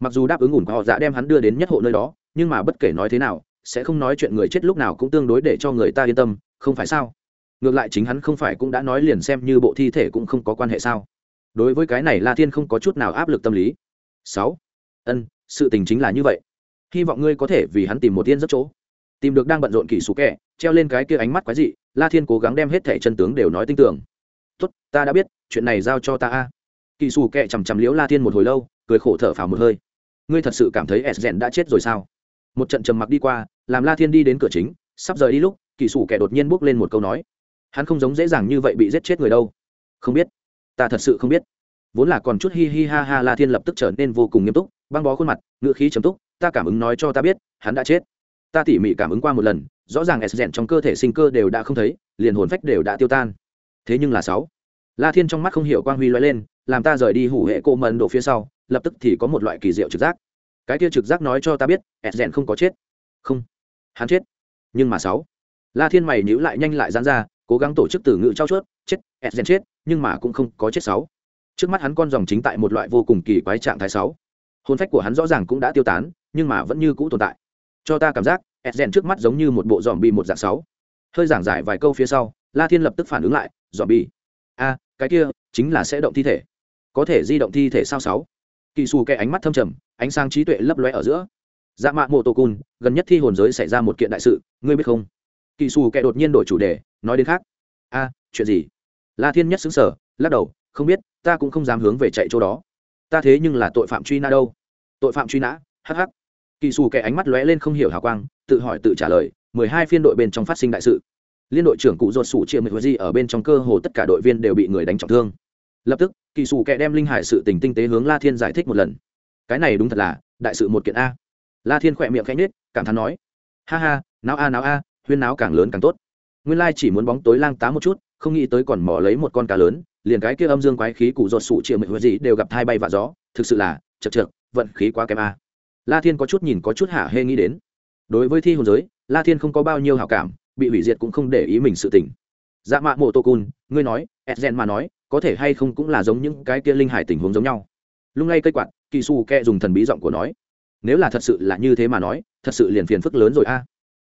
Mặc dù đáp ứng ủn của họ dạ đem hắn đưa đến nhất hộ nơi đó, nhưng mà bất kể nói thế nào, sẽ không nói chuyện người chết lúc nào cũng tương đối để cho người ta yên tâm, không phải sao? Ngược lại chính hắn không phải cũng đã nói liền xem như bộ thi thể cũng không có quan hệ sao? Đối với cái này la thiên không có chút nào áp lực tâm lý. Sáu. Ân, sự tình chính là như vậy. Hy vọng ngươi có thể vì hắn tìm một tiên rất chỗ. Tìm được đang bận rộn kỳ số kẻ treo lên cái kia ánh mắt quái dị, la thiên cố gắng đem hết thẻ chân tướng đều nói tin tưởng tốt, ta đã biết, chuyện này giao cho ta a. Kỳ xù kẹ chằm chằm liễu la thiên một hồi lâu, cười khổ thở phào một hơi. Ngươi thật sự cảm thấy s rèn đã chết rồi sao? Một trận trầm mặc đi qua, làm la thiên đi đến cửa chính, sắp rời đi lúc, kỳ xù kẹ đột nhiên bước lên một câu nói hắn không giống dễ dàng như vậy bị giết chết người đâu. Không biết. Ta thật sự không biết. Vốn là còn chút hi hi ha ha la thiên lập tức trở nên vô cùng nghiêm túc, băng bó khuôn mặt ngựa khí chấm túc, ta cảm ứng nói cho ta biết, hắn đã chết. Ta tỉ mỉ cảm ứng qua một lần, rõ ràng s rèn trong cơ thể sinh cơ đều đã không thấy, liền hồn phách đều đã tiêu tan. Thế nhưng là sáu. La thiên trong mắt không hiểu quang huy loay lên, làm ta rời đi hủ hệ cô mần độ phía sau, lập tức thì có một loại kỳ diệu trực giác. Cái kia trực giác nói cho ta biết, s rèn không có chết. Không. Hắn chết. Nhưng mà sáu. La thiên mày nhữ lại nhanh lại dán ra cố gắng tổ chức từ ngữ trao chuốt, chết s chết, nhưng mà cũng không có chết sáu. Trước mắt hắn con dòng chính tại một loại vô cùng kỳ quái trạng thái sáu. Hồn phách của hắn rõ ràng cũng đã tiêu tán, nhưng mà vẫn như cũ tồn tại. Cho ta cảm giác edgen trước mắt giống như một bộ dòm bị một dạng sáu. Hơi giảng giải vài câu phía sau, la thiên lập tức phản ứng lại dòm bị. a, cái kia, chính là sẽ động thi thể. Có thể di động thi thể sao sáu? Kỳ xù cái ánh mắt thâm trầm, ánh sáng trí tuệ lấp lóe ở giữa. Dạ mạ mô tô cun gần nhất thi hồn giới xảy ra một kiện đại sự, ngươi biết không? Kỳ xù kẻ đột nhiên đổi chủ đề, nói đến khác. A, chuyện gì? La thiên nhất xứng sở lắc đầu, không biết, ta cũng không dám hướng về chạy chỗ đó. Ta thế nhưng là tội phạm truy nã đâu. Tội phạm truy nã? Hh kỳ xù kẻ ánh mắt lóe lên không hiểu hào quang, tự hỏi tự trả lời, mười hai phiên đội bên trong phát sinh đại sự. Liên đội trưởng cụ ruột sủ chia mười di ở bên trong cơ hồ tất cả đội viên đều bị người đánh trọng thương. Lập tức, kỳ xù kẻ đem linh hải sự tình tinh tế hướng la thiên giải thích một lần. Cái này đúng thật là đại sự một kiện a. La thiên khỏe miệng khẽ nhết cảm thán nói, ha ha, náo a náo a huyên náo càng lớn càng tốt. Nguyên lai chỉ muốn bóng tối lang tá một chút, không nghĩ tới còn mò lấy một con cá lớn, liền cái kia âm dương quái khí cụ ruột triệu mệnh huệ gì đều gặp thai bay và gió. Thực sự là chật chật vận khí quá kém a. La thiên có chút nhìn có chút hả hê nghĩ đến. Đối với thi hồn giới, la thiên không có bao nhiêu hảo cảm, bị hủy diệt cũng không để ý mình sự tỉnh dạ mạ mộ tô cun ngươi nói edgen mà nói, có thể hay không cũng là giống những cái kia linh hải tình huống giống nhau. Lung lay cây quạt, kỳ su kẹ dùng thần bí giọng của nói. Nếu là thật sự là như thế mà nói, thật sự liền phiền phức lớn rồi a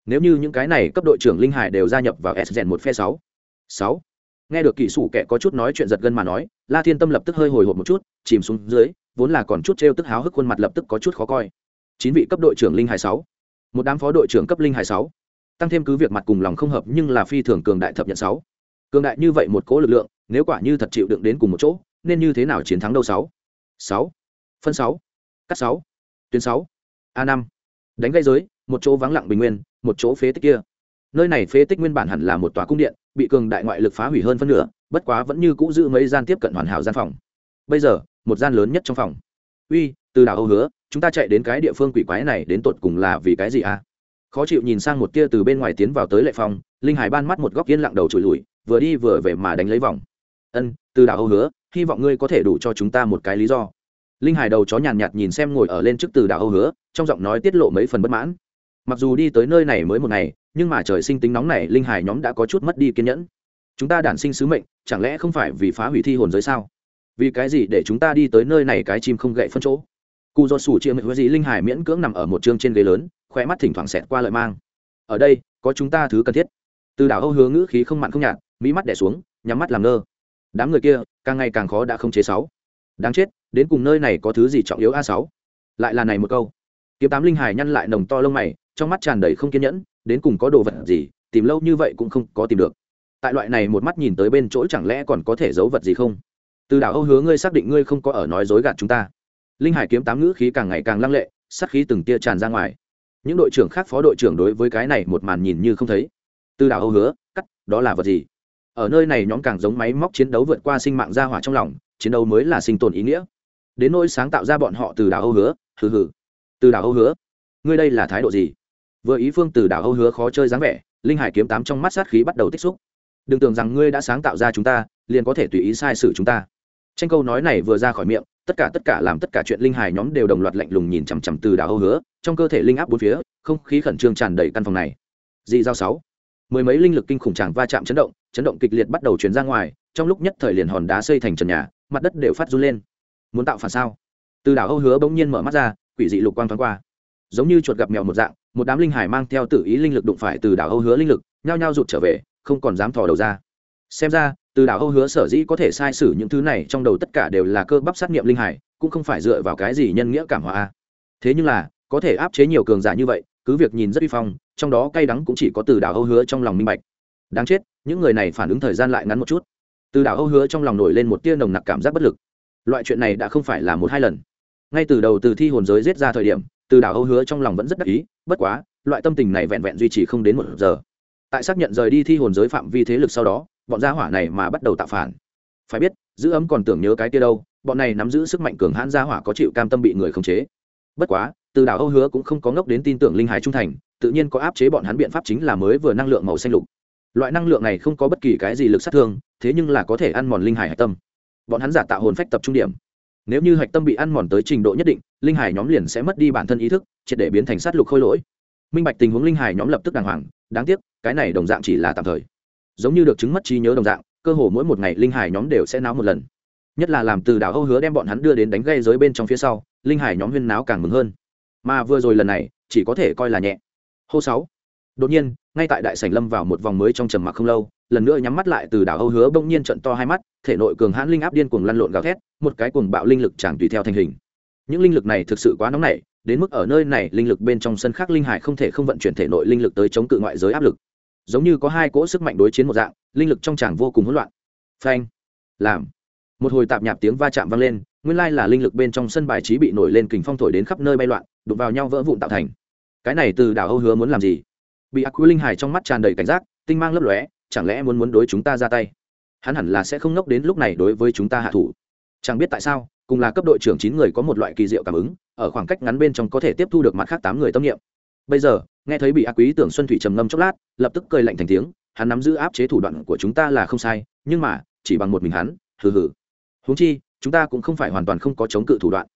nếu như những cái này cấp đội trưởng linh hải đều gia nhập vào edgen một phe sáu sáu. Nghe được kỳ sủ kẻ có chút nói chuyện giật gân mà nói, la thiên tâm lập tức hơi hồi hộp một chút, chìm xuống dưới, vốn là còn chút t r e o tức háo hức khuôn mặt lập tức có chút khó coi. Chín vị cấp đội trưởng linh hải sáu, một đám phó đội trưởng cấp linh hải sáu, tăng thêm cứ việc mặt cùng lòng không hợp nhưng là phi thường cường đại thập nhận sáu. Cường đại như vậy một cố lực lượng, nếu quả như thật chịu đựng đến cùng một chỗ, nên như thế nào chiến thắng đâu sáu? Sáu. Phân sáu. Cắt sáu. Tuyến sáu. A năm đánh gây giới một chỗ vắng lặng bình nguyên một chỗ phế tích kia. Nơi này phế tích nguyên bản hẳn là một tòa cung điện bị cường đại ngoại lực phá hủy hơn phân nửa bất quá vẫn như cũ giữ mấy gian tiếp cận hoàn hảo gian phòng. Bây giờ một gian lớn nhất trong phòng. Uy từ đảo âu hứa chúng ta chạy đến cái địa phương quỷ quái này đến tột cùng là vì cái gì à? Khó chịu nhìn sang một tia từ bên ngoài tiến vào tới lệ phòng, linh hải ban mắt một góc yên lặng đầu trụi lùi vừa đi vừa về mà đánh lấy vòng. Ân từ đảo âu hứa hy vọng ngươi có thể đủ cho chúng ta một cái lý do linh hải đầu chó nhàn nhạt nhìn xem ngồi ở lên trước từ đảo âu hứa, trong giọng nói tiết lộ mấy phần bất mãn. Mặc dù đi tới nơi này mới một ngày, nhưng mà trời sinh tính nóng này, linh hải nhóm đã có chút mất đi kiên nhẫn. Chúng ta đản sinh sứ mệnh, chẳng lẽ không phải vì phá hủy thi hồn giới sao? Vì cái gì để chúng ta đi tới nơi này cái chim không gậy phân chỗ? Cụ do sủ chia mệnh gì linh hải miễn cưỡng nằm ở một chương trên ghế lớn khoe mắt thỉnh thoảng xẹt qua lợi mang. Ở đây, có chúng ta thứ cần thiết. Từ đảo âu hứa ngữ khí không mặn không nhạt mỹ mắt đẻ xuống, nhắm mắt làm ngơ. Đám người kia, càng ngày càng khó đã không chế sáu đáng chết, đến cùng nơi này có thứ gì trọng yếu a sáu? Lại là này một câu. Kiếm tám linh hải nhăn lại nồng to lông mày, trong mắt tràn đầy không kiên nhẫn, đến cùng có đồ vật gì, tìm lâu như vậy cũng không có tìm được. Tại loại này một mắt nhìn tới bên chỗ chẳng lẽ còn có thể giấu vật gì không? Từ đảo âu hứa ngươi xác định ngươi không có ở nói dối gạt chúng ta. Linh hải kiếm tám ngữ khí càng ngày càng lăng lệ sắc khí từng tia tràn ra ngoài. Những đội trưởng khác phó đội trưởng đối với cái này một màn nhìn như không thấy. Từ đảo âu hứa, cắt, đó là vật gì? Ở nơi này nhóm càng giống máy móc chiến đấu vượt qua sinh mạng ra hỏa trong lòng chiến đấu mới là sinh tồn ý nghĩa. Đến nỗi sáng tạo ra bọn họ từ đảo âu hứa, hừ hừ. Từ đảo âu hứa? Ngươi đây là thái độ gì? Vừa ý phương từ đảo âu hứa khó chơi dáng vẻ, linh hải kiếm tám trong mắt sát khí bắt đầu tích xúc. Đừng tưởng rằng ngươi đã sáng tạo ra chúng ta, liền có thể tùy ý sai sự chúng ta. Tranh câu nói này vừa ra khỏi miệng, tất cả tất cả làm tất cả chuyện linh hải nhóm đều đồng loạt lạnh lùng nhìn chằm chằm từ đảo âu hứa, trong cơ thể linh áp bốn phía, không khí khẩn trương tràn đầy căn phòng này. Dị giao sáu. Mười mấy linh lực kinh khủng tràng va chạm chấn động chấn động kịch liệt bắt đầu chuyển ra ngoài, trong lúc nhất thời liền hòn đá xây thành trần nhà mặt đất đều phát run lên. Muốn tạo phản sao? Từ đảo âu hứa bỗng nhiên mở mắt ra, quỷ dị lục quang thoáng qua. Giống như chuột gặp mèo một dạng, một đám linh hải mang theo tự ý linh lực đụng phải từ đảo âu hứa linh lực, nhao nhao rụt trở về, không còn dám thò đầu ra. Xem ra, từ đảo âu hứa sở dĩ có thể sai sử những thứ này trong đầu tất cả đều là cơ bắp sát nghiệm linh hải, cũng không phải dựa vào cái gì nhân nghĩa cảm hóa thế nhưng là, có thể áp chế nhiều cường giả như vậy, cứ việc nhìn rất uy phong, trong đó cay đắng cũng chỉ có từ đảo âu hứa trong lòng minh bạch. Đáng chết, những người này phản ứng thời gian lại ngắn một chút từ đảo âu hứa trong lòng nổi lên một tia nồng nặc cảm giác bất lực. Loại chuyện này đã không phải là một hai lần. Ngay từ đầu từ thi hồn giới giết ra thời điểm, từ đảo âu hứa trong lòng vẫn rất đắc ý, bất quá, loại tâm tình này vẹn vẹn duy trì không đến một giờ. Tại xác nhận rời đi thi hồn giới phạm vi thế lực sau đó, bọn gia hỏa này mà bắt đầu tạo phản. Phải biết, giữ ấm còn tưởng nhớ cái tia đâu, bọn này nắm giữ sức mạnh cường hãn gia hỏa có chịu cam tâm bị người khống chế. Bất quá, từ đảo âu hứa cũng không có ngốc đến tin tưởng linh hải trung thành, tự nhiên có áp chế bọn hắn biện pháp chính là mới vừa năng lượng màu xanh lục. Loại năng lượng này không có bất kỳ cái gì lực sát thương thế nhưng là có thể ăn mòn linh hải hạch tâm. Bọn hắn giả tạo hồn phách tập trung điểm. Nếu như hạch tâm bị ăn mòn tới trình độ nhất định, linh hải nhóm liền sẽ mất đi bản thân ý thức, triệt để biến thành sát lục khôi lỗi. Minh bạch tình huống linh hải nhóm lập tức đàng hoàng, đáng tiếc, cái này đồng dạng chỉ là tạm thời. Giống như được chứng mất trí nhớ đồng dạng, cơ hồ mỗi một ngày linh hải nhóm đều sẽ náo một lần. Nhất là làm từ đảo âu hứa đem bọn hắn đưa đến đánh gây giới bên trong phía sau, linh hải nhóm huyên náo càng mừng hơn. Mà vừa rồi lần này, chỉ có thể coi là nhẹ. Hô sáu. Đột nhiên, ngay tại đại sảnh lâm vào một vòng mới trong trầm mặc không lâu lần nữa nhắm mắt lại từ đảo âu hứa bỗng nhiên trận to hai mắt, thể nội cường hãn linh áp điên cuồng lăn lộn gào thét, một cái cuồng bạo linh lực chẳng tùy theo thành hình. Những linh lực này thực sự quá nóng nảy, đến mức ở nơi này, linh lực bên trong sân khác linh hải không thể không vận chuyển thể nội linh lực tới chống cự ngoại giới áp lực. Giống như có hai cỗ sức mạnh đối chiến một dạng, linh lực trong chàng vô cùng hỗn loạn. Phanh! Làm! Một hồi tạp nhạp tiếng va chạm vang lên, nguyên lai là linh lực bên trong sân bài trí bị nổi lên kình phong thổi đến khắp nơi bay loạn, đụng vào nhau vỡ vụn tạo thành. Cái này từ đảo âu hứa muốn làm gì? Bị ác quy linh hải trong mắt tràn đầy cảnh giác, tinh mang lấp lóe chẳng lẽ muốn muốn đối chúng ta ra tay? Hắn hẳn là sẽ không nốc đến lúc này đối với chúng ta hạ thủ. Chẳng biết tại sao, cùng là cấp đội trưởng chín người có một loại kỳ diệu cảm ứng, ở khoảng cách ngắn bên trong có thể tiếp thu được mặt khác tám người tâm niệm. Bây giờ, nghe thấy bị ác quý tưởng xuân thủy trầm ngâm chốc lát, lập tức cười lạnh thành tiếng, hắn nắm giữ áp chế thủ đoạn của chúng ta là không sai, nhưng mà, chỉ bằng một mình hắn, hừ hừ. Huống chi, chúng ta cũng không phải hoàn toàn không có chống cự thủ đoạn.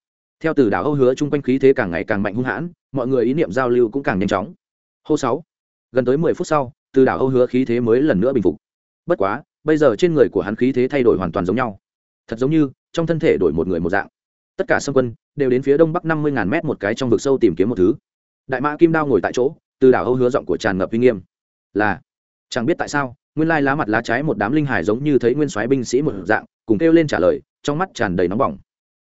Theo từ đảo âu hứa chung quanh khí thế càng ngày càng mạnh hung hãn, mọi người ý niệm giao lưu cũng càng nhanh chóng. Hô sáu, gần tới mười phút sau từ đảo âu hứa khí thế mới lần nữa bình phục. Bất quá, bây giờ trên người của hắn khí thế thay đổi hoàn toàn giống nhau. Thật giống như, trong thân thể đổi một người một dạng. Tất cả xâm quân đều đến phía đông bắc năm mươi ngàn mét một cái trong vực sâu tìm kiếm một thứ. Đại mã kim đao ngồi tại chỗ, từ đảo âu hứa giọng của tràn ngập uy nghiêm. Là, chẳng biết tại sao, nguyên lai lá mặt lá trái một đám linh hải giống như thấy nguyên soái binh sĩ một dạng, cùng kêu lên trả lời, trong mắt tràn đầy nóng bỏng.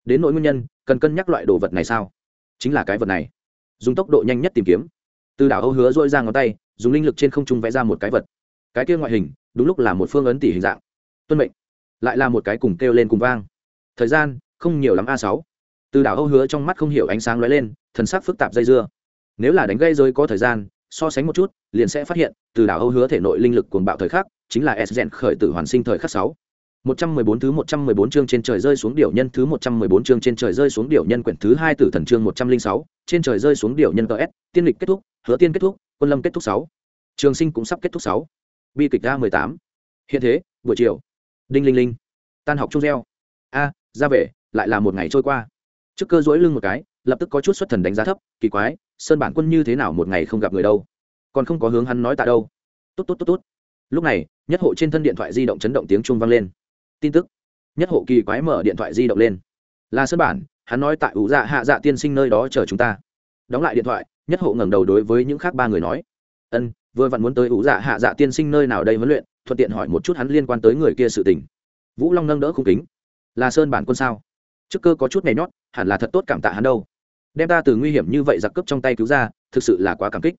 Đến nỗi nguyên nhân, cần cân nhắc loại đồ vật này sao? Chính là cái vật này. Dùng tốc độ nhanh nhất tìm kiếm. Từ đảo âu hứa dội ra ngón tay dùng linh lực trên không trung vẽ ra một cái vật. Cái kia ngoại hình đúng lúc là một phương ấn tỷ hình dạng. Tuân mệnh. Lại là một cái cùng kêu lên cùng vang. Thời gian không nhiều lắm a sáu. Từ đảo âu hứa trong mắt không hiểu ánh sáng lóe lên thần sắc phức tạp dây dưa. Nếu là đánh gây rơi có thời gian so sánh một chút liền sẽ phát hiện từ đảo âu hứa thể nội linh lực cuồng bạo thời khắc chính là s rèn khởi tử hoàn sinh thời khắc sáu. 114 thứ 114 chương trên trời rơi xuống điểu nhân thứ 114 chương trên trời rơi xuống điểu nhân quyển thứ 2 tử thần chương 106, trên trời rơi xuống điểu nhân TS, tiên lịch kết thúc, hứa tiên kết thúc, quân lâm kết thúc sáu, Trường sinh cũng sắp kết thúc sáu, Bi kịch ra mười tám, Hiện thế, buổi chiều. Đinh linh linh. Tan học trung reo. A, ra về, lại là một ngày trôi qua. Trước cơ dỗi lưng một cái, lập tức có chút xuất thần đánh giá thấp, kỳ quái, sơn bản quân như thế nào một ngày không gặp người đâu? Còn không có hướng hắn nói tại đâu. Tốt tốt tốt tốt. Lúc này, nhất hộ trên thân điện thoại di động chấn động tiếng chuông vang lên tin tức nhất hộ kỳ quái mở điện thoại di động lên là sơn bản hắn nói tại ủ dạ hạ dạ tiên sinh nơi đó chờ chúng ta đóng lại điện thoại nhất hộ ngẩng đầu đối với những khác ba người nói, ân, vừa vặn muốn tới ủ dạ hạ dạ tiên sinh nơi nào đây huấn luyện, thuận tiện hỏi một chút hắn liên quan tới người kia sự tình. Vũ long nâng đỡ khung kính, là sơn bản quân sao? Chức cơ có chút nhảy nhót, hẳn là thật tốt cảm tạ hắn đâu. Đem ta từ nguy hiểm như vậy giặc cướp trong tay cứu ra, thực sự là quá cảm kích.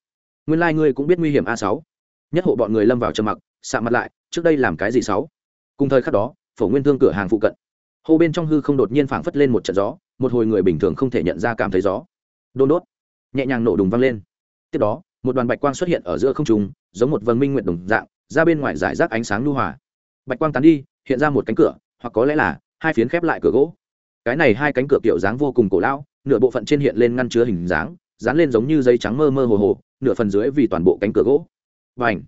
Nguyên lai、like、ngươi cũng biết nguy hiểm a sáu. Nhất hộ bọn người lâm vào trầm mặc sạ mặt lại, trước đây làm cái gì sáu? Cùng thời khắc đó, phổ nguyên thương cửa hàng phụ cận, hô bên trong hư không đột nhiên phảng phất lên một trận gió, một hồi người bình thường không thể nhận ra cảm thấy gió. Đôn đốt nhẹ nhàng nổ đùng vang lên. Tiếp đó, một đoàn bạch quang xuất hiện ở giữa không trùng giống một vầng minh nguyện đồng dạng, ra bên ngoài giải rác ánh sáng lưu hòa. Bạch quang tán đi, hiện ra một cánh cửa, hoặc có lẽ là hai phiến khép lại cửa gỗ. Cái này hai cánh cửa kiểu dáng vô cùng cổ lão, nửa bộ phận trên hiện lên ngăn chứa hình dáng, dán lên giống như giấy trắng mơ mơ hồ hồ, nửa phần dưới vì toàn bộ cánh cửa gỗ. Và ảnh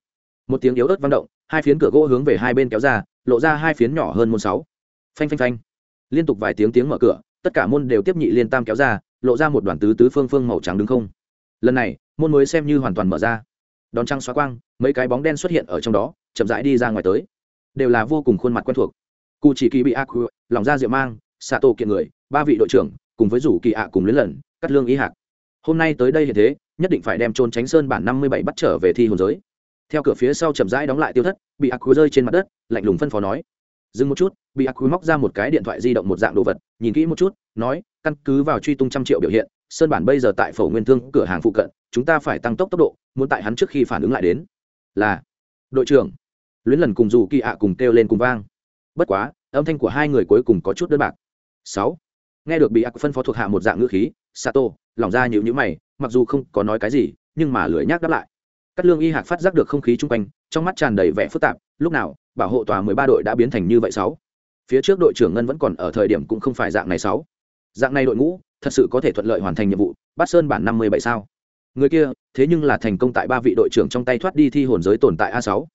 một tiếng yếu ớt vang động, hai phiến cửa gỗ hướng về hai bên kéo ra, lộ ra hai phiến nhỏ hơn môn sáu. Phanh phanh phanh. Liên tục vài tiếng tiếng mở cửa, tất cả môn đều tiếp nhị liên tam kéo ra lộ ra một đoàn tứ tứ phương phương màu trắng đứng không. Lần này, môn mới xem như hoàn toàn mở ra. Đón trăng xóa quang, mấy cái bóng đen xuất hiện ở trong đó, chậm rãi đi ra ngoài tới. Đều là vô cùng khuôn mặt quen thuộc. Cụ chỉ kỳ bị ác lòng ra rượu mang xạ tổ kiện người, ba vị đội trưởng, cùng với rủ kỳ ạ cùng luyến lần cắt lương ý hạc. Hôm nay tới đây hiện thế, nhất định phải đem trôn tránh sơn bản năm mươi bảy bắt trở về thi hồn giới. Theo cửa phía sau chậm rãi đóng lại tiêu thất, bị ác rơi trên mặt đất, lạnh lùng phân phó nói. Dừng một chút, bị ác móc ra một cái điện thoại di động một dạng đồ vật, nhìn kỹ một chút, nói căn cứ vào truy tung trăm triệu biểu hiện, sơn bản bây giờ tại phổ nguyên thương cửa hàng phụ cận, chúng ta phải tăng tốc tốc độ, muốn tại hắn trước khi phản ứng lại đến. Là, đội trưởng. Luyến lần cùng dù kỳ ạ cùng kêu lên cùng vang. Bất quá, âm thanh của hai người cuối cùng có chút đơn bạc. Sáu. Nghe được bị ác phân phó thuộc hạ một dạng ngữ khí, sato, lỏng ra nhịu nhữ mày, mặc dù không có nói cái gì, nhưng mà lưỡi nhác đáp lại. Cắt lương y hạc phát giác được không khí chung quanh, trong mắt tràn đầy vẻ phức tạp, lúc nào, bảo hộ tòa mười ba đội đã biến thành như vậy sáu. Phía trước đội trưởng ngân vẫn còn ở thời điểm cũng không phải dạng này sáu dạng này đội ngũ, thật sự có thể thuận lợi hoàn thành nhiệm vụ. Bắt sơn bản năm mươi bảy sao? Người kia, thế nhưng là thành công tại ba vị đội trưởng trong tay thoát đi thi hồn giới tồn tại a sáu.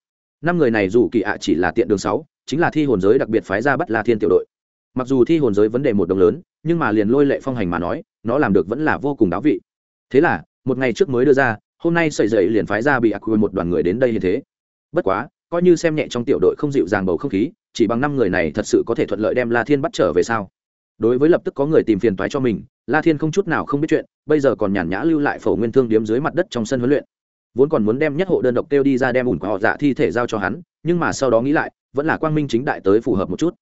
Năm người này dù kỳ ạ chỉ là tiện đường sáu, chính là thi hồn giới đặc biệt phái ra bắt la thiên tiểu đội. Mặc dù thi hồn giới vấn đề một đồng lớn, nhưng mà liền lôi lệ phong hành mà nói, nó làm được vẫn là vô cùng đáo vị. Thế là, một ngày trước mới đưa ra, hôm nay sợi dậy liền phái ra bị ác quy một đoàn người đến đây như thế. Bất quá, coi như xem nhẹ trong tiểu đội không dịu dàng bầu không khí, chỉ bằng năm người này thật sự có thể thuận lợi đem la thiên bắt trở về sao? Đối với lập tức có người tìm phiền toái cho mình, la thiên không chút nào không biết chuyện, bây giờ còn nhàn nhã lưu lại phổ nguyên thương điếm dưới mặt đất trong sân huấn luyện. Vốn còn muốn đem nhất hộ đơn độc kêu đi ra đem ủn của họ dạ thi thể giao cho hắn, nhưng mà sau đó nghĩ lại, vẫn là quang minh chính đại tới phù hợp một chút.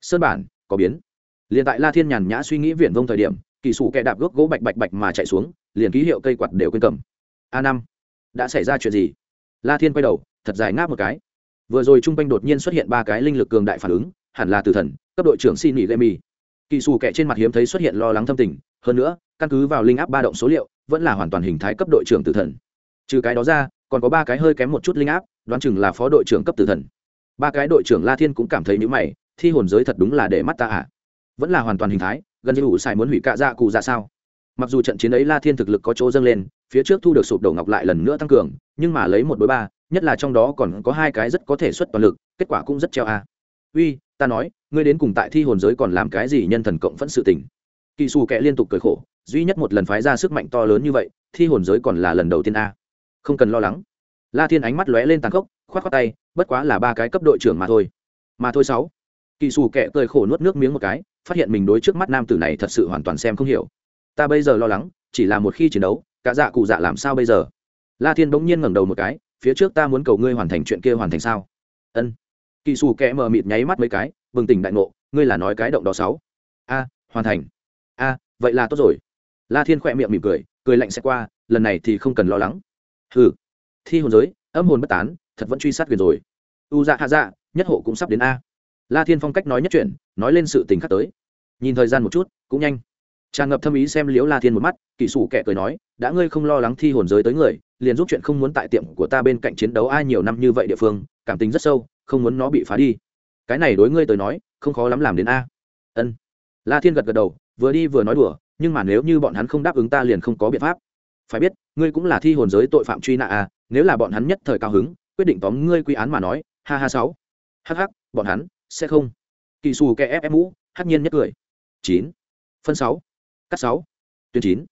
Sơn bản, có biến. Liền tại la thiên nhàn nhã suy nghĩ viển vông thời điểm, kỳ sủ kẻ đạp gốc gỗ bạch bạch bạch mà chạy xuống, liền ký hiệu cây quạt đều quên cầm. A năm, đã xảy ra chuyện gì? La thiên quay đầu, thật dài ngáp một cái. Vừa rồi trung quanh đột nhiên xuất hiện ba cái linh lực cường đại phản ứng, hẳn là từ thần, cấp đội trưởng xin nghỉ lê mi kỳ xù kẻ trên mặt hiếm thấy xuất hiện lo lắng thâm tình, hơn nữa, căn cứ vào linh áp ba động số liệu, vẫn là hoàn toàn hình thái cấp đội trưởng tử thần. Trừ cái đó ra, còn có ba cái hơi kém một chút linh áp, đoán chừng là phó đội trưởng cấp tử thần. Ba cái đội trưởng la thiên cũng cảm thấy nhữ mày, thi hồn giới thật đúng là để mắt ta à? Vẫn là hoàn toàn hình thái, gần như ủ xài muốn hủy cạ dạ cụ ra sao? Mặc dù trận chiến ấy la thiên thực lực có chỗ dâng lên, phía trước thu được sụp đổ ngọc lại lần nữa tăng cường, nhưng mà lấy một đối ba, nhất là trong đó còn có hai cái rất có thể xuất toàn lực, kết quả cũng rất treo a uy ta nói, ngươi đến cùng tại thi hồn giới còn làm cái gì nhân thần cộng phẫn sự tình? Kỳ xù kệ liên tục cười khổ, duy nhất một lần phái ra sức mạnh to lớn như vậy, thi hồn giới còn là lần đầu tiên a. Không cần lo lắng. La thiên ánh mắt lóe lên tàn khốc, khoát á tay, bất quá là ba cái cấp đội trưởng mà thôi. Mà thôi sáu. Kỳ xù kệ cười khổ nuốt nước miếng một cái, phát hiện mình đối trước mắt nam tử này thật sự hoàn toàn xem không hiểu. Ta bây giờ lo lắng, chỉ là một khi chiến đấu, cả dạ cụ dạ làm sao bây giờ? La thiên bỗng nhiên ngẩng đầu một cái, phía trước ta muốn cầu ngươi hoàn thành chuyện kia hoàn thành sao? Ân kỳ xù kẽ mờ mịt nháy mắt mấy cái, bừng tỉnh đại ngộ, ngươi là nói cái động đó sáu. A, hoàn thành. A, vậy là tốt rồi. La thiên khỏe miệng mỉm cười cười lạnh sẽ qua, lần này thì không cần lo lắng. Hừ. Thi hồn giới, âm hồn bất tán, thật vẫn truy sát quyền rồi. U dạ hạ dạ nhất hộ cũng sắp đến a. La thiên phong cách nói nhất chuyện, nói lên sự tình khắc tới. Nhìn thời gian một chút, cũng nhanh. Tràn ngập thâm ý xem liễu la thiên một mắt kỹ sủ kẻ cười nói, đã ngươi không lo lắng thi hồn giới tới người, liền giúp chuyện không muốn tại tiệm của ta bên cạnh chiến đấu ai nhiều năm như vậy địa phương, cảm tình rất sâu không muốn nó bị phá đi. Cái này đối ngươi tới nói, không khó lắm làm đến a. Ân. La thiên gật gật đầu, vừa đi vừa nói đùa, nhưng mà nếu như bọn hắn không đáp ứng ta liền không có biện pháp. Phải biết, ngươi cũng là thi hồn giới tội phạm truy nã a, nếu là bọn hắn nhất thời cao hứng, quyết định tóm ngươi quy án mà nói, ha ha sáu. Hh bọn hắn, sẽ không. Kỳ xù kẻ ép ép mũ hắc nhiên nhất cười. Chín. Phân sáu. Cắt sáu. Tuyến chín.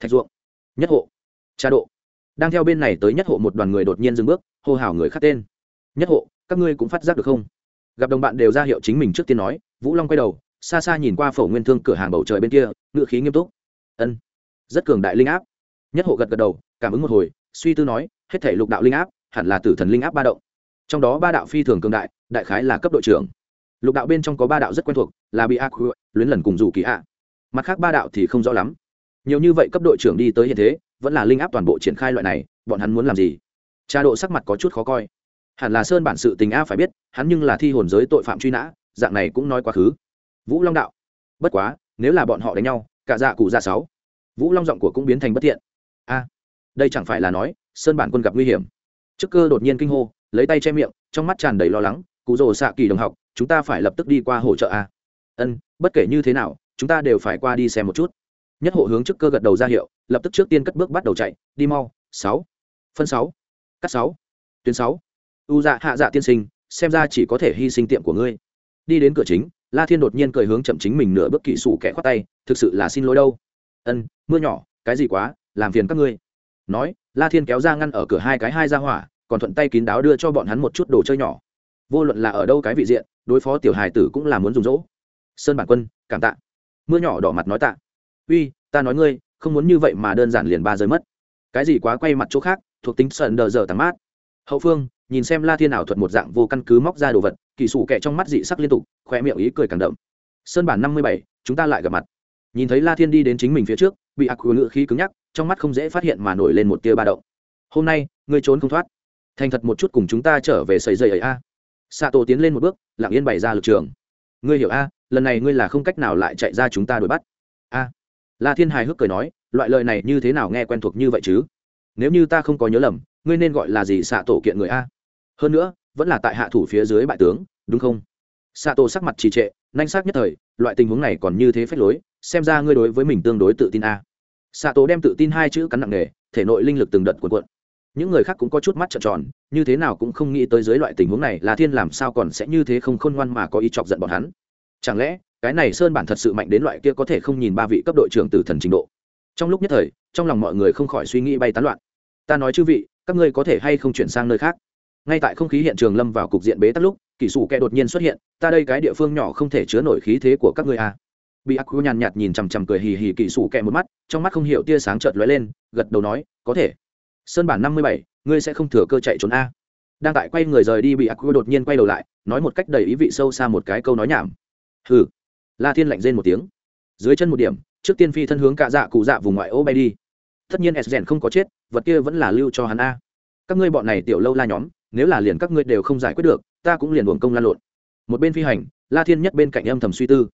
Thạch ruộng. Nhất hộ. Trà độ. Đang theo bên này tới nhất hộ một đoàn người đột nhiên dừng bước, hô hào người khác tên. Nhất hộ các ngươi cũng phát giác được không? Gặp đồng bạn đều ra hiệu chính mình trước tiên nói, vũ long quay đầu, xa xa nhìn qua phổ nguyên thương cửa hàng bầu trời bên kia ngự khí nghiêm túc. Ân, rất cường đại linh áp. Nhất hộ gật gật đầu, cảm ứng một hồi, suy tư nói, hết thể lục đạo linh áp, hẳn là tử thần linh áp ba động. Trong đó ba đạo phi thường cường đại đại khái là cấp đội trưởng. Lục đạo bên trong có ba đạo rất quen thuộc, là bị ác luyến lần cùng dù kỳ ạ mặt khác ba đạo thì không rõ lắm. Nhiều như vậy cấp đội trưởng đi tới hiện thế, vẫn là linh áp toàn bộ triển khai loại này, bọn hắn muốn làm gì? Tra độ sắc mặt có chút khó coi hẳn là sơn bản sự tình a phải biết, hắn nhưng là thi hồn giới tội phạm truy nã, dạng này cũng nói quá khứ. Vũ long đạo. Bất quá, nếu là bọn họ đánh nhau, cả dạ cụ dạ sáu. Vũ long giọng của cũng biến thành bất tiện a, đây chẳng phải là nói, sơn bản quân gặp nguy hiểm. Trước cơ đột nhiên kinh hô, lấy tay che miệng, trong mắt tràn đầy lo lắng, cụ rồ xạ kỳ đồng học, chúng ta phải lập tức đi qua hỗ trợ a. Ân, bất kể như thế nào, chúng ta đều phải qua đi xem một chút. Nhất hộ hướng trước cơ gật đầu ra hiệu, lập tức trước tiên cất bước bắt đầu chạy, đi mau, sáu. Phân sáu. Cắt sáu. Tuyến sáu u dạ hạ dạ tiên sinh, xem ra chỉ có thể hy sinh tiệm của ngươi. Đi đến cửa chính, la thiên đột nhiên cười hướng chậm chính mình nửa bước kỹ sủ kẻ khoát tay, thực sự là xin lỗi đâu. Ân, mưa nhỏ, cái gì quá, làm phiền các ngươi. Nói, la thiên kéo ra ngăn ở cửa hai cái hai ra hỏa, còn thuận tay kín đáo đưa cho bọn hắn một chút đồ chơi nhỏ. Vô luận là ở đâu cái vị diện, đối phó tiểu hài tử cũng là muốn dùng dỗ. Sơn bản quân, cảm tạ. Mưa nhỏ đỏ mặt nói tạ. Uy, ta nói ngươi, không muốn như vậy mà đơn giản liền ba rơi mất. Cái gì quá quay mặt chỗ khác, thuộc tính sợn đờ dở tắm mát. Hậu phương nhìn xem la thiên ảo thuật một dạng vô căn cứ móc ra đồ vật, kỳ sủ kẹ trong mắt dị sắc liên tục khoe miệng ý cười càng đậm. Sơn bản năm mươi bảy, chúng ta lại gặp mặt. Nhìn thấy la thiên đi đến chính mình phía trước, bị ác ngự khí cứng nhắc, trong mắt không dễ phát hiện mà nổi lên một tia ba động. Hôm nay, ngươi trốn không thoát. Thành thật một chút cùng chúng ta trở về sầy dây ấy a. Xạ tổ tiến lên một bước, lặng yên bày ra lực trường. Ngươi hiểu a, lần này ngươi là không cách nào lại chạy ra chúng ta đuổi bắt. A. La thiên hài hước cười nói, loại lời này như thế nào nghe quen thuộc như vậy chứ? Nếu như ta không có nhớ lầm, ngươi nên gọi là gì xạ tổ kiện người a? Hơn nữa, vẫn là tại hạ thủ phía dưới bại tướng, đúng không? Xạ tổ sắc mặt trì trệ, nanh sắc nhất thời, loại tình huống này còn như thế phép lối, xem ra ngươi đối với mình tương đối tự tin a. Xạ tổ đem tự tin hai chữ cắn nặng nề, thể nội linh lực từng đợt cuộn cuộn. Những người khác cũng có chút mắt trợn tròn, như thế nào cũng không nghĩ tới dưới loại tình huống này là thiên làm sao còn sẽ như thế không khôn ngoan mà có ý chọc giận bọn hắn. Chẳng lẽ, cái này sơn bản thật sự mạnh đến loại kia có thể không nhìn ba vị cấp đội trưởng từ thần trình độ? Trong lúc nhất thời, trong lòng mọi người không khỏi suy nghĩ bay tán loạn. Ta nói chư vị, các ngươi có thể hay không chuyển sang nơi khác? Ngay tại không khí hiện trường lâm vào cục diện bế tắc lúc kỹ sủ kẻ đột nhiên xuất hiện, ta đây cái địa phương nhỏ không thể chứa nổi khí thế của các ngươi à. bị ác quy nhàn nhạt nhìn chằm chằm cười hì hì kỹ sủ kẻ một mắt, trong mắt không hiểu tia sáng chợt lóe lên, gật đầu nói, có thể. Sơn bản năm mươi bảy, ngươi sẽ không thừa cơ chạy trốn a. Đang tại quay người rời đi, bị ác quy đột nhiên quay đầu lại, nói một cách đầy ý vị sâu xa một cái câu nói nhảm. Hừ. La thiên lạnh rên một tiếng. Dưới chân một điểm, trước tiên phi thân hướng cạ dạ cụ dạ vùng ngoại ô bay đi. Tất nhiên s rèn không có chết, vật kia vẫn là lưu cho hắn a. Các ngươi bọn này tiểu lâu la nhóm nếu là liền các ngươi đều không giải quyết được, ta cũng liền buồng công lan lộn. Một bên phi hành, la thiên nhất bên cạnh âm thầm suy tư.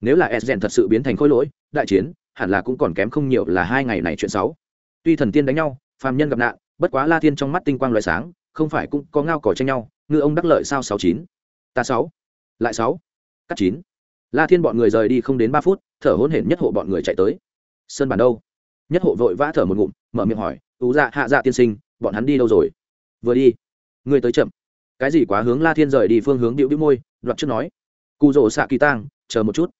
Nếu là s rèn thật sự biến thành khối lỗi, đại chiến, hẳn là cũng còn kém không nhiều là hai ngày này chuyện sáu tuy thần tiên đánh nhau, phàm nhân gặp nạn, bất quá la thiên trong mắt tinh quang loại sáng, không phải cũng có ngao cỏ tranh nhau, ngư ông đắc lợi sao sáu chín. Ta sáu, lại sáu, cắt chín. La thiên bọn người rời đi không đến ba phút, thở hôn hển nhất hộ bọn người chạy tới. Sơn bản đâu? Nhất hộ vội vã thở một ngụm, mở miệng hỏi ú dạ hạ dạ tiên sinh, bọn hắn đi đâu rồi? Vừa đi người tới chậm. Cái gì quá hướng la thiên rời đi phương hướng điệu đĩu môi, đoạt trước nói. Cụ rỗ xạ kỳ tang, chờ một chút.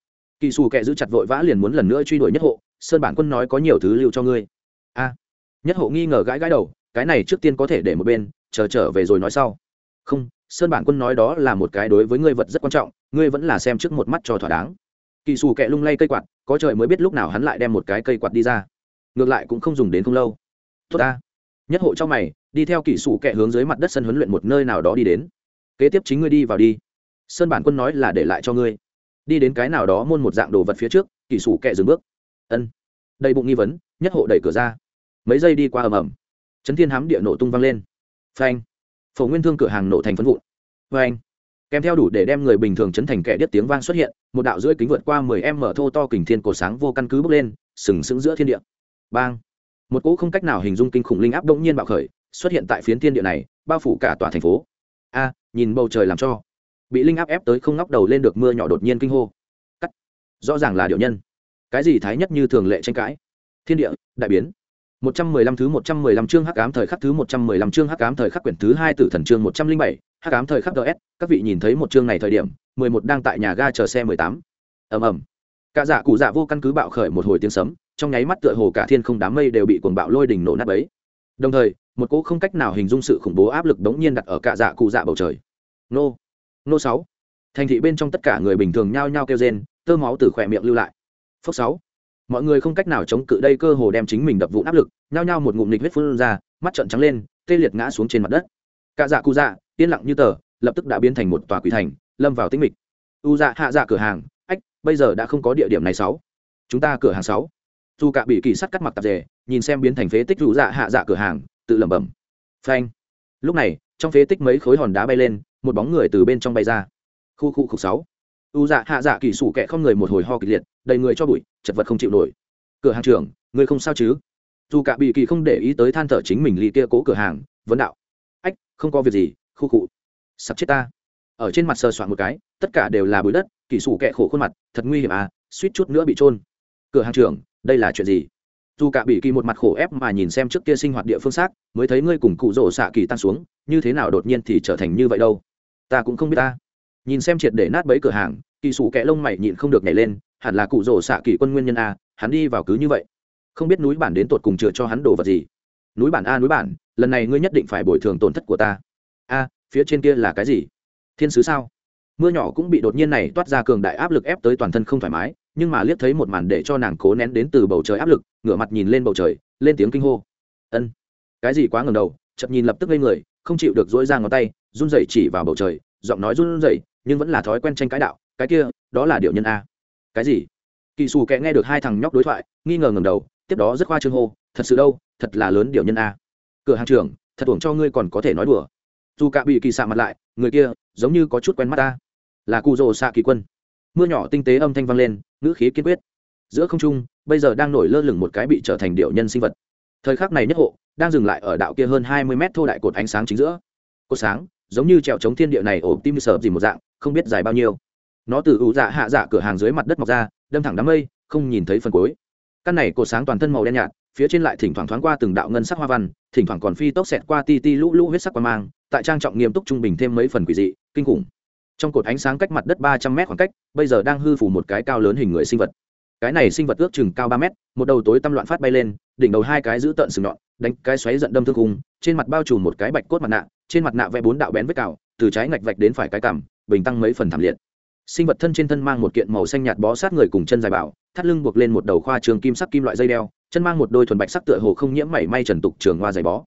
Kỳ xù kệ giữ chặt vội vã liền muốn lần nữa truy đuổi nhất hộ, sơn bản quân nói có nhiều thứ lưu cho ngươi. A. Nhất hộ nghi ngờ gãi gãi đầu, cái này trước tiên có thể để một bên, chờ trở về rồi nói sau. Không, sơn bản quân nói đó là một cái đối với ngươi vật rất quan trọng, ngươi vẫn là xem trước một mắt cho thỏa đáng. Kỳ xù kẹ lung lay cây quạt, có trời mới biết lúc nào hắn lại đem một cái cây quạt đi ra. Ngược lại cũng không dùng đến không lâu. Tốt ta. Nhất hộ trong mày đi theo kỹ sủ kẹ hướng dưới mặt đất sân huấn luyện một nơi nào đó đi đến. Kế tiếp chính ngươi đi vào đi. Sơn bản quân nói là để lại cho ngươi. Đi đến cái nào đó môn một dạng đồ vật phía trước kỹ sủ kẹ dừng bước. Ân. Đầy bụng nghi vấn, nhất hộ đẩy cửa ra. Mấy giây đi qua ầm ầm. Chấn thiên hám địa nổ tung văng lên. Phanh. Phổ nguyên thương cửa hàng nổ thành phân vụn. Phanh. Kèm theo đủ để đem người bình thường chấn thành kẻ điếc tiếng vang xuất hiện, một đạo rưỡi kính vượt qua mười em mở thô to kình thiên cổ sáng vô căn cứ bước lên, sừng sững giữa thiên địa. Bang. Một cỗ không cách nào hình dung kinh khủng linh áp đông nhiên bạo khởi xuất hiện tại phiến thiên địa này bao phủ cả tòa thành phố. A nhìn bầu trời làm cho. Bị linh áp ép tới không ngóc đầu lên được mưa nhỏ đột nhiên kinh hô. Cắt. Rõ ràng là điệu nhân. Cái gì thái nhất như thường lệ tranh cãi? Thiên địa đại biến. 115 thứ 115 chương Hắc ám thời khắc thứ 115 chương Hắc ám thời khắc quyển thứ 2 tử thần chương 107, Hắc ám thời khắc DS, các vị nhìn thấy một chương này thời điểm, 11 đang tại nhà ga chờ xe 18. Ầm ầm. Cả dạ cụ dạ vô căn cứ bạo khởi một hồi tiếng sấm, trong nháy mắt tựa hồ cả thiên không đám mây đều bị cuồng bạo lôi đỉnh nổ nát bấy. Đồng thời, một cỗ không cách nào hình dung sự khủng bố áp lực đống nhiên đặt ở cả dạ cụ dạ bầu trời. Nô, nô sáu. Thành thị bên trong tất cả người bình thường nhao nhao kêu rên, tơ máu từ khỏe miệng lưu lại. Phốc sáu. Mọi người không cách nào chống cự đây cơ hồ đem chính mình đập vụn áp lực nhao nhao một ngụm nịch huyết phun ra mắt trợn trắng lên tê liệt ngã xuống trên mặt đất. Cả dạ cụ dạ yên lặng như tờ lập tức đã biến thành một tòa quỷ thành lâm vào tĩnh mịch. U dạ hạ dạ cửa hàng ách bây giờ đã không có địa điểm này sáu. Chúng ta cửa hàng sáu. Dù cả bị kỳ sắt cắt mặc tạp dề nhìn xem biến thành phế tích rủ dạ hạ dạ cửa hàng tự lẩm bẩm. Phanh. Lúc này, trong phế tích mấy khối hòn đá bay lên, một bóng người từ bên trong bay ra. Khu khu khục sáu. U dạ hạ dạ kỳ sủ kẹ không người một hồi ho kịch liệt, đầy người cho bụi, chật vật không chịu nổi. Cửa hàng trưởng, người không sao chứ? Dù cả bị kỳ không để ý tới than thở chính mình ly kia cố cửa hàng, vấn đạo. Ách, không có việc gì, khu cụ sắp chết ta. Ở trên mặt sờ soạn một cái, tất cả đều là bụi đất, kỳ sủ kẹ khổ khuôn mặt, thật nguy hiểm à suýt chút nữa bị trôn cửa hàng trưởng, đây là chuyện gì? Dù cả bị kỳ một mặt khổ ép mà nhìn xem trước kia sinh hoạt địa phương xác, mới thấy ngươi cùng cụ rổ xạ kỳ tan xuống, như thế nào đột nhiên thì trở thành như vậy đâu? Ta cũng không biết ta. Nhìn xem triệt để nát bấy cửa hàng, kỳ sủ kẽ lông mày nhịn không được nhảy lên, hẳn là cụ rổ xạ kỳ quân nguyên nhân a, hắn đi vào cứ như vậy. Không biết núi bản đến tột cùng chừa cho hắn đồ vật gì. Núi bản a, núi bản, lần này ngươi nhất định phải bồi thường tổn thất của ta. A, phía trên kia là cái gì? Thiên sứ sao? Mưa nhỏ cũng bị đột nhiên này toát ra cường đại áp lực ép tới toàn thân không thoải mái nhưng mà liếc thấy một màn để cho nàng cố nén đến từ bầu trời áp lực, ngửa mặt nhìn lên bầu trời, lên tiếng kinh hô. Ân. Cái gì quá ngầm đầu, chậm nhìn lập tức lên người, không chịu được dỗi ra ngón tay, run rẩy chỉ vào bầu trời, giọng nói run rẩy, nhưng vẫn là thói quen tranh cãi đạo, cái kia, đó là điệu nhân a. Cái gì? Kỳ xù kẽ nghe được hai thằng nhóc đối thoại, nghi ngờ ngầm đầu, tiếp đó rất khoa trương hô, thật sự đâu, thật là lớn điệu nhân a. Cửa hàng trưởng, thật tưởng cho ngươi còn có thể nói đùa. Dù cả bị kỳ xạ mặt lại, người kia, giống như có chút quen mắt ta. Là cụ rồ xạ kỳ quân. Mưa nhỏ tinh tế âm thanh vang lên ngữ khí kiên quyết. Giữa không trung, bây giờ đang nổi lơ lửng một cái bị trở thành điệu nhân sinh vật. Thời khắc này nhất hộ, đang dừng lại ở đạo kia hơn hai mươi mét thô đại cột ánh sáng chính giữa. Cột sáng, giống như trèo chống thiên địa này ổ tim sợp gì một dạng, không biết dài bao nhiêu. Nó từ ủ dạ hạ dạ cửa hàng dưới mặt đất mọc ra, đâm thẳng đám mây, không nhìn thấy phần cuối. Căn này cột sáng toàn thân màu đen nhạt, phía trên lại thỉnh thoảng thoáng qua từng đạo ngân sắc hoa văn, thỉnh thoảng còn phi tốc xẹt qua ti ti lũ lũ huyết sắc qua mang, tại trang trọng nghiêm túc trung bình thêm mấy phần quỷ dị, kinh khủng trong cột ánh sáng cách mặt đất ba trăm mét khoảng cách, bây giờ đang hư phủ một cái cao lớn hình người sinh vật. Cái này sinh vật ước chừng cao ba mét, một đầu tối tăm loạn phát bay lên, đỉnh đầu hai cái giữ tợn sừng nhọn, đánh cái xoáy giận đâm thương cung trên mặt bao trùm một cái bạch cốt mặt nạ, trên mặt nạ vẽ bốn đạo bén vết cào, từ trái ngạch vạch đến phải cái cằm, bình tăng mấy phần thảm liệt. Sinh vật thân trên thân mang một kiện màu xanh nhạt bó sát người cùng chân dài bảo, thắt lưng buộc lên một đầu khoa trường kim sắc kim loại dây đeo, chân mang một đôi thuần bạch sắc tựa hồ không nhiễm mảy may trần tục trường hoa dày bó.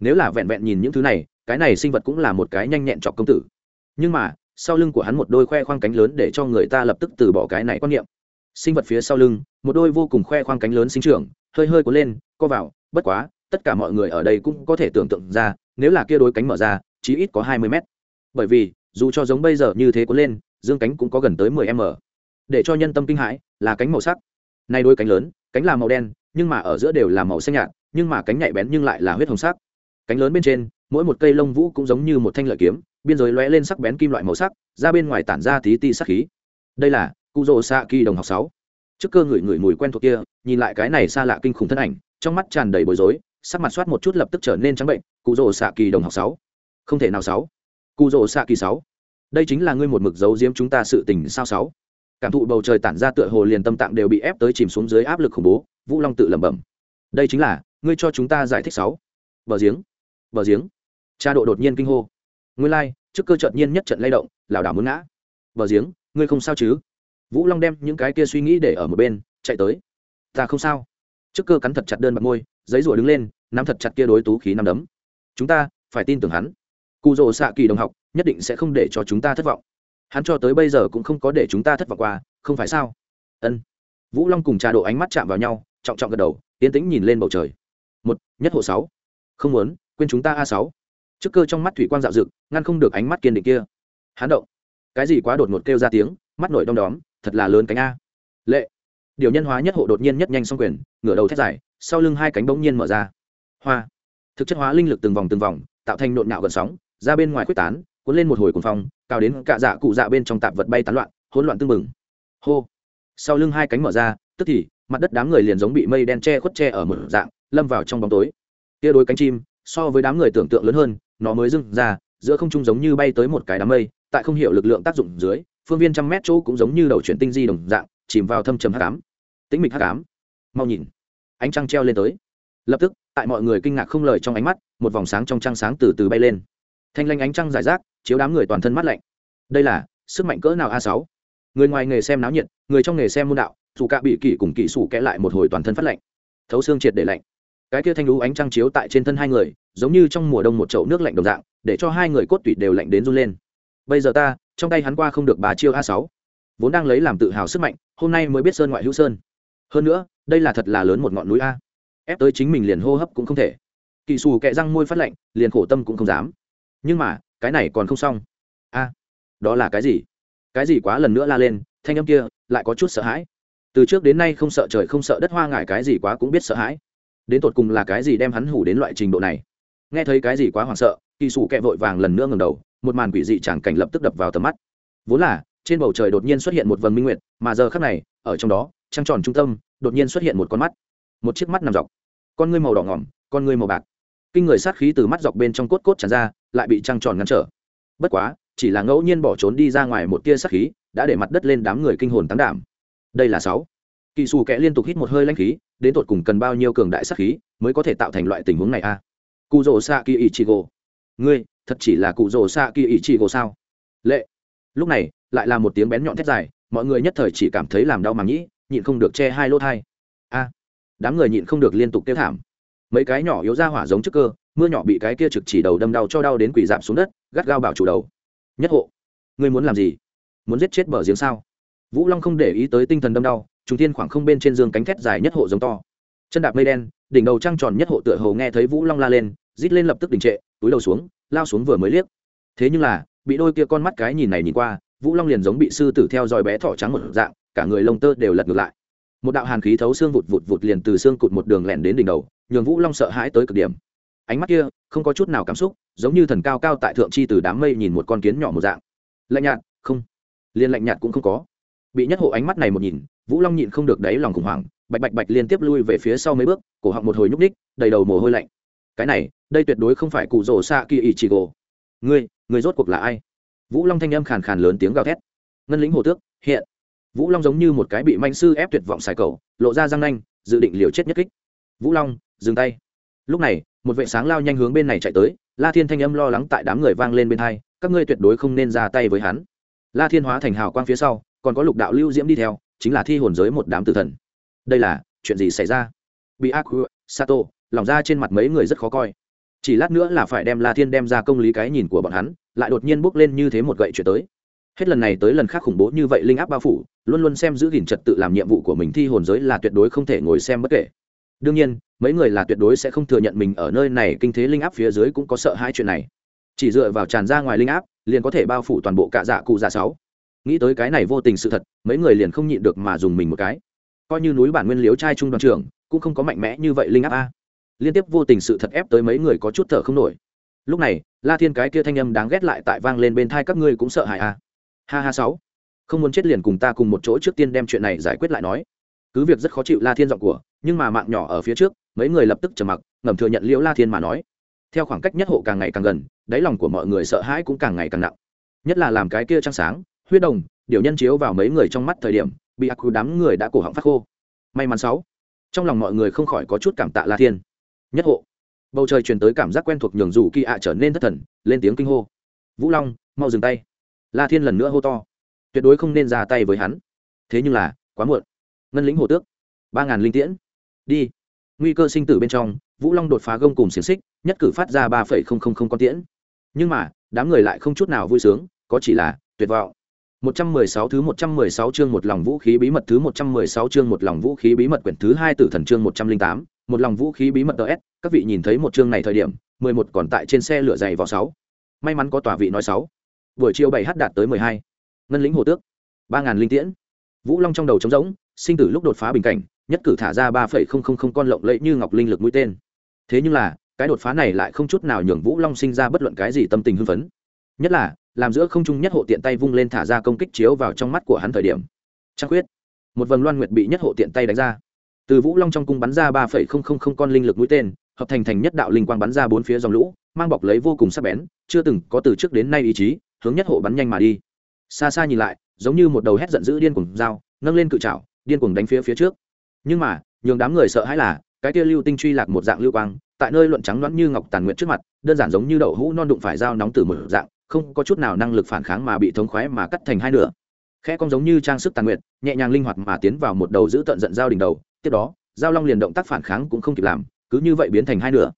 Nếu là vẹn vẹn nhìn những thứ này, cái này sinh vật cũng là một cái nhanh nhẹn trọc công tử. Nhưng mà sau lưng của hắn một đôi khoe khoang cánh lớn để cho người ta lập tức từ bỏ cái này quan niệm. Sinh vật phía sau lưng, một đôi vô cùng khoe khoang cánh lớn sinh trưởng, hơi hơi cuốn lên, co vào, bất quá, tất cả mọi người ở đây cũng có thể tưởng tượng ra, nếu là kia đôi cánh mở ra, chí ít có hai mươi mét. Bởi vì, dù cho giống bây giờ như thế cuốn lên, dương cánh cũng có gần tới mười m. Để cho nhân tâm kinh hãi, là cánh màu sắc. Nay đôi cánh lớn, cánh là màu đen, nhưng mà ở giữa đều là màu xanh nhạt, nhưng mà cánh nhạy bén nhưng lại là huyết hồng sắc. Cánh lớn bên trên, mỗi một cây lông vũ cũng giống như một thanh lợi kiếm biên giới lóe lên sắc bén kim loại màu sắc, ra bên ngoài tản ra tí ti sắc khí. Đây là cụ rỗ xạ kỳ đồng học sáu. Trước cơ ngửi ngửi mùi quen thuộc kia, nhìn lại cái này xa lạ kinh khủng thân ảnh, trong mắt tràn đầy bối rối, sắc mặt soát một chút lập tức trở nên trắng bệnh cụ rỗ xạ kỳ đồng học sáu. Không thể nào sáu. Cụ rỗ xạ kỳ sáu. Đây chính là ngươi một mực giấu giếm chúng ta sự tình sao sáu? Cảm thụ bầu trời tản ra tựa hồ liền tâm tạng đều bị ép tới chìm xuống dưới áp lực khủng bố, vũ long tự lẩm bẩm. Đây chính là, ngươi cho chúng ta giải thích sáu. Bờ giếng. Bờ giếng. Cha độ đột nhiên kinh hô. Nguyên lai、like, trước cơ chợt nhiên nhất trận lay động lảo đảo muốn ngã. Bờ giếng ngươi không sao chứ? Vũ long đem những cái kia suy nghĩ để ở một bên chạy tới. Ta không sao. Trước cơ cắn thật chặt đơn bạc môi giấy rủa đứng lên nắm thật chặt kia đối tú khí nắm đấm. Chúng ta phải tin tưởng hắn. Cụ rồ xạ kỳ đồng học nhất định sẽ không để cho chúng ta thất vọng. Hắn cho tới bây giờ cũng không có để chúng ta thất vọng qua không phải sao? Ân. Vũ long cùng trà độ ánh mắt chạm vào nhau trọng trọng gật đầu tiến tĩnh nhìn lên bầu trời. Một nhất hộ sáu. Không muốn quên chúng ta a sáu trước cơ trong mắt thủy quang dạo dực ngăn không được ánh mắt kiên định kia. Hắn động. Cái gì quá đột ngột kêu ra tiếng, mắt nổi đom đóm, thật là lớn cánh a. Lệ. Điều nhân hóa nhất hộ đột nhiên nhất nhanh xong quyền, ngửa đầu thét dài, sau lưng hai cánh bỗng nhiên mở ra. Hoa. Thực chất hóa linh lực từng vòng từng vòng, tạo thành nộn nhạo gần sóng, ra bên ngoài quyết tán, cuốn lên một hồi cuồng phong, cao đến cạ dạ cụ dạ bên trong tạp vật bay tán loạn, hỗn loạn tương mừng hô. Sau lưng hai cánh mở ra, tức thì, mặt đất đám người liền giống bị mây đen che khuất che ở một dạng, lâm vào trong bóng tối. Tia đôi cánh chim, so với đám người tưởng tượng lớn hơn nó mới dưng ra, giữa không trung giống như bay tới một cái đám mây, tại không hiểu lực lượng tác dụng dưới, phương viên trăm mét chỗ cũng giống như đầu chuyển tinh di đồng dạng, chìm vào thâm trầm hắc ám. Tĩnh mịch hắc ám. Mau nhìn. Ánh trăng treo lên tới. Lập tức, tại mọi người kinh ngạc không lời trong ánh mắt, một vòng sáng trong trăng sáng từ từ bay lên. Thanh lanh ánh trăng giải rác, chiếu đám người toàn thân mắt lạnh. Đây là, sức mạnh cỡ nào a sáu? Người ngoài nghề xem náo nhiệt, người trong nghề xem môn đạo, dù cả bị kỷ cùng kỹ sủ kẽ lại một hồi toàn thân phát lạnh. Thấu xương triệt để lạnh. Cái kia thanh lũ ánh trăng chiếu tại trên thân hai người giống như trong mùa đông một chậu nước lạnh đồng dạng, để cho hai người cốt tủy đều lạnh đến run lên. Bây giờ ta, trong tay hắn qua không được bà chiêu a sáu. Vốn đang lấy làm tự hào sức mạnh, hôm nay mới biết sơn ngoại hữu sơn. Hơn nữa, đây là thật là lớn một ngọn núi a. Ép tới chính mình liền hô hấp cũng không thể. Kỳ xù kẹ răng môi phát lạnh, liền khổ tâm cũng không dám. Nhưng mà, cái này còn không xong. A, đó là cái gì? Cái gì quá lần nữa la lên, thanh âm kia lại có chút sợ hãi. Từ trước đến nay không sợ trời không sợ đất hoa ngại cái gì quá cũng biết sợ hãi. Đến tột cùng là cái gì đem hắn hủ đến loại trình độ này? Nghe thấy cái gì quá hoảng sợ, kỳ sủ kẹ vội vàng lần nữa ngầm đầu, một màn quỷ dị chẳng cảnh lập tức đập vào tầm mắt. Vốn là, trên bầu trời đột nhiên xuất hiện một vầng minh nguyệt, mà giờ khác này, ở trong đó, trăng tròn trung tâm, đột nhiên xuất hiện một con mắt. Một chiếc mắt nằm dọc. Con ngươi màu đỏ ngỏm, con ngươi màu bạc. Kinh người sát khí từ mắt dọc bên trong cốt cốt tràn ra, lại bị trăng tròn ngăn trở. Bất quá, chỉ là ngẫu nhiên bỏ trốn đi ra ngoài một tia sát khí, đã để mặt đất lên đám người kinh hồn tán đảm. Đây là sáu. Kỳ xù kẽ liên tục hít một hơi lanh khí, đến tột cùng cần bao nhiêu cường đại sát khí mới có thể tạo thành loại tình huống này a? Cụ rồ xạ kỳ ý chị gỗ ngươi, thật chỉ là cụ rồ xạ kỳ ý chị gỗ sao? Lệ. Lúc này, lại là một tiếng bén nhọn thét dài, mọi người nhất thời chỉ cảm thấy làm đau màng nhĩ, nhịn không được che hai lỗ thai. A. Đám người nhịn không được liên tục kêu thảm. Mấy cái nhỏ yếu ra hỏa giống trước cơ, mưa nhỏ bị cái kia trực chỉ đầu đâm đau cho đau đến quỷ dạp xuống đất, gắt gao bảo chủ đầu. Nhất hộ. Ngươi muốn làm gì? Muốn giết chết bờ giếng sao? Vũ long không để ý tới tinh thần đâm đau chúng thiên khoảng không bên trên giường cánh thét dài nhất hộ giống to. Chân đạp mây đen, đỉnh đầu trăng tròn nhất hộ tựa hồ nghe thấy vũ long la lên rít lên lập tức đình trệ, túi đầu xuống, lao xuống vừa mới liếc. Thế nhưng là, bị đôi kia con mắt cái nhìn này nhìn qua, vũ long liền giống bị sư tử theo dòi bé thỏ trắng một dạng, cả người lông tơ đều lật ngược lại. Một đạo hàn khí thấu xương vụt vụt vụt liền từ xương cụt một đường lẻn đến đỉnh đầu, nhường vũ long sợ hãi tới cực điểm. Ánh mắt kia, không có chút nào cảm xúc, giống như thần cao cao tại thượng chi từ đám mây nhìn một con kiến nhỏ một dạng. Lạnh nhạt, không. Liền lạnh nhạt cũng không có. Bị nhất hộ ánh mắt này một nhìn, vũ long nhịn không được đáy lòng khủng hoảng, bạch bạch bạch liên tiếp lui về phía sau mấy bước, cổ họng một hồi nhúc ních đầy đầu mồ hôi lạnh cái này, đây tuyệt đối không phải cụ rổ xạ kỳ ỷ chỉ gỗ ngươi ngươi rốt cuộc là ai? Vũ long thanh âm khàn khàn lớn tiếng gào thét. Ngân lĩnh hồ tước, hiện. Vũ long giống như một cái bị manh sư ép tuyệt vọng xài cầu, lộ ra răng nanh, dự định liều chết nhất kích. Vũ long, dừng tay. Lúc này, một vệ sáng lao nhanh hướng bên này chạy tới, la thiên thanh âm lo lắng tại đám người vang lên bên hai, các ngươi tuyệt đối không nên ra tay với hắn. La thiên hóa thành hào quang phía sau, còn có lục đạo lưu diễm đi theo, chính là thi hồn giới một đám tử thần. Đây là chuyện gì xảy ra? Bị ác sato lỏng ra trên mặt mấy người rất khó coi. Chỉ lát nữa là phải đem la thiên đem ra công lý cái nhìn của bọn hắn, lại đột nhiên bước lên như thế một gậy chuyển tới. Hết lần này tới lần khác khủng bố như vậy linh áp bao phủ, luôn luôn xem giữ gìn trật tự làm nhiệm vụ của mình thi hồn giới là tuyệt đối không thể ngồi xem bất kể. Đương nhiên, mấy người là tuyệt đối sẽ không thừa nhận mình ở nơi này kinh thế linh áp phía dưới cũng có sợ hai chuyện này. Chỉ dựa vào tràn ra ngoài linh áp, liền có thể bao phủ toàn bộ cạ dạ cụ dạ sáu. Nghĩ tới cái này vô tình sự thật, mấy người liền không nhịn được mà dùng mình một cái. Coi như núi bản nguyên liếu trai trung đoàn trưởng, cũng không có mạnh mẽ như vậy linh áp a liên tiếp vô tình sự thật ép tới mấy người có chút thở không nổi. Lúc này, la thiên cái kia thanh âm đáng ghét lại tại vang lên bên thai các ngươi cũng sợ hãi a ha ha sáu. Không muốn chết liền cùng ta cùng một chỗ trước tiên đem chuyện này giải quyết lại nói. Cứ việc rất khó chịu la thiên giọng của, nhưng mà mạng nhỏ ở phía trước, mấy người lập tức trầm mặc, ngầm thừa nhận liễu la thiên mà nói. Theo khoảng cách nhất hộ càng ngày càng gần, đáy lòng của mọi người sợ hãi cũng càng ngày càng nặng. Nhất là làm cái kia trăng sáng, huyết đồng, điều nhân chiếu vào mấy người trong mắt thời điểm, bị ác đám người đã cổ họng phát khô. May mắn sáu. Trong lòng mọi người không khỏi có chút cảm tạ la thiên nhất hộ. Bầu trời truyền tới cảm giác quen thuộc nhường dù kỳ ạ trở nên thất thần lên tiếng kinh hô. Vũ long mau dừng tay. La thiên lần nữa hô to. Tuyệt đối không nên ra tay với hắn. Thế nhưng là quá muộn. Ngân lĩnh hồ tước. Ba ngàn linh tiễn. Đi. Nguy cơ sinh tử bên trong vũ long đột phá gông cùng xiềng xích nhất cử phát ra ba phẩy không không không con tiễn. Nhưng mà đám người lại không chút nào vui sướng có chỉ là tuyệt vọng. 116 thứ 116 chương một lòng vũ khí bí mật thứ 116 chương một lòng vũ khí bí mật quyển thứ 2 tử thần chương 108, một lòng vũ khí bí mật ts các vị nhìn thấy một chương này thời điểm, 11 còn tại trên xe lửa dày vào sáu May mắn có tòa vị nói sáu Buổi chiều bảy h đạt tới 12. Ngân lĩnh hồ tước, ba ngàn linh tiễn. Vũ Long trong đầu trống rỗng, sinh tử lúc đột phá bình cảnh, nhất cử thả ra 3.000 con lộng lẫy như ngọc linh lực mũi tên. Thế nhưng là, cái đột phá này lại không chút nào nhường Vũ Long sinh ra bất luận cái gì tâm tình hưng phấn. Nhất là, làm giữa không trung nhất hộ tiện tay vung lên thả ra công kích chiếu vào trong mắt của hắn thời điểm trăng khuyết một vầng loan nguyệt bị nhất hộ tiện tay đánh ra từ vũ long trong cung bắn ra ba phẩy không không không con linh lực mũi tên hợp thành thành nhất đạo linh quang bắn ra bốn phía dòng lũ mang bọc lấy vô cùng sắc bén chưa từng có từ trước đến nay ý chí hướng nhất hộ bắn nhanh mà đi. Xa xa nhìn lại giống như một đầu hét giận dữ điên cuồng dao nâng lên cự trảo điên cuồng đánh phía phía trước. Nhưng mà nhường đám người sợ hãi là cái kia lưu tinh truy lạc một dạng lưu quang tại nơi luận trắng loãng như ngọc tàn nguyện trước mặt đơn giản giống như đậu hũ non đụng phải dao nóng từ một dạng không có chút nào năng lực phản kháng mà bị thống khoái mà cắt thành hai nửa. Khe cong giống như trang sức tàn nguyện, nhẹ nhàng linh hoạt mà tiến vào một đầu giữ tận giận dao đỉnh đầu tiếp đó, giao long liền động tác phản kháng cũng không kịp làm, cứ như vậy biến thành hai nửa.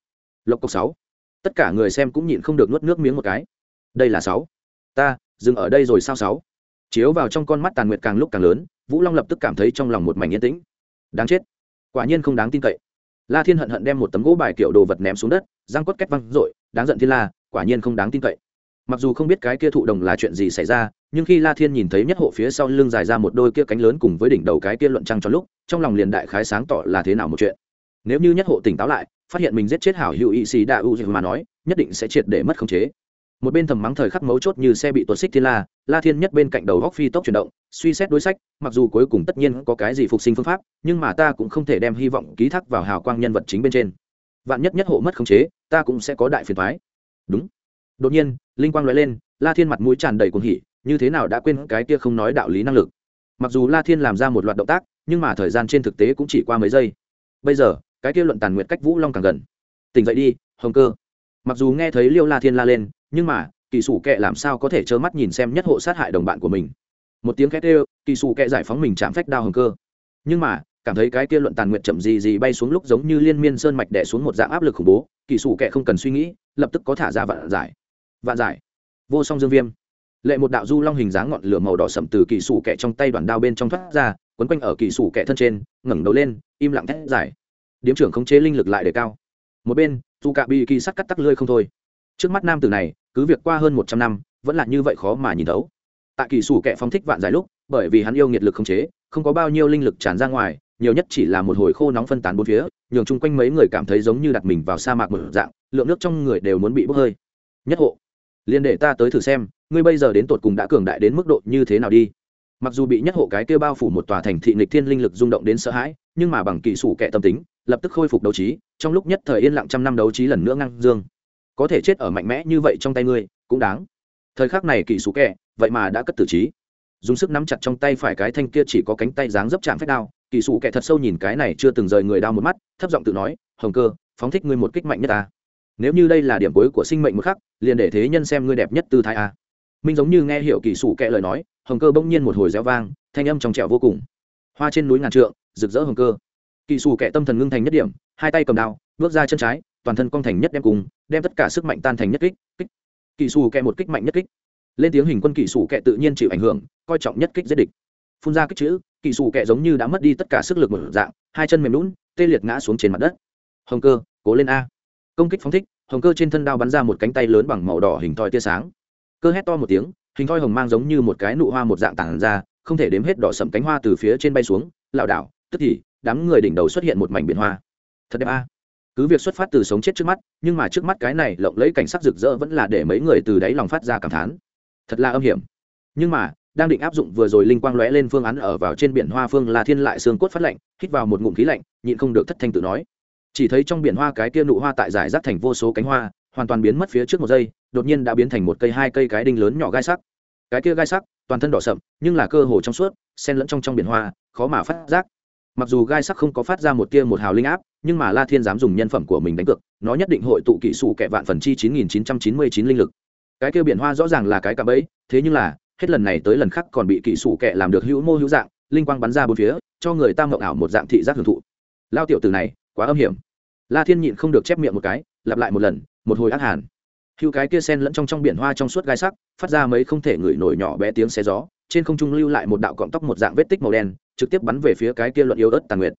Lộc cộc sáu. Tất cả người xem cũng nhịn không được nuốt nước miếng một cái. Đây là sáu. Ta, dừng ở đây rồi sao sáu? Chiếu vào trong con mắt tàn nguyệt càng lúc càng lớn, vũ long lập tức cảm thấy trong lòng một mảnh yên tĩnh. Đáng chết. Quả nhiên không đáng tin cậy. La thiên hận hận đem một tấm gỗ bài kiểu đồ vật ném xuống đất, răng quất két văng r đáng giận thiên la, quả nhiên không đáng tin cậy. Mặc dù không biết cái kia thụ đồng là chuyện gì xảy ra nhưng khi la thiên nhìn thấy nhất hộ phía sau lưng dài ra một đôi kia cánh lớn cùng với đỉnh đầu cái kia luận trăng cho lúc, trong lòng liền đại khái sáng tỏ là thế nào một chuyện. Nếu như nhất hộ tỉnh táo lại, phát hiện mình giết chết hảo hữu y sĩ đa u mà nói, nhất định sẽ triệt để mất khống chế. Một bên thầm mắng thời khắc mấu chốt như xe bị tuột xích thiên la la thiên nhất bên cạnh đầu góc phi tốc chuyển động, suy xét đối sách, mặc dù cuối cùng tất nhiên có cái gì phục sinh phương pháp, nhưng mà ta cũng không thể đem hy vọng ký thác vào hào quang nhân vật chính bên trên. Vạn nhất nhất hộ mất khống chế, ta cũng sẽ có đại phiền thoái đúng. Đột nhiên, linh quang nói lên, la thiên mặt mũi tràn đầy cuồng hỉ như thế nào đã quên cái kia không nói đạo lý năng lực? Mặc dù la thiên làm ra một loạt động tác, nhưng mà thời gian trên thực tế cũng chỉ qua mấy giây. Bây giờ, cái kia luận tàn nguyện cách vũ long càng gần. Tỉnh dậy đi, hồng cơ. Mặc dù nghe thấy liêu la thiên la lên, nhưng mà, kỳ sủ kệ làm sao có thể trơ mắt nhìn xem nhất hộ sát hại đồng bạn của mình? Một tiếng két kêu kỳ sủ kệ giải phóng mình chạm phách đao hồng cơ. Nhưng mà, cảm thấy cái kia luận tàn nguyện chậm gì gì bay xuống lúc giống như liên miên sơn mạch đẻ xuống một dạng áp lực khủng bố, kỳ sủ kệ không cần suy nghĩ, lập tức có thả ra vạn giải. Vạn giải. Vô song dương viêm lệ một đạo du long hình dáng ngọn lửa màu đỏ sậm từ kỳ sủ kẹ trong tay đoàn đao bên trong thoát ra, quấn quanh ở kỳ sủ kẹ thân trên, ngẩng đầu lên, im lặng thét giải điếm trưởng khống chế linh lực lại để cao. Một bên, dù cạ bị kỳ sắt cắt tắc lơi không thôi. Trước mắt nam tử này, cứ việc qua hơn một trăm năm, vẫn là như vậy khó mà nhìn thấu. Tại kỳ sủ kẹ phóng thích vạn giải lúc, bởi vì hắn yêu nghiệt lực khống chế, không có bao nhiêu linh lực tràn ra ngoài, nhiều nhất chỉ là một hồi khô nóng phân tán bốn phía, nhường chung quanh mấy người cảm thấy giống như đặt mình vào sa mạc một dạng, lượng nước trong người đều muốn bị bốc hơi. Nhất hộ liên để ta tới thử xem, ngươi bây giờ đến tột cùng đã cường đại đến mức độ như thế nào đi. Mặc dù bị nhất hộ cái kia bao phủ một tòa thành thị nghịch thiên linh lực rung động đến sợ hãi, nhưng mà bằng kỳ sủ kẻ tâm tính, lập tức khôi phục đấu trí, trong lúc nhất thời yên lặng trăm năm đấu trí lần nữa ngăn dương. Có thể chết ở mạnh mẽ như vậy trong tay ngươi, cũng đáng. Thời khắc này kỳ sủ kẻ, vậy mà đã cất tử trí. Dùng sức nắm chặt trong tay phải cái thanh kia chỉ có cánh tay dáng dấp chạm phép đao kỳ sủ kẻ thật sâu nhìn cái này chưa từng rời người đao một mắt, thấp giọng tự nói, hồng cơ, phóng thích ngươi một kích mạnh nhất ta nếu như đây là điểm cuối của sinh mệnh một khắc, liền để thế nhân xem ngươi đẹp nhất tư thái a. Minh giống như nghe hiểu kỳ sủ kệ lời nói, hồng cơ bỗng nhiên một hồi reo vang, thanh âm trong trẻo vô cùng. Hoa trên núi ngàn trượng, rực rỡ hồng cơ. Kỳ sủ kệ tâm thần ngưng thành nhất điểm, hai tay cầm đao, bước ra chân trái, toàn thân cong thành nhất đem cùng, đem tất cả sức mạnh tan thành nhất kích kích. Kỳ sủ kệ một kích mạnh nhất kích. Lên tiếng hình quân kỳ sủ kệ tự nhiên chịu ảnh hưởng, coi trọng nhất kích giết địch. Phun ra kích chữ, kỳ sủ kệ giống như đã mất đi tất cả sức lực một dạng, hai chân mềm lún tê liệt ngã xuống trên mặt đất. Hồng cơ, cố lên a công kích phóng thích, hồng cơ trên thân đao bắn ra một cánh tay lớn bằng màu đỏ hình thoi tia sáng. Cơ hét to một tiếng, hình thoi hồng mang giống như một cái nụ hoa một dạng tảng ra, không thể đếm hết đỏ sậm cánh hoa từ phía trên bay xuống. Lảo đảo, tức thì, đám người đỉnh đầu xuất hiện một mảnh biển hoa. Thật đẹp a. Cứ việc xuất phát từ sống chết trước mắt, nhưng mà trước mắt cái này lộng lẫy cảnh sắc rực rỡ vẫn là để mấy người từ đáy lòng phát ra cảm thán. Thật là âm hiểm. Nhưng mà, đang định áp dụng vừa rồi linh quang lóe lên phương án ở vào trên biển hoa phương là thiên lại xương cốt phát lạnh, hít vào một ngụm khí lạnh, nhịn không được thất thanh tự nói chỉ thấy trong biển hoa cái kia nụ hoa tại giải rác thành vô số cánh hoa, hoàn toàn biến mất phía trước một giây, đột nhiên đã biến thành một cây, hai cây cái đinh lớn nhỏ gai sắc. Cái kia gai sắc, toàn thân đỏ sậm, nhưng là cơ hồ trong suốt sen lẫn trong trong biển hoa, khó mà phát giác. Mặc dù gai sắc không có phát ra một tia một hào linh áp, nhưng mà la thiên dám dùng nhân phẩm của mình đánh cược, nó nhất định hội tụ kỹ sụ kẻ vạn phần chi chín nghìn chín trăm chín mươi chín linh lực. Cái kia biển hoa rõ ràng là cái cạm bẫy, thế nhưng là, hết lần này tới lần khác còn bị kỹ sụ kẻ làm được hữu mô hữu dạng, linh quang bắn ra bốn phía, cho người ta mộng ảo một dạng thị giác hưởng thụ. Lao tiểu từ này, quá âm hiểm la thiên nhịn không được chép miệng một cái, lặp lại một lần, một hồi ác hàn. Hưu cái kia sen lẫn trong trong biển hoa trong suốt gai sắc, phát ra mấy không thể ngửi nổi nhỏ bé tiếng xe gió, trên không trung lưu lại một đạo cọng tóc một dạng vết tích màu đen, trực tiếp bắn về phía cái kia luận yếu ớt tàn nguyệt.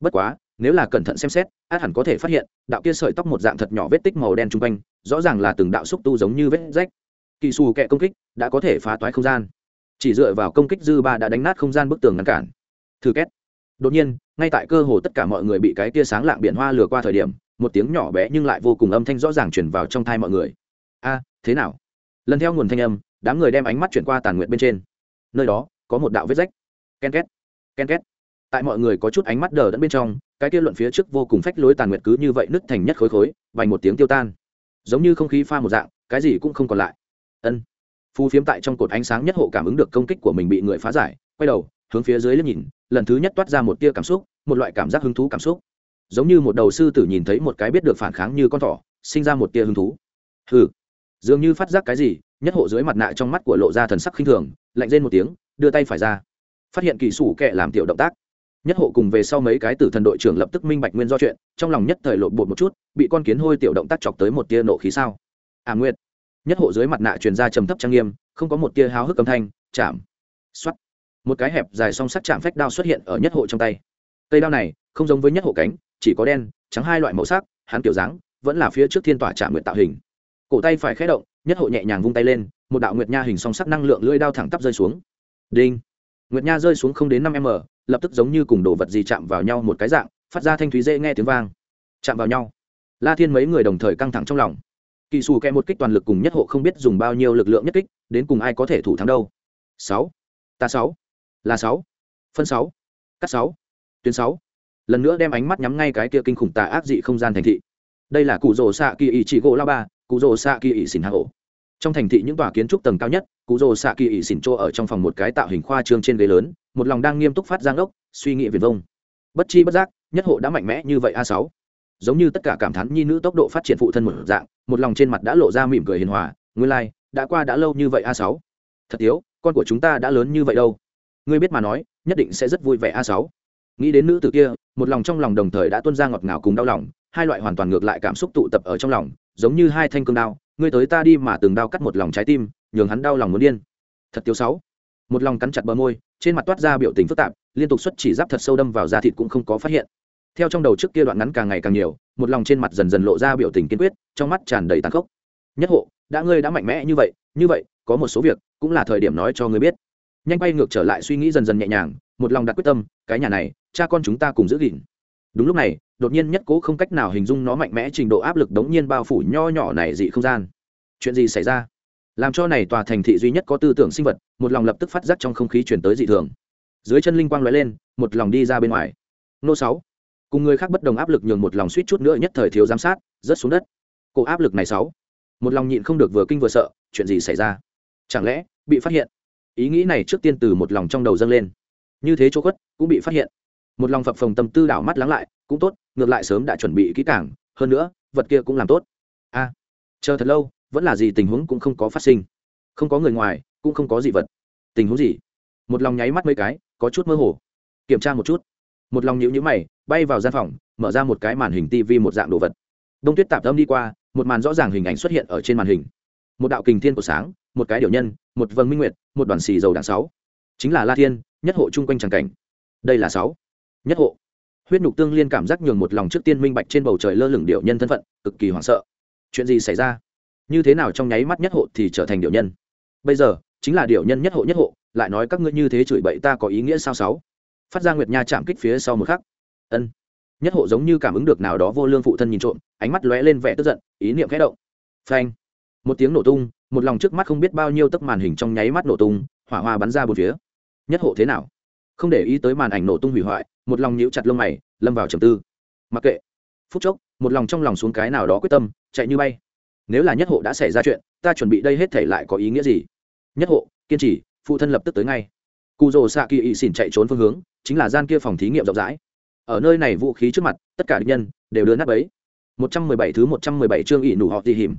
Bất quá, nếu là cẩn thận xem xét, át hẳn có thể phát hiện, đạo kia sợi tóc một dạng thật nhỏ vết tích màu đen chung quanh, rõ ràng là từng đạo xúc tu giống như vết rách. Kỳ xù kẹ công kích, đã có thể phá toái không gian. Chỉ dựa vào công kích dư ba đã đánh nát không gian bức tường ngăn cản. Thử két. Đột nhiên ngay tại cơ hồ tất cả mọi người bị cái tia sáng lạng biển hoa lừa qua thời điểm, một tiếng nhỏ bé nhưng lại vô cùng âm thanh rõ ràng chuyển vào trong thai mọi người. A, thế nào? Lần theo nguồn thanh âm, đám người đem ánh mắt chuyển qua tàn nguyện bên trên. Nơi đó, có một đạo vết rách. Ken két ken két. Tại mọi người có chút ánh mắt đờ đẫn bên trong, cái kia luận phía trước vô cùng phách lối tàn nguyệt cứ như vậy nứt thành nhất khối khối, vành một tiếng tiêu tan. Giống như không khí pha một dạng, cái gì cũng không còn lại. Ân. Phu phiếm tại trong cột ánh sáng nhất hộ cảm ứng được công kích của mình bị người phá giải, quay đầu hướng phía dưới liếc nhìn, lần thứ nhất toát ra một tia cảm xúc, một loại cảm giác hứng thú cảm xúc. Giống như một đầu sư tử nhìn thấy một cái biết được phản kháng như con thỏ, sinh ra một tia hứng thú. Hừ. Dường như phát giác cái gì, nhất hộ dưới mặt nạ trong mắt của lộ ra thần sắc khinh thường, lạnh lên một tiếng, đưa tay phải ra. Phát hiện kỳ sủ kệ làm tiểu động tác. Nhất hộ cùng về sau mấy cái tử thần đội trưởng lập tức minh bạch nguyên do chuyện, trong lòng nhất thời lộn bột một chút, bị con kiến hôi tiểu động tác chọc tới một tia nộ khí sao? À nguyên nhất hộ dưới mặt nạ truyền ra trầm thấp trang nghiêm, không có một tia háo hức âm thanh, chạm. Xoắt một cái hẹp dài song sắt chạm phách đao xuất hiện ở nhất hộ trong tay. Cây đao này không giống với nhất hộ cánh, chỉ có đen, trắng hai loại màu sắc, hắn kiểu dáng vẫn là phía trước thiên tỏa chạm nguyện tạo hình. Cổ tay phải khé động, nhất hộ nhẹ nhàng vung tay lên, một đạo nguyệt nha hình song sắc năng lượng lưỡi đao thẳng tắp rơi xuống. Đinh! Nguyệt nha rơi xuống không đến năm m, lập tức giống như cùng đồ vật gì chạm vào nhau một cái dạng, phát ra thanh thúy dễ nghe tiếng vang. Chạm vào nhau. La thiên mấy người đồng thời căng thẳng trong lòng. Kỳ xù kẹ một kích toàn lực cùng nhất hộ không biết dùng bao nhiêu lực lượng nhất kích, đến cùng ai có thể thủ thắng đâu? Sáu. Ta sáu là sáu phân sáu cắt sáu tuyến sáu. Lần nữa đem ánh mắt nhắm ngay cái kia kinh khủng tà ác dị không gian thành thị. Đây là cụ rồ xạ kỳ ỷ chỉ gỗ la ba cụ rồ xạ kỳ ỷ xỉn hạ hổ. trong thành thị những tòa kiến trúc tầng cao nhất cụ rồ xạ kỳ ỷ xỉn chỗ ở trong phòng một cái tạo hình khoa trương trên ghế lớn một lòng đang nghiêm túc phát giang ốc suy nghĩ viền vông. Bất chi bất giác nhất hộ đã mạnh mẽ như vậy a sáu. Giống như tất cả cảm thán nhi nữ tốc độ phát triển phụ thân một dạng một lòng trên mặt đã lộ ra mỉm cười hiền hòa nguyên lai、like, đã qua đã lâu như vậy a sáu. Thật yếu con của chúng ta đã lớn như vậy đâu ngươi biết mà nói, nhất định sẽ rất vui vẻ a sáu. Nghĩ đến nữ tử kia, một lòng trong lòng đồng thời đã tuôn ra ngọt ngào cùng đau lòng, hai loại hoàn toàn ngược lại cảm xúc tụ tập ở trong lòng, giống như hai thanh cương đao, ngươi tới ta đi mà từng đao cắt một lòng trái tim, nhường hắn đau lòng muốn điên. Thật tiêu sáu. Một lòng cắn chặt bờ môi, trên mặt toát ra biểu tình phức tạp, liên tục xuất chỉ giáp thật sâu đâm vào da thịt cũng không có phát hiện. Theo trong đầu trước kia đoạn ngắn càng ngày càng nhiều, một lòng trên mặt dần dần lộ ra biểu tình kiên quyết, trong mắt tràn đầy tàn khốc. Nhất hộ, đã ngươi đã mạnh mẽ như vậy như vậy, có một số việc, cũng là thời điểm nói cho ngươi biết nhanh bay ngược trở lại suy nghĩ dần dần nhẹ nhàng, một lòng đặt quyết tâm, cái nhà này, cha con chúng ta cùng giữ gìn. Đúng lúc này, đột nhiên nhất cố không cách nào hình dung nó mạnh mẽ trình độ áp lực đống nhiên bao phủ nho nhỏ này dị không gian. Chuyện gì xảy ra? Làm cho này tòa thành thị duy nhất có tư tưởng sinh vật, một lòng lập tức phát giác trong không khí chuyển tới dị thường. Dưới chân linh quang lóe lên, một lòng đi ra bên ngoài. Nô sáu. Cùng người khác bất đồng áp lực nhường một lòng suýt chút nữa nhất thời thiếu giám sát, rớt xuống đất. Cổ áp lực này sáu. Một lòng nhịn không được vừa kinh vừa sợ, chuyện gì xảy ra? Chẳng lẽ, bị phát hiện? Ý nghĩ này trước tiên từ một lòng trong đầu dâng lên. Như thế chỗ khuất, cũng bị phát hiện. Một lòng phập phồng tâm tư đảo mắt lắng lại, cũng tốt, ngược lại sớm đã chuẩn bị kỹ càng, hơn nữa, vật kia cũng làm tốt. A, chờ thật lâu, vẫn là gì tình huống cũng không có phát sinh. Không có người ngoài, cũng không có gì vật. Tình huống gì? Một lòng nháy mắt mấy cái, có chút mơ hồ. Kiểm tra một chút. Một lòng nhíu nhíu mày, bay vào gian phòng, mở ra một cái màn hình tv một dạng đồ vật. Đông tuyết tạp âm đi qua, một màn rõ ràng hình ảnh xuất hiện ở trên màn hình. Một đạo kình thiên của sáng một cái điều nhân, một vầng minh nguyệt, một đoàn xì dầu đạn sáu. Chính là la thiên, nhất hộ chung quanh tràng cảnh. Đây là sáu. Nhất hộ. Huyết nhục tương liên cảm giác nhường một lòng trước tiên minh bạch trên bầu trời lơ lửng điệu nhân thân phận, cực kỳ hoảng sợ. Chuyện gì xảy ra? Như thế nào trong nháy mắt nhất hộ thì trở thành điệu nhân? Bây giờ, chính là điệu nhân nhất hộ nhất hộ, lại nói các ngươi như thế chửi bậy ta có ý nghĩa sao sáu? Phát ra nguyệt nha chạm kích phía sau một khắc. Ân. Nhất hộ giống như cảm ứng được nào đó vô lương phụ thân nhìn trộm, ánh mắt lóe lên vẻ tức giận, ý niệm khẽ động. Phanh. Một tiếng nổ tung một lòng trước mắt không biết bao nhiêu tấc màn hình trong nháy mắt nổ tung, hỏa hoa bắn ra bốn phía. Nhất hộ thế nào? Không để ý tới màn ảnh nổ tung hủy hoại, một lòng nhíu chặt lông mày, lâm vào trầm tư. Mặc kệ. Phút chốc, một lòng trong lòng xuống cái nào đó quyết tâm, chạy như bay. Nếu là nhất hộ đã xảy ra chuyện, ta chuẩn bị đây hết thể lại có ý nghĩa gì? Nhất hộ, kiên trì, phụ thân lập tức tới ngay. Cụ rồ xạ kỳ ị xỉn chạy trốn phương hướng, chính là gian kia phòng thí nghiệm rộng rãi. Ở nơi này vũ khí trước mặt, tất cả địch nhân đều đưa nắp ấy. Một trăm mười bảy thứ một trăm mười bảy chương ỵ nủ họ tỉ hiểm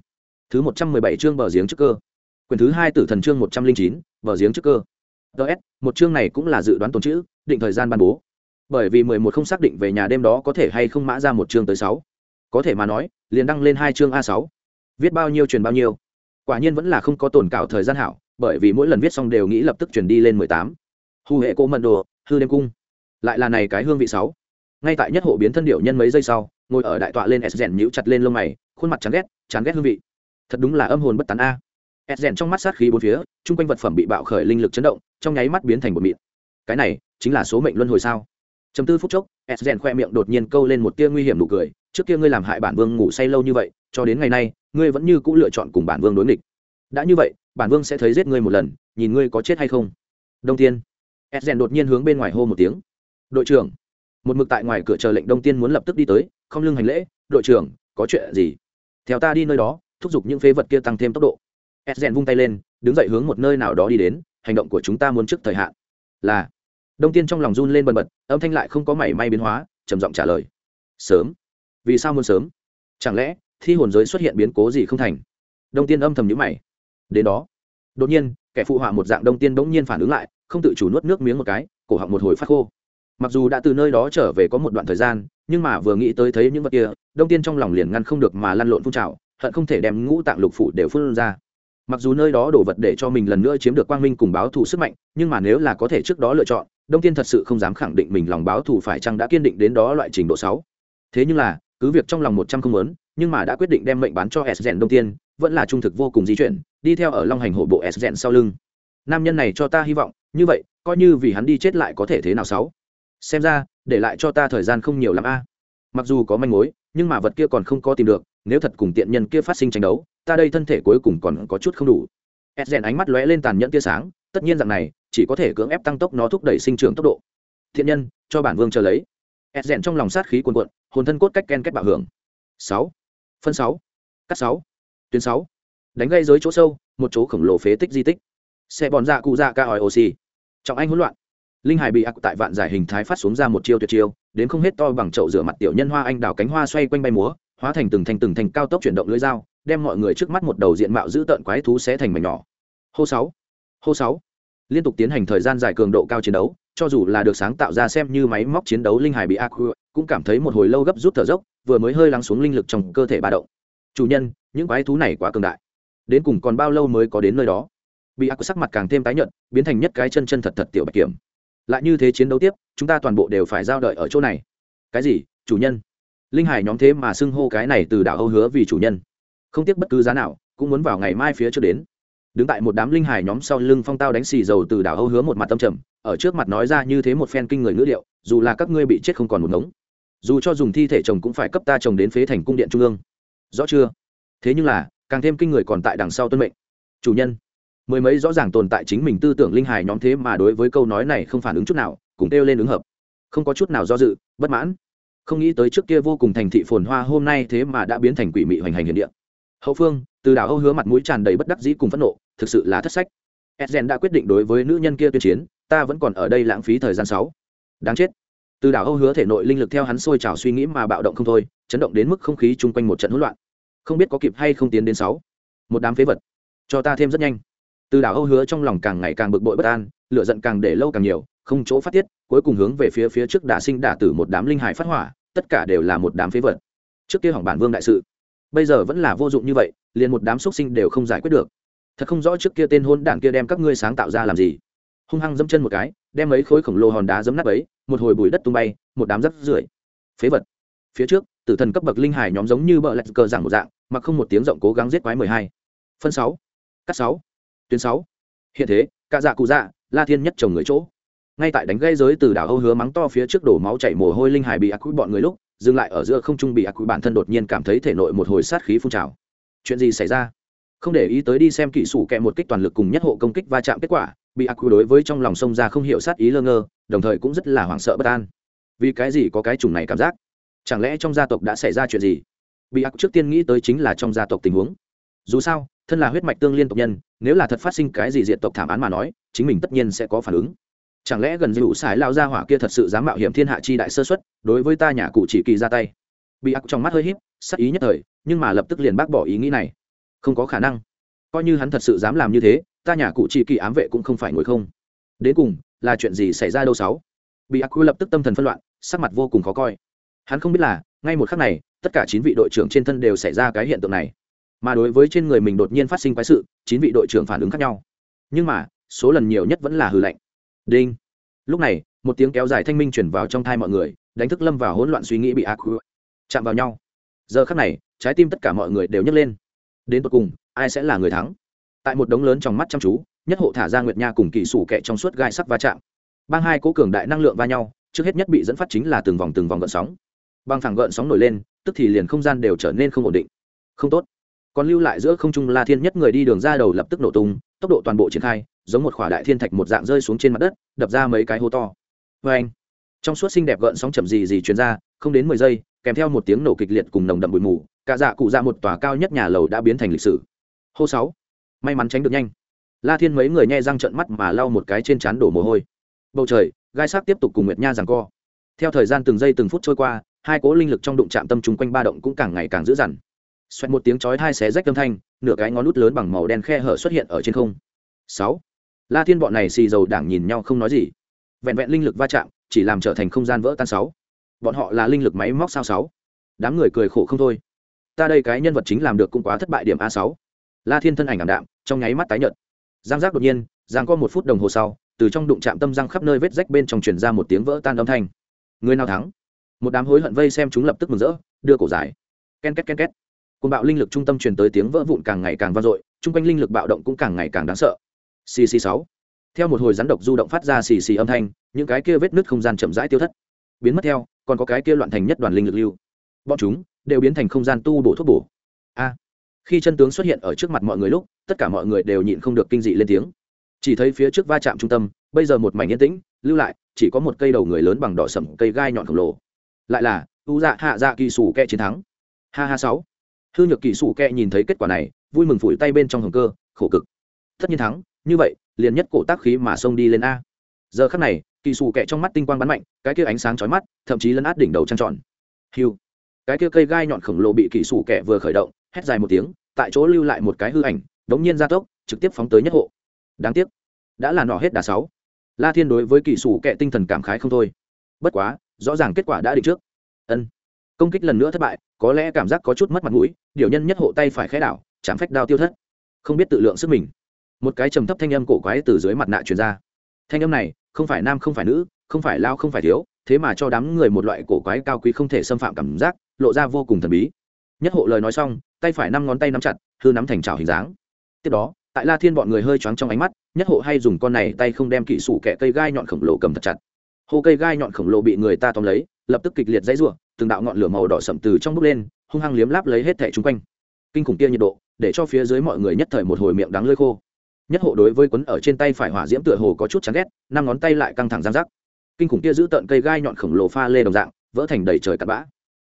thứ một trăm mười bảy chương bờ giếng trước cơ. Quyền thứ hai tử thần chương một trăm linh chín bờ giếng trước cơ. DS, một chương này cũng là dự đoán tồn chữ định thời gian ban bố. Bởi vì mười một không xác định về nhà đêm đó có thể hay không mã ra một chương tới sáu. Có thể mà nói liền đăng lên hai chương a sáu. Viết bao nhiêu truyền bao nhiêu. Quả nhiên vẫn là không có tồn cảo thời gian hảo bởi vì mỗi lần viết xong đều nghĩ lập tức truyền đi lên mười tám. Hù hệ cô mận đồ hư đêm cung. Lại là này cái hương vị sáu. Ngay tại nhất hộ biến thân điệu nhân mấy giây sau ngồi ở đại tọa lên s rèn nhíu chặt lên lông mày khuôn mặt chán ghét chán ghét hương vị thật đúng là âm hồn bất tán a. Ed rèn trong mắt sát khí bốn phía, chung quanh vật phẩm bị bạo khởi linh lực chấn động, trong nháy mắt biến thành một mịn. Cái này, chính là số mệnh luân hồi sao? Chấm tư phút chốc, ed rèn khoe miệng đột nhiên câu lên một tia nguy hiểm nụ cười, trước kia ngươi làm hại bản vương ngủ say lâu như vậy, cho đến ngày nay, ngươi vẫn như cũ lựa chọn cùng bản vương đối nghịch. Đã như vậy, bản vương sẽ thấy giết ngươi một lần, nhìn ngươi có chết hay không. Đông tiên. Ed rèn đột nhiên hướng bên ngoài hô một tiếng. Đội trưởng. Một mực tại ngoài cửa chờ lệnh đông tiên muốn lập tức đi tới, không lưng hành lễ, đội trưởng, có chuyện gì? Theo ta đi nơi đó thúc giục những phế vật kia tăng thêm tốc độ. S rèn vung tay lên, đứng dậy hướng một nơi nào đó đi đến, hành động của chúng ta muốn trước thời hạn. Là. Đông tiên trong lòng run lên bần bật, âm thanh lại không có mảy may biến hóa, trầm giọng trả lời. Sớm. Vì sao muốn sớm? Chẳng lẽ, thi hồn giới xuất hiện biến cố gì không thành? Đông tiên âm thầm nhữ mày. Đến đó. Đột nhiên, kẻ phụ họa một dạng đông tiên bỗng nhiên phản ứng lại, không tự chủ nuốt nước miếng một cái, cổ họng một hồi phát khô. Mặc dù đã từ nơi đó trở về có một đoạn thời gian, nhưng mà vừa nghĩ tới thấy những vật kia, đông tiên trong lòng liền ngăn không được mà lăn lộn phun trào hận không thể đem ngũ tạng lục phủ đều phun ra. Mặc dù nơi đó đổ vật để cho mình lần nữa chiếm được quang minh cùng báo thù sức mạnh, nhưng mà nếu là có thể trước đó lựa chọn, đông tiên thật sự không dám khẳng định mình lòng báo thù phải chăng đã kiên định đến đó loại trình độ sáu. Thế nhưng là, cứ việc trong lòng một trăm không lớn nhưng mà đã quyết định đem mệnh bán cho s rèn đông tiên vẫn là trung thực vô cùng di chuyển, đi theo ở long hành hộ bộ s rèn sau lưng. Nam nhân này cho ta hy vọng, như vậy, coi như vì hắn đi chết lại có thể thế nào sáu? Xem ra, để lại cho ta thời gian không nhiều lắm a. Mặc dù có manh mối, nhưng mà vật kia còn không có tìm được nếu thật cùng tiện nhân kia phát sinh tranh đấu, ta đây thân thể cuối cùng còn có chút không đủ. Ed rèn ánh mắt lóe lên tàn nhẫn tia sáng, tất nhiên rằng này, chỉ có thể cưỡng ép tăng tốc nó thúc đẩy sinh trưởng tốc độ. Thiện nhân, cho bản vương chờ lấy. Ed rèn trong lòng sát khí cuồn cuộn, hồn thân cốt cách ken kết bạo hưởng. Sáu. Phân sáu. Cắt sáu. Tuyến sáu. Đánh gây dưới chỗ sâu, một chỗ khổng lồ phế tích di tích. Xe bòn dạ cụ dạ ca ỏi oxy trọng anh hỗn loạn. Linh hải bị ác tại vạn giải hình thái phát xuống ra một chiêu tuyệt chiêu, đến không hết to bằng chậu rửa mặt tiểu nhân hoa anh đào cánh hoa xoay quanh bay múa hóa thành từng thành từng thành cao tốc chuyển động lưới dao, đem mọi người trước mắt một đầu diện mạo dữ tợn quái thú sẽ thành mảnh nhỏ. Hô sáu hô sáu. Liên tục tiến hành thời gian dài cường độ cao chiến đấu, cho dù là được sáng tạo ra xem như máy móc chiến đấu linh hải bị ác cũng cảm thấy một hồi lâu gấp rút thở dốc, vừa mới hơi lắng xuống linh lực trong cơ thể ba động. Chủ nhân, những quái thú này quá cường đại. Đến cùng còn bao lâu mới có đến nơi đó? Bị ác sắc mặt càng thêm tái nhợt, biến thành nhất cái chân chân thật thật tiểu bạch kiểm. Lại như thế chiến đấu tiếp, chúng ta toàn bộ đều phải giao đợi ở chỗ này. Cái gì, chủ nhân? Linh hải nhóm thế mà xưng hô cái này từ đảo âu hứa vì chủ nhân. Không tiếc bất cứ giá nào, cũng muốn vào ngày mai phía trước đến. Đứng tại một đám linh hải nhóm sau lưng phong tao đánh xì dầu từ đảo âu hứa một mặt tâm trầm, ở trước mặt nói ra như thế một phen kinh người ngữ liệu dù là các ngươi bị chết không còn một ngống. Dù cho dùng thi thể chồng cũng phải cấp ta chồng đến phế thành cung điện trung ương. Rõ chưa? Thế nhưng là, càng thêm kinh người còn tại đằng sau tuân mệnh. Chủ nhân. Mười mấy rõ ràng tồn tại chính mình tư tưởng linh hài nhóm thế mà đối với câu nói này không phản ứng chút nào, cùng kêu lên ứng hợp. Không có chút nào do dự, bất mãn không nghĩ tới trước kia vô cùng thành thị phồn hoa hôm nay thế mà đã biến thành quỷ mị hoành hành hiện địa. Hậu phương, từ đảo âu hứa mặt mũi tràn đầy bất đắc dĩ cùng phẫn nộ, thực sự là thất sách. Edgen đã quyết định đối với nữ nhân kia tuyên chiến, ta vẫn còn ở đây lãng phí thời gian sáu. Đáng chết. Từ đảo âu hứa thể nội linh lực theo hắn sôi trào suy nghĩ mà bạo động không thôi, chấn động đến mức không khí chung quanh một trận hỗn loạn. Không biết có kịp hay không tiến đến sáu. Một đám phế vật. Cho ta thêm rất nhanh. Từ đảo âu hứa trong lòng càng ngày càng bực bội bất an, lửa giận càng để lâu càng nhiều không chỗ phát tiết, cuối cùng hướng về phía phía trước đả sinh đả tử một đám linh hải phát hỏa, tất cả đều là một đám phế vật. Trước kia hỏng bản vương đại sự, bây giờ vẫn là vô dụng như vậy, liền một đám xuất sinh đều không giải quyết được. Thật không rõ trước kia tên hôn đảng kia đem các ngươi sáng tạo ra làm gì. Hung hăng dẫm chân một cái, đem mấy khối khổng lồ hòn đá dẫm nát ấy, một hồi bụi đất tung bay, một đám rắc rưởi. Phế vật. Phía trước, tử thần cấp bậc linh hải nhóm giống như bợ lạch cờ giảng một dạng, mà không một tiếng rộng cố gắng giết quái mười hai. Phân sáu. Cắt sáu. Tuyến sáu. Hiện thế cả dạ cụ dạ la thiên nhất chồng người chỗ ngay tại đánh gây giới từ đảo âu hứa mắng to phía trước đổ máu chảy mồ hôi linh hải bị ác quỷ bọn người lúc, dừng lại ở giữa không trung bị ác quỷ bản thân đột nhiên cảm thấy thể nội một hồi sát khí phun trào. Chuyện gì xảy ra? Không để ý tới đi xem kỹ sủ kẹ một kích toàn lực cùng nhất hộ công kích va chạm kết quả, bị ác quỷ đối với trong lòng sông ra không hiểu sát ý lơ ngơ, đồng thời cũng rất là hoảng sợ bất an. Vì cái gì có cái chủng này cảm giác? Chẳng lẽ trong gia tộc đã xảy ra chuyện gì? Bị ác trước tiên nghĩ tới chính là trong gia tộc tình huống. Dù sao, thân là huyết mạch tương liên tộc nhân, nếu là thật phát sinh cái gì diện tộc thảm án mà nói, chính mình tất nhiên sẽ có phản ứng chẳng lẽ gần dụ sải lao ra hỏa kia thật sự dám mạo hiểm thiên hạ chi đại sơ xuất đối với ta nhà cụ chỉ kỳ ra tay? Bị ác trong mắt hơi híp, sắc ý nhất thời, nhưng mà lập tức liền bác bỏ ý nghĩ này. Không có khả năng. Coi như hắn thật sự dám làm như thế, ta nhà cụ chỉ kỳ ám vệ cũng không phải ngồi không. Đến cùng, là chuyện gì xảy ra đâu sáu? Bị ác lập tức tâm thần phân loạn, sắc mặt vô cùng khó coi. Hắn không biết là, ngay một khắc này, tất cả chín vị đội trưởng trên thân đều xảy ra cái hiện tượng này. Mà đối với trên người mình đột nhiên phát sinh quái sự, chín vị đội trưởng phản ứng khác nhau. Nhưng mà, số lần nhiều nhất vẫn là hư lệnh đinh. Lúc này, một tiếng kéo dài thanh minh chuyển vào trong thai mọi người, đánh thức lâm vào hỗn loạn suy nghĩ bị ác chạm vào nhau. Giờ khắc này, trái tim tất cả mọi người đều nhấc lên. Đến tột cùng, ai sẽ là người thắng? Tại một đống lớn trong mắt chăm chú, nhất hộ thả ra nguyệt nha cùng kỳ sủ kẹ trong suốt gai sắc va chạm. Bang hai cố cường đại năng lượng va nhau, trước hết nhất bị dẫn phát chính là từng vòng từng vòng gợn sóng. Băng thẳng gợn sóng nổi lên, tức thì liền không gian đều trở nên không ổn định. Không tốt. Còn lưu lại giữa không trung la thiên nhất người đi đường ra đầu lập tức nổ tung, tốc độ toàn bộ triển khai giống một khỏa đại thiên thạch một dạng rơi xuống trên mặt đất, đập ra mấy cái hố to. Vê anh, trong suốt xinh đẹp gợn sóng chậm gì gì chuyển ra, không đến mười giây, kèm theo một tiếng nổ kịch liệt cùng nồng đậm bụi mù, cả dạ cụ ra dạ một tòa cao nhất nhà lầu đã biến thành lịch sử. Hô sáu, may mắn tránh được nhanh. La thiên mấy người nhẹ răng trợn mắt mà lau một cái trên trán đổ mồ hôi. Bầu trời, gai sắc tiếp tục cùng nguyệt nha rằng co. Theo thời gian từng giây từng phút trôi qua, hai cố linh lực trong đụng chạm tâm chung quanh ba động cũng càng ngày càng dữ dằn. Xoẹt một tiếng chói hai xé rách âm thanh, nửa cái ngón nút lớn bằng màu đen khe hở xuất hiện ở trên không. Sáu la thiên bọn này xì dầu đảng nhìn nhau không nói gì. Vẹn vẹn linh lực va chạm, chỉ làm trở thành không gian vỡ tan sáu. Bọn họ là linh lực máy móc sao sáu. Đám người cười khổ không thôi. Ta đây cái nhân vật chính làm được cũng quá thất bại điểm a sáu. La thiên thân ảnh ảm đạm, trong nháy mắt tái nhợt. Giang giác đột nhiên, giang có một phút đồng hồ sau, từ trong đụng chạm tâm răng khắp nơi vết rách bên trong truyền ra một tiếng vỡ tan âm thanh. Người nào thắng? Một đám hối hận vây xem chúng lập tức mừng rỡ, đưa cổ giải ken két ken két. Côn bạo linh lực trung tâm truyền tới tiếng vỡ vụn càng ngày càng vang dội, chung quanh linh lực bạo động cũng càng ngày càng đáng sợ cc sáu. Theo một hồi rắn độc du động phát ra xì xì âm thanh, những cái kia vết nứt không gian chậm rãi tiêu thất. Biến mất theo, còn có cái kia loạn thành nhất đoàn linh lực lưu. Bọn chúng đều biến thành không gian tu bổ thuốc bổ. A. Khi chân tướng xuất hiện ở trước mặt mọi người lúc, tất cả mọi người đều nhịn không được kinh dị lên tiếng. Chỉ thấy phía trước va chạm trung tâm, bây giờ một mảnh yên tĩnh, lưu lại, chỉ có một cây đầu người lớn bằng đỏ sầm cây gai nhọn khổng lồ. Lại là, u dạ hạ dạ kỳ sủ kẹ chiến thắng. Ha ha sáu. Hư nhược kỳ sủ kẹ nhìn thấy kết quả này, vui mừng phủi tay bên trong hồng cơ, khổ cực. Tất nhiên thắng như vậy, liền nhất cổ tác khí mà xông đi lên a. Giờ khắc này, kỳ sủ kẹ trong mắt tinh quang bắn mạnh, cái kia ánh sáng chói mắt, thậm chí lấn át đỉnh đầu trăng tròn. Hiu. Cái kia cây gai nhọn khổng lồ bị kỳ sủ kẹ vừa khởi động, hét dài một tiếng, tại chỗ lưu lại một cái hư ảnh, đống nhiên gia tốc, trực tiếp phóng tới nhất hộ. Đáng tiếc, đã là nọ hết đà sáu. La thiên đối với kỳ sủ kẹ tinh thần cảm khái không thôi. Bất quá, rõ ràng kết quả đã định trước. Ân. Công kích lần nữa thất bại, có lẽ cảm giác có chút mất mặt mũi, điều nhân nhất hộ tay phải khẽ đảo, chạm phách đao tiêu thất. Không biết tự lượng sức mình một cái trầm thấp thanh âm cổ quái từ dưới mặt nạ truyền ra. Thanh âm này, không phải nam không phải nữ, không phải lao không phải thiếu, thế mà cho đám người một loại cổ quái cao quý không thể xâm phạm cảm giác, lộ ra vô cùng thần bí. Nhất hộ lời nói xong, tay phải năm ngón tay nắm chặt, hư nắm thành trào hình dáng. Tiếp đó, tại la thiên bọn người hơi choáng trong ánh mắt, nhất hộ hay dùng con này tay không đem kỹ sủ kẹ cây gai nhọn khổng lồ cầm thật chặt. Hô cây gai nhọn khổng lồ bị người ta tóm lấy, lập tức kịch liệt dãy rủa, từng đạo ngọn lửa màu đỏ sậm từ trong bốc lên, hung hăng liếm láp lấy hết thẻ chung quanh. Kinh khủng kia nhiệt độ, để cho phía dưới mọi người nhất thời một hồi miệng đắng lơi khô nhất hộ đối với quấn ở trên tay phải hỏa diễm tựa hồ có chút chán ghét, năm ngón tay lại căng thẳng giang rắc. Kinh khủng kia giữ tợn cây gai nhọn khổng lồ pha lê đồng dạng, vỡ thành đầy trời cặn bã.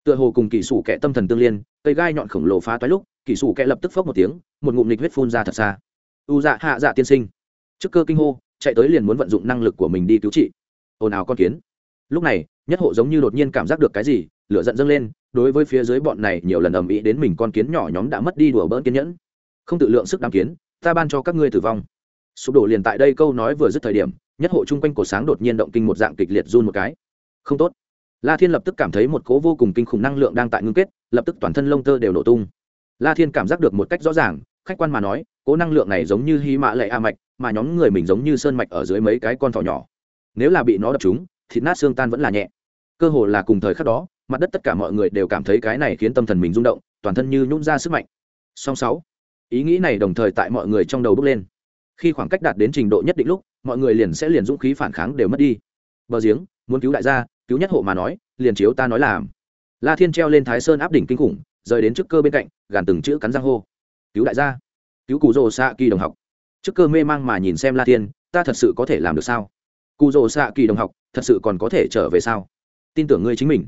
Tựa hồ cùng kỳ sủ kẻ tâm thần tương liên, cây gai nhọn khổng lồ phá toái lúc, kỳ sủ kẻ lập tức phốc một tiếng, một ngụm nịch huyết phun ra thật xa. U dạ hạ dạ tiên sinh. Trước cơ kinh hô, chạy tới liền muốn vận dụng năng lực của mình đi cứu trị. Ồn ào con kiến. Lúc này, nhất hộ giống như đột nhiên cảm giác được cái gì, lửa giận dâng lên, đối với phía dưới bọn này nhiều lần ầm ĩ đến mình con kiến nhỏ nhóm đã mất đi đùa bỡn kiên nhẫn. Không tự lượng sức đám kiến ta ban cho các ngươi tử vong. Sụp đổ liền tại đây câu nói vừa dứt thời điểm, nhất hộ chung quanh cổ sáng đột nhiên động kinh một dạng kịch liệt run một cái. Không tốt. La thiên lập tức cảm thấy một cố vô cùng kinh khủng năng lượng đang tại ngưng kết, lập tức toàn thân lông tơ đều nổ tung. La thiên cảm giác được một cách rõ ràng, khách quan mà nói, cố năng lượng này giống như hy mã lệ a mạch, mà nhóm người mình giống như sơn mạch ở dưới mấy cái con thỏ nhỏ. Nếu là bị nó đập chúng thịt nát xương tan vẫn là nhẹ. Cơ hồ là cùng thời khắc đó, mặt đất tất cả mọi người đều cảm thấy cái này khiến tâm thần mình rung động, toàn thân như nhún ra sức mạnh. Song sáu ý nghĩ này đồng thời tại mọi người trong đầu bước lên. Khi khoảng cách đạt đến trình độ nhất định lúc, mọi người liền sẽ liền dũng khí phản kháng đều mất đi. Bờ giếng, muốn cứu đại gia, cứu nhất hộ mà nói, liền chiếu ta nói làm. La thiên treo lên thái sơn áp đỉnh kinh khủng, rời đến trước cơ bên cạnh, gàn từng chữ cắn răng hô. Cứu đại gia. Cứu cụ rồ xạ kỳ đồng học. Trước cơ mê mang mà nhìn xem la thiên, ta thật sự có thể làm được sao? Cụ rồ xạ kỳ đồng học, thật sự còn có thể trở về sao? Tin tưởng ngươi chính mình.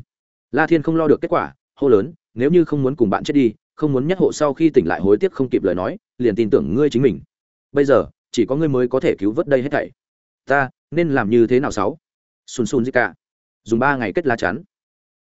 La thiên không lo được kết quả, hô lớn, nếu như không muốn cùng bạn chết đi không muốn nhất hộ sau khi tỉnh lại hối tiếc không kịp lời nói, liền tin tưởng ngươi chính mình. Bây giờ, chỉ có ngươi mới có thể cứu vớt đây hết thảy. Ta, nên làm như thế nào sáu? Sun sun cả dùng ba ngày kết lá chắn.